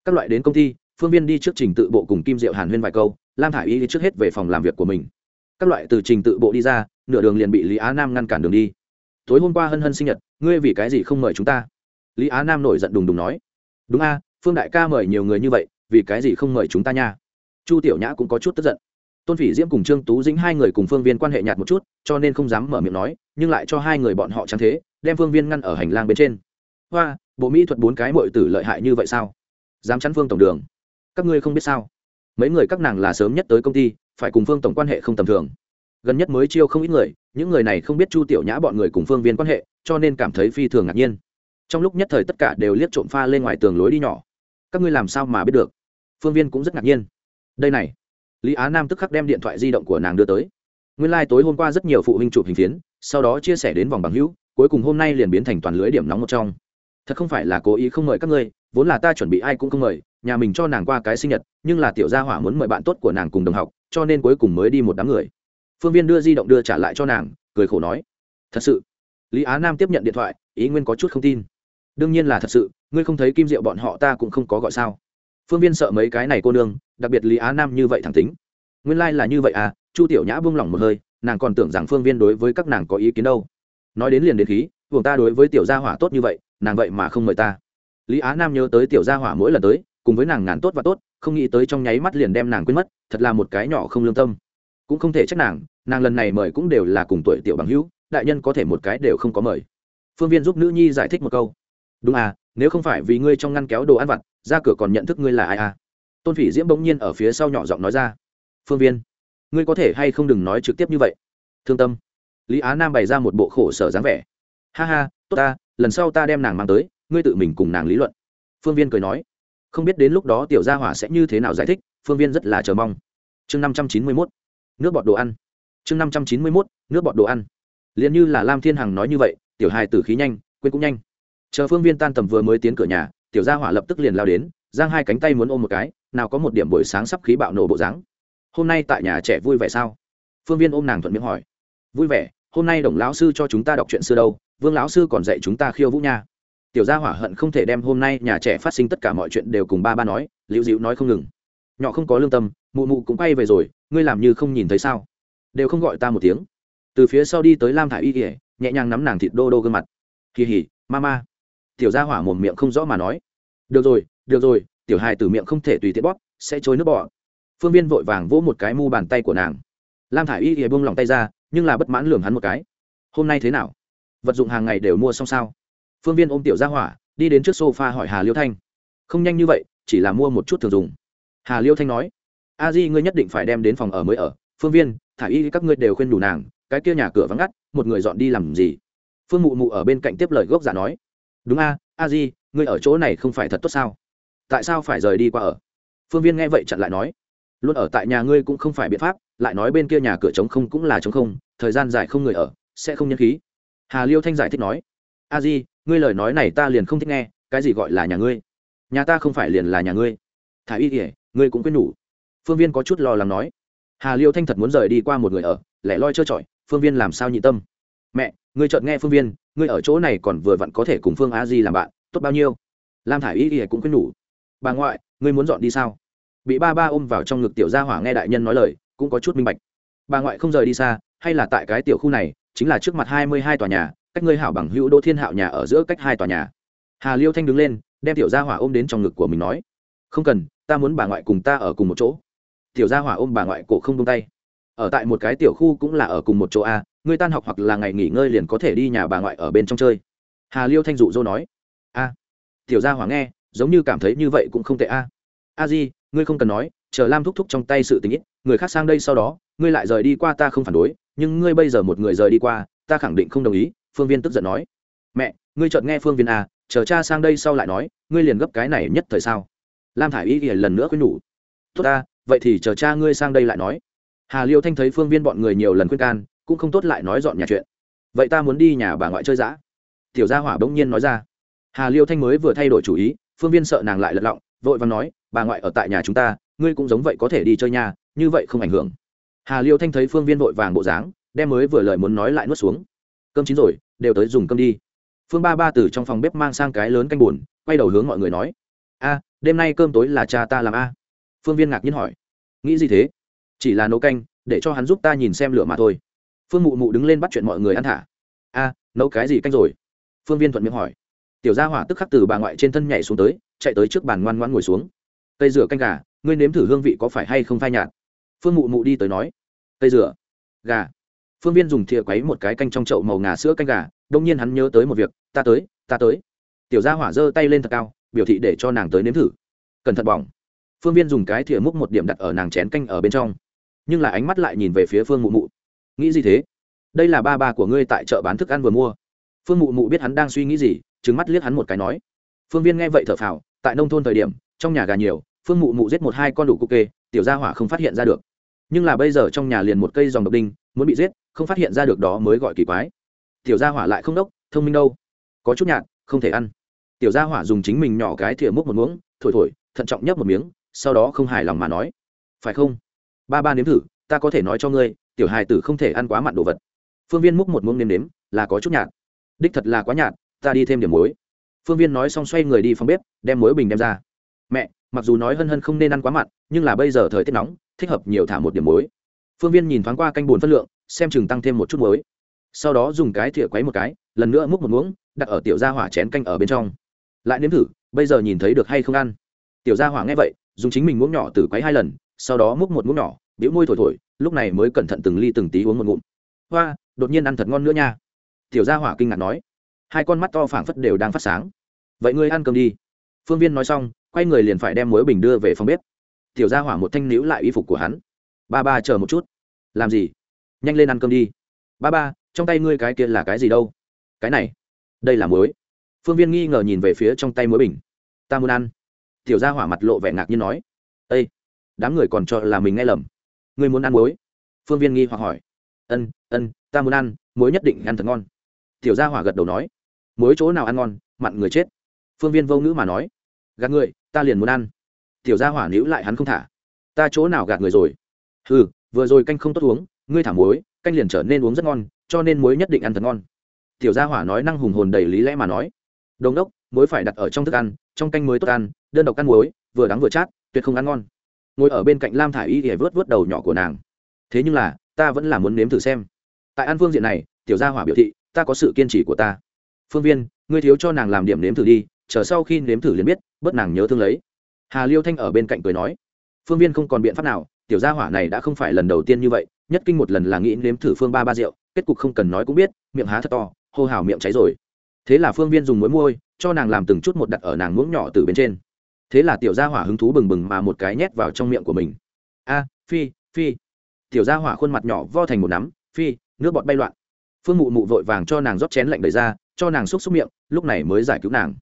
[SPEAKER 1] Các loại đến công ty phương viên đi trước trình tự bộ cùng kim diệu hàn huyên vài câu, lam thả i y đi trước hết về phòng làm việc của mình. Các loại từ trình tự bộ đi ra, nửa đường liền bị lý á nam ngăn cản đường đi. Tối hôm qua hân hân sinh nhật, ngươi vì cái gì không mời chúng ta? Lý á nam nổi giận đùng đùng nói. Đúng a, phương đại ca mời nhiều người như vậy, vì cái gì không mời chúng ta nha? Chu tiểu nhã cũng có chút tức giận. Tôn phỉ diễm cùng trương tú dĩnh hai người cùng phương viên quan hệ nhạt một chút, cho nên không dám mở miệng nói, nhưng lại cho hai người bọn họ trắng thế, đem phương viên ngăn ở hành lang bên trên. Hoa, bộ mỹ thuật bốn cái mội tử lợi hại như vậy sao? Dám chắn phương tổng đường các ngươi không biết sao? Mấy người các nàng là sớm nhất tới công ty, phải cùng phương tổng quan hệ không tầm thường. Gần nhất mới chiêu không ít người, những người này không biết chu tiểu nhã bọn người cùng phương viên quan hệ, cho nên cảm thấy phi thường ngạc nhiên. Trong lúc nhất thời tất cả đều liếc trộm pha lên ngoài tường lối đi nhỏ. Các ngươi làm sao mà biết được? Phương viên cũng rất ngạc nhiên. Đây này, lý á nam tức khắc đem điện thoại di động của nàng đưa tới. Nguyên lai、like、tối hôm qua rất nhiều phụ huynh chụp hình phiến, sau đó chia sẻ đến vòng bằng hữu, cuối cùng hôm nay liền biến thành toàn lưới điểm nóng một trong. Thật không phải là cố ý không mời các ngươi vốn là ta chuẩn bị ai cũng không mời, nhà mình cho nàng qua cái sinh nhật, nhưng là tiểu gia hỏa muốn mời bạn tốt của nàng cùng đồng học, cho nên cuối cùng mới đi một đám người. Phương viên đưa di động đưa trả lại cho nàng, cười khổ nói, thật sự? Lý á nam tiếp nhận điện thoại, ý nguyên có chút không tin. Đương nhiên là thật sự, ngươi không thấy kim diệu bọn họ ta cũng không có gọi sao? Phương viên sợ mấy cái này cô nương, đặc biệt lý á nam như vậy thẳng tính. Nguyên lai、like、là như vậy à? Chu tiểu nhã buông lỏng một hơi, nàng còn tưởng rằng phương viên đối với các nàng có ý kiến đâu. Nói đến liền đến khí buồng ta đối với tiểu gia hỏa tốt như vậy, nàng vậy mà không mời ta lý á nam nhớ tới tiểu gia hỏa mỗi lần tới, cùng với nàng ngàn tốt và tốt, không nghĩ tới trong nháy mắt liền đem nàng quên mất, thật là một cái nhỏ không lương tâm. Cũng không thể trách nàng nàng lần này mời cũng đều là cùng tuổi tiểu bằng hữu, đại nhân có thể một cái đều không có mời. Phương viên giúp nữ nhi giải thích một câu. Đúng à nếu không phải vì ngươi trong ngăn kéo đồ ăn vặt, ra cửa còn nhận thức ngươi là ai à? Tôn phỉ diễm bỗng nhiên ở phía sau nhỏ giọng nói ra. Phương viên, ngươi có thể hay không đừng nói trực tiếp như vậy? Thương tâm. Lý á nam bày ra một bộ khổ sở dáng vẻ. Ha ha, tốt ta, lần sau ta đem nàng mang tới ngươi tự mình cùng nàng lý luận. Phương viên cười nói, không biết đến lúc đó tiểu gia hỏa sẽ như thế nào giải thích, phương viên rất là chờ mong. Chương năm trăm chín mươi mốt, nước bọt đồ ăn. Chương năm trăm chín mươi mốt, nước bọt đồ ăn. Liền như là lam thiên hằng nói như vậy, tiểu hai tử khí nhanh, quên cũng nhanh. Chờ phương viên tan tầm vừa mới tiến cửa nhà, tiểu gia hỏa lập tức liền lao đến, giang hai cánh tay muốn ôm một cái, nào có một điểm buổi sáng sắp khí bạo nổ bộ dáng. Hôm nay tại nhà trẻ vui vẻ sao? Phương viên ôm nàng thuận miệng hỏi. Vui vẻ, hôm nay đồng lão sư cho chúng ta đọc chuyện xưa đâu, vương lão sư còn dạy chúng ta khiêu vũ nha tiểu gia hỏa hận không thể đem hôm nay nhà trẻ phát sinh tất cả mọi chuyện đều cùng ba ba nói, liễu dịu nói không ngừng. Nhỏ không có lương tâm, mụ mụ cũng quay về rồi, ngươi làm như không nhìn thấy sao? Đều không gọi ta một tiếng. Từ phía sau đi tới lam thả y kỉa nhẹ nhàng nắm nàng thịt đô đô gương mặt. Kỳ hỉ ma ma tiểu gia hỏa mồm miệng không rõ mà nói. Được rồi được rồi, tiểu hài từ miệng không thể tùy tiện bóp, sẽ trôi nước bỏ phương viên vội vàng vỗ một cái mu bàn tay của nàng. Lam thả y kỉa buông lòng tay ra, nhưng là bất mãn lường hắn một cái. Hôm nay thế nào? Vật dụng hàng ngày đều mua xong sao? Phương viên ôm tiểu gia hỏa, đi đến trước sofa hỏi hà liêu thanh. Không nhanh như vậy, chỉ là mua một chút thường dùng. Hà liêu thanh nói, a di, ngươi nhất định phải đem đến phòng ở mới ở. Phương viên, thả y các ngươi đều khuyên đủ nàng, cái kia nhà cửa vắng ngắt, một người dọn đi làm gì? Phương mụ mụ ở bên cạnh tiếp lời gốc giả nói, đúng a a di, ngươi ở chỗ này không phải thật tốt sao? Tại sao phải rời đi qua ở? Phương viên nghe vậy chặn lại nói, luôn ở tại nhà ngươi cũng không phải biện pháp, lại nói bên kia nhà cửa trống không cũng là trống không, thời gian dài không người ở, sẽ không nhân khí. Hà liêu thanh giải thích nói, a di ngươi lời nói này ta liền không thích nghe, cái gì gọi là nhà ngươi? Nhà ta không phải liền là nhà ngươi. Thả y kỉa ngươi cũng quên nhủ phương viên có chút lo lắng nói. Hà liêu thanh thật muốn rời đi qua một người ở, lẻ loi trơ trọi, phương viên làm sao nhị tâm? Mẹ, ngươi chợt nghe phương viên, ngươi ở chỗ này còn vừa vặn có thể cùng phương a di làm bạn, tốt bao nhiêu? Lam thả y kỉa cũng quyết nhủ bà ngoại, ngươi muốn dọn đi sao? Bị ba ba ôm vào trong ngực tiểu gia hỏa nghe đại nhân nói lời, cũng có chút minh bạch. Bà ngoại không rời đi xa, hay là tại cái tiểu khu này, chính là trước mặt hai mươi hai tòa nhà cách ngươi hảo bằng hữu đỗ thiên hạo nhà ở giữa cách hai tòa nhà. Hà liêu thanh đứng lên, đem tiểu gia hỏa ôm đến trong ngực của mình nói, không cần, ta muốn bà ngoại cùng ta ở cùng một chỗ. Tiểu gia hỏa ôm bà ngoại cổ không tung tay. Ở tại một cái tiểu khu cũng là ở cùng một chỗ a ngươi tan học hoặc là ngày nghỉ ngơi liền có thể đi nhà bà ngoại ở bên trong chơi. Hà liêu thanh dụ dỗ nói, a. Tiểu gia hỏa nghe, giống như cảm thấy như vậy cũng không tệ a. A di, ngươi không cần nói, chờ lam thúc thúc trong tay sự tình ít, người khác sang đây sau đó, ngươi lại rời đi qua ta không phản đối, nhưng ngươi bây giờ một người rời đi qua, ta khẳng định không đồng ý phương viên tức giận nói. Mẹ, ngươi chợt nghe phương viên à chờ cha sang đây sau lại nói, ngươi liền gấp cái này nhất thời sao? Lam thả i y thì lần nữa khuyên nhủ. Tốt ta, vậy thì chờ cha ngươi sang đây lại nói. Hà liêu thanh thấy phương viên bọn người nhiều lần khuyên can, cũng không tốt lại nói dọn nhà chuyện. Vậy ta muốn đi nhà bà ngoại chơi giã tiểu gia hỏa bỗng nhiên nói ra. Hà liêu thanh mới vừa thay đổi chủ ý, phương viên sợ nàng lại lật lọng, vội và nói, bà ngoại ở tại nhà chúng ta, ngươi cũng giống vậy có thể đi chơi nhà, như vậy không ảnh hưởng. Hà liêu thanh thấy phương viên vội vàng bộ dáng, đem mới vừa lời muốn nói lại nuốt xuống cơm chín rồi, đều tới dùng cơm đi. Phương ba ba từ trong phòng bếp mang sang cái lớn canh b quay đầu hướng mọi người nói, a, đêm nay cơm tối là cha ta làm a. Phương viên ngạc nhiên hỏi, nghĩ gì thế? Chỉ là nấu canh, để cho hắn giúp ta nhìn xem lửa mà thôi. Phương mụ mụ đứng lên bắt chuyện mọi người ăn thả, a, nấu cái gì canh rồi? Phương viên thuận miệng hỏi, tiểu gia hỏa tức khắc từ bà ngoại trên thân nhảy xuống tới, chạy tới trước bàn ngoan ngoan ngồi xuống. Cây rửa canh gà, ngươi nếm thử hương vị có phải hay không phai nhạt? Phương mụ mụ đi tới nói, cây rửa gà phương viên dùng thìa quấy một cái canh trong chậu màu ngà sữa canh gà, đông nhiên hắn nhớ tới một việc, ta tới ta tới. Tiểu gia hỏa giơ tay lên thật cao, biểu thị để cho nàng tới nếm thử. Cẩn thận bỏng. Phương viên dùng cái thìa múc một điểm đặt ở nàng chén canh ở bên trong, nhưng là ánh mắt lại nhìn về phía phương mụ mụ. Nghĩ gì thế? Đây là ba ba của ngươi tại chợ bán thức ăn vừa mua. Phương mụ mụ biết hắn đang suy nghĩ gì trứng mắt liếc hắn một cái nói. Phương viên nghe vậy thở phào, tại nông thôn thời điểm, trong nhà gà nhiều, phương mụ mụ giết một hai con đủ cụ kê, tiểu gia hỏa không phát hiện ra được. Nhưng là bây giờ trong nhà liền một cây dòng độc đinh muốn bị giết, không phát hiện ra được đó mới gọi kỳ quái. Tiểu gia hỏa lại không đốc, thông minh đâu. Có chút nhạt, không thể ăn. Tiểu gia hỏa dùng chính mình nhỏ cái thìa múc một muỗng, thổi thổi, thận trọng nhấp một miếng, sau đó không hài lòng mà nói. Phải không? Ba ba nếm thử, ta có thể nói cho ngươi, tiểu hài tử không thể ăn quá mặn đồ vật. Phương viên múc một muỗng nếm nếm, là có chút nhạt. Đích thật là quá nhạt, ta đi thêm điểm muối. Phương viên nói xong xoay người đi phòng bếp, đem muối bình đem ra. Mẹ, mặc dù nói hân hân không nên ăn quá mặn, nhưng là bây giờ thời tiết nóng, thích hợp nhiều thả một điểm muối phương viên nhìn thoáng qua canh bùn phân lượng, xem chừng tăng thêm một chút muối. Sau đó dùng cái thìa quấy một cái, lần nữa múc một muỗng, đặt ở tiểu gia hỏa chén canh ở bên trong. Lại nếm thử, bây giờ nhìn thấy được hay không ăn. Tiểu gia hỏa nghe vậy, dùng chính mình muỗng nhỏ từ quấy hai lần, sau đó múc một muỗng nhỏ biểu môi thổi thổi, lúc này mới cẩn thận từng ly từng tí uống một ngụm. Hoa, đột nhiên ăn thật ngon nữa nha. Tiểu gia hỏa kinh ngạc nói. Hai con mắt to phảng phất đều đang phát sáng. Vậy ngươi ăn cơm đi. Phương viên nói xong, quay người liền phải đem muối bình đưa về phòng bếp. Tiểu gia hỏa một thanh níu lại y phục của hắn ba ba chờ một chút. Làm gì? Nhanh lên ăn cơm đi. Ba ba, trong tay ngươi cái kia là cái gì đâu? Cái này, đây là muối. Phương viên nghi ngờ nhìn về phía trong tay muối bình. Ta muốn ăn. Tiểu gia hỏa mặt lộ vẻ ngạc nhiên nói. Ây đám người còn cho là mình nghe lầm. Ngươi muốn ăn muối? Phương viên nghi hoặc hỏi. Ân ân, ta muốn ăn, muối nhất định ăn thật ngon. Tiểu gia hỏa gật đầu nói. Muối chỗ nào ăn ngon, mặn người chết. Phương viên vô ngữ mà nói. Gạt người, ta liền muốn ăn. Tiểu gia hỏa níu lại hắn không thả. Ta chỗ nào gạt người rồi? Ừ vừa rồi canh không tốt uống, ngươi thả muối, canh liền trở nên uống rất ngon, cho nên muối nhất định ăn thật ngon. Tiểu gia hỏa nói năng hùng hồn đầy lý lẽ mà nói. Đồn đốc, muối phải đặt ở trong thức ăn, trong canh muối tốt ăn, đơn độc ăn muối, vừa đắng vừa chát, tuyệt không ăn ngon. Ngồi ở bên cạnh lam thả i y thì vớt vớt đầu nhỏ của nàng. Thế nhưng là, ta vẫn là muốn nếm thử xem. Tại An phương diện này, tiểu gia hỏa biểu thị, ta có sự kiên trì của ta. Phương viên, ngươi thiếu cho nàng làm điểm nếm thử đi, chờ sau khi nếm thử liền biết, bớt nàng nhớ thương lấy. Hà liêu thanh ở bên cạnh cười nói. Phương viên không còn biện pháp nào tiểu gia hỏa này đã không phải lần đầu tiên như vậy, nhất kinh một lần là nghĩ nếm thử phương ba ba rượu, kết cục không cần nói cũng biết, miệng há thật to, hô hào miệng cháy rồi. Thế là phương viên dùng muối môi, cho nàng làm từng chút một đặt ở nàng muỗng nhỏ từ bên trên. Thế là tiểu gia hỏa hứng thú bừng bừng mà một cái nhét vào trong miệng của mình. A, phi phi. Tiểu gia hỏa khuôn mặt nhỏ vo thành một nắm, phi, nước bọt bay loạn. Phương mụ mụ vội vàng cho nàng rót chén lạnh đầy ra, cho nàng xúc xúc miệng, lúc này mới giải cứu nàng.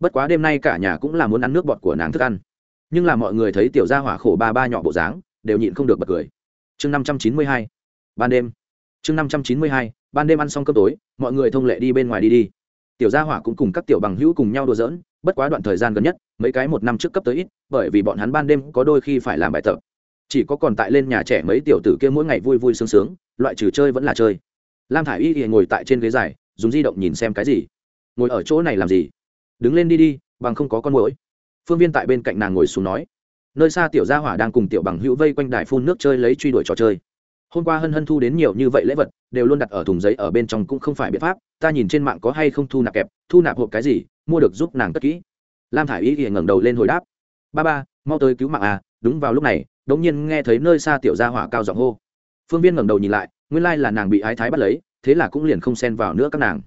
[SPEAKER 1] Bất quá đêm nay cả nhà cũng là muốn ăn nước bọt của nàng thức ăn. Nhưng là mọi người thấy tiểu gia hỏa khổ ba ba nhỏ bộ dáng đều nhịn không được bật cười. Chương năm trăm chín mươi hai, ban đêm. Chương năm trăm chín mươi hai, ban đêm ăn xong cơm tối, mọi người thông lệ đi bên ngoài đi đi. Tiểu gia hỏa cũng cùng các tiểu bằng hữu cùng nhau đùa giỡn, bất quá đoạn thời gian gần nhất, mấy cái một năm trước cấp tới ít, bởi vì bọn hắn ban đêm có đôi khi phải làm bài tập. Chỉ có còn tại lên nhà trẻ mấy tiểu tử kia mỗi ngày vui vui sướng sướng, loại trừ chơi vẫn là chơi. Lam thả i y thì ngồi tại trên ghế dài, dùng di động nhìn xem cái gì. Ngồi ở chỗ này làm gì? Đứng lên đi đi, bằng không có con mũi phương viên tại bên cạnh nàng ngồi xuống nói nơi xa tiểu gia hỏa đang cùng tiểu bằng hữu vây quanh đài phun nước chơi lấy truy đuổi trò chơi. Hôm qua hân hân thu đến nhiều như vậy lễ vật, đều luôn đặt ở thùng giấy ở bên trong cũng không phải biện pháp, ta nhìn trên mạng có hay không thu nạp kẹp, thu nạp hộp cái gì, mua được giúp nàng cất kỹ. Lam thả i y thì ngẩng đầu lên hồi đáp. Ba ba, mau tới cứu mạng à đúng vào lúc này đ ỗ n g nhiên nghe thấy nơi xa tiểu gia hỏa cao giọng hô. Phương viên ngẩng đầu nhìn lại, nguyên lai là nàng bị ái thái bắt lấy, thế là cũng liền không xen vào nữa các nàng.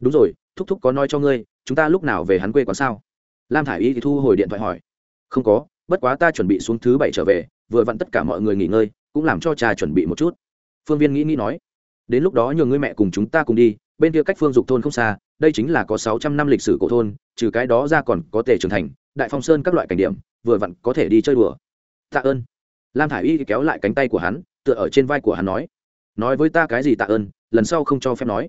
[SPEAKER 1] Đúng rồi, thúc thúc có nói cho ngươi, chúng ta lúc nào về hắn quê có sao? Lam thả i y thì thu hồi điện thoại hỏi. Không có bất quá ta chuẩn bị xuống thứ bảy trở về, vừa vặn tất cả mọi người nghỉ ngơi, cũng làm cho cha chuẩn bị một chút. Phương viên nghĩ nghĩ nói. Đến lúc đó nhờ ngươi mẹ cùng chúng ta cùng đi, bên kia cách phương dục thôn không xa, đây chính là có sáu trăm năm lịch sử cổ thôn, trừ cái đó ra còn có tề trưởng thành, đại phong sơn các loại cảnh điểm, vừa vặn có thể đi chơi đùa. Tạ ơn. Lam thả i y kéo lại cánh tay của hắn, tựa ở trên vai của hắn nói. Nói với ta cái gì tạ ơn, lần sau không cho phép nói.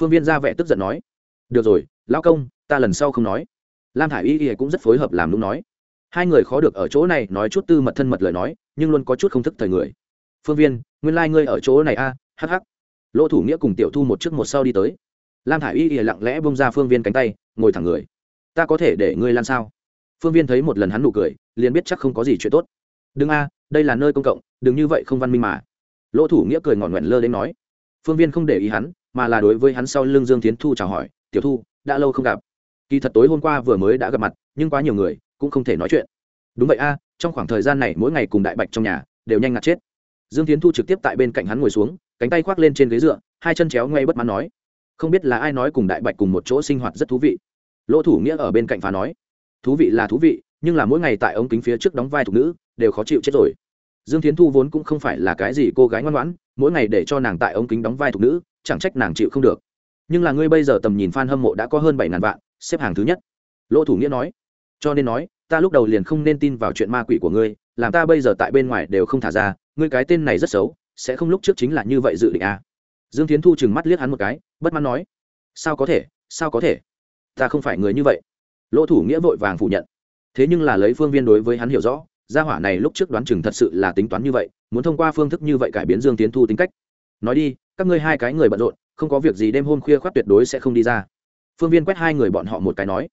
[SPEAKER 1] Phương viên ra vẻ tức giận nói. Được rồi, lão công, ta lần sau không nói. Lam thả i y cũng rất phối hợp làm đúng nói hai người khó được ở chỗ này nói chút tư mật thân mật lời nói nhưng luôn có chút không thức thời người. Phương viên nguyên lai、like、ngươi ở chỗ này a à, hh lỗ thủ nghĩa cùng tiểu thu một trước một sau đi tới. Lam thả i y ỉa lặng lẽ bông ra phương viên cánh tay ngồi thẳng người. Ta có thể để ngươi lan sao? Phương viên thấy một lần hắn nụ cười liền biết chắc không có gì chuyện tốt. Đừng a đây là nơi công cộng đừng như vậy không văn minh mà. Lỗ thủ nghĩa cười ngọn nguyện lơ đến nói. Phương viên không để ý hắn mà là đối với hắn sau lưng dương tiến thu chào hỏi tiểu thu đã lâu không gặp. Kỳ thật tối hôm qua vừa mới đã gặp mặt nhưng quá nhiều người cũng không thể nói chuyện. Đúng vậy a, trong khoảng thời gian này mỗi ngày cùng đại bạch trong nhà đều nhanh ngạt chết. Dương tiến thu trực tiếp tại bên cạnh hắn ngồi xuống, cánh tay khoác lên trên ghế dựa, hai chân chéo ngay bất mãn nói, không biết là ai nói cùng đại bạch cùng một chỗ sinh hoạt rất thú vị. Lỗ thủ nghĩa ở bên cạnh phá nói, thú vị là thú vị, nhưng là mỗi ngày tại ống kính phía trước đóng vai thục nữ, đều khó chịu chết rồi. Dương tiến thu vốn cũng không phải là cái gì cô gái ngoan ngoãn, mỗi ngày để cho nàng tại ống kính đóng vai thục nữ, chẳng trách nàng chịu không được. Nhưng là ngươi bây giờ tầm nhìn f a n hâm mộ đã có hơn bảy ngàn vạn, xếp hàng thứ nhất. Lỗ thủ nghĩa nói cho nên nói, ta lúc đầu liền không nên tin vào chuyện ma quỷ của ngươi, làm ta bây giờ tại bên ngoài đều không thả ra, ngươi cái tên này rất xấu, sẽ không lúc trước chính là như vậy dự định à. dương tiến thu chừng mắt liếc hắn một cái, bất mãn nói, sao có thể, sao có thể? Ta không phải người như vậy. Lỗ thủ nghĩa vội vàng phủ nhận. Thế nhưng là lấy phương viên đối với hắn hiểu rõ, gia hỏa này lúc trước đoán chừng thật sự là tính toán như vậy, muốn thông qua phương thức như vậy cải biến dương tiến thu tính cách. Nói đi, các ngươi hai cái người bận rộn, không có việc gì đêm hôm khuya khoác tuyệt đối sẽ không đi ra. Phương viên quét hai người bọn họ một cái nói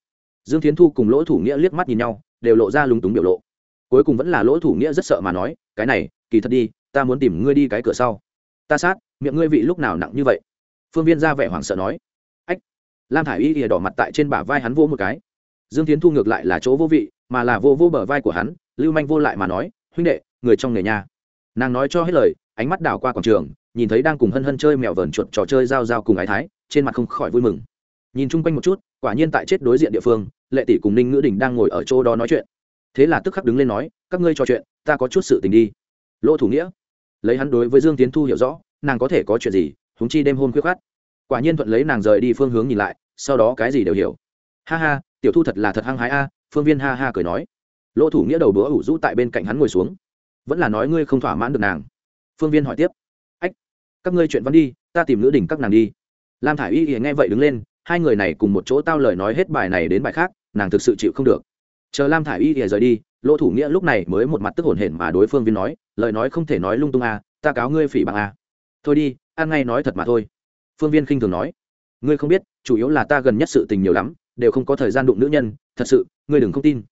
[SPEAKER 1] dương tiến thu cùng lỗ thủ nghĩa liếc mắt nhìn nhau, đều lộ ra lúng túng biểu lộ. Cuối cùng vẫn là lỗ thủ nghĩa rất sợ mà nói, cái này, kỳ thật đi, ta muốn tìm ngươi đi cái cửa sau. Ta sát, miệng ngươi vị lúc nào nặng như vậy? Phương viên ra vẻ hoảng sợ nói. Ách. Lam thả i y ỉa đỏ mặt tại trên bả vai hắn vô một cái. Dương tiến thu ngược lại là chỗ vô vị, mà là vô vô bờ vai của hắn, lưu manh vô lại mà nói, huynh đệ, người trong nghề nhà. Nàng nói cho hết lời, ánh mắt đảo qua quảng trường, nhìn thấy đang cùng hân hân chơi mèo vờn chuột trò chơi giao giao cùng ái thái, trên mặt không khỏi vui mừng. Nhìn chung quanh một chút quả nhiên tại chết đối diện địa phương, lệ tỷ cùng ninh ngữ đình đang ngồi ở chỗ đó nói chuyện. Thế là tức khắc đứng lên nói, các ngươi trò chuyện, ta có chút sự tình đi. Lỗ thủ nghĩa, lấy hắn đối với dương tiến thu hiểu rõ, nàng có thể có chuyện gì húng chi đêm hôm khuyết khát quả nhiên thuận lấy nàng rời đi phương hướng nhìn lại, sau đó cái gì đều hiểu. Ha ha, tiểu thu thật là thật hăng hái a, phương viên ha ha cười nói. Lỗ thủ nghĩa đầu bữa ủ rũ tại bên cạnh hắn ngồi xuống. Vẫn là nói ngươi không thỏa mãn được nàng. Phương viên hỏi tiếp. Ách, các ngươi chuyện văn đi, ta tìm nữ đỉnh các nàng đi. Lam thả i y nghe vậy đứng lên hai người này cùng một chỗ tao lời nói hết bài này đến bài khác, nàng thực sự chịu không được. Chờ lam thả i y thì rời đi, lỗ thủ nghĩa lúc này mới một mặt tức hổn hển mà đối phương viên nói, lời nói không thể nói lung tung à ta cáo ngươi phỉ bằng à. Thôi đi, ăn ngay nói thật mà thôi. Phương viên khinh thường nói, ngươi không biết, chủ yếu là ta gần nhất sự tình nhiều lắm, đều không có thời gian đụng nữ nhân, thật sự, ngươi đừng không tin.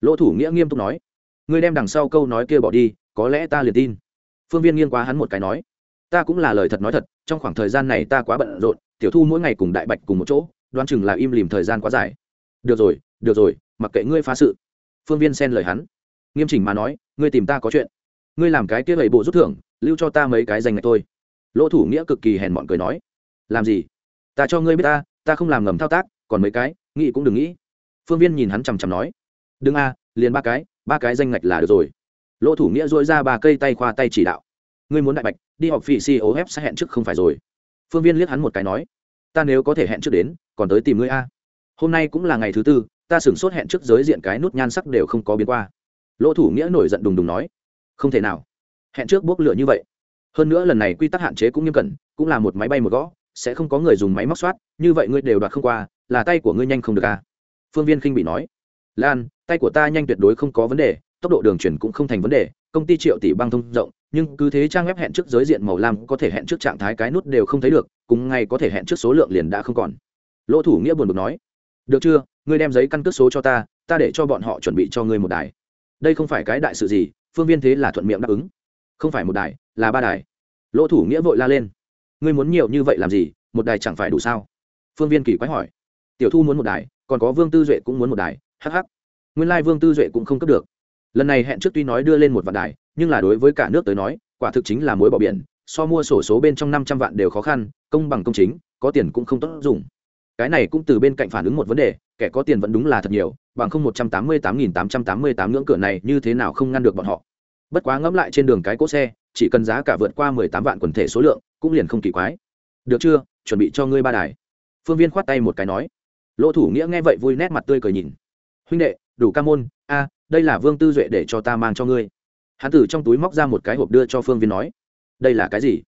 [SPEAKER 1] Lỗ thủ nghĩa nghiêm túc nói, ngươi đem đằng sau câu nói kia bỏ đi, có lẽ ta liền tin. Phương viên nghiêng quá hắn một cái nói ta cũng là lời thật nói thật, trong khoảng thời gian này ta quá bận rộn, tiểu thu mỗi ngày cùng đại bạch cùng một chỗ, đoán chừng là im lìm thời gian quá dài. Được rồi được rồi, mặc kệ ngươi phá sự. Phương viên xen lời hắn. Nghiêm chỉnh mà nói, ngươi tìm ta có chuyện. Ngươi làm cái kia lầy bộ rút thưởng, lưu cho ta mấy cái danh ngạch thôi. Lỗ thủ nghĩa cực kỳ hèn mọn cười nói. Làm gì? Ta cho ngươi biết ta ta không làm ngầm thao tác, còn mấy cái, nghĩ cũng đừng nghĩ. Phương viên nhìn hắn chằm chằm nói. Đừng a, liền ba cái ba cái danh ngạch là được rồi. Lỗ thủ nghĩa dội ra ba cây tay khoa tay chỉ đạo ngươi muốn đại bạch, đi học phi si ô sẽ hẹn trước không phải rồi. Phương viên liếc hắn một cái nói, ta nếu có thể hẹn trước đến, còn tới tìm ngươi a. Hôm nay cũng là ngày thứ tư, ta sửng sốt hẹn trước giới diện cái nút nhan sắc đều không có biến qua. Lỗ thủ nghĩa nổi giận đùng đùng nói, không thể nào, hẹn trước bốc lửa như vậy. Hơn nữa lần này quy tắc hạn chế cũng nghiêm cẩn, cũng là một máy bay một gõ, sẽ không có người dùng máy móc soát, như vậy ngươi đều đoạt không qua, là tay của ngươi nhanh không được à phương viên khinh bị nói, lan, tay của ta nhanh tuyệt đối không có vấn đề, tốc độ đường chuyển cũng không thành vấn đề, công ty triệu tỷ băng thông rộng nhưng cứ thế trang web hẹn trước giới diện màu lam có thể hẹn trước trạng thái cái nút đều không thấy được, cùng ngay có thể hẹn trước số lượng liền đã không còn. Lỗ thủ nghĩa buồn bực nói, được chưa? Ngươi đem giấy căn cước số cho ta ta để cho bọn họ chuẩn bị cho ngươi một đài. Đây không phải cái đại sự gì, phương viên thế là thuận miệng đáp ứng. Không phải một đài, là ba đài. Lỗ thủ nghĩa vội la lên, ngươi muốn nhiều như vậy làm gì, một đài chẳng phải đủ sao? Phương viên kỳ quái hỏi, tiểu thu muốn một đài, còn có vương tư duệ cũng muốn một đài hh nguyên lai、like、vương tư duệ cũng không cấp được. Lần này hẹn trước tuy nói đưa lên một vạn đài nhưng là đối với cả nước tới nói, quả thực chính là mối bỏ biển, so mua sổ số bên trong năm trăm vạn đều khó khăn, công bằng công chính, có tiền cũng không tốt dùng. Cái này cũng từ bên cạnh phản ứng một vấn đề, kẻ có tiền vẫn đúng là thật nhiều, bằng không một trăm tám mươi tám nghìn tám trăm tám mươi tám ngưỡng cửa này như thế nào không ngăn được bọn họ. Bất quá ngẫm lại trên đường cái cỗ xe, chỉ cần giá cả vượt qua mười tám vạn quần thể số lượng, cũng liền không kỳ quái. Được chưa, chuẩn bị cho ngươi ba đài. Phương viên khoát tay một cái nói. Lỗ thủ nghĩa nghe vậy vui nét mặt tươi cười nhìn. Huynh đệ, đủ ca môn, a, đây là vương tư duệ để cho ta mang cho ngươi hắn từ trong túi móc ra một cái hộp đưa cho phương viên nói, đây là cái gì?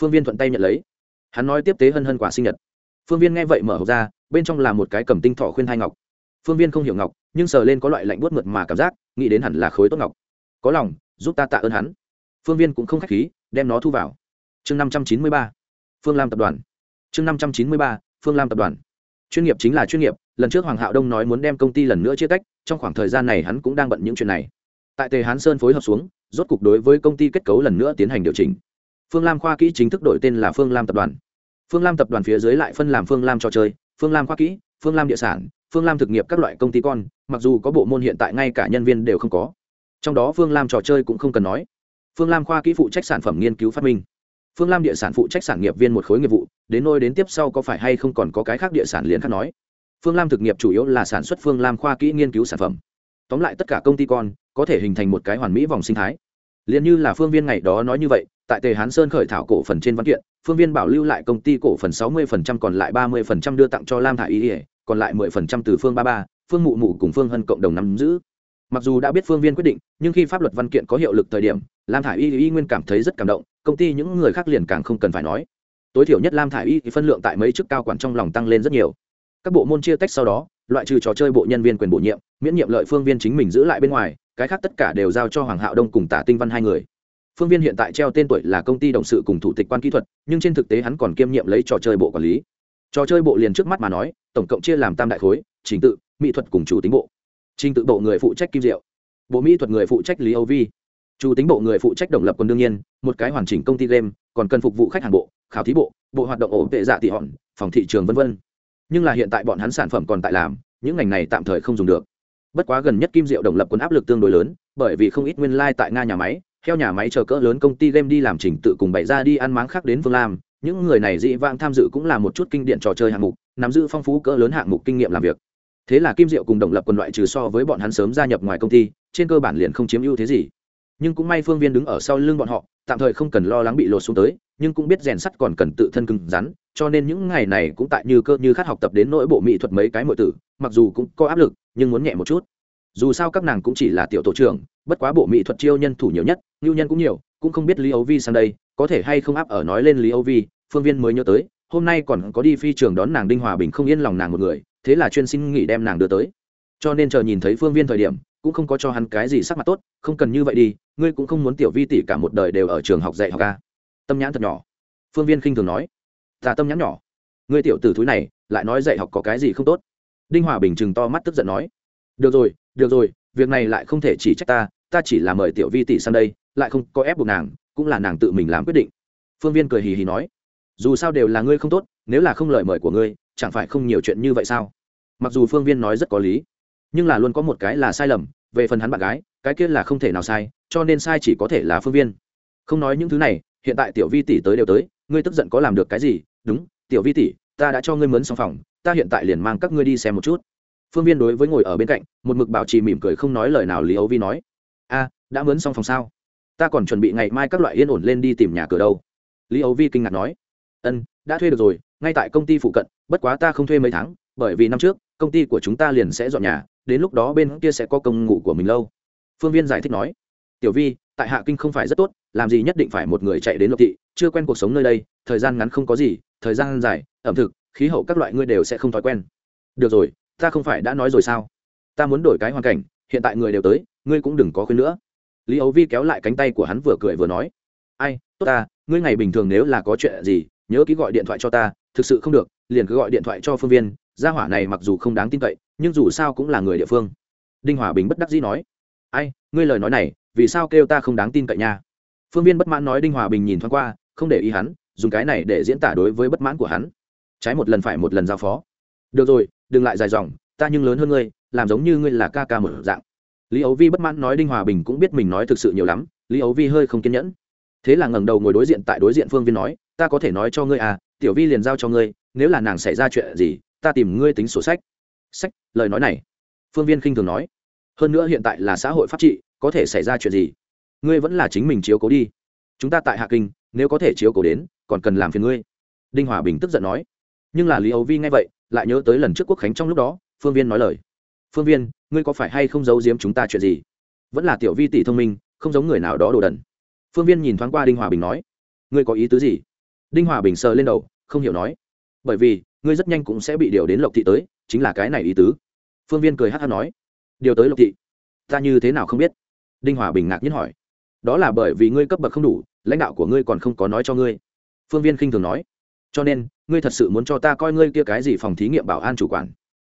[SPEAKER 1] Phương viên thuận tay nhận lấy. Hắn nói tiếp tế hân hân quả sinh nhật. Phương viên nghe vậy mở hộp ra, bên trong là một cái cầm tinh thọ khuyên hai ngọc. Phương viên không hiểu ngọc, nhưng sờ lên có loại lạnh buốt mượt mà cảm giác, nghĩ đến hẳn là khối tốt ngọc. Có lòng, giúp ta tạ ơn hắn. Phương viên cũng không k h á c h khí, đem nó thu vào. Chương năm trăm chín mươi ba, phương lam tập đoàn. Chương năm trăm chín mươi ba, phương lam tập đoàn. Chuyên nghiệp chính là chuyên nghiệp, lần trước hoàng hạo đông nói muốn đem công ty lần nữa chia tách, trong khoảng thời gian này hắn cũng đang bận những chuyện này tại tề hán sơn phối hợp xuống rốt cục đối với công ty kết cấu lần nữa tiến hành điều chỉnh phương lam khoa kỹ chính thức đổi tên là phương lam tập đoàn phương lam tập đoàn phía dưới lại phân làm phương lam trò chơi phương lam khoa kỹ phương lam địa sản phương lam thực nghiệp các loại công ty con mặc dù có bộ môn hiện tại ngay cả nhân viên đều không có trong đó phương lam trò chơi cũng không cần nói phương lam khoa kỹ phụ trách sản phẩm nghiên cứu phát minh phương lam địa sản phụ trách sản nghiệp viên một khối nghiệp vụ đến nôi đến tiếp sau có phải hay không còn có cái khác địa sản liền khác nói phương lam thực nghiệp chủ yếu là sản xuất phương lam khoa kỹ nghiên cứu sản phẩm tóm lại tất cả công ty con có thể hình thành một cái hoàn mỹ vòng sinh thái. Liền như là phương viên ngày đó nói như vậy, tại tề hán sơn khởi thảo cổ phần trên văn kiện, phương viên bảo lưu lại công ty cổ phần sáu mươi còn lại ba mươi đưa tặng cho lam thả ý ỉa còn lại mười từ phương ba ba, phương mụ mụ cùng phương hân cộng đồng nắm giữ. Mặc dù đã biết phương viên quyết định, nhưng khi pháp luật văn kiện có hiệu lực thời điểm, lam thả y y nguyên cảm thấy rất cảm động, công ty những người khác liền càng không cần phải nói. Tối thiểu nhất lam thả y thì phân lượng tại mấy chức cao quản trong lòng tăng lên rất nhiều. Các bộ môn chia tách sau đó, loại trừ trò chơi bộ nhân viên quyền bổ nhiệm, miễn nhiệm lợi phương viên chính mình giữ lại bên ngoài cái khác tất cả đều giao cho hoàng hạo đông cùng tả tinh văn hai người. Phương viên hiện tại treo tên tuổi là công ty đồng sự cùng thủ tịch quan kỹ thuật, nhưng trên thực tế hắn còn kiêm nhiệm lấy trò chơi bộ quản lý. Trò chơi bộ liền trước mắt mà nói, tổng cộng chia làm tam đại khối, trình tự, mỹ thuật cùng chủ tính bộ. Trình tự bộ người phụ trách kim diệu, bộ mỹ thuật người phụ trách lý âu vi. Chủ tính bộ người phụ trách đồng lập quân đương nhiên, một cái hoàn chỉnh công ty game, còn cần phục vụ khách hàng bộ, khảo thí bộ bộ hoạt động ổn tệ dạ tị hòn, phòng thị trường v v nhưng là hiện tại bọn hắn sản phẩm còn tại làm, những ngành này tạm thời không dùng được bất quá gần nhất kim diệu đồng lập quân áp lực tương đối lớn, bởi vì không ít nguyên lai、like、tại nga nhà máy theo nhà máy chờ cỡ lớn công ty game đi làm trình tự cùng bày ra đi ăn máng khác đến vương lam. Những người này dị vãng tham dự cũng là một chút kinh điển trò chơi hạng mục, nắm giữ phong phú cỡ lớn hạng mục kinh nghiệm làm việc. Thế là kim diệu cùng đồng lập quân loại trừ so với bọn hắn sớm gia nhập ngoài công ty, trên cơ bản liền không chiếm ưu thế gì. Nhưng cũng may phương viên đứng ở sau lưng bọn họ, tạm thời không cần lo lắng bị lột xuống tới, nhưng cũng biết rèn sắt còn cần tự thân cứng rắn, cho nên những ngày này cũng tại như cơ như khát học tập đến nỗi bộ mỹ thuật mấy cái mọi tử, mặc dù cũng có áp lực nhưng muốn nhẹ một chút. Dù sao các nàng cũng chỉ là tiểu tổ trưởng, bất quá bộ mỹ thuật chiêu nhân thủ nhiều nhất ngưu nhân cũng nhiều, cũng không biết lý âu vi sang đây, có thể hay không áp ở nói lên lý âu vi, phương viên mới nhớ tới, hôm nay còn có đi phi trường đón nàng đinh hòa bình không yên lòng nàng một người, thế là chuyên xin nghỉ đem nàng đưa tới. Cho nên chờ nhìn thấy phương viên thời điểm, cũng không có cho hắn cái gì sắc mặt tốt, không cần như vậy đi, ngươi cũng không muốn tiểu vi tỷ cả một đời đều ở trường học dạy học ca tâm nhãn thật nhỏ. Phương viên khinh thường nói. Ta tâm nhãn nhỏ. Ngươi tiểu tử thúi này, lại nói dạy học có cái gì không tốt? Đinh hòa bình chừng to mắt tức giận nói, được rồi được rồi, việc này lại không thể chỉ trách ta ta chỉ là mời tiểu vi tỷ sang đây, lại không có ép buộc nàng, cũng là nàng tự mình làm quyết định. Phương viên cười hì hì nói, dù sao đều là ngươi không tốt, nếu là không lời mời của ngươi, chẳng phải không nhiều chuyện như vậy sao? Mặc dù phương viên nói rất có lý, nhưng là luôn có một cái là sai lầm, về phần hắn bạn gái, cái kia là không thể nào sai, cho nên sai chỉ có thể là phương viên. Không nói những thứ này, hiện tại tiểu vi tỷ tới đều tới, ngươi tức giận có làm được cái gì? Đúng, tiểu vi tỷ, ta đã cho ngươi mướn xong phòng ta hiện tại liền mang các ngươi đi xem một chút. Phương viên đối với ngồi ở bên cạnh, một mực bảo trì mỉm cười không nói lời nào lý ấu vi nói. A, đã mướn xong phòng sao? Ta còn chuẩn bị ngày mai các loại yên ổn lên đi tìm nhà cửa đâu. Lý ấu vi kinh ngạc nói. Ân, đã thuê được rồi, ngay tại công ty phụ cận, bất quá ta không thuê mấy tháng, bởi vì năm trước, công ty của chúng ta liền sẽ dọn nhà, đến lúc đó bên kia sẽ có công ngụ của mình lâu. Phương viên giải thích nói. Tiểu vi, tại hạ kinh không phải rất tốt, làm gì nhất định phải một người chạy đến lộc thị, chưa quen cuộc sống nơi đây, thời gian ngắn không có gì, thời gian dài, ẩm thực khí hậu các loại ngươi đều sẽ không thói quen. Được rồi, ta không phải đã nói rồi sao? Ta muốn đổi cái hoàn cảnh, hiện tại người đều tới, ngươi cũng đừng có khuyên nữa. Lý ấu vi kéo lại cánh tay của hắn vừa cười vừa nói. Ai, tốt ta, ngươi ngày bình thường nếu là có chuyện gì, nhớ ký gọi điện thoại cho ta, thực sự không được, liền cứ gọi điện thoại cho phương viên, gia hỏa này mặc dù không đáng tin cậy, nhưng dù sao cũng là người địa phương. Đinh hòa bình bất đắc dĩ nói. Ai, ngươi lời nói này, vì sao kêu ta không đáng tin cậy nha? Phương viên bất mãn nói đinh hòa bình nhìn thoáng qua, không để ý hắn, dùng cái này để diễn tả đối với bất mãn của hắn trái một lần phải một lần giao phó. Được rồi, đừng lại dài dòng, ta nhưng lớn hơn ngươi, làm giống như ngươi là ca ca một dạng. Lý ấu vi bất mãn nói đinh hòa bình cũng biết mình nói thực sự nhiều lắm, lý ấu vi hơi không kiên nhẫn. Thế là ngẩng đầu ngồi đối diện tại đối diện phương viên nói, ta có thể nói cho ngươi à tiểu vi liền giao cho ngươi, nếu là nàng xảy ra chuyện gì, ta tìm ngươi tính sổ sách. Sách, lời nói này. Phương viên khinh thường nói. Hơn nữa hiện tại là xã hội pháp trị, có thể xảy ra chuyện gì? Ngươi vẫn là chính mình chiếu cố đi. Chúng ta tại hạ kinh, nếu có thể chiếu cố đến, còn cần làm phiền ngươi. Đinh hòa bình tức giận nói nhưng là lý ấu vi nghe vậy, lại nhớ tới lần trước quốc khánh trong lúc đó, phương viên nói lời. Phương viên, ngươi có phải hay không giấu giếm chúng ta chuyện gì? Vẫn là tiểu vi tỷ thông minh, không giống người nào đó đồ đần. Phương viên nhìn thoáng qua đinh hòa bình nói. Ngươi có ý tứ gì? Đinh hòa bình sờ lên đầu, không hiểu nói. Bởi vì, ngươi rất nhanh cũng sẽ bị điều đến lộc thị tới, chính là cái này ý tứ. Phương viên cười hát hát nói. Điều tới lộc thị? Ta như thế nào không biết? Đinh hòa bình ngạc nhiên hỏi. Đó là bởi vì ngươi cấp bậc không đủ, lãnh đạo của ngươi còn không có nói cho ngươi. Phương viên khinh thường nói cho nên, ngươi thật sự muốn cho ta coi ngươi kia cái gì phòng thí nghiệm bảo an chủ quản?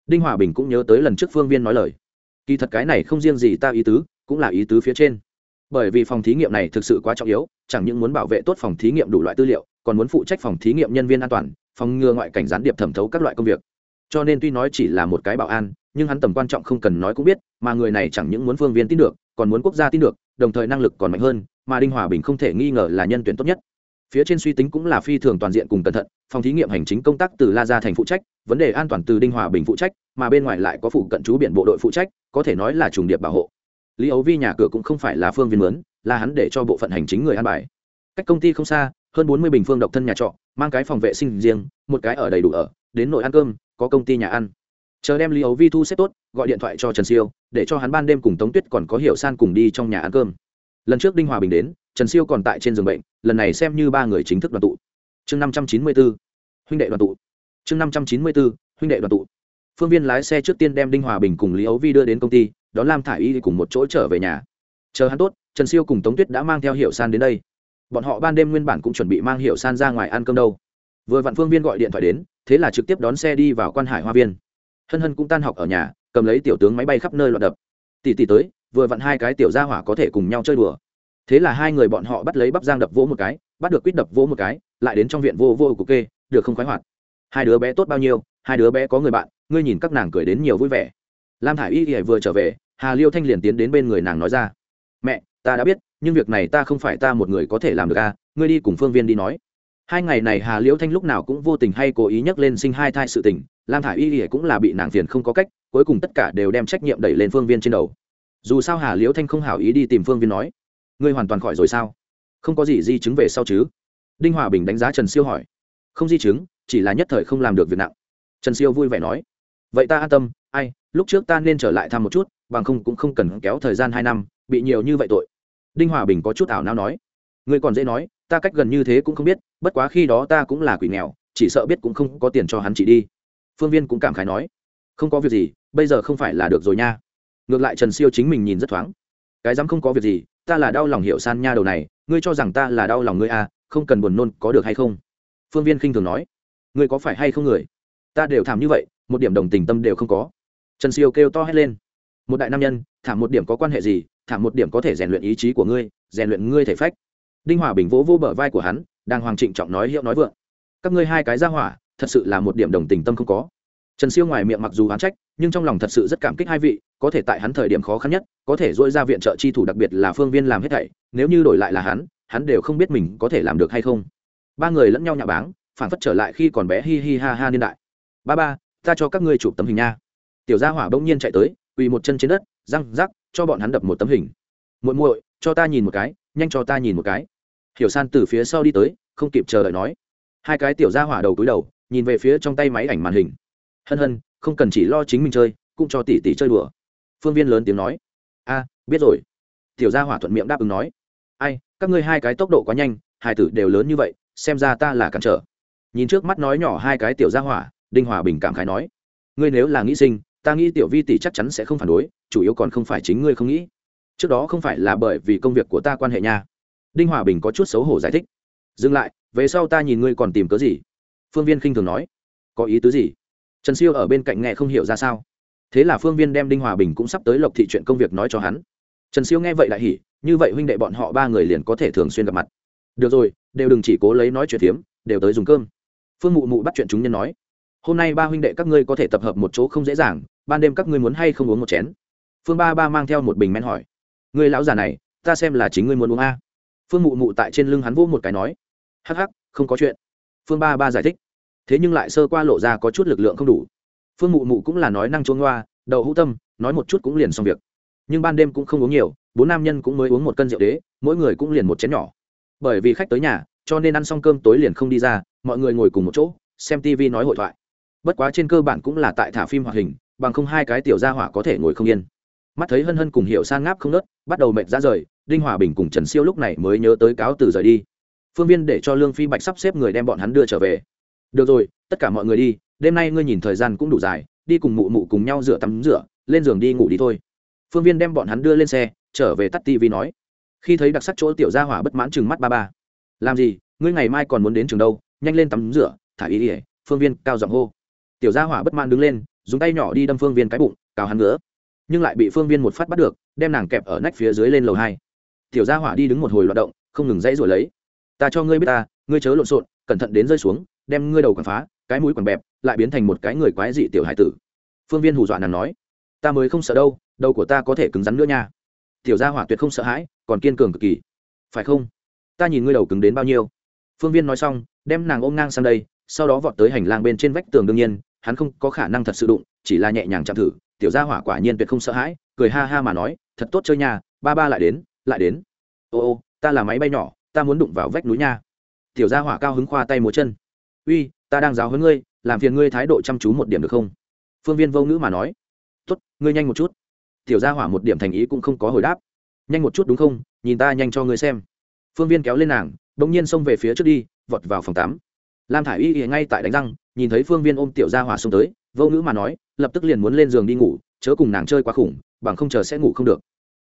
[SPEAKER 1] Đinh hòa bình cũng nhớ tới lần trước phương viên nói lời. Kỳ thật cái này không riêng gì ta ý tứ, cũng là ý tứ phía trên. Bởi vì phòng thí nghiệm này thực sự quá trọng yếu, chẳng những muốn bảo vệ tốt phòng thí nghiệm đủ loại tư liệu, còn muốn phụ trách phòng thí nghiệm nhân viên an toàn, phòng ngừa ngoại cảnh gián điệp thẩm thấu các loại công việc. Cho nên tuy nói chỉ là một cái bảo an, nhưng hắn tầm quan trọng không cần nói cũng biết, mà người này chẳng những muốn phương viên tin được, còn muốn quốc gia tin được, đồng thời năng lực còn mạnh hơn, mà đinh hòa bình không thể nghi ngờ là nhân tuyển tốt nhất phía trên suy tính cũng là phi thường toàn diện cùng cẩn thận, phòng thí nghiệm hành chính công tác từ la Gia thành phụ trách, vấn đề an toàn từ đinh hòa bình phụ trách, mà bên ngoài lại có phụ cận trú biển bộ đội phụ trách, có thể nói là trùng điệp bảo hộ. Lý ấu vi nhà cửa cũng không phải là phương viên mướn là hắn để cho bộ phận hành chính người an bài. Cách công ty không xa, hơn bốn mươi bình phương độc thân nhà trọ, mang cái phòng vệ sinh riêng, một cái ở đầy đủ ở, đến nội ăn cơm, có công ty nhà ăn. Chờ đem lý ấu vi thu xếp tốt, gọi điện thoại cho trần siêu, để cho hắn ban đêm cùng tống tuyết còn có hiểu san cùng đi trong nhà ăn cơm. Lần trước đinh hòa bình đến trần siêu còn tại trên giường bệnh, lần này xem như ba người chính thức đoàn tụ. Chương năm trăm chín mươi b ố huynh đệ đoàn tụ. Chương năm trăm chín mươi b ố huynh đệ đoàn tụ. Phương viên lái xe trước tiên đem đinh hòa bình cùng lý ấu vi đưa đến công ty, đón lam thả i y cùng một chỗ trở về nhà. Chờ hắn tốt, trần siêu cùng tống tuyết đã mang theo hiệu san đến đây. Bọn họ ban đêm nguyên bản cũng chuẩn bị mang hiệu san ra ngoài ăn cơm đâu. Vừa vặn phương viên gọi điện thoại đến, thế là trực tiếp đón xe đi vào quan hải hoa viên. Hân hân cũng tan học ở nhà, cầm lấy tiểu tướng máy bay khắp nơi loạn đập. Tỷ tỷ tới, vừa vặn hai cái tiểu gia hỏa có thể cùng nhau chơi đùa thế là hai người bọn họ bắt lấy bắp giang đập vỗ một cái, bắt được quýt đập vỗ một cái, lại đến trong viện vô vô của kê, được không khoái hoạt. Hai đứa bé tốt bao nhiêu, hai đứa bé có người bạn, ngươi nhìn các nàng cười đến nhiều vui vẻ. Lam thả i y thì vừa trở về, hà liêu thanh liền tiến đến bên người nàng nói ra. Mẹ, ta đã biết, nhưng việc này ta không phải ta một người có thể làm được à ngươi đi cùng phương viên đi nói. Hai ngày này hà liễu thanh lúc nào cũng vô tình hay cố ý nhắc lên sinh hai thai sự tình, lam thả i y cũng là bị nàng phiền không có cách, cuối cùng tất cả đều đem trách nhiệm đẩy lên phương viên trên đầu. Dù sao hà liễu thanh không hảo ý đi tìm phương viên nói ngươi hoàn toàn khỏi rồi sao? Không có gì di chứng về sau chứ? Đinh hòa bình đánh giá trần siêu hỏi. Không di chứng, chỉ là nhất thời không làm được việc nặng. Trần siêu vui vẻ nói. Vậy ta an tâm, ai, lúc trước ta nên trở lại thăm một chút, bằng không cũng không cần kéo thời gian hai năm, bị nhiều như vậy tội. Đinh hòa bình có chút ảo não nói. Ngươi còn dễ nói, ta cách gần như thế cũng không biết, bất quá khi đó ta cũng là quỷ nghèo, chỉ sợ biết cũng không có tiền cho hắn chị đi. Phương viên cũng cảm khái nói. Không có việc gì, bây giờ không phải là được rồi nha. Ngược lại trần siêu chính mình nhìn rất thoáng. Cái dám không có việc gì ta là đau lòng hiệu san nha đầu này, ngươi cho rằng ta là đau lòng ngươi à không cần buồn nôn có được hay không? Phương viên khinh thường nói. Ngươi có phải hay không người? Ta đều thảm như vậy, một điểm đồng tình tâm đều không có. Trần siêu kêu to hét lên. Một đại nam nhân, thảm một điểm có quan hệ gì, thảm một điểm có thể rèn luyện ý chí của ngươi, rèn luyện ngươi thể phách. Đinh hòa bình vỗ vỗ bờ vai của hắn, đang hoàng trịnh trọng nói hiệu nói vượng. Các ngươi hai cái ra hỏa, thật sự là một điểm đồng tình tâm không có. Trần siêu ngoài miệng mặc dù hán trách nhưng trong lòng thật sự rất cảm kích hai vị, có thể tại hắn thời điểm khó khăn nhất, có thể dỗi ra viện trợ chi thủ đặc biệt là phương viên làm hết thảy, nếu như đổi lại là hắn hắn đều không biết mình có thể làm được hay không. Ba người lẫn nhau nhà báng phản phất trở lại khi còn bé hi hi ha ha niên đại. Ba ba, ta cho các ngươi chụp tấm hình nha. Tiểu gia hỏa bỗng nhiên chạy tới, quỳ một chân trên đất, răng rắc, cho bọn hắn đập một tấm hình. Muội muội, cho ta nhìn một cái, nhanh cho ta nhìn một cái. Hiểu san từ phía sau đi tới, không kịp chờ đợi nói. Hai cái tiểu gia hỏa đầu túi đầu, nhìn về phía trong tay máy ảnh màn hình. Hân hân không cần chỉ lo chính mình chơi, cũng cho tỷ tỷ chơi đùa. Phương viên lớn tiếng nói. A, biết rồi. Tiểu gia hỏa thuận miệng đáp ứng nói. Ai, các ngươi hai cái tốc độ quá nhanh, hai tử đều lớn như vậy, xem ra ta là cản trở. Nhìn trước mắt nói nhỏ hai cái tiểu gia hỏa, đinh hòa bình cảm khái nói. Ngươi nếu là nghĩ sinh, ta nghĩ tiểu vi tỷ chắc chắn sẽ không phản đối, chủ yếu còn không phải chính ngươi không nghĩ. Trước đó không phải là bởi vì công việc của ta quan hệ nha. Đinh hòa bình có chút xấu hổ giải thích. Dừng lại, về sau ta nhìn ngươi còn tìm cớ gì? Phương viên khinh thường nói. Có ý tứ gì? Trần siêu ở bên cạnh nghe không hiểu ra sao. Thế là phương viên đem đinh hòa bình cũng sắp tới lộc thị chuyện công việc nói cho hắn. Trần siêu nghe vậy lại hỉ, như vậy huynh đệ bọn họ ba người liền có thể thường xuyên gặp mặt. Được rồi, đều đừng chỉ cố lấy nói chuyện phiếm đều tới dùng cơm. Phương mụ mụ bắt chuyện chúng nhân nói, hôm nay ba huynh đệ các ngươi có thể tập hợp một chỗ không dễ dàng, ban đêm các ngươi muốn hay không uống một chén? Phương ba ba mang theo một bình men hỏi người lão già này, ta xem là chính ngươi muốn uống a. Phương mụ mụ tại trên lưng hắn vỗ một cái nói, hắc hắc, không có chuyện. Phương ba ba giải thích thế nhưng lại sơ qua lộ ra có chút lực lượng không đủ. Phương mụ mụ cũng là nói năng trốn ngoa đầu hữu tâm, nói một chút cũng liền xong việc. Nhưng ban đêm cũng không uống nhiều, bốn nam nhân cũng mới uống một cân rượu đế, mỗi người cũng liền một chén nhỏ. Bởi vì khách tới nhà, cho nên ăn xong cơm tối liền không đi ra, mọi người ngồi cùng một chỗ, xem tv nói hội thoại. Bất quá trên cơ bản cũng là tại thả phim hoạt hình, bằng không hai cái tiểu gia hỏa có thể ngồi không yên. Mắt thấy hân hân cùng hiệu san ngáp không nớt bắt đầu mệt ra rời, đinh hòa bình cùng trần siêu lúc này mới nhớ tới cáo từ rời đi. Phương viên để cho lương phi bạch sắp xếp người đem bọn hắn đưa trở về được rồi, tất cả mọi người đi, đêm nay ngươi nhìn thời gian cũng đủ dài, đi cùng mụ mụ cùng nhau rửa tắm rửa, lên giường đi ngủ đi thôi. Phương viên đem bọn hắn đưa lên xe, trở về tắt tv nói. Khi thấy đặc sắc chỗ tiểu gia hỏa bất mãn chừng mắt ba ba. Làm gì, ngươi ngày mai còn muốn đến trường đâu, nhanh lên tắm rửa, thả ý ỉa phương viên cao giọng hô. Tiểu gia hỏa bất mãn đứng lên, dùng tay nhỏ đi đâm phương viên cái bụng, cào hắn nữa nhưng lại bị phương viên một phát bắt được, đem nàng kẹp ở nách phía dưới lên lầu hai. Tiểu gia hỏa đi đứng một hồi loạt động, không ngừng dãy rồi lấy. Ta cho ngươi biết ta, ngươi chớ lộn xộn, cẩn thận đến rơi xuống đem ngươi đầu quằn phá, cái mũi quằn bẹp, lại biến thành một cái người quái dị tiểu hải tử. Phương viên hù dọa nàng nói, ta mới không sợ đâu, đầu của ta có thể cứng rắn nữa nha. Tiểu gia hỏa tuyệt không sợ hãi, còn kiên cường cực kỳ. Phải không? Ta nhìn ngươi đầu cứng đến bao nhiêu? Phương viên nói xong, đem nàng ôm ngang sang đây, sau đó vọt tới hành lang bên trên vách tường đương nhiên, hắn không có khả năng thật sự đụng, chỉ là nhẹ nhàng chạm thử, tiểu gia hỏa quả nhiên tuyệt không sợ hãi, cười ha ha mà nói, thật tốt chơi nha, ba ba lại đến lại đến. Ô ô, ta là máy bay nhỏ, ta muốn đụng vào vách núi nha. Tiểu gia hỏa cao hứng khoa tay múa chân uy, ta đang giáo huấn ngươi, làm phiền ngươi thái độ chăm chú một điểm được không? Phương viên vô ngữ mà nói. Tốt, ngươi nhanh một chút. Tiểu gia hỏa một điểm thành ý cũng không có hồi đáp. Nhanh một chút đúng không? Nhìn ta nhanh cho ngươi xem. Phương viên kéo lên nàng đ ỗ n g nhiên xông về phía trước đi, vọt vào phòng tắm. Lam thả i y ngay tại đánh răng, nhìn thấy phương viên ôm tiểu gia hỏa xông tới, vô ngữ mà nói, lập tức liền muốn lên giường đi ngủ, chớ cùng nàng chơi quá khủng, bằng không chờ sẽ ngủ không được.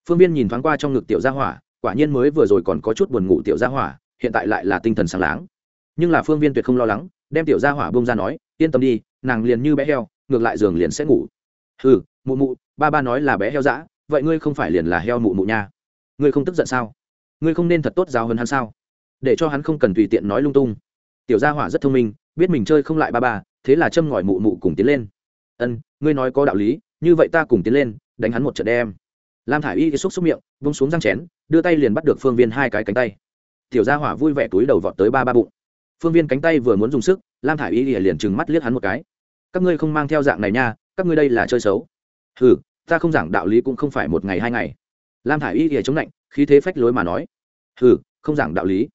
[SPEAKER 1] Phương viên nhìn thoáng qua trong ngực tiểu gia hỏa, quả nhiên mới vừa rồi còn có chút buồn ngủ tiểu gia hỏa, hiện tại lại là tinh thần sáng láng. Nhưng là phương viên tuyệt không lo lắng đem tiểu gia hỏa bông ra nói, yên tâm đi, nàng liền như bé heo, ngược lại giường liền sẽ ngủ. Ừ mụ mụ, ba ba nói là bé heo dã, vậy ngươi không phải liền là heo mụ mụ nha? Ngươi không tức giận sao? Ngươi không nên thật tốt giáo hơn hắn sao? Để cho hắn không cần tùy tiện nói lung tung. Tiểu gia hỏa rất thông minh, biết mình chơi không lại ba ba, thế là châm ngòi mụ mụ cùng tiến lên. Ân, ngươi nói có đạo lý, như vậy ta cùng tiến lên, đánh hắn một trận đem. Lam thả i y xúc xúc miệng vung xuống răng chén, đưa tay liền bắt được phương viên hai cái cánh tay. Tiểu gia hỏa vui vẻ túi đầu vọt tới ba ba bụng phương viên cánh tay vừa muốn dùng sức, lam thả i y liền trừng mắt liếc hắn một cái. Các ngươi không mang theo dạng này nha, các ngươi đây là chơi xấu. Hừ, ta không giảng đạo lý cũng không phải một ngày hai ngày. Lam thả i y lìa chống lạnh, khí thế phách lối mà nói. Hừ, không giảng đạo lý.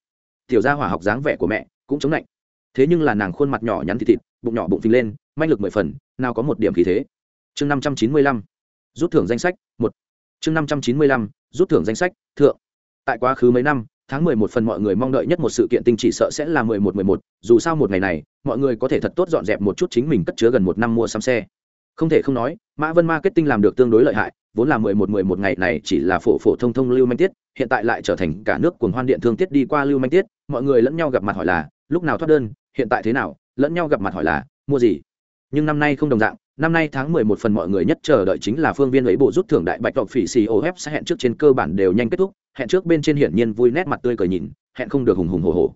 [SPEAKER 1] Tiểu gia hỏa học dáng vẻ của mẹ cũng chống lạnh. Thế nhưng là nàng khuôn mặt nhỏ nhắn thịt thịt, bụng nhỏ bụng phình lên, manh lực mười phần, nào có một điểm khí thế. Chương năm trăm chín mươi lăm, rút thưởng danh sách một. Chương năm trăm chín mươi lăm, rút thưởng danh sách thượng. Tại quá khứ mấy năm tháng mười một phần mọi người mong đợi nhất một sự kiện tinh chỉ sợ sẽ là mười một mười một, dù sao một ngày này, mọi người có thể thật tốt dọn dẹp một chút chính mình cất chứa gần một năm mua xăm xe. Không thể không nói, mã vân marketing làm được tương đối lợi hại, vốn là mười một mười một ngày này chỉ là phổ phổ thông thông lưu manh tiết, hiện tại lại trở thành cả nước cuồng hoan điện thương tiết đi qua lưu manh tiết, mọi người lẫn nhau gặp mặt hỏi là, lúc nào thoát đơn? Hiện tại thế nào? Lẫn nhau gặp mặt hỏi là, mua gì? Nhưng năm nay không đồng dạng năm nay tháng mười một phần mọi người nhất chờ đợi chính là phương viên ấy bộ rút thưởng đại bạch đọc phỉ xì ô hép sẽ hẹn trước trên cơ bản đều nhanh kết thúc, hẹn trước bên trên hiển nhiên vui nét mặt tươi cười nhìn, hẹn không được hùng hùng hồ hồ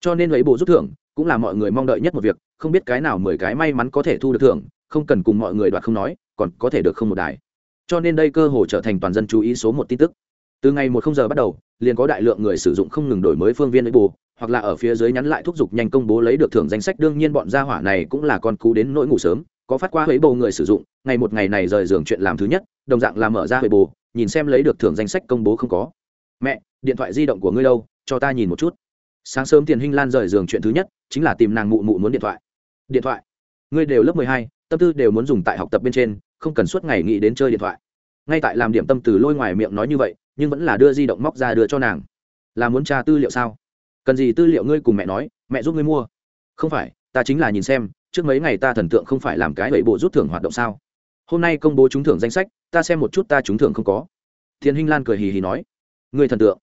[SPEAKER 1] cho nên ấy bộ rút thưởng cũng là mọi người mong đợi nhất một việc, không biết cái nào mười cái may mắn có thể thu được thưởng, không cần cùng mọi người đoạt không nói, còn có thể được không một đài. Cho nên đây cơ hội trở thành toàn dân chú ý số một tin tức. Từ ngày một không giờ bắt đầu, liền có đại lượng người sử dụng không ngừng đổi mới phương viên lấy bù hoặc là ở phía dưới nhắn lại thúc giục nhanh công bố lấy được thưởng danh sách, đương nhiên bọn gia hỏa này cũng là con cú đến nỗi ngủ sớm có phát qua huế bồ người sử dụng, ngày một ngày này rời giường chuyện làm thứ nhất, đồng dạng là mở ra huế bồ nhìn xem lấy được thưởng danh sách công bố không có. Mẹ, điện thoại di động của ngươi đâu, cho ta nhìn một chút. Sáng sớm tiền hinh lan rời giường chuyện thứ nhất, chính là tìm nàng mụ mụ muốn điện thoại. Điện thoại? Ngươi đều lớp mười hai, tâm tư đều muốn dùng tại học tập bên trên, không cần suốt ngày nghĩ đến chơi điện thoại. Ngay tại làm điểm tâm từ lôi ngoài miệng nói như vậy, nhưng vẫn là đưa di động móc ra đưa cho nàng. Là muốn tra tư liệu sao? Cần gì tư liệu ngươi cùng mẹ nói, mẹ giúp ngươi mua. Không phải, ta chính là nhìn xem trước mấy ngày ta thần tượng không phải làm cái vậy bộ rút thưởng hoạt động sao? Hôm nay công bố trúng thưởng danh sách, ta xem một chút ta trúng thưởng không có. Thiên hinh lan cười hì hì nói người thần tượng?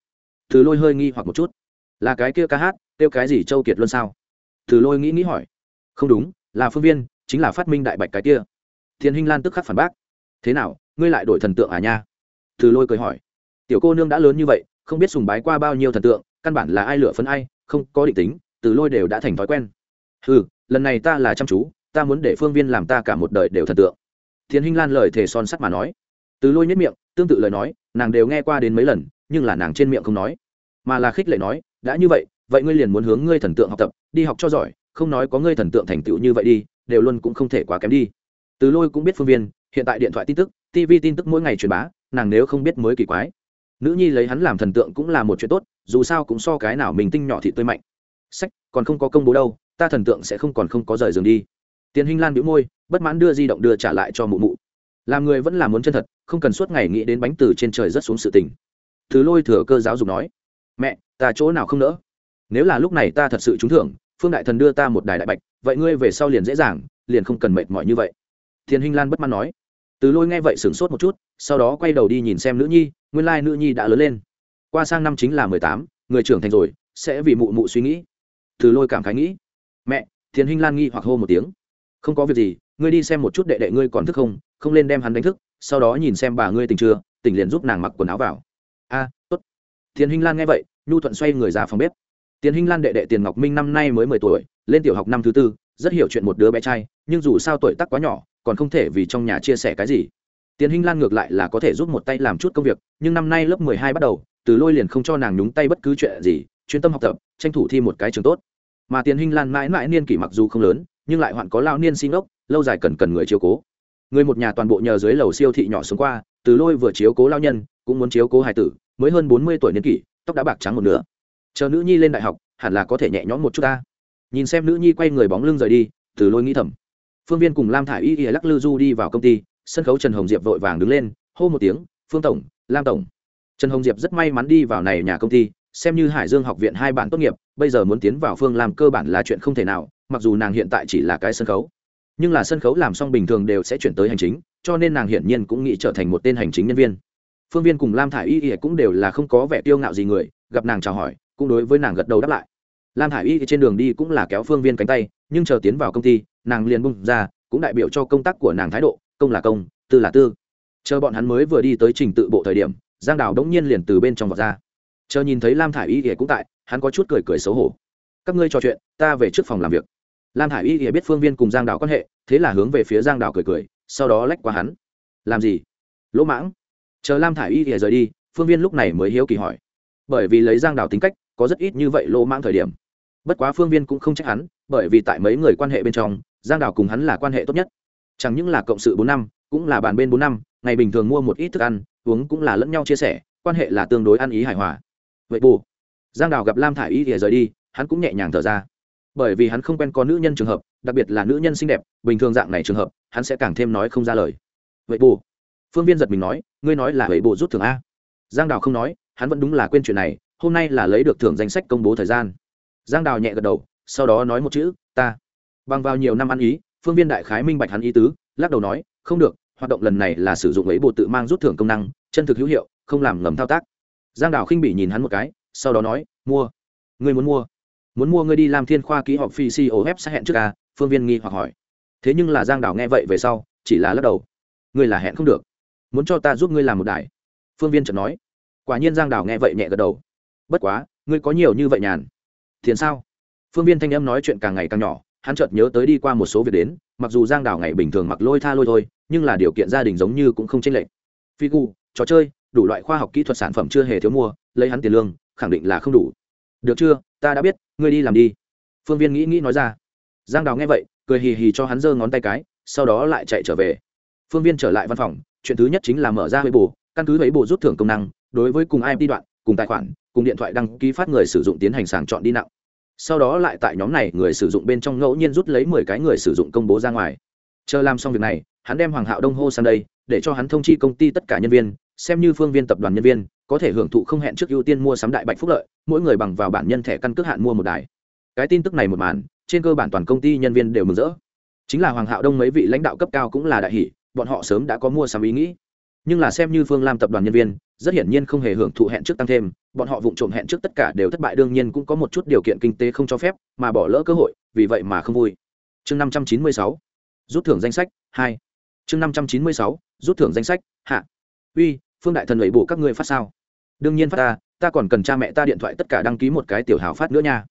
[SPEAKER 1] Từ lôi hơi nghi hoặc một chút. Là cái kia ca hát, kêu cái gì châu kiệt luân sao? Từ lôi nghĩ nghĩ hỏi. Không đúng, là phương viên, chính là phát minh đại bạch cái kia. Thiên hinh lan tức khắc phản bác. Thế nào, ngươi lại đổi thần tượng à nha? Từ lôi cười hỏi. Tiểu cô nương đã lớn như vậy, không biết sùng bái qua bao nhiêu thần tượng, căn bản là ai lựa phấn ai, không có định tính, từ lôi đều đã thành thói quen. Ừ lần này ta là chăm chú, ta muốn để phương viên làm ta cả một đời đều thần tượng. Thiên hinh lan lời thề son sắt mà nói. Từ lôi nhất miệng, tương tự lời nói, nàng đều nghe qua đến mấy lần, nhưng là nàng trên miệng không nói. Mà là khích lệ nói, đã như vậy vậy ngươi liền muốn hướng ngươi thần tượng học tập, đi học cho giỏi, không nói có ngươi thần tượng thành tựu như vậy đi, đều luôn cũng không thể quá kém đi. Từ lôi cũng biết phương viên, hiện tại điện thoại tin tức tv tin tức mỗi ngày truyền bá, nàng nếu không biết mới kỳ quái. Nữ nhi lấy hắn làm thần tượng cũng là một chuyện tốt, dù sao cũng so cái nào mình tinh nhỏ thị tươi mạnh. Sách, còn không có công bố đâu ta thần tượng sẽ không còn không có rời giường đi. Tiền hinh lan bĩu môi, bất mãn đưa di động đưa trả lại cho mụ mụ. Làm người vẫn là muốn chân thật, không cần suốt ngày nghĩ đến bánh từ trên trời rất xuống sự tình. Thứ lôi thừa cơ giáo dục nói, mẹ, ta chỗ nào không nỡ? Nếu là lúc này ta thật sự trúng thưởng, phương đại thần đưa ta một đài đại bạch, vậy ngươi về sau liền dễ dàng, liền không cần mệt mỏi như vậy. Thiên hinh lan bất mãn nói. Từ lôi nghe vậy sửng sốt một chút, sau đó quay đầu đi nhìn xem nữ nhi, nguyên lai nữ nhi đã lớn lên. Qua sang năm chính là mười tám, người trưởng thành rồi, sẽ vì mụ mụ suy nghĩ. Từ lôi cảm khái nghĩ mẹ thiên hinh lan nghi hoặc hô một tiếng. Không có việc gì, ngươi đi xem một chút đệ đệ ngươi còn thức không không lên đem hắn đánh thức, sau đó nhìn xem bà ngươi tỉnh chưa, tỉnh liền giúp nàng mặc quần áo vào. A, tốt. Thiền hinh lan nghe vậy, nhu thuận xoay người ra phòng bếp. Tiền hinh lan đệ đệ tiền ngọc minh năm nay mới mười tuổi, lên tiểu học năm thứ tư, rất hiểu chuyện một đứa bé trai, nhưng dù sao tuổi tắc quá nhỏ, còn không thể vì trong nhà chia sẻ cái gì. Tiền hinh lan ngược lại là có thể giúp một tay làm chút công việc, nhưng năm nay lớp mười hai bắt đầu, từ lôi liền không cho nàng nhúng tay bất cứ chuyện gì, chuyên tâm học tập, tranh thủ thi một cái trường tốt mà tiền hình lan mãi mãi niên kỷ mặc dù không lớn, nhưng lại hoạn có lao niên xin ốc, lâu dài cần cần người chiếu cố. Người một nhà toàn bộ nhờ dưới lầu siêu thị nhỏ xuống qua, từ lôi vừa chiếu cố lao nhân, cũng muốn chiếu cố hài tử, mới hơn bốn mươi tuổi niên kỷ, tóc đã bạc trắng một nửa. Chờ nữ nhi lên đại học, hẳn là có thể nhẹ nhõm một chút ta. Nhìn xem nữ nhi quay người bóng lưng rời đi, từ lôi nghĩ thầm. Phương viên cùng lam thả i y y lắc lư du đi vào công ty, sân khấu trần hồng diệp vội vàng đứng lên, hô một tiếng, phương tổng, lam tổng. Trần hồng diệp rất may mắn đi vào này nhà công ty xem như hải dương học viện hai bản tốt nghiệp, bây giờ muốn tiến vào phương làm cơ bản là chuyện không thể nào, mặc dù nàng hiện tại chỉ là cái sân khấu. Nhưng là sân khấu làm xong bình thường đều sẽ chuyển tới hành chính, cho nên nàng hiển nhiên cũng nghĩ trở thành một tên hành chính nhân viên. Phương viên cùng lam thả i y y cũng đều là không có vẻ tiêu ngạo gì người, gặp nàng chào hỏi, cũng đối với nàng gật đầu đáp lại. Lam thả i y trên đường đi cũng là kéo phương viên cánh tay, nhưng chờ tiến vào công ty, nàng liền bung ra, cũng đại biểu cho công tác của nàng thái độ, công là công, tư là tư. Chờ bọn hắn mới vừa đi tới trình tự bộ thời điểm, giang đào đống nhiên liền từ bên trong vọt ra chờ nhìn thấy lam thả i y thì cũng tại, hắn có chút cười cười xấu hổ. Các ngươi trò chuyện, ta về trước phòng làm việc. Lam thả i y thì biết phương viên cùng giang đào quan hệ, thế là hướng về phía giang đào cười cười, sau đó lách qua hắn. Làm gì? Lỗ mãng. Chờ lam thả i y thì rời đi, phương viên lúc này mới hiếu kỳ hỏi. Bởi vì lấy giang đào tính cách, có rất ít như vậy lỗ mãng thời điểm. Bất quá phương viên cũng không trách hắn, bởi vì tại mấy người quan hệ bên trong, giang đào cùng hắn là quan hệ tốt nhất. Chẳng những là cộng sự bốn năm, cũng là bàn bên bốn năm, ngày bình thường mua một ít thức ăn, uống cũng là lẫn nhau chia sẻ, quan hệ là tương đối ăn ý hài hòa vậy bù. Giang đào gặp lam thả i y thì rời đi, hắn cũng nhẹ nhàng thở ra. Bởi vì hắn không quen có nữ nhân trường hợp, đặc biệt là nữ nhân xinh đẹp, bình thường dạng này trường hợp, hắn sẽ càng thêm nói không ra lời. Vậy bù. Phương viên giật mình nói, ngươi nói là vậy bù rút thưởng a? Giang đào không nói, hắn vẫn đúng là quên chuyện này, hôm nay là lấy được thưởng danh sách công bố thời gian. Giang đào nhẹ gật đầu, sau đó nói một chữ, ta. Bằng vào nhiều năm ăn ý, phương viên đại khái minh bạch hắn ý tứ, lắc đầu nói, không được, hoạt động lần này là sử dụng ấy bộ tự mang rút thưởng công năng, chân thực hữu hiệu, không làm ngầm thao tác giang đào khinh bị nhìn hắn một cái, sau đó nói, mua. Ngươi muốn mua? Muốn mua ngươi đi làm thiên khoa ký họp phi co sẽ hẹn trước à? Phương viên nghi hoặc hỏi. Thế nhưng là giang đào nghe vậy về sau, chỉ là lắc đầu. Ngươi là hẹn không được. Muốn cho ta giúp ngươi làm một đài. Phương viên chợt nói. Quả nhiên giang đào nghe vậy nhẹ gật đầu. Bất quá, ngươi có nhiều như vậy nhàn. Thiền sao? Phương viên thanh âm nói chuyện càng ngày càng nhỏ, hắn chợt nhớ tới đi qua một số việc đến, mặc dù giang đào ngày bình thường mặc lôi tha lôi thôi, nhưng là điều kiện gia đình giống như cũng không chênh lệch. Phi gu, trò chơi đủ loại khoa học kỹ thuật sản phẩm chưa hề thiếu mua, lấy hắn tiền lương, khẳng định là không đủ. Được chưa, ta đã biết, ngươi đi làm đi. Phương viên nghĩ nghĩ nói ra. Giang đào nghe vậy, cười hì hì cho hắn giơ ngón tay cái, sau đó lại chạy trở về. Phương viên trở lại văn phòng, chuyện thứ nhất chính là mở ra huế bù căn cứ huế bù rút thưởng công năng, đối với cùng ip đoạn, cùng tài khoản, cùng điện thoại đăng ký phát người sử dụng tiến hành sàng chọn đi nặng. Sau đó lại tại nhóm này người sử dụng bên trong ngẫu nhiên rút lấy mười cái người sử dụng công bố ra ngoài. Chờ làm xong việc này, hắn đem hoàng hạo đông hô sang đây, để cho hắn thông chi công ty tất cả nhân viên xem như phương viên tập đoàn nhân viên, có thể hưởng thụ không hẹn trước ưu tiên mua sắm đại bạch phúc lợi, mỗi người bằng vào bản nhân thẻ căn cước hạn mua một đài. Cái tin tức này một màn, trên cơ bản toàn công ty nhân viên đều mừng rỡ. Chính là hoàng hạo đông mấy vị lãnh đạo cấp cao cũng là đại hỷ bọn họ sớm đã có mua sắm ý nghĩ. Nhưng là xem như phương lam tập đoàn nhân viên, rất hiển nhiên không hề hưởng thụ hẹn trước tăng thêm, bọn họ vụng trộm hẹn trước tất cả đều thất bại, đương nhiên cũng có một chút điều kiện kinh tế không cho phép, mà bỏ lỡ cơ hội, vì vậy mà không vui. Chương năm trăm chín mươi sáu, rút thưởng danh sách, hai. Chương năm trăm chín mươi sáu, rút thưởng danh sách, hạ uy, phương đại thần lẩy bổ các ngươi phát sao? Đương nhiên phát ta ta còn cần cha mẹ ta điện thoại tất cả đăng ký một cái tiểu hào phát nữa nha.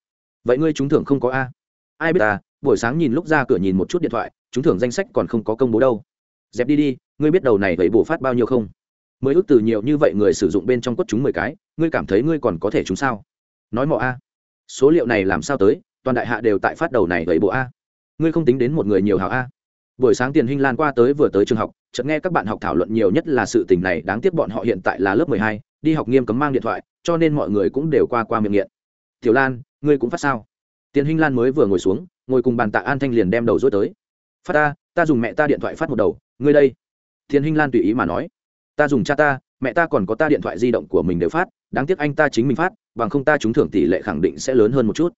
[SPEAKER 1] Vậy ngươi trúng thưởng không có a? Ai biết ta, buổi sáng nhìn lúc ra cửa nhìn một chút điện thoại, trúng thưởng danh sách còn không có công bố đâu. Dẹp đi đi, ngươi biết đầu này vậy bổ phát bao nhiêu không? Mới ước từ nhiều như vậy người sử dụng bên trong cốt chúng mười cái, ngươi cảm thấy ngươi còn có thể chúng sao? Nói mọ a. Số liệu này làm sao tới, toàn đại hạ đều tại phát đầu này vậy bộ a. Ngươi không tính đến một người nhiều hảo a buổi sáng tiền hinh lan qua tới vừa tới trường học, chợt nghe các bạn học thảo luận nhiều nhất là sự tình này, đáng tiếc bọn họ hiện tại là lớp mười hai, đi học nghiêm cấm mang điện thoại, cho nên mọi người cũng đều qua qua miệng nghiện. Tiểu lan, ngươi cũng phát sao? Tiền hinh lan mới vừa ngồi xuống, ngồi cùng bàn tạ an thanh liền đem đầu dối tới. Phát ta ta dùng mẹ ta điện thoại phát một đầu, ngươi đây. Tiền hinh lan tùy ý mà nói. Ta dùng cha ta, mẹ ta còn có ta điện thoại di động của mình đều phát, đáng tiếc anh ta chính mình phát, bằng không ta trúng thưởng tỷ lệ khẳng định sẽ lớn hơn một chút.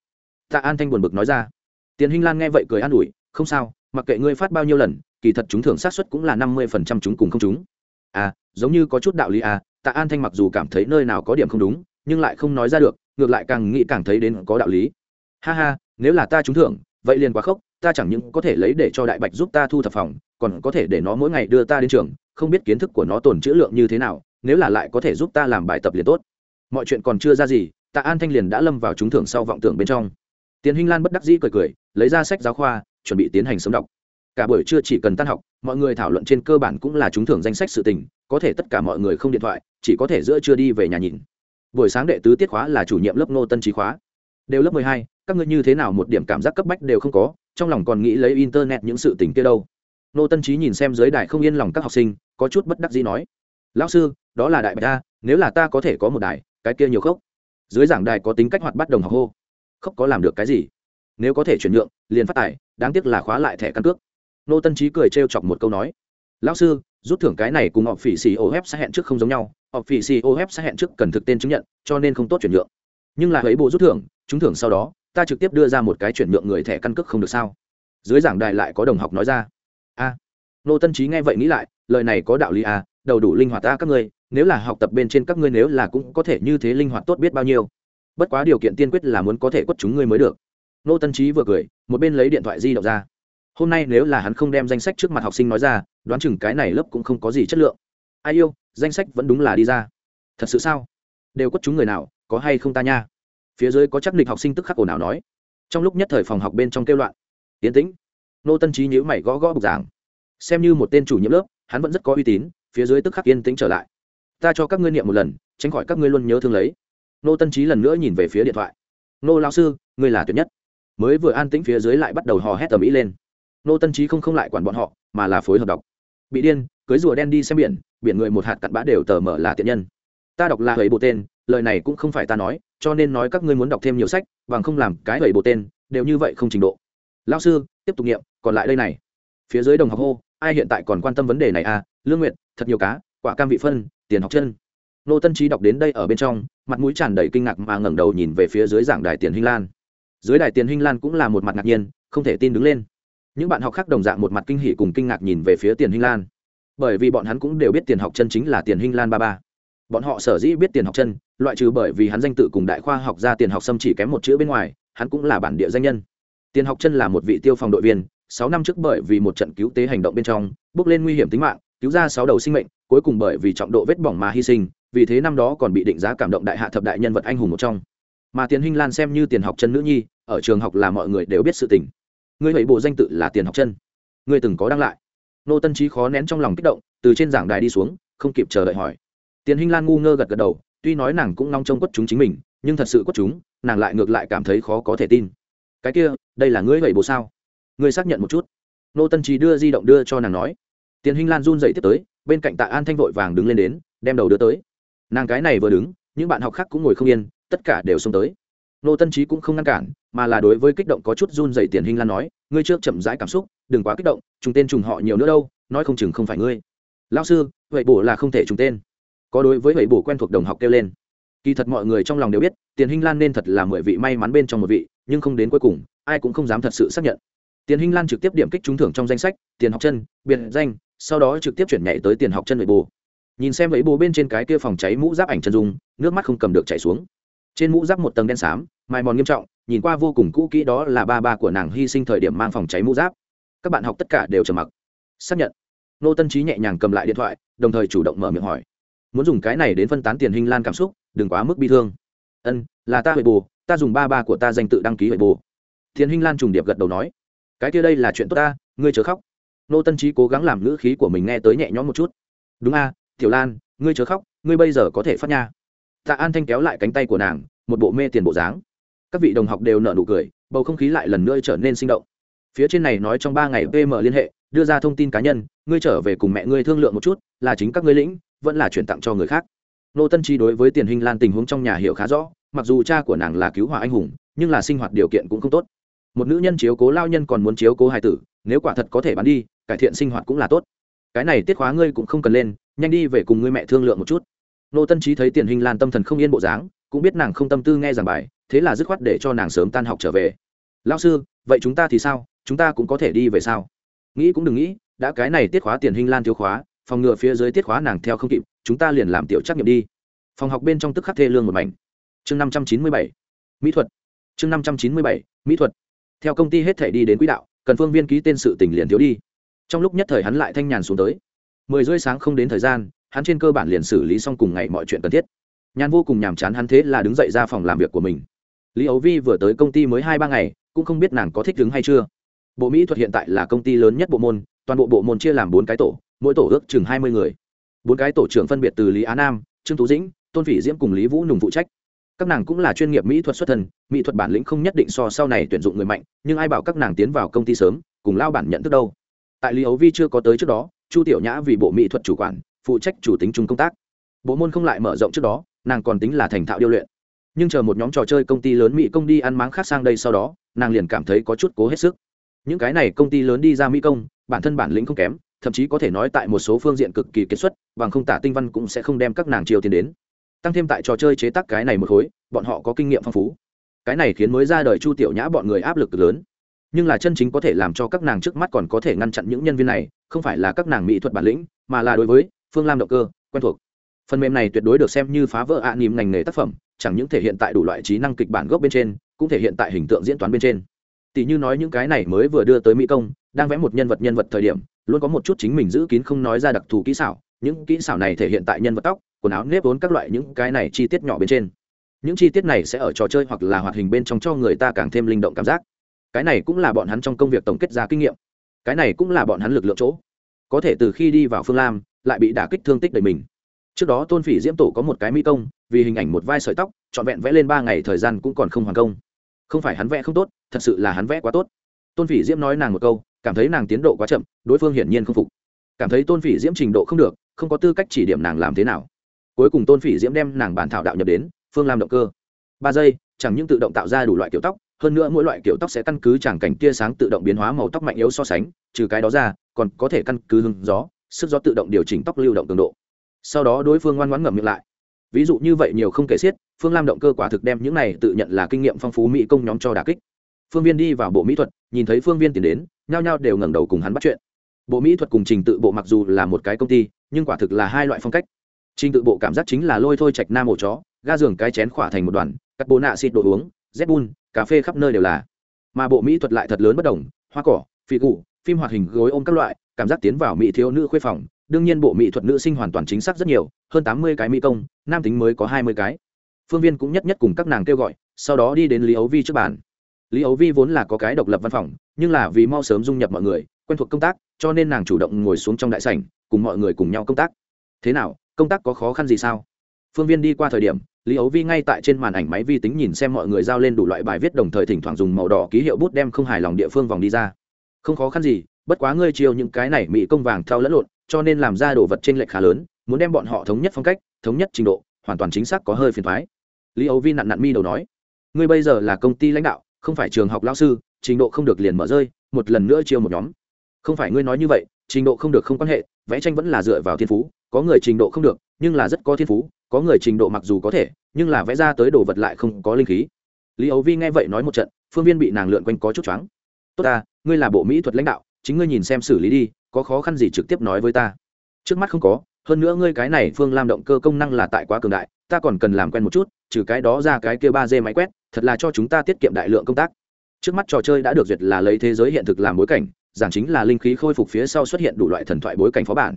[SPEAKER 1] Tạ an thanh buồn bực nói ra. Tiền hinh lan nghe vậy cười an ủi, không sao mặc kệ ngươi phát bao nhiêu lần, kỳ thật chúng thưởng xác suất cũng là năm mươi phần trăm chúng cùng không chúng. À giống như có chút đạo lý à tạ an thanh mặc dù cảm thấy nơi nào có điểm không đúng, nhưng lại không nói ra được, ngược lại càng nghĩ càng thấy đến có đạo lý. Ha ha, nếu là ta trúng thưởng, vậy liền quá khốc, ta chẳng những có thể lấy để cho đại bạch giúp ta thu thập phòng, còn có thể để nó mỗi ngày đưa ta đến trường, không biết kiến thức của nó tồn chữ lượng như thế nào, nếu là lại có thể giúp ta làm bài tập liền tốt. Mọi chuyện còn chưa ra gì, tạ an thanh liền đã lâm vào trúng thưởng sau vọng tưởng bên trong. Tiến hinh lan bất đắc dĩ cười cười, lấy ra sách giáo khoa chuẩn bị tiến hành sống đọc. Cả buổi trưa chỉ cần tan học, mọi người thảo luận trên cơ bản cũng là trúng thưởng danh sách sự tình, có thể tất cả mọi người không điện thoại, chỉ có thể giữa trưa đi về nhà nhìn. Buổi sáng đệ tứ tiết khóa là chủ nhiệm lớp nô tân trí khóa. Đều lớp mười hai, các ngươi như thế nào một điểm cảm giác cấp bách đều không có, trong lòng còn nghĩ lấy internet những sự tình kia đâu. Nô tân trí nhìn xem giới đài không yên lòng các học sinh, có chút bất đắc dĩ nói. Lão sư, đó là đại bạch ta nếu là ta có thể có một đài, cái kia nhiều khốc. Dưới giảng đài có tính cách hoạt bắt đồng học hô. Khốc có làm được cái gì? Nếu có thể chuyển nhượng, liền phát tài, đáng tiếc là khóa lại thẻ căn cước. Nô tân trí cười trêu chọc một câu nói, lão sư, rút thưởng cái này cùng họ phỉ xì ô hép sẽ hẹn trước không giống nhau, họ phỉ xì ô hép sẽ hẹn trước cần thực tên chứng nhận, cho nên không tốt chuyển nhượng. Nhưng là ấy bộ rút thưởng, trúng thưởng sau đó, ta trực tiếp đưa ra một cái chuyển nhượng người thẻ căn cước không được sao? Dưới giảng đài lại có đồng học nói ra, a. Nô tân trí nghe vậy nghĩ lại, lời này có đạo lý à đầu đủ linh hoạt ta các ngươi, nếu là học tập bên trên các ngươi nếu là cũng có thể như thế linh hoạt tốt biết bao nhiêu. Bất quá điều kiện tiên quyết là muốn có thể quất chúng ngươi mới được nô tân trí vừa cười, một bên lấy điện thoại di động ra. Hôm nay nếu là hắn không đem danh sách trước mặt học sinh nói ra, đoán chừng cái này lớp cũng không có gì chất lượng. Ai yêu, danh sách vẫn đúng là đi ra. Thật sự sao? Đều quất chúng người nào, có hay không ta nha? Phía dưới có chắc địch học sinh tức khắc ồn ào nói. Trong lúc nhất thời phòng học bên trong kêu loạn. Tiến tĩnh. Nô tân trí nhữ mày gõ gõ bục giảng. Xem như một tên chủ nhiệm lớp, hắn vẫn rất có uy tín, phía dưới tức khắc yên tĩnh trở lại. Ta cho các ngươi niệm một lần, tránh khỏi các ngươi luôn nhớ thương lấy. Nô tân trí lần nữa nhìn về phía điện thoại. Nô lao sư, ngươi là tuyệt nhất mới vừa an tĩnh phía dưới lại bắt đầu hò hét tầm ĩ lên. Nô tân trí không không lại quản bọn họ, mà là phối hợp đọc. Bị điên, cưới rùa đen đi xem biển biển người một hạt cặn bã đều tờ mở là tiện nhân. Ta đọc là hầy bộ tên, lời này cũng không phải ta nói, cho nên nói các ngươi muốn đọc thêm nhiều sách, bằng không làm cái hầy bộ tên, đều như vậy không trình độ. Lao sư, tiếp tục nghiệm, còn lại đây này. Phía dưới đồng học hô, ai hiện tại còn quan tâm vấn đề này à? Lương nguyện thật nhiều cá, quả cam vị phân, tiền học chân. Nô tân trí đọc đến đây ở bên trong, mặt mũi tràn đầy kinh ngạc mà ngẩng đầu nhìn về phía dưới giảng đài tiền hinh lan dưới đài tiền hinh lan cũng là một mặt ngạc nhiên, không thể tin đứng lên. Những bạn học khác đồng dạng một mặt kinh hỉ cùng kinh ngạc nhìn về phía tiền hinh lan. Bởi vì bọn hắn cũng đều biết tiền học chân chính là tiền hinh lan ba ba. Bọn họ sở dĩ biết tiền học chân, loại trừ bởi vì hắn danh tự cùng đại khoa học ra tiền học xâm chỉ kém một chữ bên ngoài, hắn cũng là bản địa danh nhân. Tiền học chân là một vị tiêu phòng đội viên, sáu năm trước bởi vì một trận cứu tế hành động bên trong, bước lên nguy hiểm tính mạng, cứu ra sáu đầu sinh mệnh, cuối cùng bởi vì trọng độ vết bỏng mà hy sinh, vì thế năm đó còn bị định giá cảm động đại hạ thập đại nhân vật anh hùng một trong. Mà tiền hinh lan xem như tiền học chân nữ nhi ở trường học là mọi người đều biết sự tình. Ngươi hủy bộ danh tự là tiền học chân. Ngươi từng có đăng lại. Nô tân trí khó nén trong lòng kích động, từ trên giảng đài đi xuống, không kịp chờ đợi hỏi. Tiền hinh lan ngu ngơ gật gật đầu, tuy nói nàng cũng nong trông quất chúng chính mình, nhưng thật sự quất chúng, nàng lại ngược lại cảm thấy khó có thể tin. Cái kia, đây là ngươi vậy bộ sao? Ngươi xác nhận một chút. Nô tân trí đưa di động đưa cho nàng nói. Tiền hinh lan run dậy tiếp tới, bên cạnh tạ an thanh vội vàng đứng lên đến, đem đầu đưa tới. Nàng cái này vừa đứng, những bạn học khác cũng ngồi không yên, tất cả đều xông tới nô tân trí cũng không ngăn cản, mà là đối với kích động có chút run dày tiền hinh lan nói, ngươi trước chậm rãi cảm xúc, đừng quá kích động, trùng tên trùng họ nhiều nữa đâu, nói không chừng không phải ngươi. Lao sư, vậy bổ là không thể trùng tên. Có đối với bảy bổ quen thuộc đồng học kêu lên. Kỳ thật mọi người trong lòng đều biết, tiền hinh lan nên thật là mười vị may mắn bên trong một vị, nhưng không đến cuối cùng, ai cũng không dám thật sự xác nhận. Tiền hinh lan trực tiếp điểm kích trúng thưởng trong danh sách, tiền học chân, biệt danh, sau đó trực tiếp chuyển nhảy tới tiền học chân bảy bồ nhìn xem ấy bồ bên trên cái kia phòng cháy mũ giáp ảnh chân dung, nước mắt không cầm được chảy xuống trên mũ giáp một tầng đen xám mài mòn nghiêm trọng nhìn qua vô cùng cũ kỹ đó là ba ba của nàng hy sinh thời điểm mang phòng cháy mũ giáp. Các bạn học tất cả đều trầm mặc. Xác nhận. Nô tân trí nhẹ nhàng cầm lại điện thoại đồng thời chủ động mở miệng hỏi. Muốn dùng cái này đến phân tán tiền hình lan cảm xúc đừng quá mức bi thương. Ân là ta huệ bù, ta dùng ba ba của ta danh tự đăng ký huệ bù thiền hình lan trùng điệp gật đầu nói. Cái kia đây là chuyện tốt ta ngươi chớ khóc. Nô tân trí cố gắng làm ngữ khí của mình nghe tới nhẹ nhõm một chút. Đúng a tiểu lan ngươi chớ khóc ngươi bây giờ có thể phát nha tạ an thanh kéo lại cánh tay của nàng, một bộ mê tiền bộ dáng. Các vị đồng học đều nở nụ cười, bầu không khí lại lần nữa trở nên sinh động. Phía trên này nói trong ba ngày pm liên hệ, đưa ra thông tin cá nhân, ngươi trở về cùng mẹ ngươi thương lượng một chút, là chính các ngươi lĩnh, vẫn là chuyển tặng cho người khác. Nô tân chi đối với tiền hình lan tình huống trong nhà hiểu khá rõ, mặc dù cha của nàng là cứu hỏa anh hùng, nhưng là sinh hoạt điều kiện cũng không tốt. Một nữ nhân chiếu cố lao nhân còn muốn chiếu cố hài tử, nếu quả thật có thể bán đi, cải thiện sinh hoạt cũng là tốt. Cái này tiết khóa ngươi cũng không cần lên, nhanh đi về cùng ngươi mẹ thương lượng một chút nô tân trí thấy tiền hình lan tâm thần không yên bộ dáng, cũng biết nàng không tâm tư nghe giảng bài, thế là dứt khoát để cho nàng sớm tan học trở về. Lao sư, vậy chúng ta thì sao? Chúng ta cũng có thể đi về sao? Nghĩ cũng đừng nghĩ, đã cái này tiết khóa tiền hình lan thiếu khóa, phòng ngừa phía dưới tiết khóa nàng theo không kịp, chúng ta liền làm tiểu trắc nghiệm đi. Phòng học bên trong tức khắc thê lương một mảnh. Chương năm trăm chín mươi bảy, mỹ thuật. Chương năm trăm chín mươi bảy, mỹ thuật. Theo công ty hết thể đi đến quỹ đạo, cần phương viên ký tên sự tỉnh liền thiếu đi. Trong lúc nhất thời hắn lại thanh nhàn xuống tới. Mười rưỡi sáng không đến thời gian hắn trên cơ bản liền xử lý xong cùng ngày mọi chuyện cần thiết. Nhàn vô cùng nhàm chán hắn thế là đứng dậy ra phòng làm việc của mình. Lý ấu vi vừa tới công ty mới hai ba ngày, cũng không biết nàng có thích đứng hay chưa. Bộ mỹ thuật hiện tại là công ty lớn nhất bộ môn, toàn bộ bộ môn chia làm bốn cái tổ, mỗi tổ ước chừng hai mươi người. Bốn cái tổ trưởng phân biệt từ lý á nam, trương tú dĩnh, tôn phỉ diễm cùng lý vũ nùng phụ trách. Các nàng cũng là chuyên nghiệp mỹ thuật xuất thân mỹ thuật bản lĩnh không nhất định so sau này tuyển dụng người mạnh, nhưng ai bảo các nàng tiến vào công ty sớm, cùng lao bản nhận thức đâu. Tại lý ấu vi chưa có tới trước đó, chu tiểu nhã vì bộ mỹ thuật chủ quản phụ trách chủ tính chung công tác. Bộ môn không lại mở rộng trước đó, nàng còn tính là thành thạo điêu luyện. Nhưng chờ một nhóm trò chơi công ty lớn mỹ công đi ăn máng khác sang đây sau đó, nàng liền cảm thấy có chút cố hết sức. Những cái này công ty lớn đi ra mỹ công, bản thân bản lĩnh không kém, thậm chí có thể nói tại một số phương diện cực kỳ kết xuất, bằng không tả tinh văn cũng sẽ không đem các nàng chiều tiền đến. Tăng thêm tại trò chơi chế tác cái này một khối, bọn họ có kinh nghiệm phong phú. Cái này khiến mới ra đời chu tiểu nhã bọn người áp lực lớn. Nhưng là chân chính có thể làm cho các nàng trước mắt còn có thể ngăn chặn những nhân viên này, không phải là các nàng mỹ thuật bản lĩnh, mà là đối với phương lam động cơ, quen thuộc. Phần mềm này tuyệt đối được xem như phá vỡ ạ à nỉm ngành nghề tác phẩm, chẳng những thể hiện tại đủ loại trí năng kịch bản gốc bên trên, cũng thể hiện tại hình tượng diễn toán bên trên. Tỷ như nói những cái này mới vừa đưa tới mỹ công, đang vẽ một nhân vật nhân vật thời điểm, luôn có một chút chính mình giữ kín không nói ra đặc thù kỹ xảo, những kỹ xảo này thể hiện tại nhân vật tóc, quần áo nếp vốn các loại những cái này chi tiết nhỏ bên trên. Những chi tiết này sẽ ở trò chơi hoặc là hoạt hình bên trong cho người ta càng thêm linh động cảm giác. Cái này cũng là bọn hắn trong công việc tổng kết ra kinh nghiệm. Cái này cũng là bọn hắn lực lượng chỗ có thể từ khi đi vào phương lam, lại bị đả kích thương tích đầy mình. Trước đó tôn phỉ diễm tổ có một cái mỹ công, vì hình ảnh một vai sợi tóc, trọn vẹn vẽ lên ba ngày thời gian cũng còn không hoàn công. Không phải hắn vẽ không tốt, thật sự là hắn vẽ quá tốt. Tôn phỉ diễm nói nàng một câu, cảm thấy nàng tiến độ quá chậm, đối phương hiển nhiên không phục. Cảm thấy tôn phỉ diễm trình độ không được, không có tư cách chỉ điểm nàng làm thế nào. Cuối cùng tôn phỉ diễm đem nàng bản thảo đạo nhập đến phương làm động cơ. Ba giây, chẳng những tự động tạo ra đủ loại kiểu tóc hơn nữa mỗi loại kiểu tóc sẽ căn cứ tràng cảnh tia sáng tự động biến hóa màu tóc mạnh yếu so sánh, trừ cái đó ra, còn có thể căn cứ hứng gió, sức gió tự động điều chỉnh tóc lưu động cường độ. Sau đó đối phương ngoan ngoãn ngậm miệng lại. Ví dụ như vậy nhiều không kể xiết, phương lam động cơ quả thực đem những này tự nhận là kinh nghiệm phong phú mỹ công nhóm cho đà kích. Phương viên đi vào bộ mỹ thuật, nhìn thấy phương viên tiến đến, nhao nhao đều ngẩng đầu cùng hắn bắt chuyện. Bộ mỹ thuật cùng trình tự bộ mặc dù là một cái công ty, nhưng quả thực là hai loại phong cách. Trình tự bộ cảm giác chính là lôi thôi chạch nam ổ chó, ga giường cái chén khỏa thành một đoàn các bố nạ xịt đồ uống z bun cà phê khắp nơi đều là. Mà bộ mỹ thuật lại thật lớn bất đồng, hoa cỏ phi cụ phim hoạt hình gối ôm các loại, cảm giác tiến vào mỹ thiếu nữ khuê phòng. Đương nhiên bộ mỹ thuật nữ sinh hoàn toàn chính xác rất nhiều, hơn tám mươi cái mỹ công, nam tính mới có hai mươi cái. Phương viên cũng nhất nhất cùng các nàng kêu gọi, sau đó đi đến lý ấu vi trước bàn. Lý ấu vi vốn là có cái độc lập văn phòng, nhưng là vì mau sớm dung nhập mọi người, quen thuộc công tác, cho nên nàng chủ động ngồi xuống trong đại sảnh, cùng mọi người cùng nhau công tác. Thế nào, công tác có khó khăn gì sao? Phương viên đi qua thời điểm lý ấu vi ngay tại trên màn ảnh máy vi tính nhìn xem mọi người giao lên đủ loại bài viết đồng thời thỉnh thoảng dùng màu đỏ ký hiệu bút đem không hài lòng địa phương vòng đi ra. Không khó khăn gì, bất quá ngươi chiều những cái này mỹ công vàng theo lẫn lộn, cho nên làm ra đồ vật t r ê n lệch khá lớn, muốn đem bọn họ thống nhất phong cách, thống nhất trình độ, hoàn toàn chính xác có hơi phiền thoái lý ấu vi nặn nặn mi đầu nói, ngươi bây giờ là công ty lãnh đạo, không phải trường học lao sư, trình độ không được liền mở rơi, một lần nữa chiêu một nhóm. Không phải ngươi nói như vậy trình độ không được không quan hệ, vẽ tranh vẫn là dựa vào thiên phú, có người trình độ không được, nhưng là rất có thiên phú, có người trình độ mặc dù có thể, nhưng là vẽ ra tới đồ vật lại không có linh khí. Lý ấu vi nghe vậy nói một trận, phương viên bị nàng lượn quanh có chút choáng. Tốt ta, ngươi là bộ mỹ thuật lãnh đạo, chính ngươi nhìn xem xử lý đi, có khó khăn gì trực tiếp nói với ta? Trước mắt không có, hơn nữa ngươi cái này phương lam động cơ công năng là tại quá cường đại, ta còn cần làm quen một chút, trừ cái đó ra cái kia ba d máy quét, thật là cho chúng ta tiết kiệm đại lượng công tác. Trước mắt trò chơi đã được duyệt là lấy thế giới hiện thực làm bối cảnh giảng chính là linh khí khôi phục phía sau xuất hiện đủ loại thần thoại bối cảnh phó bản.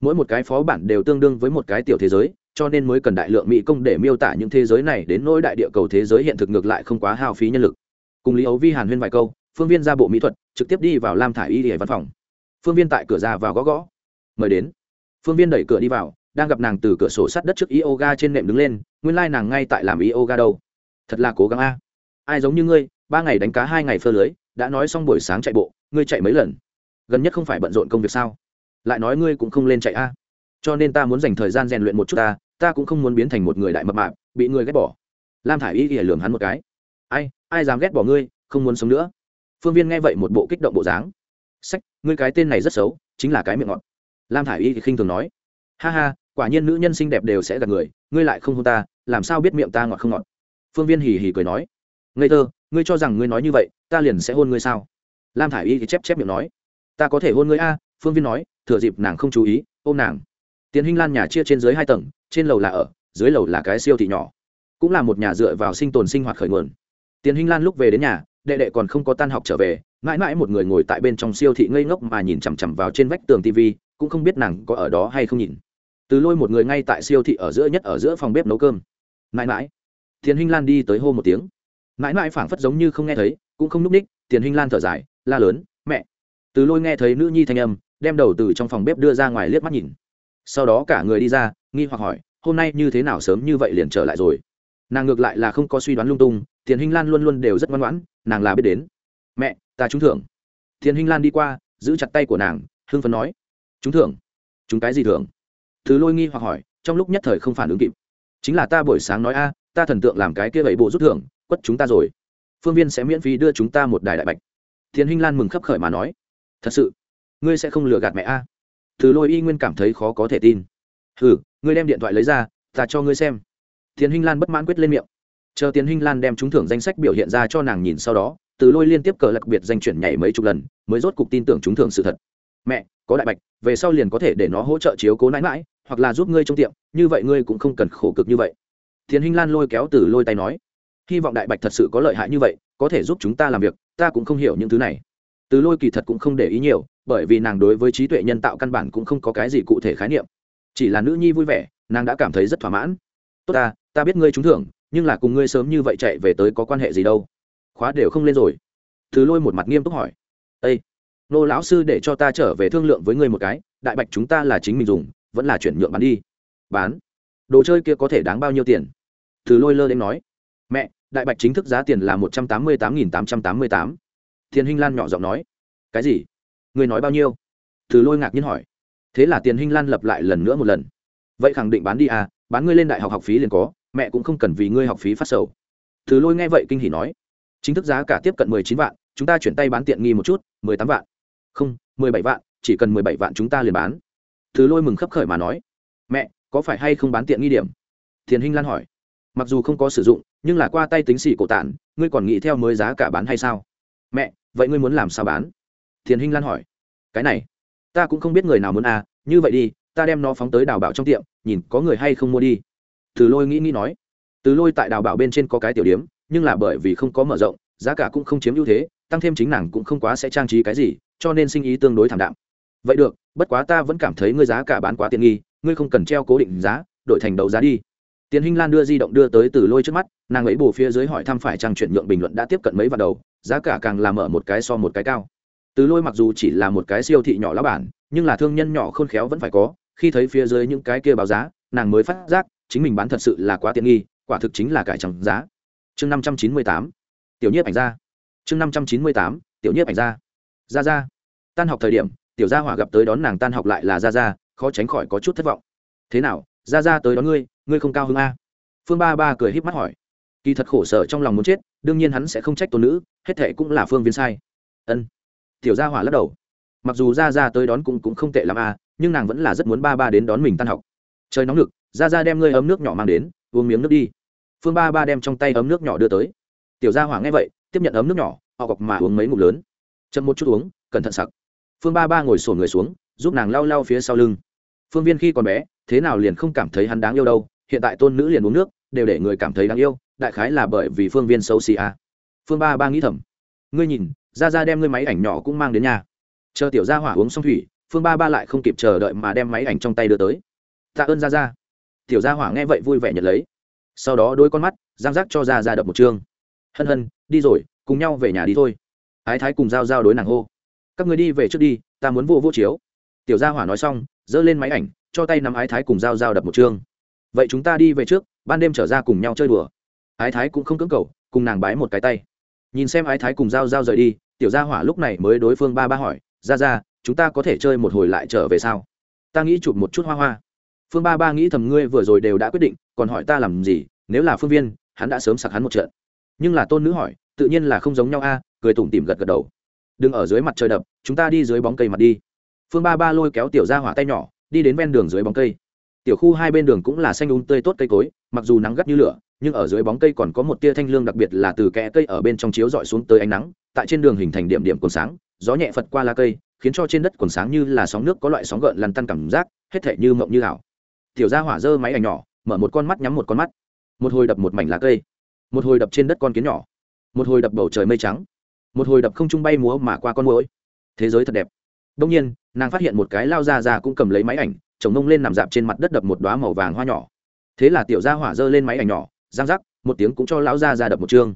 [SPEAKER 1] Mỗi một cái phó bản đều tương đương với một cái tiểu thế giới, cho nên mới cần đại lượng mỹ công để miêu tả những thế giới này đến nỗi đại địa cầu thế giới hiện thực ngược lại không quá hao phí nhân lực. Cùng lý ấu vi hàn huyên vài câu, phương viên ra bộ mỹ thuật, trực tiếp đi vào lam thả y hệ văn phòng. Phương viên tại cửa ra vào gõ gõ. Mời đến. Phương viên đẩy cửa đi vào, đang gặp nàng từ cửa sổ sát đất trước yoga trên nệm đứng lên, nguyên lai、like、nàng ngay tại làm yoga đâu. Thật là cố gắng a. Ai giống như ngươi, ba ngày đánh cá hai ngày phơ lưới đã nói xong buổi sáng chạy bộ, ngươi chạy mấy lần? Gần nhất không phải bận rộn công việc sao? Lại nói ngươi cũng không lên chạy a. Cho nên ta muốn dành thời gian rèn luyện một chút ta ta cũng không muốn biến thành một người đại mập mạp, bị ngươi ghét bỏ. Lam thả i y ỉa lường hắn một cái. Ai ai dám ghét bỏ ngươi, không muốn sống nữa. Phương viên nghe vậy một bộ kích động bộ dáng. Sách, ngươi cái tên này rất xấu, chính là cái miệng ngọt. Lam thả i y thì khinh thường nói. Ha ha, quả nhiên nữ nhân xinh đẹp đều sẽ gặp người, ngươi lại không hôn ta, làm sao biết miệng ta ngọt không ngọt? Phương viên hì hì cười nói. Ngây thơ ngươi cho rằng ngươi nói như vậy, ta liền sẽ hôn ngươi sao? Lam thả i y thì chép chép miệng nói. Ta có thể hôn ngươi a, phương viên nói, thừa dịp nàng không chú ý, ôm nàng. Tiền hinh lan nhà chia trên dưới hai tầng, trên lầu là ở, dưới lầu là cái siêu thị nhỏ. Cũng là một nhà dựa vào sinh tồn sinh hoạt khởi nguồn. Tiền hinh lan lúc về đến nhà, đệ đệ còn không có tan học trở về, mãi mãi một người ngồi tại bên trong siêu thị ngây ngốc mà nhìn chằm chằm vào trên vách tường tv cũng không biết nàng có ở đó hay không nhìn. Từ lôi một người ngay tại siêu thị ở giữa nhất ở giữa phòng bếp nấu cơm. Mãi mãi, tiền hinh lan đi tới hô một tiếng mãi mãi phảng phất giống như không nghe thấy, cũng không n ú c ních, tiền hinh lan thở dài, la lớn, mẹ! Từ lôi nghe thấy nữ nhi thanh âm, đem đầu từ trong phòng bếp đưa ra ngoài liếc mắt nhìn. Sau đó cả người đi ra, nghi hoặc hỏi, hôm nay như thế nào sớm như vậy liền trở lại rồi? Nàng ngược lại là không có suy đoán lung tung, tiền hinh lan luôn luôn đều rất ngoan ngoãn, nàng là biết đến. Mẹ, ta trúng thưởng. Tiền hinh lan đi qua, giữ chặt tay của nàng, hưng phấn nói, trúng thưởng? Chúng cái gì thưởng? Thứ lôi nghi hoặc hỏi, trong lúc nhất thời không phản ứng kịp. Chính là ta buổi sáng nói a, ta thần tượng làm cái kia bảy bộ rút thưởng quất chúng ta rồi. Phương viên sẽ miễn phí đưa chúng ta một đài đại bạch. Thiền hinh lan mừng khấp khởi mà nói, thật sự, ngươi sẽ không lừa gạt mẹ a? Từ lôi y nguyên cảm thấy khó có thể tin. Ừ ngươi đem điện thoại lấy ra, ta cho ngươi xem. Thiền hinh lan bất mãn quyết lên miệng. Chờ tiến hinh lan đem trúng thưởng danh sách biểu hiện ra cho nàng nhìn sau đó, từ lôi liên tiếp cờ lạc biệt danh chuyển nhảy mấy chục lần, mới rốt cục tin tưởng trúng thưởng sự thật. Mẹ, có đại bạch, về sau liền có thể để nó hỗ trợ chiếu cố nãi mãi hoặc là giúp ngươi trong tiệm, như vậy ngươi cũng không cần khổ cực như vậy. Thiền hinh lan lôi kéo từ lôi tay nói hy vọng đại bạch thật sự có lợi hại như vậy, có thể giúp chúng ta làm việc, ta cũng không hiểu những thứ này. Từ lôi kỳ thật cũng không để ý nhiều, bởi vì nàng đối với trí tuệ nhân tạo căn bản cũng không có cái gì cụ thể khái niệm. Chỉ là nữ nhi vui vẻ, nàng đã cảm thấy rất thỏa mãn. Tốt ta ta biết ngươi trúng thưởng, nhưng là cùng ngươi sớm như vậy chạy về tới có quan hệ gì đâu. Khóa đều không lên rồi. Thứ lôi một mặt nghiêm túc hỏi. Ây nô lão sư để cho ta trở về thương lượng với ngươi một cái, đại bạch chúng ta là chính mình dùng, vẫn là chuyển nhượng bán đi. Bán? Đồ chơi kia có thể đáng bao nhiêu tiền? Thứ lôi lơ đến nói mẹ, đại bạch chính thức giá tiền là một trăm tám mươi tám nghìn tám trăm tám mươi tám. Tiền hinh lan nhỏ giọng nói. Cái gì? Ngươi nói bao nhiêu? Thứ lôi ngạc nhiên hỏi. Thế là tiền hinh lan lập lại lần nữa một lần. Vậy khẳng định bán đi à bán ngươi lên đại học học phí liền có, mẹ cũng không cần vì ngươi học phí phát sầu. Thứ lôi nghe vậy kinh hỉ nói. Chính thức giá cả tiếp cận mười chín vạn, chúng ta chuyển tay bán tiện nghi một chút, mười tám vạn. Không, mười bảy vạn, chỉ cần mười bảy vạn chúng ta liền bán. Thứ lôi mừng khấp khởi mà nói. Mẹ, có phải hay không bán tiện nghi điểm? Thiền hinh lan hỏi. Mặc dù không có sử dụng nhưng là qua tay tính xỉ cổ tản, ngươi còn nghĩ theo mới giá cả bán hay sao? Mẹ, vậy ngươi muốn làm sao bán? Thiền hinh lan hỏi. Cái này, ta cũng không biết người nào muốn à như vậy đi, ta đem nó phóng tới đào bảo trong tiệm, nhìn có người hay không mua đi. Từ lôi nghĩ nghĩ nói. Từ lôi tại đào bảo bên trên có cái tiểu điếm nhưng là bởi vì không có mở rộng, giá cả cũng không chiếm ưu thế, tăng thêm chính nàng cũng không quá sẽ trang trí cái gì, cho nên sinh ý tương đối thảm đạm. Vậy được, bất quá ta vẫn cảm thấy ngươi giá cả bán quá tiện nghi, ngươi không cần treo cố định giá, đổi thành đấu giá đi tiền hinh lan đưa di động đưa tới từ lôi trước mắt, nàng ấy bù phía dưới hỏi thăm phải trang chuyển nhượng bình luận đã tiếp cận mấy vạn đầu, giá cả càng làm ở một cái so một cái cao. Từ lôi mặc dù chỉ là một cái siêu thị nhỏ lá bản, nhưng là thương nhân nhỏ khôn khéo vẫn phải có, khi thấy phía dưới những cái kia báo giá, nàng mới phát giác, chính mình bán thật sự là quá tiện nghi, quả thực chính là cải trắng giá. Chương năm trăm chín mươi tám, tiểu nhiếp ảnh ra. chương năm trăm chín mươi tám, tiểu nhiếp ảnh gia. Ra ra tan học thời điểm, tiểu gia hỏa gặp tới đón nàng tan học lại là ra ra khó tránh khỏi có chút thất vọng. Thế nào ra ra tới đón ngươi? Ngươi không cao hứng a? Phương ba ba cười híp mắt hỏi. Kỳ thật khổ sở trong lòng muốn chết, đương nhiên hắn sẽ không trách tôn nữ, hết thệ cũng là phương viên sai. Ân. Tiểu gia hỏa lắc đầu. Mặc dù ra ra tới đón cũng cũng không tệ l ắ m à nhưng nàng vẫn là rất muốn ba ba đến đón mình tan học. Trời nóng lực ra ra đem ngươi ấm nước nhỏ mang đến, uống miếng nước đi. Phương ba ba đem trong tay ấm nước nhỏ đưa tới. Tiểu gia hỏa nghe vậy, tiếp nhận ấm nước nhỏ, họ gọc mà uống mấy ngụm lớn. Chậm một chút uống, cẩn thận sặc. Phương ba ba ngồi sổ người xuống, giúp nàng lau lau phía sau lưng. Phương viên khi còn bé, thế nào liền không cảm thấy hắn đáng yêu đâu hiện tại tôn nữ liền uống nước, đều để người cảm thấy đáng yêu, đại khái là bởi vì phương viên xấu xì a à. phương ba ba nghĩ thầm. Ngươi nhìn ra ra đem ngươi máy ảnh nhỏ cũng mang đến nhà. Chờ tiểu gia hỏa uống xong thủy, phương ba ba lại không kịp chờ đợi mà đem máy ảnh trong tay đưa tới. Tạ ơn ra ra tiểu gia hỏa nghe vậy vui vẻ nhận lấy. Sau đó đôi con mắt giang giác cho ra ra đập một chương hân hân, đi rồi, cùng nhau về nhà đi thôi. Ái thái cùng giao giao đối nàng hô. Các người đi về trước đi, ta muốn vô vô chiếu. Tiểu gia hỏa nói xong, giơ lên máy ảnh, cho tay nắm ái thái cùng giao giao đập một chương vậy chúng ta đi về trước, ban đêm trở ra cùng nhau chơi đùa. Ái thái cũng không cưỡng cầu, cùng nàng bái một cái tay. Nhìn xem ái thái cùng giao giao rời đi, tiểu gia hỏa lúc này mới đối phương ba ba hỏi ra ra chúng ta có thể chơi một hồi lại trở về sao? Ta nghĩ chụp một chút hoa hoa. Phương ba ba nghĩ thầm, ngươi vừa rồi đều đã quyết định, còn hỏi ta làm gì, nếu là phương viên, hắn đã sớm sặc hắn một trận. Nhưng là tôn nữ hỏi, tự nhiên là không giống nhau a, cười tủm tỉm gật gật đầu. Đừng ở dưới mặt trời đập, chúng ta đi dưới bóng cây mặt đi. Phương ba ba lôi kéo tiểu ra hỏa tay nhỏ, đi đến ven đường dưới bóng cây tiểu khu hai bên đường cũng là xanh úng um tươi tốt cây cối, mặc dù nắng gắt như lửa, nhưng ở dưới bóng cây còn có một tia thanh lương đặc biệt là từ kẽ cây ở bên trong chiếu dọi xuống tới ánh nắng, tại trên đường hình thành điểm điểm cồn sáng, gió nhẹ phật qua lá cây, khiến cho trên đất cồn sáng như là sóng nước có loại sóng gợn lăn tăn cảm giác, hết thể như mộng như ảo. Tiểu gia hỏa dơ máy ảnh nhỏ, mở một con mắt nhắm một con mắt. Một hồi đập một mảnh lá cây. Một hồi đập trên đất con kiến nhỏ. Một hồi đập bầu trời mây trắng. Một hồi đập không trung bay múa mà qua con mũi thế giới thật đẹp. Đông nhiên, nàng phát hiện một cái lao ra ra cũng cầm lấy máy ảnh chồng mông lên nằm dạp trên mặt đất đập một đoá màu vàng hoa nhỏ. Thế là tiểu gia hỏa giơ lên máy ảnh nhỏ, giang rắc một tiếng cũng cho lão gia ra đập một chương.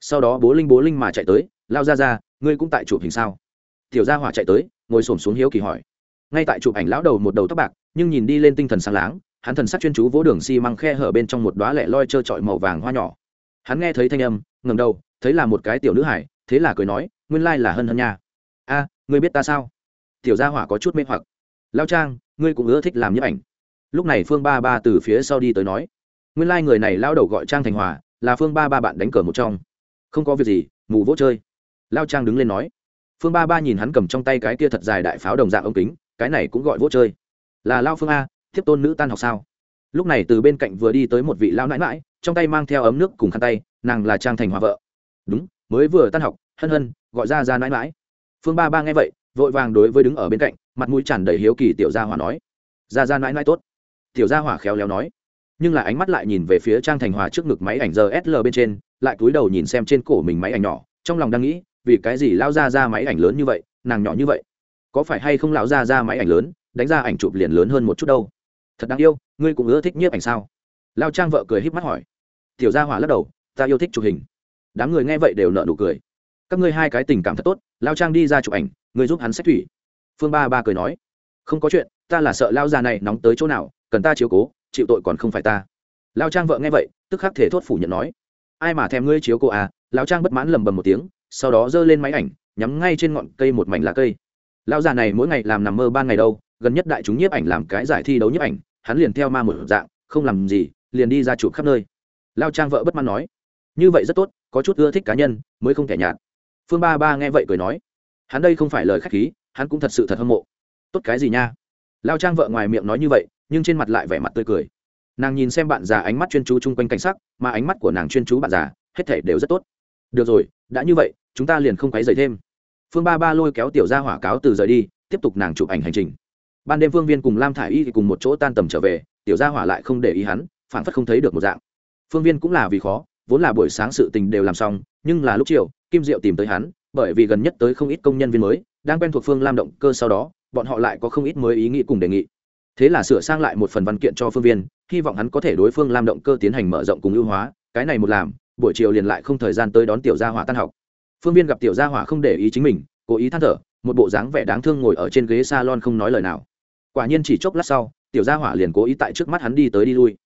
[SPEAKER 1] Sau đó bố linh bố linh mà chạy tới lao ra ra ngươi cũng tại chụp hình sao? Tiểu gia hỏa chạy tới, ngồi xổm xuống hiếu kỳ hỏi. Ngay tại chụp ảnh lão đầu một đầu tóc bạc, nhưng nhìn đi lên tinh thần sáng láng, hắn thần sắc chuyên chú vỗ đường xi măng khe hở bên trong một đoá lẻ loi trơ trọi màu vàng hoa nhỏ. Hắn nghe thấy thanh âm ngầm đầu, thấy là một cái tiểu nữ hải, thế là cười nói, nguyên lai là hân hân nha. A, ngươi biết ta sao? Tiểu gia hỏa có chút mê hoặc. Lao trang ngươi cũng ưa thích làm nhiếp ảnh. Lúc này phương ba ba từ phía sau đi tới nói, nguyên lai、like、người này lao đầu gọi trang thành hòa, là phương ba ba bạn đánh cờ một trong. Không có việc gì, mù vỗ chơi. Lao trang đứng lên nói, phương ba ba nhìn hắn cầm trong tay cái kia thật dài đại pháo đồng dạng ống kính, cái này cũng gọi vỗ chơi. Là lao phương a Thiếp tôn nữ tan học sao? Lúc này từ bên cạnh vừa đi tới một vị lao nãi mãi trong tay mang theo ấm nước cùng khăn tay, nàng là trang thành hòa vợ. Đúng, mới vừa tan học, hân hân, gọi ra ra nãi mãi phương ba ba nghe vậy, vội vàng đối với đứng ở bên cạnh mặt mũi tràn đầy hiếu kỳ tiểu gia hỏa nói. Ra ra nãi nãi tốt. Tiểu gia hỏa khéo léo nói. Nhưng là ánh mắt lại nhìn về phía trang thành hòa trước ngực máy ảnh giờ sl bên trên, lại cúi đầu nhìn xem trên cổ mình máy ảnh nhỏ, trong lòng đang nghĩ, vì cái gì lao ra ra máy ảnh lớn như vậy, nàng nhỏ như vậy? Có phải hay không lão ra ra máy ảnh lớn, đánh ra ảnh chụp liền lớn hơn một chút đâu? Thật đáng yêu, ngươi cũng ưa thích nhiếp ảnh sao? Lao trang vợ cười híp mắt hỏi. Tiểu gia hỏa lắc đầu, ta yêu thích chụp hình. Đám người nghe vậy đều nợ nụ cười. Các ngươi hai cái tình cảm thật tốt, lao trang đi ra chụp ảnh, ngươi giúp hắn xét thủy phương ba ba cười nói, không có chuyện, ta là sợ lao già này nóng tới chỗ nào, cần ta chiếu cố, chịu tội còn không phải ta. Lao trang vợ nghe vậy, tức khắc thể thốt phủ nhận nói, ai mà thèm ngươi chiếu cô à? Lao trang bất mãn lầm bầm một tiếng, sau đó giơ lên máy ảnh, nhắm ngay trên ngọn cây một mảnh lá cây. Lao già này mỗi ngày làm nằm mơ ban ngày đâu, gần nhất đại chúng nhiếp ảnh làm cái giải thi đấu nhiếp ảnh, hắn liền theo ma một dạng, không làm gì, liền đi ra chụp khắp nơi. Lao trang vợ bất mãn nói, như vậy rất tốt, có chút ưa thích cá nhân, mới không thể nhạt. Phương ba ba nghe vậy cười nói, hắn đây không phải lời khách khí hắn cũng thật sự thật hâm mộ. Tốt cái gì nha? Lao trang vợ ngoài miệng nói như vậy, nhưng trên mặt lại vẻ mặt tươi cười. Nàng nhìn xem bạn già ánh mắt chuyên chú chung quanh cảnh sắc, mà ánh mắt của nàng chuyên chú bạn già, hết thể đều rất tốt. Được rồi, đã như vậy, chúng ta liền không quấy dậy thêm. Phương ba ba lôi kéo tiểu ra hỏa cáo từ rời đi, tiếp tục nàng chụp ảnh hành trình. Ban đêm phương viên cùng lam thả i y thì cùng một chỗ tan tầm trở về, tiểu gia hỏa lại không để ý hắn phản phất không thấy được một dạng. Phương viên cũng là vì khó, vốn là buổi sáng sự tình đều làm xong, nhưng là lúc chiều, kim diệu tìm tới hắn, bởi vì gần nhất tới không ít công nhân viên mới đang quen thuộc phương lam động cơ sau đó, bọn họ lại có không ít mới ý nghĩ cùng đề nghị. Thế là sửa sang lại một phần văn kiện cho phương viên, hy vọng hắn có thể đối phương lam động cơ tiến hành mở rộng cùng ưu hóa, cái này một làm, buổi chiều liền lại không thời gian tới đón tiểu gia hỏa tan học. Phương viên gặp tiểu gia hỏa không để ý chính mình, cố ý than thở, một bộ dáng vẻ đáng thương ngồi ở trên ghế salon không nói lời nào. Quả nhiên chỉ chốc lát sau, tiểu gia hỏa liền cố ý tại trước mắt hắn đi tới đi lui.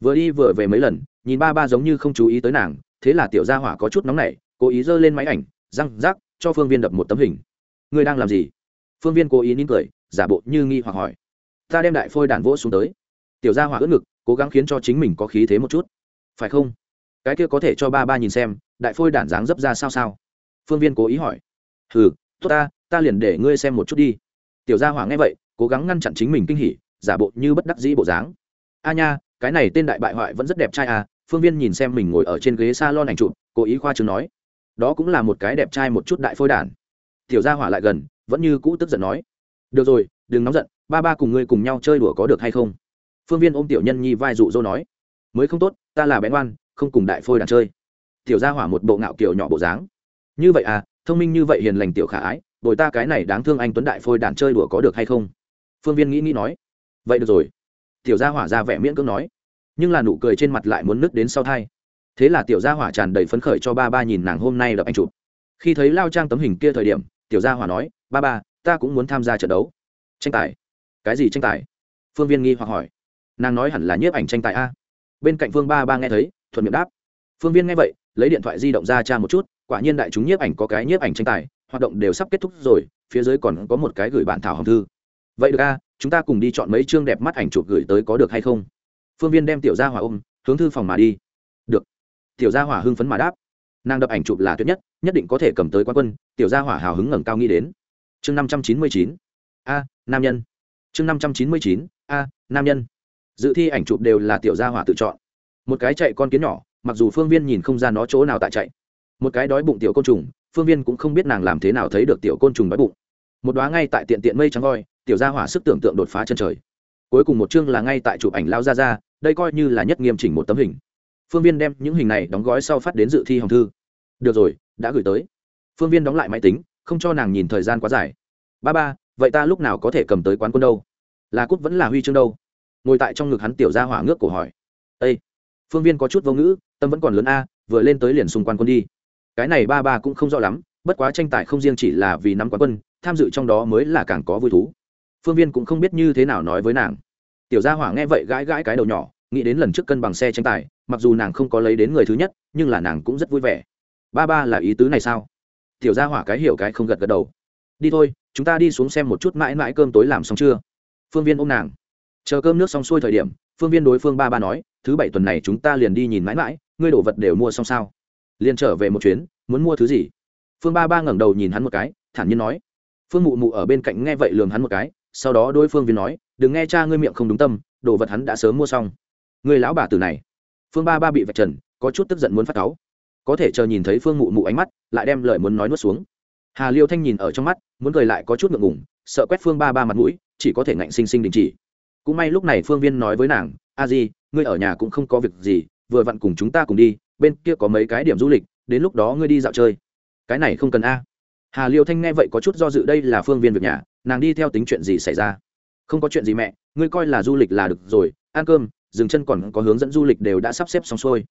[SPEAKER 1] Vừa đi vừa về mấy lần, nhìn ba ba giống như không chú ý tới nàng, thế là tiểu gia hỏa có chút nóng nảy, cố ý giơ lên máy ảnh, răng rác cho phương viên đập một tấm hình ngươi đang làm gì? Phương viên cố ý nín cười, giả bộ như nghi hoặc hỏi. Ta đem đại phôi đàn vỗ xuống tới. Tiểu gia hỏa ướt ngực, cố gắng khiến cho chính mình có khí thế một chút. Phải không? Cái kia có thể cho ba ba nhìn xem, đại phôi đản dáng dấp ra sao sao? Phương viên cố ý hỏi. Hừ, tốt ta ta liền để ngươi xem một chút đi. Tiểu gia hỏa nghe vậy, cố gắng ngăn chặn chính mình kinh hỉ, giả bộ như bất đắc dĩ bộ dáng. A nha, cái này tên đại bại hoại vẫn rất đẹp trai à phương viên nhìn xem mình ngồi ở trên ghế s a lon ảnh chụp, cố ý khoa chừng nói. Đó cũng là một cái đẹp trai một chút đại phôi đản tiểu gia hỏa lại gần, vẫn như cũ tức giận nói. Được rồi, đừng nóng giận, ba ba cùng ngươi cùng nhau chơi đùa có được hay không? Phương viên ôm tiểu nhân nhi vai dụ dỗ nói. Mới không tốt, ta là bén oan không cùng đại phôi đàn chơi. Tiểu gia hỏa một bộ ngạo kiểu nhỏ bộ dáng. Như vậy à thông minh như vậy hiền lành tiểu khả ái, bồi ta cái này đáng thương anh tuấn đại phôi đàn chơi đùa có được hay không? Phương viên nghĩ nghĩ nói. Vậy được rồi. Tiểu gia hỏa ra vẻ miễn cưỡng nói. Nhưng là nụ cười trên mặt lại muốn nứt đến sau thai. Thế là tiểu gia hỏa tràn đầy phấn khởi cho ba ba nhìn nàng hôm nay đập anh chụp. Khi thấy lao trang tấm hình kia thời điểm tiểu gia hỏa nói, ba ba, ta cũng muốn tham gia trận đấu. Tranh tài? Cái gì tranh tài? Phương viên nghi hoặc hỏi. Nàng nói hẳn là nhiếp ảnh tranh tài a. Bên cạnh phương ba ba nghe thấy, thuận miệng đáp. Phương viên nghe vậy, lấy điện thoại di động ra tra một chút, quả nhiên đại chúng nhiếp ảnh có cái nhiếp ảnh tranh tài, hoạt động đều sắp kết thúc rồi, phía dưới còn có một cái gửi bản thảo hồng thư. Vậy được a, chúng ta cùng đi chọn mấy chương đẹp mắt ảnh chụp gửi tới có được hay không? Phương viên đem tiểu gia hỏa ôm, hướng thư phòng mà đi. Được. Tiểu gia hỏa hưng phấn mà đáp nàng đập ảnh chụp là tuyệt nhất nhất định có thể cầm tới quan quân, tiểu gia hỏa hào hứng ngẩng cao nghĩ đến. Chương năm trăm chín mươi chín. A, nam nhân. Chương năm trăm chín mươi chín. A, nam nhân. Dự thi ảnh chụp đều là tiểu gia hỏa tự chọn. Một cái chạy con kiến nhỏ, mặc dù phương viên nhìn không ra nó chỗ nào tại chạy. Một cái đói bụng tiểu côn trùng, phương viên cũng không biết nàng làm thế nào thấy được tiểu côn trùng đói bụng. Một đoá ngay tại tiện tiện mây trắng voi, tiểu gia hỏa sức tưởng tượng đột phá chân trời. Cuối cùng một chương là ngay tại chụp ảnh lao ra ra đây coi như là nhất nghiêm chỉnh một tấm hình phương viên đem những hình này đóng gói sau phát đến dự thi hồng thư. Được rồi, đã gửi tới. Phương viên đóng lại máy tính, không cho nàng nhìn thời gian quá dài. Ba ba, vậy ta lúc nào có thể cầm tới quán quân đâu? Là cút vẫn là huy chương đâu? Ngồi tại trong ngực hắn tiểu ra hỏa ngước cổ hỏi. Â phương viên có chút vô ngữ, tâm vẫn còn lớn a, vừa lên tới liền xung quanh quân đi. Cái này ba ba cũng không rõ lắm, bất quá tranh tài không riêng chỉ là vì nắm quán quân, tham dự trong đó mới là càng có vui thú. Phương viên cũng không biết như thế nào nói với nàng. Tiểu gia hỏa nghe vậy gãi gãi cái đầu nhỏ, nghĩ đến lần trước cân bằng xe tranh tài mặc dù nàng không có lấy đến người thứ nhất, nhưng là nàng cũng rất vui vẻ. Ba ba là ý tứ này sao? Tiểu gia hỏa cái hiểu cái không gật gật đầu. Đi thôi, chúng ta đi xuống xem một chút mãi mãi cơm tối làm xong chưa? Phương viên ôm nàng. Chờ cơm nước xong xuôi thời điểm, phương viên đối phương ba ba nói, thứ bảy tuần này chúng ta liền đi nhìn mãi mãi, ngươi đổ vật đều mua xong sao? Liền trở về một chuyến, muốn mua thứ gì? Phương ba ba ngẩng đầu nhìn hắn một cái, thản nhiên nói. Phương mụ mụ ở bên cạnh nghe vậy lường hắn một cái, sau đó đối phương viên nói, đừng nghe cha ngươi miệng không đúng tâm, đồ vật hắn đã sớm mua xong. Người lão bà tử này phương ba ba bị vạch trần, có chút tức giận muốn phát cáu. Có thể chờ nhìn thấy phương mụ mụ ánh mắt, lại đem lời muốn nói nuốt xuống. Hà liêu thanh nhìn ở trong mắt, muốn cười lại có chút ngượng ngùng, sợ quét phương ba ba mặt mũi, chỉ có thể ngạnh sinh sinh đình chỉ. Cũng may lúc này phương viên nói với nàng, a di, ngươi ở nhà cũng không có việc gì, vừa vặn cùng chúng ta cùng đi, bên kia có mấy cái điểm du lịch, đến lúc đó ngươi đi dạo chơi. Cái này không cần a. Hà liêu thanh nghe vậy có chút do dự, đây là phương viên việc nhà, nàng đi theo tính chuyện gì xảy ra? Không có chuyện gì mẹ, ngươi coi là du lịch là được rồi, ăn cơm dừng chân còn có hướng dẫn du lịch đều đã sắp xếp xong xuôi.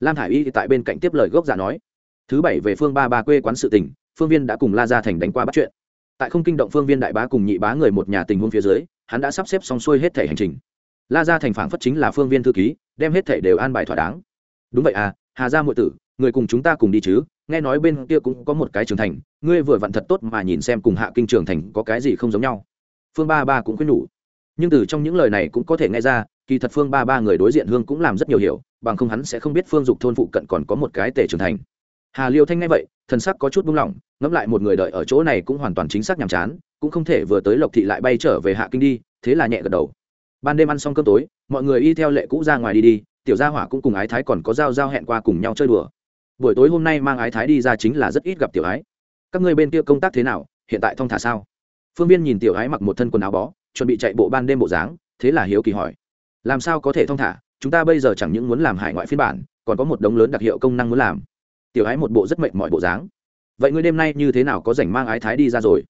[SPEAKER 1] Lam hải y y tại bên cạnh tiếp lời gốc giả nói, thứ bảy về phương ba ba quê quán sự tỉnh phương viên đã cùng la ra thành đánh qua bắt chuyện. Tại không kinh động phương viên đại bá cùng nhị bá người một nhà tình huống phía dưới, hắn đã sắp xếp xong xuôi hết thể hành trình. La ra thành phản phất chính là phương viên thư ký, đem hết thể đều an bài thỏa đáng. Đúng vậy à hà Gia m tử, người cùng chúng ta cùng đi chứ, nghe nói bên kia cũng có một cái trường thành, ngươi vừa vặn thật tốt mà nhìn xem cùng hạ kinh trưởng thành có cái gì không giống nhau. Phương ba ba cũng khuyên nhủ. Nhưng từ trong những lời này cũng có thể nghe ra kỳ thật phương ba ba người đối diện hương cũng làm rất nhiều hiểu, bằng không hắn sẽ không biết phương dục thôn phụ cận còn có một cái tể trưởng thành. Hà liêu thanh nghe vậy, thần sắc có chút buông lỏng, ngẫm lại một người đợi ở chỗ này cũng hoàn toàn chính xác nhàm chán, cũng không thể vừa tới lộc thị lại bay trở về hạ kinh đi, thế là nhẹ gật đầu. Ban đêm ăn xong cơm tối, mọi người y theo lệ cũ ra ngoài đi đi, tiểu gia hỏa cũng cùng ái thái còn có giao giao hẹn qua cùng nhau chơi đùa. Buổi tối hôm nay mang ái thái đi ra chính là rất ít gặp tiểu ái. Các ngươi bên kia công tác thế nào, hiện tại thong thả sao? Phương viên nhìn tiểu ái mặc một thân quần áo bó, chuẩn bị chạy bộ ban đêm bộ dáng, thế là hiếu kỳ hỏi làm sao có thể thong thả? Chúng ta bây giờ chẳng những muốn làm hải ngoại phiên bản, còn có một đống lớn đặc hiệu công năng muốn làm. Tiểu ái một bộ rất mệnh mọi bộ dáng. Vậy ngươi đêm nay như thế nào có rảnh mang ái thái đi ra rồi?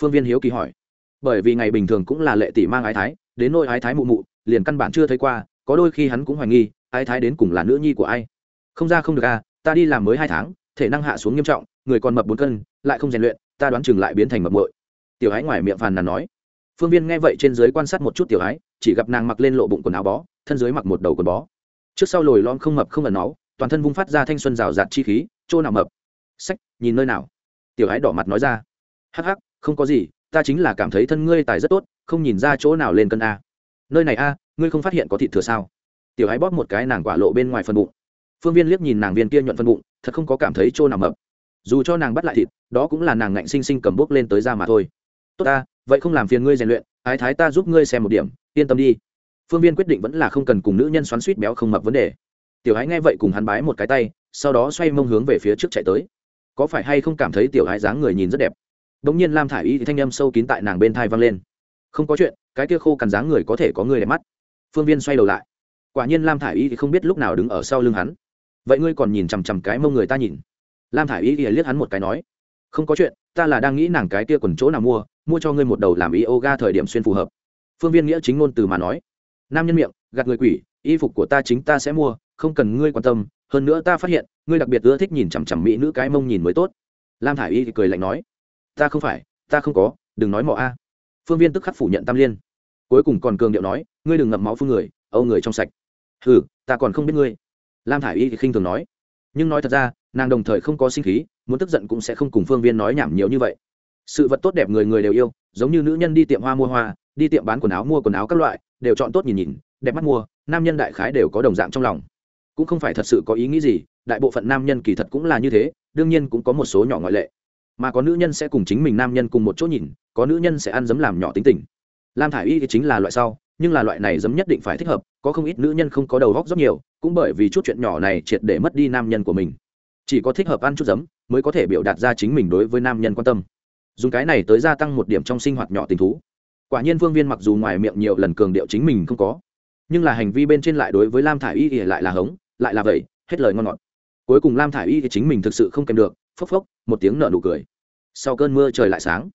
[SPEAKER 1] Phương viên hiếu kỳ hỏi. Bởi vì ngày bình thường cũng là lệ tỷ mang ái thái, đến nôi ái thái mụ mụ, liền căn bản chưa thấy qua, có đôi khi hắn cũng hoài nghi, ái thái đến cùng là nữ nhi của ai? Không ra không được à ta đi làm mới hai tháng, thể năng hạ xuống nghiêm trọng, người còn mập bốn cân, lại không rèn luyện, ta đoán chừng lại biến thành mập mội tiểu ái ngoài miệng phàn nàn nói. Phương viên nghe vậy trên dưới quan sát một chút tiểu ái chỉ gặp nàng mặc lên lộ bụng quần áo bó, thân dưới mặc một đầu quần bó. Trước sau lồi lon không mập không ẩn náu, toàn thân vung phát ra thanh xuân rào rạt chi khí, chỗ nào mập? Sách, nhìn nơi nào? Tiểu ái đỏ mặt nói ra. Hắc hắc, không có gì, ta chính là cảm thấy thân ngươi tài rất tốt, không nhìn ra chỗ nào lên cân a. Nơi này a, ngươi không phát hiện có thịt thừa sao? Tiểu ái bóp một cái nàng quả lộ bên ngoài phần bụng. Phương viên liếc nhìn nàng viên kia nhuận phân bụng, thật không có cảm thấy chỗ nào mập. Dù cho nàng bắt lại thịt, đó cũng là nàng ngạnh sinh sinh cầm bốc lên tới ra mà thôi. Tốt ta vậy không làm phiền ngươi rèn luyện ái thái ta giúp ngươi xem một điểm, yên tâm đi. Phương viên quyết định vẫn là không cần cùng nữ nhân xoắn suýt béo không mập vấn đề. Tiểu ái nghe vậy cùng hắn bái một cái tay, sau đó xoay mông hướng về phía trước chạy tới. Có phải hay không cảm thấy tiểu ái dáng người nhìn rất đẹp? Đ ỗ n g nhiên lam thả i y thì thanh â m sâu kín tại nàng bên thai văng lên. Không có chuyện, cái kia khô cằn dáng người có thể có người đẹp mắt. Phương viên xoay đầu lại. Quả nhiên lam thả i y thì không biết lúc nào đứng ở sau lưng hắn. Vậy ngươi còn nhìn chằm chằm cái mông người ta nhìn. Lam thả i y thì liếc hắn một cái nói, không có chuyện, ta là đang nghĩ nàng cái kia quần chỗ nào mua mua cho ngươi một đầu làm yoga thời điểm xuyên phù hợp. Phương viên nghĩa chính ngôn từ mà nói. Nam nhân miệng, gạt người quỷ, y phục của ta chính ta sẽ mua, không cần ngươi quan tâm, hơn nữa ta phát hiện, ngươi đặc biệt ưa thích nhìn chằm chằm mỹ nữ cái mông nhìn mới tốt. Lam thả i y thì cười lạnh nói. Ta không phải, ta không có, đừng nói mọ a. Phương viên tức khắc phủ nhận tam liên. Cuối cùng còn cường điệu nói, ngươi đừng ngậm máu phương người, âu người trong sạch. Ừ ta còn không biết ngươi. Lam thả i y thì khinh thường nói. Nhưng nói thật ra, nàng đồng thời không có sinh khí, muốn tức giận cũng sẽ không cùng phương viên nói nhảm nhiều như vậy sự vật tốt đẹp người người đều yêu, giống như nữ nhân đi tiệm hoa mua hoa, đi tiệm bán quần áo mua quần áo các loại, đều chọn tốt nhìn nhìn, đẹp mắt mua, nam nhân đại khái đều có đồng dạng trong lòng. Cũng không phải thật sự có ý nghĩ gì, đại bộ phận nam nhân kỳ thật cũng là như thế, đương nhiên cũng có một số nhỏ ngoại lệ. Mà có nữ nhân sẽ cùng chính mình nam nhân cùng một chỗ nhìn, có nữ nhân sẽ ăn giấm làm nhỏ tính tình. Lam thả i y thì chính là loại sau, nhưng là loại này giấm nhất định phải thích hợp, có không ít nữ nhân không có đầu góc rất nhiều, cũng bởi vì chút chuyện nhỏ này triệt để mất đi nam nhân của mình. Chỉ có thích hợp ăn chút giấm mới có thể biểu đạt ra chính mình đối với nam nhân quan tâm dùng cái này tới gia tăng một điểm trong sinh hoạt nhỏ tình thú. Quả nhiên vương viên mặc dù ngoài miệng nhiều lần cường điệu chính mình không có, nhưng là hành vi bên trên lại đối với lam thả i y thì lại là hống, lại là vậy, hết lời ngon ngọt. Cuối cùng lam thả i y thì chính mình thực sự không kèm được, phốc phốc, một tiếng nợ nụ cười. Sau cơn mưa trời lại sáng